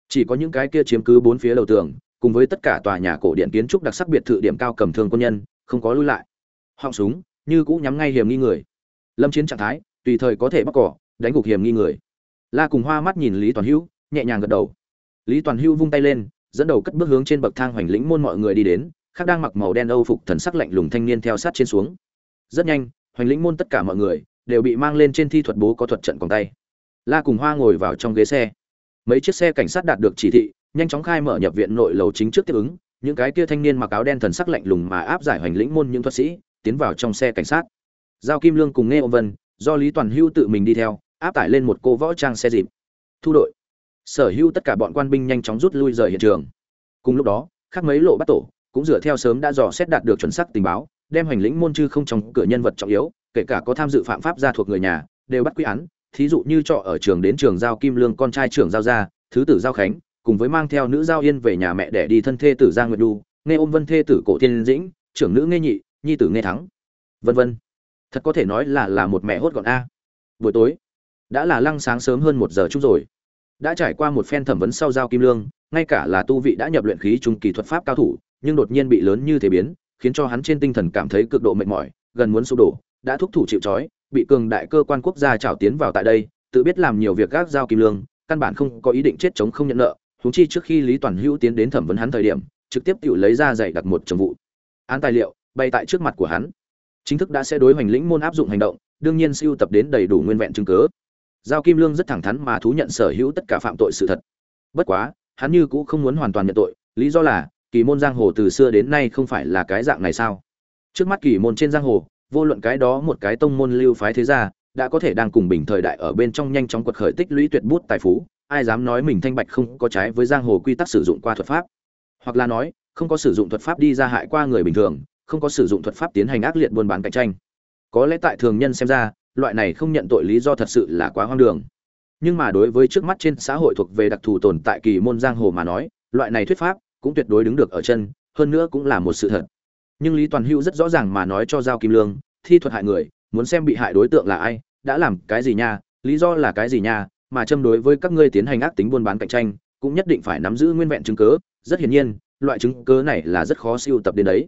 Chỉ có những cái kia chiếm cứ bốn phía đầu tường, cùng với tất cả tòa nhà cổ điện kiến trúc đặc sắc biệt thự điểm cao cầm thương quân nhân, không có lui lại. Họng súng, như cũ nhắm ngay hiểm nghi người. Lâm chiến trạng thái, tùy thời có thể bắt cỏ, đánh gục hiểm nghi người. La cùng hoa mắt nhìn lý toàn hữu, nhẹ nhàng gật đầu. Lý toàn hữu vung tay lên, dẫn đầu cất bước hướng trên bậc thang hoành lĩnh môn mọi người đi đến, khác đang mặc màu đen âu phục thần sắc lạnh lùng thanh niên theo sát trên xuống. Rất nhanh, hoành lĩnh môn tất cả mọi người đều bị mang lên trên thi thuật bố có thuật trận còn tay. La cùng hoa ngồi vào trong ghế xe. Mấy chiếc xe cảnh sát đạt được chỉ thị, nhanh chóng khai mở nhập viện nội lầu chính trước tiếp ứng, những cái kia thanh niên mặc áo đen thần sắc lạnh lùng mà áp giải hoành lĩnh môn những thuật sĩ, tiến vào trong xe cảnh sát. Giao kim lương cùng nghe ô vân, do lý toàn hưu tự mình đi theo, áp tải lên một cô võ trang xe dịp. Thu đội. Sở hữu tất cả bọn quan binh nhanh chóng rút lui rời hiện trường. Cùng lúc đó, khác mấy lộ bắt tổ, cũng dựa theo sớm đã dò xét đạt được chuẩn xác tình báo, đem hành lĩnh môn chư không trong cửa nhân vật trọng yếu kể cả có tham dự phạm pháp gia thuộc người nhà, đều bắt quy án. Thí dụ như trọ ở trường đến trường giao kim lương con trai trưởng giao gia, thứ tử giao khánh, cùng với mang theo nữ giao yên về nhà mẹ để đi thân thê tử giang nguyệt đu nghe ôm vân thê tử cổ thiên dĩnh, trưởng nữ nghe nhị, nhi tử nghe thắng. Vân vân. Thật có thể nói là là một mẹ hốt gọn a. Buổi tối, đã là lăng sáng sớm hơn một giờ chút rồi. Đã trải qua một phen thẩm vấn sau giao kim lương, ngay cả là tu vị đã nhập luyện khí trung kỳ thuật pháp cao thủ, nhưng đột nhiên bị lớn như thế biến, khiến cho hắn trên tinh thần cảm thấy cực độ mệt mỏi, gần muốn sụp đổ đã thúc thủ chịu trói, bị cường đại cơ quan quốc gia trảo tiến vào tại đây, tự biết làm nhiều việc gác giao kim lương, căn bản không có ý định chết chống không nhận nợ, huống chi trước khi lý toàn hữu tiến đến thẩm vấn hắn thời điểm, trực tiếp tự lấy ra dạy đặt một chồng vụ. Án tài liệu bay tại trước mặt của hắn. Chính thức đã sẽ đối hoành lĩnh môn áp dụng hành động, đương nhiên siêu tập đến đầy đủ nguyên vẹn chứng cứ. Giao kim lương rất thẳng thắn mà thú nhận sở hữu tất cả phạm tội sự thật. Bất quá, hắn như cũng không muốn hoàn toàn nhận tội, lý do là, kỳ môn giang hồ từ xưa đến nay không phải là cái dạng này sao? Trước mắt kỳ môn trên giang hồ vô luận cái đó một cái tông môn lưu phái thế gia, đã có thể đang cùng bình thời đại ở bên trong nhanh chóng quật khởi tích lũy tuyệt bút tài phú, ai dám nói mình thanh bạch không có trái với giang hồ quy tắc sử dụng qua thuật pháp? Hoặc là nói, không có sử dụng thuật pháp đi ra hại qua người bình thường, không có sử dụng thuật pháp tiến hành ác liệt buôn bán cạnh tranh. Có lẽ tại thường nhân xem ra, loại này không nhận tội lý do thật sự là quá hoang đường. Nhưng mà đối với trước mắt trên xã hội thuộc về đặc thù tồn tại kỳ môn giang hồ mà nói, loại này thuyết pháp cũng tuyệt đối đứng được ở chân, hơn nữa cũng là một sự thật nhưng lý toàn hữu rất rõ ràng mà nói cho giao kim lương, thi thuật hại người, muốn xem bị hại đối tượng là ai, đã làm cái gì nha, lý do là cái gì nha, mà châm đối với các ngươi tiến hành ác tính buôn bán cạnh tranh, cũng nhất định phải nắm giữ nguyên vẹn chứng cớ rất hiển nhiên, loại chứng cớ này là rất khó siêu tập đến đấy.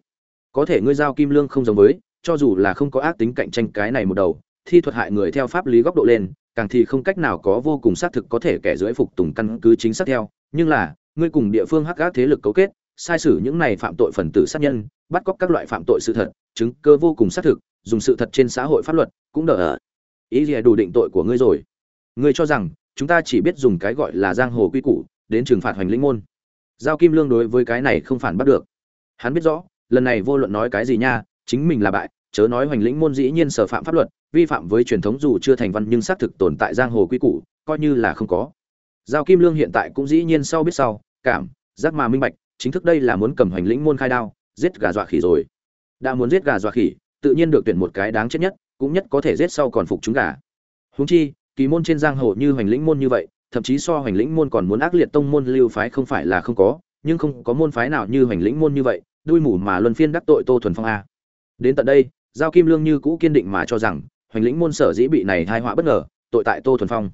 Có thể ngươi giao kim lương không giống với, cho dù là không có ác tính cạnh tranh cái này một đầu, thi thuật hại người theo pháp lý góc độ lên, càng thì không cách nào có vô cùng xác thực có thể kẻ dưới phục tùng căn cứ chính xác theo, nhưng là, ngươi cùng địa phương hắc ác thế lực cấu kết sai sử những này phạm tội phần tử sát nhân, bắt cóc các loại phạm tội sự thật, chứng cơ vô cùng xác thực, dùng sự thật trên xã hội pháp luật cũng đỡ. Ở ý gì đủ định tội của ngươi rồi? Ngươi cho rằng, chúng ta chỉ biết dùng cái gọi là giang hồ quy củ, đến trừng phạt hoành lĩnh môn. Giao kim lương đối với cái này không phản bắt được. Hắn biết rõ, lần này vô luận nói cái gì nha, chính mình là bại, chớ nói hoành lĩnh môn dĩ nhiên sở phạm pháp luật, vi phạm với truyền thống dù chưa thành văn nhưng xác thực tồn tại giang hồ quy củ, coi như là không có. Giao kim lương hiện tại cũng dĩ nhiên sau biết sau, cảm, giác mà minh bạch chính thức đây là muốn cầm hoành lĩnh môn khai đao, giết gà dọa khỉ rồi. Đã muốn giết gà dọa khỉ, tự nhiên được tuyển một cái đáng chết nhất, cũng nhất có thể giết sau còn phục chúng gà. Huống chi, kỳ môn trên giang hồ như hoành lĩnh môn như vậy, thậm chí so hoành lĩnh môn còn muốn ác liệt tông môn lưu phái không phải là không có, nhưng không có môn phái nào như hoành lĩnh môn như vậy, đuôi mù mà luân phiên đắc tội tô thuần phong a. Đến tận đây, giao kim lương như cũ kiên định mà cho rằng, hoành lĩnh môn sở dĩ bị này thai họa bất ngờ, tội tại tô thuần phong.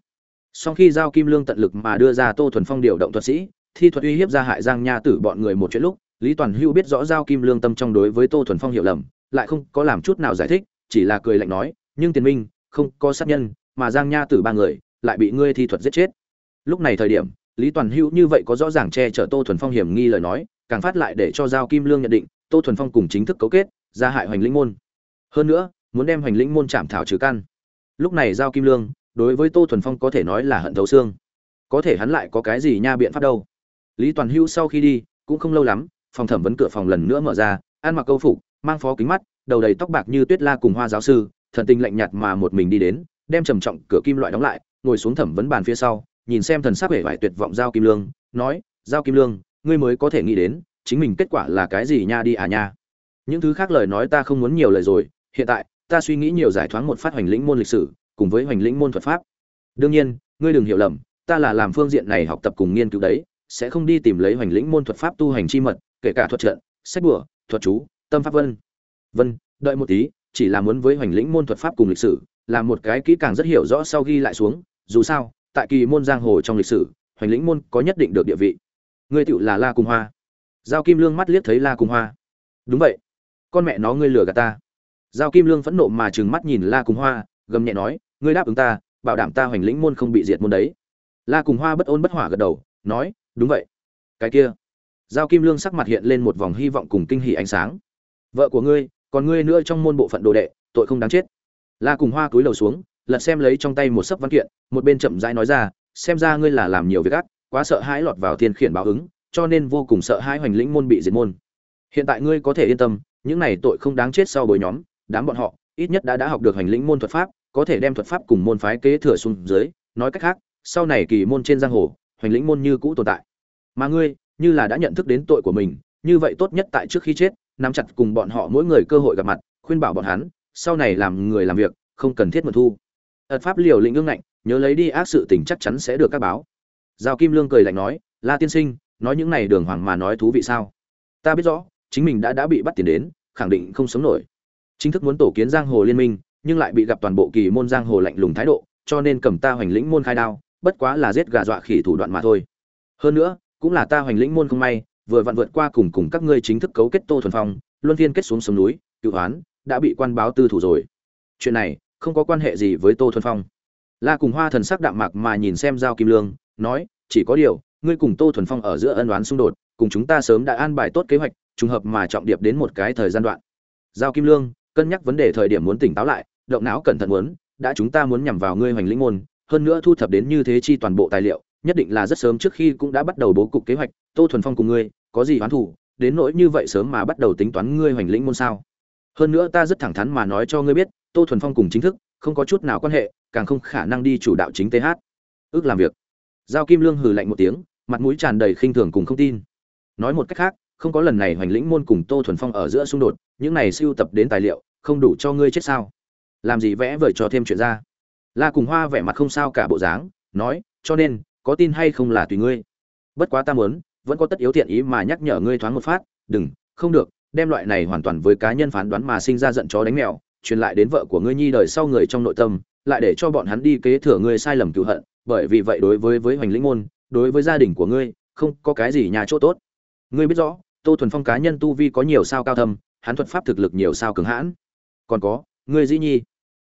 Sau khi giao kim lương tận lực mà đưa ra tô thuần phong điều động thuật sĩ thi thuật uy hiếp ra hại giang nha tử bọn người một chuyện lúc, lý toàn Hưu biết rõ giao kim lương tâm trong đối với tô thuần phong hiểu lầm, lại không có làm chút nào giải thích, chỉ là cười lạnh nói, nhưng tiền minh, không có sát nhân, mà giang nha tử ba người, lại bị ngươi thi thuật giết chết. Lúc này thời điểm, lý toàn hữu như vậy có rõ ràng che chở tô thuần phong hiểm nghi lời nói, càng phát lại để cho giao kim lương nhận định, tô thuần phong cùng chính thức cấu kết, ra hại hoành lĩnh môn. Hơn nữa, muốn đem hoành lĩnh môn chạm thảo trừ căn. Lúc này giao kim lương, đối với tô thuần phong có thể nói là hận thấu xương. Có thể hắn lại có cái gì nha biện pháp đâu? Lý toàn hữu sau khi đi, cũng không lâu lắm, phòng thẩm vấn cửa phòng lần nữa mở ra, ăn mặc câu phục, mang phó kính mắt, đầu đầy tóc bạc như tuyết la cùng hoa giáo sư, thần tình lạnh nhạt mà một mình đi đến, đem trầm trọng cửa kim loại đóng lại, ngồi xuống thẩm vấn bàn phía sau, nhìn xem thần sắc vẻ vải tuyệt vọng giao kim lương, nói, giao kim lương, ngươi mới có thể nghĩ đến, chính mình kết quả là cái gì nha đi à nha. Những thứ khác lời nói ta không muốn nhiều lời rồi, hiện tại, ta suy nghĩ nhiều giải thoáng một phát hoành lĩnh môn lịch sử, cùng với hoành lĩnh môn thuật pháp. Đương nhiên, ngươi đừng hiểu lầm, ta là làm phương diện này học tập cùng nghiên cứu đấy sẽ không đi tìm lấy hoành lĩnh môn thuật pháp tu hành chi mật, kể cả thuật trận, sách bùa, thuật chú, tâm pháp vân. Vân, đợi một tí, chỉ là muốn với hoành lĩnh môn thuật pháp cùng lịch sử, là một cái kỹ càng rất hiểu rõ sau ghi lại xuống. Dù sao, tại kỳ môn giang hồ trong lịch sử, hoành lĩnh môn có nhất định được địa vị. Ngươi tựu là la cùng hoa. Giao kim lương mắt liếc thấy la cùng hoa. Đúng vậy. Con mẹ nó ngươi lừa gạt ta. Giao kim lương phẫn nộ mà trừng mắt nhìn la cùng hoa, gầm nhẹ nói, ngươi đáp ứng ta, bảo đảm ta hoành lĩnh môn không bị diệt môn đấy. La cùng hoa bất ôn bất hỏa gật đầu, nói đúng vậy. Cái kia. Giao kim lương sắc mặt hiện lên một vòng hy vọng cùng kinh hỉ ánh sáng. Vợ của ngươi, còn ngươi nữa trong môn bộ phận đồ đệ, tội không đáng chết. La cùng hoa cúi đầu xuống, lật xem lấy trong tay một sấp văn kiện, một bên chậm rãi nói ra, xem ra ngươi là làm nhiều việc ác, quá sợ hãi lọt vào thiên khiển báo ứng, cho nên vô cùng sợ hãi hoành lĩnh môn bị diệt môn. Hiện tại ngươi có thể yên tâm, những này tội không đáng chết sau bồi nhóm, đám bọn họ, ít nhất đã đã học được hành lĩnh môn thuật pháp, có thể đem thuật pháp cùng môn phái kế thừa xuống dưới, nói cách khác, sau này kỳ môn trên giang hồ hoành lĩnh môn như cũ tồn tại. Mà ngươi, như là đã nhận thức đến tội của mình, như vậy tốt nhất tại trước khi chết, nắm chặt cùng bọn họ mỗi người cơ hội gặp mặt, khuyên bảo bọn hắn, sau này làm người làm việc, không cần thiết mượn thu. Ật pháp liều lĩnh ương ngạnh, nhớ lấy đi ác sự tình chắc chắn sẽ được các báo. Giao kim lương cười lạnh nói, la tiên sinh, nói những này đường hoàng mà nói thú vị sao? Ta biết rõ, chính mình đã đã bị bắt tiền đến, khẳng định không sống nổi. Chính thức muốn tổ kiến giang hồ liên minh, nhưng lại bị gặp toàn bộ kỳ môn giang hồ lạnh lùng thái độ, cho nên cầm ta hoành lĩnh môn khai đao bất quá là giết gà dọa khỉ thủ đoạn mà thôi. Hơn nữa, cũng là ta hoành lĩnh môn không may, vừa vặn vượt qua cùng cùng các ngươi chính thức cấu kết tô thuần phong, luân phiên kết xuống sông núi, cựu hoán, đã bị quan báo tư thủ rồi. Chuyện này, không có quan hệ gì với tô thuần phong. La cùng hoa thần sắc đạm mạc mà nhìn xem giao kim lương, nói, chỉ có điều, ngươi cùng tô thuần phong ở giữa ân đoán xung đột, cùng chúng ta sớm đã an bài tốt kế hoạch, trùng hợp mà trọng điệp đến một cái thời gian đoạn. Giao kim lương, cân nhắc vấn đề thời điểm muốn tỉnh táo lại, động não cẩn thận muốn, đã chúng ta muốn nhằm vào ngươi hoành lĩnh môn hơn nữa thu thập đến như thế chi toàn bộ tài liệu, nhất định là rất sớm trước khi cũng đã bắt đầu bố cục kế hoạch, tô thuần phong cùng ngươi, có gì hoán thủ đến nỗi như vậy sớm mà bắt đầu tính toán ngươi hoành lĩnh môn sao? Hơn nữa ta rất thẳng thắn mà nói cho ngươi biết, tô thuần phong cùng chính thức, không có chút nào quan hệ, càng không khả năng đi chủ đạo chính th ước làm việc. Giao kim lương hừ lạnh một tiếng, mặt mũi tràn đầy khinh thường cùng không tin. Nói một cách khác, không có lần này hoành lĩnh môn cùng tô thuần phong ở giữa xung đột, những này siêu tập đến tài liệu, không đủ cho ngươi chết sao? Làm gì vẽ vời cho thêm chuyện ra? La cùng hoa vẻ mặt không sao cả bộ dáng, nói, cho nên, có tin hay không là tùy ngươi. Bất quá ta muốn, vẫn có tất yếu thiện ý mà nhắc nhở ngươi thoáng một phát, đừng, không được, đem loại này hoàn toàn với cá nhân phán đoán mà sinh ra giận chó đánh mèo, truyền lại đến vợ của ngươi nhi đời sau người trong nội tâm, lại để cho bọn hắn đi kế thừa ngươi sai lầm cựu hận, bởi vì vậy đối với với hoành lĩnh môn, đối với gia đình của ngươi, không có cái gì nhà chỗ tốt. Ngươi biết rõ, tô thuần phong cá nhân tu vi có nhiều sao cao thâm, hắn thuật pháp thực lực nhiều sao cường hãn. Còn có, ngươi dĩ nhi.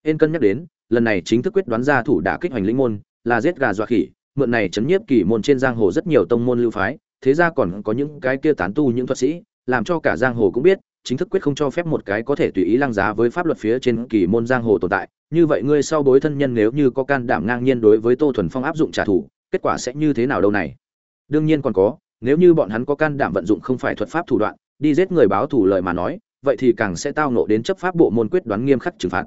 Ên cân nhắc đến lần này chính thức quyết đoán ra thủ đả kích hoành lĩnh môn, là giết gà dọa khỉ, mượn này chấn nhiếp kỳ môn trên giang hồ rất nhiều tông môn lưu phái, thế ra còn có những cái kia tán tu những thuật sĩ, làm cho cả giang hồ cũng biết, chính thức quyết không cho phép một cái có thể tùy ý lăng giá với pháp luật phía trên kỳ môn giang hồ tồn tại, như vậy ngươi sau bối thân nhân nếu như có can đảm ngang nhiên đối với tô thuần phong áp dụng trả thù, kết quả sẽ như thế nào đâu này? Đương nhiên còn có, nếu như bọn hắn có can đảm vận dụng không phải thuật pháp thủ đoạn, đi giết người báo thù lời mà nói, vậy thì càng sẽ tao nộ đến chấp pháp bộ môn quyết đoán nghiêm khắc trừng phạt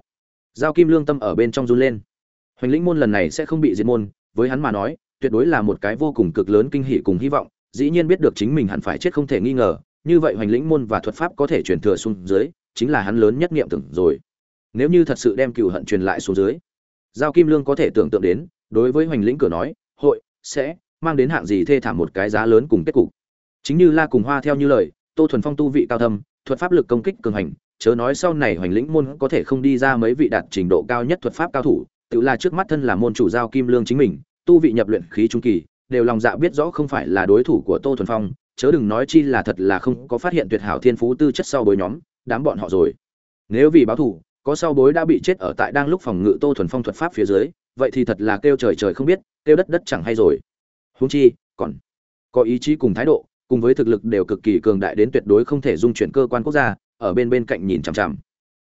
giao kim lương tâm ở bên trong run lên. Hoành lĩnh môn lần này sẽ không bị diệt môn, với hắn mà nói, tuyệt đối là một cái vô cùng cực lớn kinh hỷ cùng hy vọng, dĩ nhiên biết được chính mình hẳn phải chết không thể nghi ngờ, như vậy hoành lĩnh môn và thuật pháp có thể truyền thừa xuống dưới, chính là hắn lớn nhất nghiệm tưởng rồi. Nếu như thật sự đem cựu hận truyền lại xuống dưới, giao kim lương có thể tưởng tượng đến, đối với hoành lĩnh cửa nói, hội, sẽ, mang đến hạng gì thê thảm một cái giá lớn cùng kết cục. Chính như la cùng hoa theo như lời, tô thuần phong tu vị cao thâm, thuật pháp lực công kích cường hành chớ nói sau này hoành lĩnh môn có thể không đi ra mấy vị đạt trình độ cao nhất thuật pháp cao thủ, tự là trước mắt thân là môn chủ giao kim lương chính mình, tu vị nhập luyện khí trung kỳ, đều lòng dạ biết rõ không phải là đối thủ của tô thuần phong, chớ đừng nói chi là thật là không có phát hiện tuyệt hảo thiên phú tư chất sau bối nhóm, đám bọn họ rồi. Nếu vì báo thủ có sau bối đã bị chết ở tại đang lúc phòng ngự tô thuần phong thuật pháp phía dưới, vậy thì thật là kêu trời trời không biết, kêu đất đất chẳng hay rồi. Huống chi, còn có ý chí cùng thái độ, cùng với thực lực đều cực kỳ cường đại đến tuyệt đối không thể dung chuyển cơ quan quốc gia ở bên bên cạnh nhìn chằm chằm.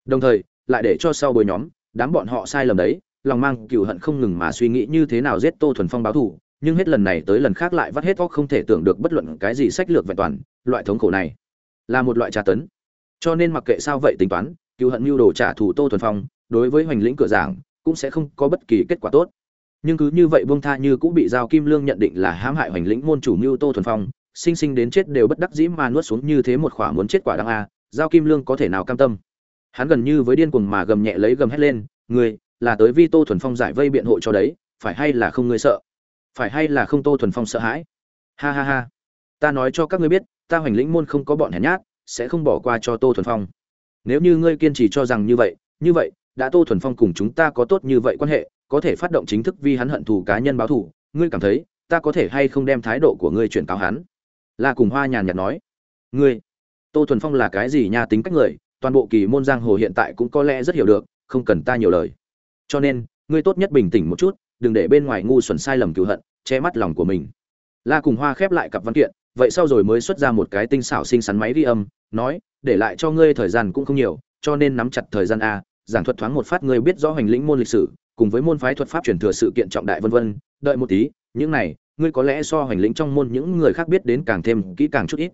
Đồng thời, lại để cho sau bối nhóm, đám bọn họ sai lầm đấy, lòng mang cựu hận không ngừng mà suy nghĩ như thế nào giết tô thuần phong báo thù, nhưng hết lần này tới lần khác lại vắt hết óc không thể tưởng được bất luận cái gì sách lược vẹn toàn, loại thống khổ này là một loại tra tấn. Cho nên mặc kệ sao vậy tính toán cựu hận mưu đồ trả thù tô thuần phong, đối với hoành lĩnh cửa giảng, cũng sẽ không có bất kỳ kết quả tốt. Nhưng cứ như vậy vương tha như cũng bị giao kim lương nhận định là hãm hại hoành lĩnh môn chủ mưu tô thuần phong, sinh sinh đến chết đều bất đắc dĩ mà nuốt xuống như thế một khỏa muốn chết quả đăng a giao kim lương có thể nào cam tâm? Hắn gần như với điên cuồng mà gầm nhẹ lấy gầm hét lên người là tới vi tô thuần phong giải vây biện hộ cho đấy, phải hay là không ngươi sợ? Phải hay là không tô thuần phong sợ hãi? Ha ha ha. Ta nói cho các ngươi biết, ta hoành lĩnh môn không có bọn hèn nhát, sẽ không bỏ qua cho tô thuần phong. Nếu như ngươi kiên trì cho rằng như vậy như vậy, đã tô thuần phong cùng chúng ta có tốt như vậy quan hệ, có thể phát động chính thức vì hắn hận thù cá nhân báo thù, ngươi cảm thấy, ta có thể hay không đem thái độ của ngươi chuyển cáo hắn? Là cùng hoa nhàn nhạt nói. Ngươi tô thuần phong là cái gì nha tính cách người, toàn bộ kỳ môn giang hồ hiện tại cũng có lẽ rất hiểu được, không cần ta nhiều lời. Cho nên, ngươi tốt nhất bình tĩnh một chút, đừng để bên ngoài ngu xuẩn sai lầm cựu hận, che mắt lòng của mình. La cùng hoa khép lại cặp văn kiện, vậy sau rồi mới xuất ra một cái tinh xảo xinh xắn máy ghi âm, nói, để lại cho ngươi thời gian cũng không nhiều, cho nên nắm chặt thời gian a, giảng thuật thoáng một phát ngươi biết rõ hành lĩnh môn lịch sử, cùng với môn phái thuật pháp truyền thừa sự kiện trọng đại vân vân, đợi một tí, những này, ngươi có lẽ so hoành lĩnh trong môn những người khác biết đến càng thêm kỹ càng chút ít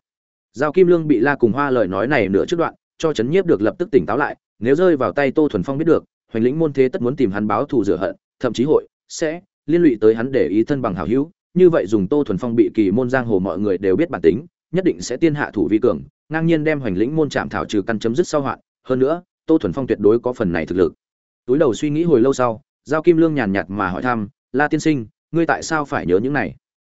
giao kim lương bị la cùng hoa lời nói này nửa trước đoạn, cho chấn nhiếp được lập tức tỉnh táo lại, nếu rơi vào tay tô thuần phong biết được, hoành lĩnh môn thế tất muốn tìm hắn báo thù rửa hận, thậm chí hội sẽ liên lụy tới hắn để ý thân bằng hảo hữu, như vậy dùng tô thuần phong bị kỳ môn giang hồ mọi người đều biết bản tính, nhất định sẽ tiên hạ thủ vi cường, ngang nhiên đem hoành lĩnh môn chạm thảo trừ căn chấm dứt sau hoạn, hơn nữa, tô thuần phong tuyệt đối có phần này thực lực. Túi đầu suy nghĩ hồi lâu sau, giao kim lương nhàn nhạt mà hỏi thăm, la tiên sinh, ngươi tại sao phải nhớ những này?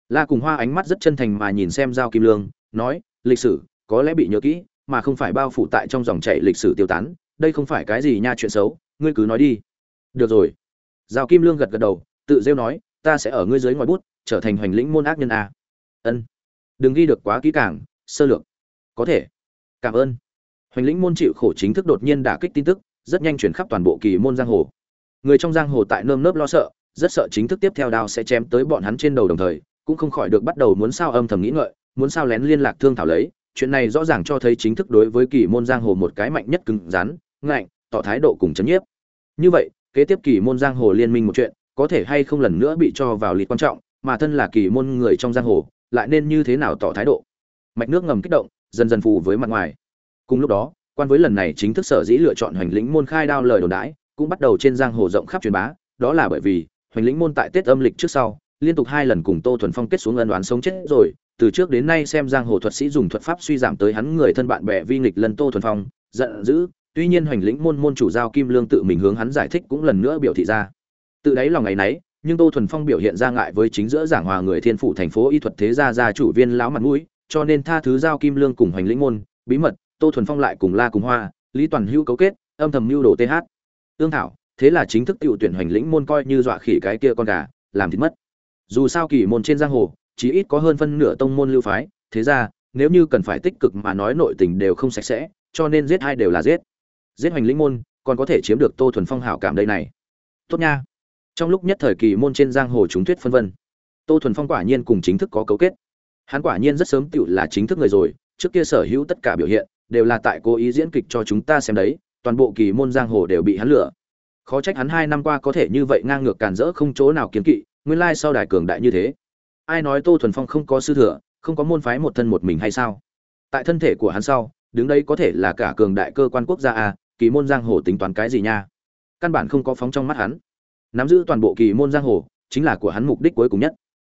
La cùng hoa ánh mắt rất chân thành mà nhìn xem giao kim lương, nói lịch sử, có lẽ bị nhớ kỹ, mà không phải bao phủ tại trong dòng chảy lịch sử tiêu tán, đây không phải cái gì nha chuyện xấu, ngươi cứ nói đi. Được rồi. Giao kim lương gật gật đầu, tự rêu nói, ta sẽ ở ngươi dưới ngoài bút, trở thành hoành lĩnh môn ác nhân a. Ân. Đừng ghi được quá kỹ càng, sơ lược. Có thể. Cảm ơn. Hoành lĩnh môn chịu khổ chính thức đột nhiên đả kích tin tức, rất nhanh chuyển khắp toàn bộ kỳ môn giang hồ. Người trong giang hồ tại nơm nớp lo sợ, rất sợ chính thức tiếp theo đao sẽ chém tới bọn hắn trên đầu đồng thời, cũng không khỏi được bắt đầu muốn sao âm thầm nghĩ ngợi muốn sao lén liên lạc thương thảo lấy, chuyện này rõ ràng cho thấy chính thức đối với kỳ môn giang hồ một cái mạnh nhất cứng rắn, ngạnh, tỏ thái độ cùng chấn nhiếp. Như vậy, kế tiếp kỳ môn giang hồ liên minh một chuyện, có thể hay không lần nữa bị cho vào lịch quan trọng, mà thân là kỳ môn người trong giang hồ, lại nên như thế nào tỏ thái độ? Mạch nước ngầm kích động, dần dần phù với mặt ngoài. Cùng lúc đó, quan với lần này chính thức sở dĩ lựa chọn hoành lĩnh môn khai đao lời đồn đãi, cũng bắt đầu trên giang hồ rộng khắp truyền bá, đó là bởi vì, hoành lĩnh môn tại tết âm lịch trước sau, liên tục hai lần cùng tô thuần phong kết xuống ân đoán sống chết rồi từ trước đến nay xem giang hồ thuật sĩ dùng thuật pháp suy giảm tới hắn người thân bạn bè vi nghịch lần tô thuần phong, giận dữ, tuy nhiên hoành lĩnh môn môn chủ giao kim lương tự mình hướng hắn giải thích cũng lần nữa biểu thị ra. Tự đáy lòng ngày nấy, nhưng tô thuần phong biểu hiện ra ngại với chính giữa giảng hòa người thiên phủ thành phố y thuật thế gia gia chủ viên lão mặt mũi, cho nên tha thứ giao kim lương cùng hoành lĩnh môn, bí mật, tô thuần phong lại cùng la cùng hoa, lý toàn hữu cấu kết, âm thầm mưu đồ th tương thảo, thế là chính thức tự tuyển hoành lĩnh môn coi như dọa khỉ cái kia con gà, làm thịt mất. Dù sao kỳ môn trên giang hồ chí ít có hơn phân nửa tông môn lưu phái. Thế ra, nếu như cần phải tích cực mà nói nội tình đều không sạch sẽ, cho nên giết hai đều là giết. Giết hoành lĩnh môn, còn có thể chiếm được tô thuần phong hảo cảm đây này. Tốt nha. Trong lúc nhất thời kỳ môn trên giang hồ chúng thuyết phân vân, tô thuần phong quả nhiên cùng chính thức có cấu kết. Hắn quả nhiên rất sớm tựu là chính thức người rồi, trước kia sở hữu tất cả biểu hiện, đều là tại cố ý diễn kịch cho chúng ta xem đấy, toàn bộ kỳ môn giang hồ đều bị hắn lừa. Khó trách hắn hai năm qua có thể như vậy ngang ngược càn rỡ không chỗ nào kiến kỵ, nguyên lai sau đài cường đại như thế ai nói tô thuần phong không có sư thừa, không có môn phái một thân một mình hay sao? Tại thân thể của hắn sau, đứng đây có thể là cả cường đại cơ quan quốc gia a, kỳ môn giang hồ tính toán cái gì nha? Căn bản không có phóng trong mắt hắn. Nắm giữ toàn bộ kỳ môn giang hồ, chính là của hắn mục đích cuối cùng nhất.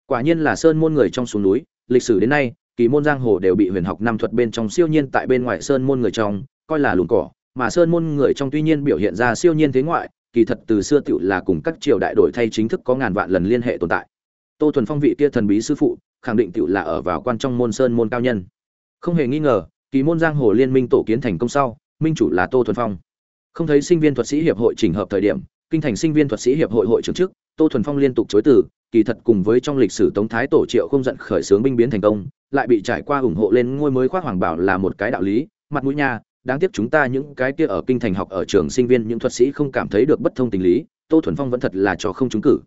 Quả nhiên là sơn môn người trong xuống núi, lịch sử đến nay, kỳ môn giang hồ đều bị huyền học năm thuật bên trong siêu nhiên tại bên ngoài sơn môn người trong, coi là lùn cỏ, mà sơn môn người trong tuy nhiên biểu hiện ra siêu nhiên thế ngoại, kỳ thật từ xưa tựu là cùng các triều đại đổi thay chính thức có ngàn vạn lần liên hệ tồn tại tô thuần phong vị kia thần bí sư phụ, khẳng định tựu là ở vào quan trong môn sơn môn cao nhân. Không hề nghi ngờ, kỳ môn giang hồ liên minh tổ kiến thành công sau, minh chủ là tô thuần phong. Không thấy sinh viên thuật sĩ hiệp hội chỉnh hợp thời điểm, kinh thành sinh viên thuật sĩ hiệp hội hội trưởng trước tô thuần phong liên tục chối từ, kỳ thật cùng với trong lịch sử tống thái tổ triệu không giận khởi xướng binh biến thành công, lại bị trải qua ủng hộ lên ngôi mới khoác hoàng bảo là một cái đạo lý, mặt mũi nha, đáng tiếc chúng ta những cái kia ở kinh thành học ở trường sinh viên, những thuật sĩ không cảm thấy được bất thông tình lý, tô thuần phong vẫn thật là cho không trúng cử.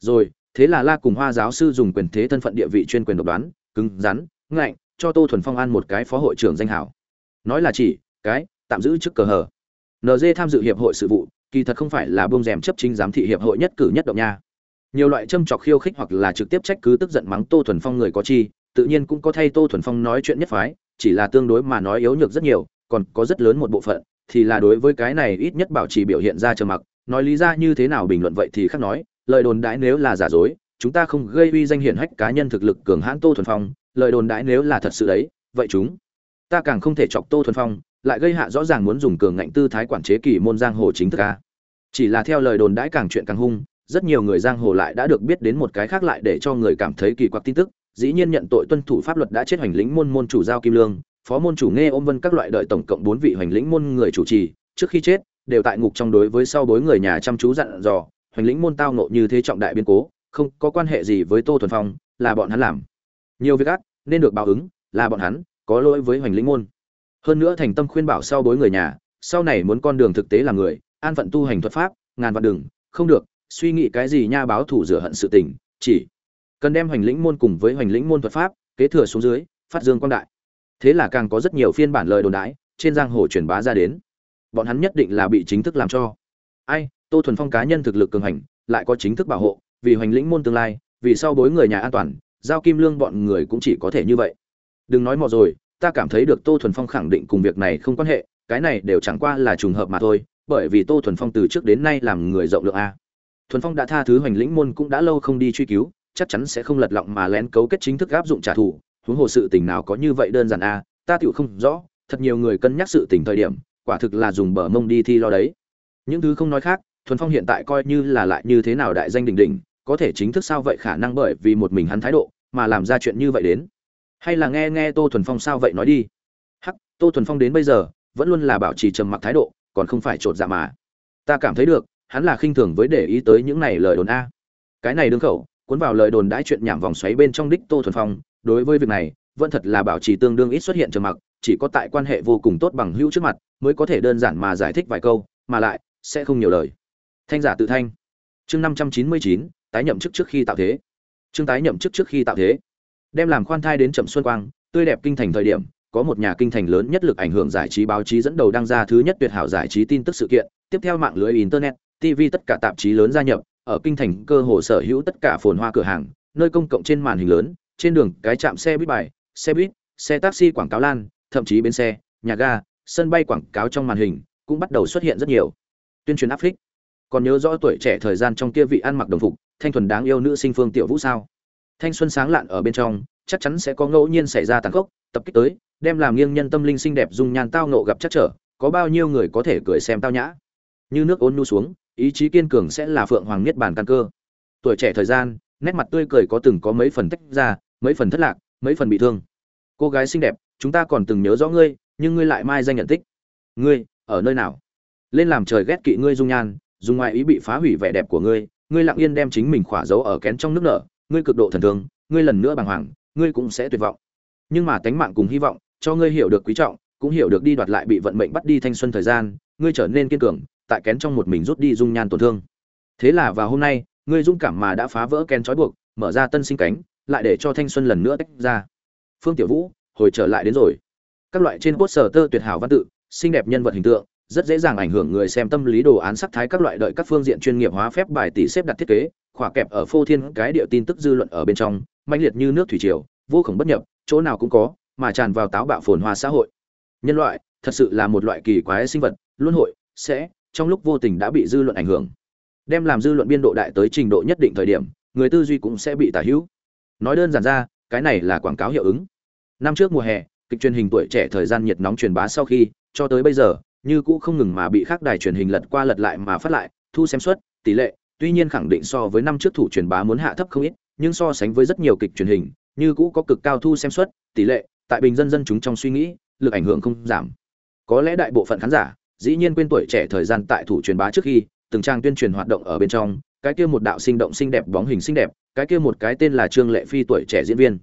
Rồi thế là la cùng hoa giáo sư dùng quyền thế thân phận địa vị chuyên quyền độc đoán, cứng rắn, ngạnh, cho tô thuần phong an một cái phó hội trưởng danh hảo. Nói là chỉ, cái, tạm giữ chức cờ hờ. Nd tham dự hiệp hội sự vụ, kỳ thật không phải là bông rèm chấp chính giám thị hiệp hội nhất cử nhất động nha. Nhiều loại châm chọc khiêu khích hoặc là trực tiếp trách cứ tức giận mắng tô thuần phong người có chi, tự nhiên cũng có thay tô thuần phong nói chuyện nhất phái, chỉ là tương đối mà nói yếu nhược rất nhiều, còn có rất lớn một bộ phận, thì là đối với cái này ít nhất bảo trì biểu hiện ra trầm mặc, nói lý ra như thế nào bình luận vậy thì khác nói lời đồn đãi nếu là giả dối, chúng ta không gây uy danh hiển hách cá nhân thực lực cường hãn tô thuần phong, lời đồn đãi nếu là thật sự đấy, vậy chúng, ta càng không thể chọc tô thuần phong, lại gây hạ rõ ràng muốn dùng cường ngạnh tư thái quản chế kỳ môn giang hồ chính thức a. Chỉ là theo lời đồn đãi càng chuyện càng hung, rất nhiều người giang hồ lại đã được biết đến một cái khác lại để cho người cảm thấy kỳ quặc tin tức, dĩ nhiên nhận tội tuân thủ pháp luật đã chết hoành lĩnh môn môn chủ giao kim lương, phó môn chủ nghe ôm vân các loại đợi tổng cộng bốn vị hoành lĩnh môn người chủ trì, trước khi chết, đều tại ngục trong đối với sau bối người nhà chăm chú dặn dò hoành lĩnh môn tao nộ như thế trọng đại biến cố, không có quan hệ gì với tô thuần phong, là bọn hắn làm. Nhiều việc ác, nên được báo ứng, là bọn hắn, có lỗi với hoành lĩnh môn. Hơn nữa thành tâm khuyên bảo sau bối người nhà, sau này muốn con đường thực tế là người, an phận tu hành thuật pháp, ngàn vạn đừng, không được, suy nghĩ cái gì nha báo thủ rửa hận sự tình, chỉ cần đem hoành lĩnh môn cùng với hoành lĩnh môn thuật pháp, kế thừa xuống dưới, phát dương quang đại. Thế là càng có rất nhiều phiên bản lời đồn đãi, trên giang hồ truyền bá ra đến. Bọn hắn nhất định là bị chính thức làm cho. Ai tô thuần phong cá nhân thực lực cường hành, lại có chính thức bảo hộ, vì hoành lĩnh môn tương lai, vì sau bối người nhà an toàn, giao kim lương bọn người cũng chỉ có thể như vậy. Đừng nói mò rồi, ta cảm thấy được tô thuần phong khẳng định cùng việc này không quan hệ, cái này đều chẳng qua là trùng hợp mà thôi, bởi vì tô thuần phong từ trước đến nay làm người rộng lượng a. Thuần phong đã tha thứ hoành lĩnh môn cũng đã lâu không đi truy cứu, chắc chắn sẽ không lật lọng mà lén cấu kết chính thức áp dụng trả thù, huống hồ sự tình nào có như vậy đơn giản a, ta tựu không rõ, thật nhiều người cân nhắc sự tình thời điểm, quả thực là dùng bờ mông đi thi lo đấy. Những thứ không nói khác thuần phong hiện tại coi như là lại như thế nào đại danh đỉnh đỉnh, có thể chính thức sao vậy khả năng bởi vì một mình hắn thái độ mà làm ra chuyện như vậy đến? Hay là nghe nghe tô thuần phong sao vậy nói đi. Hắc, tô thuần phong đến bây giờ, vẫn luôn là bảo trì trầm mặc thái độ, còn không phải trột dạ mà. Ta cảm thấy được, hắn là khinh thường với để ý tới những này lời đồn a. Cái này đương khẩu, cuốn vào lời đồn đãi chuyện nhảm vòng xoáy bên trong đích tô thuần phong, đối với việc này, vẫn thật là bảo trì tương đương ít xuất hiện trầm mặc, chỉ có tại quan hệ vô cùng tốt bằng hữu trước mặt, mới có thể đơn giản mà giải thích vài câu, mà lại, sẽ không nhiều lời thanh giả tự thanh. Chương năm trăm chín mươi chín, tái nhậm chức trước khi tạo thế. Chương tái nhậm chức trước khi tạo thế. Đem làm khoan thai đến chậm xuân quang, tươi đẹp kinh thành thời điểm, có một nhà kinh thành lớn nhất lực ảnh hưởng giải trí báo chí dẫn đầu đăng ra thứ nhất tuyệt hảo giải trí tin tức sự kiện, tiếp theo mạng lưới internet tv tất cả tạp chí lớn gia nhập, ở kinh thành cơ hồ sở hữu tất cả phồn hoa cửa hàng, nơi công cộng trên màn hình lớn, trên đường cái trạm xe buýt bài, xe buýt, xe taxi quảng cáo lan, thậm chí bến xe, nhà ga, sân bay quảng cáo trong màn hình cũng bắt đầu xuất hiện rất nhiều. Tuyên truyền áp phích còn nhớ rõ tuổi trẻ thời gian trong kia vị ăn mặc đồng phục, thanh thuần đáng yêu nữ sinh phương tiểu vũ sao? Thanh xuân sáng lạn ở bên trong, chắc chắn sẽ có ngẫu nhiên xảy ra tàn khốc, tập kích tới, đem làm nghiêng nhân tâm linh xinh đẹp dung nhan tao nộ gặp chắc trở, có bao nhiêu người có thể cười xem tao nhã? Như nước ôn nhu xuống, ý chí kiên cường sẽ là phượng hoàng niết bàn căn cơ. Tuổi trẻ thời gian, nét mặt tươi cười có từng có mấy phần tách ra, mấy phần thất lạc, mấy phần bị thương. Cô gái xinh đẹp, chúng ta còn từng nhớ rõ ngươi, nhưng ngươi lại mai danh nhận tích. Ngươi, ở nơi nào? Lên làm trời ghét kỵ ngươi dung nhan dùng ngoại ý bị phá hủy vẻ đẹp của ngươi ngươi lặng yên đem chính mình khỏa giấu ở kén trong nước nở, ngươi cực độ thần thương, ngươi lần nữa bàng hoàng, ngươi cũng sẽ tuyệt vọng. Nhưng mà tánh mạng cùng hy vọng, cho ngươi hiểu được quý trọng, cũng hiểu được đi đoạt lại bị vận mệnh bắt đi thanh xuân thời gian, ngươi trở nên kiên cường, tại kén trong một mình rút đi dung nhan tổn thương. Thế là vào hôm nay, ngươi dũng cảm mà đã phá vỡ kén trói buộc, mở ra tân sinh cánh, lại để cho thanh xuân lần nữa tách ra. Phương tiểu vũ, hồi trở lại đến rồi. Các loại trên poster tơ tuyệt hảo văn tự, xinh đẹp nhân vật hình tượng rất dễ dàng ảnh hưởng người xem tâm lý đồ án sắc thái các loại đợi các phương diện chuyên nghiệp hóa phép bài tỷ xếp đặt thiết kế, khỏa kẹp ở phô thiên cái địa tin tức dư luận ở bên trong, mãnh liệt như nước thủy triều, vô khổng bất nhập, chỗ nào cũng có, mà tràn vào táo bạo phồn hoa xã hội. Nhân loại, thật sự là một loại kỳ quái sinh vật, luân hội, sẽ, trong lúc vô tình đã bị dư luận ảnh hưởng. Đem làm dư luận biên độ đại tới trình độ nhất định thời điểm, người tư duy cũng sẽ bị tả hữu. Nói đơn giản ra, cái này là quảng cáo hiệu ứng. Năm trước mùa hè, kịch truyền hình tuổi trẻ thời gian nhiệt nóng truyền bá sau khi, cho tới bây giờ như cũ không ngừng mà bị khác đài truyền hình lật qua lật lại mà phát lại, thu xem suất, tỷ lệ, tuy nhiên khẳng định so với năm trước thủ truyền bá muốn hạ thấp không ít, nhưng so sánh với rất nhiều kịch truyền hình, như cũ có cực cao thu xem suất, tỷ lệ, tại bình dân dân chúng trong suy nghĩ, lực ảnh hưởng không giảm. Có lẽ đại bộ phận khán giả, dĩ nhiên quên tuổi trẻ thời gian tại thủ truyền bá trước khi, từng trang tuyên truyền hoạt động ở bên trong, cái kia một đạo sinh động xinh đẹp bóng hình xinh đẹp, cái kia một cái tên là trương lệ phi tuổi trẻ diễn viên.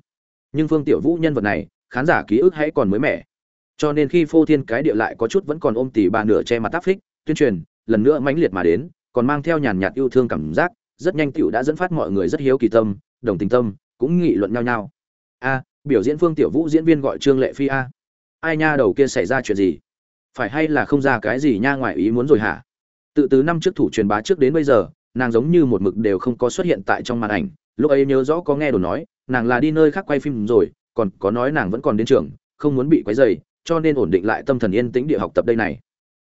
Nhưng phương tiểu vũ nhân vật này, khán giả ký ức hãy còn mới mẻ cho nên khi phô thiên cái địa lại có chút vẫn còn ôm tỉ bà nửa che mặt tác phích, tuyên truyền, lần nữa mãnh liệt mà đến, còn mang theo nhàn nhạt yêu thương cảm giác, rất nhanh tiểu đã dẫn phát mọi người rất hiếu kỳ tâm, đồng tình tâm, cũng nghị luận nhau nhau. A, biểu diễn phương tiểu vũ diễn viên gọi trương lệ phi a. Ai nha đầu kia xảy ra chuyện gì? Phải hay là không ra cái gì nha ngoài ý muốn rồi hả? Tự từ năm trước thủ truyền bá trước đến bây giờ, nàng giống như một mực đều không có xuất hiện tại trong màn ảnh. Lúc ấy nhớ rõ có nghe đồn nói, nàng là đi nơi khác quay phim rồi, còn có nói nàng vẫn còn đến trường, không muốn bị quấy dày cho nên ổn định lại tâm thần yên tĩnh địa học tập đây này.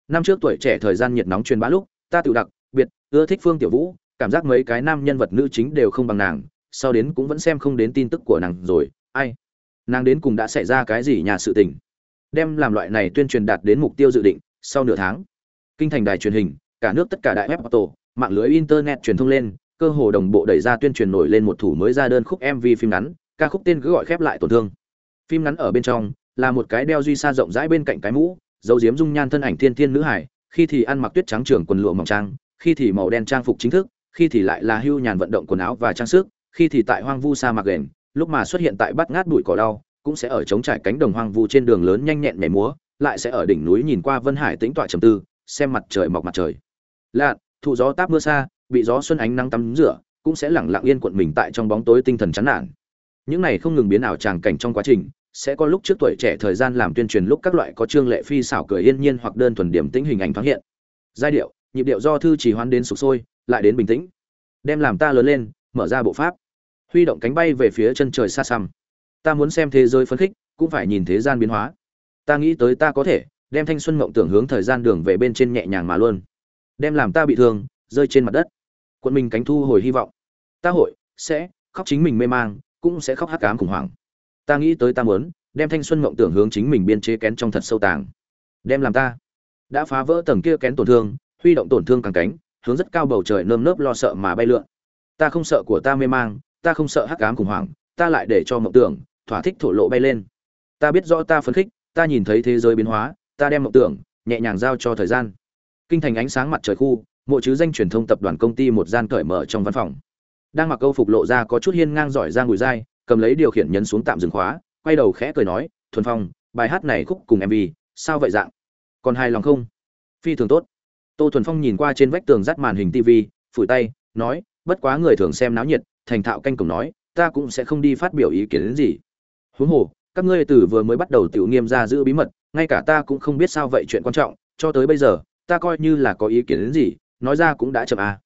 Năm trước tuổi trẻ thời gian nhiệt nóng truyền bá lúc, ta tự đặc, biệt, ưa thích phương tiểu vũ, cảm giác mấy cái nam nhân vật nữ chính đều không bằng nàng, sau đến cũng vẫn xem không đến tin tức của nàng rồi, ai? Nàng đến cùng đã xảy ra cái gì nhà sự tình? Đem làm loại này tuyên truyền đạt đến mục tiêu dự định, sau nửa tháng, kinh thành đài truyền hình, cả nước tất cả đại web auto mạng lưới internet truyền thông lên, cơ hồ đồng bộ đẩy ra tuyên truyền nổi lên một thủ mới ra đơn khúc mv phim ngắn, ca khúc tên cứ gọi khép lại tổn thương. Phim ngắn ở bên trong là một cái đeo duy sa rộng rãi bên cạnh cái mũ dấu diếm dung nhan thân ảnh thiên thiên nữ hải, khi thì ăn mặc tuyết trắng trưởng quần lụa mỏng trang, khi thì màu đen trang phục chính thức, khi thì lại là hưu nhàn vận động quần áo và trang sức, khi thì tại hoang vu sa mạc ghềnh lúc mà xuất hiện tại bắt ngát bụi cỏ đau, cũng sẽ ở trống trải cánh đồng hoang vu trên đường lớn nhanh nhẹn nhảy múa, lại sẽ ở đỉnh núi nhìn qua vân hải tĩnh tọa trầm tư, xem mặt trời mọc mặt trời. Lạ thụ gió táp mưa xa, bị gió xuân ánh nắng tắm rửa, cũng sẽ lẳng lặng yên cuộn mình tại trong bóng tối tinh thần chán nản. Những này không ngừng biến ảo tràng cảnh trong quá trình sẽ có lúc trước tuổi trẻ thời gian làm tuyên truyền lúc các loại có trương lệ phi xảo cười yên nhiên hoặc đơn thuần điểm tĩnh hình ảnh thoáng hiện. Giai điệu, nhịp điệu do thư chỉ hoán đến sụp sôi, lại đến bình tĩnh. Đem làm ta lớn lên, mở ra bộ pháp. Huy động cánh bay về phía chân trời xa xăm. Ta muốn xem thế giới phấn khích, cũng phải nhìn thế gian biến hóa. Ta nghĩ tới ta có thể, đem thanh xuân mộng tưởng hướng thời gian đường về bên trên nhẹ nhàng mà luôn. Đem làm ta bị thương, rơi trên mặt đất. Quân mình cánh thu hồi hy vọng. Ta hội, sẽ, khóc chính mình mê mang, cũng sẽ khóc hắc ám khủng hoảng ta nghĩ tới ta muốn, đem thanh xuân mộng tưởng hướng chính mình biên chế kén trong thật sâu tàng. Đem làm ta. Đã phá vỡ tầng kia kén tổn thương, huy động tổn thương càng cánh, hướng rất cao bầu trời nơm nớp lo sợ mà bay lượn. Ta không sợ của ta mê mang, ta không sợ hắc ám khủng hoảng, ta lại để cho mộng tưởng, thỏa thích thổ lộ bay lên. Ta biết rõ ta phấn khích, ta nhìn thấy thế giới biến hóa, ta đem mộng tưởng, nhẹ nhàng giao cho thời gian. Kinh thành ánh sáng mặt trời khu, mộ chứ danh truyền thông tập đoàn công ty một gian cởi mở trong văn phòng. Đang mặc câu phục lộ ra có chút hiên ngang giỏi ra bùi dai cầm lấy điều khiển nhấn xuống tạm dừng khóa, quay đầu khẽ cười nói, thuần phong, bài hát này khúc cùng mv sao vậy dạng? Còn hài lòng không? Phi thường tốt. Tô thuần phong nhìn qua trên vách tường dắt màn hình tv phủi tay, nói, bất quá người thường xem náo nhiệt, thành thạo canh cổng nói, ta cũng sẽ không đi phát biểu ý kiến đến gì. Huống hồ, các ngươi từ vừa mới bắt đầu tiểu nghiêm ra giữ bí mật, ngay cả ta cũng không biết sao vậy chuyện quan trọng, cho tới bây giờ, ta coi như là có ý kiến đến gì, nói ra cũng đã chậm à.